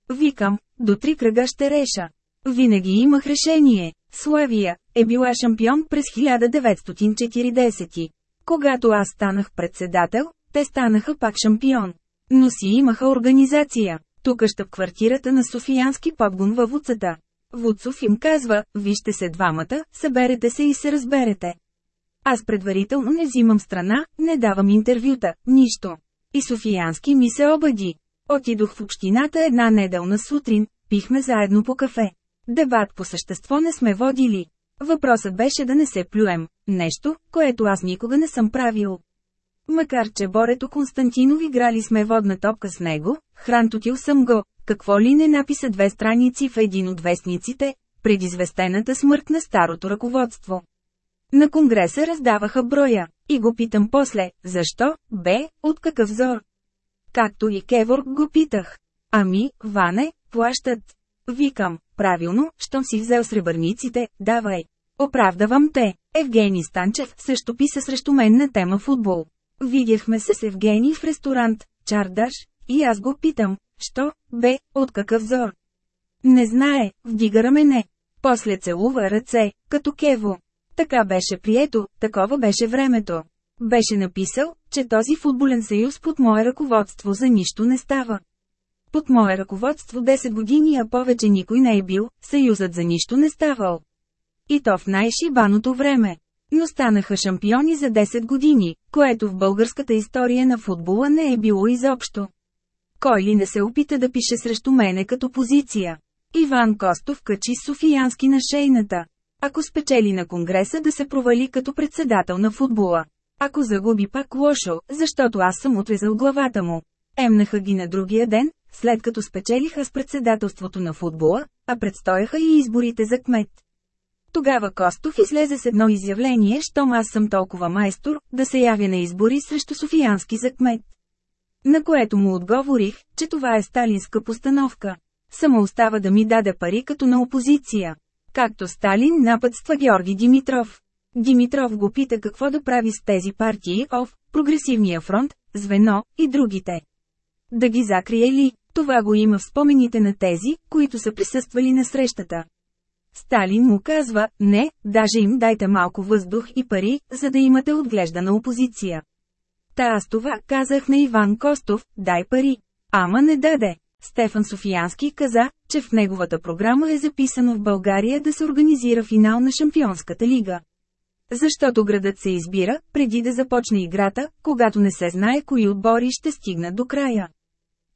Викам, до три кръга ще реша. Винаги имах решение. Славия е била шампион през 1940. Когато аз станах председател, те станаха пак шампион. Но си имаха организация. Тук щаб квартирата на Софиянски подгон във Вуцата. Вуцов им казва, вижте се двамата, съберете се и се разберете. Аз предварително не взимам страна, не давам интервюта, нищо. И Софиянски ми се обади. Отидох в общината една неделна сутрин, пихме заедно по кафе. Дебат по същество не сме водили. Въпросът беше да не се плюем, нещо, което аз никога не съм правил. Макар че Борето Константинов играли сме водна топка с него, хрантотил съм го, какво ли не написа две страници в един от вестниците, предизвестената смърт на старото ръководство. На конгреса раздаваха броя, и го питам после, защо, бе, от какъв зор. Както и Кеворг го питах. Ами, Ване, плащат. Викам, правилно, щом си взел сребърниците, давай. Оправдавам те. Евгений Станчев също писа срещу мен на тема футбол. Видяхме се с Евгений в ресторант, Чардаш, и аз го питам, що, бе, от какъв зор? Не знае, вдига рамене. После целува ръце, като кево. Така беше прието, такова беше времето. Беше написал, че този футболен съюз под мое ръководство за нищо не става. Под мое ръководство 10 години, а повече никой не е бил, съюзът за нищо не ставал. И то в най-шибаното време. Но станаха шампиони за 10 години, което в българската история на футбола не е било изобщо. Кой ли не се опита да пише срещу мене като позиция? Иван Костов качи Софиянски на шейната. Ако спечели на Конгреса да се провали като председател на футбола. Ако загуби пак лошо, защото аз съм отрезал главата му. Емнаха ги на другия ден, след като спечелиха с председателството на футбола, а предстояха и изборите за кмет. Тогава Костов излезе с едно изявление, щом аз съм толкова майстор, да се явя на избори срещу Софиянски за кмет. На което му отговорих, че това е сталинска постановка. Само остава да ми даде пари като на опозиция. Както Сталин напътства Георги Димитров. Димитров го пита какво да прави с тези партии ОВ, Прогресивния фронт, Звено и другите. Да ги закрие ли, това го има в спомените на тези, които са присъствали на срещата. Сталин му казва, не, даже им дайте малко въздух и пари, за да имате отглеждана опозиция. Та аз това казах на Иван Костов, дай пари. Ама не даде. Стефан Софиянски каза, че в неговата програма е записано в България да се организира финал на Шампионската лига. Защото градът се избира, преди да започне играта, когато не се знае кои отбори ще стигнат до края.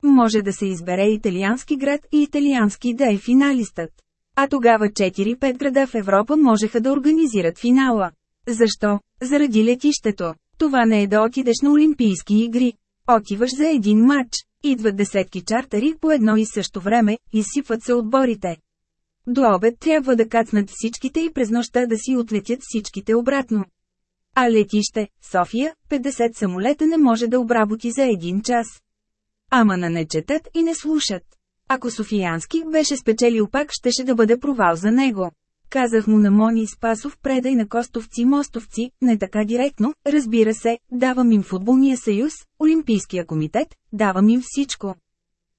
Може да се избере италиански град и италиански да е финалистът. А тогава 4-5 града в Европа можеха да организират финала. Защо? Заради летището. Това не е да отидеш на Олимпийски игри. Отиваш за един матч. Идват десетки чартери по едно и също време, изсипват се отборите. До обед трябва да кацнат всичките и през нощта да си отлетят всичките обратно. А летище, София, 50 самолета не може да обработи за един час. Ама на не четат и не слушат. Ако Софиянски беше спечелил пак щеше да бъде провал за него. Казах му на Мони Спасов предай на Костовци-Мостовци, не така директно, разбира се, давам им футболния съюз, Олимпийския комитет, давам им всичко.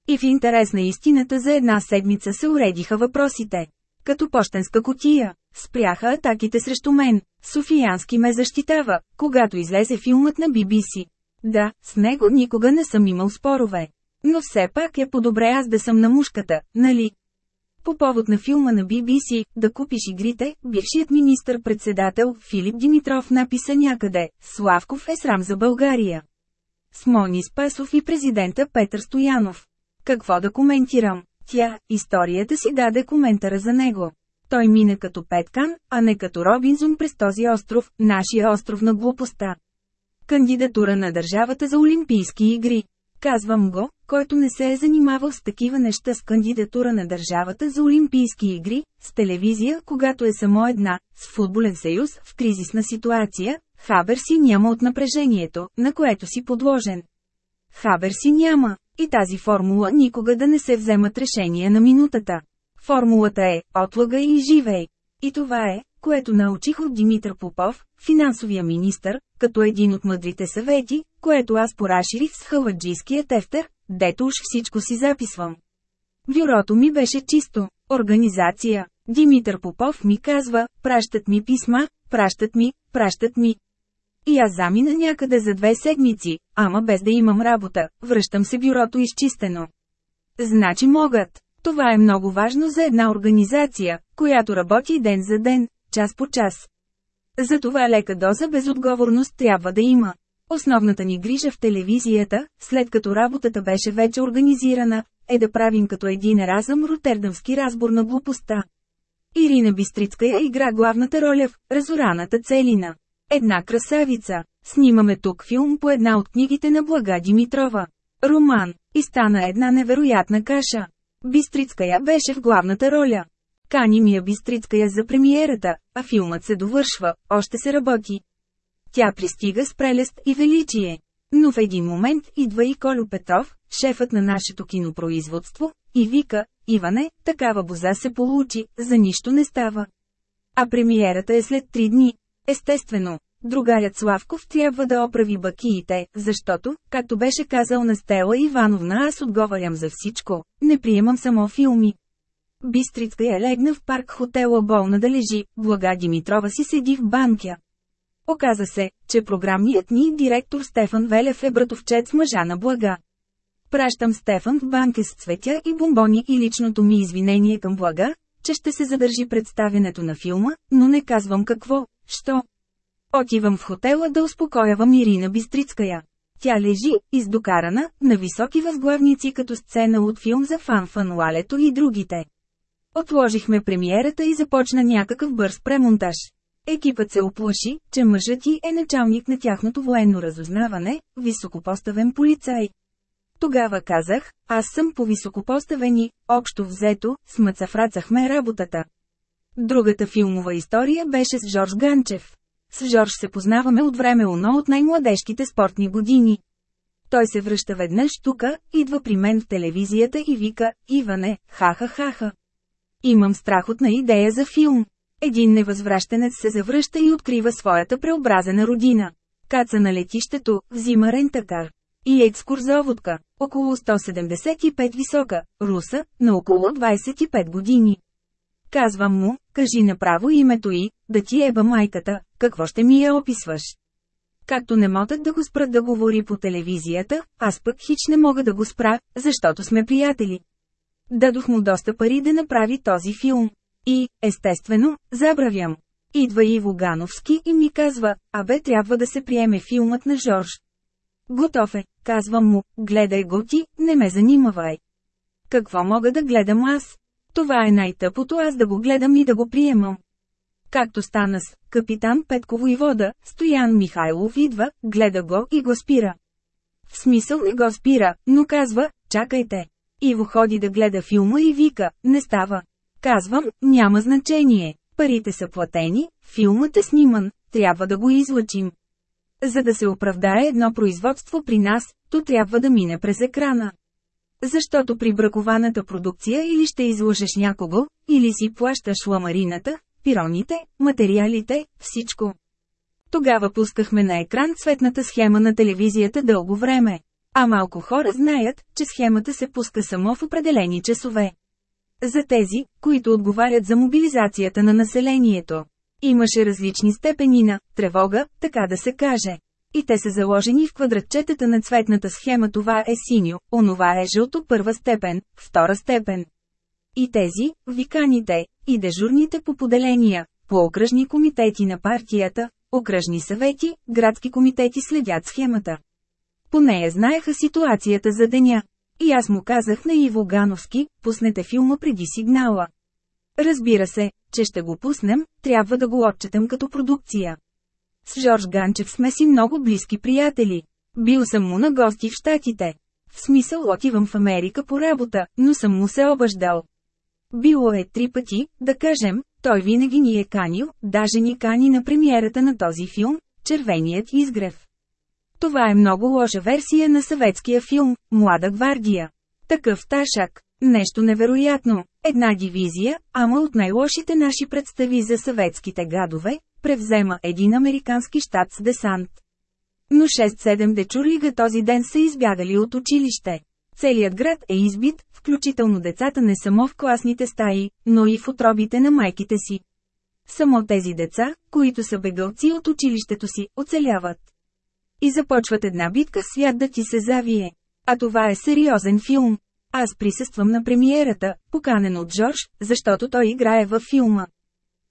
И в интерес на истината за една седмица се уредиха въпросите. Като почтенска котия, спряха атаките срещу мен. Софиянски ме защитава, когато излезе филмът на BBC. Да, с него никога не съм имал спорове. Но все пак е по-добре аз да съм на мушката, нали? По повод на филма на BBC, да купиш игрите, бившият министър-председател Филип Димитров написа някъде, Славков е срам за България. С Мони Спасов и президента Петър Стоянов. Какво да коментирам? Тя, историята си даде коментара за него. Той мине като Петкан, а не като Робинзон през този остров, нашия остров на глупостта. Кандидатура на държавата за Олимпийски игри. Казвам го, който не се е занимавал с такива неща с кандидатура на държавата за Олимпийски игри, с телевизия, когато е само една, с футболен съюз, в кризисна ситуация, хабер си няма от напрежението, на което си подложен. Хабер си няма, и тази формула никога да не се вземат решения на минутата. Формулата е «Отлага и живей». И това е, което научих от Димитър Попов, финансовия министър, като един от мъдрите съвети, което аз поразширих с халаджийския тефтер, дето уж всичко си записвам. Бюрото ми беше чисто. Организация. Димитър Попов ми казва, пращат ми писма, пращат ми, пращат ми. И аз замина някъде за две седмици, ама без да имам работа, връщам се бюрото изчистено. Значи могат. Това е много важно за една организация, която работи ден за ден, час по час. Затова лека доза безотговорност трябва да има. Основната ни грижа в телевизията, след като работата беше вече организирана, е да правим като един разъм ротердамски разбор на глупостта. Ирина Бистрицкая игра главната роля в «Разораната целина». Една красавица. Снимаме тук филм по една от книгите на Блага Димитрова. Роман. И стана една невероятна каша. Бистрицкая беше в главната роля. Кани ми я Бистрицкая за премиерата, а филмът се довършва, още се работи. Тя пристига с прелест и величие. Но в един момент идва и Колю Петров, шефът на нашето кинопроизводство, и вика, Иване, такава боза се получи, за нищо не става. А премиерата е след три дни. Естествено, другарят Славков трябва да оправи бакиите, защото, както беше казал на Стела Ивановна аз отговарям за всичко, не приемам само филми. Бистрицка я легна в парк хотела болна да лежи, блага Димитрова си седи в банкя. Оказа се, че програмният ни директор Стефан Велев е братовчет с мъжа на блага. Пращам Стефан в банка с цветя и бомбони и личното ми извинение към блага, че ще се задържи представенето на филма, но не казвам какво, що. Отивам в хотела да успокоявам Ирина Бистрицкая. Тя лежи, издокарана, на високи възглавници като сцена от филм за фан фануалето и другите. Отложихме премиерата и започна някакъв бърз премонтаж. Екипът се оплаши, че мъжът ти е началник на тяхното военно разузнаване, високопоставен полицай. Тогава казах, аз съм по високопоставени, общо взето, смъцафрацахме работата. Другата филмова история беше с Жорж Ганчев. С Жорж се познаваме от време оно от най-младежките спортни години. Той се връща веднъж тука, идва при мен в телевизията и вика, Иване, хаха-хаха. Имам страхотна идея за филм. Един невъзвращенец се завръща и открива своята преобразена родина. Каца на летището, взима рентакар. И екскурзоводка, около 175 висока, руса, на около 25 години. Казвам му, кажи направо името и, да ти еба майката, какво ще ми я описваш. Както не могат да го спрат да говори по телевизията, аз пък хич не мога да го спра, защото сме приятели. Дадох му доста пари да направи този филм. И, естествено, забравям. Идва Иво Гановски и ми казва, абе трябва да се приеме филмът на Жорж. Готов е, казвам му, гледай го ти, не ме занимавай. Какво мога да гледам аз? Това е най-тъпото аз да го гледам и да го приемам. Както стана с капитан Петково и вода, Стоян Михайлов идва, гледа го и го спира. В смисъл не го спира, но казва, чакайте. Иво ходи да гледа филма и вика, не става. Казвам, няма значение, парите са платени, филмът е сниман, трябва да го излъчим. За да се оправдае едно производство при нас, то трябва да мине през екрана. Защото при бракованата продукция или ще излъжеш някого, или си плащаш ламарината, пироните, материалите, всичко. Тогава пускахме на екран цветната схема на телевизията дълго време. А малко хора знаят, че схемата се пуска само в определени часове. За тези, които отговарят за мобилизацията на населението. Имаше различни степени на тревога, така да се каже. И те са заложени в квадратчетата на цветната схема това е синьо, онова е жълто първа степен, втора степен. И тези, виканите, и дежурните по поделения, по окръжни комитети на партията, окръжни съвети, градски комитети следят схемата. По нея знаеха ситуацията за деня. И аз му казах на Иво Гановски, пуснете филма преди сигнала. Разбира се, че ще го пуснем, трябва да го отчетем като продукция. С Жорж Ганчев сме си много близки приятели. Бил съм му на гости в Штатите. В смисъл отивам в Америка по работа, но съм му се обаждал. Било е три пъти, да кажем, той винаги ни е канил, даже ни кани на премиерата на този филм, Червеният изгрев. Това е много лоша версия на съветския филм «Млада гвардия». Такъв ташак. Нещо невероятно. Една дивизия, ама от най-лошите наши представи за съветските гадове, превзема един американски щат с десант. Но 6-7 дечурлига този ден са избягали от училище. Целият град е избит, включително децата не само в класните стаи, но и в отробите на майките си. Само тези деца, които са бегалци от училището си, оцеляват. И започват една битка свят да ти се завие. А това е сериозен филм. Аз присъствам на премиерата, поканен от Джордж, защото той играе във филма.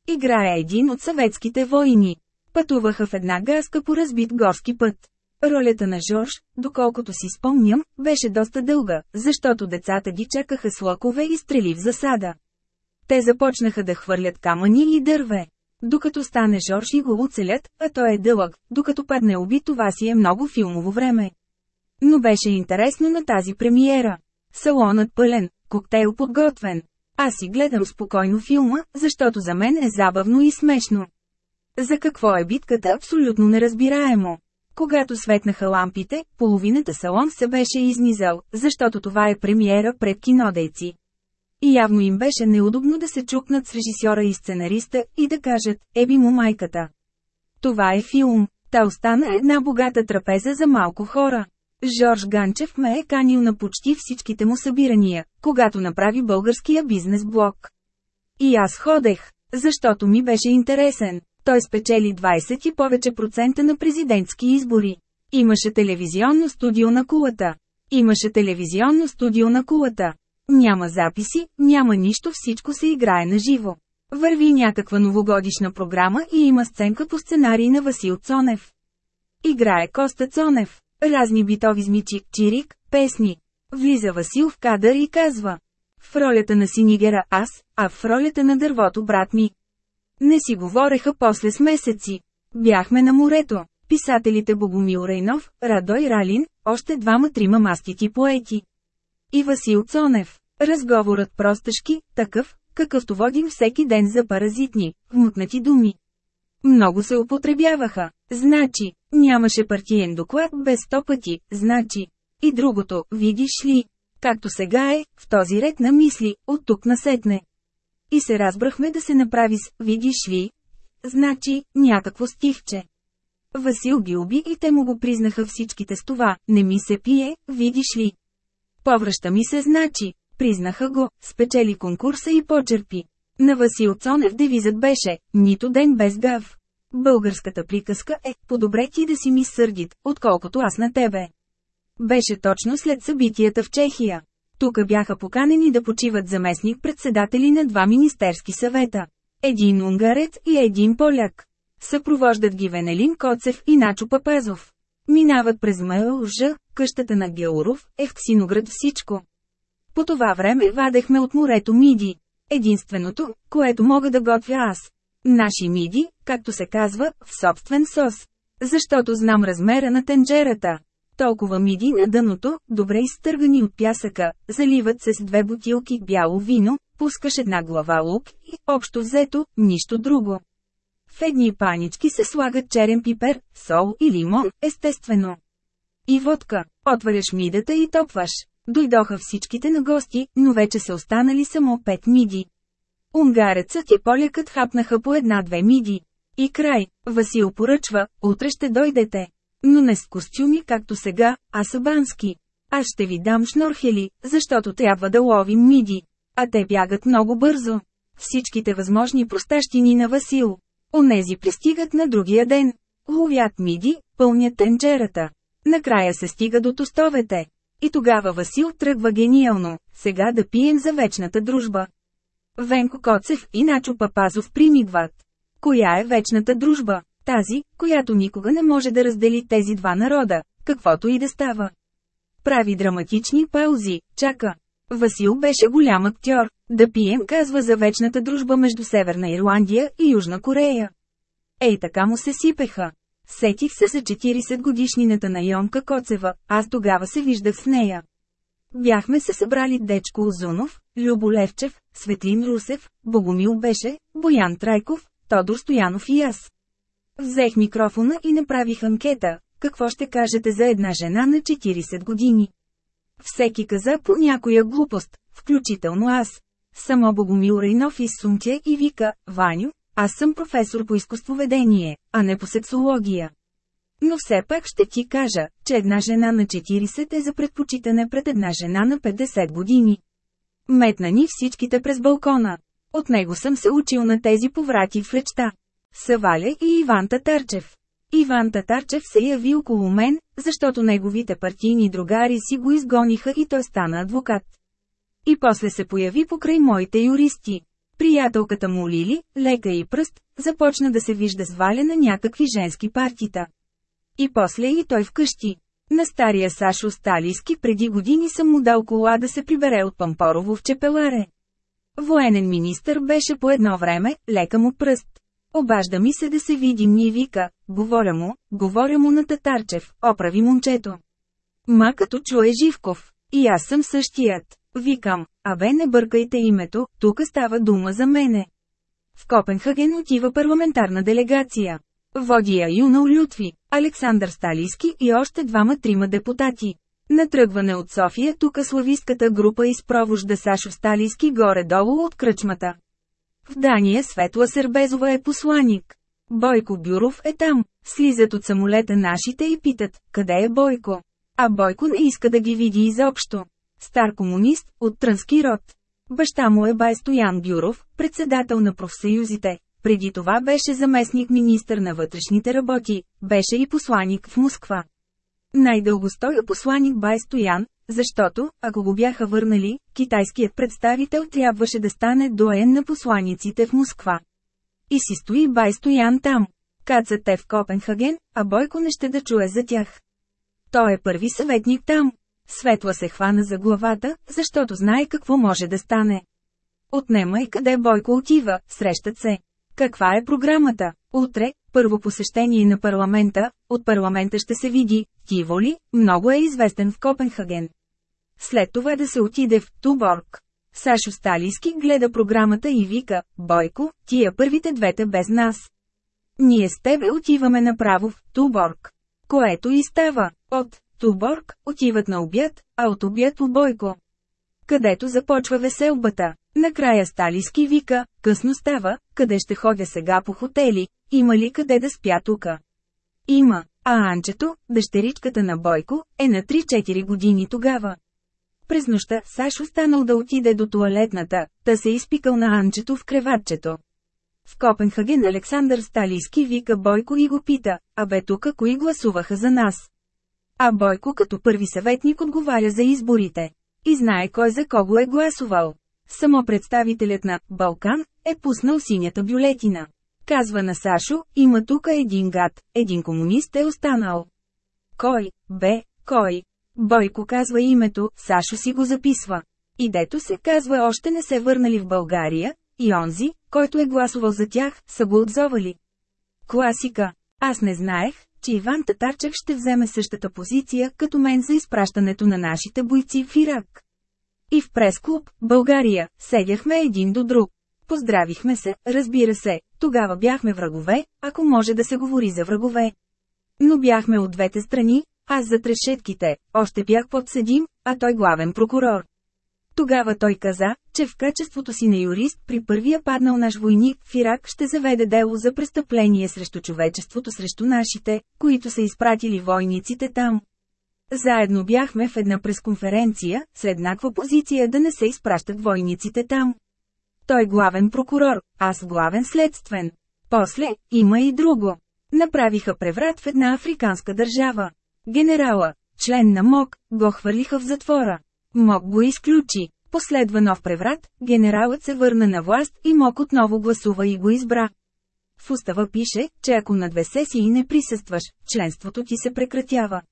Играе един от съветските войни. Пътуваха в една газка по разбит горски път. Ролята на Жорж, доколкото си спомням, беше доста дълга, защото децата ги чакаха с лъкове и стрели в засада. Те започнаха да хвърлят камъни и дърве. Докато стане Жорж и го оцелят, а той е дълъг, докато падне уби това си е много филмово време. Но беше интересно на тази премиера. Салонът пълен, коктейл подготвен. Аз си гледам спокойно филма, защото за мен е забавно и смешно. За какво е битката абсолютно неразбираемо. Когато светнаха лампите, половината салон се беше изнизал, защото това е премиера пред кинодейци. И явно им беше неудобно да се чукнат с режисьора и сценариста и да кажат, еби му майката. Това е филм, та остана една богата трапеза за малко хора. Жорж Ганчев ме е канил на почти всичките му събирания, когато направи българския бизнес блок. И аз ходех, защото ми беше интересен. Той спечели 20 и повече процента на президентски избори. Имаше телевизионно студио на кулата. Имаше телевизионно студио на кулата. Няма записи, няма нищо, всичко се играе на живо. Върви някаква новогодишна програма и има сценка по сценарий на Васил Цонев. Играе Коста Цонев. Разни битови змичи, чирик, песни. Влиза Васил в кадър и казва. В ролята на Синигера аз, а в ролята на дървото брат ми. Не си говореха после с месеци. Бяхме на морето. Писателите Богомил Рейнов, Радой Ралин, още двама-трима мастити поети. И Васил Цонев. Разговорът простъшки, такъв, какъвто водим всеки ден за паразитни, вмъкнати думи. Много се употребяваха. Значи, нямаше партиен доклад без сто пъти, значи. И другото, видиш ли, както сега е, в този ред на мисли, от тук насетне. И се разбрахме да се направи с «видиш ли». Значи, някакво стихче. Васил ги уби и те му го признаха всичките с това, не ми се пие, видиш ли. Повръща ми се значи, признаха го, спечели конкурса и почерпи. На Васил Цонев девизът беше «Нито ден без гав». Българската приказка е «Подобре ти да си ми сърдит, отколкото аз на тебе». Беше точно след събитията в Чехия. Тук бяха поканени да почиват заместник-председатели на два министерски съвета. Един унгарец и един поляк. Съпровождат ги Венелин Коцев и Начо Папазов. Минават през МЛЖ, къщата на Георов, е в Ксиноград всичко. По това време вадехме от морето миди. Единственото, което мога да готвя аз. Наши миди, както се казва, в собствен сос. Защото знам размера на тенджерата. Толкова миди на дъното, добре изтъргани от пясъка, заливат се с две бутилки бяло вино, пускаш една глава лук и, общо взето, нищо друго. В едни панички се слагат черен пипер, сол и лимон, естествено. И водка. Отваряш мидата и топваш. Дойдоха всичките на гости, но вече са останали само пет миди. Унгарецът и полякът хапнаха по една-две миди. И край, Васил поръчва, утре ще дойдете. Но не с костюми както сега, а са бански. Аз ще ви дам шнорхели, защото трябва да ловим миди. А те бягат много бързо. Всичките възможни простащини на Васил. Онези пристигат на другия ден. Ловят миди, пълнят тенджерата. Накрая се стига до тостовете. И тогава Васил тръгва гениално, сега да пием за вечната дружба. Венко Коцев и Начо Папазов примигват. Коя е вечната дружба? Тази, която никога не може да раздели тези два народа, каквото и да става. Прави драматични паузи, чака. Васил беше голям актьор. Да пием казва за вечната дружба между Северна Ирландия и Южна Корея. Ей така му се сипеха. Сетих се за 40 годишнината на Йонка Коцева, аз тогава се виждах с нея. Бяхме се събрали Дечко Озунов, Любо Левчев, Светлин Русев, Богомил беше, Боян Трайков, Тодор Стоянов и аз. Взех микрофона и направих анкета, какво ще кажете за една жена на 40 години. Всеки каза по някоя глупост, включително аз. Само Богомил Рейнов изсумтя и вика, Ваню, аз съм професор по изкуствоведение, а не по сексология. Но все пак ще ти кажа, че една жена на 40 е за предпочитане пред една жена на 50 години. Метна ни всичките през балкона. От него съм се учил на тези поврати в речта. Саваля и Иван Татарчев. Иван Татарчев се яви около мен, защото неговите партийни другари си го изгониха и той стана адвокат. И после се появи покрай моите юристи. Приятелката му Лили, лека и пръст, започна да се вижда с Валя на някакви женски партита. И после и той вкъщи. На стария Сашо Сталийски преди години съм му дал кола да се прибере от Пампорово в Чепеларе. Военен министър беше по едно време, лека му пръст. Обажда ми се да се видим ни вика, говоря му, говоря му на Татарчев, оправи момчето. Ма като чуе Живков. И аз съм същият. Викам, абе не бъркайте името, тук става дума за мене. В Копенхаген отива парламентарна делегация. Води я Юнал Лютви, Александър Сталийски и още двама-трима депутати. Натръгване от София тук славистката група изпровожда Сашо Сталийски горе-долу от кръчмата. В Дания Светла Сербезова е посланик. Бойко Бюров е там. Слизат от самолета нашите и питат, къде е Бойко? А Бойко не иска да ги види изобщо. Стар комунист, от трънски род. Баща му е бай Стоян Бюров, председател на профсъюзите. Преди това беше заместник министър на вътрешните работи, беше и посланик в Москва. Най-дълго стоя посланик бай Стоян, защото, ако го бяха върнали, китайският представител трябваше да стане доен на посланиците в Москва. И си стои бай Стоян там. Кацат те в Копенхаген, а Бойко не ще да чуе за тях. Той е първи съветник там. Светла се хвана за главата, защото знае какво може да стане. Отнема и къде Бойко отива, срещат се. Каква е програмата? Утре, първо посещение на парламента, от парламента ще се види, Тиволи, много е известен в Копенхаген. След това да се отиде в Туборг. Сашо Сталийски гледа програмата и вика, Бойко, тия първите двете без нас. Ние с тебе отиваме направо в Туборг. Което и става. От Туборг отиват на обяд, а от обяд у Бойко. Където започва веселбата. Накрая Сталиски вика, късно става, къде ще ходя сега по хотели, има ли къде да спя тука? Има, а Анчето, дъщеричката на Бойко, е на 3-4 години тогава. През нощта Саш останал да отиде до туалетната, та се изпикал на Анчето в креватчето. В Копенхаген Александър Сталийски вика Бойко и го пита, а бе тука кои гласуваха за нас. А Бойко като първи съветник отговаря за изборите. И знае кой за кого е гласувал. Само представителят на «Балкан» е пуснал синята бюлетина. Казва на Сашо, има тук един гад, един комунист е останал. Кой, бе, кой? Бойко казва името, Сашо си го записва. И дето се казва още не се върнали в България, и онзи, който е гласувал за тях, са го отзовали. Класика. Аз не знаех, че Иван Татарчев ще вземе същата позиция като мен за изпращането на нашите бойци в Ирак. И в прес-клуб, България, седяхме един до друг. Поздравихме се, разбира се, тогава бяхме врагове, ако може да се говори за врагове. Но бяхме от двете страни, аз за трешетките, още бях подсъдим, а той главен прокурор. Тогава той каза, че в качеството си на юрист при първия паднал наш войник в Ирак ще заведе дело за престъпление срещу човечеството срещу нашите, които са изпратили войниците там. Заедно бяхме в една пресконференция, с еднаква позиция да не се изпращат войниците там. Той главен прокурор, аз главен следствен. После, има и друго. Направиха преврат в една африканска държава. Генерала, член на МОК, го хвърлиха в затвора. МОК го изключи. Последва нов преврат, генералът се върна на власт и МОК отново гласува и го избра. В устава пише, че ако на две сесии не присъстваш, членството ти се прекратява.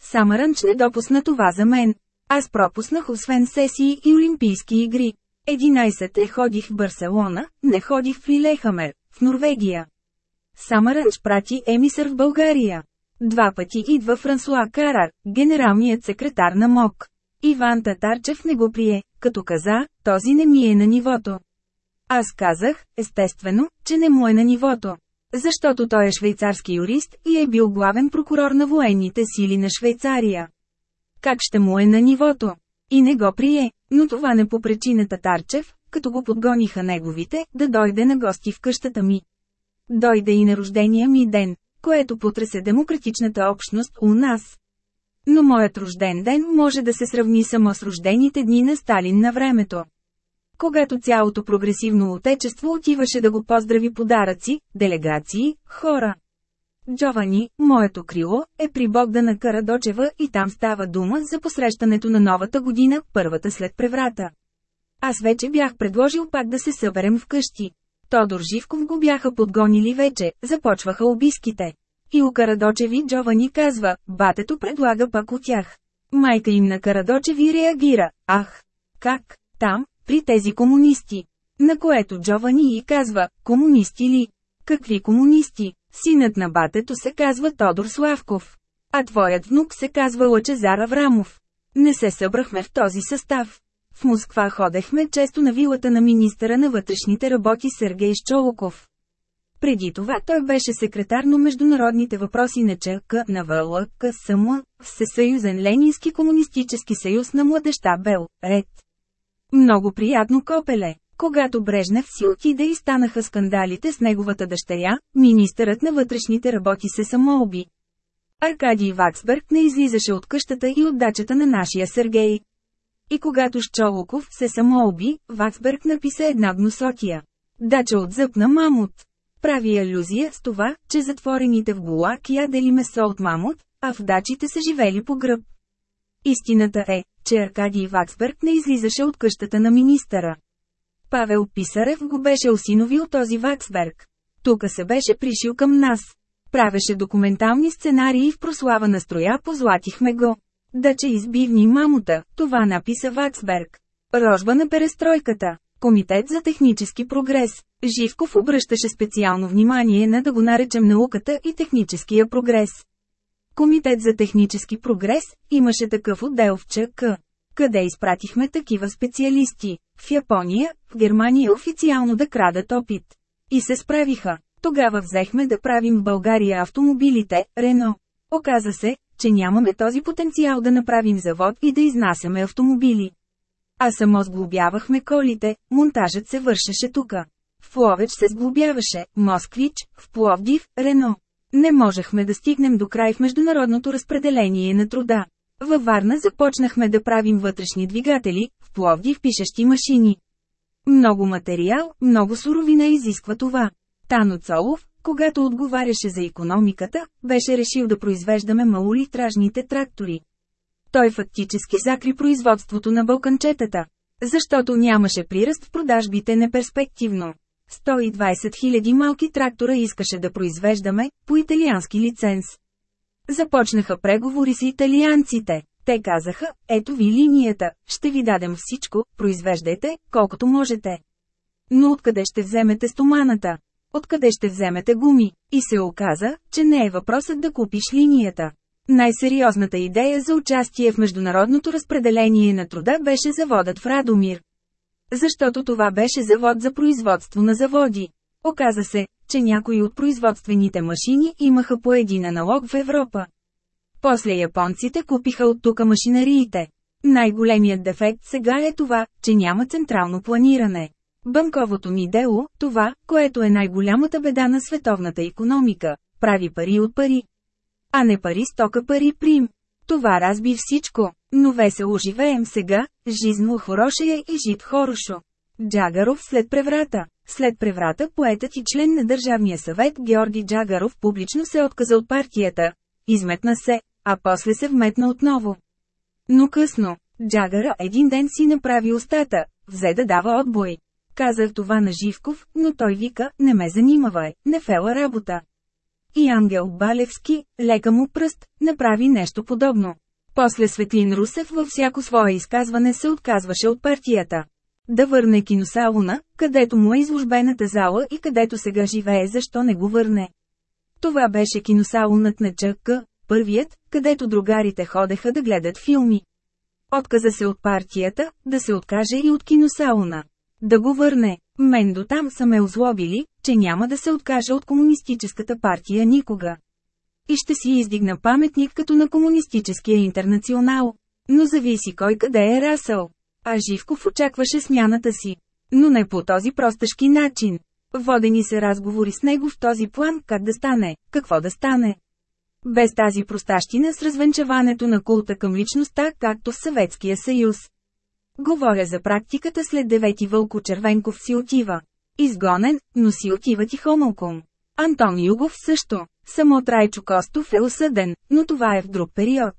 Самаранч не допусна това за мен. Аз пропуснах освен сесии и Олимпийски игри. 11 е ходих в Барселона, не ходих в Лилехамер, в Норвегия. Самаранч прати емисър в България. Два пъти идва Франсуа Карар, генералният секретар на МОК. Иван Татарчев не го прие, като каза, този не ми е на нивото. Аз казах, естествено, че не му е на нивото. Защото той е швейцарски юрист и е бил главен прокурор на военните сили на Швейцария. Как ще му е на нивото? И не го прие, но това не попречи на Татарчев, като го подгониха неговите, да дойде на гости в къщата ми. Дойде и на рождения ми ден, което потресе демократичната общност у нас. Но моят рожден ден може да се сравни само с рождените дни на Сталин на времето. Когато цялото прогресивно отечество отиваше да го поздрави подаръци, делегации, хора. Джовани, моето крило, е при Богдана Карадочева и там става дума за посрещането на новата година, първата след преврата. Аз вече бях предложил пак да се съберем вкъщи. Тодор Живков го бяха подгонили вече, започваха обиските. И у Карадочеви Джовани казва, батето предлага пак от тях. Майка им на Карадочеви реагира, ах, как, там, при тези комунисти. На което Джовани и казва, комунисти ли? Какви комунисти? Синът на батето се казва Тодор Славков. А твоят внук се казва Лъчезар Аврамов. Не се събрахме в този състав. В Москва ходехме често на вилата на министъра на вътрешните работи Сергей Щолоков. Преди това той беше секретар на международните въпроси на ЧК на ВЛКСМ, Всесъюзен Ленински комунистически съюз на младеща Бел, Ред. Много приятно копеле. Когато Брежнев си отиде и станаха скандалите с неговата дъщеря, министърът на вътрешните работи се самоуби. Аркадий Ваксберг не излизаше от къщата и от дачата на нашия Сергей. И когато Щолоков се самоуби, Ваксберг написа една гносотия. Дача от зъб на мамут. Прави алюзия с това, че затворените в Гулак ядели месо от мамут, а в дачите са живели по гръб. Истината е, че Аркадий Ваксберг не излизаше от къщата на министъра. Павел Писарев го беше осиновил този Ваксберг. Тука се беше пришил към нас. Правеше документални сценарии в прослава на строя позлатихме го. Да че избивни мамута, това написа Ваксберг. Рожба на перестройката. Комитет за технически прогрес. Живков обръщаше специално внимание на да го наречем науката и техническия прогрес. Комитет за технически прогрес имаше такъв отдел в ЧК. Къде изпратихме такива специалисти? В Япония, в Германия официално да крадат опит. И се справиха. Тогава взехме да правим в България автомобилите, Рено. Оказа се, че нямаме този потенциал да направим завод и да изнасяме автомобили. А само сглобявахме колите, монтажът се вършеше тука. В Ловеч се сглобяваше, Москвич, в Пловдив, Рено. Не можехме да стигнем до край в международното разпределение на труда. Във Варна започнахме да правим вътрешни двигатели, в Пловдив пишещи машини. Много материал, много суровина изисква това. Тано Цолов, когато отговаряше за економиката, беше решил да произвеждаме малолитражните трактори. Той фактически закри производството на балканчетата. Защото нямаше приръст в продажбите неперспективно. 120 000 малки трактора искаше да произвеждаме, по италиански лиценз. Започнаха преговори с италианците. Те казаха, ето ви линията, ще ви дадем всичко, произвеждайте, колкото можете. Но откъде ще вземете стоманата? Откъде ще вземете гуми? И се оказа, че не е въпросът да купиш линията. Най-сериозната идея за участие в международното разпределение на труда беше заводът в Радомир. Защото това беше завод за производство на заводи. Оказа се, че някои от производствените машини имаха по един аналог в Европа. После японците купиха от тука машинариите. Най-големият дефект сега е това, че няма централно планиране. Банковото ми дело, това, което е най-голямата беда на световната економика, прави пари от пари. А не пари стока пари прим. Това разби всичко, но весело живеем сега, жизнно хорошее и жит хорошо. Джагаров след преврата. След преврата поетът и член на Държавния съвет Георги Джагаров публично се отказа от партията. Изметна се, а после се вметна отново. Но късно, Джагара един ден си направи устата, взе да дава отбой. Казах това на Живков, но той вика, не ме занимавай, не фела работа. И Ангел Балевски, лека му пръст, направи нещо подобно. После Светлин Русев във всяко свое изказване се отказваше от партията. Да върне киносалона, където му е изложбената зала и където сега живее защо не го върне. Това беше киносалонът на ЧК, първият, където другарите ходеха да гледат филми. Отказа се от партията, да се откаже и от киносалона. Да го върне. Мен до там са ме озлобили, че няма да се откажа от комунистическата партия никога. И ще си издигна паметник като на комунистическия интернационал. Но зависи кой къде е расъл. А Живков очакваше смяната си. Но не по този простъшки начин. Водени се разговори с него в този план как да стане, какво да стане. Без тази простащина с развенчаването на култа към личността, както в Съветския съюз. Говоря за практиката след девети Вълко Червенков си отива. Изгонен, но си отива тихомълком. Антон Югов също. Само Трайчо Костов е осъден, но това е в друг период.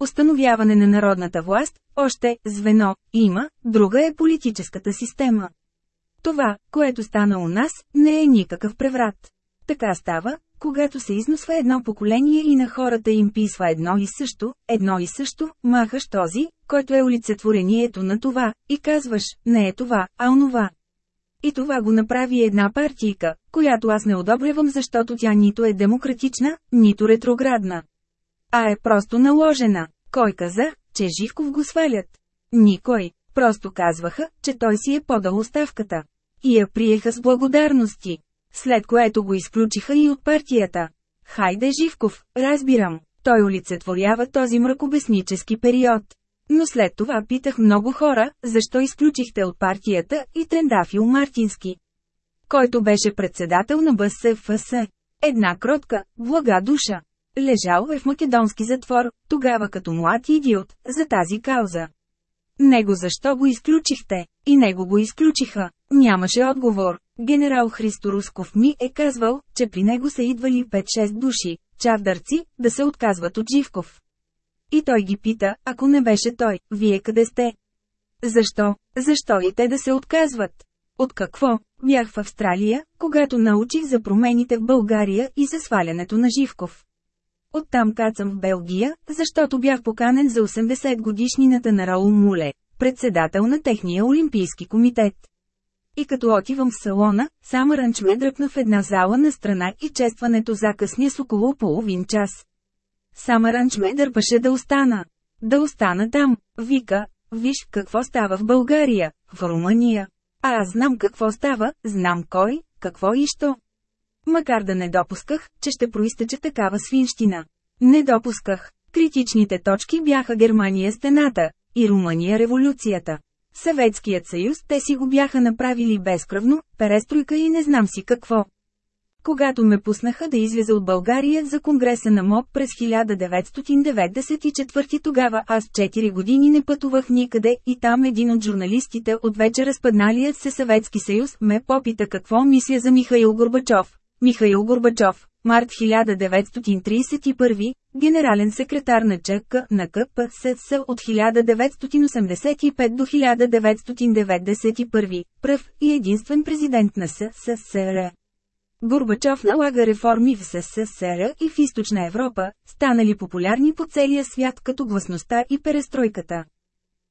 Установяване на народната власт, още, звено, има, друга е политическата система. Това, което стана у нас, не е никакъв преврат. Така става, когато се износва едно поколение и на хората им писва едно и също, едно и също, махаш този, който е олицетворението на това, и казваш, не е това, а онова. И това го направи една партийка, която аз не одобрявам защото тя нито е демократична, нито ретроградна. А е просто наложена. Кой каза, че Живков го свалят? Никой. Просто казваха, че той си е подал оставката. И я приеха с благодарности. След което го изключиха и от партията. Хайде Живков, разбирам. Той олицетворява този мракобеснически период. Но след това питах много хора, защо изключихте от партията и Трендафил Мартински. Който беше председател на БСФС. Една кротка, блага душа. Лежал е в македонски затвор, тогава като млад идиот, за тази кауза. Него защо го изключихте? И него го изключиха. Нямаше отговор. Генерал Христо Русков ми е казвал, че при него са идвали 5-6 души, чавдърци, да се отказват от Живков. И той ги пита, ако не беше той, вие къде сте? Защо? Защо и те да се отказват? От какво? Бях в Австралия, когато научих за промените в България и за свалянето на Живков. Оттам кацам в Белгия, защото бях поканен за 80 годишнината на Раул Муле, председател на техния олимпийски комитет. И като отивам в салона, сам Рънч ме дръпна в една зала на страна и честването закъсня с около половин час. Сама Ранч ме дърпаше да остана. Да остана там, вика, виж какво става в България, в Румъния. А аз знам какво става, знам кой, какво и що. Макар да не допусках, че ще проистече такава свинщина. Не допусках. Критичните точки бяха Германия стената и Румъния революцията. Съветският съюз те си го бяха направили безкръвно, перестройка и не знам си какво. Когато ме пуснаха да излеза от България за конгреса на МОП през 1994 тогава аз 4 години не пътувах никъде и там един от журналистите от вече разпадналият се Съветски съюз ме попита какво мисля за Михаил Горбачов. Михаил Горбачов, март 1931, генерален секретар на ЧК на КПСС от 1985 до 1991, пръв и единствен президент на СССР. Горбачов налага реформи в СССР и в Източна Европа, станали популярни по целия свят като гласността и перестройката.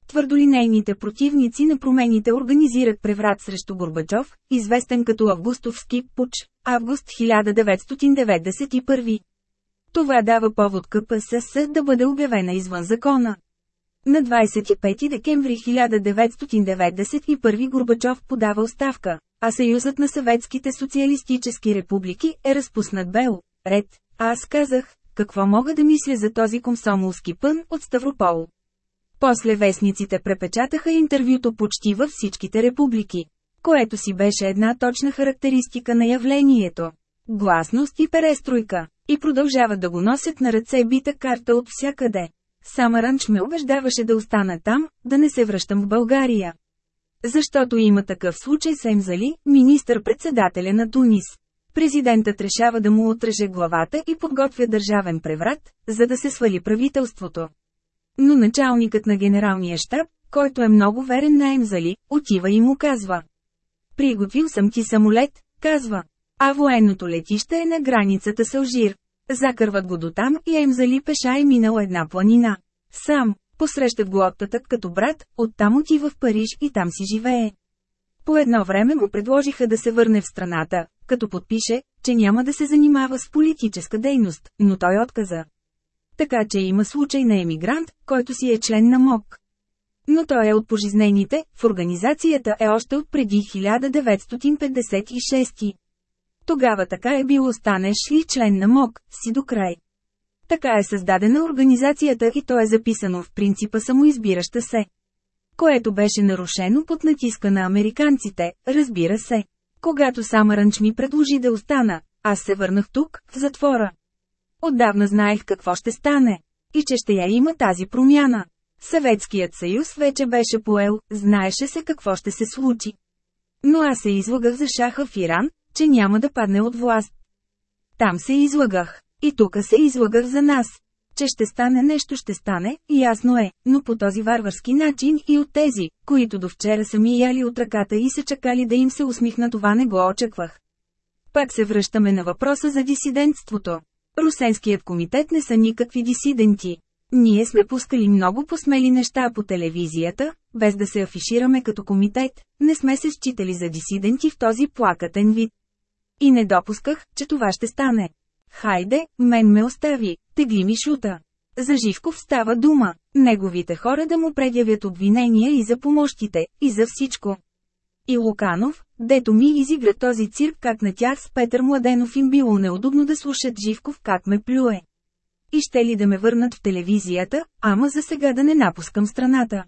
Твърдолинейните противници на промените организират преврат срещу Горбачов, известен като Августовски пуч, август 1991. Това дава повод КПСС да бъде обявена извън закона. На 25 декември 1991 Горбачов подава оставка, а Съюзът на съветските социалистически републики е разпуснат бел ред. Аз казах, какво мога да мисля за този комсомолски пън от Ставропол. После вестниците препечатаха интервюто почти във всичките републики, което си беше една точна характеристика на явлението. Гласност и перестройка. И продължават да го носят на ръце бита карта от всякъде. Самаранч ме убеждаваше да остана там, да не се връщам в България. Защото има такъв случай с Емзали, министър-председателя на Тунис. Президентът решава да му отреже главата и подготвя държавен преврат, за да се свали правителството. Но началникът на генералния щаб, който е много верен на Емзали, отива и му казва. Приготвил съм ти самолет, казва. А военното летище е на границата с Алжир. Закърват го до там и Емзали пеша е минал една планина. Сам, посрещат го оттатък като брат, оттам отива в Париж и там си живее. По едно време му предложиха да се върне в страната, като подпише, че няма да се занимава с политическа дейност, но той отказа. Така че има случай на емигрант, който си е член на МОК. Но той е от пожизнените, в организацията е още от преди 1956. Тогава така е било станеш ли член на МОК, си до край. Така е създадена организацията и то е записано в принципа самоизбираща се. Което беше нарушено под натиска на американците, разбира се. Когато Самаранч ми предложи да остана, аз се върнах тук, в затвора. Отдавна знаех какво ще стане. И че ще я има тази промяна. Съветският съюз вече беше поел, знаеше се какво ще се случи. Но аз се излагах за шаха в Иран, че няма да падне от власт. Там се излагах. И тук се излагах за нас. Че ще стане нещо ще стане, ясно е, но по този варварски начин и от тези, които до вчера са ми яли от ръката и се чакали да им се усмихна това не го очаквах. Пак се връщаме на въпроса за дисидентството. Русенският комитет не са никакви дисиденти. Ние сме пускали много посмели неща по телевизията, без да се афишираме като комитет, не сме се считали за дисиденти в този плакатен вид. И не допусках, че това ще стане. Хайде, мен ме остави, тегли ми шута. За Живков става дума, неговите хора да му предявят обвинения и за помощите, и за всичко. И Луканов, дето ми изигра този цирк как на тях с Петър Младенов им било неудобно да слушат Живков как ме плюе. И ще ли да ме върнат в телевизията, ама за сега да не напускам страната.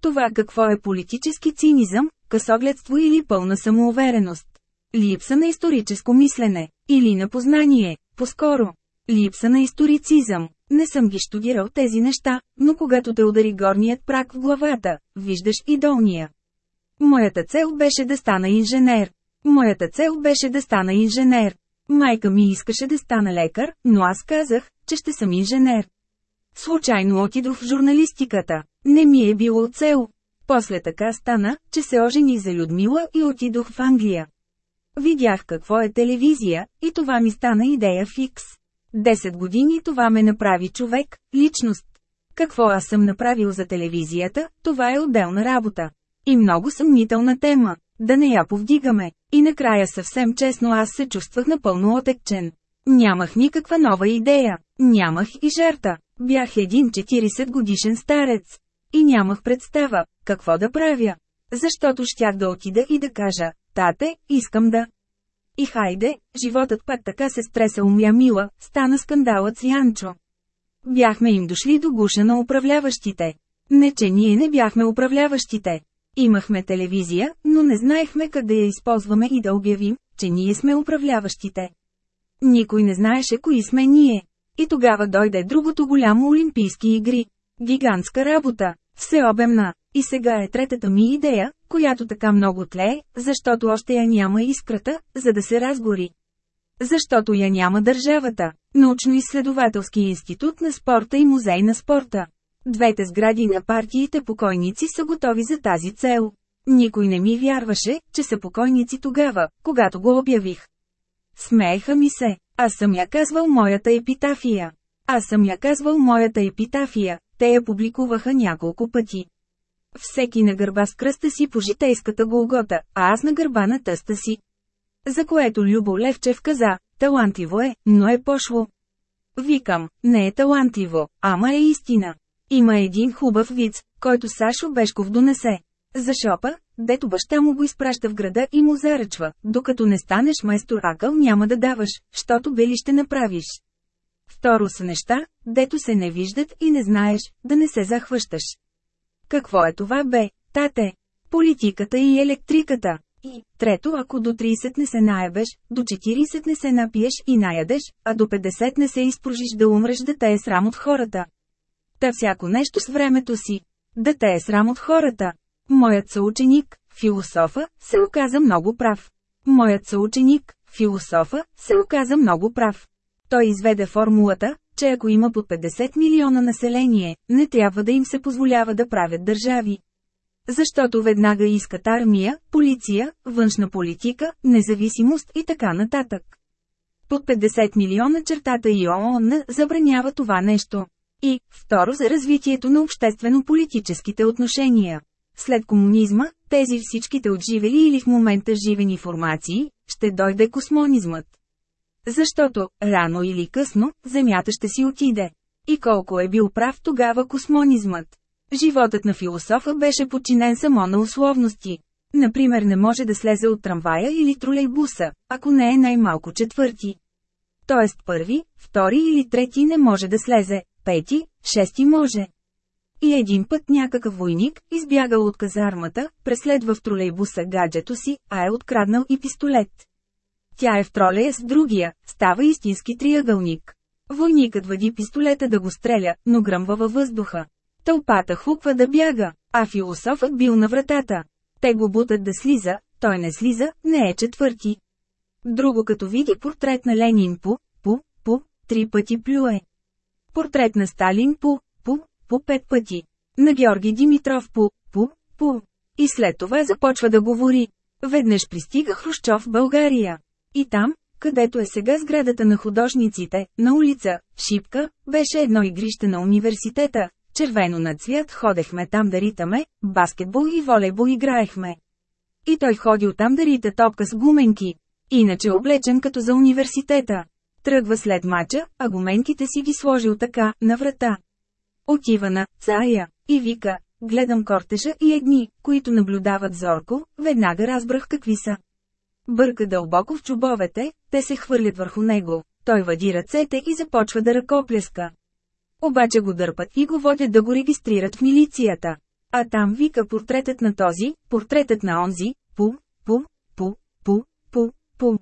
Това какво е политически цинизъм, късогледство или пълна самоувереност. Липса на историческо мислене, или на познание, по-скоро. Липса на историцизъм. Не съм ги штудирал тези неща, но когато те удари горният прак в главата, виждаш и долния. Моята цел беше да стана инженер. Моята цел беше да стана инженер. Майка ми искаше да стана лекар, но аз казах, че ще съм инженер. Случайно отидох в журналистиката. Не ми е било цел. После така стана, че се ожених за Людмила и отидох в Англия. Видях какво е телевизия, и това ми стана идея фикс. Десет години това ме направи човек, личност. Какво аз съм направил за телевизията, това е отделна работа. И много съмнителна тема. Да не я повдигаме. И накрая съвсем честно аз се чувствах напълно отекчен. Нямах никаква нова идея. Нямах и жертва. Бях един 40 годишен старец. И нямах представа, какво да правя. Защото щях да отида и да кажа, тате, искам да. И хайде, животът пак така се стреса умя мила, стана скандалът с Янчо. Бяхме им дошли до гуша на управляващите. Не че ние не бяхме управляващите. Имахме телевизия, но не знаехме как да я използваме и да обявим, че ние сме управляващите. Никой не знаеше кои сме ние. И тогава дойде другото голямо Олимпийски игри. Гигантска работа. Всеобемна. И сега е третата ми идея, която така много тлее, защото още я няма искрата, за да се разгори. Защото я няма държавата. Научно-изследователски институт на спорта и музей на спорта. Двете сгради на партиите покойници са готови за тази цел. Никой не ми вярваше, че са покойници тогава, когато го обявих. Смееха ми се. Аз съм я казвал моята епитафия. Аз съм я казвал моята епитафия. Те я публикуваха няколко пъти. Всеки на гърба с кръста си по житейската голгота, а аз на гърба на тъста си. За което Любо Левчев каза, талантливо е, но е пошло. Викам, не е талантливо, ама е истина. Има един хубав виц, който Сашо Бешков донесе. За шопа, дето баща му го изпраща в града и му заръчва, докато не станеш майстор акъл няма да даваш, щото бели ще направиш. Второ са неща, дето се не виждат и не знаеш, да не се захващаш. Какво е това бе, тате? Политиката и електриката. И, трето, ако до 30 не се наебеш, до 40 не се напиеш и наядеш, а до 50 не се изпружиш да умреш да те е срам от хората. Та всяко нещо с времето си. Да те е срам от хората. Моят съученик, философа, се оказа много прав. Моят съученик, философа, се оказа много прав. Той изведе формулата, че ако има под 50 милиона население, не трябва да им се позволява да правят държави. Защото веднага искат армия, полиция, външна политика, независимост и така нататък. Под 50 милиона чертата и ООН забранява това нещо. И, второ за развитието на обществено-политическите отношения. След комунизма, тези всичките отживели или в момента живени формации, ще дойде космонизмът. Защото, рано или късно, Земята ще си отиде. И колко е бил прав тогава космонизмът. Животът на философа беше подчинен само на условности. Например не може да слезе от трамвая или тролейбуса, ако не е най-малко четвърти. Тоест първи, втори или трети не може да слезе, пети, шести може. И един път някакъв войник, избягал от казармата, преследва в тролейбуса гаджето си, а е откраднал и пистолет. Тя е в тролея с другия, става истински триъгълник. Войникът въди пистолета да го стреля, но гръмва във въздуха. Тълпата хуква да бяга, а философът бил на вратата. Те го бутат да слиза, той не слиза, не е четвърти. Друго като види портрет на Ленин по, по, по, три пъти плюе. Портрет на Сталин по, по, по пет пъти. На Георги Димитров по, по, по. И след това започва да говори. Веднъж пристига Хрущов в България. И там, където е сега сградата на художниците, на улица, Шипка, беше едно игрище на университета, червено на цвят ходехме там да ритаме, баскетбол и волейбол играехме. И той ходил там да рита топка с гуменки. Иначе облечен като за университета. Тръгва след мача, а гуменките си ги сложил така, на врата. Отива на «Цая» и вика, гледам кортежа и едни, които наблюдават зорко, веднага разбрах какви са. Бърка дълбоко в чубовете, те се хвърлят върху него, той въди ръцете и започва да ръкопляска. Обаче го дърпат и го водят да го регистрират в милицията. А там вика портретът на този, портретът на онзи, пу, пу, пу, пу, пу, пу.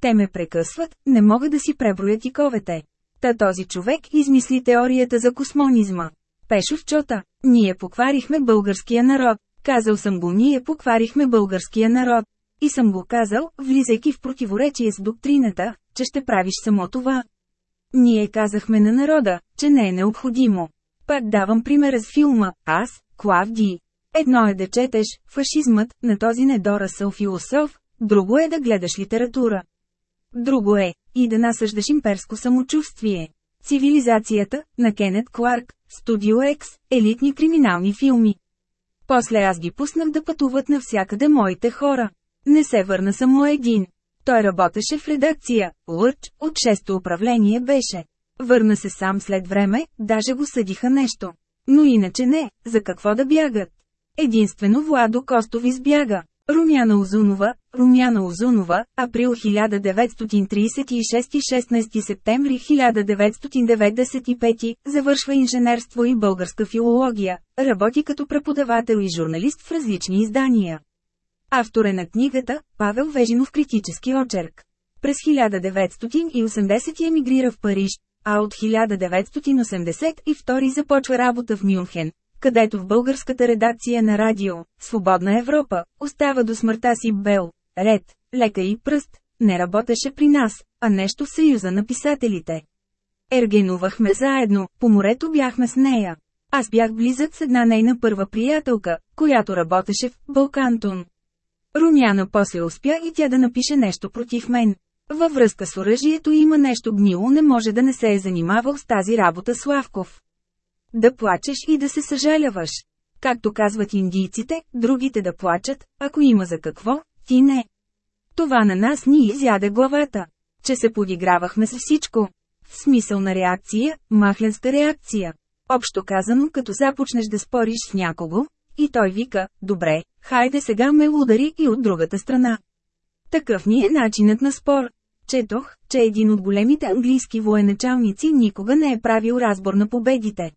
Те ме прекъсват, не мога да си преброя тиковете. Та този човек измисли теорията за космонизма. Пешов чота. Ние покварихме българския народ. Казал съм го ние покварихме българския народ. И съм го казал, влизайки в противоречие с доктрината, че ще правиш само това. Ние казахме на народа, че не е необходимо. Пак давам примера с филма «Аз, Клавди». Едно е да четеш «Фашизмът» на този недорасъл философ, друго е да гледаш литература. Друго е и да насъждаш имперско самочувствие. Цивилизацията, на Кенет Кларк, Студио X, елитни криминални филми. После аз ги пуснах да пътуват навсякъде моите хора. Не се върна само един. Той работеше в редакция, лъч, от шесто управление беше. Върна се сам след време, даже го съдиха нещо. Но иначе не, за какво да бягат? Единствено Владо Костов избяга. Румяна Озунова, Румяна Озунова, април 1936 и 16 септември 1995, завършва инженерство и българска филология, работи като преподавател и журналист в различни издания. Автор е на книгата Павел Вежинов критически очерк. През 1980 емигрира в Париж, а от 1982 започва работа в Мюнхен, където в българската редакция на радио «Свободна Европа» остава до смъртта си Бел, Ред, Лека и Пръст, не работеше при нас, а нещо в Съюза на писателите. Ергенувахме заедно, по морето бяхме с нея. Аз бях близък с една нейна първа приятелка, която работеше в Балкантон. Румяна после успя и тя да напише нещо против мен. Във връзка с оръжието има нещо гнило не може да не се е занимавал с тази работа Славков. Да плачеш и да се съжаляваш. Както казват индийците, другите да плачат, ако има за какво, ти не. Това на нас ни изяде главата. Че се подигравахме с всичко. В смисъл на реакция, махленска реакция. Общо казано, като започнеш да спориш с някого, и той вика, добре, хайде сега ме удари и от другата страна. Такъв ни е начинът на спор. Четох, че един от големите английски военачалници никога не е правил разбор на победите.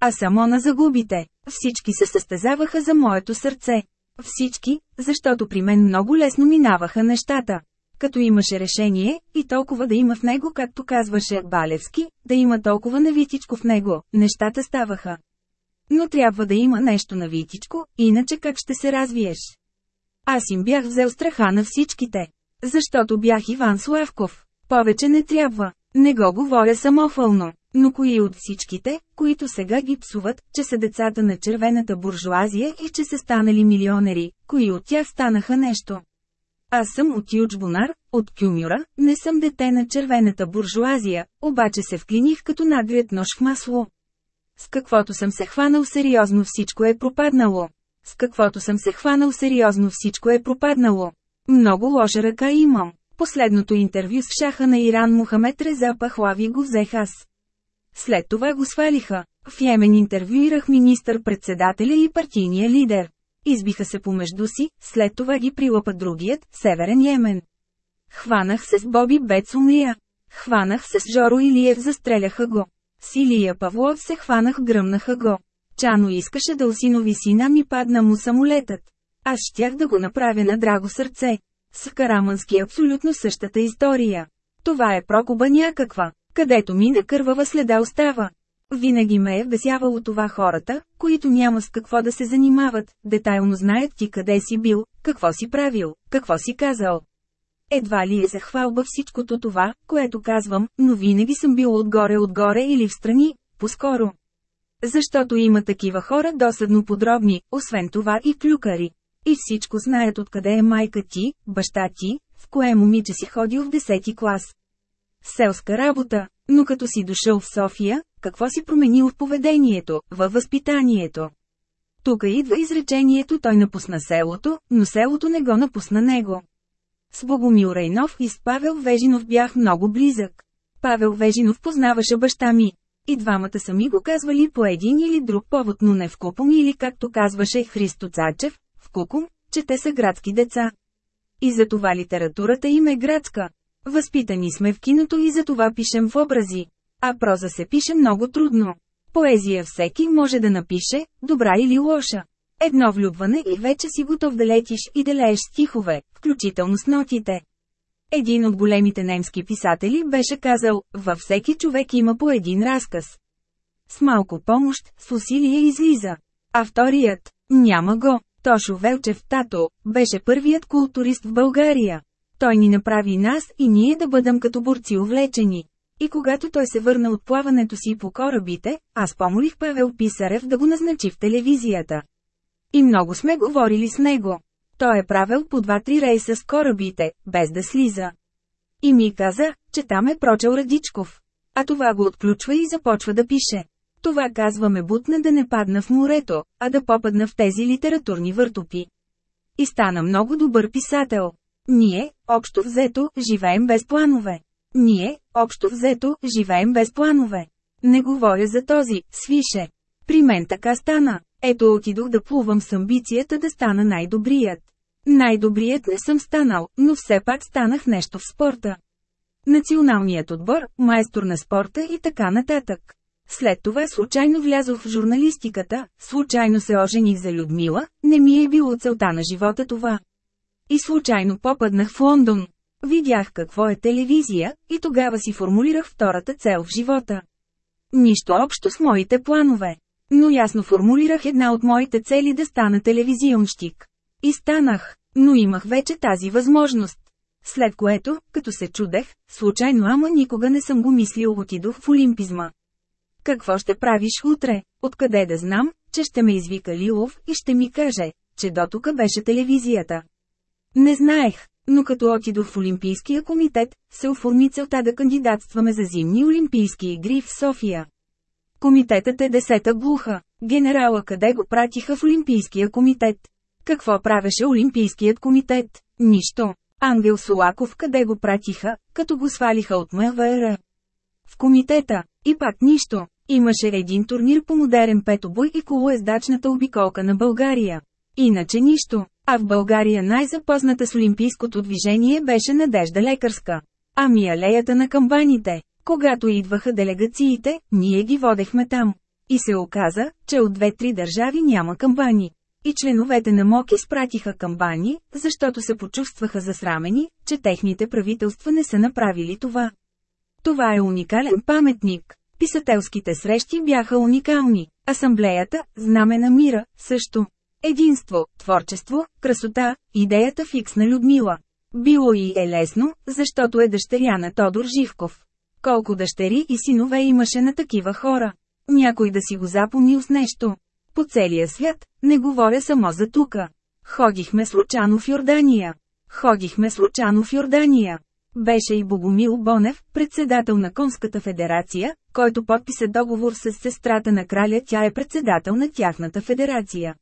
А само на загубите. Всички се състезаваха за моето сърце. Всички, защото при мен много лесно минаваха нещата. Като имаше решение, и толкова да има в него, както казваше Балевски, да има толкова навитичко в него, нещата ставаха. Но трябва да има нещо навитичко, иначе как ще се развиеш? Аз им бях взел страха на всичките. Защото бях Иван Славков. Повече не трябва. Не го говоря самофълно. Но кои от всичките, които сега ги псуват, че са децата на червената буржуазия и че са станали милионери, кои от тях станаха нещо? Аз съм от Юджбонар, от Кюмюра, не съм дете на червената буржуазия, обаче се вклиних като нагрет нож в масло. С каквото съм се хванал сериозно всичко е пропаднало. С каквото съм се хванал сериозно всичко е пропаднало. Много лоша ръка имам. Последното интервю с шаха на Иран Мухамед Реза Пахлави го взех аз. След това го свалиха. В Йемен интервюирах министър-председателя и партийния лидер. Избиха се помежду си, след това ги прилъпа другият, Северен Йемен. Хванах се с Боби Бецумлия. Хванах се с Жоро Илиев, застреляха го. С Илия Павлов се хванах, гръмнаха го. Чано искаше да осинови сина ми падна му самолетът. Аз щях да го направя на драго сърце. С Карамански е абсолютно същата история. Това е прокуба някаква, където мине кървава следа остава. Винаги ме е вбесявало това хората, които няма с какво да се занимават, детайлно знаят ти къде си бил, какво си правил, какво си казал. Едва ли е за хвалба всичкото това, което казвам, но винаги съм бил отгоре-отгоре или в страни, по-скоро. Защото има такива хора досадно подробни, освен това и клюкари. И всичко знаят откъде е майка ти, баща ти, в кое момиче си ходил в 10 клас. Селска работа, но като си дошъл в София, какво си променил в поведението, във възпитанието. Тук идва изречението той напусна селото, но селото не го напусна него. С Богомил Рейнов и с Павел Вежинов бях много близък. Павел Вежинов познаваше баща ми. И двамата са ми го казвали по един или друг повод, но не в купом или както казваше Христо Цачев, в кукум, че те са градски деца. И за това литературата им е градска. Възпитани сме в киното и за това пишем в образи. А проза се пише много трудно. Поезия всеки може да напише, добра или лоша. Едно влюбване и вече си готов да летиш и да лееш стихове, включително с нотите. Един от големите немски писатели беше казал, във всеки човек има по един разказ. С малко помощ, с усилие излиза. А вторият, няма го. Тошо Велчев Тато, беше първият културист в България. Той ни направи нас и ние да бъдем като борци увлечени. И когато той се върна от плаването си по корабите, аз помолих Павел Писарев да го назначи в телевизията. И много сме говорили с него. Той е правил по два-три рейса с корабите, без да слиза. И ми каза, че там е прочел Радичков. А това го отключва и започва да пише. Това казваме бутна да не падна в морето, а да попадна в тези литературни въртопи. И стана много добър писател. Ние, общо взето, живеем без планове. Ние, общо взето, живеем без планове. Не говоря за този, свише. При мен така стана. Ето отидох да плувам с амбицията да стана най-добрият. Най-добрият не съм станал, но все пак станах нещо в спорта. Националният отбор, майстор на спорта и така нататък. След това случайно влязох в журналистиката, случайно се ожених за Людмила, не ми е било целта на живота това. И случайно попаднах в Лондон. Видях какво е телевизия, и тогава си формулирах втората цел в живота. Нищо общо с моите планове. Но ясно формулирах една от моите цели да стана телевизионщик. И станах, но имах вече тази възможност. След което, като се чудех, случайно ама никога не съм го мислил отидох в олимпизма. Какво ще правиш утре? Откъде да знам, че ще ме извика Лилов и ще ми каже, че до тук беше телевизията. Не знаех, но като отидох в Олимпийския комитет, се оформи целта да кандидатстваме за зимни Олимпийски игри в София. Комитетът е десета глуха. Генерала къде го пратиха в Олимпийския комитет? Какво правеше Олимпийският комитет? Нищо. Ангел Солаков къде го пратиха, като го свалиха от МВР? В комитета. И пак нищо. Имаше един турнир по модерен петобой и колоездачната обиколка на България. Иначе нищо. А в България най-запозната с олимпийското движение беше Надежда Лекарска. Ами алеята на камбаните. Когато идваха делегациите, ние ги водехме там. И се оказа, че от две-три държави няма камбани. И членовете на МОК изпратиха камбани, защото се почувстваха засрамени, че техните правителства не са направили това. Това е уникален паметник. Писателските срещи бяха уникални. Асамблеята, знаме на мира, също. Единство, творчество, красота, идеята фикс на Людмила. Било и е лесно, защото е дъщеря на Тодор Живков. Колко дъщери и синове имаше на такива хора. Някой да си го запомнил с нещо. По целия свят, не говоря само за тука. Ходихме случайно в Йордания. Ходихме случайно в Йордания. Беше и Богомил Бонев, председател на Конската федерация, който подписа договор с сестрата на краля, тя е председател на тяхната федерация.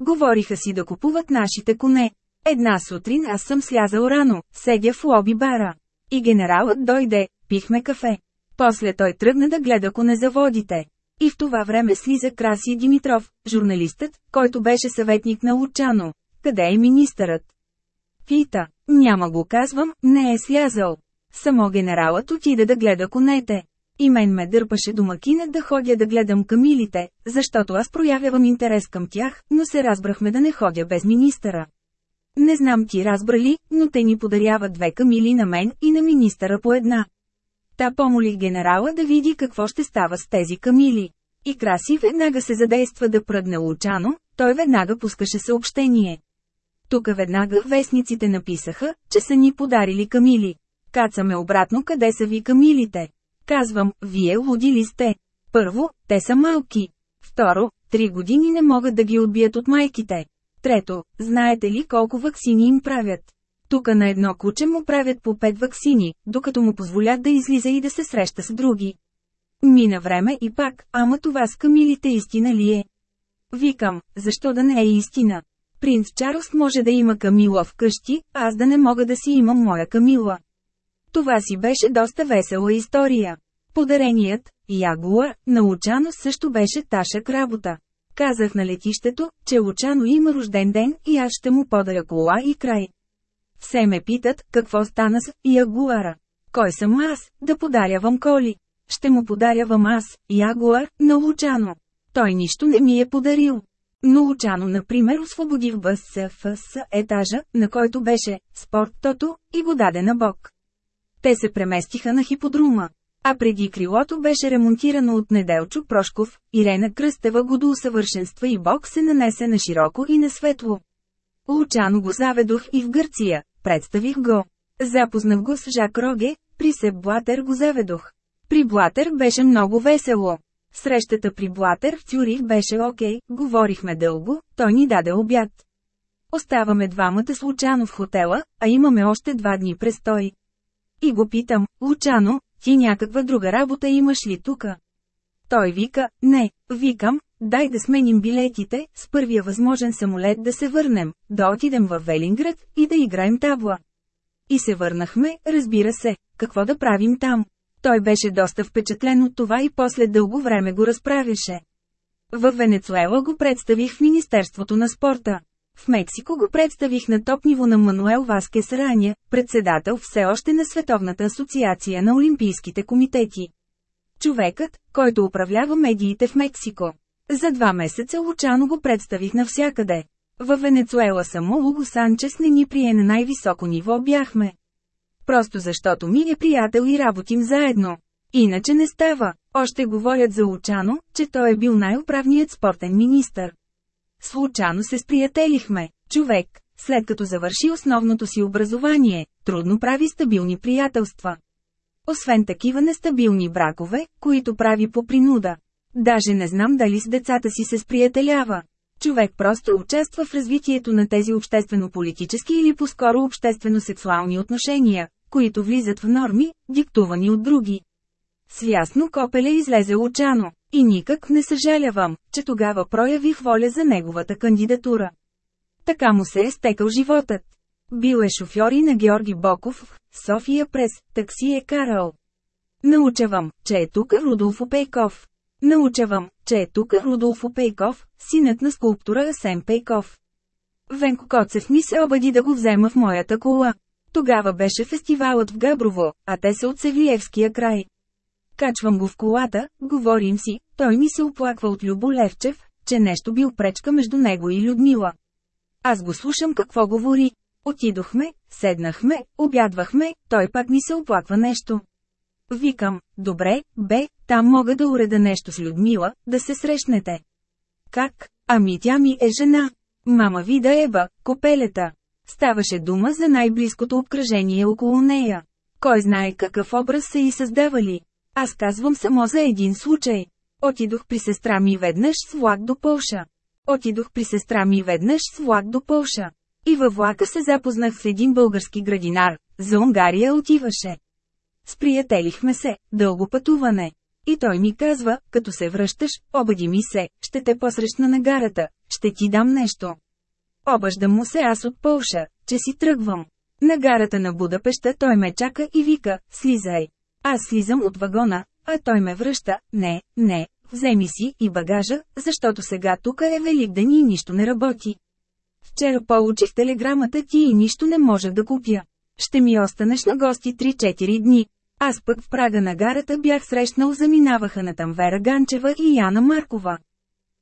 Говориха си да купуват нашите коне. Една сутрин аз съм слязал рано, седя в лоби бара. И генералът дойде, пихме кафе. После той тръгна да гледа конезаводите. И в това време слиза Краси Димитров, журналистът, който беше съветник на Лучано. Къде е министърът? Пита. Няма го казвам, не е слязал. Само генералът отида да гледа конете. И мен ме дърпаше домакинът да ходя да гледам камилите, защото аз проявявам интерес към тях, но се разбрахме да не ходя без министъра. Не знам ти разбрали, но те ни подаряват две камили на мен и на министъра по една. Та помолих генерала да види какво ще става с тези камили. И Краси веднага се задейства да пръдне Лучано, той веднага пускаше съобщение. Тук веднага вестниците написаха, че са ни подарили камили. Кацаме обратно къде са ви камилите. Казвам, вие луди ли сте? Първо, те са малки. Второ, три години не могат да ги отбият от майките. Трето, знаете ли колко ваксини им правят? Тука на едно куче му правят по пет ваксини, докато му позволят да излиза и да се среща с други. Мина време и пак, ама това с камилите истина ли е? Викам, защо да не е истина? Принц Чарлз може да има камила в къщи, аз да не мога да си имам моя камила. Това си беше доста весела история. Подареният, Ягуар, на Лучано също беше ташък работа. Казах на летището, че Лучано има рожден ден и аз ще му подаря кола и край. Все ме питат, какво стана с Ягуара. Кой съм аз, да подарявам коли? Ще му подарявам аз, Ягуар, на Лучано. Той нищо не ми е подарил. Но Лучано, например, освободи в БСФС етажа, на който беше спорттото, и го даде на Бог. Те се преместиха на хиподрума. А преди крилото беше ремонтирано от Неделчо Прошков, Ирена Кръстева го до усъвършенства и Бог се нанесе на широко и на светло. Лучано го заведох и в Гърция, представих го. Запознах го с Жак Роге, при Себ Блатер го заведох. При Блатер беше много весело. Срещата при Блатер в Цюрих беше окей, говорихме дълго, той ни даде обяд. Оставаме двамата случайно в хотела, а имаме още два дни престой. И го питам, Лучано, ти някаква друга работа имаш ли тука? Той вика, не, викам, дай да сменим билетите, с първия възможен самолет да се върнем, да отидем в Велинград и да играем табла. И се върнахме, разбира се, какво да правим там. Той беше доста впечатлен от това и после дълго време го разправяше. В Венецуела го представих в Министерството на спорта. В Мексико го представих на топ ниво на Мануел Васкес Раня, председател все още на Световната асоциация на Олимпийските комитети. Човекът, който управлява медиите в Мексико. За два месеца Лучано го представих навсякъде. Във Венецуела само Луго Санчес не ни прие на най-високо ниво бяхме. Просто защото ми е приятел и работим заедно. Иначе не става. Още говорят за Лучано, че той е бил най-управният спортен министър. Случайно се сприятелихме. Човек, след като завърши основното си образование, трудно прави стабилни приятелства. Освен такива нестабилни бракове, които прави по принуда. Даже не знам дали с децата си се сприятелява. Човек просто участва в развитието на тези обществено-политически или по-скоро обществено-сексуални отношения, които влизат в норми, диктувани от други. С ясно копеле излезе Лучано, и никак не съжалявам, че тогава проявих воля за неговата кандидатура. Така му се е стекал животът. Бил е шофьор и на Георги Боков, София през такси е карал. Научавам, че е тук Рудолф Пейков. Научавам, че е тук Рудолф Пейков, синът на скулптура Асен Пейков. Венко Коцев ми се обади да го взема в моята кола. Тогава беше фестивалът в Габрово, а те са от Севлиевския край. Качвам го в колата, говорим си, той ми се оплаква от Любо Левчев, че нещо бил пречка между него и Людмила. Аз го слушам какво говори. Отидохме, седнахме, обядвахме, той пак ми се оплаква нещо. Викам, добре, бе, там мога да уреда нещо с Людмила, да се срещнете. Как? Ами тя ми е жена. Мама ви да еба, копелета. Ставаше дума за най-близкото обкръжение около нея. Кой знае какъв образ са и създавали. Аз казвам само за един случай. Отидох при сестра ми веднъж с влак до Полша. Отидох при сестра ми веднъж с влак до Полша. И във влака се запознах с един български градинар, за Унгария отиваше. Сприятелихме се, дълго пътуване. И той ми казва, като се връщаш, обади ми се, ще те посрещна на гарата, ще ти дам нещо. Обаждам му се аз от Полша, че си тръгвам. На гарата на Будапеща той ме чака и вика, слизай. Аз слизам от вагона, а той ме връща, не, не, вземи си и багажа, защото сега тук е велик ден и нищо не работи. Вчера получих телеграмата ти и нищо не можех да купя. Ще ми останеш на гости 3-4 дни. Аз пък в прага на гарата бях срещнал заминаваха на там Вера Ганчева и Яна Маркова.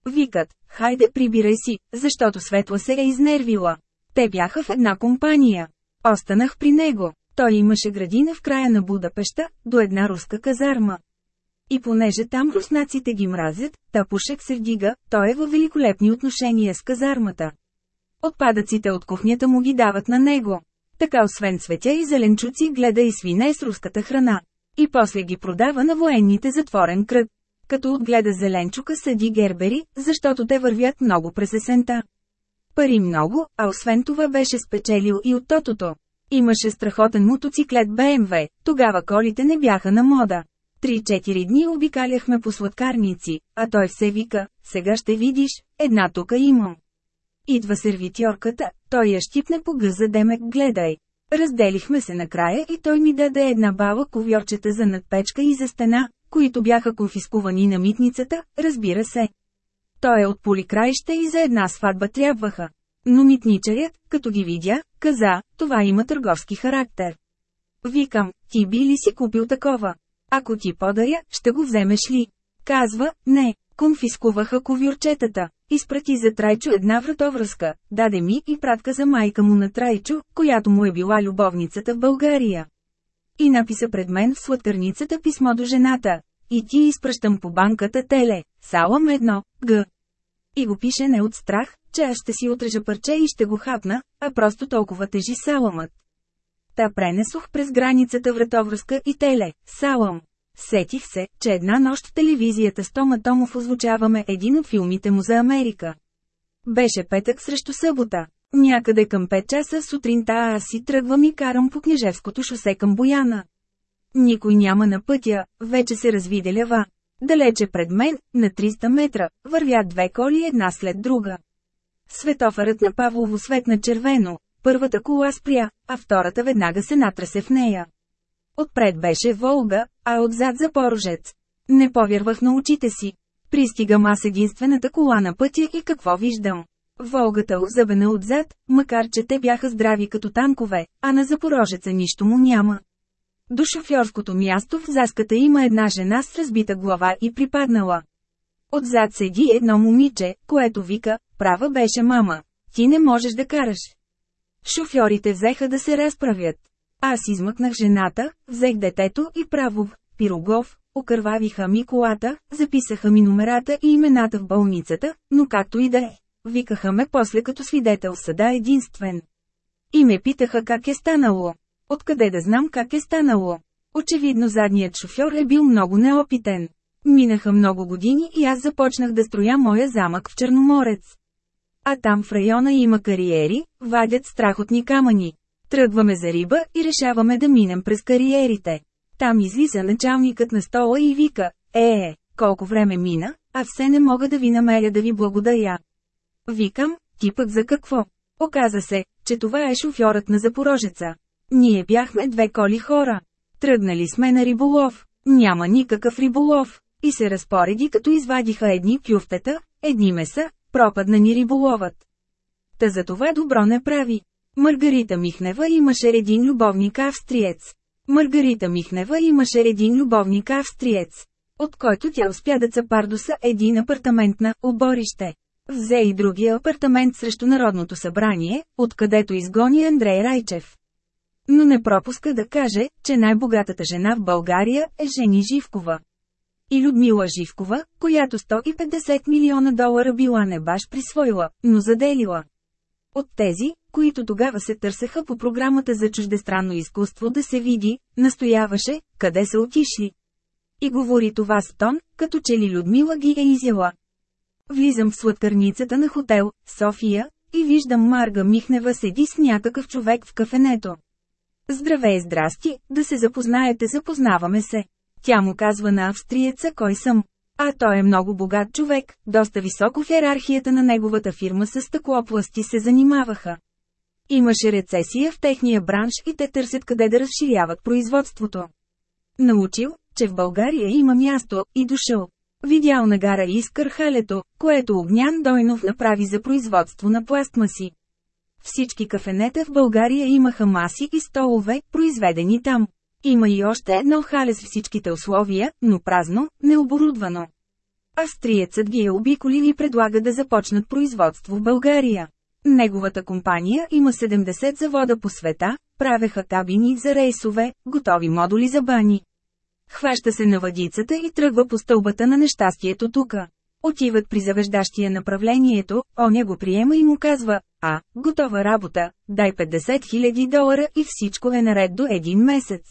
Викат, хайде прибирай си, защото Светла се е изнервила. Те бяха в една компания. Останах при него. Той имаше градина в края на Будапеща, до една руска казарма. И понеже там руснаците ги мразят, Тапушек се вдига, той е във великолепни отношения с казармата. Отпадъците от кухнята му ги дават на него. Така освен цветя и зеленчуци гледа и свине с руската храна. И после ги продава на военните затворен кръг. Като отгледа зеленчука съди гербери, защото те вървят много през есента. Пари много, а освен това беше спечелил и от тотото. Имаше страхотен мотоциклет BMW, тогава колите не бяха на мода. Три-четири дни обикаляхме по сладкарници, а той все вика, сега ще видиш, една тука имам. Идва сервитьорката, той я щипне по гъза Демек гледай. Разделихме се накрая и той ми даде една бава ковьорчета за надпечка и за стена, които бяха конфискувани на митницата, разбира се. Той е от поликраище и за една сватба трябваха. Но митничарят, като ги видя, каза, това има търговски характер. Викам, ти би ли си купил такова? Ако ти подаря, ще го вземеш ли? Казва, не, конфискуваха ковюрчетата. Изпрати за Трайчо една вратовръзка, даде ми и пратка за майка му на Трайчо, която му е била любовницата в България. И написа пред мен в сладкарницата писмо до жената. И ти изпращам по банката теле, салам едно, г. И го пише не от страх, че аз ще си отрежа парче и ще го хапна, а просто толкова тежи саламът. Та пренесох през границата вратовръзка и теле, салам. Сетих се, че една нощ в телевизията с Тома Томов озвучаваме един от филмите му за Америка. Беше петък срещу събота. Някъде към 5 часа сутринта аз си тръгвам и карам по Княжевското шосе към Бояна. Никой няма на пътя, вече се развиделява. Далече пред мен, на 300 метра, вървят две коли една след друга. Светофарът на Павлово светна червено, първата кола спря, а втората веднага се натресе в нея. Отпред беше Волга, а отзад Запорожец. Не повярвах на очите си. Пристигам аз единствената кола на пътя и какво виждам? Волгата озъбена отзад, макар че те бяха здрави като танкове, а на запорожеца нищо му няма. До шофьорското място в заската има една жена с разбита глава и припаднала. Отзад седи едно момиче, което вика, права беше мама, ти не можеш да караш. Шофьорите взеха да се разправят. Аз измъкнах жената, взех детето и право в Пирогов, окървавиха ми колата, записаха ми номерата и имената в болницата, но както и да е. Викаха ме после като свидетел съда единствен. И ме питаха как е станало. Откъде да знам как е станало? Очевидно задният шофьор е бил много неопитен. Минаха много години и аз започнах да строя моя замък в Черноморец. А там в района има кариери, вадят страхотни камъни. Тръгваме за риба и решаваме да минем през кариерите. Там излиза началникът на стола и вика, е, е, колко време мина, а все не мога да ви намеря да ви благодаря. Викам, ти пък за какво? Оказа се, че това е шофьорът на Запорожеца. Ние бяхме две коли хора. Тръгнали сме на риболов. Няма никакъв риболов. И се разпореди като извадиха едни кюфтета, едни меса, пропадна ни риболовът. Та за това добро не прави. Маргарита Михнева имаше един любовник австриец. Маргарита Михнева имаше един любовник австриец, от който тя успя да цапардоса един апартамент на оборище. Взе и другия апартамент срещу Народното събрание, откъдето изгони Андрей Райчев. Но не пропуска да каже, че най-богатата жена в България е Жени Живкова. И Людмила Живкова, която 150 милиона долара била не баш присвоила, но заделила. От тези, които тогава се търсеха по програмата за чуждестранно изкуство да се види, настояваше, къде са отишли. И говори това с тон, като че ли Людмила ги е изяла. Влизам в сладкарницата на хотел, София, и виждам Марга Михнева седи с някакъв човек в кафенето. Здравей, здрасти, да се запознаете, запознаваме се. Тя му казва на австриеца кой съм. А той е много богат човек, доста високо в иерархията на неговата фирма с стъклопласти се занимаваха. Имаше рецесия в техния бранш и те търсят къде да разширяват производството. Научил, че в България има място, и дошъл. Видял на гара Искър халето, което Огнян Дойнов направи за производство на пластмаси. Всички кафенета в България имаха маси и столове, произведени там. Има и още едно хале с всичките условия, но празно, необорудвано. Австриецът ги е обиколил и предлага да започнат производство в България. Неговата компания има 70 завода по света, правеха кабини за рейсове, готови модули за бани. Хваща се на въдицата и тръгва по стълбата на нещастието тука. Отиват при завеждащия направлението, оня го приема и му казва, а, готова работа, дай 50 000 долара и всичко е наред до един месец.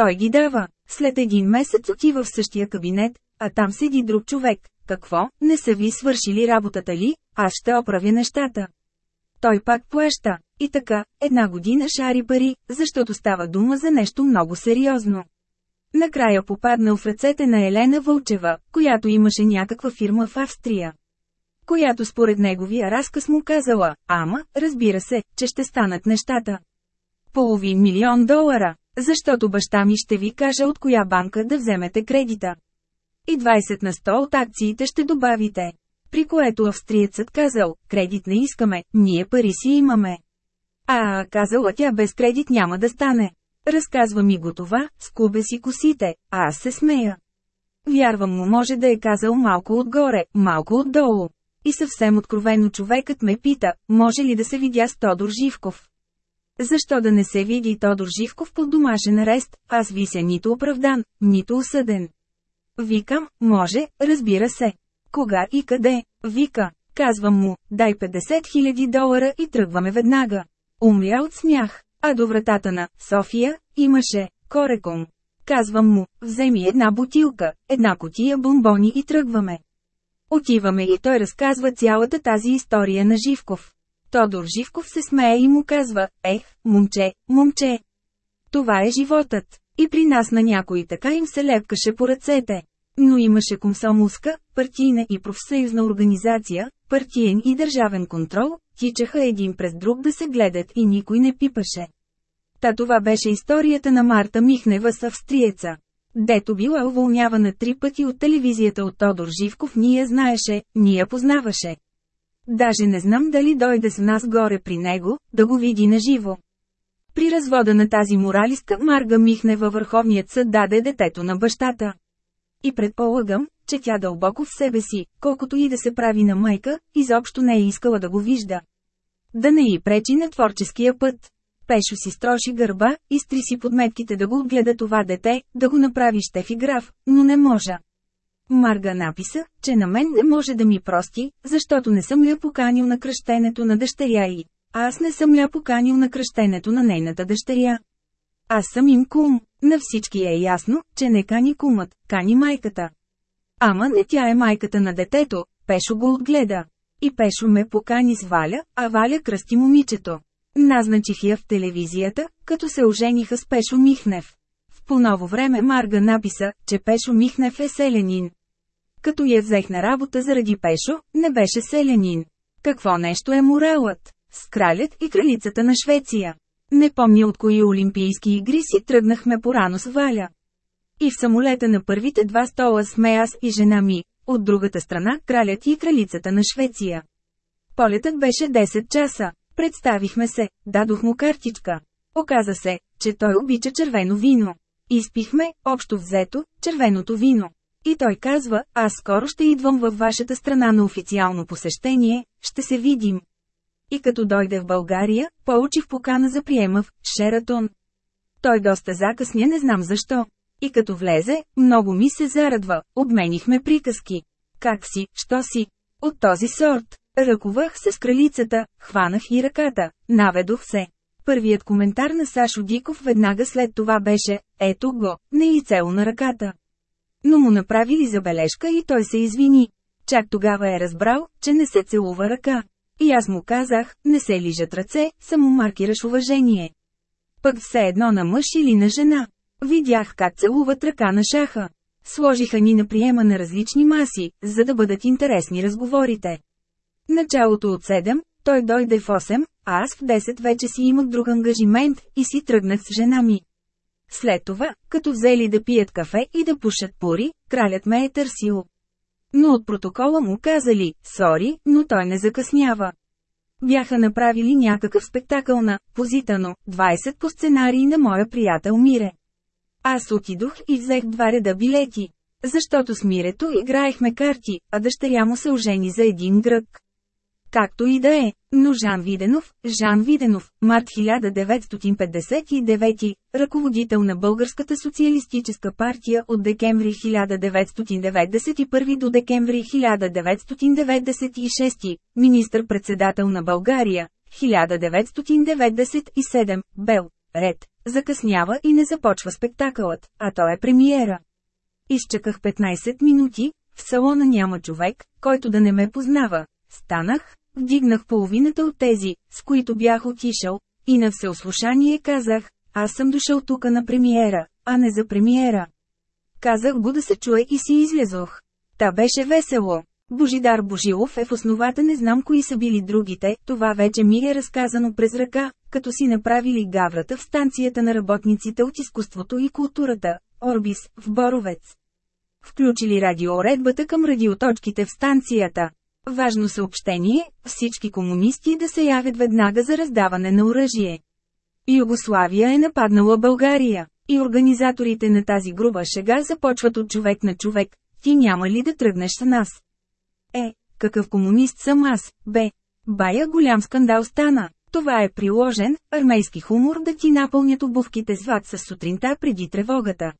Той ги дава. След един месец отива в същия кабинет, а там седи друг човек. Какво, не са ви свършили работата ли, аз ще оправя нещата. Той пак плаща. И така, една година шари пари, защото става дума за нещо много сериозно. Накрая попаднал в ръцете на Елена Вълчева, която имаше някаква фирма в Австрия. Която според неговия разказ му казала, ама, разбира се, че ще станат нещата. Половин милион долара, защото баща ми ще ви каже от коя банка да вземете кредита. И 20 на 100 от акциите ще добавите. При което австриецът казал, кредит не искаме, ние пари си имаме. А, казала тя без кредит няма да стане. Разказва ми го това, скубе си косите, а аз се смея. Вярвам му може да е казал малко отгоре, малко отдолу. И съвсем откровено човекът ме пита, може ли да се видя с Тодор Живков. Защо да не се види Тодор Живков под домашен арест, аз вися нито оправдан, нито осъден. Викам, може, разбира се. Кога и къде? Вика. Казвам му, дай 50 000 долара и тръгваме веднага. Умря от смях. А до вратата на София имаше кореком. Казвам му, вземи една бутилка, една котия бомбони и тръгваме. Отиваме и той разказва цялата тази история на Живков. Тодор Живков се смее и му казва, ех, момче, момче. Това е животът. И при нас на някой така им се лепкаше по ръцете. Но имаше комсомолска, партийна и профсъюзна организация, партиен и държавен контрол, тичаха един през друг да се гледат и никой не пипаше. Та това беше историята на Марта Михнева с австриеца. Дето била уволнявана три пъти от телевизията от Тодор Живков, ние знаеше, ние познаваше. Даже не знам дали дойде с нас горе при него, да го види наживо. При развода на тази моралистка Марга Михнева Върховният съд даде детето на бащата. И предполагам, че тя дълбоко в себе си, колкото и да се прави на майка, изобщо не е искала да го вижда. Да не й пречи на творческия път. Пешо си строши гърба, изтри си подметките да го отгледа това дете, да го направи Штефи граф, но не може. Марга написа, че на мен не може да ми прости, защото не съм я поканил на кръщенето на дъщеря. А аз не съм я поканил на кръщенето на нейната дъщеря. Аз съм им кум. На всички е ясно, че не кани кумът, кани майката. Ама не тя е майката на детето, Пешо го отгледа. И Пешо ме покани с Валя, а Валя кръсти момичето. Назначих я в телевизията, като се ожениха с Пешо Михнев. В по-ново време Марга написа, че Пешо Михнев е селянин. Като я взех на работа заради Пешо, не беше селянин. Какво нещо е моралът? С кралят и кралицата на Швеция. Не помня от кои олимпийски игри си тръгнахме порано с Валя. И в самолета на първите два стола сме аз и жена ми, от другата страна кралят и кралицата на Швеция. Полетът беше 10 часа. Представихме се, дадох му картичка. Оказа се, че той обича червено вино. Изпихме, общо взето, червеното вино. И той казва, аз скоро ще идвам във вашата страна на официално посещение, ще се видим. И като дойде в България, получих покана за приема в Шератон. Той доста закъсня не знам защо. И като влезе, много ми се зарадва, обменихме приказки. Как си, що си? От този сорт. Ръкувах се с кралицата, хванах и ръката, наведох се. Първият коментар на Сашо Диков веднага след това беше, ето го, не и цел на ръката. Но му направили забележка и той се извини. Чак тогава е разбрал, че не се целува ръка. И аз му казах, не се лижат ръце, само маркираш уважение. Пък все едно на мъж или на жена. Видях как целуват ръка на шаха. Сложиха ни на приема на различни маси, за да бъдат интересни разговорите. Началото от 7, той дойде в 8, а аз в 10 вече си имах друг ангажимент и си тръгнах с жена ми. След това, като взели да пият кафе и да пушат пури, кралят ме е търсил. Но от протокола му казали, сори, но той не закъснява. Бяха направили някакъв спектакъл на «Позитано», 20 по сценарий на моя приятел Мире. Аз отидох и взех два реда билети. Защото с Мирето играехме карти, а дъщеря му се ожени за един грък. Както и да е, но Жан Виденов, Жан Виденов, март 1959, ръководител на Българската социалистическа партия от декември 1991 до декември 1996, министър-председател на България, 1997, Бел, Ред, закъснява и не започва спектакълът, а то е премиера. Изчаках 15 минути, в салона няма човек, който да не ме познава. Станах, Вдигнах половината от тези, с които бях отишъл, и на всеослушание казах, аз съм дошъл тука на премиера, а не за премиера. Казах го да се чуе и си излезох. Та беше весело. Божидар Божилов е в основата не знам кои са били другите, това вече ми е разказано през ръка, като си направили гаврата в станцията на работниците от изкуството и културата, Орбис, в Боровец. Включили радиоредбата към радиоточките в станцията. Важно съобщение – всички комунисти да се явят веднага за раздаване на оръжие. Югославия е нападнала България, и организаторите на тази груба шега започват от човек на човек. Ти няма ли да тръгнеш с нас? Е, какъв комунист съм аз, бе. Бая голям скандал стана. Това е приложен, армейски хумор да ти напълнят обувките с ват с сутринта преди тревогата.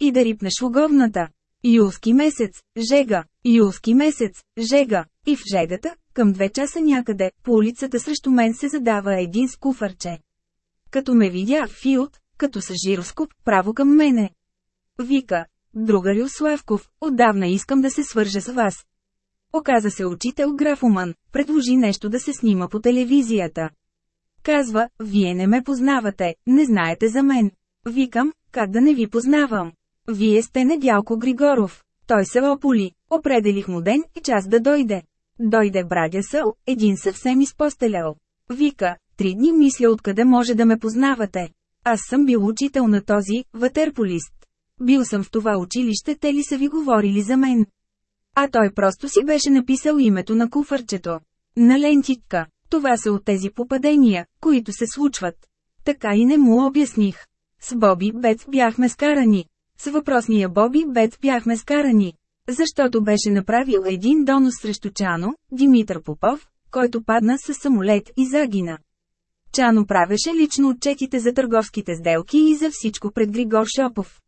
И да рипнеш логовната. Юлски месец, жега, юлски месец, жега. И в жегата, към две часа някъде, по улицата срещу мен се задава един с куфърче. Като ме видя Филд, като с жироскоп, право към мене. Вика, другарю Славков, отдавна искам да се свържа с вас. Оказа се учител графоман, предложи нещо да се снима по телевизията. Казва, вие не ме познавате, не знаете за мен. Викам, как да не ви познавам. Вие сте Недялко Григоров. Той се ополи. Определих му ден и час да дойде. Дойде брадя съл, един съвсем изпостелял. Вика, три дни мисля откъде може да ме познавате. Аз съм бил учител на този, ватерполист. Бил съм в това училище, те ли са ви говорили за мен? А той просто си беше написал името на куфърчето. На лентичка. Това са от тези попадения, които се случват. Така и не му обясних. С Боби Бец бяхме скарани. С въпросния Боби Бец бяхме скарани. Защото беше направил един донос срещу Чано, Димитър Попов, който падна с самолет и загина. Чано правеше лично отчетите за търговските сделки и за всичко пред Григор Шопов.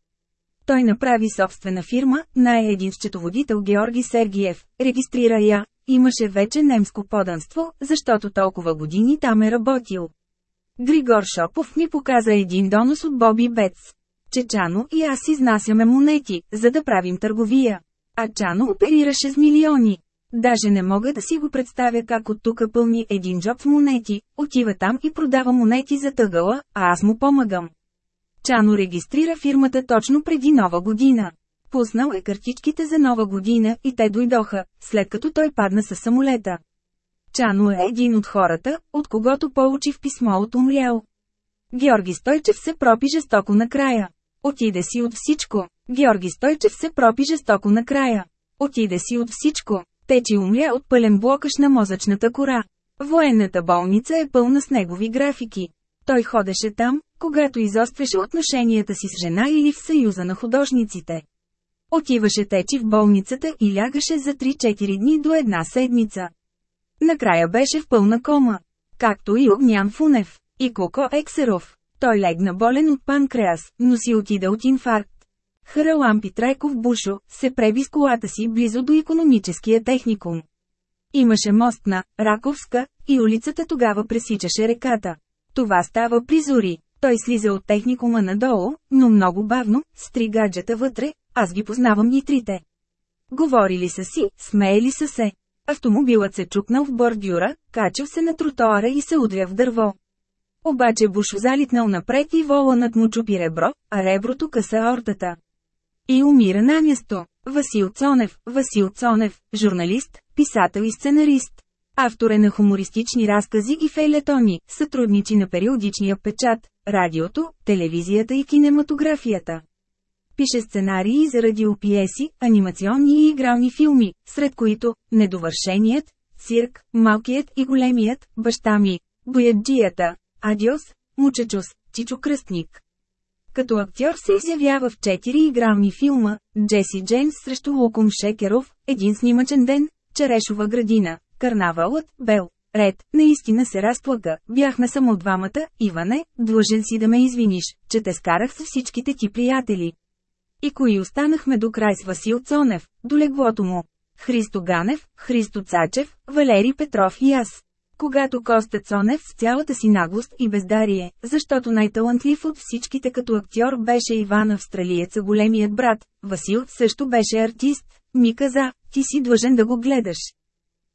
Той направи собствена фирма, най един счетоводител Георги Сергиев, регистрира я, имаше вече немско поданство, защото толкова години там е работил. Григор Шопов ми показа един донос от Боби Бец. Чечано и аз изнасяме монети, за да правим търговия. А Чано оперираше с милиони. Даже не мога да си го представя как от тука пълни един джоб с монети, отива там и продава монети за тъгъла, а аз му помагам. Чано регистрира фирмата точно преди нова година. Пуснал е картичките за нова година и те дойдоха, след като той падна със самолета. Чано е един от хората, от когото получи в писмо от умрял. Георги Стойчев се пропи жестоко накрая. Отиде си от всичко. Георги Стойчев се пропи жестоко накрая. Отиде си от всичко. Течи умря от пълен блокаш на мозъчната кора. Военната болница е пълна с негови графики. Той ходеше там, когато изостряше отношенията си с жена или в съюза на художниците. Отиваше течи в болницата и лягаше за 3-4 дни до една седмица. Накрая беше в пълна кома. Както и Огнян Фунев, и Коко Ексеров. Той легна болен от панкреас, но си отида от инфаркт. Харалампи Трайков Бушо се преби с колата си близо до економическия техникум. Имаше мост на Раковска и улицата тогава пресичаше реката. Това става при зори. Той слиза от техникума надолу, но много бавно, с три гаджета вътре, аз ги познавам и трите. Говорили са си, смеели са се. Автомобилът се чукнал в бордюра, качил се на тротоара и се удря в дърво. Обаче Бушо залитнал напред и воланът му чупи ребро, а реброто къса ортата. И умира на място. Васил Цонев, Васил Цонев, журналист, писател и сценарист. Автор е на хумористични разкази и фейлетони, сътрудничи на периодичния печат, радиото, телевизията и кинематографията. Пише сценарии за радиопиеси, анимационни и игрални филми, сред които «Недовършеният», «Цирк», «Малкият и големият», «Баща ми», «Бояджията», «Адиос», «Мучечос», «Чичо Кръстник». Като актьор се изявява в четири игрални филма «Джеси Джеймс срещу Лукум Шекеров», «Един снимачен ден», «Черешова градина», «Карнавалът», «Бел», Ред, наистина се разплака, бяхме само двамата, Иване, длъжен си да ме извиниш, че те скарах с всичките ти приятели. И кои останахме до край с Васил Цонев, до леглото му. Христо Ганев, Христо Цачев, Валери Петров и аз. Когато Коста Цонев с цялата си наглост и бездарие, защото най-талантлив от всичките като актьор беше Иван Австралиеца големият брат, Васил също беше артист, ми каза, ти си длъжен да го гледаш.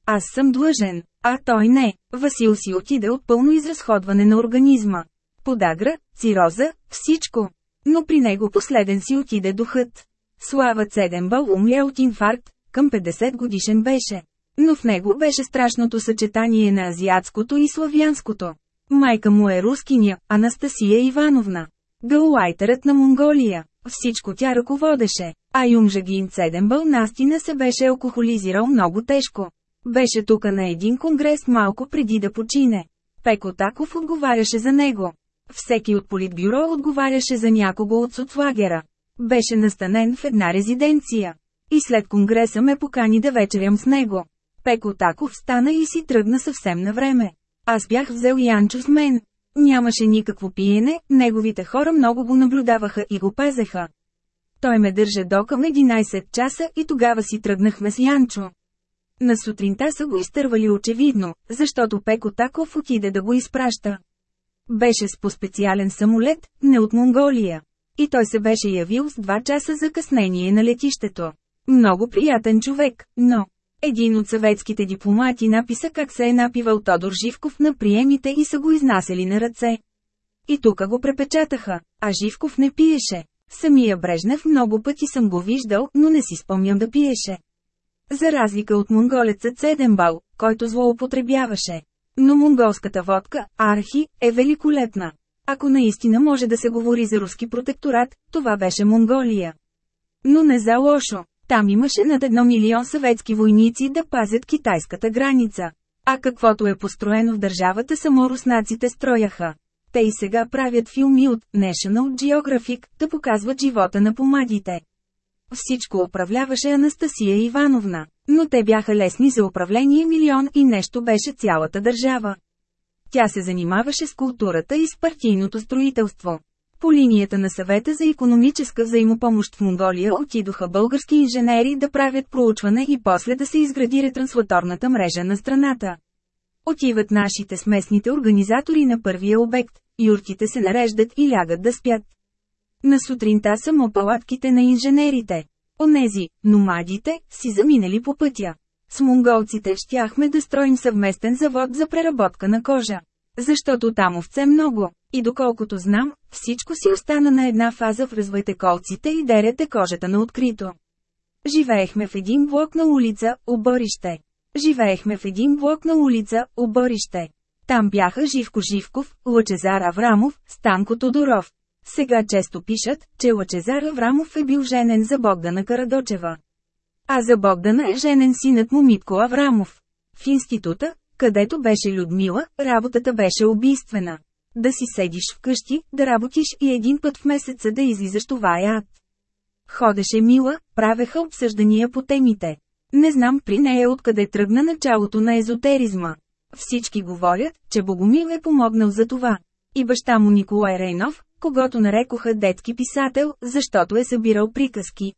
Аз съм длъжен, а той не. Васил си отиде от пълно изразходване на организма. Подагра, цироза, всичко. Но при него последен си отиде духът. Слава Цеденбал умря от инфаркт, към 50 годишен беше. Но в него беше страшното съчетание на азиатското и славянското. Майка му е рускиня, Анастасия Ивановна. Галуайтерът на Монголия. Всичко тя ръководеше, а Юмжагин Цеденбъл настина се беше алкохолизирал много тежко. Беше тука на един конгрес малко преди да почине. Пеко Таков отговаряше за него. Всеки от политбюро отговаряше за някого от соцлагера. Беше настанен в една резиденция. И след конгреса ме покани да вечерям с него. Пеко Таков стана и си тръгна съвсем на време. Аз бях взел Янчо с мен. Нямаше никакво пиене, неговите хора много го наблюдаваха и го пазеха. Той ме държа до към 11 часа и тогава си тръгнахме с Янчо. На сутринта са го изтървали очевидно, защото Пеко Таков отиде да го изпраща. Беше с по специален самолет, не от Монголия. И той се беше явил с два часа закъснение на летището. Много приятен човек, но... Един от съветските дипломати написа как се е напивал Тодор Живков на приемите и са го изнасяли на ръце. И тук го препечатаха, а Живков не пиеше. Самия Брежнев много пъти съм го виждал, но не си спомням да пиеше. За разлика от монголеца Цеденбал, който злоупотребяваше. Но монголската водка, архи, е великолепна. Ако наистина може да се говори за руски протекторат, това беше Монголия. Но не за лошо. Там имаше над едно милион съветски войници да пазят китайската граница. А каквото е построено в държавата само руснаците строяха. Те и сега правят филми от National Geographic, да показват живота на помадите. Всичко управляваше Анастасия Ивановна, но те бяха лесни за управление милион и нещо беше цялата държава. Тя се занимаваше с културата и с партийното строителство. По линията на съвета за економическа взаимопомощ в Монголия отидоха български инженери да правят проучване и после да се изгради ретранслаторната мрежа на страната. Отиват нашите сместните организатори на първия обект, юртите се нареждат и лягат да спят. На сутринта само палатките на инженерите. Онези, номадите, си заминали по пътя. С монголците щяхме да строим съвместен завод за преработка на кожа. Защото там овце много. И доколкото знам, всичко си остана на една фаза в развойте колците и дерете кожата на открито. Живеехме в един блок на улица, оборище. Живеехме в един блок на улица, оборище. Там бяха Живко Живков, Лъчезар Аврамов, Станко Тодоров. Сега често пишат, че Лъчезар Аврамов е бил женен за Богдана Карадочева. А за Богдана е женен синът му Митко Аврамов. В института, където беше Людмила, работата беше убийствена. Да си седиш вкъщи, да работиш и един път в месеца да излизаш това е ад. Ходеше Мила, правеха обсъждания по темите. Не знам при нея откъде тръгна началото на езотеризма. Всички говорят, че Богомил е помогнал за това. И баща му Николай Рейнов, когато нарекоха детски писател, защото е събирал приказки.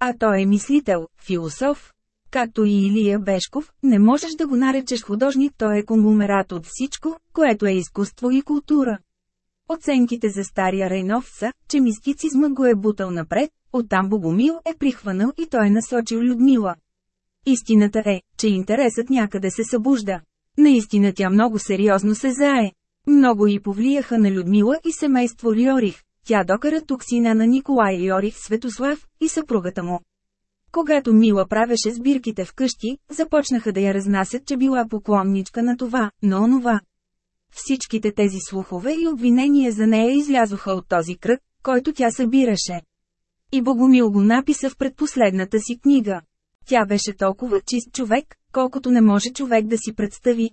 А той е мислител, философ. Както и Илия Бешков, не можеш да го наречеш художник, той е конгломерат от всичко, което е изкуство и култура. Оценките за стария Рейнов са, че мистицизмът го е бутал напред, оттам Богомил е прихванал и той е насочил Людмила. Истината е, че интересът някъде се събужда. Наистина тя много сериозно се зае. Много и повлияха на Людмила и семейство Льорих. Тя докара токсина на Николай Льорих Светослав и съпругата му. Когато Мила правеше сбирките вкъщи, започнаха да я разнасят, че била поклонничка на това, на онова. Всичките тези слухове и обвинения за нея излязоха от този кръг, който тя събираше. И Богомил го написа в предпоследната си книга. Тя беше толкова чист човек, колкото не може човек да си представи.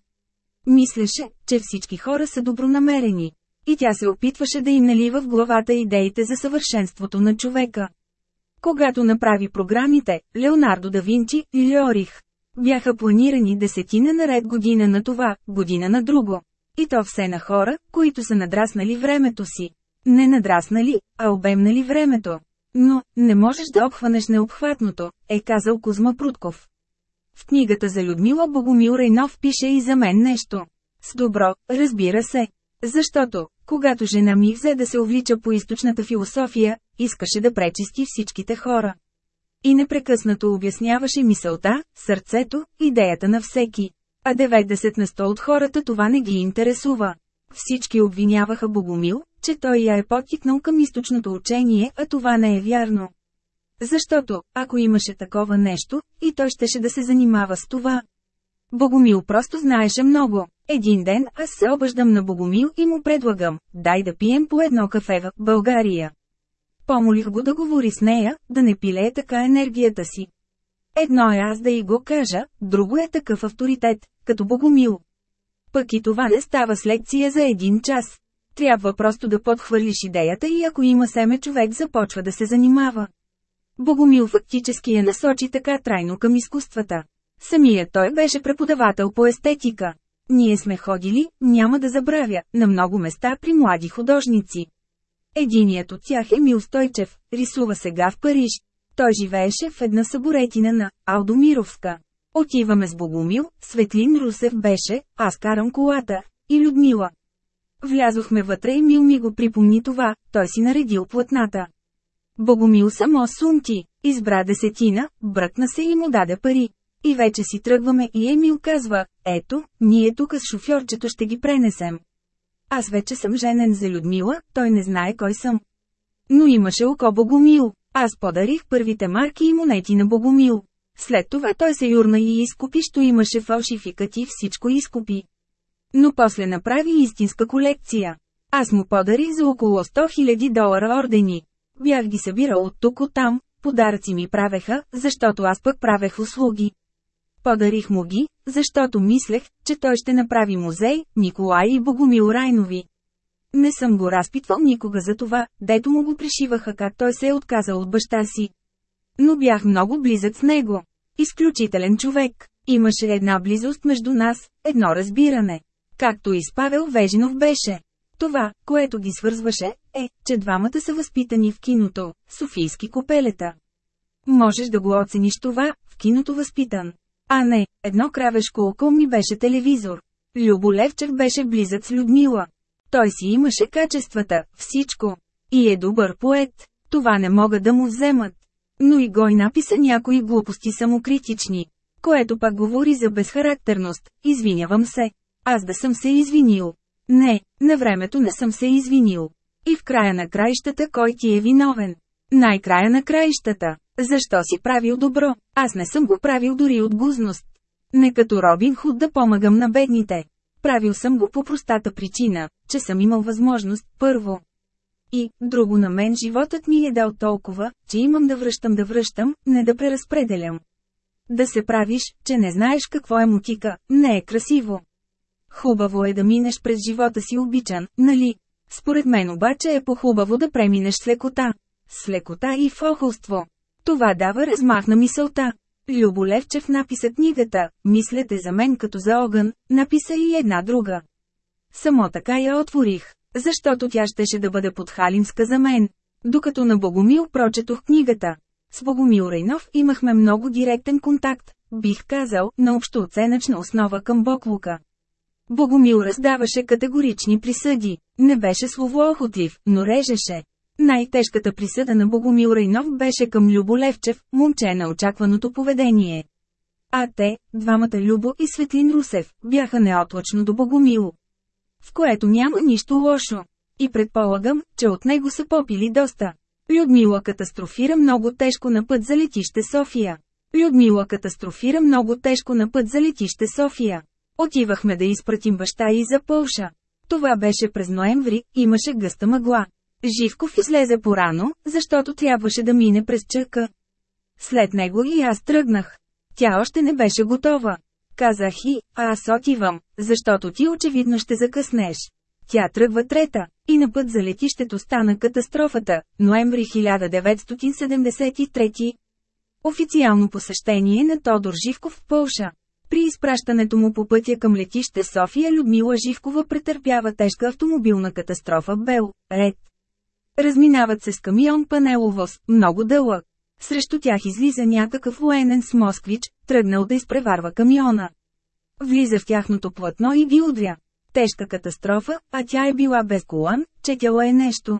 Мислеше, че всички хора са добронамерени. И тя се опитваше да им налива в главата идеите за съвършенството на човека. Когато направи програмите, Леонардо да Винчи и Льорих бяха планирани десетина наред година на това, година на друго. И то все на хора, които са надраснали времето си. Не надраснали, а обемнали времето. Но, не можеш да обхванеш необхватното, е казал Кузма Прутков. В книгата за Людмила Богомил Рейнов пише и за мен нещо. С добро, разбира се. Защото, когато жена ми взе да се увлича по източната философия, искаше да пречисти всичките хора. И непрекъснато обясняваше мисълта, сърцето, идеята на всеки. А 90 на 100 от хората това не ги интересува. Всички обвиняваха Богомил, че той я е подтикнал към източното учение, а това не е вярно. Защото, ако имаше такова нещо, и той щеше да се занимава с това. Богомил просто знаеше много. Един ден аз се обаждам на Богомил и му предлагам, дай да пием по едно кафе в България. Помолих го да говори с нея, да не пилее така енергията си. Едно е аз да й го кажа, друго е такъв авторитет, като Богомил. Пък и това не става с лекция за един час. Трябва просто да подхвърлиш идеята и ако има семе човек започва да се занимава. Богомил фактически я насочи така трайно към изкуствата. Самият той беше преподавател по естетика. Ние сме ходили, няма да забравя, на много места при млади художници. Единият от тях е Мил Стойчев, рисува сега в Париж. Той живееше в една саборетина на Алдомировска. Отиваме с Богомил, Светлин Русев беше, аз карам колата, и Людмила. Влязохме вътре и Мил ми го припомни това, той си наредил платната. Богомил само сунти, избра десетина, бръкна се и му даде пари. И вече си тръгваме и Емил казва, ето, ние тук с шофьорчето ще ги пренесем. Аз вече съм женен за Людмила, той не знае кой съм. Но имаше око Богомил. Аз подарих първите марки и монети на Богомил. След това той се юрна и изкупи, що имаше фалшификати всичко изкупи. Но после направи истинска колекция. Аз му подарих за около 100 000 долара ордени. Бях ги събирал от тук от там, подаръци ми правеха, защото аз пък правех услуги. Подарих му ги, защото мислех, че той ще направи музей, Николай и Богомил Райнови. Не съм го разпитвал никога за това, дето му го пришиваха как той се е отказал от баща си. Но бях много близък с него. Изключителен човек. Имаше една близост между нас, едно разбиране. Както и с Павел Вежинов беше. Това, което ги свързваше, е, че двамата са възпитани в киното, Софийски копелета. Можеш да го оцениш това, в киното възпитан. А не, едно кравешко око ми беше телевизор. Любо Левчев беше близък с Людмила. Той си имаше качествата, всичко. И е добър поет. Това не могат да му вземат. Но и Гой написа някои глупости самокритични. Което пак говори за безхарактерност. Извинявам се. Аз да съм се извинил. Не, на времето не съм се извинил. И в края на краищата кой ти е виновен? Най-края на краищата. Защо си правил добро? Аз не съм го правил дори от гузност. Не като Робин Худ да помагам на бедните. Правил съм го по простата причина, че съм имал възможност, първо. И, друго на мен животът ми е дал толкова, че имам да връщам да връщам, не да преразпределям. Да се правиш, че не знаеш какво е мутика, не е красиво. Хубаво е да минеш през живота си обичан, нали? Според мен обаче е по-хубаво да преминеш с лекота. С лекота и в охолство. Това дава размах на мисълта. Любо Левчев написа книгата «Мислете за мен като за огън», написа и една друга. Само така я отворих, защото тя щеше да бъде подхалимска за мен. Докато на Богомил прочетох книгата. С Богомил Рейнов имахме много директен контакт, бих казал, на общооценъчна основа към Боклука. Богомил раздаваше категорични присъди, не беше словоохотлив, но режеше. Най-тежката присъда на Богомил Рейнов беше към Любо Левчев, момче на очакваното поведение. А те, двамата Любо и Светлин Русев, бяха неотлъчно до Богомило. В което няма нищо лошо. И предполагам, че от него са попили доста. Людмила катастрофира много тежко на път за летище София. Людмила катастрофира много тежко на път за летище София. Отивахме да изпратим баща и за Полша. Това беше през ноември, имаше гъста мъгла. Живков излезе порано, защото трябваше да мине през чъка. След него и аз тръгнах. Тя още не беше готова. Казах и, а аз отивам, защото ти очевидно ще закъснеш. Тя тръгва трета, и на път за летището стана катастрофата, ноември 1973. Официално посещение на Тодор Живков в Полша. При изпращането му по пътя към летище София Людмила Живкова претърпява тежка автомобилна катастрофа Бел, Ред. Разминават се с камион панеловоз, много дълъг. Срещу тях излиза някакъв военен с москвич, тръгнал да изпреварва камиона. Влиза в тяхното платно и ги удря. Тежка катастрофа, а тя е била без колан, четяла е нещо.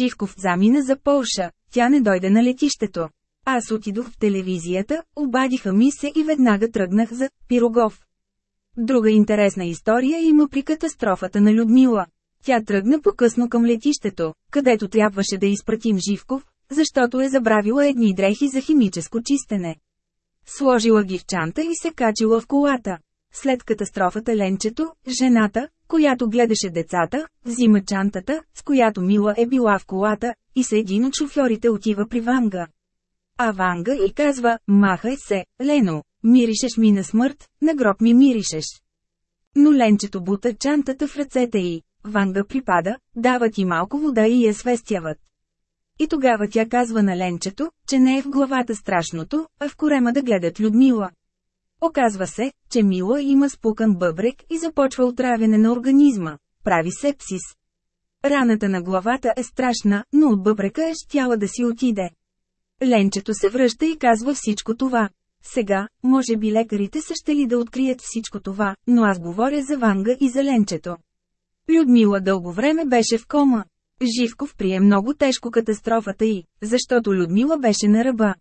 Живков замина за Полша, тя не дойде на летището. Аз отидох в телевизията, обадиха ми се и веднага тръгнах за Пирогов. Друга интересна история има при катастрофата на Людмила. Тя тръгна по-късно към летището, където трябваше да изпратим Живков, защото е забравила едни дрехи за химическо чистене. Сложила ги в чанта и се качила в колата. След катастрофата Ленчето, жената, която гледаше децата, взима чантата, с която Мила е била в колата, и с един от шофьорите отива при Ванга. А Ванга и казва, махай се, Лено, миришеш ми на смърт, на гроб ми миришеш. Но Ленчето бута чантата в ръцете й, Ванга припада, дават и малко вода и я свестяват. И тогава тя казва на Ленчето, че не е в главата страшното, а в корема да гледат Людмила. Оказва се, че Мила има спукан бъбрек и започва отравяне на организма, прави сепсис. Раната на главата е страшна, но от бъбрека е щяла да си отиде. Ленчето се връща и казва всичко това. Сега, може би лекарите са ще ли да открият всичко това, но аз говоря за Ванга и за Ленчето. Людмила дълго време беше в кома. Живков прие много тежко катастрофата й, защото Людмила беше на ръба.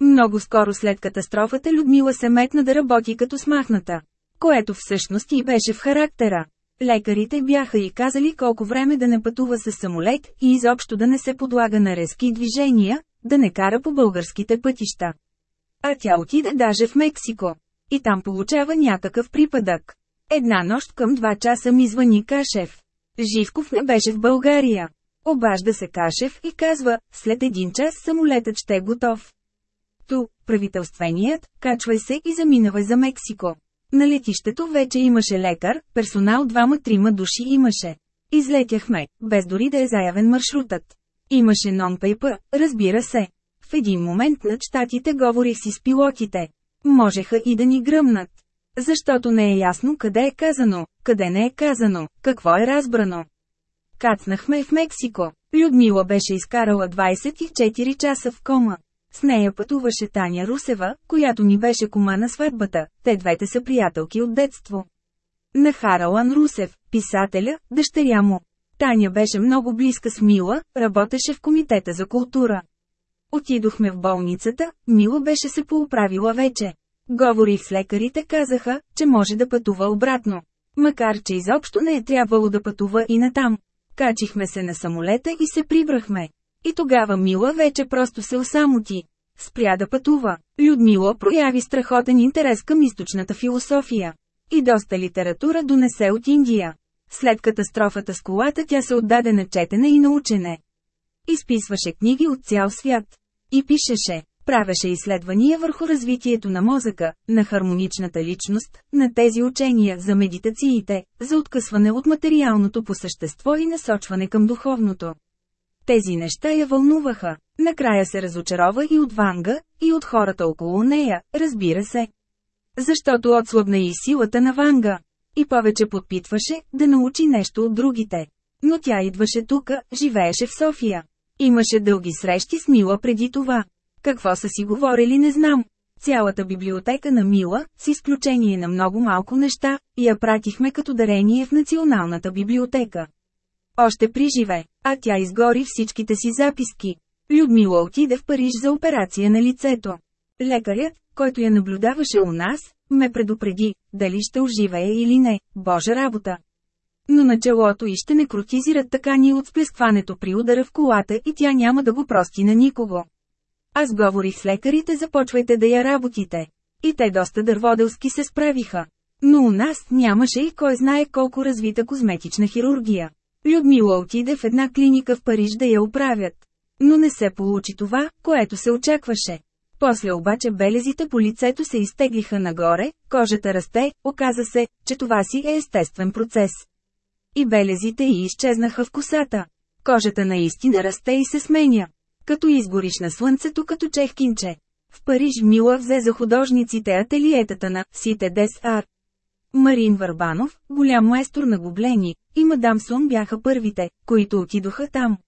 Много скоро след катастрофата Людмила се метна да работи като смахната. Което всъщност и беше в характера. Лекарите бяха и казали колко време да не пътува с самолет и изобщо да не се подлага на резки движения, да не кара по българските пътища. А тя отиде даже в Мексико. И там получава някакъв припадък. Една нощ към два часа ми звъни Кашев. Живков не беше в България. Обажда се Кашев и казва, след един час самолетът ще е готов. Ту, правителственият, качвай се и заминавай за Мексико. На летището вече имаше лекар, персонал двама-трима души имаше. Излетяхме, без дори да е заявен маршрутът. Имаше нон-пейпър, разбира се. В един момент над щатите говорих си с пилотите. Можеха и да ни гръмнат. Защото не е ясно къде е казано, къде не е казано, какво е разбрано. Кацнахме в Мексико. Людмила беше изкарала 24 часа в кома. С нея пътуваше Таня Русева, която ни беше кома на сватбата, те двете са приятелки от детство. На Харалан Русев, писателя, дъщеря му. Таня беше много близка с Мила, работеше в Комитета за култура. Отидохме в болницата, Мила беше се поуправила вече. Говорих с лекарите казаха, че може да пътува обратно. Макар че изобщо не е трябвало да пътува и натам. Качихме се на самолета и се прибрахме. И тогава Мила вече просто се осамоти. Спря да пътува. Людмила прояви страхотен интерес към източната философия. И доста литература донесе от Индия. След катастрофата с колата тя се отдаде на четене и на учене. Изписваше книги от цял свят. И пишеше, правеше изследвания върху развитието на мозъка, на хармоничната личност, на тези учения за медитациите, за откъсване от материалното по същество и насочване към духовното. Тези неща я вълнуваха. Накрая се разочарова и от Ванга, и от хората около нея, разбира се. Защото отслабна и силата на Ванга. И повече подпитваше, да научи нещо от другите. Но тя идваше тука, живееше в София. Имаше дълги срещи с Мила преди това. Какво са си говорили не знам. Цялата библиотека на Мила, с изключение на много малко неща, я пратихме като дарение в Националната библиотека. Още при живе, а тя изгори всичките си записки. Людмила отиде в Париж за операция на лицето. Лекарят, който я наблюдаваше у нас, ме предупреди, дали ще оживее или не, божа работа. Но началото и ще некротизират така ни от сплескването при удара в колата и тя няма да го прости на никого. Аз говорих с лекарите започвайте да я работите. И те доста дърводелски се справиха. Но у нас нямаше и кой знае колко развита козметична хирургия. Людмила отиде в една клиника в Париж да я оправят. Но не се получи това, което се очакваше. После обаче белезите по лицето се изтеглиха нагоре, кожата расте, оказа се, че това си е естествен процес. И белезите й изчезнаха в косата. Кожата наистина расте и се сменя. Като изгориш на слънцето като чехкинче. В Париж Мила взе за художниците ателиетата на Сите Дес Ар. Марин Върбанов, голям майстор на гоблени, и мадам Сун бяха първите, които отидоха там.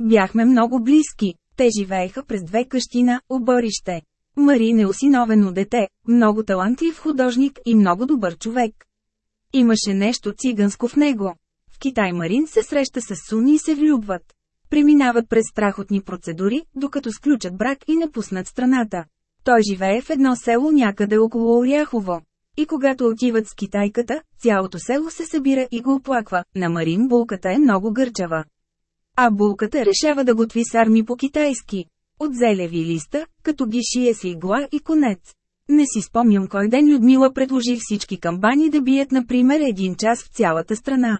Бяхме много близки, те живееха през две къщи на оборище. Марин е осиновено дете, много талантлив художник и много добър човек. Имаше нещо циганско в него. В Китай Марин се среща с Суни и се влюбват. Преминават през страхотни процедури, докато сключат брак и напуснат страната. Той живее в едно село някъде около Оряхово. И когато отиват с китайката, цялото село се събира и го оплаква, на Марин булката е много гърчава. А булката решава да готви сарми по-китайски. От зелеви листа, като ги шие с игла и конец. Не си спомням кой ден Людмила предложи всички камбани да бият например един час в цялата страна.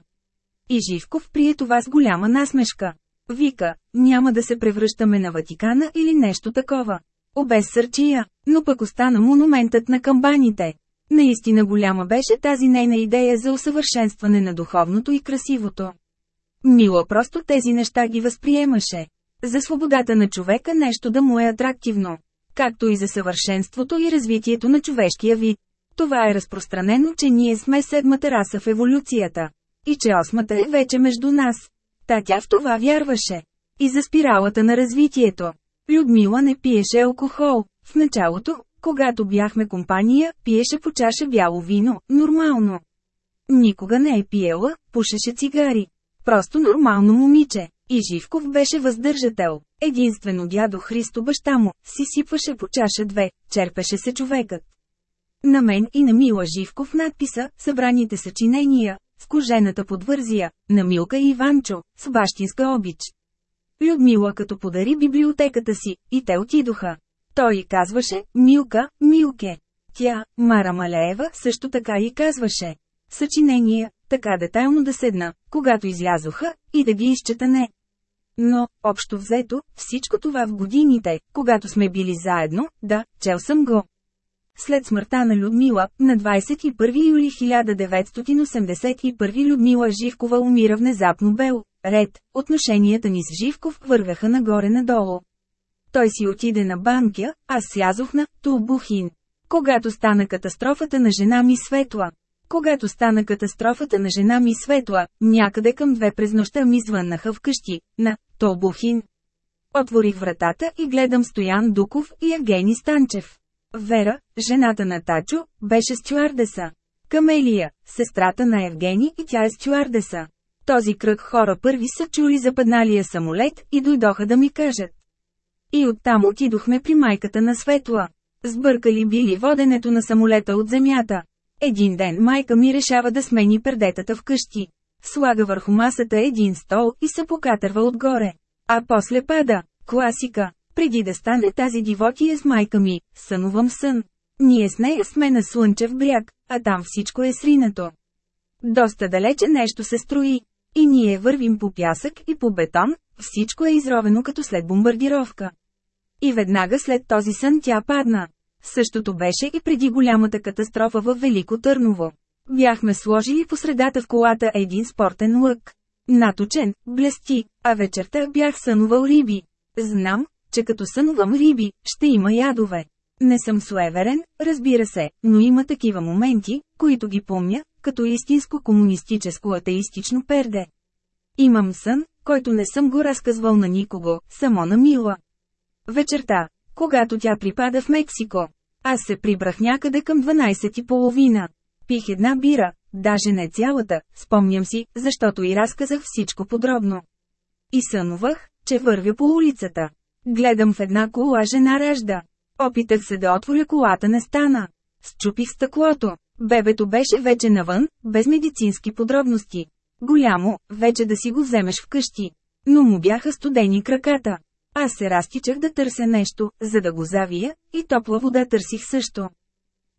И Живков прие това с голяма насмешка. Вика, няма да се превръщаме на Ватикана или нещо такова. Обез сърчия, но пък остана монументът на камбаните. Наистина голяма беше тази нейна идея за усъвършенстване на духовното и красивото. Мила просто тези неща ги възприемаше. За свободата на човека нещо да му е атрактивно. Както и за съвършенството и развитието на човешкия вид. Това е разпространено, че ние сме седмата раса в еволюцията. И че осмата е вече между нас. Та тя в това вярваше. И за спиралата на развитието. Людмила не пиеше алкохол. В началото, когато бяхме компания, пиеше по чаша бяло вино, нормално. Никога не е пиела, пушеше цигари. Просто нормално момиче. И Живков беше въздържател. Единствено дядо Христо баща му, си сипваше по чаша две, черпеше се човекът. На мен и на Мила Живков надписа, събраните съчинения, с кожената подвързия, на Милка и Иванчо, с бащинска обич. Людмила като подари библиотеката си, и те отидоха. Той казваше, Милка, Милке. Тя, Мара Малеева, също така и казваше. Съчинения, така детайлно да седна, когато излязоха, и да ги изчета не. Но, общо взето, всичко това в годините, когато сме били заедно, да, чел съм го. След смъртта на Людмила, на 21 юли 1981 Людмила Живкова умира внезапно бел. Ред, отношенията ни с Живков вървяха нагоре-надолу. Той си отиде на банкя, аз слязох на Тулбухин. Когато стана катастрофата на жена ми Светла. Когато стана катастрофата на жена ми Светла, някъде към две през нощта ми звъннаха вкъщи, на Толбухин. Отворих вратата и гледам Стоян Дуков и Евгений Станчев. Вера, жената на Тачо, беше стюардеса. Камелия, сестрата на Евгений и тя е стюардеса. Този кръг хора първи са чули за падналия самолет и дойдоха да ми кажат. И оттам отидохме при майката на Светла. Сбъркали били воденето на самолета от земята. Един ден майка ми решава да смени пердетата вкъщи. Слага върху масата един стол и се покатърва отгоре. А после пада. Класика. Преди да стане тази дивотия с майка ми, сънувам сън. Ние с нея сме на Слънчев бряг, а там всичко е сринато. Доста далече нещо се строи. И ние вървим по пясък и по бетон, всичко е изровено като след бомбардировка. И веднага след този сън тя падна. Същото беше и преди голямата катастрофа в Велико Търново. Бяхме сложили по средата в колата един спортен лък. Наточен, блести, а вечерта бях сънувал риби. Знам, че като сънувам риби, ще има ядове. Не съм суеверен, разбира се, но има такива моменти, които ги помня, като истинско комунистическо атеистично перде. Имам сън, който не съм го разказвал на никого, само на Мила. Вечерта, когато тя припада в Мексико, аз се прибрах някъде към 12 и половина. Пих една бира, даже не цялата, спомням си, защото и разказах всичко подробно. И сънувах, че вървя по улицата. Гледам в една кола жена ражда. Опитах се да отворя колата не стана. Счупих стъклото. Бебето беше вече навън, без медицински подробности. Голямо, вече да си го вземеш вкъщи. Но му бяха студени краката. Аз се разтичах да търся нещо, за да го завия, и топла вода търсих също.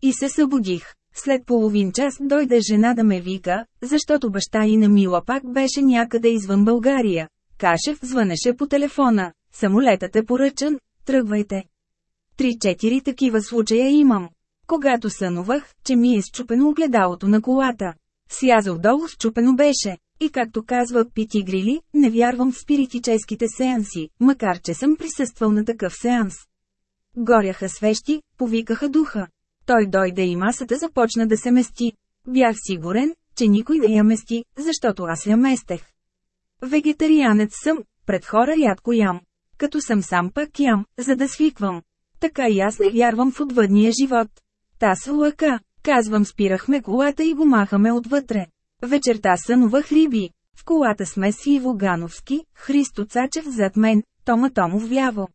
И се събудих. След половин час дойде жена да ме вика, защото баща и на Мила пак беше някъде извън България. Кашев звънеше по телефона. Самолетът е поръчан, тръгвайте. Три-четири такива случая имам. Когато сънувах, че ми е счупено огледалото на колата. Слязох долу, счупено беше. И както казва Пити Грили, не вярвам в спиритическите сеанси, макар че съм присъствал на такъв сеанс. Горяха свещи, повикаха духа. Той дойде и масата започна да се мести. Бях сигурен, че никой не я мести, защото аз я местех. Вегетарианец съм, пред хора рядко ям. Като съм сам пък ям, за да свиквам. Така и аз не вярвам в отвъдния живот. Та са лъка, казвам спирахме колата и го махаме отвътре. Вечерта сънувах риби. В колата сме с Иво Гановски, Христо Цачев зад мен, Тома Томов вляво.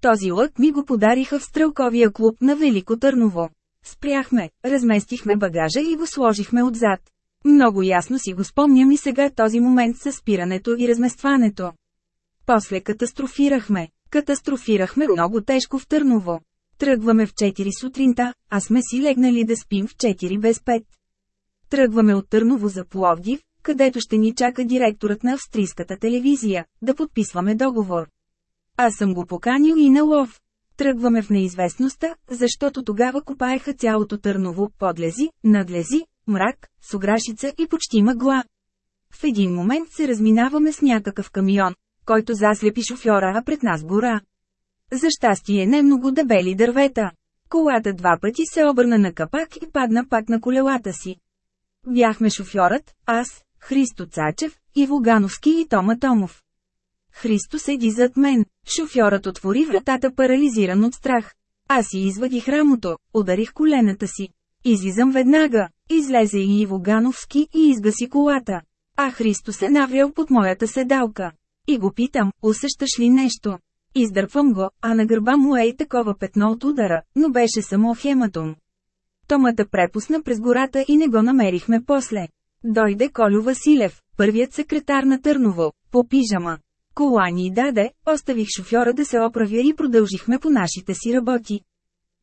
Този лък ми го подариха в стрелковия клуб на Велико Търново. Спряхме, разместихме багажа и го сложихме отзад. Много ясно си го спомням и сега този момент със спирането и разместването. После катастрофирахме. Катастрофирахме много тежко в Търново. Тръгваме в 4 сутринта, а сме си легнали да спим в 4 без 5. Тръгваме от Търново за Пловдив, където ще ни чака директорът на австрийската телевизия, да подписваме договор. Аз съм го поканил и на лов. Тръгваме в неизвестността, защото тогава копаеха цялото Търново, подлези, надлези, мрак, суграшица и почти мъгла. В един момент се разминаваме с някакъв камион, който заслепи шофьора, а пред нас гора. За щастие не много дебели дървета. Колата два пъти се обърна на капак и падна пак на колелата си. Бяхме шофьорът, аз, Христо Цачев, Иво Гановски и Тома Томов. Христо седи зад мен, шофьорът отвори вратата парализиран от страх. Аз си извадих рамото, ударих колената си. Излизам веднага, излезе и Иво Гановски и изгаси колата. А Христо се наврял под моята седалка. И го питам, усещаш ли нещо? Издърпвам го, а на гърба му е и такова петно от удара, но беше само хематом. Томата препусна през гората и не го намерихме после. Дойде Колю Василев, първият секретар на Търново, по пижама. Кола ни даде, оставих шофьора да се оправя и продължихме по нашите си работи.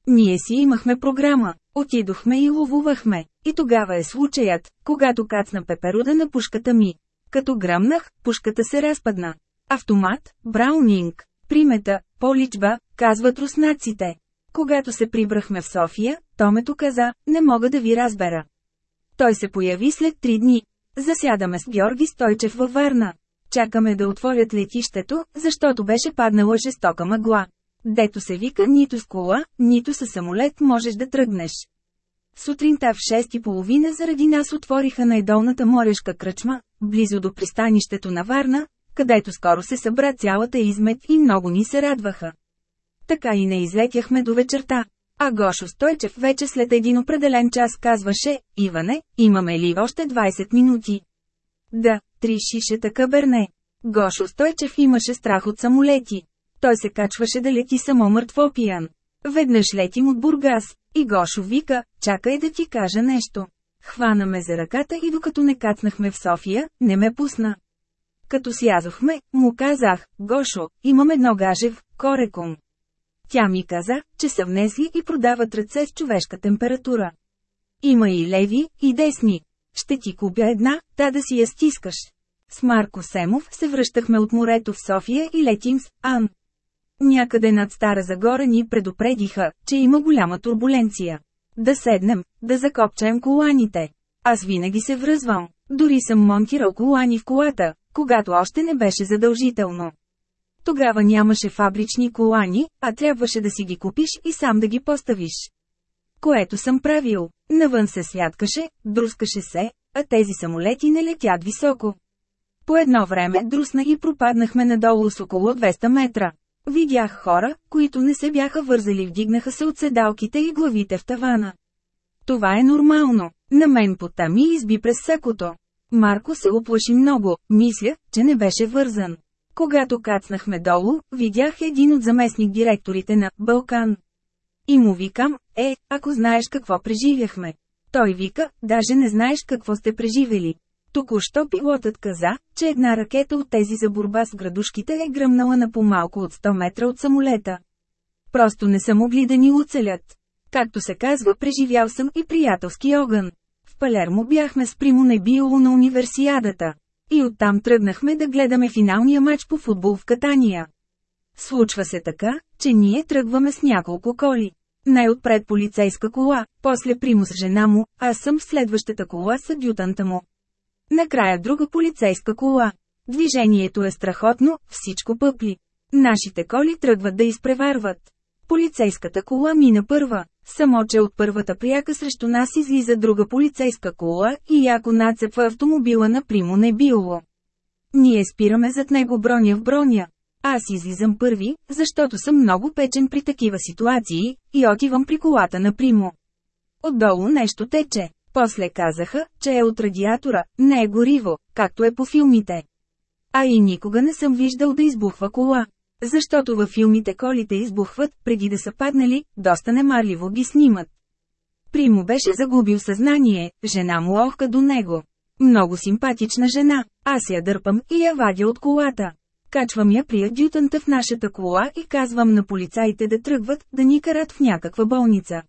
Ние си имахме програма, отидохме и ловувахме, и тогава е случаят, когато кацна пеперуда на пушката ми. Като гръмнах, пушката се разпадна. Автомат, Браунинг, примета, поличба, казват руснаците. Когато се прибрахме в София, Томето каза, не мога да ви разбера. Той се появи след три дни. Засядаме с Георги Стойчев във Варна. Чакаме да отворят летището, защото беше паднала жестока мъгла. Дето се вика нито с кола, нито с самолет можеш да тръгнеш. Сутринта в 6.30 заради нас отвориха най-долната морешка кръчма, близо до пристанището на Варна, където скоро се събра цялата измет и много ни се радваха. Така и не излетяхме до вечерта. А Гошо Стойчев вече след един определен час казваше, Иване, имаме ли още 20 минути? Да, три шишета каберне. Гошо Стойчев имаше страх от самолети. Той се качваше да лети само мъртво пиян. Веднъж летим от Бургас, и Гошо вика, чакай да ти кажа нещо. Хвана ме за ръката и докато не кацнахме в София, не ме пусна. Като сязохме, му казах, Гошо, имам едно гажев, кореком. Тя ми каза, че са внесли и продават ръце с човешка температура. Има и леви, и десни. Ще ти купя една, та да си я стискаш. С Марко Семов се връщахме от морето в София и летим с Ан. Някъде над Стара Загора ни предупредиха, че има голяма турбуленция. Да седнем, да закопчаем коланите. Аз винаги се връзвам. Дори съм монтирал колани в колата, когато още не беше задължително. Тогава нямаше фабрични колани, а трябваше да си ги купиш и сам да ги поставиш. Което съм правил. Навън се святкаше, друскаше се, а тези самолети не летят високо. По едно време друсна и пропаднахме надолу с около 200 метра. Видях хора, които не се бяха вързали вдигнаха се от седалките и главите в тавана. Това е нормално. На мен пота ми изби през сакото. Марко се оплаши много, мисля, че не беше вързан. Когато кацнахме долу, видях един от заместник директорите на «Балкан». И му викам, е, ако знаеш какво преживяхме. Той вика, даже не знаеш какво сте преживели. Току-що пилотът каза, че една ракета от тези за борба с градушките е гръмнала на по-малко от 100 метра от самолета. Просто не са могли да ни оцелят. Както се казва, преживял съм и приятелски огън. В Палермо бяхме с Примо Небиоло на универсиадата. И оттам тръгнахме да гледаме финалния матч по футбол в Катания. Случва се така, че ние тръгваме с няколко коли. Най-отпред полицейска кола, после примус жена му, аз съм в следващата кола с адютанта му. Накрая друга полицейска кола. Движението е страхотно, всичко пъпли. Нашите коли тръгват да изпреварват. Полицейската кола мина първа. Само че от първата прияка срещу нас излиза друга полицейска кола и яко нацепва автомобила на Примо не било. Ние спираме зад него броня в броня. Аз излизам първи, защото съм много печен при такива ситуации, и отивам при колата на Примо. Отдолу нещо тече. После казаха, че е от радиатора, не е гориво, както е по филмите. А и никога не съм виждал да избухва кола. Защото във филмите колите избухват, преди да са паднали, доста немарливо ги снимат. Примо беше загубил съзнание, жена му охка до него. Много симпатична жена, аз я дърпам и я вадя от колата. Качвам я при адютанта в нашата кола и казвам на полицаите да тръгват, да ни карат в някаква болница.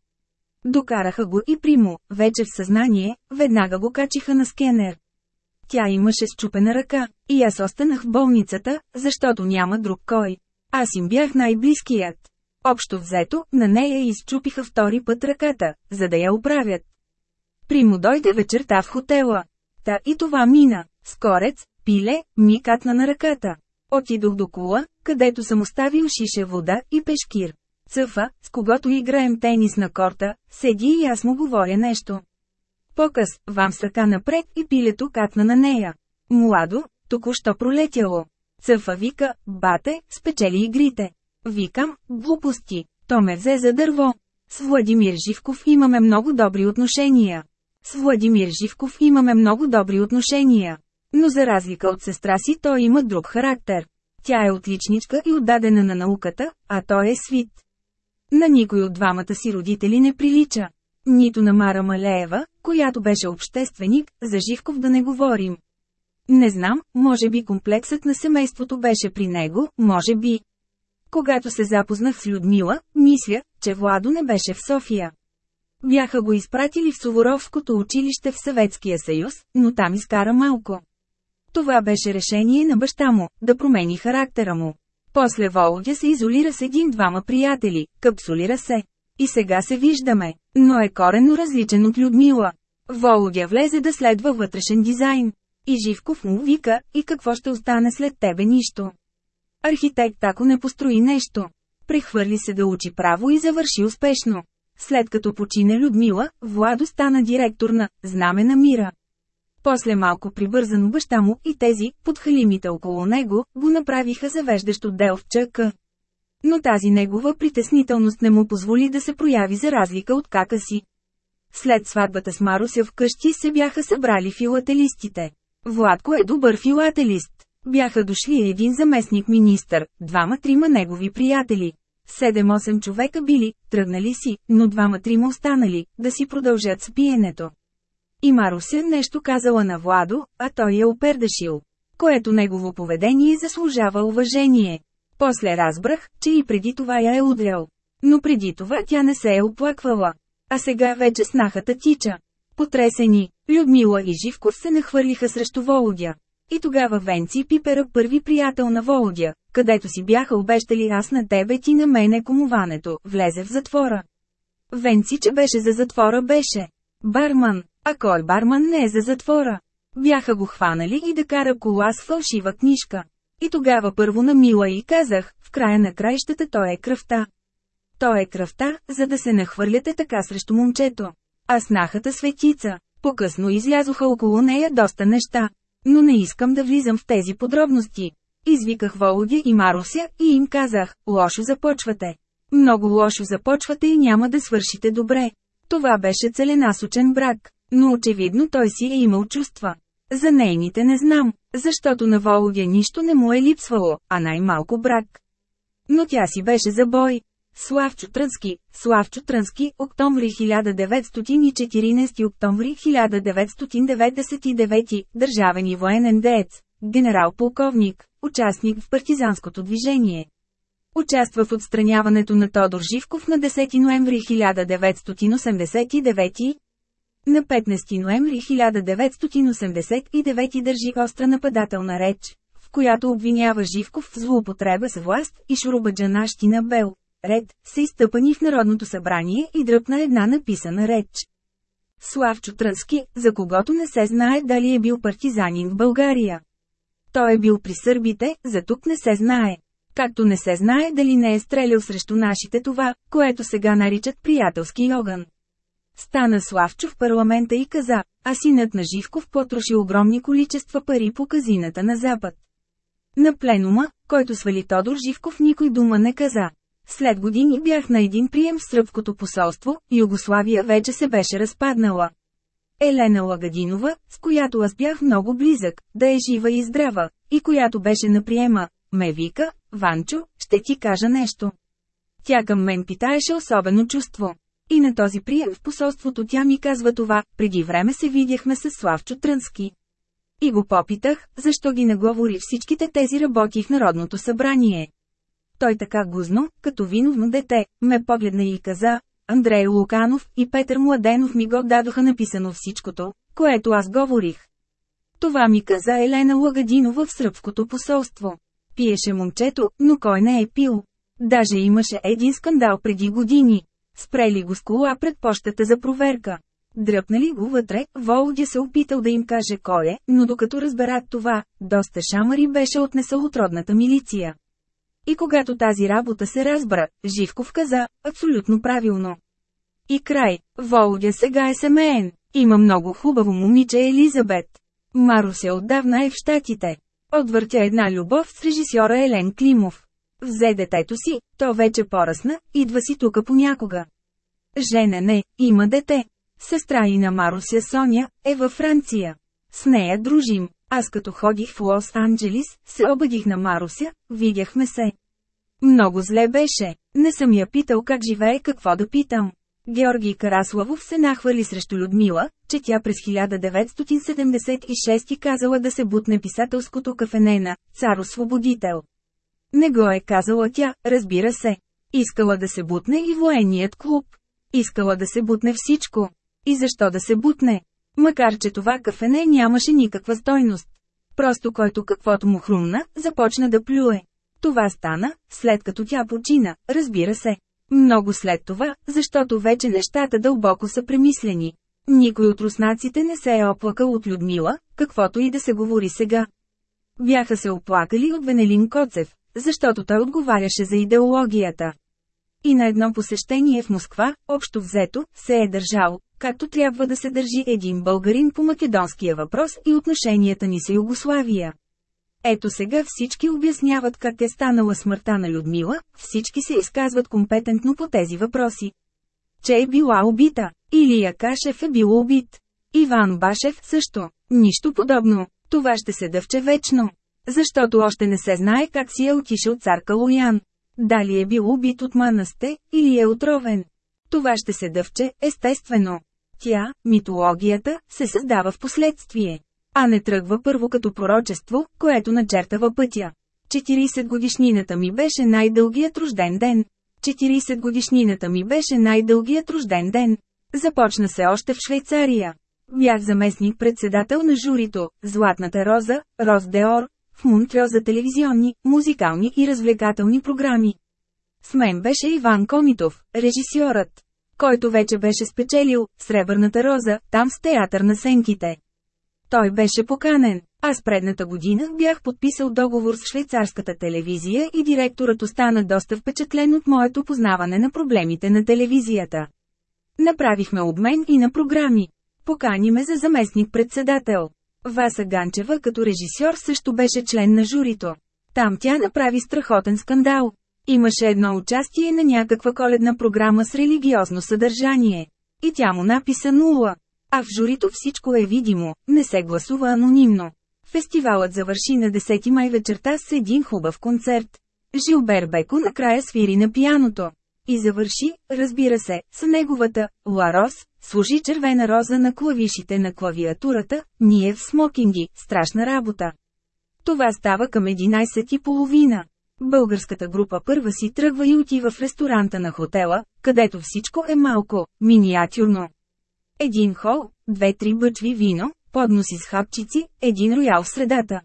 Докараха го и Примо, вече в съзнание, веднага го качиха на скенер. Тя имаше счупена ръка, и аз останах в болницата, защото няма друг кой. Аз им бях най-близкият. Общо взето, на нея изчупиха втори път ръката, за да я оправят. Примо дойде вечерта в хотела. Та и това мина. Скорец, пиле, ми катна на ръката. Отидох до кула, където съм оставил шише вода и пешкир. Цъфа, с когото играем тенис на корта, седи и аз му говоря нещо. Покъс, вам сака напред и пилето катна на нея. Младо, току-що пролетяло. Цъфа вика, бате, спечели игрите. Викам, глупости, то ме взе за дърво. С Владимир Живков имаме много добри отношения. С Владимир Живков имаме много добри отношения. Но за разлика от сестра си той има друг характер. Тя е отличничка и отдадена на науката, а той е свит. На никой от двамата си родители не прилича. Нито на Мара Малеева, която беше общественик, за Живков да не говорим. Не знам, може би комплексът на семейството беше при него, може би. Когато се запознах с Людмила, мисля, че Владо не беше в София. Бяха го изпратили в Суворовското училище в Съветския съюз, но там изкара малко. Това беше решение на баща му, да промени характера му. После Володя се изолира с един-двама приятели, капсулира се. И сега се виждаме, но е коренно различен от Людмила. Володя влезе да следва вътрешен дизайн. И Живков му вика, и какво ще остане след тебе нищо. Архитект ако не построи нещо. Прехвърли се да учи право и завърши успешно. След като почине Людмила, Владо стана директор на «Знаме на мира». После малко прибързано баща му и тези, подхалимите около него, го направиха завеждащо дел в ЧК. Но тази негова притеснителност не му позволи да се прояви за разлика от кака си. След сватбата с Маруся вкъщи се бяха събрали филателистите. Владко е добър филателист. Бяха дошли един заместник министър, двама-трима негови приятели. Седем-осем човека били, тръгнали си, но двама-трима останали, да си продължат с пиенето. И Маруся нещо казала на Владо, а той я опердашил. Което негово поведение заслужава уважение. После разбрах, че и преди това я е удрял. Но преди това тя не се е оплаквала. А сега вече снахата тича. Потресени, Людмила и Живков се нахвърлиха срещу Володя. И тогава Венци Пипера първи приятел на Володя, където си бяха обещали аз на тебе ти на мене комуването, влезе в затвора. Венци, че беше за затвора беше. Барман, а кой барман не е за затвора? Бяха го хванали и да кара кола с фалшива книжка. И тогава първо на Мила и казах, в края на краищата той е кръвта. Той е кръвта, за да се нахвърляте така срещу момчето. А снахата светица. По-късно излязоха около нея доста неща. Но не искам да влизам в тези подробности. Извиках Володя и Маруся и им казах, лошо започвате. Много лошо започвате и няма да свършите добре. Това беше целенасочен брак, но очевидно той си е имал чувства. За нейните не знам, защото на Володя нищо не му е липсвало, а най-малко брак. Но тя си беше за бой. Славчо Трънски, Славчо Трънски, октомври 1914 октомври 1999, държавен и военен деец, генерал-полковник, участник в партизанското движение. Участва в отстраняването на Тодор Живков на 10 ноември 1989. На 15 ноември 1989 държи остра нападателна реч, в която обвинява Живков в злоупотреба с власт и шурубаджанащина Бел. Ред, се изтъпани в Народното събрание и дръпна една написана реч. Славчо Трънски, за когото не се знае дали е бил партизанин в България. Той е бил при сърбите, за тук не се знае. Както не се знае дали не е стрелял срещу нашите това, което сега наричат приятелски огън. Стана Славчо в парламента и каза, а синът на Живков потроши огромни количества пари по казината на Запад. На пленума, който свали Тодор Живков никой дума не каза. След години бях на един прием в сръбското посолство, Югославия вече се беше разпаднала. Елена Лагадинова, с която аз бях много близък, да е жива и здрава, и която беше на приема, ме вика, Ванчо, ще ти кажа нещо. Тя към мен питаеше особено чувство. И на този прием в посолството тя ми казва това, преди време се видяхме с Славчо Трънски. И го попитах, защо ги наговори всичките тези работи в Народното събрание. Той така гузно, като виновно дете, ме погледна и каза, Андрей Луканов и Петър Младенов ми го дадоха написано всичкото, което аз говорих. Това ми каза Елена Лагадинова в сръбското посолство. Пиеше момчето, но кой не е пил? Даже имаше един скандал преди години. Спрели го с кола пред пощата за проверка. Дръпнали го вътре, Володя се опитал да им каже кой е, но докато разберат това, доста шамари беше отнесъл от родната милиция. И когато тази работа се разбра, Живков каза, абсолютно правилно. И край, Володя сега е семейен, има много хубаво момиче Елизабет. Маро се отдавна е в щатите. Отвъртя една любов с режисьора Елен Климов. Взе детето си, то вече поръсна, идва си тука понякога. Жена не, има дете. Сестра и на Маруся Соня, е във Франция. С нея дружим. Аз като ходих в Лос-Анджелис, се обадих на Маруся, видяхме се. Много зле беше. Не съм я питал как живее какво да питам. Георги Караславов се нахвърли срещу Людмила, че тя през 1976 казала да се бутне писателското кафене на «Цар-освободител». Не го е казала тя, разбира се. Искала да се бутне и военният клуб. Искала да се бутне всичко. И защо да се бутне? Макар че това кафене нямаше никаква стойност. Просто който каквото му хрумна, започна да плюе. Това стана, след като тя почина, разбира се. Много след това, защото вече нещата дълбоко са премислени. Никой от руснаците не се е оплакал от Людмила, каквото и да се говори сега. Бяха се оплакали от Венелин Коцев, защото той отговаряше за идеологията. И на едно посещение в Москва, общо взето, се е държал, както трябва да се държи един българин по македонския въпрос и отношенията ни с Югославия. Ето сега всички обясняват как е станала смъртта на Людмила, всички се изказват компетентно по тези въпроси. Че е била убита, Илия Кашев е бил убит. Иван Башев също. Нищо подобно. Това ще се дъвче вечно. Защото още не се знае как си е отишъл цар Калоян. Дали е бил убит от манасте, или е отровен. Това ще се дъвче, естествено. Тя, митологията, се създава в последствие. А не тръгва първо като пророчество, което начертава пътя. 40 годишнината ми беше най-дългият рожден ден. 40 годишнината ми беше най-дългият рожден ден. Започна се още в Швейцария. Бях заместник-председател на журито, Златната роза, Роз Деор, в Монтрео за телевизионни, музикални и развлекателни програми. С мен беше Иван Комитов, режисьорът, който вече беше спечелил Сребърната роза, там с театър на сенките. Той беше поканен. Аз предната година бях подписал договор с швейцарската телевизия и директорът остана доста впечатлен от моето познаване на проблемите на телевизията. Направихме обмен и на програми. Покани ме за заместник-председател. Васа Ганчева като режисьор също беше член на журито. Там тя направи страхотен скандал. Имаше едно участие на някаква коледна програма с религиозно съдържание. И тя му написа нула. А в журито всичко е видимо, не се гласува анонимно. Фестивалът завърши на 10 май вечерта с един хубав концерт. Жилбер Беко накрая свири на пияното. И завърши, разбира се, с неговата «Ларос», служи червена роза на клавишите на клавиатурата, ние в смокинги, страшна работа. Това става към 11.30. Българската група първа си тръгва и отива в ресторанта на хотела, където всичко е малко, миниатюрно. Един хол, две-три бъчви вино, подноси с хапчици, един роял в средата.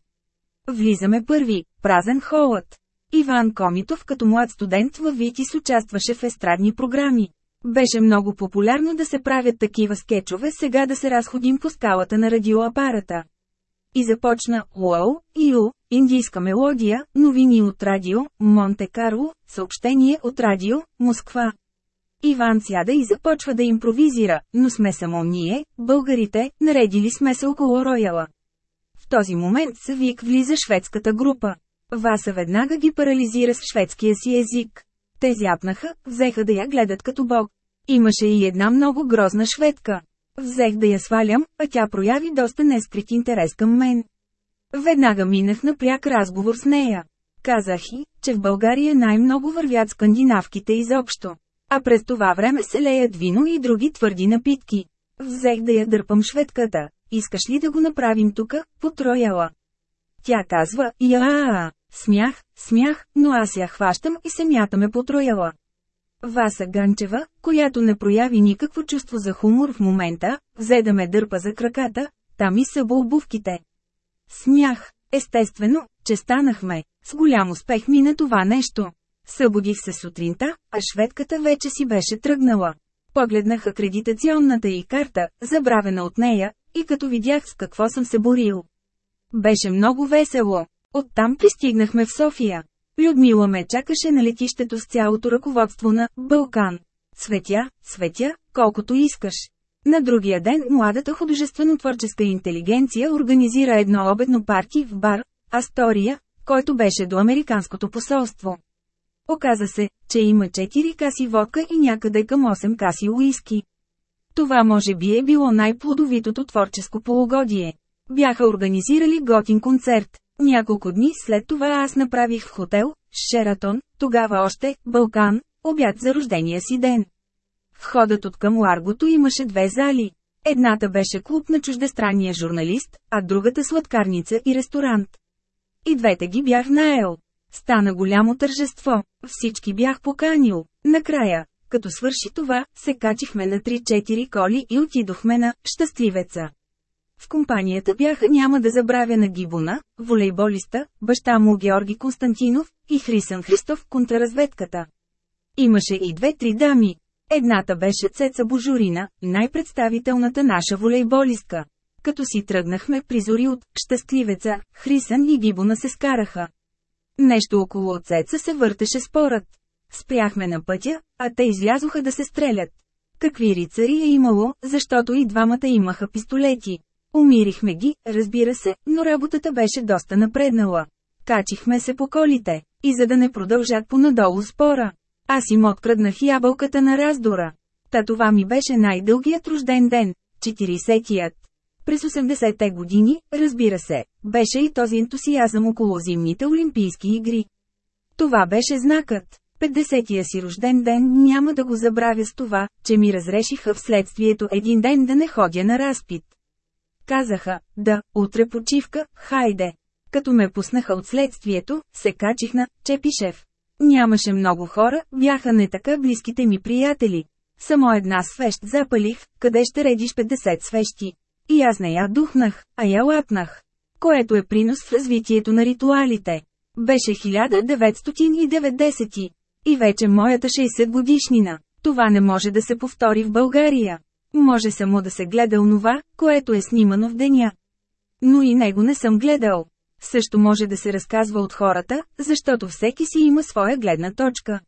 Влизаме първи, празен холът. Иван Комитов като млад студент във Витис участваше в естрадни програми. Беше много популярно да се правят такива скетчове сега да се разходим по скалата на радиоапарата. И започна Уоу, Ю, индийска мелодия, новини от радио, Монте Карло, съобщение от радио, Москва. Иван сяда и започва да импровизира, но сме само ние, българите, наредили сме се около рояла. В този момент са вик влиза шведската група. Васа веднага ги парализира с шведския си език. Те зяпнаха, взеха да я гледат като бог. Имаше и една много грозна шведка. Взех да я свалям, а тя прояви доста нескрит интерес към мен. Веднага минах на пряк разговор с нея. Казах и, че в България най-много вървят скандинавките изобщо. А през това време се леят вино и други твърди напитки. Взех да я дърпам шведката. Искаш ли да го направим тука, потрояла? Тя казва, я Смях, смях, но аз я хващам и се мятаме потрояла. Васа Ганчева, която не прояви никакво чувство за хумор в момента, взе да ме дърпа за краката, там и са обувките. Смях, естествено, че станахме, с голям успех мина това нещо. Събудих се сутринта, а шведката вече си беше тръгнала. Погледнах акредитационната й карта, забравена от нея, и като видях с какво съм се борил. Беше много весело. Оттам пристигнахме в София. Людмила ме чакаше на летището с цялото ръководство на «Балкан». Светя, светя, колкото искаш. На другия ден младата художествено-творческа интелигенция организира едно обедно парти в бар «Астория», който беше до Американското посолство. Оказа се, че има 4 каси водка и някъде към 8 каси уиски. Това може би е било най-плодовитото творческо полугодие. Бяха организирали готин концерт. Няколко дни след това аз направих в хотел, Шератон, тогава още, Балкан, обяд за рождения си ден. Входът от към Ларгото имаше две зали. Едната беше клуб на чуждестранния журналист, а другата сладкарница и ресторант. И двете ги бях наел. Стана голямо тържество, всички бях поканил. Накрая, като свърши това, се качихме на 3-4 коли и отидохме на «Щастливеца». В компанията бяха няма да забравя на Гибона, волейболиста, баща му Георги Константинов и Хрисън Христов контраразведката. Имаше и две-три дами. Едната беше Цеца Божурина, най-представителната наша волейболистка. Като си тръгнахме призори от «Щастливеца», Хрисън и Гибона се скараха. Нещо около Цеца се въртеше спорът. Спряхме на пътя, а те излязоха да се стрелят. Какви рицари е имало, защото и двамата имаха пистолети. Умирихме ги, разбира се, но работата беше доста напреднала. Качихме се по колите, и за да не продължат понадолу спора. Аз им откраднах ябълката на раздора. Та това ми беше най-дългият рожден ден, 40-тият. През 80-те години, разбира се, беше и този ентусиазъм около зимните Олимпийски игри. Това беше знакът. 50-я си рожден ден няма да го забравя с това, че ми разрешиха вследствието един ден да не ходя на разпит. Казаха, да, утре почивка, хайде. Като ме пуснаха от следствието, се качих на Чепишев. Нямаше много хора, бяха не така близките ми приятели. Само една свещ запалих, къде ще редиш 50 свещи. И аз не я духнах, а я лапнах. Което е принос в развитието на ритуалите. Беше 1990. И вече моята 60 годишнина. Това не може да се повтори в България. Може само да се гледа онова, което е снимано в деня. Но и него не съм гледал. Също може да се разказва от хората, защото всеки си има своя гледна точка.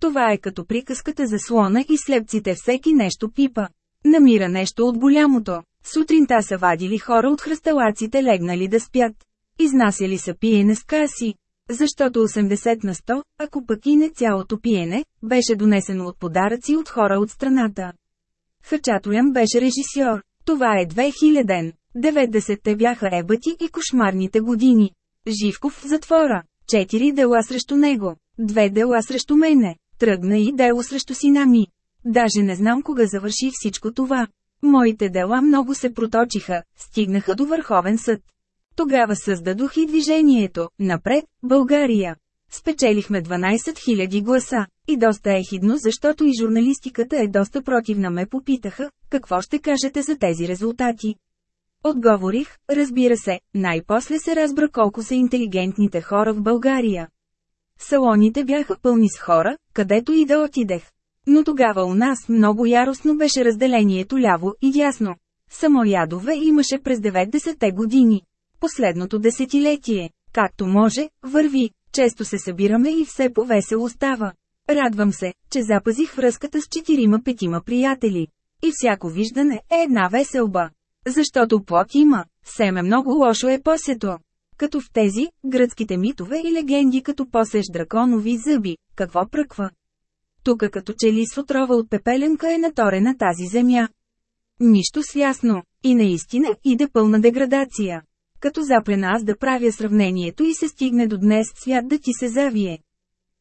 Това е като приказката за слона и слепците всеки нещо пипа. Намира нещо от голямото. Сутринта са вадили хора от хръсталаците легнали да спят. Изнасяли са пиене с каси. Защото 80 на 100, ако пък и не цялото пиене, беше донесено от подаръци от хора от страната. Хачатоян беше режисьор. Това е 2000 90-те бяха ебати и кошмарните години. Живков в затвора. Четири дела срещу него. Две дела срещу мене. Тръгна и дело срещу сина ми. Даже не знам кога завърши всичко това. Моите дела много се проточиха, стигнаха до Върховен съд. Тогава създадох и движението «Напред, България». Спечелихме 12 000 гласа. И доста е хидно, защото и журналистиката е доста противна ме попитаха, какво ще кажете за тези резултати. Отговорих, разбира се, най-после се разбра колко са интелигентните хора в България. Салоните бяха пълни с хора, където и да отидех. Но тогава у нас много яростно беше разделението ляво и дясно. Само ядове имаше през 90-те години. Последното десетилетие, както може, върви, често се събираме и все по-весело става. Радвам се, че запазих връзката с четирима-петима приятели. И всяко виждане е една веселба. Защото плод има, семе много лошо е посето. Като в тези, гръцките митове и легенди като посеш драконови зъби, какво пръква? Тука като че ли с отрова от пепеленка е наторена тази земя. Нищо свясно, и наистина иде пълна деградация. Като заплена аз да правя сравнението и се стигне до днес свят да ти се завие.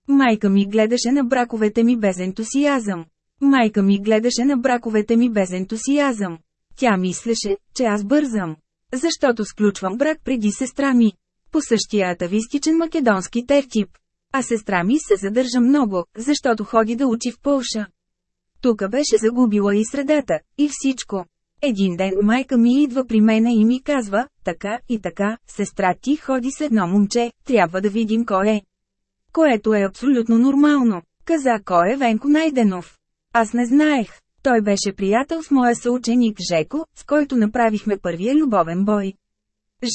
Майка ми гледаше на браковете ми без ентусиазъм. Майка ми гледаше на браковете ми без ентусиазъм. Тя мислеше, че аз бързам. Защото сключвам брак преди сестра ми. По същия атавистичен македонски тертип. А сестра ми се задържа много, защото ходи да учи в Полша. Тука беше загубила и средата, и всичко. Един ден майка ми идва при мене и ми казва, така и така, сестра ти ходи с едно момче, трябва да видим кой е. Което е абсолютно нормално. Каза кой е Венко Найденов. Аз не знаех. Той беше приятел с моя съученик Жеко, с който направихме първия любовен бой.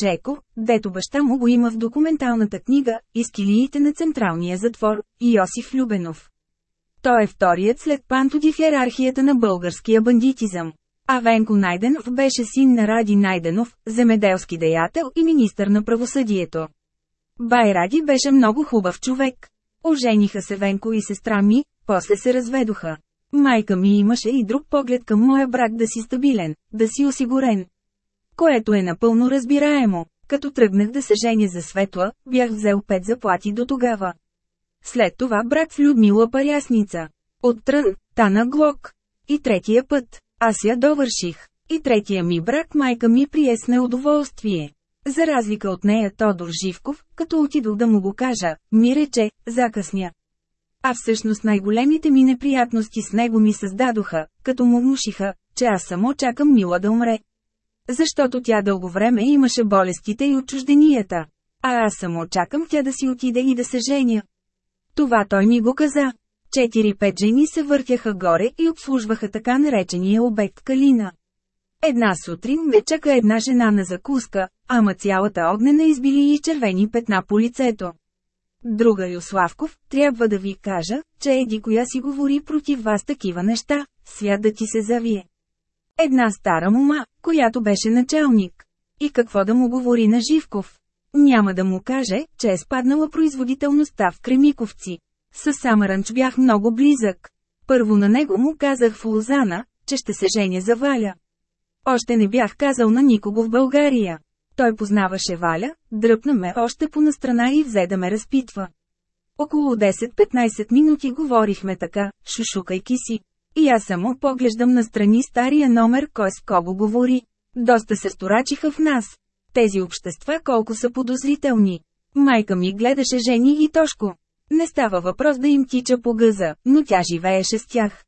Жеко, дето баща му го има в документалната книга «Изкилиите на Централния затвор» Йосиф Любенов. Той е вторият след Пантоди в иерархията на българския бандитизъм. А Венко Найденов беше син на Ради Найденов, земеделски деятел и министър на правосъдието. Бай Ради беше много хубав човек. Ожениха се Венко и сестра ми, после се разведоха. Майка ми имаше и друг поглед към моя брак да си стабилен, да си осигурен. Което е напълно разбираемо. Като тръгнах да се женя за светла, бях взел пет заплати до тогава. След това брак с Людмила Парясница. От Трън, Тана Глок. И третия път, аз я довърших. И третия ми брак майка ми прие с неудоволствие. За разлика от нея Тодор Живков, като отидох да му го кажа, ми рече, закъсня. А всъщност най-големите ми неприятности с него ми създадоха, като му внушиха, че аз само чакам Мила да умре. Защото тя дълго време имаше болестите и отчужденията. А аз само чакам тя да си отиде и да се женя. Това той ми го каза. Четири-пет жени се въртяха горе и обслужваха така наречения обект Калина. Една сутрин ме чака една жена на закуска, ама цялата огнена избили и червени петна по лицето. Друга Юславков, трябва да ви кажа, че еди коя си говори против вас такива неща, свят да ти се завие. Една стара мума, която беше началник. И какво да му говори на Живков? Няма да му каже, че е спаднала производителността в Кремиковци. С Самаранч бях много близък. Първо на него му казах в Лозана, че ще се женя за Валя. Още не бях казал на никого в България. Той познаваше Валя, дръпна ме още по настрана и взе да ме разпитва. Около 10-15 минути говорихме така, шушукайки си. И аз само поглеждам настрани стария номер кой с кого говори. Доста се сторачиха в нас. Тези общества колко са подозрителни. Майка ми гледаше Жени и Тошко. Не става въпрос да им тича по гъза, но тя живееше с тях.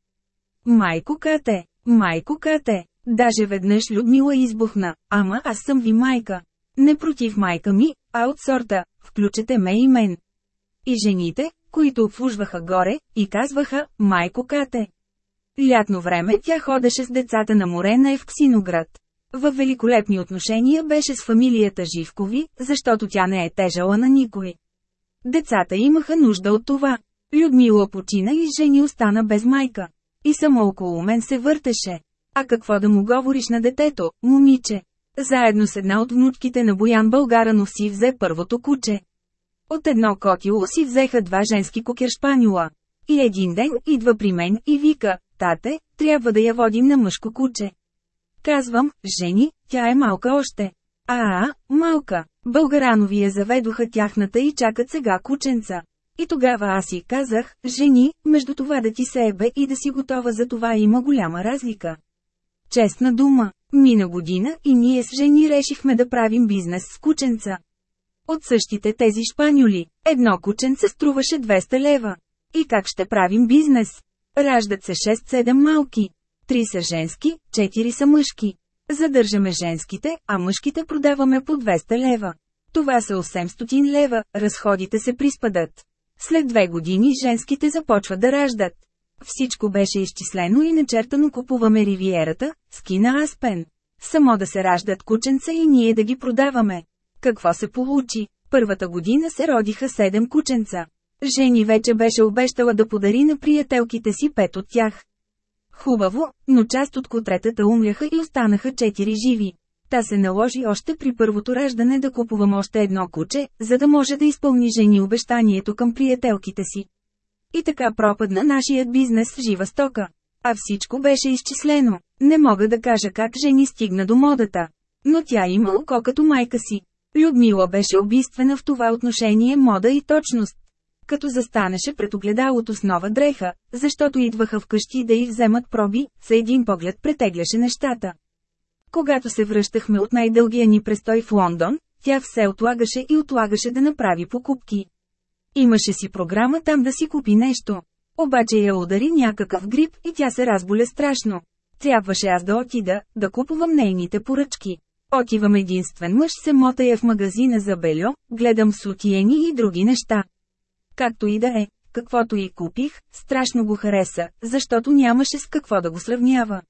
Майко кате, майко кате, даже веднъж Людмила избухна, ама аз съм ви майка. Не против майка ми, а от сорта, включете ме и мен. И жените, които обслужваха горе, и казваха, майко кате. Лятно време тя ходеше с децата на море на Евксиноград. В великолепни отношения беше с фамилията Живкови, защото тя не е тежала на никой. Децата имаха нужда от това. Людмила почина и жени остана без майка. И само около мен се въртеше. А какво да му говориш на детето, момиче? Заедно с една от внучките на Боян Българанов си взе първото куче. От едно котило си взеха два женски кокершпанюла. И един ден идва при мен и вика, тате, трябва да я водим на мъжко куче. Казвам, жени, тя е малка още. А, малка. Българанови я заведоха тяхната и чакат сега кученца. И тогава аз си казах, жени, между това да ти се ебе и да си готова за това има голяма разлика. Честна дума, мина година и ние с жени решихме да правим бизнес с кученца. От същите тези шпанюли, едно кученце струваше 200 лева. И как ще правим бизнес? Раждат се 6-7 малки. Три са женски, 4 са мъжки. Задържаме женските, а мъжките продаваме по 200 лева. Това са 800 лева, разходите се приспадат. След две години женските започват да раждат. Всичко беше изчислено и начертано купуваме ривиерата, скина Аспен. Само да се раждат кученца и ние да ги продаваме. Какво се получи? Първата година се родиха 7 кученца. Жени вече беше обещала да подари на приятелките си пет от тях. Хубаво, но част от котретата умряха и останаха четири живи. Та се наложи още при първото раждане да купувам още едно куче, за да може да изпълни жени обещанието към приятелките си. И така пропадна нашият бизнес в жива стока. А всичко беше изчислено. Не мога да кажа как жени стигна до модата. Но тя има око като майка си. Людмила беше убийствена в това отношение мода и точност като застанеше пред огледалото с нова дреха, защото идваха вкъщи да й вземат проби, с един поглед претегляше нещата. Когато се връщахме от най-дългия ни престой в Лондон, тя все отлагаше и отлагаше да направи покупки. Имаше си програма там да си купи нещо. Обаче я удари някакъв грип и тя се разболя страшно. Трябваше аз да отида, да купувам нейните поръчки. Отивам единствен мъж се мотая в магазина за бельо, гледам сутиени и други неща. Както и да е, каквото и купих, страшно го хареса, защото нямаше с какво да го сравнява.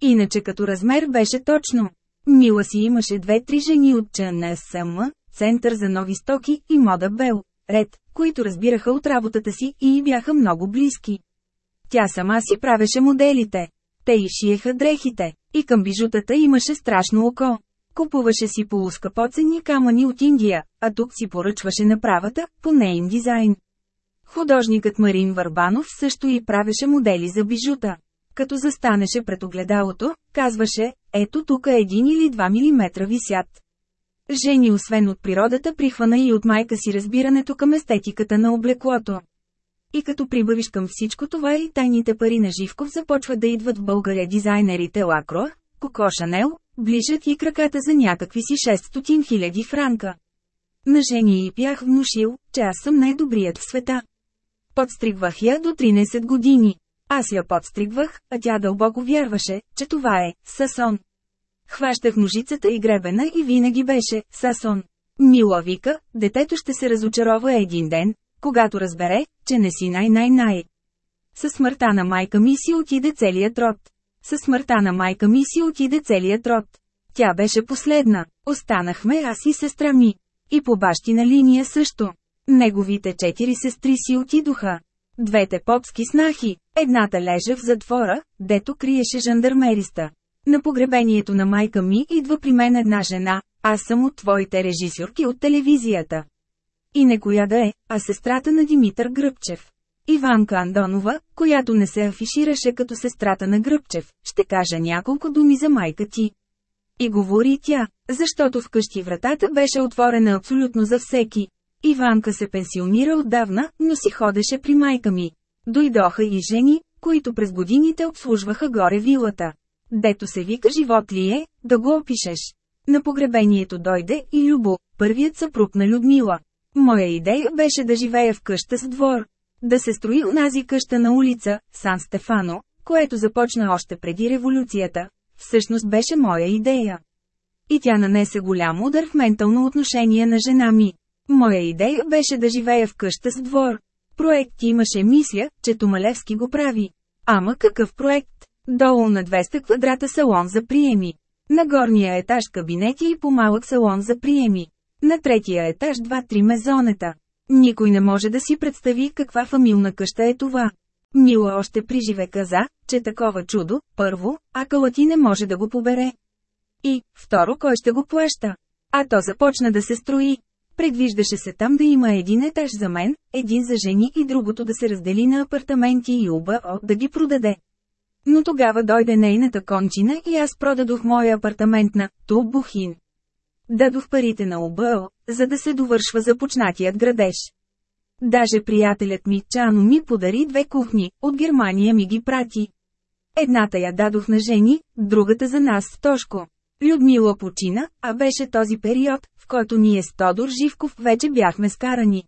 Иначе като размер беше точно. Мила си имаше две-три жени от ЧНСМ, Център за нови стоки и мода Бел, ред, които разбираха от работата си и бяха много близки. Тя сама си правеше моделите. Те и шиеха дрехите, и към бижутата имаше страшно око. Купуваше си полускъпоценни камъни от Индия, а тук си поръчваше направата, по нейн дизайн. Художникът Марин Варбанов също и правеше модели за бижута. Като застанеше пред огледалото, казваше, ето тук един или два милиметра висят. Жени освен от природата прихвана и от майка си разбирането към естетиката на облеклото. И като прибавиш към всичко това и тайните пари на Живков започват да идват в България дизайнерите Лакро, Коко Шанел, ближат и краката за някакви си 600 хиляди франка. На жени и бях внушил, че аз съм най-добрият в света. Подстригвах я до 13 години. Аз я подстригвах, а тя дълбоко вярваше, че това е «сасон». Хващах ножицата и гребена и винаги беше «Сасон». Мила вика, детето ще се разочарова един ден, когато разбере, че не си най-най-най. Със смъртта на майка ми си отиде целият род. Със смъртта на майка ми си отиде целият род. Тя беше последна. Останахме аз и сестра ми. И по бащина линия също. Неговите четири сестри си отидоха. Двете попски снахи, едната лежа в затвора, дето криеше жандармериста. На погребението на майка ми идва при мен една жена, аз съм от твоите режисьорки от телевизията. И не коя да е, а сестрата на Димитър Гръбчев. Иванка Андонова, която не се афишираше като сестрата на Гръбчев, ще кажа няколко думи за майка ти. И говори тя, защото вкъщи вратата беше отворена абсолютно за всеки. Иванка се пенсионира отдавна, но си ходеше при майка ми. Дойдоха и жени, които през годините обслужваха горе вилата. Дето се вика живот ли е, да го опишеш. На погребението дойде и Любо, първият съпруг на Людмила. Моя идея беше да живея в къща с двор. Да се строи унази къща на улица, Сан Стефано, което започна още преди революцията. Всъщност беше моя идея. И тя нанесе голям удар в ментално отношение на жена ми. Моя идея беше да живея в къща с двор. Проект имаше мисля, че Томалевски го прави. Ама какъв проект? Долу на 200 квадрата салон за приеми. На горния етаж кабинети и по-малък салон за приеми. На третия етаж два-три мезонета. Никой не може да си представи каква фамилна къща е това. Мила още приживе каза, че такова чудо, първо, акъла ти не може да го побере. И, второ, кой ще го плаща? А то започна да се строи. Предвиждаше се там да има един етаж за мен, един за жени и другото да се раздели на апартаменти и УБО да ги продаде. Но тогава дойде нейната кончина и аз продадох моя апартамент на Тубухин. Дадох парите на УБО, за да се довършва започнатият градеж. Даже приятелят ми Чано ми подари две кухни, от Германия ми ги прати. Едната я дадох на жени, другата за нас с Тошко. Людмила почина, а беше този период, в който ние с Тодор Живков вече бяхме скарани.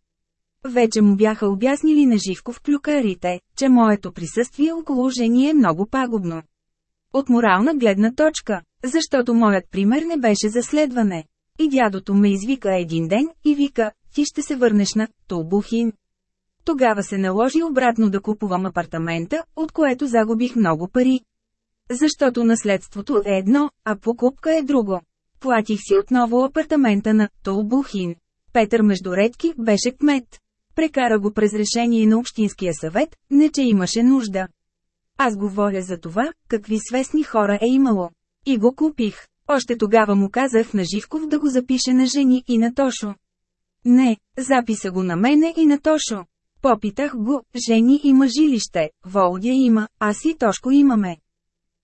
Вече му бяха обяснили на Живков клюкарите, че моето присъствие около жени е много пагубно. От морална гледна точка, защото моят пример не беше за следване. И дядото ме извика един ден и вика, ти ще се върнеш на Тулбухин. Тогава се наложи обратно да купувам апартамента, от което загубих много пари. Защото наследството е едно, а покупка е друго. Платих си отново апартамента на Толбухин. Петър Междуредки беше кмет. Прекара го през решение на Общинския съвет, не че имаше нужда. Аз говоря за това, какви свестни хора е имало. И го купих. Още тогава му казах на Живков да го запише на жени и на Тошо. Не, записа го на мене и на Тошо. Попитах го, жени има жилище, Волдя има, аз и Тошко имаме.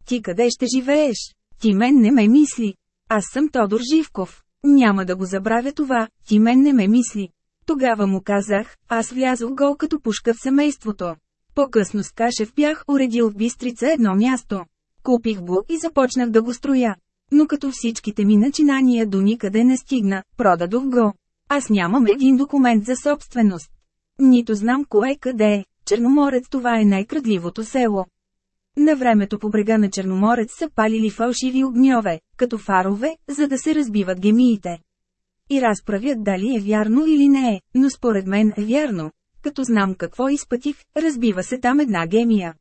Ти къде ще живееш? Ти мен не ме мисли. Аз съм Тодор Живков. Няма да го забравя това, ти мен не ме мисли. Тогава му казах, аз влязох гол като пушка в семейството. По-късно с Кашев бях уредил в Бистрица едно място. Купих го и започнах да го строя. Но като всичките ми начинания до никъде не стигна, продадох го. Аз нямам един документ за собственост. Нито знам кое къде е. Черноморец това е най-крадливото село. На времето по брега на Черноморец са палили фалшиви огньове, като фарове, за да се разбиват гемиите. И разправят дали е вярно или не е, но според мен е вярно. Като знам какво изпътих, разбива се там една гемия.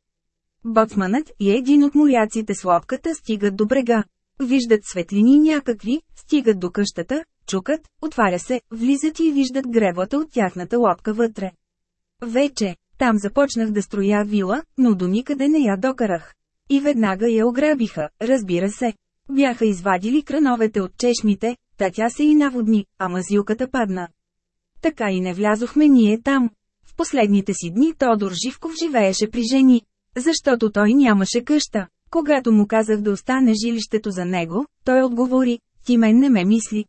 Боцманът и един от моряците с лодката стигат до брега. Виждат светлини някакви, стигат до къщата, чукат, отваря се, влизат и виждат греблата от тяхната лодка вътре. Вече, там започнах да строя вила, но до никъде не я докарах. И веднага я ограбиха, разбира се. Бяха извадили крановете от чешмите, та тя се и наводни, а мазилката падна. Така и не влязохме ние там. В последните си дни Тодор Живков живееше при жени. Защото той нямаше къща. Когато му казах да остане жилището за него, той отговори, ти мен не ме мисли.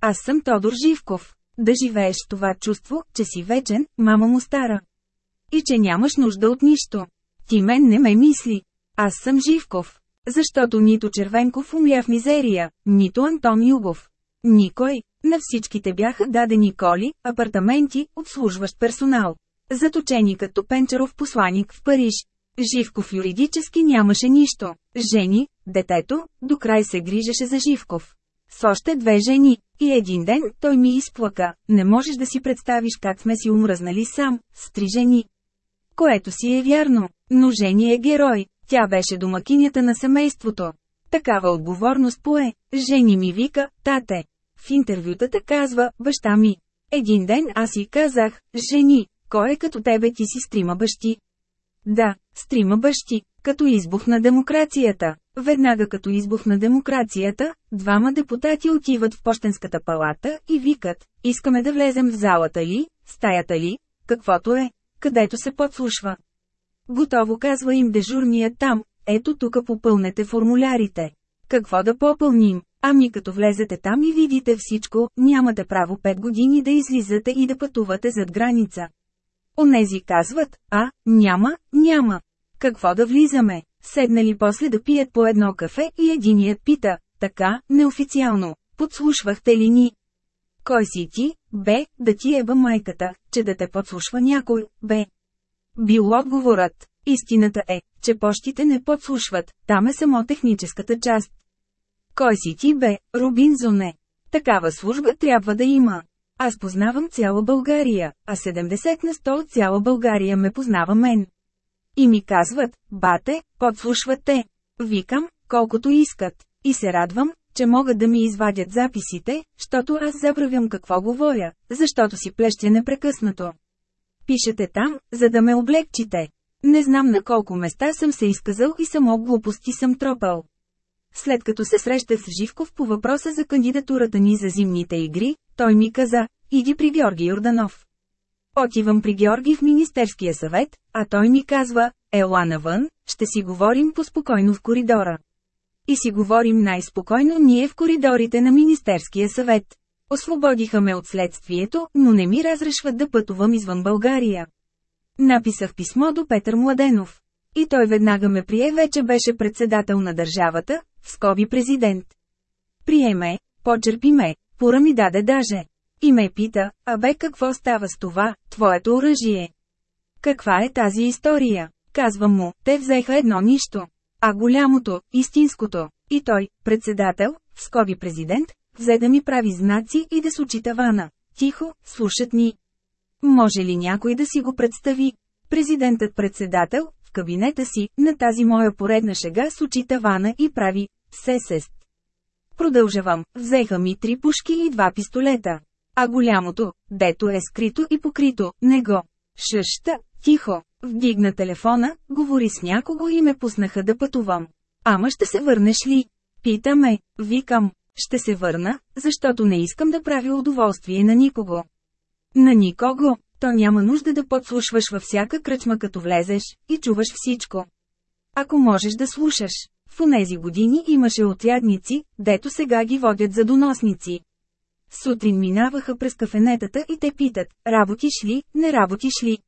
Аз съм Тодор Живков. Да живееш това чувство, че си вечен, мама му стара. И че нямаш нужда от нищо. Ти мен не ме мисли. Аз съм Живков. Защото нито Червенков умля в мизерия, нито Антон Югов. Никой. На всичките бяха дадени коли, апартаменти, обслужващ персонал. Заточени като Пенчаров посланик в Париж. Живков юридически нямаше нищо. Жени, детето, до край се грижеше за Живков. С още две жени, и един ден той ми изплака, не можеш да си представиш как сме си умръзнали сам, с три жени. Което си е вярно, но Жени е герой, тя беше домакинята на семейството. Такава отговорност пое, Жени ми вика, тате. В интервютата казва, баща ми. Един ден аз си казах, жени, кой е като тебе ти си стрима бащи? Да, стрима бащи, като избух на демокрацията. Веднага като избух на демокрацията, двама депутати отиват в почтенската палата и викат, искаме да влезем в залата ли, стаята ли, каквото е, където се подслушва. Готово казва им дежурният там, ето тук попълнете формулярите. Какво да попълним? Ами като влезете там и видите всичко, нямате право 5 години да излизате и да пътувате зад граница. Онези казват, а, няма, няма. Какво да влизаме? Седнали после да пият по едно кафе и единият пита, така, неофициално, подслушвахте ли ни? Кой си ти, бе, да ти еба майката, че да те подслушва някой, бе? Бил отговорът. Истината е, че почтите не подслушват, там е само техническата част. Кой си ти бе, Рубинзоне? Такава служба трябва да има. Аз познавам цяла България, а 70 на 100 от цяла България ме познава мен. И ми казват, бате, подслушват те. Викам, колкото искат. И се радвам, че могат да ми извадят записите, защото аз забравям какво говоря, защото си плещя непрекъснато. Пишете там, за да ме облегчите. Не знам на колко места съм се изказал и само глупости съм тропал. След като се срещах с Живков по въпроса за кандидатурата ни за зимните игри, той ми каза, иди при Георги Йорданов. Отивам при Георги в Министерския съвет, а той ми казва, ела навън, ще си говорим по-спокойно в коридора. И си говорим най-спокойно ние в коридорите на Министерския съвет. Освободиха ме от следствието, но не ми разрешват да пътувам извън България. Написах писмо до Петър Младенов. И той веднага ме прие вече беше председател на държавата, в скоби президент. Приеме, почерпи ме, пора ми даде даже. И ме пита, а бе какво става с това, твоето оръжие? Каква е тази история? Казвам му, те взеха едно нищо. А голямото, истинското, и той, председател, в скоби президент, взе да ми прави знаци и да сучи тавана. Тихо, слушат ни. Може ли някой да си го представи? Президентът-председател, в кабинета си, на тази моя поредна шега сучи тавана и прави «сесест». Продължавам, взеха ми три пушки и два пистолета. А голямото, дето е скрито и покрито, не го. Шъща, тихо, вдигна телефона, говори с някого и ме пуснаха да пътувам. Ама ще се върнеш ли? Питаме, викам, ще се върна, защото не искам да правя удоволствие на никого. На никого, то няма нужда да подслушваш във всяка кръчма като влезеш, и чуваш всичко. Ако можеш да слушаш. В онези години имаше отрядници, дето сега ги водят за доносници. Сутрин минаваха през кафенетата и те питат, работиш ли, не работиш ли?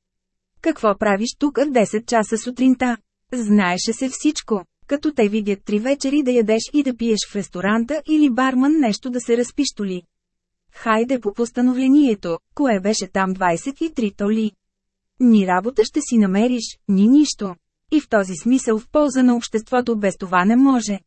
Какво правиш тук в 10 часа сутринта? Знаеше се всичко. Като те видят три вечери да ядеш и да пиеш в ресторанта или барман нещо да се разпиштоли. Хайде по постановлението, кое беше там 23 толи. Ни работа ще си намериш, ни нищо. И в този смисъл в полза на обществото без това не може.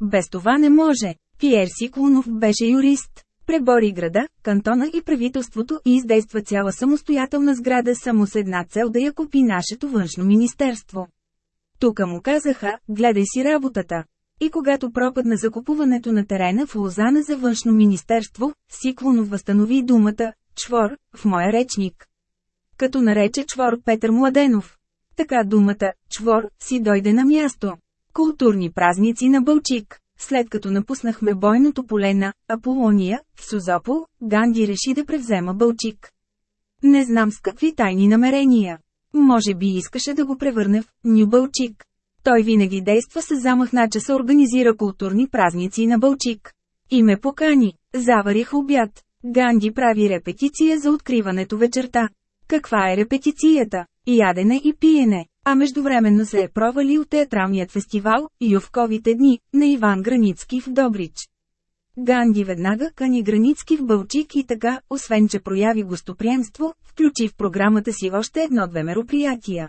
Без това не може. Пиер Сиклонов беше юрист. Пребори града, кантона и правителството и издейства цяла самостоятелна сграда само с една цел да я купи нашето външно министерство. Тука му казаха, гледай си работата. И когато пропадна закупуването на терена в Лозана за външно министерство, Сиклонов възстанови думата «чвор» в моя речник. Като нарече чвор Петър Младенов. Така думата «чвор» си дойде на място. Културни празници на Бълчик. След като напуснахме бойното поле на Аполония, в Сузопол, Ганди реши да превзема Бълчик. Не знам с какви тайни намерения. Може би искаше да го превърне в Ню Бълчик. Той винаги действа с замах на часа организира културни празници на Бълчик. И ме покани. Заварих обяд. Ганди прави репетиция за откриването вечерта. Каква е репетицията? Ядене и пиене. А междувременно се е провалил театралният фестивал «Ювковите дни» на Иван Границки в Добрич. Ганди веднага кани Границки в Бълчик и така, освен че прояви гостоприемство, включи в програмата си още едно-две мероприятия.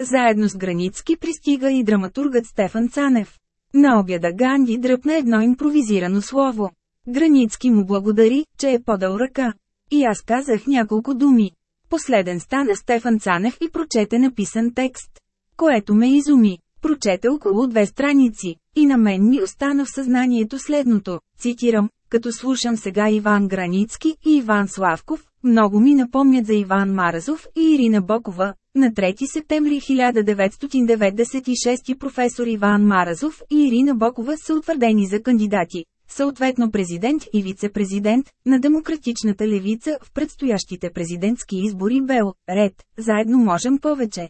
Заедно с Границки пристига и драматургът Стефан Цанев. На обяда Ганди дръпна едно импровизирано слово. Границки му благодари, че е подал ръка. И аз казах няколко думи. Последен стана Стефан Цанев и прочете написан текст. Което ме изуми. Прочете около две страници. И на мен ми остана в съзнанието следното, цитирам, като слушам сега Иван Границки и Иван Славков, много ми напомнят за Иван Маразов и Ирина Бокова. На 3 септември 1996 професор Иван Маразов и Ирина Бокова са утвърдени за кандидати, съответно президент и вице-президент, на демократичната левица в предстоящите президентски избори Бел, Ред, заедно можем повече.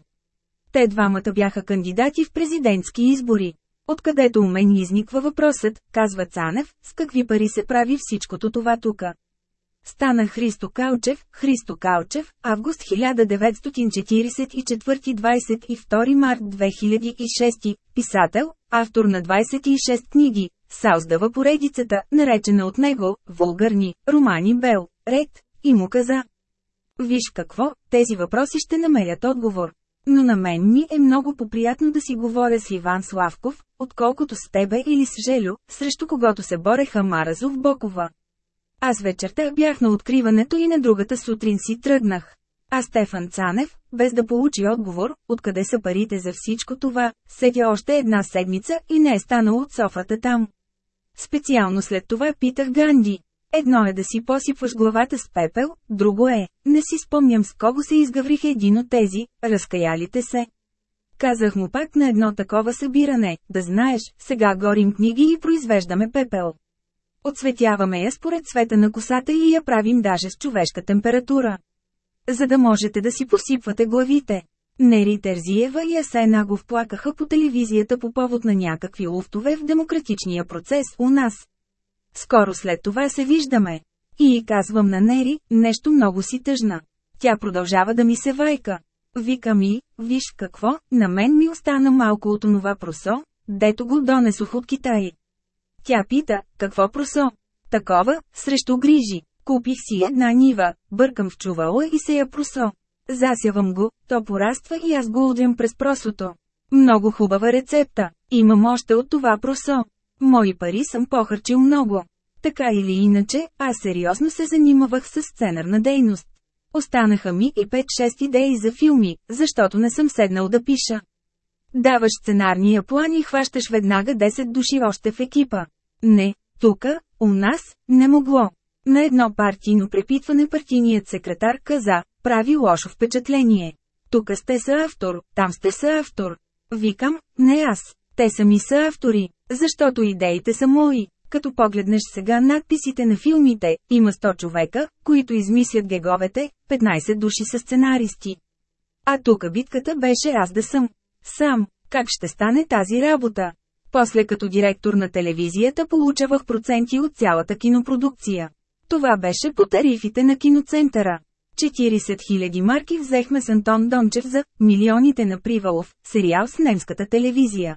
Те двамата бяха кандидати в президентски избори. Откъдето у мен изниква въпросът, казва Цанев, с какви пари се прави всичкото това тука. Стана Христо Калчев, Христо Калчев, август 1944 22 март 2006, писател, автор на 26 книги, създава поредицата, наречена от него, вулгарни, романи Бел, Ред, и му каза. Виж какво, тези въпроси ще намерят отговор. Но на мен ми е много поприятно да си говоря с Иван Славков, отколкото с тебе или с Желю, срещу когото се бореха Маразов Бокова. Аз вечерта бях на откриването и на другата сутрин си тръгнах. А Стефан Цанев, без да получи отговор, откъде са парите за всичко това, седя още една седмица и не е станал от софата там. Специално след това питах Ганди. Едно е да си посипваш главата с пепел, друго е, не си спомням с кого се изгаврих един от тези, разкаялите се. Казах му пак на едно такова събиране, да знаеш, сега горим книги и произвеждаме пепел. Отсветяваме я според цвета на косата и я правим даже с човешка температура. За да можете да си посипвате главите. Нери Терзиева и Асен Агов плакаха по телевизията по повод на някакви луфтове в демократичния процес у нас. Скоро след това се виждаме. И казвам на Нери, нещо много си тъжна. Тя продължава да ми се вайка. Вика ми, виж какво, на мен ми остана малко от онова просо, дето го донесох от Китай. Тя пита, какво просо? Такова, срещу грижи. Купих си една нива, бъркам в чувала и се я просо. Засявам го, то пораства и аз го удям през просото. Много хубава рецепта. Имам още от това просо. Мои пари съм похарчил много. Така или иначе, аз сериозно се занимавах с сценарна дейност. Останаха ми и 5-6 идеи за филми, защото не съм седнал да пиша. Даваш сценарния план и хващаш веднага 10 души още в екипа. Не, тука, у нас, не могло. На едно партийно препитване партийният секретар каза, прави лошо впечатление. Тука сте са автор, там сте са автор. Викам, не аз, те са са автори, защото идеите са мои. Като погледнеш сега надписите на филмите, има 100 човека, които измислят геговете, 15 души са сценаристи. А тук битката беше аз да съм. Сам, как ще стане тази работа? После като директор на телевизията получавах проценти от цялата кинопродукция. Това беше по тарифите на киноцентъра. 40 000 марки взехме с Антон Дончев за «Милионите на Привалов», сериал с немската телевизия.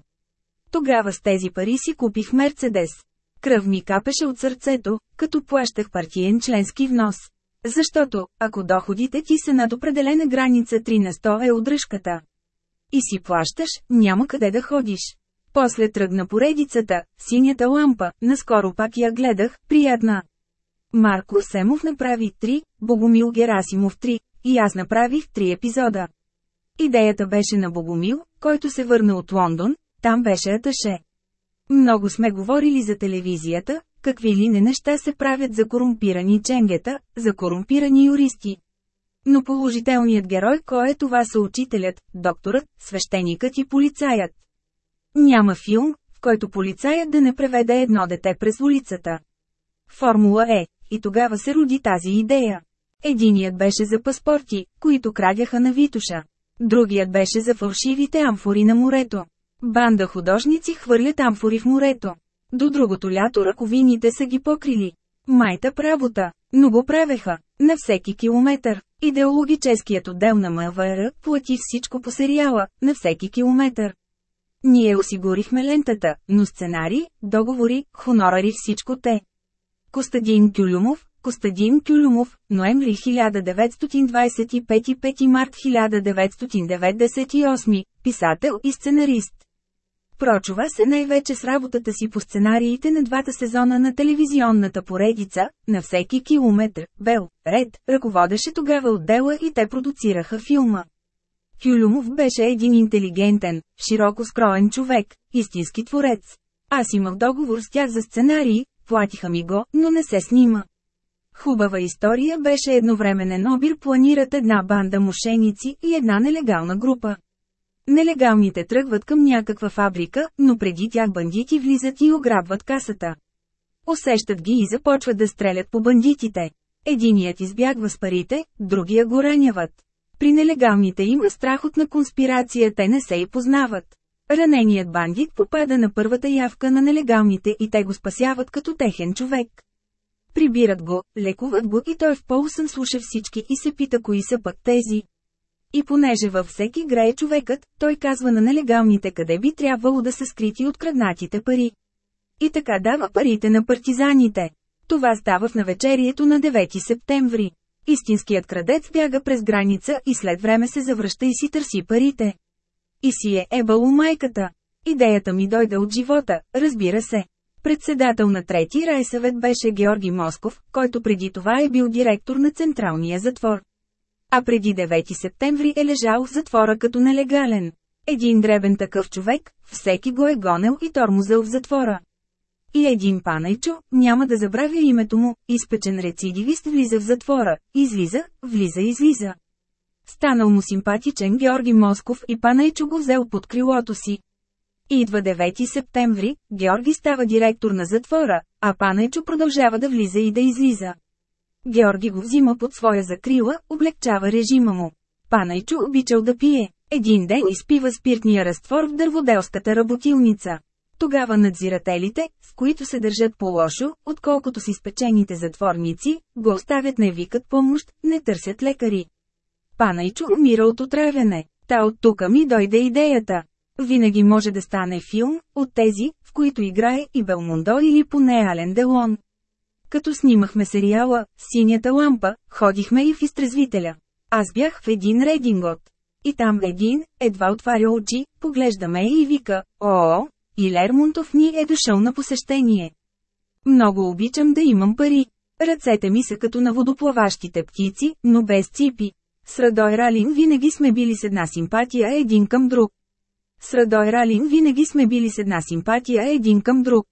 Тогава с тези пари си купих Мерцедес. Кръв ми капеше от сърцето, като плащах партиен членски внос. Защото, ако доходите ти са над определена граница 3 на 100 е удръжката. И си плащаш, няма къде да ходиш. После тръгна поредицата, синята лампа, наскоро пак я гледах, приятна. Марко Семов направи три, Богомил Герасимов три, и аз направих три епизода. Идеята беше на Богомил, който се върна от Лондон, там беше аташе. Много сме говорили за телевизията, какви ли не неща се правят за корумпирани ченгета, за корумпирани юристи. Но положителният герой кой е това са учителят, докторът, свещеникът и полицаят. Няма филм, в който полицаят да не преведе едно дете през улицата. Формула е, и тогава се роди тази идея. Единият беше за паспорти, които крадяха на Витуша. Другият беше за фалшивите амфори на морето. Банда художници хвърлят амфори в морето. До другото лято ръковините са ги покрили. Майта правота, но го правеха, на всеки километър. Идеологическият отдел на МВР плати всичко по сериала, на всеки километър. Ние осигурихме лентата, но сценари, договори, хонорари всичко те. Костадин Кюлюмов, Костадин Кюлюмов, ноември 1925 5 март 1998, писател и сценарист. Прочува се най-вече с работата си по сценариите на двата сезона на телевизионната поредица, на всеки километр, Бел, Ред, ръководеше тогава отдела и те продуцираха филма. Кюлюмов беше един интелигентен, широко скроен човек, истински творец. Аз имах договор с тях за сценарии, платиха ми го, но не се снима. Хубава история беше едновременен обир планират една банда мошеници и една нелегална група. Нелегалните тръгват към някаква фабрика, но преди тях бандити влизат и ограбват касата. Усещат ги и започват да стрелят по бандитите. Единият избягва с парите, другия го раняват. При нелегалните има страх от на конспирация, те не се и познават. Раненият бандит попада на първата явка на нелегалните и те го спасяват като техен човек. Прибират го, лекуват го и той в полусън слуша всички и се пита кои са пък тези. И понеже във всеки грее човекът, той казва на нелегалните къде би трябвало да са скрити от краднатите пари. И така дава парите на партизаните. Това става в навечерието на 9 септември. Истинският крадец бяга през граница и след време се завръща и си търси парите. И си е ебало майката. Идеята ми дойде от живота, разбира се. Председател на трети райсъвет беше Георги Москов, който преди това е бил директор на Централния затвор. А преди 9 септември е лежал в затвора като нелегален. Един дребен такъв човек, всеки го е гонел и тормозъл в затвора. И един панайчо, няма да забравя името му, изпечен рецидивист влиза в затвора, излиза, влиза излиза. Станал му симпатичен Георги Москов и панайчо го взел под крилото си. Идва 9 септември, Георги става директор на затвора, а панайчо продължава да влиза и да излиза. Георги го взима под своя закрила, облегчава режима му. Панайчо обичал да пие. Един ден изпива спиртния разтвор в дърводелската работилница. Тогава надзирателите, с които се държат по-лошо, отколкото с изпечените затворници, го оставят не викат помощ, не търсят лекари. Панайчо умира от отравяне. Та от тука ми дойде идеята. Винаги може да стане филм, от тези, в които играе и Белмондо или поне Ален Делон. Като снимахме сериала «Синята лампа», ходихме и в изтрезвителя. Аз бях в един редингот. И там един, едва отваря очи, поглеждаме и вика, «О, и Лермонтов ни е дошъл на посещение. Много обичам да имам пари. Ръцете ми са като на водоплаващите птици, но без ципи. С Радой Ралин винаги сме били с една симпатия един към друг. С Радой Ралин винаги сме били с една симпатия един към друг.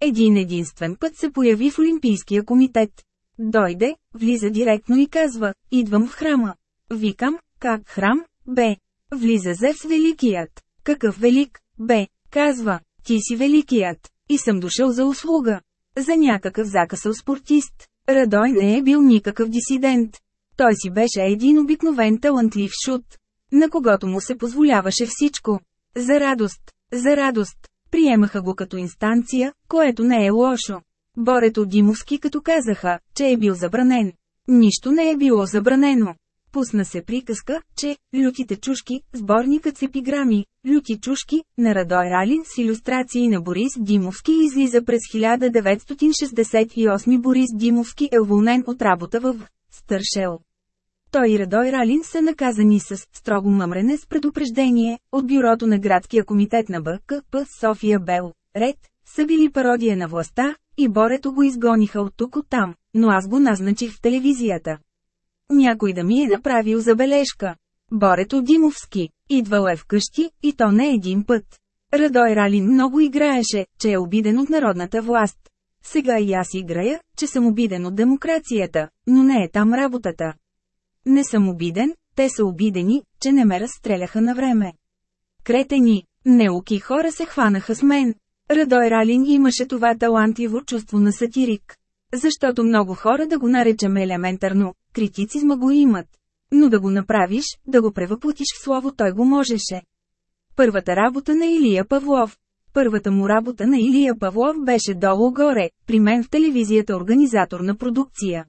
Един единствен път се появи в Олимпийския комитет. Дойде, влиза директно и казва, идвам в храма. Викам, как храм, бе. Влиза Зевс Великият. Какъв велик, бе, казва, ти си великият. И съм дошъл за услуга. За някакъв закъсал спортист. Радой не е бил никакъв дисидент. Той си беше един обикновен талантлив шут. На когото му се позволяваше всичко. За радост, за радост, Приемаха го като инстанция, което не е лошо. Борето Димовски като казаха, че е бил забранен. Нищо не е било забранено. Пусна се приказка, че «Лютите чушки», сборникът с епиграми, «Люти чушки» на Радой Ралин с иллюстрации на Борис Димовски излиза през 1968 Борис Димовски е уволнен от работа в Стършел. Той и Радой Ралин са наказани с строго мъмрене с предупреждение от бюрото на градския комитет на БКП София Бел. Ред, са били пародия на властта, и Борето го изгониха от тук от там, но аз го назначих в телевизията. Някой да ми е направил забележка. Борето Димовски, идвал е вкъщи, и то не един път. Радой Ралин много играеше, че е обиден от народната власт. Сега и аз играя, че съм обиден от демокрацията, но не е там работата. Не съм обиден, те са обидени, че не ме разстреляха на време. Кретени, неуки хора се хванаха с мен. Радой Ралин имаше това талантливо чувство на сатирик. Защото много хора да го наречем елементарно, критицизма го имат. Но да го направиш, да го превъплутиш в слово той го можеше. Първата работа на Илия Павлов. Първата му работа на Илия Павлов беше долу-горе, при мен в телевизията организатор на продукция.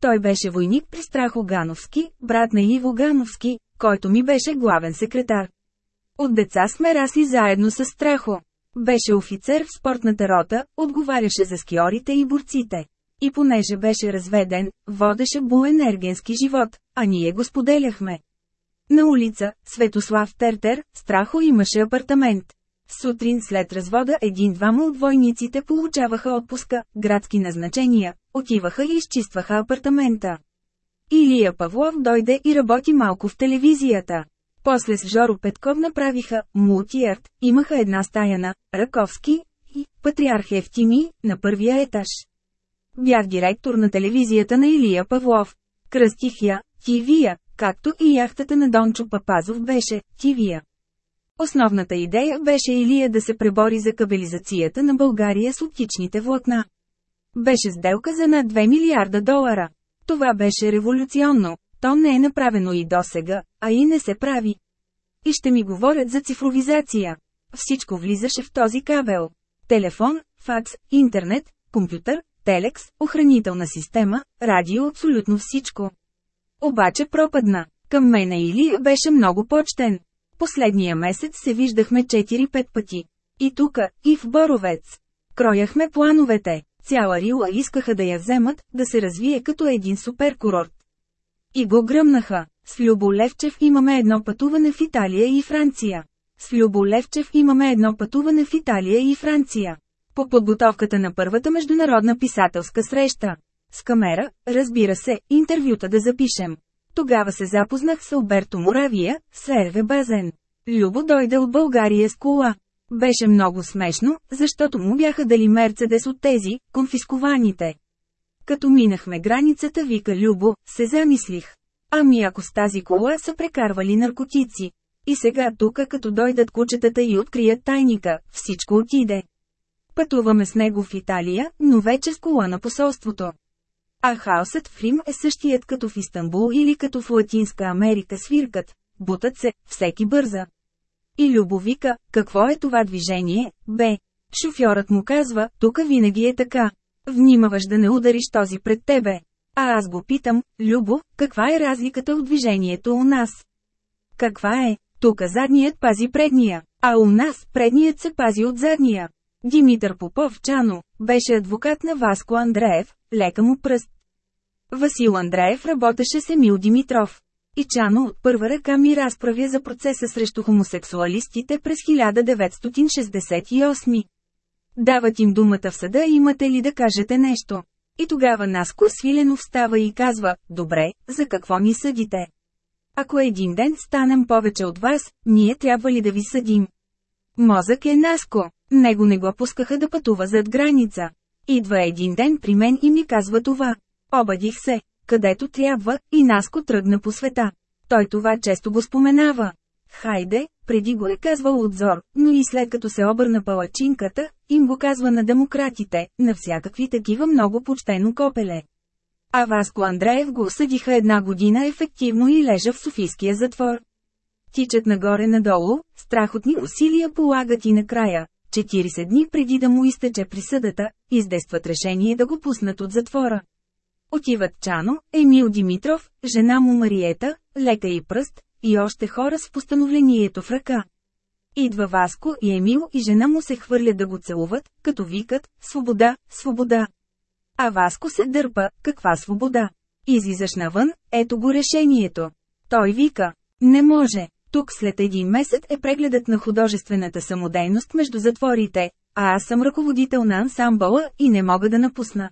Той беше войник при Страхо Гановски, брат на Иво Гановски, който ми беше главен секретар. От деца сме расли заедно с Страхо. Беше офицер в спортната рота, отговаряше за скиорите и борците. И понеже беше разведен, водеше буенергенски живот, а ние го споделяхме. На улица, Светослав Тертер, Страхо имаше апартамент. Сутрин след развода един-двама от войниците получаваха отпуска, градски назначения, отиваха и изчистваха апартамента. Илия Павлов дойде и работи малко в телевизията. После с Жоро Петков направиха «Мултиарт», имаха една стая на «Раковски» и «Патриарх Евтими» на първия етаж. Бях директор на телевизията на Илия Павлов. Кръстих я «Тивия», както и яхтата на Дончо Папазов беше «Тивия». Основната идея беше Илия да се пребори за кабелизацията на България с оптичните влакна. Беше сделка за над 2 милиарда долара. Това беше революционно, то не е направено и досега, а и не се прави. И ще ми говорят за цифровизация. Всичко влизаше в този кабел. Телефон, факс, интернет, компютър, телекс, охранителна система, радио, абсолютно всичко. Обаче пропадна. Към мене или беше много почтен. Последния месец се виждахме 4-5 пъти. И тука, и в Боровец. Крояхме плановете. Цяла Рила искаха да я вземат, да се развие като един суперкурорт. И го гръмнаха. С Любо Левчев имаме едно пътуване в Италия и Франция. С Любо Левчев имаме едно пътуване в Италия и Франция. По подготовката на първата международна писателска среща. С камера, разбира се, интервюта да запишем. Тогава се запознах с Алберто Моравия, Ерве Базен. Любо дойде от България с кола. Беше много смешно, защото му бяха дали Мерцедес от тези, конфискованите. Като минахме границата, вика Любо, се замислих. Ами ако с тази кола са прекарвали наркотици. И сега тук като дойдат кучетата и открият тайника, всичко отиде. Пътуваме с него в Италия, но вече с кола на посолството. А хаосът в Рим е същият като в Истанбул или като в Латинска Америка свиркат, бутат се, всеки бърза. И Любовика, какво е това движение, бе? Шофьорът му казва, тук винаги е така. Внимаваш да не удариш този пред тебе. А аз го питам, Любо, каква е разликата от движението у нас? Каква е? Тук задният пази предния, а у нас предният се пази от задния. Димитър Попов Чано, беше адвокат на Васко Андреев, лека му пръст. Васил Андреев работеше с Емил Димитров. И Чано от първа ръка ми разправя за процеса срещу хомосексуалистите през 1968. Дават им думата в съда имате ли да кажете нещо? И тогава Наско свилено встава и казва, добре, за какво ни съдите? Ако един ден станем повече от вас, ние трябва ли да ви съдим? Мозък е Наско. Него не го пускаха да пътува зад граница. Идва един ден при мен и ми казва това. Обадих се, където трябва, и Наско тръгна по света. Той това често го споменава. Хайде, преди го е казвал отзор, но и след като се обърна палачинката, им го казва на демократите, на всякакви такива много почтено копеле. А Васко Андреев го осъдиха една година ефективно и лежа в Софийския затвор. Тичат нагоре-надолу, страхотни усилия полагат и накрая, 40 дни преди да му изтече присъдата, издействат решение да го пуснат от затвора. Отиват Чано, Емил Димитров, жена му Мариета, лека и пръст, и още хора с постановлението в ръка. Идва Васко и Емил и жена му се хвърлят да го целуват, като викат «Свобода, свобода!» А Васко се дърпа «Каква свобода?» Излизаш навън, ето го решението. Той вика «Не може!» Тук след един месец е прегледът на художествената самодейност между затворите, а аз съм ръководител на ансамбъла и не мога да напусна.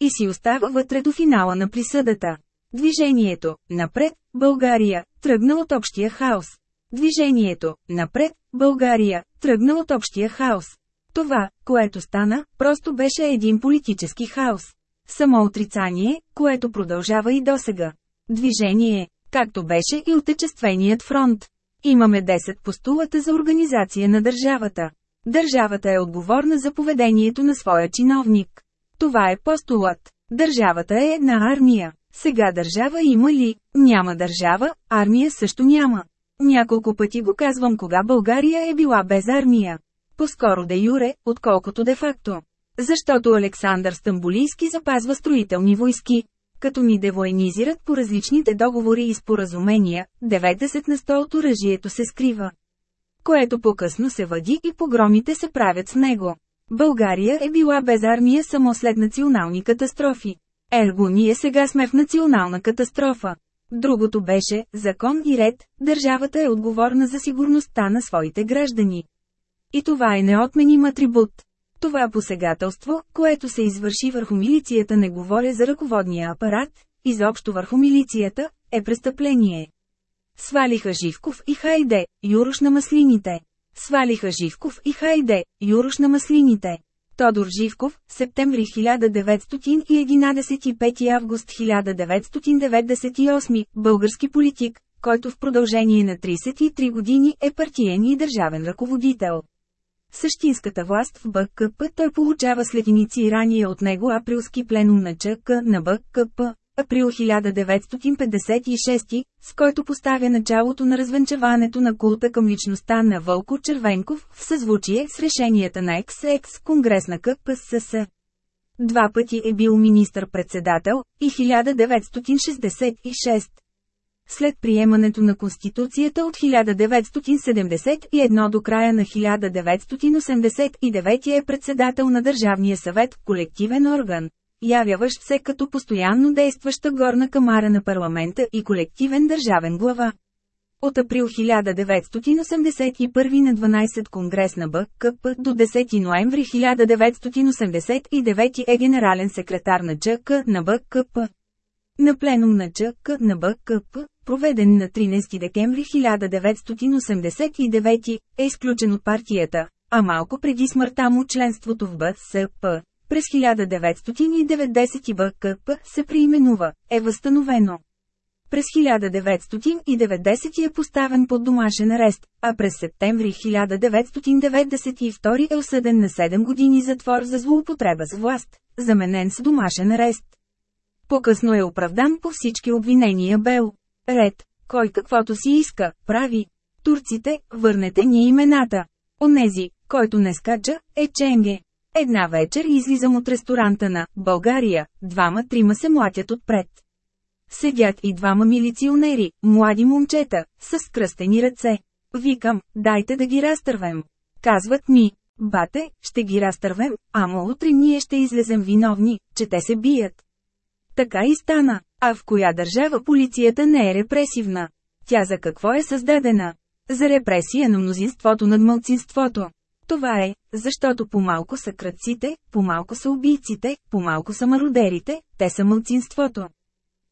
И си остава вътре до финала на присъдата. Движението, напред, България, тръгна от общия хаос. Движението, напред, България, тръгна от общия хаос. Това, което стана, просто беше един политически хаос. Само отрицание, което продължава и досега. Движение, както беше и отечественият фронт. Имаме 10 постулата за организация на държавата. Държавата е отговорна за поведението на своя чиновник. Това е постулат. Държавата е една армия. Сега държава има ли? Няма държава, армия също няма. Няколко пъти го казвам кога България е била без армия. По-скоро де юре, отколкото де факто. Защото Александър Стамбулийски запазва строителни войски. Като ни девоенизират по различните договори и споразумения, 90 на 100 от оръжието се скрива. Което по-късно се въди и погромите се правят с него. България е била без армия само след национални катастрофи. Ерго ние сега сме в национална катастрофа. Другото беше, закон и ред, държавата е отговорна за сигурността на своите граждани. И това е неотменим атрибут. Това посегателство, което се извърши върху милицията не говоря за ръководния апарат, изобщо върху милицията, е престъпление. Свалиха Живков и Хайде, Юрош на маслините. Свалиха Живков и Хайде, Юрош на маслините. Тодор Живков, септември 1911 5 август 1998, български политик, който в продължение на 33 години е партиен и държавен ръководител. Същинската власт в БКП той получава след инициирания от него априлски пленум на ЧК на БКП, април 1956, с който поставя началото на развенчаването на култа към личността на Вълко Червенков в съзвучие с решенията на ЕКС Конгрес на КПСС. Два пъти е бил министър-председател и 1966. След приемането на Конституцията от 1971 до края на 1989 е председател на Държавния съвет, колективен орган, явяващ се като постоянно действаща горна камара на парламента и колективен държавен глава. От април 1981 на 12 конгрес на БКП до 10 ноември 1989 е генерален секретар на ЧК на БКП. На пленум на ЧК на БКП, проведен на 13 декември 1989, е изключен от партията, а малко преди смъртта му членството в БСП, през 1990 БКП се преименува, е възстановено. През 1990 е поставен под домашен арест, а през септември 1992 е осъден на 7 години затвор за злоупотреба с власт, заменен с домашен арест. По-късно е оправдан по всички обвинения Бел. Ред, кой каквото си иска, прави. Турците, върнете ни имената. Онези, който не скача, е Ченге. Една вечер излизам от ресторанта на България, двама-трима се млатят отпред. Седят и двама милиционери, млади момчета, с скръстени ръце. Викам, дайте да ги разтървем. Казват ми, бате, ще ги разтървем, ама утре ние ще излезем виновни, че те се бият. Така и стана. А в коя държава полицията не е репресивна? Тя за какво е създадена? За репресия на мнозинството над мълцинството. Това е, защото по-малко са кръците, по-малко са убийците, по-малко са мародерите, те са мълцинството.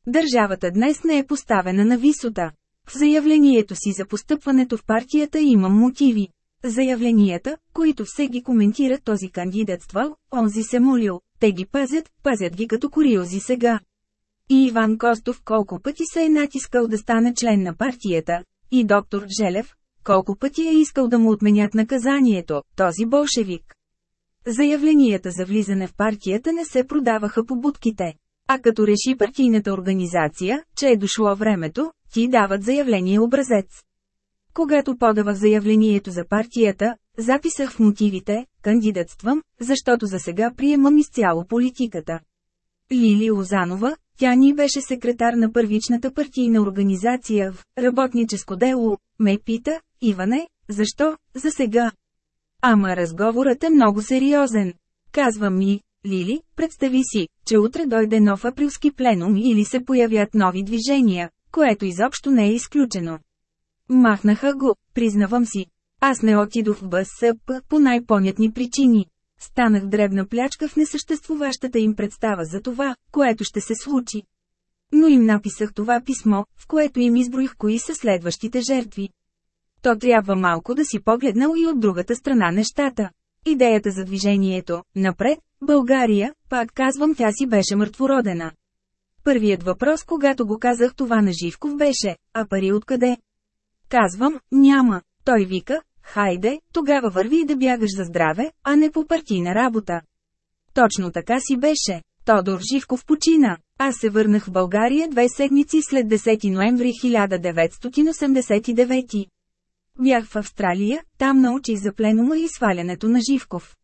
Държавата днес не е поставена на висота. В заявлението си за постъпването в партията имам мотиви. Заявленията, които все ги коментират този кандидатствал, онзи се молил, те ги пазят, пазят ги като куриози сега. И Иван Костов колко пъти се е натискал да стане член на партията, и доктор Желев, колко пъти е искал да му отменят наказанието, този болшевик. Заявленията за влизане в партията не се продаваха по будките. А като реши партийната организация, че е дошло времето, ти дават заявление образец. Когато подавах заявлението за партията, записах в мотивите, кандидатствам, защото за сега приемам изцяло политиката. Лили Лозанова, тя ни беше секретар на първичната партийна организация в работническо дело, ме пита, Иване, защо, за сега? Ама разговорът е много сериозен. Казва ми, Лили, представи си, че утре дойде нов априлски пленум или се появят нови движения, което изобщо не е изключено. Махнаха го, признавам си. Аз не отидох в БСП по най-понятни причини. Станах дребна плячка в несъществуващата им представа за това, което ще се случи. Но им написах това писмо, в което им изброих кои са следващите жертви. То трябва малко да си погледнал и от другата страна нещата. Идеята за движението, напред, България, пак казвам тя си беше мъртвородена. Първият въпрос когато го казах това на Живков беше, а пари откъде? Казвам, няма. Той вика, хайде, тогава върви да бягаш за здраве, а не по партийна работа. Точно така си беше. Тодор Живков почина. Аз се върнах в България две седмици след 10 ноември 1989. Бях в Австралия, там научих за пленума и свалянето на Живков.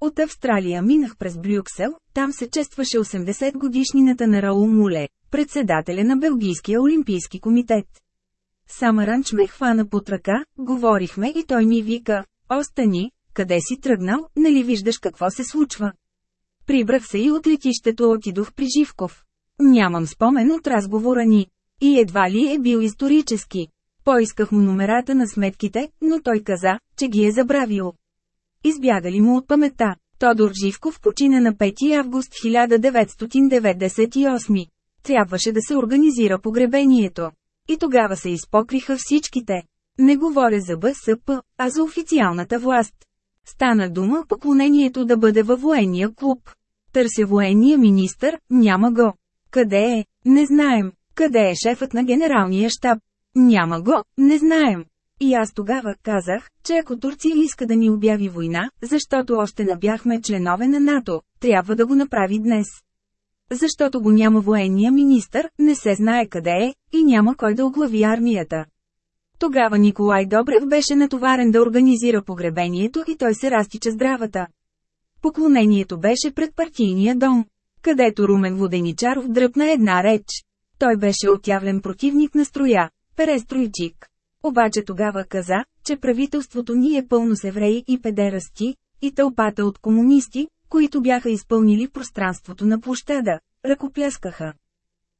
От Австралия минах през Брюксел, там се честваше 80 годишнината на Раул Муле, председателя на Белгийския олимпийски комитет. Самаранч ме хвана под ръка, говорихме и той ми вика, остани, къде си тръгнал, нали виждаш какво се случва. Прибрах се и от летището отидох при Живков. Нямам спомен от разговора ни. И едва ли е бил исторически. Поисках му номерата на сметките, но той каза, че ги е забравил. избягали му от памета. Тодор Живков почина на 5 август 1998. Трябваше да се организира погребението. И тогава се изпокриха всичките. Не говоря за БСП, а за официалната власт. Стана дума поклонението да бъде във военния клуб. Търся военния министър, няма го. Къде е? Не знаем. Къде е шефът на генералния щаб? Няма го, не знаем. И аз тогава казах, че ако Турция иска да ни обяви война, защото още не бяхме членове на НАТО, трябва да го направи днес. Защото го няма военния министър, не се знае къде е, и няма кой да оглави армията. Тогава Николай Добрев беше натоварен да организира погребението и той се разтича здравата. Поклонението беше пред партийния дом, където Румен Воденичаров дръпна една реч. Той беше отявлен противник на строя, Перестройчик. Обаче тогава каза, че правителството ни е пълно с евреи и педерасти, и тълпата от комунисти, които бяха изпълнили пространството на площада, ръкопляскаха.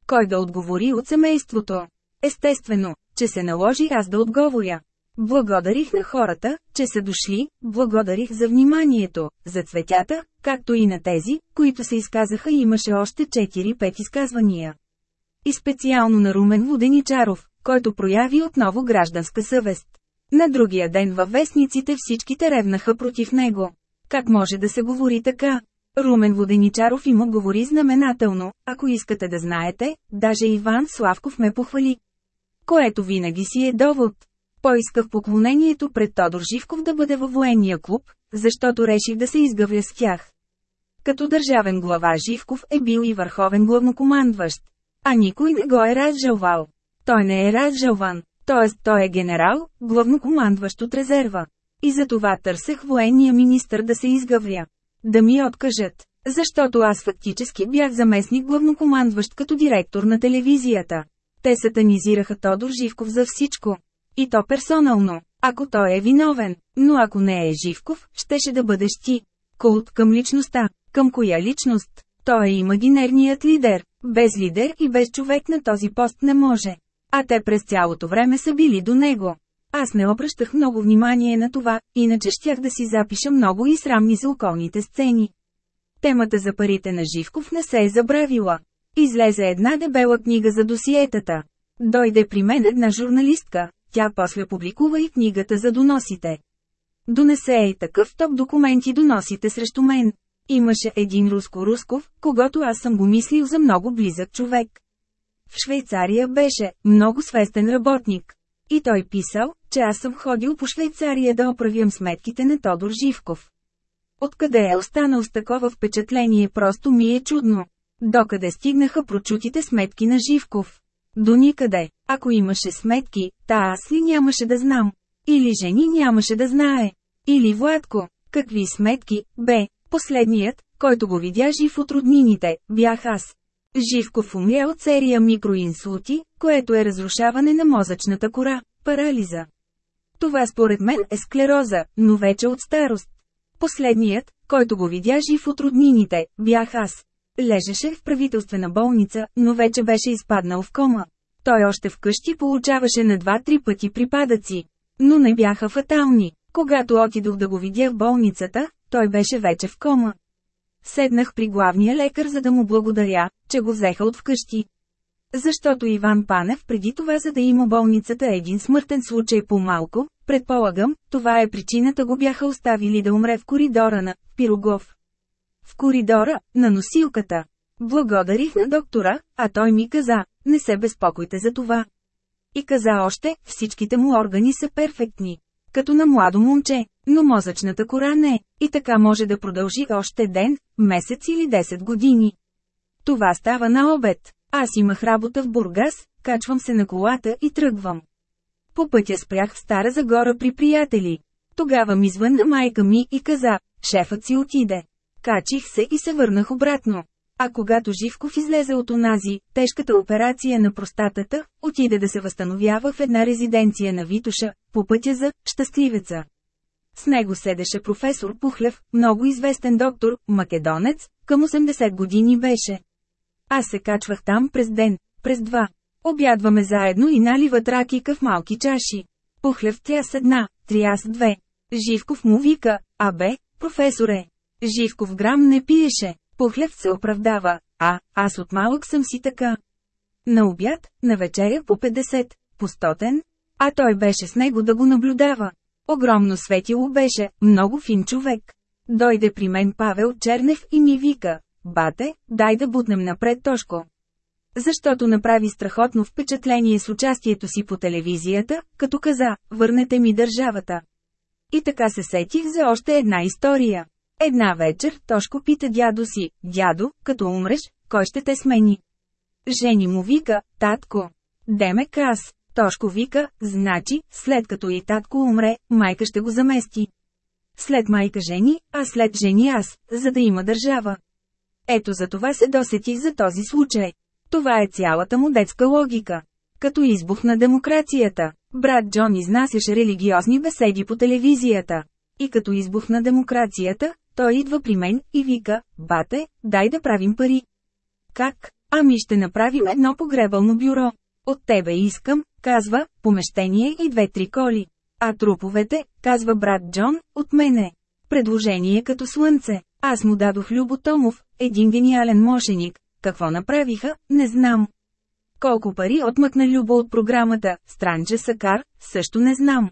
Кой да отговори от семейството? Естествено, че се наложи аз да отговоря. Благодарих на хората, че са дошли, благодарих за вниманието, за цветята, както и на тези, които се изказаха имаше още 4-5 изказвания. И специално на Румен Воденичаров, който прояви отново гражданска съвест. На другия ден във вестниците всичките ревнаха против него. Как може да се говори така? Румен Воденичаров им говори знаменателно, ако искате да знаете, даже Иван Славков ме похвали. Което винаги си е довод. Поисках поклонението пред Тодор Живков да бъде във военния клуб, защото реших да се изгъвля с тях. Като държавен глава Живков е бил и върховен главнокомандващ. А никой не го е разжалвал. Той не е разжалван, т.е. той е генерал, главнокомандващ от резерва. И за това търсех военния министър да се изгъвря. Да ми откажат. Защото аз фактически бях заместник главнокомандващ като директор на телевизията. Те сатанизираха Тодор Живков за всичко. И то персонално, ако той е виновен. Но ако не е Живков, щеше да бъдеш ти. Култ към личността. Към коя личност? Той е имагинерният лидер. Без лидер и без човек на този пост не може. А те през цялото време са били до него. Аз не обръщах много внимание на това, иначе щях да си запиша много и срамни за околните сцени. Темата за парите на Живков не се е забравила. Излезе една дебела книга за досиетата. Дойде при мен една журналистка, тя после публикува и книгата за доносите. Донесе и такъв топ документи доносите срещу мен. Имаше един руско-русков, когато аз съм го мислил за много близък човек. В Швейцария беше много свестен работник. И той писал, че аз съм ходил по Швейцария да оправям сметките на Тодор Живков. Откъде е останал с такова впечатление просто ми е чудно. Докъде стигнаха прочутите сметки на Живков? До никъде. Ако имаше сметки, та аз ли нямаше да знам? Или жени нямаше да знае? Или Владко? Какви сметки, бе? Последният, който го видя жив от роднините, бях аз. Живков умря от серия микроинсулти, което е разрушаване на мозъчната кора, парализа. Това според мен е склероза, но вече от старост. Последният, който го видя жив от роднините, бях аз. Лежеше в правителствена болница, но вече беше изпаднал в кома. Той още вкъщи получаваше на два-три пъти припадъци. Но не бяха фатални. Когато отидох да го видя в болницата, той беше вече в кома. Седнах при главния лекар за да му благодаря, че го взеха от вкъщи. Защото Иван Панев преди това за да има болницата един смъртен случай по-малко, предполагам, това е причината го бяха оставили да умре в коридора на Пирогов. В коридора, на носилката. Благодарих на доктора, а той ми каза, не се безпокойте за това. И каза още, всичките му органи са перфектни. Като на младо момче, но мозъчната кора не, и така може да продължи още ден, месец или 10 години. Това става на обед. Аз имах работа в Бургас, качвам се на колата и тръгвам. По пътя спрях в Стара Загора при приятели. Тогава ми звънна майка ми и каза, шефът си отиде. Качих се и се върнах обратно. А когато Живков излезе от онази, тежката операция на простатата, отиде да се възстановява в една резиденция на Витуша, по пътя за «Щастливеца». С него седеше професор Пухлев, много известен доктор, македонец, към 80 години беше. Аз се качвах там през ден, през два. Обядваме заедно и наливат ракика в малки чаши. Пухлев тряс една, тряс две. Живков му вика, Абе, професоре. Живков грам не пиеше. Пухлев се оправдава. А, аз от малък съм си така. На обяд, на вечеря по 50, по стотен, а той беше с него да го наблюдава. Огромно светило беше, много фин човек. Дойде при мен Павел Чернев и ми вика, бате, дай да бутнем напред Тошко. Защото направи страхотно впечатление с участието си по телевизията, като каза, върнете ми държавата. И така се сетих за още една история. Една вечер Тошко пита дядо си, дядо, като умреш, кой ще те смени? Жени му вика, татко. Демек аз. Тошко вика, значи, след като и татко умре, майка ще го замести. След майка жени, а след жени аз, за да има държава. Ето за това се досетих за този случай. Това е цялата му детска логика. Като избух на демокрацията, брат Джон изнасяше религиозни беседи по телевизията. И като избух на демокрацията, той идва при мен и вика, бате, дай да правим пари. Как? Ами ще направим едно погребално бюро. От тебе искам, казва, помещение и две-три коли. А труповете, казва брат Джон, от мене. Предложение като слънце. Аз му дадох Любо Томов, един гениален мошеник. Какво направиха, не знам. Колко пари отмъкна Любо от програмата, Странче Сакар, също не знам.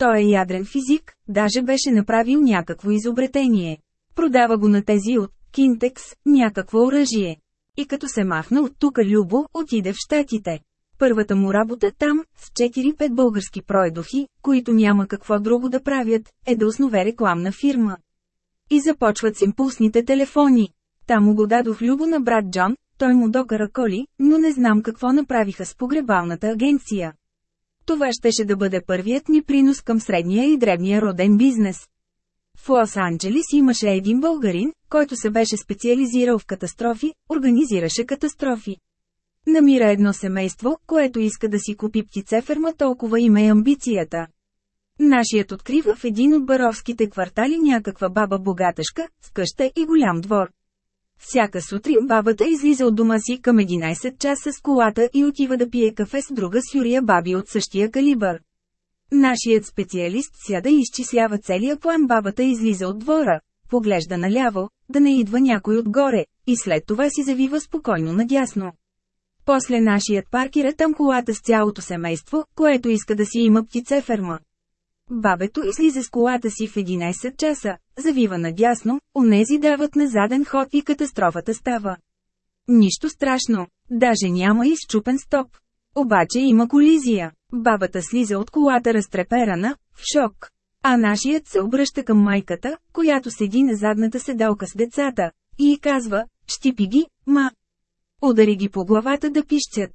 Той е ядрен физик, даже беше направил някакво изобретение. Продава го на тези от Кинтекс, някакво оръжие. И като се махна от тука Любо, отиде в Штатите. Първата му работа там, с 4-5 български пройдохи, които няма какво друго да правят, е да основе рекламна фирма. И започват с импулсните телефони. Там му го дадох Любо на брат Джон, той му докара коли, но не знам какво направиха с погребалната агенция. Това щеше да бъде първият ми принос към средния и дребния роден бизнес. В Лос-Анджелис имаше един българин, който се беше специализирал в катастрофи, организираше катастрофи. Намира едно семейство, което иска да си купи птицеферма толкова има и амбицията. Нашият открива в един от баровските квартали някаква баба богатъшка, с къща и голям двор. Всяка сутрин бабата излиза от дома си към 11 часа с колата и отива да пие кафе с друга сюрия баби от същия калибър. Нашият специалист сяда и изчислява целия план бабата излиза от двора, поглежда наляво, да не идва някой отгоре, и след това си завива спокойно надясно. После нашият паркира там колата с цялото семейство, което иска да си има птицеферма. Бабето излиза с колата си в 11 часа, завива надясно, онези дават на заден ход и катастрофата става. Нищо страшно, даже няма изчупен стоп. Обаче има колизия. Бабата слиза от колата разтреперана, в шок. А нашият се обръща към майката, която седи на задната седалка с децата, и казва, щипи ги, ма. Удари ги по главата да пищят.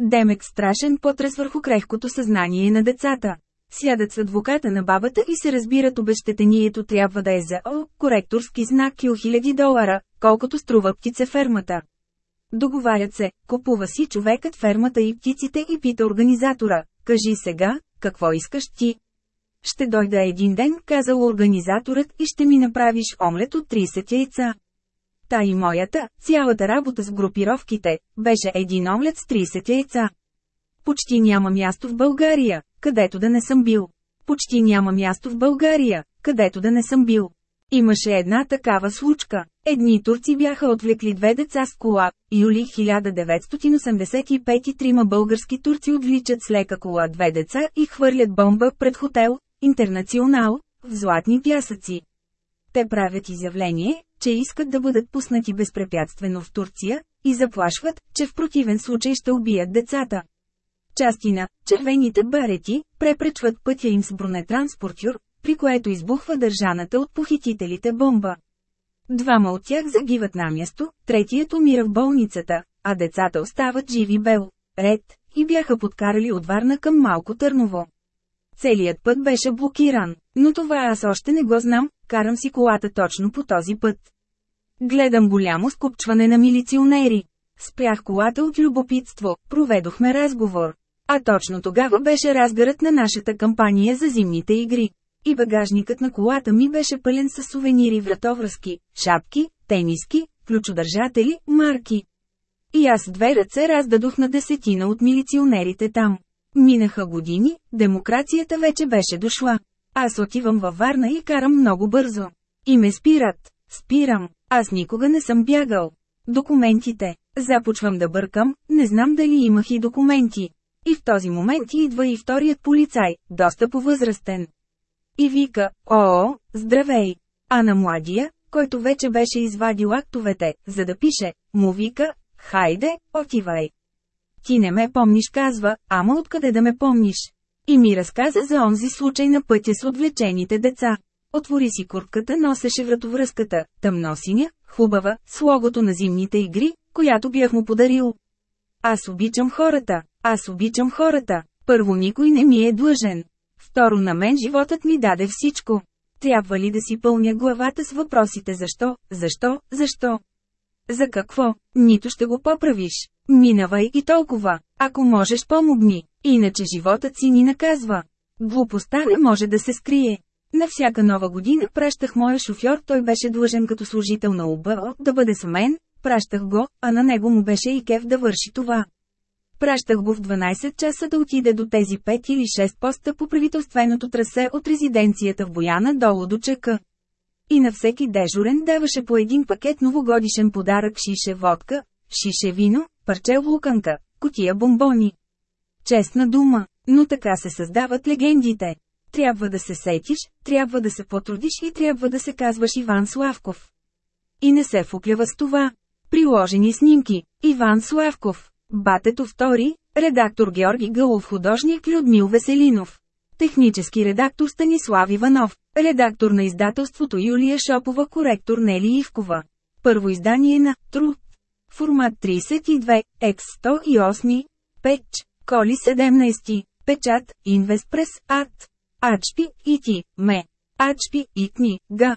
Демек страшен потрес върху крехкото съзнание на децата. Сядат с адвоката на бабата и се разбират обещетението трябва да е за О, коректорски знак кил хиляди долара, колкото струва птицефермата. Договарят се, купува си човекът фермата и птиците и пита организатора, кажи сега, какво искаш ти? Ще дойда един ден, казал организаторът и ще ми направиш омлет от 30 яйца. Та и моята, цялата работа с групировките, беше един омлет с 30 яйца. Почти няма място в България, където да не съм бил. Почти няма място в България, където да не съм бил. Имаше една такава случка. Едни турци бяха отвлекли две деца с кола. Юли 1985 и трима български турци отвличат с лека кола две деца и хвърлят бомба пред хотел «Интернационал» в Златни пясъци. Те правят изявление, че искат да бъдат пуснати безпрепятствено в Турция, и заплашват, че в противен случай ще убият децата. Части на червените барети препречват пътя им с бронетранспортюр, при което избухва държаната от похитителите бомба. Двама от тях загиват на място, третият умира в болницата, а децата остават живи бел, ред, и бяха подкарали от Варна към Малко Търново. Целият път беше блокиран, но това аз още не го знам, карам си колата точно по този път. Гледам голямо скупчване на милиционери. Спрях колата от любопитство, проведохме разговор. А точно тогава беше разгарът на нашата кампания за зимните игри. И багажникът на колата ми беше пълен с сувенири вратовръзки, шапки, тениски, ключодържатели, марки. И аз две ръце раздадох на десетина от милиционерите там. Минаха години, демокрацията вече беше дошла. Аз отивам във Варна и карам много бързо. И ме спират. Спирам. Аз никога не съм бягал. Документите. Започвам да бъркам, не знам дали имах и документи. И в този момент идва и вторият полицай, доста повъзрастен. И вика, о, здравей! А на младия, който вече беше извадил актовете, за да пише, му вика, хайде, отивай. Ти не ме помниш казва, ама откъде да ме помниш? И ми разказа за онзи случай на пътя с отвлечените деца. Отвори си куртката, носеше вратовръзката, тъмносиня, хубава, с логото на зимните игри, която бях му подарил. Аз обичам хората, аз обичам хората. Първо никой не ми е длъжен. Второ на мен животът ми даде всичко. Трябва ли да си пълня главата с въпросите защо, защо, защо? За какво? Нито ще го поправиш. Минавай и толкова. Ако можеш помогни. Иначе животът си ни наказва. Глупостта не може да се скрие. На всяка нова година пращах моя шофьор, той беше длъжен като служител на УБО да бъде с мен, пращах го, а на него му беше и кеф да върши това. Пращах го в 12 часа да отиде до тези 5 или 6 поста по правителственото трасе от резиденцията в Бояна долу до Чека. И на всеки дежурен даваше по един пакет новогодишен подарък шише водка, шише вино, парче луканка, котия бомбони. Честна дума, но така се създават легендите. Трябва да се сетиш, трябва да се потрудиш и трябва да се казваш Иван Славков. И не се фуклява с това. Приложени снимки. Иван Славков. Батето втори, редактор Георги Гълов, художник Людмил Веселинов. Технически редактор Станислав Иванов. Редактор на издателството Юлия Шопова, коректор Нели Ивкова. Първо издание на Труд. Формат 32, X 108, Печ, Коли 17, Печат, Инвестпрес, Арт. Ачпи, Ити, Ме. Ачпи, Итни, Га.